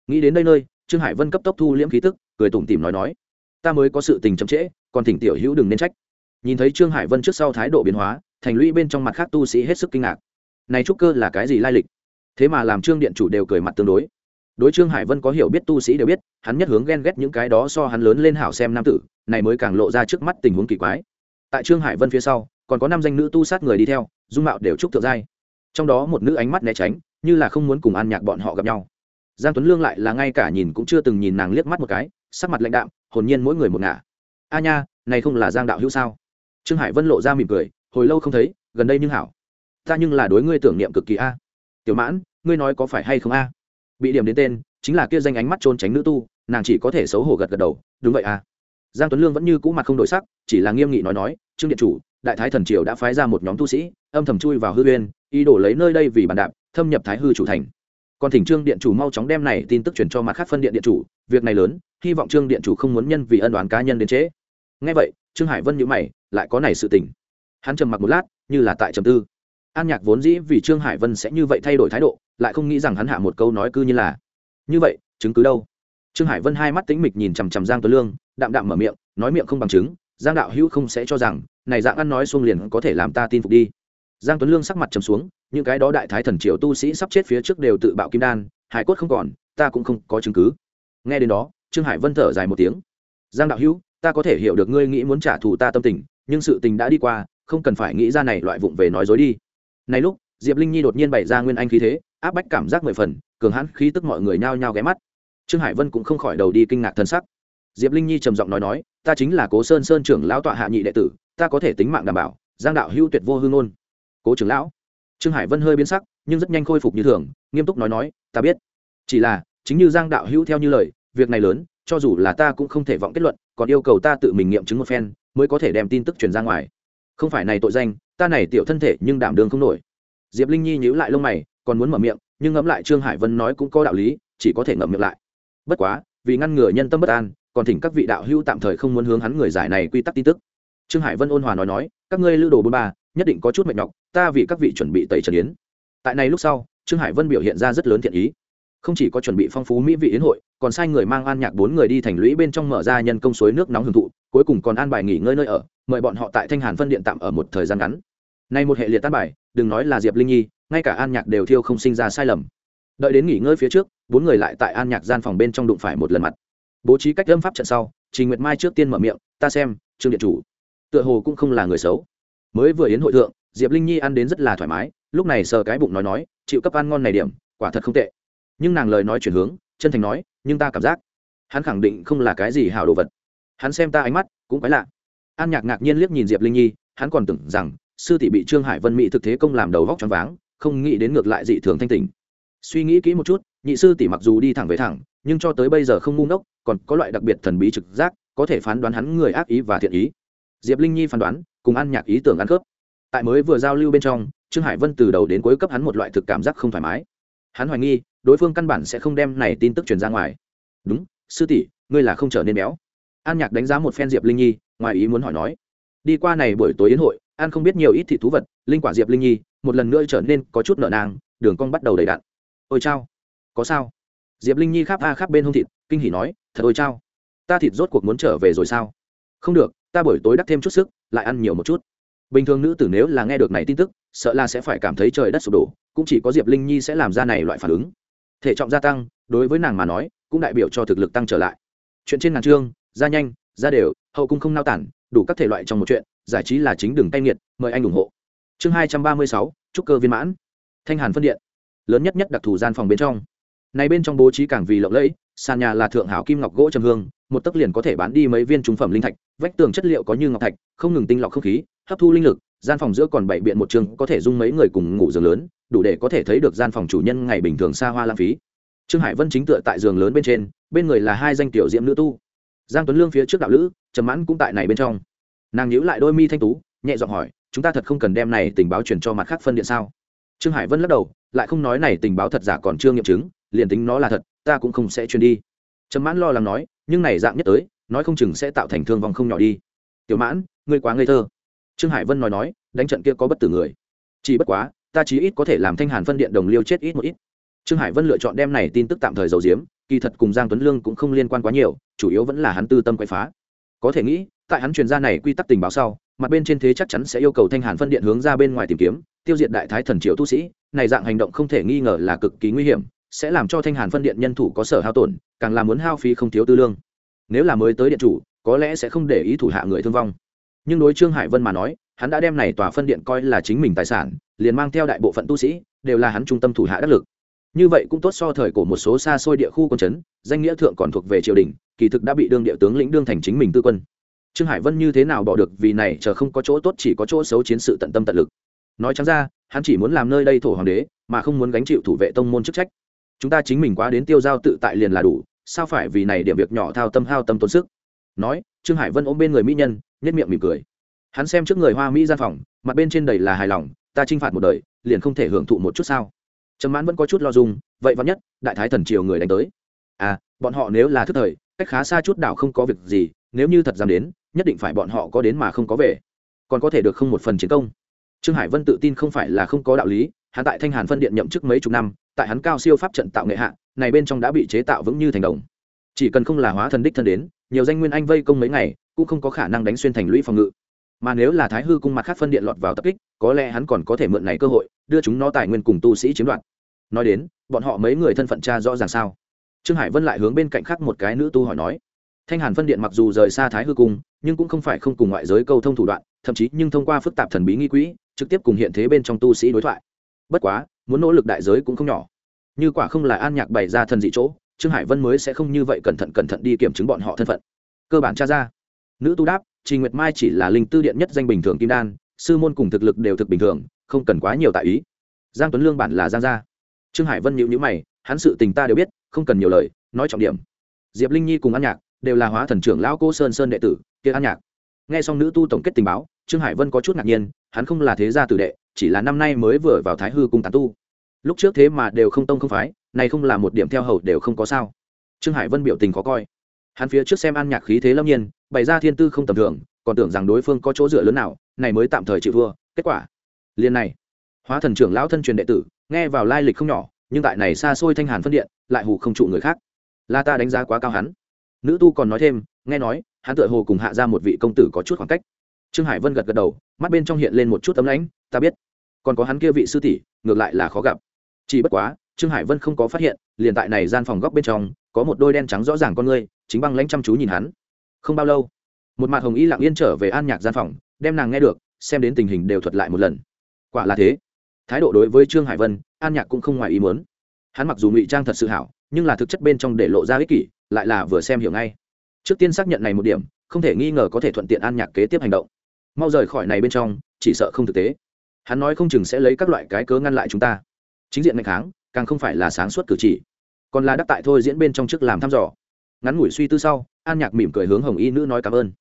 Nghĩ đến đây nơi, trương hải vân cấp tốc thu liễm khí tức, cười tủm tỉm nói nói, ta mới có sự tình chậm trễ, còn thỉnh tiểu hữu đừng nên trách. Nhìn thấy trương hải vân trước sau thái độ biến hóa, thành lũy bên trong mặt khác tu sĩ hết sức kinh ngạc. Này trúc cơ là cái gì lai lịch? Thế mà làm trương điện chủ đều cười mặt tương đối. Đối trương hải vân có hiểu biết tu sĩ đều biết, hắn nhất hướng ghen ghét những cái đó so hắn lớn lên hảo xem nam tử, này mới càng lộ ra trước mắt tình huống kỳ quái. Tại trương hải vân phía sau còn có năm danh nữ tu sát người đi theo, dung mạo đều trúc thượng giai. Trong đó một nữ ánh mắt né tránh, như là không muốn cùng an nhạc bọn họ gặp nhau. Giang tuấn lương lại là ngay cả nhìn cũng chưa từng nhìn nàng liếc mắt một cái, sắc mặt lãnh đạm, hồn nhiên mỗi người một ngả. A nha, này không là giang đạo hữu sao? Trương hải vân lộ ra mỉm cười, hồi lâu không thấy, gần đây nhưng hảo. Ta nhưng là đối ngươi tưởng niệm cực kỳ a. Tiểu mãn, ngươi nói có phải hay không a? Bị điểm đến tên, chính là kia danh ánh mắt trôn tránh nữ tu, nàng chỉ có thể xấu hổ gật gật đầu, đúng vậy a. Giang tuấn lương vẫn như cũ mặt không đổi sắc, chỉ là nghiêm nghị nói nói, trương điện chủ đại thái thần triều đã phái ra một nhóm tu sĩ, âm thầm chui vào hư uyên ý đồ lấy nơi đây vì bàn đạp, thâm nhập thái hư chủ thành. Còn thỉnh trương điện chủ mau chóng đem này tin tức truyền cho mặt khác phân điện điện chủ, việc này lớn, hy vọng trương điện chủ không muốn nhân vì ân đoán cá nhân đến trễ. Ngay vậy, trương hải vân nhữ mày, lại có này sự tình. Hắn trầm mặc một lát, như là tại trầm tư. An nhạc vốn dĩ vì trương hải vân sẽ như vậy thay đổi thái độ, lại không nghĩ rằng hắn hạ một câu nói cư như là. Như vậy, chứng cứ đâu? Trương hải vân hai mắt tĩnh mịch nhìn chằm chằm giang tuấn lương, đạm đạm mở miệng, nói miệng không bằng chứng giang đạo hữu không sẽ cho rằng, này dạng ăn nói xuông liền có thể làm ta tin phục đi. Giang tuấn lương sắc mặt trầm xuống, những cái đó đại thái thần triều tu sĩ sắp chết phía trước đều tự bạo kim đan, hải cốt không còn, ta cũng không có chứng cứ. Nghe đến đó, trương hải vân thở dài một tiếng. Giang đạo hữu, ta có thể hiểu được ngươi nghĩ muốn trả thù ta tâm tình, nhưng sự tình đã đi qua, không cần phải nghĩ ra này loại vụng về nói dối đi. Này lúc, diệp linh nhi đột nhiên bày ra nguyên anh khí thế, áp bách cảm giác mười phần, cường hãn khí tức mọi người nhao nhao ghé mắt. Trương hải vân cũng không khỏi đầu đi kinh ngạc thân sắc. Diệp linh nhi trầm giọng nói nói ta chính là cố sơn sơn trưởng lão tọa hạ nhị đệ tử, ta có thể tính mạng đảm bảo, giang đạo hữu tuyệt vô hương ôn cố trưởng lão. Trương hải vân hơi biến sắc, nhưng rất nhanh khôi phục như thường, nghiêm túc nói nói, ta biết. Chỉ là, chính như giang đạo hữu theo như lời, việc này lớn, cho dù là ta cũng không thể vọng kết luận, còn yêu cầu ta tự mình nghiệm chứng một phen, mới có thể đem tin tức truyền ra ngoài. Không phải này tội danh, ta này tiểu thân thể nhưng đảm đường không nổi. Diệp linh nhi nhíu lại lông mày, còn muốn mở miệng, nhưng ngẫm lại trương hải vân nói cũng có đạo lý, chỉ có thể ngậm miệng lại. Bất quá, vì ngăn ngừa nhân tâm bất an còn thỉnh các vị đạo hữu tạm thời không muốn hướng hắn người giải này quy tắc tin tức. Trương hải vân ôn hòa nói nói, các ngươi lưu đồ bôn ba, nhất định có chút mệt nhọc, ta vì các vị chuẩn bị tẩy trần yến. Tại này lúc sau, trương hải vân biểu hiện ra rất lớn thiện ý. Không chỉ có chuẩn bị phong phú mỹ vị yến hội, còn sai người mang an nhạc bốn người đi thành lũy bên trong mở ra nhân công suối nước nóng hưởng thụ, cuối cùng còn an bài nghỉ ngơi nơi ở, mời bọn họ tại thanh hàn phân điện tạm ở một thời gian ngắn. Nay một hệ liệt tan bài, đừng nói là diệp linh nhi, ngay cả an nhạc đều thiêu không sinh ra sai lầm. Đợi đến nghỉ ngơi phía trước, bốn người lại tại an nhạc gian phòng bên trong đụng phải một lần mặt bố trí cách âm pháp trận sau, trình nguyệt mai trước tiên mở miệng, ta xem, trương điện chủ, tựa hồ cũng không là người xấu. Mới vừa yến hội thượng, diệp linh nhi ăn đến rất là thoải mái, lúc này sờ cái bụng nói nói, chịu cấp ăn ngon này điểm, quả thật không tệ. Nhưng nàng lời nói chuyển hướng, chân thành nói, nhưng ta cảm giác, hắn khẳng định không là cái gì hảo đồ vật. Hắn xem ta ánh mắt, cũng quái lạ. An nhạc ngạc nhiên liếc nhìn diệp linh nhi, hắn còn tưởng rằng, sư tỷ bị trương hải vân mỹ thực thế công làm đầu vóc choáng váng, không nghĩ đến ngược lại dị thường thanh tình suy nghĩ kỹ một chút, nhị sư tỷ mặc dù đi thẳng về thẳng, nhưng cho tới bây giờ không ngu ngốc còn có loại đặc biệt thần bí trực giác có thể phán đoán hắn người ác ý và thiện ý. Diệp linh nhi phán đoán cùng ăn nhạc ý tưởng ăn khớp. Tại mới vừa giao lưu bên trong trương hải vân từ đầu đến cuối cấp hắn một loại thực cảm giác không thoải mái. Hắn hoài nghi đối phương căn bản sẽ không đem này tin tức truyền ra ngoài. Đúng sư tỷ ngươi là không trở nên béo. An nhạc đánh giá một phen diệp linh nhi ngoài ý muốn hỏi nói. Đi qua này buổi tối yến hội an không biết nhiều ít thị thú vật linh quả diệp linh nhi một lần nữa trở nên có chút nợ nàng, đường cong bắt đầu đầy đạn ôi chao có sao. Diệp linh nhi khắp a khắp bên hông thịt kinh hỉ nói thật ôi chao. Ta thịt rốt cuộc muốn trở về rồi sao? Không được, ta buổi tối đắc thêm chút sức, lại ăn nhiều một chút. Bình thường nữ tử nếu là nghe được này tin tức, sợ là sẽ phải cảm thấy trời đất sụp đổ, cũng chỉ có diệp linh nhi sẽ làm ra này loại phản ứng. Thể trọng gia tăng, đối với nàng mà nói, cũng đại biểu cho thực lực tăng trở lại. Chuyện trên ngàn chương, ra nhanh, ra đều, hậu cung không nao tản, đủ các thể loại trong một chuyện, giải trí là chính đường tay nghiệt, mời anh ủng hộ. Chương hai trăm ba mươi sáu, trúc cơ viên mãn. Thanh hàn phân điện. Lớn nhất nhất đặc thù gian phòng bên trong. Này bên trong bố trí càng vì lộng lẫy sàn nhà là thượng hảo kim ngọc gỗ trầm hương, một tấc liền có thể bán đi mấy viên trung phẩm linh thạch, vách tường chất liệu có như ngọc thạch, không ngừng tinh lọc không khí, hấp thu linh lực, gian phòng giữa còn bảy biện một trường có thể dung mấy người cùng ngủ giường lớn, đủ để có thể thấy được gian phòng chủ nhân ngày bình thường xa hoa lãng phí. Trương hải vân chính tựa tại giường lớn bên trên, bên người là hai danh tiểu diễm nữ tu. Giang tuấn lương phía trước đạo lữ, trầm mãn cũng tại này bên trong. Nàng nhíu lại đôi mi thanh tú, nhẹ giọng hỏi, chúng ta thật không cần đem này tình báo truyền cho mặt khác phân điện sao? Trương hải vân lắc đầu, lại không nói này tình báo thật giả còn chưa nghiệm chứng liền tính nó là thật, ta cũng không sẽ truyền đi. Trầm mãn lo lắng nói, nhưng này dạng nhất tới, nói không chừng sẽ tạo thành thương vong không nhỏ đi. Tiểu mãn, ngươi quá ngây thơ. Trương hải vân nói nói, đánh trận kia có bất tử người. Chỉ bất quá, ta chí ít có thể làm thanh hàn phân điện đồng liêu chết ít một ít. Trương hải vân lựa chọn đem này tin tức tạm thời giấu giếm, kỳ thật cùng giang tuấn lương cũng không liên quan quá nhiều, chủ yếu vẫn là hắn tư tâm quậy phá. Có thể nghĩ, tại hắn truyền ra này quy tắc tình báo sau, mặt bên trên thế chắc chắn sẽ yêu cầu thanh hàn phân điện hướng ra bên ngoài tìm kiếm, tiêu diệt đại thái thần triều tu sĩ, này dạng hành động không thể nghi ngờ là cực kỳ nguy hiểm sẽ làm cho thanh hàn phân điện nhân thủ có sở hao tổn, càng là muốn hao phí không thiếu tư lương. Nếu là mới tới điện chủ, có lẽ sẽ không để ý thủ hạ người thương vong. Nhưng đối trương hải vân mà nói, hắn đã đem này tòa phân điện coi là chính mình tài sản, liền mang theo đại bộ phận tu sĩ, đều là hắn trung tâm thủ hạ đắc lực. Như vậy cũng tốt so thời cổ một số xa xôi địa khu quân chấn, danh nghĩa thượng còn thuộc về triều đình, kỳ thực đã bị đương địa tướng lĩnh đương thành chính mình tư quân. Trương hải vân như thế nào bỏ được vì này chờ không có chỗ tốt chỉ có chỗ xấu chiến sự tận tâm tận lực. Nói chẳng ra, hắn chỉ muốn làm nơi đây thổ hoàng đế, mà không muốn gánh chịu thủ vệ tông môn chức trách chúng ta chính mình quá đến tiêu giao tự tại liền là đủ, sao phải vì này điểm việc nhỏ thao tâm hao tâm tốn sức? Nói, trương hải vân ôm bên người mỹ nhân nhất miệng mỉm cười. Hắn xem trước người hoa mỹ gian phòng, mặt bên trên đầy là hài lòng, ta t phạt một đời, liền không thể hưởng thụ một chút sao? Trầm mãn vẫn có chút lo dung, vậy vắn nhất, đại thái thần triều người đánh tới. À bọn họ nếu là thức thời, cách khá xa chút đảo không có việc gì, nếu như thật dám đến, nhất định phải bọn họ có đến mà không có về. Còn có thể được không một phần chiến công. Trương hải vân tự tin không phải là không có đạo lý hắn tại thanh hàn phân điện nhậm chức mấy chục năm, tại hắn cao siêu pháp trận tạo nghệ hạ, này bên trong đã bị chế tạo vững như thành đồng. Chỉ cần không là hóa thần đích thân đến, nhiều danh nguyên anh vây công mấy ngày, cũng không có khả năng đánh xuyên thành lũy phòng ngự. Mà nếu là thái hư cung mặt khác phân điện lọt vào tập kích, có lẽ hắn còn có thể mượn này cơ hội, đưa chúng nó tài nguyên cùng tu sĩ chiếm đoạt. Nói đến, bọn họ mấy người thân phận cha rõ ràng sao? Trương hải vân lại hướng bên cạnh khác một cái nữ tu hỏi nói. Thanh hàn phân điện mặc dù rời xa thái hư cung, nhưng cũng không phải không cùng ngoại giới câu thông thủ đoạn, thậm chí nhưng thông qua phức tạp thần bí nghi quỹ, trực tiếp cùng hiện thế bên trong tu sĩ đối thoại bất quá, muốn nỗ lực đại giới cũng không nhỏ. Như quả không là an nhạc bày ra thần dị chỗ, trương hải vân mới sẽ không như vậy cẩn thận cẩn thận đi kiểm chứng bọn họ thân phận. Cơ bản tra ra. Nữ tu đáp trình nguyệt mai chỉ là linh tư điện nhất danh bình thường kim đan, sư môn cùng thực lực đều thực bình thường, không cần quá nhiều tại ý. Giang tuấn lương bản là giang gia. Trương hải vân nhịu nhữ mày, hắn sự tình ta đều biết, không cần nhiều lời, nói trọng điểm. Diệp linh nhi cùng an nhạc đều là hóa thần trưởng lão cô sơn sơn đệ tử, kia an nhạc. Nghe xong nữ tu tổng kết tình báo, trương hải vân có chút ngạc nhiên, hắn không là thế gia tử đệ chỉ là năm nay mới vừa vào thái hư cung tán tu. Lúc trước thế mà đều không tông không phái, này không là một điểm theo hầu đều không có sao. Trương hải vân biểu tình khó coi. Hắn phía trước xem an nhạc khí thế lâm nhiên, bày ra thiên tư không tầm thường, còn tưởng rằng đối phương có chỗ dựa lớn nào, này mới tạm thời chịu thua, kết quả. Liên này, hóa thần trưởng lão thân truyền đệ tử, nghe vào lai lịch không nhỏ, nhưng tại này xa xôi thanh hàn phân điện, lại hủ không trụ người khác. Là ta đánh giá quá cao hắn. Nữ tu còn nói thêm, nghe nói, hắn tựa hồ cùng hạ ra một vị công tử có chút khoảng cách. Trương hải vân gật gật đầu, mắt bên trong hiện lên một chút tấm lãnh, ta biết còn có hắn kia vị sư tỷ, ngược lại là khó gặp. Chỉ bất quá, trương hải vân không có phát hiện, liền tại này gian phòng góc bên trong, có một đôi đen trắng rõ ràng con ngươi, chính băng lãnh chăm chú nhìn hắn. Không bao lâu, một mặt hồng y lặng yên trở về an nhạc gian phòng, đem nàng nghe được, xem đến tình hình đều thuật lại một lần. Quả là thế. Thái độ đối với trương hải vân, an nhạc cũng không ngoài ý muốn. Hắn mặc dù ngụy trang thật sự hảo, nhưng là thực chất bên trong để lộ ra ích kỷ, lại là vừa xem hiểu ngay. Trước tiên xác nhận này một điểm, không thể nghi ngờ có thể thuận tiện an nhạc kế tiếp hành động. Mau rời khỏi này bên trong, chỉ sợ không thực tế hắn nói không chừng sẽ lấy các loại cái cớ ngăn lại chúng ta. Chính diện ngày kháng, càng không phải là sáng suốt cử chỉ, còn là đắc tại thôi diễn bên trong trước làm thăm dò. Ngắn ngủi suy tư sau, an nhạc mỉm cười hướng hồng y nữ nói cảm ơn.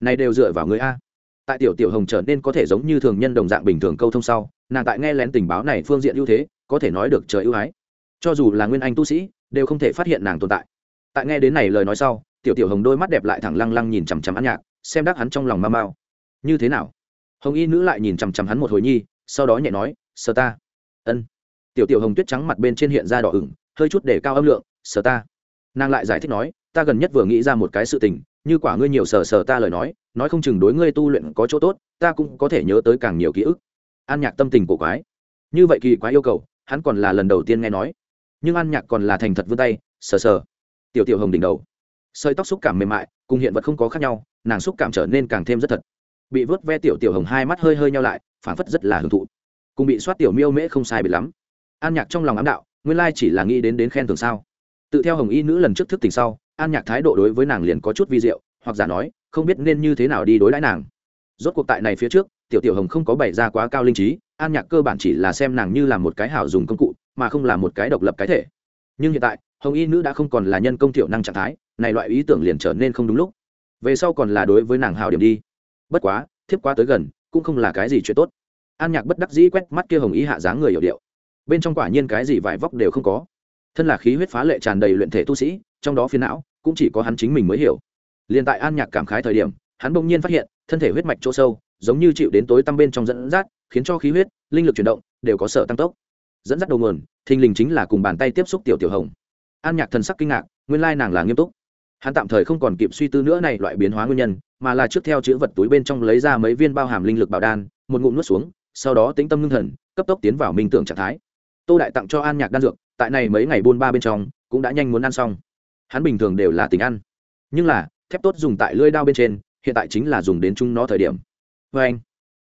Này đều dựa vào người a. Tại tiểu tiểu hồng trở nên có thể giống như thường nhân đồng dạng bình thường câu thông sau, nàng tại nghe lén tình báo này phương diện ưu thế, có thể nói được trời ưu ái. Cho dù là nguyên anh tu sĩ, đều không thể phát hiện nàng tồn tại. Tại nghe đến này lời nói sau, tiểu tiểu hồng đôi mắt đẹp lại thẳng lăng lăng nhìn chằm chằm ăn nhạc, xem đắc hắn trong lòng ma mao như thế nào? Hồng y nữ lại nhìn chằm chằm hắn một hồi nhi sau đó nhẹ nói, sờ ta. Ân. Tiểu tiểu hồng tuyết trắng mặt bên trên hiện ra đỏ ửng, hơi chút để cao âm lượng, sờ ta. Nàng lại giải thích nói, ta gần nhất vừa nghĩ ra một cái sự tình, như quả ngươi nhiều sờ sờ ta lời nói nói không chừng đối ngươi tu luyện có chỗ tốt, ta cũng có thể nhớ tới càng nhiều ký ức. An nhạc tâm tình của quái. Như vậy kỳ quái yêu cầu, hắn còn là lần đầu tiên nghe nói. Nhưng an nhạc còn là thành thật vươn tay, sờ sờ. Tiểu tiểu hồng đỉnh đầu. Sợi tóc xúc cảm mềm mại, cùng hiện vật không có khác nhau, nàng xúc cảm trở nên càng thêm rất thật. Bị vớt ve tiểu tiểu hồng hai mắt hơi hơi nhau lại phản phất rất là hưởng thụ. Cùng bị soát tiểu miêu mễ không sai bị lắm. An nhạc trong lòng ám đạo, nguyên lai chỉ là nghĩ đến đến khen thường sao. Tự theo hồng y nữ lần trước thức tỉnh sau, an nhạc thái độ đối với nàng liền có chút vi diệu, hoặc giả nói, không biết nên như thế nào đi đối đãi nàng. Rốt cuộc tại này phía trước, tiểu tiểu hồng không có bày ra quá cao linh trí, an nhạc cơ bản chỉ là xem nàng như là một cái hảo dùng công cụ, mà không là một cái độc lập cái thể. Nhưng hiện tại, hồng y nữ đã không còn là nhân công tiểu năng trạng thái, này loại ý tưởng liền trở nên không đúng lúc. Về sau còn là đối với nàng hảo điểm đi. Bất quá, thiếp quá tới gần cũng không là cái gì chuyện tốt. An nhạc bất đắc dĩ quét mắt kia hồng ý hạ dáng người hiểu điệu. Bên trong quả nhiên cái gì vải vóc đều không có. Thân là khí huyết phá lệ tràn đầy luyện thể tu sĩ, trong đó phiến não cũng chỉ có hắn chính mình mới hiểu. Liền tại an nhạc cảm khái thời điểm, hắn bỗng nhiên phát hiện, thân thể huyết mạch chỗ sâu, giống như chịu đến tối tăm bên trong dẫn dắt, khiến cho khí huyết, linh lực chuyển động, đều có sở tăng tốc. Dẫn dắt đầu nguồn, thình lình chính là cùng bàn tay tiếp xúc tiểu tiểu hồng. An nhạc thần sắc kinh ngạc, nguyên lai nàng là nghiêm túc hắn tạm thời không còn kịp suy tư nữa này loại biến hóa nguyên nhân, mà là trước theo chữ vật túi bên trong lấy ra mấy viên bao hàm linh lực bảo đan, một ngụm nuốt xuống, sau đó tĩnh tâm ngưng thần, cấp tốc tiến vào minh tưởng trạng thái. Tô đại tặng cho an nhạc đan dược, tại này mấy ngày buôn ba bên trong, cũng đã nhanh muốn ăn xong. Hắn bình thường đều là tình ăn. Nhưng là, thép tốt dùng tại lưỡi đao bên trên, hiện tại chính là dùng đến chung nó thời điểm. Vê anh,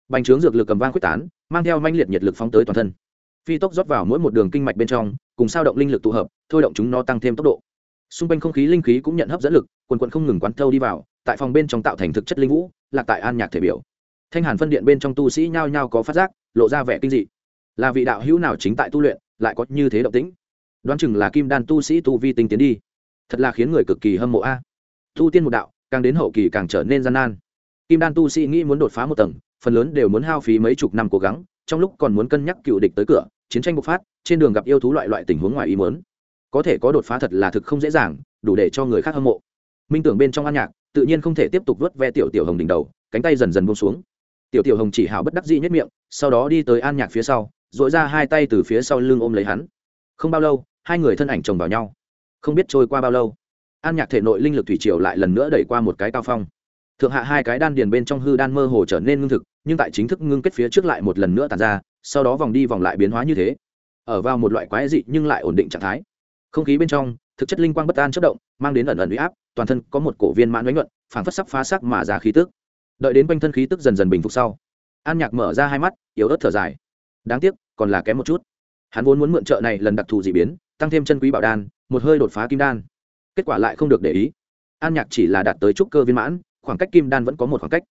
bành trướng dược lực cầm vang quyết tán, mang theo manh liệt nhiệt lực phóng tới toàn thân. Phi tốc rót vào mỗi một đường kinh mạch bên trong, cùng sao động linh lực tụ hợp, thôi động chúng nó tăng thêm tốc độ xung quanh không khí linh khí cũng nhận hấp dẫn lực, quần quận không ngừng quán thâu đi vào, tại phòng bên trong tạo thành thực chất linh vũ, lạc tại an nhạc thể biểu. Thanh hàn phân điện bên trong tu sĩ nhao nhao có phát giác, lộ ra vẻ kinh dị. Là vị đạo hữu nào chính tại tu luyện, lại có như thế động tĩnh? Đoán chừng là kim đan tu sĩ tu vi tinh tiến đi. Thật là khiến người cực kỳ hâm mộ a. Tu tiên một đạo, càng đến hậu kỳ càng trở nên gian nan. Kim đan tu sĩ nghĩ muốn đột phá một tầng, phần lớn đều muốn hao phí mấy chục năm cố gắng, trong lúc còn muốn cân nhắc cựu địch tới cửa, chiến tranh bộc phát, trên đường gặp yêu thú loại loại tình huống ngoài ý muốn có thể có đột phá thật là thực không dễ dàng, đủ để cho người khác hâm mộ. Minh tưởng bên trong ăn nhạc, tự nhiên không thể tiếp tục vớt ve tiểu tiểu hồng đỉnh đầu, cánh tay dần dần buông xuống. Tiểu tiểu hồng chỉ hào bất đắc dĩ nhất miệng, sau đó đi tới an nhạc phía sau dội ra hai tay từ phía sau lưng ôm lấy hắn. Không bao lâu, hai người thân ảnh chồng vào nhau. Không biết trôi qua bao lâu, an nhạc thể nội linh lực thủy triều lại lần nữa đẩy qua một cái cao phong. Thượng hạ hai cái đan điền bên trong hư đan mơ hồ trở nên ngưng thực, nhưng tại chính thức ngưng kết phía trước lại một lần nữa tàn ra, sau đó vòng đi vòng lại biến hóa như thế. Ở vào một loại quái dị nhưng lại ổn định trạng thái không khí bên trong, thực chất linh quang bất an chất động, mang đến ẩn ẩn u áp, toàn thân có một cổ viên mãn đánh nhuận, phảng phất sắc phá sắc mà ra khí tức. Đợi đến quanh thân khí tức dần dần bình phục sau, an nhạc mở ra hai mắt, yếu ớt thở dài. Đáng tiếc, còn là kém một chút. Hắn vốn muốn mượn trợ này lần đặc thù dị biến, tăng thêm chân quý bảo đan, một hơi đột phá kim đan. Kết quả lại không được để ý. An nhạc chỉ là đạt tới trúc cơ viên mãn, khoảng cách kim đan vẫn có một khoảng cách.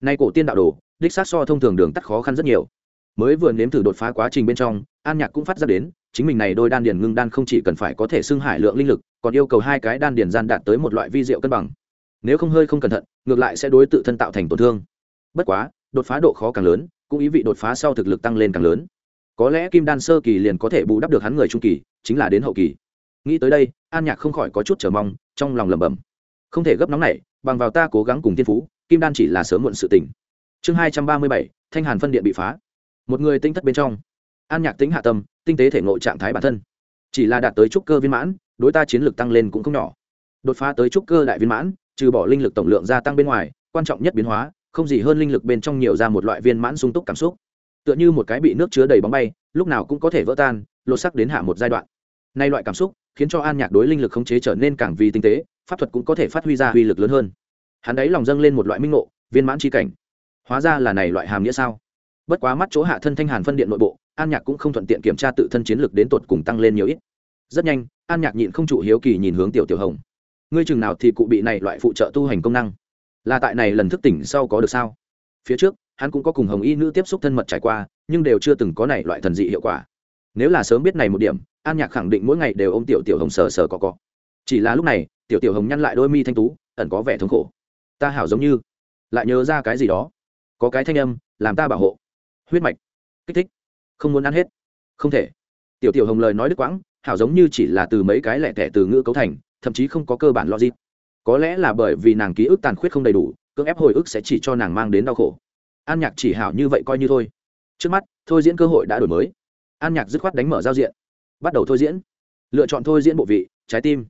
Nay cổ tiên đạo đồ, đích sát so thông thường đường tắt khó khăn rất nhiều mới vừa nếm thử đột phá quá trình bên trong, an nhạc cũng phát ra đến, chính mình này đôi đan điền ngưng đan không chỉ cần phải có thể xưng hải lượng linh lực, còn yêu cầu hai cái đan điền gian đạt tới một loại vi diệu cân bằng. Nếu không hơi không cẩn thận, ngược lại sẽ đối tự thân tạo thành tổn thương. Bất quá, đột phá độ khó càng lớn, cũng ý vị đột phá sau thực lực tăng lên càng lớn. Có lẽ kim đan sơ kỳ liền có thể bù đắp được hắn người trung kỳ, chính là đến hậu kỳ. Nghĩ tới đây, an nhạc không khỏi có chút chờ mong, trong lòng lẩm bẩm. Không thể gấp nóng này, bằng vào ta cố gắng cùng tiên phú, kim đan chỉ là sớm muộn sự tình. Chương hai trăm ba mươi bảy, thanh hàn phân điện bị phá một người tinh thất bên trong. An nhạc tính hạ tâm, tinh tế thể ngộ trạng thái bản thân. Chỉ là đạt tới trúc cơ viên mãn, đối ta chiến lược tăng lên cũng không nhỏ. Đột phá tới trúc cơ đại viên mãn, trừ bỏ linh lực tổng lượng gia tăng bên ngoài, quan trọng nhất biến hóa, không gì hơn linh lực bên trong nhiều ra một loại viên mãn sung túc cảm xúc. Tựa như một cái bị nước chứa đầy bóng bay, lúc nào cũng có thể vỡ tan, lột sắc đến hạ một giai đoạn. Nay loại cảm xúc, khiến cho an nhạc đối linh lực khống chế trở nên càng vì tinh tế, pháp thuật cũng có thể phát huy ra uy lực lớn hơn. Hắn ấy lòng dâng lên một loại minh ngộ, viên mãn tri cảnh. Hóa ra là này loại hàm nghĩa sao? Bất quá mắt chỗ hạ thân thanh hàn phân điện nội bộ, an nhạc cũng không thuận tiện kiểm tra tự thân chiến lược đến tột cùng tăng lên nhiều ít. Rất nhanh, an nhạc nhịn không trụ hiếu kỳ nhìn hướng tiểu tiểu hồng. Ngươi chừng nào thì cụ bị này loại phụ trợ tu hành công năng? Là tại này lần thức tỉnh sau có được sao? Phía trước, hắn cũng có cùng hồng y nữ tiếp xúc thân mật trải qua, nhưng đều chưa từng có này loại thần dị hiệu quả. Nếu là sớm biết này một điểm, an nhạc khẳng định mỗi ngày đều ôm tiểu tiểu hồng sờ sờ có có chỉ là lúc này, tiểu tiểu hồng nhăn lại đôi mi thanh tú, ẩn có vẻ thống khổ. Ta hảo giống như, lại nhớ ra cái gì đó. Có cái thanh âm, làm ta bảo hộ huyết mạch. Kích thích. Không muốn ăn hết. Không thể. Tiểu tiểu hồng lời nói đứt quãng, hảo giống như chỉ là từ mấy cái lẻ tẻ từ ngữ cấu thành, thậm chí không có cơ bản logic. Có lẽ là bởi vì nàng ký ức tàn khuyết không đầy đủ, cưỡng ép hồi ức sẽ chỉ cho nàng mang đến đau khổ. An nhạc chỉ hảo như vậy coi như thôi. Trước mắt, thôi diễn cơ hội đã đổi mới. An nhạc dứt khoát đánh mở giao diện. Bắt đầu thôi diễn. Lựa chọn thôi diễn bộ vị, trái tim.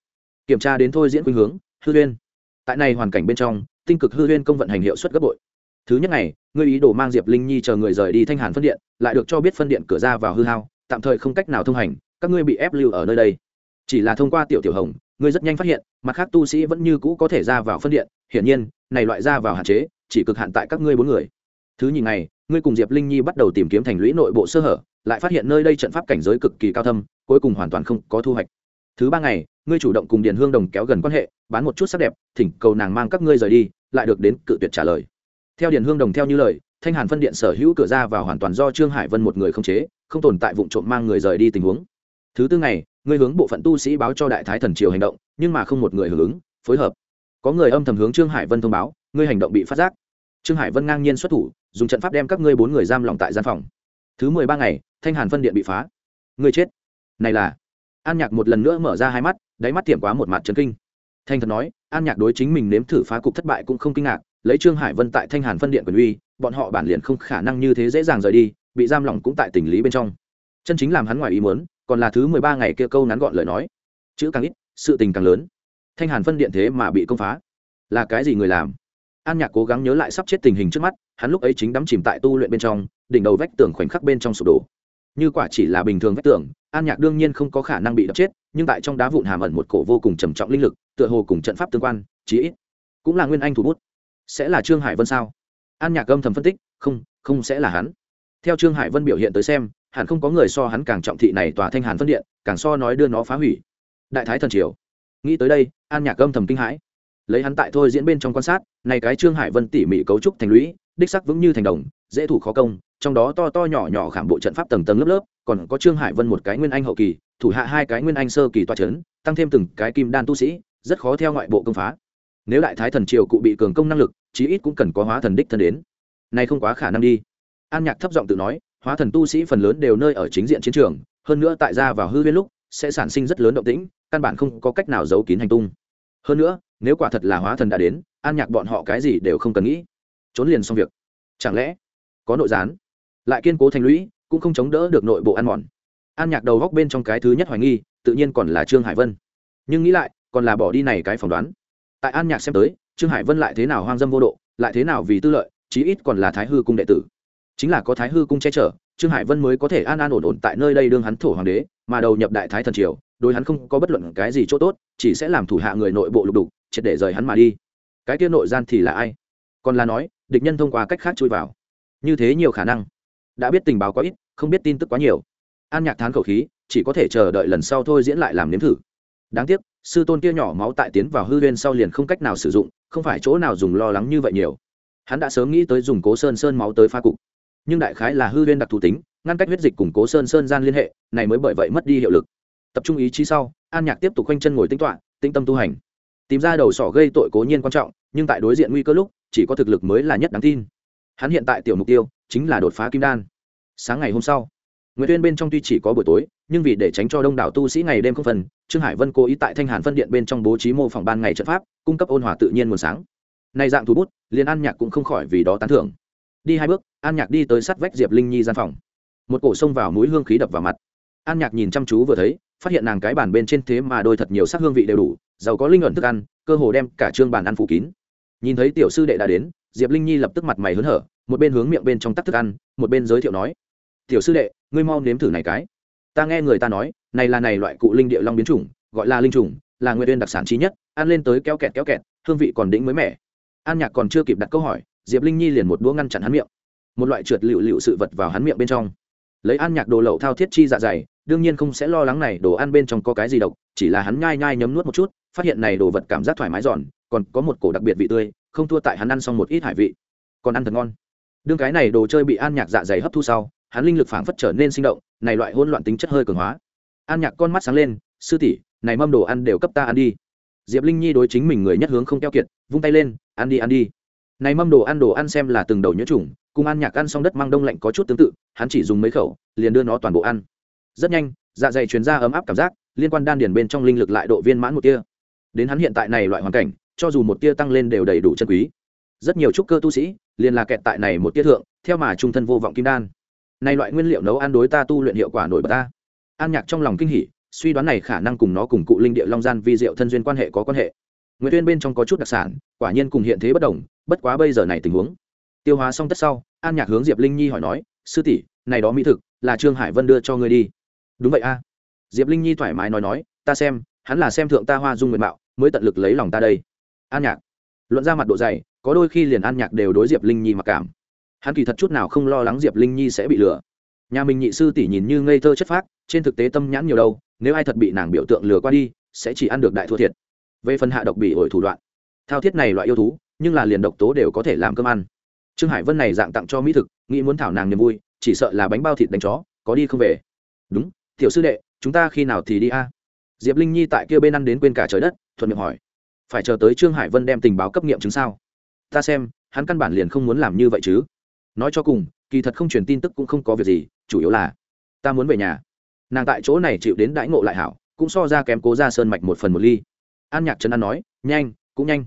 Kiểm tra đến thôi diễn khuynh hướng, hư huyên. Tại này hoàn cảnh bên trong, tinh cực hư huyên công vận hành hiệu suất gấp bội thứ nhất này, ngươi ý đồ mang diệp linh nhi chờ người rời đi thanh hàn phân điện, lại được cho biết phân điện cửa ra vào hư hao, tạm thời không cách nào thông hành, các ngươi bị ép lưu ở nơi đây. Chỉ là thông qua tiểu tiểu hồng, ngươi rất nhanh phát hiện, mặt khác tu sĩ vẫn như cũ có thể ra vào phân điện, hiển nhiên, này loại ra vào hạn chế, chỉ cực hạn tại các ngươi bốn người. Thứ nhì này ngươi cùng diệp linh nhi bắt đầu tìm kiếm thành lũy nội bộ sơ hở, lại phát hiện nơi đây trận pháp cảnh giới cực kỳ cao thâm, cuối cùng hoàn toàn không có thu hoạch. Thứ ba ngày, ngươi chủ động cùng điền hương đồng kéo gần quan hệ, bán một chút sắc đẹp, thỉnh cầu nàng mang các ngươi rời đi, lại được đến cự tuyệt trả lời theo điền hương đồng theo như lời, thanh hàn phân điện sở hữu cửa ra vào hoàn toàn do trương hải vân một người không chế, không tồn tại vụ trộm mang người rời đi tình huống. Thứ tư ngày, người hướng bộ phận tu sĩ báo cho đại thái thần triều hành động, nhưng mà không một người hưởng ứng, phối hợp. Có người âm thầm hướng trương hải vân thông báo, ngươi hành động bị phát giác. Trương hải vân ngang nhiên xuất thủ, dùng trận pháp đem các ngươi bốn người giam lỏng tại gian phòng. Thứ mười ba ngày, thanh hàn phân điện bị phá. Ngươi chết. Này là. An nhạc một lần nữa mở ra hai mắt, đáy mắt tiệm quá một mặt trấn kinh. Thanh thật nói, an nhạc đối chính mình nếm thử phá cục thất bại cũng không kinh ngạc lấy trương hải vân tại thanh hàn phân điện quyền uy, bọn họ bản liền không khả năng như thế dễ dàng rời đi, bị giam lỏng cũng tại tình lý bên trong. Chân chính làm hắn ngoài ý muốn, còn là thứ mười ba ngày kia câu ngắn gọn lời nói. Chữ càng ít, sự tình càng lớn. Thanh hàn phân điện thế mà bị công phá. Là cái gì người làm? An nhạc cố gắng nhớ lại sắp chết tình hình trước mắt, hắn lúc ấy chính đắm chìm tại tu luyện bên trong, đỉnh đầu vách tường khoảnh khắc bên trong sụp đổ. Như quả chỉ là bình thường vách tường, an nhạc đương nhiên không có khả năng bị đập chết, nhưng tại trong đá vụn hàm ẩn một cổ vô cùng trầm trọng linh lực, tựa hồ cùng trận pháp tương quan, chí ít cũng là nguyên anh thủ bút sẽ là trương hải vân sao? An nhạc âm thầm phân tích, không không sẽ là hắn. Theo trương hải vân biểu hiện tới xem, hẳn không có người so hắn càng trọng thị này tòa thanh hàn phân điện, càng so nói đưa nó phá hủy. Đại thái thần triều. Nghĩ tới đây, an nhạc âm thầm kinh hãi. Lấy hắn tại thôi diễn bên trong quan sát, này cái trương hải vân tỉ mỉ cấu trúc thành lũy, đích sắc vững như thành đồng, dễ thủ khó công, trong đó to to nhỏ nhỏ khảm bộ trận pháp tầng tầng lớp lớp, còn có trương hải vân một cái nguyên anh hậu kỳ, thủ hạ hai cái nguyên anh sơ kỳ toa c h ấ n tăng thêm từng cái kim đan tu sĩ, rất khó theo ngoại bộ công phá nếu đại thái thần triều cụ bị cường công năng lực, chí ít cũng cần có hóa thần đích thân đến. Nay không quá khả năng đi. An nhạc thấp giọng tự nói, hóa thần tu sĩ phần lớn đều nơi ở chính diện chiến trường, hơn nữa tại ra vào hư huyên lúc, sẽ sản sinh rất lớn động tĩnh, căn bản không có cách nào giấu kín hành tung. Hơn nữa, nếu quả thật là hóa thần đã đến, an nhạc bọn họ cái gì đều không cần nghĩ. Trốn liền xong việc. Chẳng lẽ có nội gián? Lại kiên cố thành lũy, cũng không chống đỡ được nội bộ ăn mòn. An nhạc đầu góc bên trong cái thứ nhất hoài nghi, tự nhiên còn là trương hải vân. Nhưng nghĩ lại, còn là bỏ đi này cái phỏng đoán tại an nhạc xem tới, trương hải vân lại thế nào hoang dâm vô độ, lại thế nào vì tư lợi, chí ít còn là thái hư cung đệ tử. Chính là có thái hư cung che chở, trương hải vân mới có thể an an ổn ổn tại nơi đây đương hắn thổ hoàng đế, mà đầu nhập đại thái thần triều, đối hắn không có bất luận cái gì chỗ tốt, chỉ sẽ làm thủ hạ người nội bộ lục đục, triệt để rời hắn mà đi. Cái kia nội gian thì là ai? Còn là nói, địch nhân thông qua cách khác chui vào. Như thế nhiều khả năng. Đã biết tình báo quá ít, không biết tin tức quá nhiều. An nhạc thán khẩu khí, chỉ có thể chờ đợi lần sau thôi diễn lại làm nếm thử đáng tiếc, sư tôn kia nhỏ máu tại tiến vào hư huyên sau liền không cách nào sử dụng, không phải chỗ nào dùng lo lắng như vậy nhiều. Hắn đã sớm nghĩ tới dùng cố sơn sơn máu tới pha cục. Nhưng đại khái là hư huyên đặc thù tính, ngăn cách huyết dịch cùng cố sơn sơn gian liên hệ, này mới bởi vậy mất đi hiệu lực. Tập trung ý chí sau, an nhạc tiếp tục khoanh chân ngồi tính toạ tĩnh tâm tu hành. Tìm ra đầu sỏ gây tội cố nhiên quan trọng, nhưng tại đối diện nguy cơ lúc, chỉ có thực lực mới là nhất đáng tin. Hắn hiện tại tiểu mục tiêu, chính là đột phá kim đan. Sáng ngày hôm sau nguyễn tuyên bên trong tuy chỉ có buổi tối, nhưng vì để tránh cho đông đảo tu sĩ ngày đêm không phần trương hải vân cố ý tại thanh hàn phân điện bên trong bố trí mô phỏng ban ngày trận pháp, cung cấp ôn hòa tự nhiên nguồn sáng. Nay dạng thủ bút, liền an nhạc cũng không khỏi vì đó tán thưởng. Đi hai bước, an nhạc đi tới sát vách diệp linh nhi gian phòng. Một cổ xông vào mũi hương khí đập vào mặt. An nhạc nhìn chăm chú vừa thấy, phát hiện nàng cái bàn bên trên thế mà đôi thật nhiều sắc hương vị đều đủ, giàu có linh ẩn thức ăn, cơ hồ đem cả trương bàn ăn phủ kín. Nhìn thấy tiểu sư đệ đã đến, diệp linh nhi lập tức mặt mày hớn hở, một bên hướng miệng bên trong tắc thức ăn, một bên giới thiệu nói tiểu sư đệ, ngươi mau nếm thử này cái. Ta nghe người ta nói, này là này loại cụ linh địa long biến chủng, gọi là linh trùng là nguyên viên đặc sản trí nhất, ăn lên tới kéo kẹt kéo kẹt, hương vị còn đĩnh mới mẻ. An nhạc còn chưa kịp đặt câu hỏi, diệp linh nhi liền một đũa ngăn chặn hắn miệng. Một loại trượt lựu lựu sự vật vào hắn miệng bên trong. Lấy an nhạc đồ lậu thao thiết chi dạ dày, đương nhiên không sẽ lo lắng này đồ ăn bên trong có cái gì độc, chỉ là hắn nhai nhai nhấm nuốt một chút, phát hiện này đồ vật cảm giác thoải mái giòn, còn có một cổ đặc biệt vị tươi, không thua tại hắn ăn xong một ít hải vị. Còn ăn thật ngon. Đương cái này đồ chơi bị an nhạc dạ dày hấp thu sau hắn linh lực phảng phất trở nên sinh động, này loại hỗn loạn tính chất hơi cường hóa. An nhạc con mắt sáng lên, sư tỷ, này mâm đồ ăn đều cấp ta ăn đi. Diệp linh nhi đối chính mình người nhất hướng không keo kiệt, vung tay lên, ăn đi ăn đi. Này mâm đồ ăn đồ ăn xem là từng đầu nhớ chủng, cùng ăn nhạc ăn xong đất mang đông lạnh có chút tương tự, hắn chỉ dùng mấy khẩu, liền đưa nó toàn bộ ăn. Rất nhanh dạ dày truyền ra ấm áp cảm giác, liên quan đan điền bên trong linh lực lại độ viên mãn một tia. Đến hắn hiện tại này loại hoàn cảnh, cho dù một tia tăng lên đều đầy đủ chân quý. Rất nhiều trúc cơ tu sĩ, liền là kẹt tại này một tia thượng, theo mà trung thân vô vọng kim đan này loại nguyên liệu nấu ăn đối ta tu luyện hiệu quả nổi bật ta. An nhạc trong lòng kinh hỉ, suy đoán này khả năng cùng nó cùng cụ linh địa long gian vi diệu thân duyên quan hệ có quan hệ. Nguyễn tuyên bên trong có chút đặc sản, quả nhiên cùng hiện thế bất đồng, bất quá bây giờ này tình huống. Tiêu hóa xong tất sau, an nhạc hướng diệp linh nhi hỏi nói, sư tỷ, này đó mỹ thực là trương hải vân đưa cho ngươi đi. Đúng vậy a. Diệp linh nhi thoải mái nói nói, ta xem, hắn là xem thượng ta hoa dung nguyện mạo, mới tận lực lấy lòng ta đây. An nhạc, luận ra mặt độ dày, có đôi khi liền an nhạc đều đối diệp linh nhi mặc cảm hắn kỳ thật chút nào không lo lắng diệp linh nhi sẽ bị lừa. Nhà mình nhị sư tỷ nhìn như ngây thơ chất phác, trên thực tế tâm nhãn nhiều đâu, nếu ai thật bị nàng biểu tượng lừa qua đi, sẽ chỉ ăn được đại thua thiệt. Về phần hạ độc bị ổi thủ đoạn, thao thiết này loại yêu thú, nhưng là liền độc tố đều có thể làm cơm ăn. Trương hải vân này dạng tặng cho mỹ thực, nghĩ muốn thảo nàng niềm vui, chỉ sợ là bánh bao thịt đánh chó, có đi không về. Đúng, tiểu sư đệ, chúng ta khi nào thì đi a? Diệp linh nhi tại kia bên ăn đến quên cả trời đất, thuận miệng hỏi. Phải chờ tới trương hải vân đem tình báo cấp nghiệm chứng sao? Ta xem, hắn căn bản liền không muốn làm như vậy chứ nói cho cùng, kỳ thật không truyền tin tức cũng không có việc gì, chủ yếu là, ta muốn về nhà. Nàng tại chỗ này chịu đến đãi ngộ lại hảo, cũng so ra kém cố ra sơn mạch một phần một ly. An nhạc trấn an nói, nhanh, cũng nhanh.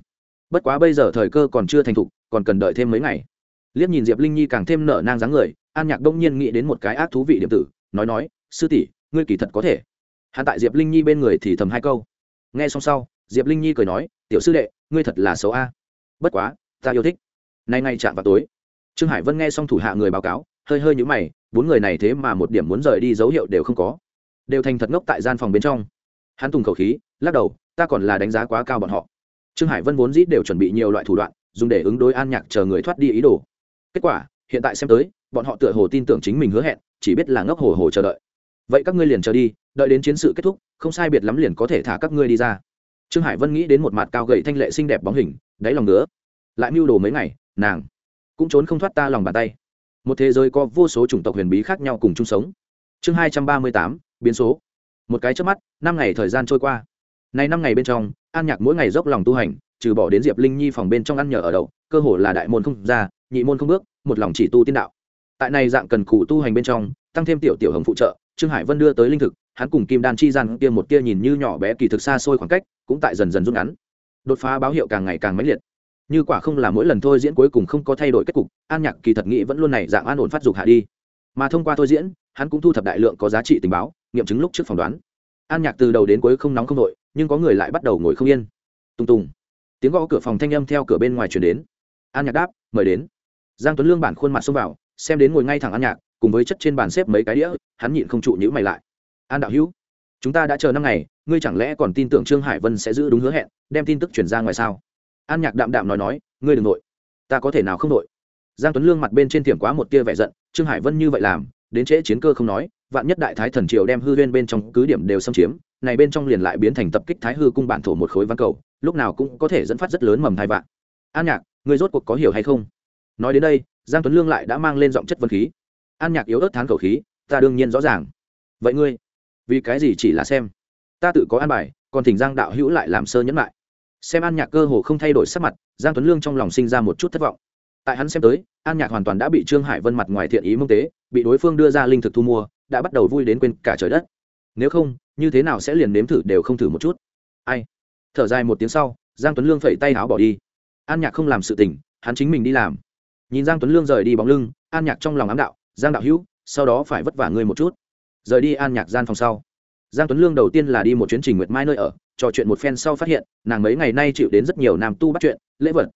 Bất quá bây giờ thời cơ còn chưa thành thục, còn cần đợi thêm mấy ngày. Liếc nhìn diệp linh nhi càng thêm nở nang dáng người, an nhạc đông nhiên nghĩ đến một cái ác thú vị điểm tử, nói nói, sư tỷ, ngươi kỳ thật có thể. Hắn tại diệp linh nhi bên người thì thầm hai câu. Nghe xong sau, diệp linh nhi cười nói, tiểu sư đệ, ngươi thật là xấu a. Bất quá, ta yêu thích. Nay nay chạm vào tối trương hải vân nghe xong thủ hạ người báo cáo, hơi hơi nhũ mày, bốn người này thế mà một điểm muốn rời đi dấu hiệu đều không có. Đều thành thật ngốc tại gian phòng bên trong. Hắn tùng khẩu khí, lắc đầu, ta còn là đánh giá quá cao bọn họ. Trương hải vân vốn dĩ đều chuẩn bị nhiều loại thủ đoạn, dùng để ứng đối an nhạc chờ người thoát đi ý đồ. Kết quả, hiện tại xem tới, bọn họ tựa hồ tin tưởng chính mình hứa hẹn, chỉ biết là ngốc hồ hồ chờ đợi. Vậy các ngươi liền chờ đi, đợi đến chiến sự kết thúc, không sai biệt lắm liền có thể thả các ngươi đi ra. Trương hải vân nghĩ đến một mặt cao gậy thanh lệ xinh đẹp bóng hình, đáy lòng nữa lại mưu đồ mấy ngày, nàng cũng trốn không thoát ta lòng bàn tay. Một thế giới có vô số chủng tộc huyền bí khác nhau cùng chung sống. Chương hai trăm ba mươi tám, biến số. Một cái trước mắt, năm ngày thời gian trôi qua. Nay năm ngày bên trong, an nhạc mỗi ngày dốc lòng tu hành, trừ bỏ đến diệp linh nhi phòng bên trong ăn nhờ ở đậu, cơ hồ là đại môn không ra, nhị môn không bước, một lòng chỉ tu tiên đạo. Tại này dạng cần cù tu hành bên trong, tăng thêm tiểu tiểu hồng phụ trợ, trương hải vân đưa tới linh thực, hắn cùng kim đan chi gian kia một kia nhìn như nhỏ bé kỳ thực xa xôi khoảng cách, cũng tại dần dần rút ngắn. Đột phá báo hiệu càng ngày càng mãnh liệt như quả không là mỗi lần thôi diễn cuối cùng không có thay đổi kết cục, an nhạc kỳ thật nghĩ vẫn luôn này dạng an ổn phát dục hạ đi. Mà thông qua thôi diễn, hắn cũng thu thập đại lượng có giá trị tình báo, nghiệm chứng lúc trước phỏng đoán. An nhạc từ đầu đến cuối không nóng không đội nhưng có người lại bắt đầu ngồi không yên. Tùng tùng. Tiếng gõ cửa phòng thanh âm theo cửa bên ngoài chuyển đến. An nhạc đáp, mời đến. Giang tuấn lương bản khuôn mặt xông vào, xem đến ngồi ngay thẳng an nhạc, cùng với chất trên bàn xếp mấy cái đĩa, hắn nhịn không trụ nhữ mày lại. An đạo hữu, chúng ta đã chờ năm ngày, ngươi chẳng lẽ còn tin tưởng trương hải vân sẽ giữ đúng hứa hẹn, đem tin tức chuyển ra ngoài sao? An nhạc đạm đạm nói nói, ngươi đừng nội, ta có thể nào không nội? Giang tuấn lương mặt bên trên tiệm quá một tia vẻ giận, trương hải vân như vậy làm, đến trễ chiến cơ không nói, vạn nhất đại thái thần triều đem hư huyên bên trong cứ điểm đều xâm chiếm, này bên trong liền lại biến thành tập kích thái hư cung bản thổ một khối văn cầu, lúc nào cũng có thể dẫn phát rất lớn mầm thai vạn. An nhạc, ngươi rốt cuộc có hiểu hay không? Nói đến đây, giang tuấn lương lại đã mang lên giọng chất vân khí. An nhạc yếu ớt thán khẩu khí, ta đương nhiên rõ ràng. Vậy ngươi, vì cái gì chỉ là xem? Ta tự có an bài, còn thỉnh giang đạo hữu lại làm sơ nhẫn lại xem an nhạc cơ hồ không thay đổi sắc mặt, giang tuấn lương trong lòng sinh ra một chút thất vọng. Tại hắn xem tới, an nhạc hoàn toàn đã bị trương hải vân mặt ngoài thiện ý mông tế, bị đối phương đưa ra linh thực thu mua, đã bắt đầu vui đến quên cả trời đất. Nếu không, như thế nào sẽ liền nếm thử đều không thử một chút. Ai? Thở dài một tiếng sau, giang tuấn lương phẩy tay áo bỏ đi. An nhạc không làm sự tình, hắn chính mình đi làm. Nhìn giang tuấn lương rời đi bóng lưng, an nhạc trong lòng ám đạo, giang đạo hữu, sau đó phải vất vả ngươi một chút. Rời đi an nhạc gian phòng sau. Giang tuấn lương đầu tiên là đi một chuyến trình nguyệt mai nơi ở trò chuyện một phen sau phát hiện, nàng mấy ngày nay chịu đến rất nhiều nam tu bắt chuyện, lễ vật.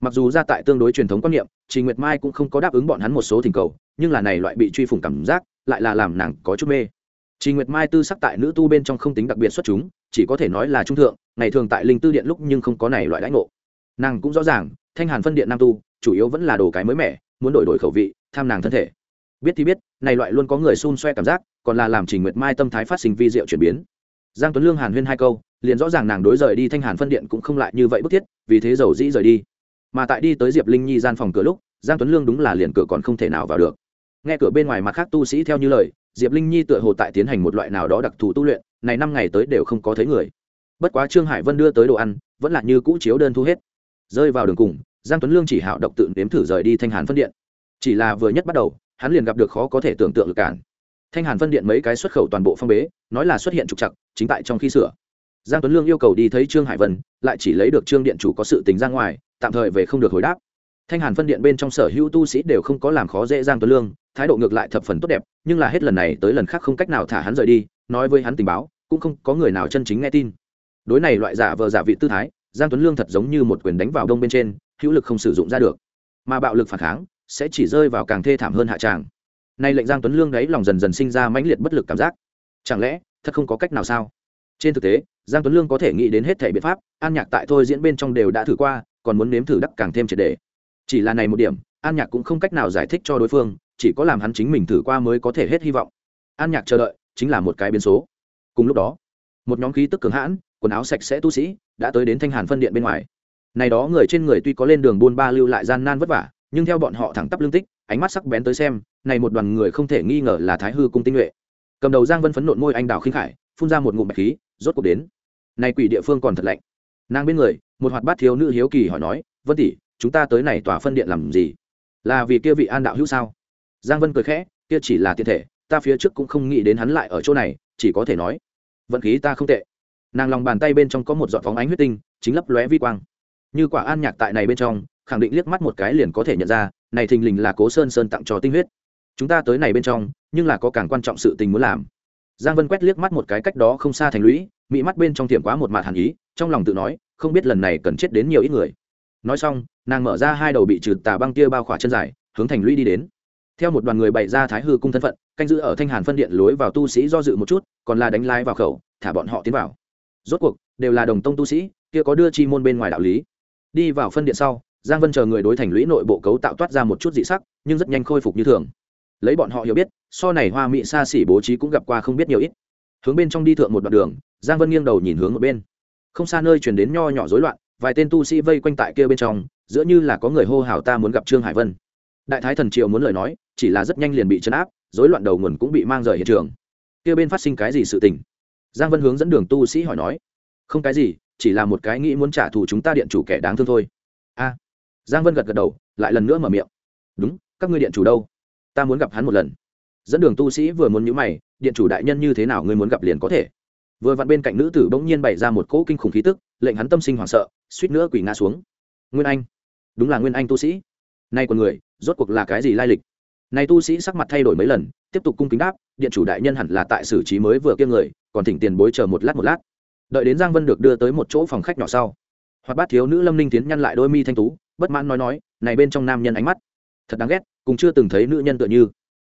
Mặc dù ra tại tương đối truyền thống quan niệm chị nguyệt mai cũng không có đáp ứng bọn hắn một số thỉnh cầu, nhưng là này loại bị truy phủng cảm giác, lại là làm nàng có chút mê. Chị nguyệt mai tư sắc tại nữ tu bên trong không tính đặc biệt xuất chúng, chỉ có thể nói là trung thượng, ngày thường tại linh tư điện lúc nhưng không có này loại lãnh ngộ. Nàng cũng rõ ràng, thanh hàn phân điện nam tu, chủ yếu vẫn là đồ cái mới mẻ, muốn đổi đổi khẩu vị, tham nàng thân thể. Biết thì biết, này loại luôn có người xun xoe cảm giác, còn là làm trình nguyệt mai tâm thái phát sinh vi diệu chuyển biến. Giang tuấn lương hàn huyên hai câu liền rõ ràng nàng đối rời đi thanh hàn phân điện cũng không lại như vậy bức thiết, vì thế dầu dĩ rời đi. Mà tại đi tới diệp linh nhi gian phòng cửa lúc, giang tuấn lương đúng là liền cửa còn không thể nào vào được. Nghe cửa bên ngoài mặt khác tu sĩ theo như lời, diệp linh nhi tựa hồ tại tiến hành một loại nào đó đặc thù tu luyện, này năm ngày tới đều không có thấy người. Bất quá trương hải vân đưa tới đồ ăn, vẫn là như cũ chiếu đơn thu hết. Rơi vào đường cùng, giang tuấn lương chỉ hạo động tự nếm thử rời đi thanh hàn phân điện. Chỉ là vừa nhất bắt đầu, hắn liền gặp được khó có thể tưởng tượng được cản. Thanh hàn phân điện mấy cái xuất khẩu toàn bộ phong bế, nói là xuất hiện trục chặt chính tại trong khi sửa giang tuấn lương yêu cầu đi thấy trương hải vân, lại chỉ lấy được trương điện chủ có sự tính ra ngoài, tạm thời về không được hồi đáp. Thanh hàn phân điện bên trong sở hữu tu sĩ đều không có làm khó dễ giang tuấn lương, thái độ ngược lại thập phần tốt đẹp, nhưng là hết lần này tới lần khác không cách nào thả hắn rời đi, nói với hắn tình báo, cũng không có người nào chân chính nghe tin. Đối này loại giả vờ giả vị tư thái, giang tuấn lương thật giống như một quyền đánh vào đông bên trên, hữu lực không sử dụng ra được. Mà bạo lực phản kháng, sẽ chỉ rơi vào càng thê thảm hơn hạ tràng. Nay lệnh giang tuấn lương đấy lòng dần dần sinh ra mãnh liệt bất lực cảm giác. Chẳng lẽ, thật không có cách nào sao? Trên thực tế, giang tuấn lương có thể nghĩ đến hết thể biện pháp, an nhạc tại thôi diễn bên trong đều đã thử qua, còn muốn nếm thử đắc càng thêm triệt đề chỉ là này một điểm, an nhạc cũng không cách nào giải thích cho đối phương, chỉ có làm hắn chính mình thử qua mới có thể hết hy vọng. An nhạc chờ đợi, chính là một cái biến số. Cùng lúc đó, một nhóm khí tức cường hãn, quần áo sạch sẽ tu sĩ, đã tới đến thanh hàn phân điện bên ngoài. Này đó người trên người tuy có lên đường buôn ba lưu lại gian nan vất vả, nhưng theo bọn họ thẳng tắp lương tích, ánh mắt sắc bén tới xem, này một đoàn người không thể nghi ngờ là thái hư cung tinh nhuệ. Cầm đầu giang vân phấn nộn môi anh đào khinh khải phun ra một ngụm bạch khí, rốt cuộc đến. Này quỷ địa phương còn thật lạnh. Nàng bên người, một hoạt bát thiếu nữ hiếu kỳ hỏi nói, vân tỷ, chúng ta tới này tòa phân điện làm gì? Là vì kia vị an đạo hữu sao? Giang vân cười khẽ, kia chỉ là tiện thể, ta phía trước cũng không nghĩ đến hắn lại ở chỗ này, chỉ có thể nói, vận khí ta không tệ. Nàng lòng bàn tay bên trong có một giọt phóng ánh huyết tinh, chính lấp lóe vi quang. Như quả an nhạc tại này bên trong, khẳng định liếc mắt một cái liền có thể nhận ra, này thình lình là cố sơn sơn tặng cho tinh huyết. Chúng ta tới này bên trong, nhưng là có càng quan trọng sự tình muốn làm giang vân quét liếc mắt một cái cách đó không xa thành lũy, mỹ mắt bên trong tiệm quá một mặt hàn ý, trong lòng tự nói, không biết lần này cần chết đến nhiều ít người. Nói xong, nàng mở ra hai đầu bị trừ tà băng tia bao khỏa chân dài, hướng thành lũy đi đến. Theo một đoàn người bày ra thái hư cung thân phận, canh giữ ở thanh hàn phân điện lối vào tu sĩ do dự một chút, còn là đánh lái vào khẩu, thả bọn họ tiến vào. Rốt cuộc, đều là đồng tông tu sĩ, kia có đưa chi môn bên ngoài đạo lý. Đi vào phân điện sau, giang vân chờ người đối thành lũy nội bộ cấu tạo toát ra một chút dị sắc, nhưng rất nhanh khôi phục như thường lấy bọn họ hiểu biết, so này hoa mỹ xa xỉ bố trí cũng gặp qua không biết nhiều ít. Hướng bên trong đi thượng một đoạn đường, giang vân nghiêng đầu nhìn hướng một bên. Không xa nơi chuyển đến nho nhỏ rối loạn, vài tên tu sĩ vây quanh tại kia bên trong, giữa như là có người hô hào ta muốn gặp trương hải vân. Đại thái thần triệu muốn lời nói, chỉ là rất nhanh liền bị chấn áp, rối loạn đầu nguồn cũng bị mang rời hiện trường. Kia bên phát sinh cái gì sự tình? Giang vân hướng dẫn đường tu sĩ hỏi nói. Không cái gì, chỉ là một cái nghĩ muốn trả thù chúng ta điện chủ kẻ đáng thương thôi. A. Giang vân gật gật đầu, lại lần nữa mở miệng. Đúng, các ngươi điện chủ đâu? Ta muốn gặp hắn một lần. Dẫn đường tu sĩ vừa muốn nhữ mày, điện chủ đại nhân như thế nào ngươi muốn gặp liền có thể. Vừa vặn bên cạnh nữ tử bỗng nhiên bày ra một cỗ kinh khủng khí tức, lệnh hắn tâm sinh hoảng sợ, suýt nữa quỳ ngã xuống. Nguyên anh. Đúng là nguyên anh tu sĩ. Nay còn người, rốt cuộc là cái gì lai lịch? Nay tu sĩ sắc mặt thay đổi mấy lần, tiếp tục cung kính đáp, điện chủ đại nhân hẳn là tại xử trí mới vừa kiêng người, còn thỉnh tiền bối chờ một lát một lát. Đợi đến giang vân được đưa tới một chỗ phòng khách nhỏ sau hoặc bát thiếu nữ lâm ninh tiến nhăn lại đôi mi thanh tú, bất mãn nói nói, này bên trong nam nhân ánh mắt, thật đáng ghét cùng chưa từng thấy nữ nhân tựa như.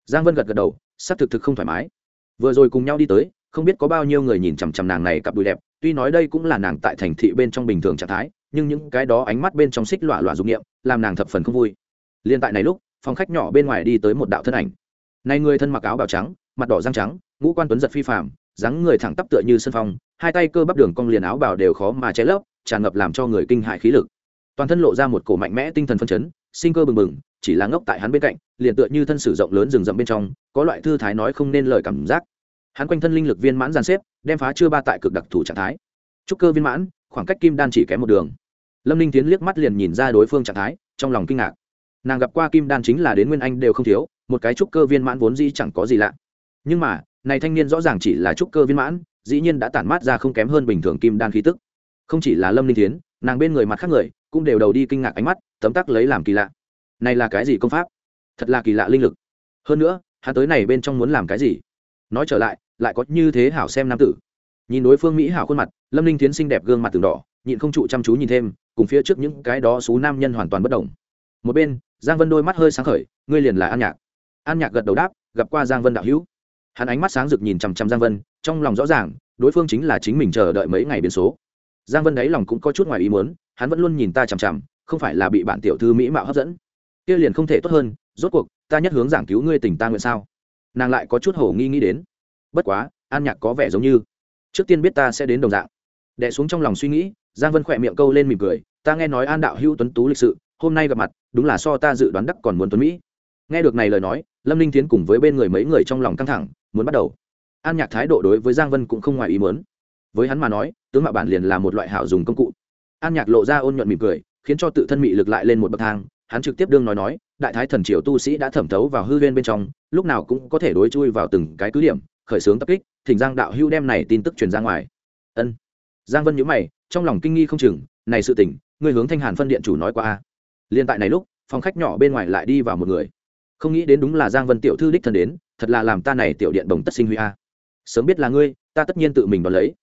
Giang vân gật gật đầu sắc thực thực không thoải mái. Vừa rồi cùng nhau đi tới, không biết có bao nhiêu người nhìn chằm chằm nàng này cặp đùi đẹp, tuy nói đây cũng là nàng tại thành thị bên trong bình thường trạng thái, nhưng những cái đó ánh mắt bên trong xích lọa lọa dụng nghiệm làm nàng thập phần không vui. Liên tại này lúc, phòng khách nhỏ bên ngoài đi tới một đạo thân ảnh. Này người thân mặc áo bào trắng, mặt đỏ răng trắng, ngũ quan tuấn giật phi phạm dáng người thẳng tắp tựa như sân phong, hai tay cơ bắp đường cong liền áo bào đều khó mà che lấp, tràn ngập làm cho người kinh hại khí lực. Toàn thân lộ ra một cổ mạnh mẽ tinh thần phân chấn, sinh cơ bừng bừng chỉ là ngốc tại hắn bên cạnh, liền tựa như thân sử rộng lớn rừng rậm bên trong, có loại thư thái nói không nên lời cảm giác. Hắn quanh thân linh lực viên mãn dàn xếp, đem phá chưa ba tại cực đặc thù trạng thái. Trúc cơ viên mãn, khoảng cách kim đan chỉ kém một đường. Lâm ninh tiến liếc mắt liền nhìn ra đối phương trạng thái, trong lòng kinh ngạc. Nàng gặp qua kim đan chính là đến nguyên anh đều không thiếu, một cái trúc cơ viên mãn vốn dĩ chẳng có gì lạ. Nhưng mà, này thanh niên rõ ràng chỉ là trúc cơ viên mãn, dĩ nhiên đã tản mát ra không kém hơn bình thường kim đan khí tức. Không chỉ là lâm ninh tiến, nàng bên người mặt khác người, cũng đều đầu đi kinh ngạc ánh mắt, tấm tắc lấy làm kỳ lạ này là cái gì công pháp? Thật là kỳ lạ linh lực. Hơn nữa, hắn tới này bên trong muốn làm cái gì? Nói trở lại lại có như thế hảo xem nam tử. Nhìn đối phương mỹ hảo khuôn mặt, lâm linh tiến xinh đẹp gương mặt từng đỏ, nhịn không trụ chăm chú nhìn thêm, cùng phía trước những cái đó xú nam nhân hoàn toàn bất đồng. Một bên, giang vân đôi mắt hơi sáng khởi, ngươi liền là an nhạc. An nhạc gật đầu đáp, gặp qua giang vân đạo hữu. Hắn ánh mắt sáng rực nhìn chằm chằm giang vân, trong lòng rõ ràng, đối phương chính là chính mình chờ đợi mấy ngày biến số. Giang vân đáy lòng cũng có chút ngoài ý muốn, hắn vẫn luôn nhìn ta chằm chằm, không phải là bị bạn tiểu thư mỹ mạo hấp dẫn kia liền không thể tốt hơn, rốt cuộc, ta nhất hướng giảng cứu ngươi tình ta nguyện sao? Nàng lại có chút hổ nghi nghĩ đến. Bất quá, an nhạc có vẻ giống như, trước tiên biết ta sẽ đến đồng dạng. Đẻ xuống trong lòng suy nghĩ, giang vân khỏe miệng câu lên mỉm cười, ta nghe nói an đạo hữu tuấn tú lịch sự, hôm nay gặp mặt, đúng là so ta dự đoán đắc còn muốn tuấn mỹ. Nghe được này lời nói, lâm linh tiến cùng với bên người mấy người trong lòng căng thẳng, muốn bắt đầu. An nhạc thái độ đối với giang vân cũng không ngoài ý muốn. Với hắn mà nói, tướng mạo bản liền là một loại hảo dùng công cụ. An nhạc lộ ra ôn nhuận mỉm cười, khiến cho tự thân mị lực lại lên một bậc thang hắn trực tiếp đương nói nói, đại thái thần triều tu sĩ đã thẩm thấu vào hư huyên bên trong, lúc nào cũng có thể đối chui vào từng cái cứ điểm, khởi xướng tập kích, thỉnh giang đạo hưu đem này tin tức truyền ra ngoài. Ân. Giang vân nhữ mày, trong lòng kinh nghi không chừng, này sự tỉnh người hướng thanh hàn phân điện chủ nói qua a. Liên tại này lúc, phòng khách nhỏ bên ngoài lại đi vào một người. Không nghĩ đến đúng là giang vân tiểu thư đích thân đến, thật là làm ta này tiểu điện đồng tất sinh huy a. Sớm biết là ngươi, ta tất nhiên tự mình đón lấy.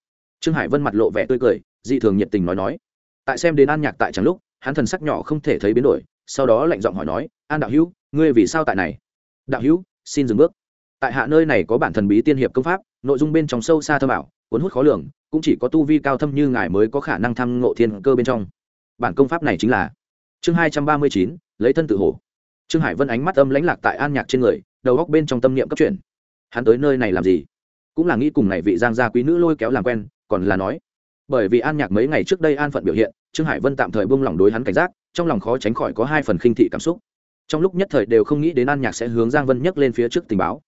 Trương hải vân mặt lộ vẻ tươi cười, dị thường nhiệt tình nói nói. Tại xem đến an nhạc tại chẳng lúc, hắn thần sắc nhỏ không thể thấy biến đổi sau đó lạnh giọng hỏi nói, an đạo hữu, ngươi vì sao tại này? Đạo hữu, xin dừng bước. Tại hạ nơi này có bản thần bí tiên hiệp công pháp, nội dung bên trong sâu xa thơ bảo cuốn hút khó lường, cũng chỉ có tu vi cao thâm như ngài mới có khả năng thăm ngộ thiên cơ bên trong. Bản công pháp này chính là chương hai trăm ba mươi chín, lấy thân tự hổ. Trương hải vân ánh mắt âm lãnh lạc tại an nhạc trên người, đầu góc bên trong tâm niệm cấp chuyển. Hắn tới nơi này làm gì? Cũng là nghĩ cùng này vị giang gia quý nữ lôi kéo làm quen, còn là nói bởi vì an nhạc mấy ngày trước đây an phận biểu hiện, trương hải vân tạm thời buông lỏng đối hắn cảnh giác, trong lòng khó tránh khỏi có hai phần khinh thị cảm xúc. Trong lúc nhất thời đều không nghĩ đến an nhạc sẽ hướng giang vân nhấc lên phía trước tình báo.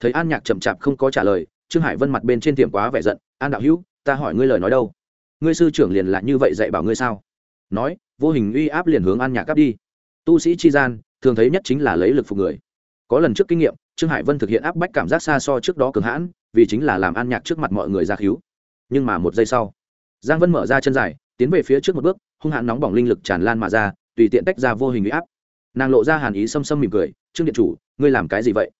Thấy an nhạc chậm chạp không có trả lời, trương hải vân mặt bên trên tiệm quá vẻ giận, an đạo hữu, ta hỏi ngươi lời nói đâu? Ngươi sư trưởng liền là như vậy dạy bảo ngươi sao? Nói, vô hình uy áp liền hướng an nhạc áp đi. Tu sĩ chi gian, thường thấy nhất chính là lấy lực phục người. Có lần trước kinh nghiệm, trương hải vân thực hiện áp bách cảm giác xa so trước đó cường hãn, vì chính là làm an nhạc trước mặt mọi người ra cứu nhưng mà một giây sau giang vân mở ra chân dài, tiến về phía trước một bước, hung hãn nóng bỏng linh lực tràn lan mà ra, tùy tiện tách ra vô hình uy áp. Nàng lộ ra hàn ý xâm xâm mỉm cười, trương điện chủ, ngươi làm cái gì vậy?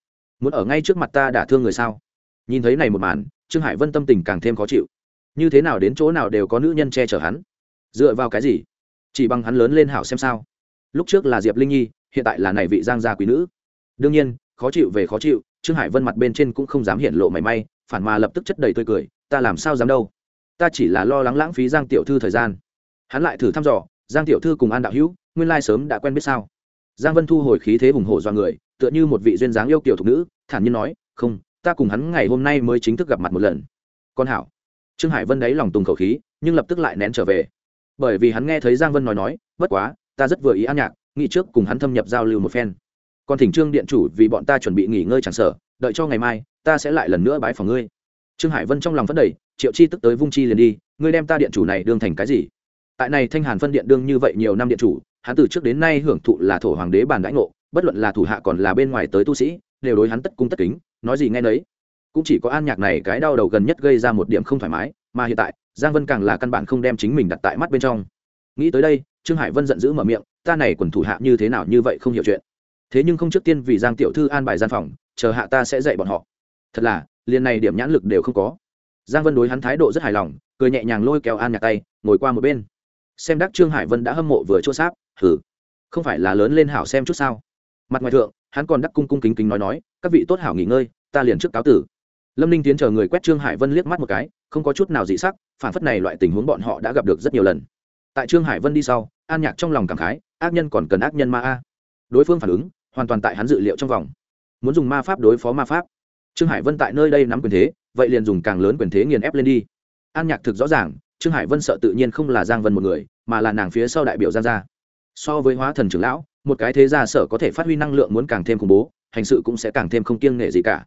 Muốn ở ngay trước mặt ta đả thương người sao? Nhìn thấy này một màn, trương hải vân tâm tình càng thêm khó chịu. Như thế nào đến chỗ nào đều có nữ nhân che chở hắn? Dựa vào cái gì? Chỉ bằng hắn lớn lên hảo xem sao. Lúc trước là diệp linh nhi, hiện tại là này vị giang gia quý nữ. Đương nhiên, khó chịu về khó chịu, trương hải vân mặt bên trên cũng không dám hiện lộ mảy may, phản mà lập tức chất đầy tươi cười, ta làm sao dám đâu? Ta chỉ là lo lắng lãng phí giang tiểu thư thời gian. Hắn lại thử thăm dò, giang tiểu thư cùng an đạo hữu, nguyên lai sớm đã quen biết sao? Giang vân thu hồi khí thế hùng hổ do người, tựa như một vị duyên dáng yêu kiểu thục nữ, thản nhiên nói, không, ta cùng hắn ngày hôm nay mới chính thức gặp mặt một lần. Con hảo. Trương hải vân đáy lòng tùng khẩu khí, nhưng lập tức lại nén trở về. Bởi vì hắn nghe thấy giang vân nói nói, bất quá, ta rất vừa ý an nhạc, nghĩ trước cùng hắn thâm nhập giao lưu một phen. Còn thỉnh trương điện chủ vì bọn ta chuẩn bị nghỉ ngơi chẳng sở đợi cho ngày mai, ta sẽ lại lần nữa bái phòng ngươi. Trương hải vân trong lòng vẫn đầy triệu chi tức tới vung chi liền đi, ngươi đem ta điện chủ này đương thành cái gì? Tại này thanh hàn phân điện đương như vậy nhiều năm điện chủ, hắn từ trước đến nay hưởng thụ là thổ hoàng đế bàn đãi ngộ, bất luận là thủ hạ còn là bên ngoài tới tu sĩ, đều đối hắn tất cung tất kính, nói gì nghe nấy. Cũng chỉ có an nhạc này cái đau đầu gần nhất gây ra một điểm không thoải mái, mà hiện tại, giang vân càng là căn bản không đem chính mình đặt tại mắt bên trong. Nghĩ tới đây, trương hải vân giận dữ mở miệng, ta này quần thủ hạ như thế nào như vậy không hiểu chuyện. Thế nhưng không trước tiên vì giang tiểu thư an bài gian phòng, chờ hạ ta sẽ dạy bọn họ. Thật là, liền này điểm nhãn lực đều không có giang vân đối hắn thái độ rất hài lòng, cười nhẹ nhàng lôi kéo an nhạc tay, ngồi qua một bên. Xem đắc trương hải vân đã hâm mộ vừa chua sáp, hử, không phải là lớn lên hảo xem chút sao? Mặt ngoài thượng, hắn còn đắc cung cung kính kính nói nói, các vị tốt hảo nghỉ ngơi, ta liền trước cáo tử. Lâm ninh tiến chờ người quét trương hải vân liếc mắt một cái, không có chút nào dị sắc, phản phất này loại tình huống bọn họ đã gặp được rất nhiều lần. Tại trương hải vân đi sau, an nhạc trong lòng cảm khái, ác nhân còn cần ác nhân ma a. Đối phương phản ứng, hoàn toàn tại hắn dự liệu trong vòng. Muốn dùng ma pháp đối phó ma pháp. Trương hải vân tại nơi đây nắm quyền thế vậy liền dùng càng lớn quyền thế nghiền ép lên đi. An nhạc thực rõ ràng, trương hải vân sợ tự nhiên không là giang vân một người, mà là nàng phía sau đại biểu giang gia. So với hóa thần trưởng lão, một cái thế gia sở có thể phát huy năng lượng muốn càng thêm khủng bố, hành sự cũng sẽ càng thêm không kiêng nghệ gì cả.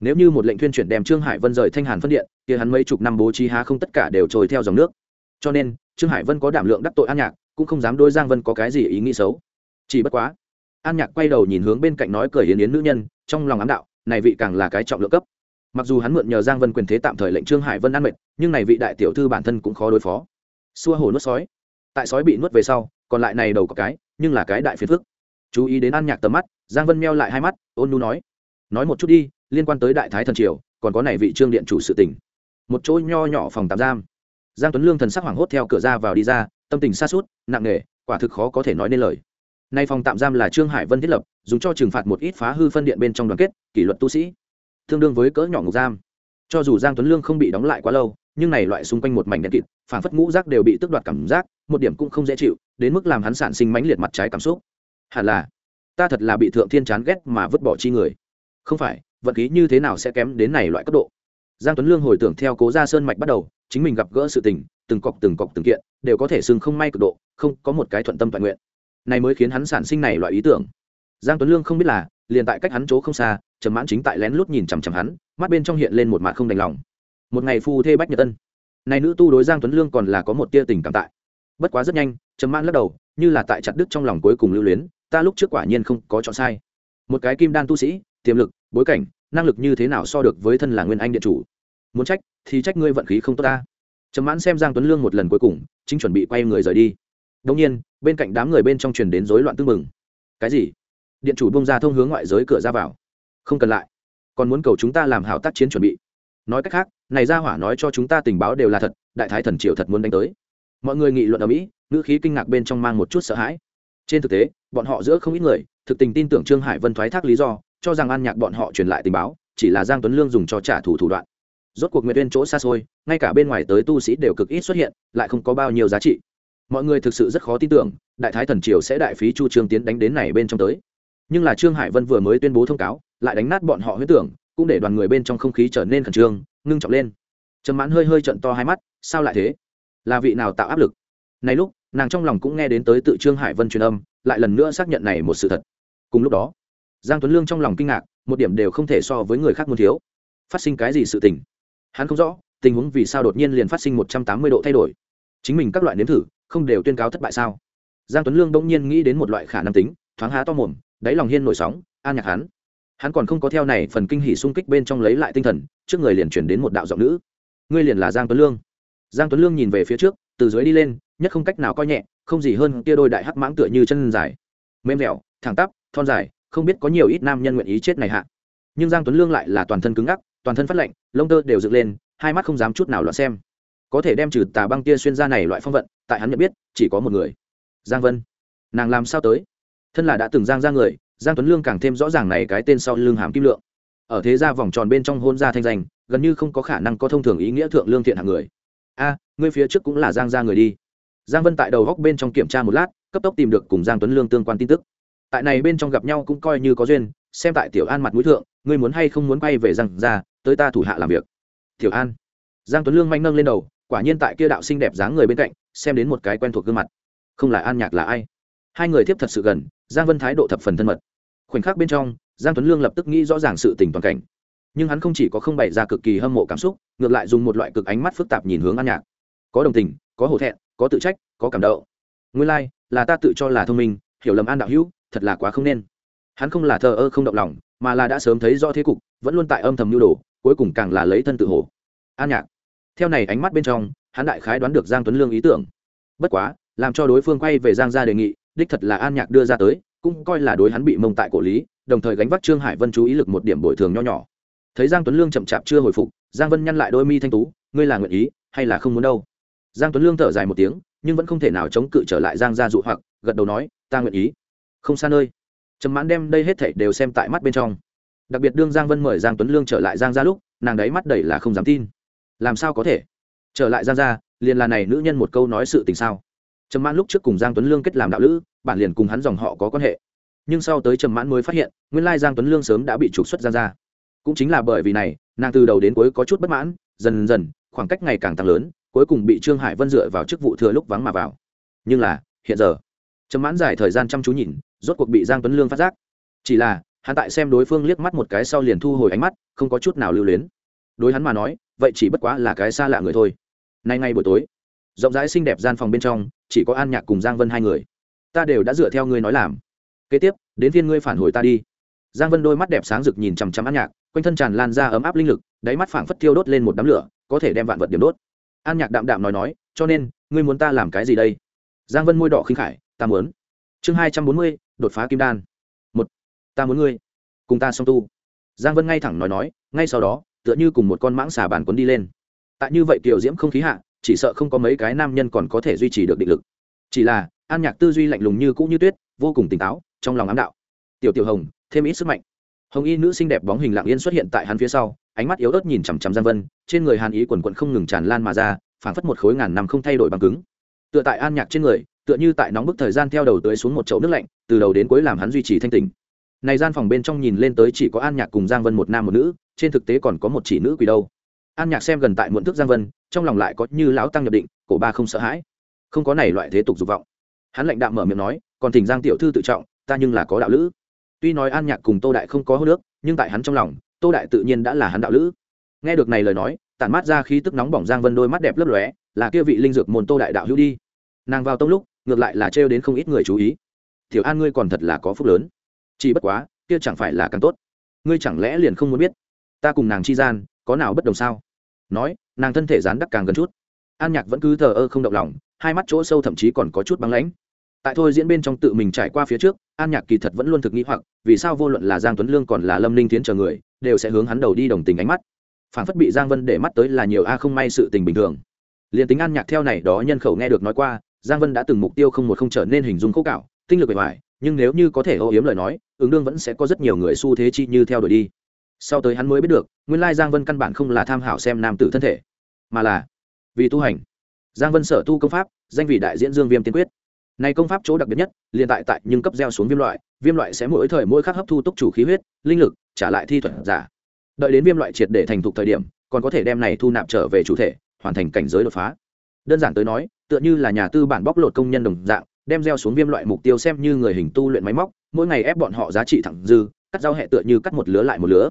Nếu như một lệnh tuyên chuyển đem trương hải vân rời thanh hàn phân điện thì hắn mấy chục năm bố trí há không tất cả đều trôi theo dòng nước. Cho nên, trương hải vân có đảm lượng đắc tội an nhạc, cũng không dám đôi giang vân có cái gì ý nghĩ xấu. Chỉ bất quá, an nhạc quay đầu nhìn hướng bên cạnh nói cười yến yến nữ nhân, trong lòng ám đạo, này vị càng là cái trọng lượng cấp mặc dù hắn mượn nhờ giang vân quyền thế tạm thời lệnh trương hải vân ăn mệt, nhưng này vị đại tiểu thư bản thân cũng khó đối phó. Xua hồ nuốt sói. Tại sói bị nuốt về sau, còn lại này đầu có cái, nhưng là cái đại phiền phức. Chú ý đến an nhạc tầm mắt, giang vân meo lại hai mắt, ôn nu nói. Nói một chút đi, liên quan tới đại thái thần triều, còn có này vị trương điện chủ sự tỉnh một chỗ nho nhỏ phòng tạm giam. Giang tuấn lương thần sắc hoảng hốt theo cửa ra vào đi ra, tâm tình xa suốt nặng nề, quả thực khó có thể nói nên lời. Nay phòng tạm giam là trương hải vân thiết lập, dùng cho trừng phạt một ít phá hư phân điện bên trong đoàn kết, kỷ luật tu sĩ tương đương với cỡ nhỏ ngục giam. Cho dù giang tuấn lương không bị đóng lại quá lâu, nhưng này loại xung quanh một mảnh đen kịt phản phất ngũ giác đều bị tước đoạt cảm giác, một điểm cũng không dễ chịu, đến mức làm hắn sản sinh mãnh liệt mặt trái cảm xúc. Hẳn là, ta thật là bị thượng thiên chán ghét mà vứt bỏ chi người. Không phải, vận khí như thế nào sẽ kém đến này loại cấp độ? Giang tuấn lương hồi tưởng theo cố gia sơn mạch bắt đầu, chính mình gặp gỡ sự tình, từng cọc từng cọc từng kiện, đều có thể xưng không may cực độ, không có một cái thuận tâm toàn nguyện. Này mới khiến hắn sản sinh này loại ý tưởng giang tuấn lương không biết là, liền tại cách hắn chỗ không xa, trầm mãn chính tại lén lút nhìn chằm chằm hắn, mắt bên trong hiện lên một mặt không đành lòng. Một ngày phu thê bách nhật ân. Này nữ tu đối giang tuấn lương còn là có một tia tình cảm tại. Bất quá rất nhanh, trầm mãn lắc đầu, như là tại chặt đứt trong lòng cuối cùng lưu luyến, ta lúc trước quả nhiên không có chọn sai. Một cái kim đan tu sĩ, tiềm lực, bối cảnh, năng lực như thế nào so được với thân là nguyên anh điện chủ? Muốn trách, thì trách ngươi vận khí không tốt ta. Trầm mãn xem giang tuấn lương một lần cuối cùng, chính chuẩn bị quay người rời đi. Đông nhiên, bên cạnh đám người bên trong truyền đến rối loạn tư mừng cái gì? Điện chủ bông ra thông hướng ngoại giới cửa ra vào. Không cần lại. Còn muốn cầu chúng ta làm hảo tác chiến chuẩn bị. Nói cách khác, này ra hỏa nói cho chúng ta tình báo đều là thật, đại thái thần triều thật muốn đánh tới. Mọi người nghị luận ở mỹ, ngữ khí kinh ngạc bên trong mang một chút sợ hãi. Trên thực tế, bọn họ giữa không ít người, thực tình tin tưởng trương hải vân thoái thác lý do, cho rằng an nhạc bọn họ truyền lại tình báo, chỉ là giang tuấn lương dùng cho trả thù thủ đoạn. Rốt cuộc nguyện viên chỗ xa xôi, ngay cả bên ngoài tới tu sĩ đều cực ít xuất hiện, lại không có bao nhiêu giá trị. Mọi người thực sự rất khó tin tưởng, đại thái thần triều sẽ đại phí chu trương tiến đánh đến này bên trong tới nhưng là trương hải vân vừa mới tuyên bố thông cáo, lại đánh nát bọn họ huyết tưởng, cũng để đoàn người bên trong không khí trở nên khẩn trương, ngưng trọng lên. Trầm mãn hơi hơi trận to hai mắt, sao lại thế? Là vị nào tạo áp lực? Này lúc, nàng trong lòng cũng nghe đến tới tự trương hải vân truyền âm, lại lần nữa xác nhận này một sự thật. Cùng lúc đó, giang tuấn lương trong lòng kinh ngạc, một điểm đều không thể so với người khác muốn thiếu. Phát sinh cái gì sự tình? Hắn không rõ, tình huống vì sao đột nhiên liền phát sinh một trăm tám mươi độ thay đổi. Chính mình các loại nếm thử, không đều tuyên cáo thất bại sao? Giang tuấn lương bỗng nhiên nghĩ đến một loại khả năng tính, thoáng há to mồm đáy lòng hiên nổi sóng, an nhạc hắn. Hắn còn không có theo này phần kinh hỉ sung kích bên trong lấy lại tinh thần, trước người liền chuyển đến một đạo giọng nữ. Ngươi liền là giang tuấn lương. Giang tuấn lương nhìn về phía trước, từ dưới đi lên, nhất không cách nào coi nhẹ, không gì hơn kia đôi đại hắc mãng tựa như chân dài. Mềm dẻo, thẳng tắp, thon dài, không biết có nhiều ít nam nhân nguyện ý chết này hạ. Nhưng giang tuấn lương lại là toàn thân cứng ngắc, toàn thân phát lạnh, lông tơ đều dựng lên, hai mắt không dám chút nào loạn xem. Có thể đem trừ tà băng tia xuyên ra này loại phong vận, tại hắn nhận biết, chỉ có một người. Giang vân. Nàng làm sao tới? Thân là đã từng giang ra người, giang tuấn lương càng thêm rõ ràng này cái tên sau lưng hàm kim lượng. Ở thế gia vòng tròn bên trong hôn gia thanh danh, gần như không có khả năng có thông thường ý nghĩa thượng lương thiện hạng người. A, ngươi phía trước cũng là giang gia người đi. Giang vân tại đầu góc bên trong kiểm tra một lát, cấp tốc tìm được cùng giang tuấn lương tương quan tin tức. Tại này bên trong gặp nhau cũng coi như có duyên, xem tại tiểu an mặt mũi thượng, ngươi muốn hay không muốn quay về giang gia, tới ta thủ hạ làm việc. Tiểu an. Giang tuấn lương manh nâng lên đầu, quả nhiên tại kia đạo xinh đẹp dáng người bên cạnh, xem đến một cái quen thuộc gương mặt. Không là an nhạc là ai? Hai người tiếp thật sự gần giang vân thái độ thập phần thân mật. Khoảnh khắc bên trong giang tuấn lương lập tức nghĩ rõ ràng sự tình toàn cảnh. Nhưng hắn không chỉ có không bày ra cực kỳ hâm mộ cảm xúc ngược lại dùng một loại cực ánh mắt phức tạp nhìn hướng an nhạc. Có đồng tình có hổ thẹn có tự trách có cảm động. Nguyên lai、like, là ta tự cho là thông minh hiểu lầm an đạo hữu thật là quá không nên. Hắn không là thờ ơ không động lòng mà là đã sớm thấy rõ thế cục vẫn luôn tại âm thầm nhu đồ cuối cùng càng là lấy thân tự hổ. An nhạc. Theo này ánh mắt bên trong hắn đại khái đoán được giang tuấn lương ý tưởng. Bất quá làm cho đối phương quay về giang gia đề nghị đích thật là an nhạc đưa ra tới, cũng coi là đối hắn bị mông tại cổ lý, đồng thời gánh vác trương hải vân chú ý lực một điểm bồi thường nho nhỏ. Thấy giang tuấn lương chậm chạp chưa hồi phục, giang vân nhăn lại đôi mi thanh tú, ngươi là nguyện ý hay là không muốn đâu? Giang tuấn lương thở dài một tiếng, nhưng vẫn không thể nào chống cự trở lại giang gia dụ hoặc, gật đầu nói, ta nguyện ý. Không xa nơi. Trầm mãn đem đây hết thảy đều xem tại mắt bên trong. Đặc biệt đương giang vân mời giang tuấn lương trở lại giang gia lúc, nàng đấy mắt đầy là không dám tin. Làm sao có thể? Trở lại giang gia, liền là này nữ nhân một câu nói sự tình sao? Trầm mãn lúc trước cùng giang tuấn lương kết làm đạo lữ, bản liền cùng hắn dòng họ có quan hệ. Nhưng sau tới trầm mãn mới phát hiện, nguyên lai giang tuấn lương sớm đã bị trục xuất giang ra. cũng chính là bởi vì này, nàng từ đầu đến cuối có chút bất mãn, dần dần, khoảng cách ngày càng tăng lớn, cuối cùng bị trương hải vân dựa vào chức vụ thừa lúc vắng mà vào. Nhưng là, hiện giờ, trầm mãn dài thời gian chăm chú nhìn, rốt cuộc bị giang tuấn lương phát giác. Chỉ là, hắn tại xem đối phương liếc mắt một cái sau liền thu hồi ánh mắt, không có chút nào lưu luyến. Đối hắn mà nói, vậy chỉ bất quá là cái xa lạ người thôi. Nay ngay buổi tối, rộng rãi xinh đẹp gian phòng bên trong chỉ có an nhạc cùng giang vân hai người ta đều đã dựa theo ngươi nói làm kế tiếp đến viên ngươi phản hồi ta đi giang vân đôi mắt đẹp sáng rực nhìn chằm chằm an nhạc quanh thân tràn lan ra ấm áp linh lực đáy mắt phảng phất thiêu đốt lên một đám lửa có thể đem vạn vật điểm đốt an nhạc đạm đạm nói nói cho nên ngươi muốn ta làm cái gì đây giang vân môi đỏ khinh khải ta muốn chương hai trăm bốn mươi đột phá kim đan một ta muốn ngươi cùng ta song tu giang vân ngay thẳng nói nói ngay sau đó tựa như cùng một con mãng xà bàn quấn đi lên tại như vậy kiểu diễm không khí hạ chỉ sợ không có mấy cái nam nhân còn có thể duy trì được định lực. Chỉ là, an nhạc tư duy lạnh lùng như cũ như tuyết, vô cùng tỉnh táo, trong lòng ám đạo. Tiểu tiểu hồng, thêm ít sức mạnh. Hồng y nữ xinh đẹp bóng hình lặng yên xuất hiện tại hắn phía sau, ánh mắt yếu ớt nhìn chằm chằm giang vân, trên người hàn ý quần quận không ngừng tràn lan mà ra, phảng phất một khối ngàn năm không thay đổi bằng cứng. Tựa tại an nhạc trên người, tựa như tại nóng bức thời gian theo đầu tới xuống một chậu nước lạnh, từ đầu đến cuối làm hắn duy trì thanh tình này gian phòng bên trong nhìn lên tới chỉ có an nhạc cùng giang vân một nam một nữ, trên thực tế còn có một chỉ nữ quỷ đâu an nhạc xem gần tại muộn thức giang vân, trong lòng lại có như lão tăng nhập định, cổ ba không sợ hãi. Không có này loại thế tục dục vọng. Hắn lạnh đạm mở miệng nói, còn thỉnh giang tiểu thư tự trọng, ta nhưng là có đạo lữ. Tuy nói an nhạc cùng tô đại không có hô nước, nhưng tại hắn trong lòng, tô đại tự nhiên đã là hắn đạo lữ. Nghe được này lời nói, tản mát ra khí tức nóng bỏng giang vân đôi mắt đẹp lấp lóe, là kia vị linh dược môn tô đại đạo hữu đi. Nàng vào tông lúc, ngược lại là trêu đến không ít người chú ý. Tiểu an ngươi còn thật là có phúc lớn. Chỉ bất quá, kia chẳng phải là càng tốt. Ngươi chẳng lẽ liền không muốn biết? Ta cùng nàng chi gian, có nào bất đồng sao? Nói, nàng thân thể dán đắc càng gần chút. An nhạc vẫn cứ thờ ơ không động lòng, hai mắt chỗ sâu thậm chí còn có chút băng lãnh. Tại thôi diễn bên trong tự mình trải qua phía trước, an nhạc kỳ thật vẫn luôn thực nghĩ hoặc, vì sao vô luận là giang tuấn lương còn là lâm ninh tiến chờ người, đều sẽ hướng hắn đầu đi đồng tình ánh mắt. Phản phất bị giang vân để mắt tới là nhiều a không may sự tình bình thường. Liền tính an nhạc theo này đó nhân khẩu nghe được nói qua, giang vân đã từng mục tiêu không một không trở nên hình dung khúc cạo, tinh lực bề ngoài, nhưng nếu như có thể ô yếm lời nói, ứng đương vẫn sẽ có rất nhiều người xu thế chi như theo đuổi đi sau tới hắn mới biết được, nguyên lai giang vân căn bản không là tham hảo xem nam tử thân thể, mà là vì tu hành. Giang vân sở tu công pháp, danh vị đại diễn dương viêm tiên quyết. Này công pháp chỗ đặc biệt nhất, liền tại tại nhưng cấp gieo xuống viêm loại viêm loại sẽ mỗi thời mỗi khác hấp thu túc chủ khí huyết, linh lực, trả lại thi thuật giả. Đợi đến viêm loại triệt để thành thục thời điểm, còn có thể đem này thu nạp trở về chủ thể, hoàn thành cảnh giới đột phá. Đơn giản tới nói, tựa như là nhà tư bản bóc lột công nhân đồng dạng, đem gieo xuống viêm loại mục tiêu xem như người hình tu luyện máy móc, mỗi ngày ép bọn họ giá trị thẳng dư, cắt giao hệ tựa như cắt một lứa lại một lứa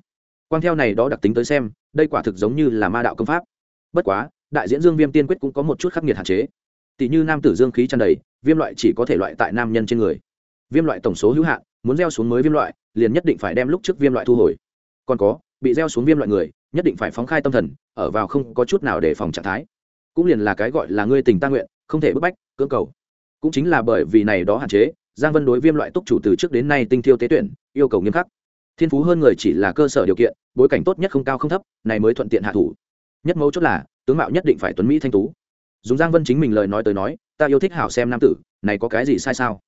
quang theo này đó đặc tính tới xem, đây quả thực giống như là ma đạo công pháp. Bất quá, đại diễn dương viêm tiên quyết cũng có một chút khắc nghiệt hạn chế. Tỷ như nam tử dương khí tràn đầy, viêm loại chỉ có thể loại tại nam nhân trên người. Viêm loại tổng số hữu hạn, muốn gieo xuống mới viêm loại, liền nhất định phải đem lúc trước viêm loại thu hồi. Còn có, bị gieo xuống viêm loại người, nhất định phải phóng khai tâm thần, ở vào không có chút nào để phòng trạng thái. Cũng liền là cái gọi là ngươi tình ta nguyện, không thể bức bách, cưỡng cầu. Cũng chính là bởi vì này đó hạn chế, giang vân đối viêm loại túc chủ từ trước đến nay tinh thiêu tế tuyển, yêu cầu nghiêm khắc thiên phú hơn người chỉ là cơ sở điều kiện, bối cảnh tốt nhất không cao không thấp, này mới thuận tiện hạ thủ. Nhất mấu chốt là, tướng mạo nhất định phải tuấn mỹ thanh tú. Dùng giang vân chính mình lời nói tới nói, ta yêu thích hảo xem nam tử, này có cái gì sai sao?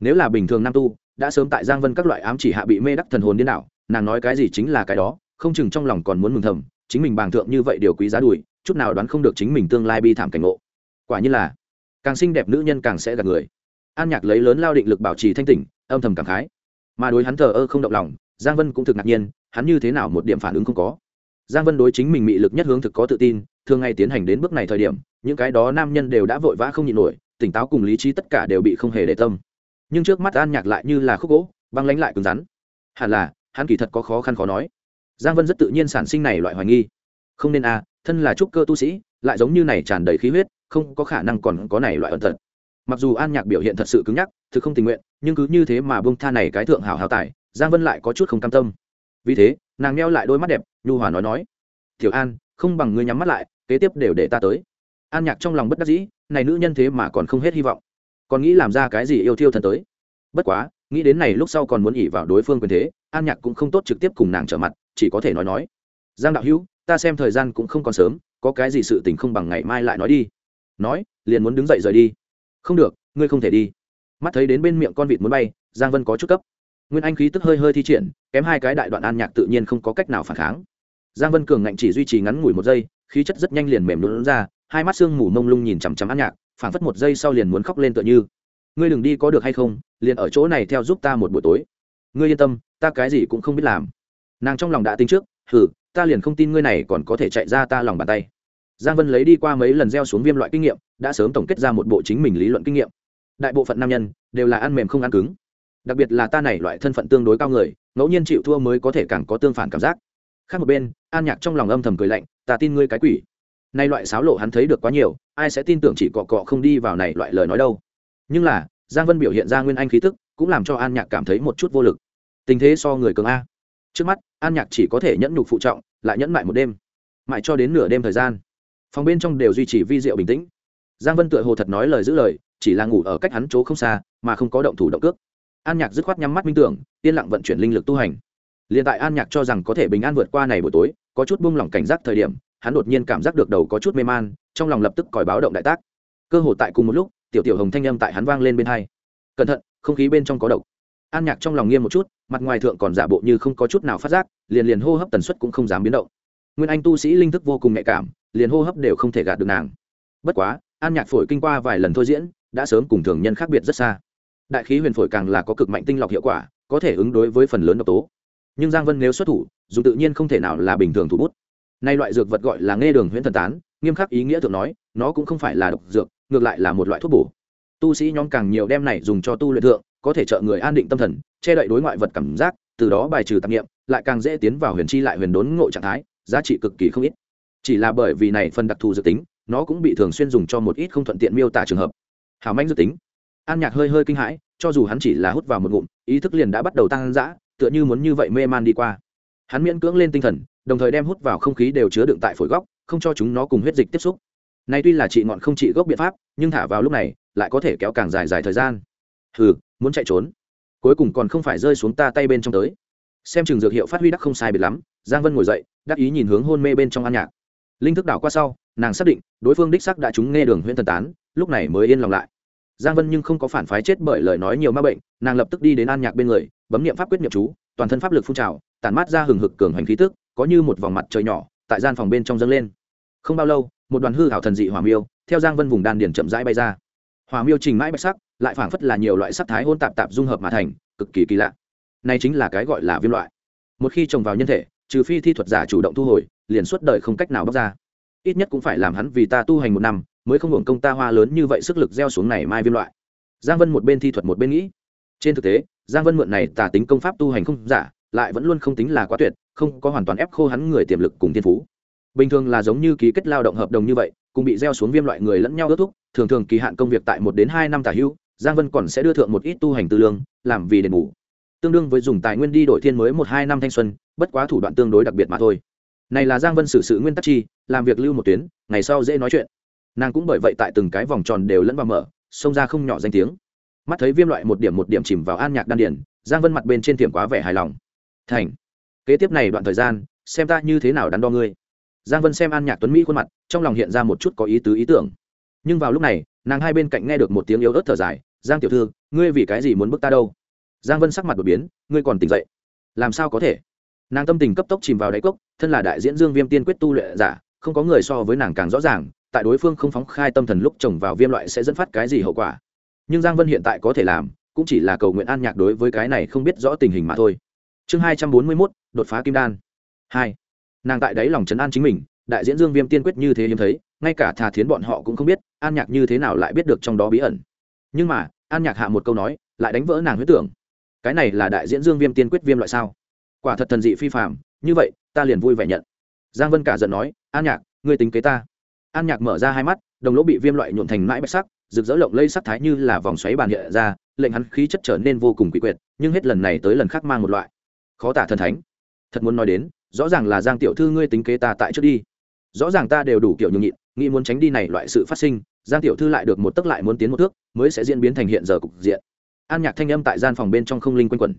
Nếu là bình thường nam tu, đã sớm tại giang vân các loại ám chỉ hạ bị mê đắc thần hồn điên đảo, nàng nói cái gì chính là cái đó, không chừng trong lòng còn muốn mừng thầm, chính mình bàng thượng như vậy điều quý giá đùi, chút nào đoán không được chính mình tương lai bi thảm cảnh ngộ. Quả như là, càng xinh đẹp nữ nhân càng sẽ gạt người. An nhạc lấy lớn lao định lực bảo trì thanh tỉnh, âm thầm cảm khái. Mà đối hắn thờ ơ không động lòng giang vân cũng thực ngạc nhiên hắn như thế nào một điểm phản ứng không có. Giang vân đối chính mình mị lực nhất hướng thực có tự tin thường ngày tiến hành đến bước này thời điểm những cái đó nam nhân đều đã vội vã không nhịn nổi tỉnh táo cùng lý trí tất cả đều bị không hề để tâm. Nhưng trước mắt an nhạc lại như là khúc gỗ băng lánh lại cứng rắn. Hẳn là hắn kỳ thật có khó khăn khó nói. Giang vân rất tự nhiên sản sinh này loại hoài nghi. Không nên a à, thân là trúc cơ tu sĩ lại giống như này tràn đầy khí huyết không có khả năng còn có này loại ẩn tật. Mặc dù an nhạc biểu hiện thật sự cứng nhắc thực không tình nguyện nhưng cứ như thế mà bông tha này cái thượng hảo hào tài giang vân lại có chút không cam tâm. Vì thế, nàng neo lại đôi mắt đẹp, nhu hòa nói nói, tiểu an, không bằng ngươi nhắm mắt lại, kế tiếp đều để ta tới. An nhạc trong lòng bất đắc dĩ, này nữ nhân thế mà còn không hết hy vọng. Còn nghĩ làm ra cái gì yêu thiêu thần tới. Bất quá, nghĩ đến này lúc sau còn muốn ỉ vào đối phương quyền thế, an nhạc cũng không tốt trực tiếp cùng nàng trở mặt, chỉ có thể nói nói, giang đạo hữu, ta xem thời gian cũng không còn sớm, có cái gì sự tình không bằng ngày mai lại nói đi. Nói, liền muốn đứng dậy rời đi. Không được, ngươi không thể đi. Mắt thấy đến bên miệng con vịt muốn bay, giang vân có chút cấp nguyên anh khí tức hơi hơi thi triển, kém hai cái đại đoạn an nhạc tự nhiên không có cách nào phản kháng. Giang vân cường ngạnh chỉ duy trì ngắn ngủi một giây, khí chất rất nhanh liền mềm lún ra, hai mắt sương mù mông lung nhìn chằm chằm an nhạc, phảng phất một giây sau liền muốn khóc lên tựa như. Ngươi đừng đi có được hay không, liền ở chỗ này theo giúp ta một buổi tối. Ngươi yên tâm, ta cái gì cũng không biết làm. Nàng trong lòng đã tính trước, hừ, ta liền không tin ngươi này còn có thể chạy ra ta lòng bàn tay. Giang vân lấy đi qua mấy lần gieo xuống viêm loại kinh nghiệm, đã sớm tổng kết ra một bộ chính mình lý luận kinh nghiệm. Đại bộ phận nam nhân đều là ăn mềm không ăn cứng đặc biệt là ta này loại thân phận tương đối cao người, ngẫu nhiên chịu thua mới có thể càng có tương phản cảm giác. Khác một bên, an nhạc trong lòng âm thầm cười lạnh, ta tin ngươi cái quỷ. Nay loại sáo lộ hắn thấy được quá nhiều, ai sẽ tin tưởng chỉ cọ cọ không đi vào này loại lời nói đâu. Nhưng là, giang vân biểu hiện ra nguyên anh khí tức, cũng làm cho an nhạc cảm thấy một chút vô lực. Tình thế so người cường a. Trước mắt, an nhạc chỉ có thể nhẫn nhục phụ trọng, lại nhẫn mại một đêm. Mãi cho đến nửa đêm thời gian, phòng bên trong đều duy trì vi diệu bình tĩnh. Giang vân tựa hồ thật nói lời giữ lời, chỉ là ngủ ở cách hắn chỗ không xa, mà không có động thủ động cước an nhạc dứt khoát nhắm mắt minh tưởng, yên lặng vận chuyển linh lực tu hành. Liền tại an nhạc cho rằng có thể bình an vượt qua này buổi tối, có chút buông lỏng cảnh giác thời điểm, hắn đột nhiên cảm giác được đầu có chút mê man, trong lòng lập tức còi báo động đại tác. Cơ hồ tại cùng một lúc, tiểu tiểu hồng thanh âm tại hắn vang lên bên hai. Cẩn thận, không khí bên trong có độc. An nhạc trong lòng nghiêm một chút, mặt ngoài thượng còn giả bộ như không có chút nào phát giác, liền liền hô hấp tần suất cũng không dám biến động. Nguyên anh tu sĩ linh thức vô cùng nhạy cảm, liền hô hấp đều không thể gạt được nàng. Bất quá, an nhạc phổi kinh qua vài lần thôi diễn, đã sớm cùng thường nhân khác biệt rất xa đại khí huyền phổi càng là có cực mạnh tinh lọc hiệu quả, có thể ứng đối với phần lớn độc tố. Nhưng giang vân nếu xuất thủ, dù tự nhiên không thể nào là bình thường thủ bút. Nay loại dược vật gọi là nghe đường huyễn thần tán, nghiêm khắc ý nghĩa thường nói, nó cũng không phải là độc dược, ngược lại là một loại thuốc bổ. Tu sĩ nhóm càng nhiều đem này dùng cho tu luyện thượng, có thể trợ người an định tâm thần, che đậy đối ngoại vật cảm giác, từ đó bài trừ tạp nghiệm lại càng dễ tiến vào huyền chi lại huyền đốn ngộ trạng thái, giá trị cực kỳ không ít. Chỉ là bởi vì này phần đặc thù dự tính, nó cũng bị thường xuyên dùng cho một ít không thuận tiện miêu tả trường hợp. Hào manh dự tính an nhạc hơi hơi kinh hãi, cho dù hắn chỉ là hút vào một ngụm, ý thức liền đã bắt đầu tăng dã, tựa như muốn như vậy mê man đi qua. Hắn miễn cưỡng lên tinh thần, đồng thời đem hút vào không khí đều chứa đựng tại phổi góc, không cho chúng nó cùng huyết dịch tiếp xúc. Nay tuy là trị ngọn không trị gốc biện pháp, nhưng thả vào lúc này, lại có thể kéo càng dài dài thời gian. Hừ, muốn chạy trốn. Cuối cùng còn không phải rơi xuống ta tay bên trong tới. Xem chừng dược hiệu phát huy đắc không sai biệt lắm, giang vân ngồi dậy, đắc ý nhìn hướng hôn mê bên trong an nhạc. Linh thức đảo qua sau, nàng xác định, đối phương đích sắc đã chúng nghe đường huyện thần tán, lúc này mới yên lòng lại giang vân nhưng không có phản phái chết bởi lời nói nhiều ma bệnh, nàng lập tức đi đến an nhạc bên người, bấm niệm pháp quyết niệm chú, toàn thân pháp lực phun trào, tản mát ra hừng hực cường hành khí tức, có như một vòng mặt trời nhỏ, tại gian phòng bên trong dâng lên. Không bao lâu, một đoàn hư hảo thần dị hỏa miêu, theo giang vân vùng đan điển chậm rãi bay ra. Hỏa miêu trình mãi bạch sắc, lại phảng phất là nhiều loại sắc thái hôn tạp tạp dung hợp mà thành, cực kỳ kỳ lạ. Này chính là cái gọi là viêm loại. Một khi trồng vào nhân thể, trừ phi thi thuật giả chủ động thu hồi, liền suốt đời không cách nào bóc ra. Ít nhất cũng phải làm hắn vì ta tu hành một năm mới không hưởng công ta hoa lớn như vậy sức lực gieo xuống này mai viêm loại. Giang vân một bên thi thuật một bên nghĩ. Trên thực tế giang vân mượn này tà tính công pháp tu hành không giả lại vẫn luôn không tính là quá tuyệt không có hoàn toàn ép khô hắn người tiềm lực cùng thiên phú. Bình thường là giống như ký kết lao động hợp đồng như vậy cùng bị gieo xuống viêm loại người lẫn nhau ước thúc thường thường kỳ hạn công việc tại một đến hai năm tả hưu, giang vân còn sẽ đưa thượng một ít tu hành tư lương làm vì đền bù. Tương đương với dùng tài nguyên đi đổi thiên mới một hai năm thanh xuân bất quá thủ đoạn tương đối đặc biệt mà thôi. Này là giang vân xử sự nguyên tắc chi làm việc lưu một tuyến ngày sau dễ nói chuyện nàng cũng bởi vậy tại từng cái vòng tròn đều lẫn vào mở, xông ra không nhỏ danh tiếng. Mắt thấy viêm loại một điểm một điểm chìm vào an nhạc đan điển giang vân mặt bên trên tiệm quá vẻ hài lòng. Thành, kế tiếp này đoạn thời gian, xem ta như thế nào đắn đo ngươi. Giang vân xem an nhạc tuấn mỹ khuôn mặt, trong lòng hiện ra một chút có ý tứ ý tưởng. Nhưng vào lúc này, nàng hai bên cạnh nghe được một tiếng yếu ớt thở dài, giang tiểu thư, ngươi vì cái gì muốn bước ta đâu? Giang vân sắc mặt đột biến, ngươi còn tỉnh dậy? Làm sao có thể? Nàng tâm tình cấp tốc chìm vào đáy cốc, thân là đại diễn dương viêm tiên quyết tu luyện giả, không có người so với nàng càng rõ ràng tại đối phương không phóng khai tâm thần lúc trồng vào viêm loại sẽ dẫn phát cái gì hậu quả. Nhưng giang vân hiện tại có thể làm, cũng chỉ là cầu nguyện an nhạc đối với cái này không biết rõ tình hình mà thôi. Chương hai trăm bốn mươi mốt, đột phá kim đan. Hai. Nàng tại đấy lòng trấn an chính mình, đại diễn dương viêm tiên quyết như thế hiếm thấy, ngay cả thà thiến bọn họ cũng không biết, an nhạc như thế nào lại biết được trong đó bí ẩn. Nhưng mà, an nhạc hạ một câu nói, lại đánh vỡ nàng huyết tưởng. Cái này là đại diễn dương viêm tiên quyết viêm loại sao? Quả thật thần dị phi phạm như vậy, ta liền vui vẻ nhận. Giang vân cả giận nói, an nhạc, ngươi tính kế ta an nhạc mở ra hai mắt, đồng lỗ bị viêm loại nhuộn thành mãi bạch sắc, rực rỡ lộng lây sắc thái như là vòng xoáy bàn hiện ra, lệnh hắn khí chất trở nên vô cùng quỷ quyệt, nhưng hết lần này tới lần khác mang một loại khó tả thần thánh. Thật muốn nói đến, rõ ràng là giang tiểu thư ngươi tính kế ta tại trước đi. Rõ ràng ta đều đủ kiểu nhường nhịn, nghĩ muốn tránh đi này loại sự phát sinh, giang tiểu thư lại được một tấc lại muốn tiến một thước, mới sẽ diễn biến thành hiện giờ cục diện. An nhạc thanh âm tại gian phòng bên trong không linh quanh quẩn.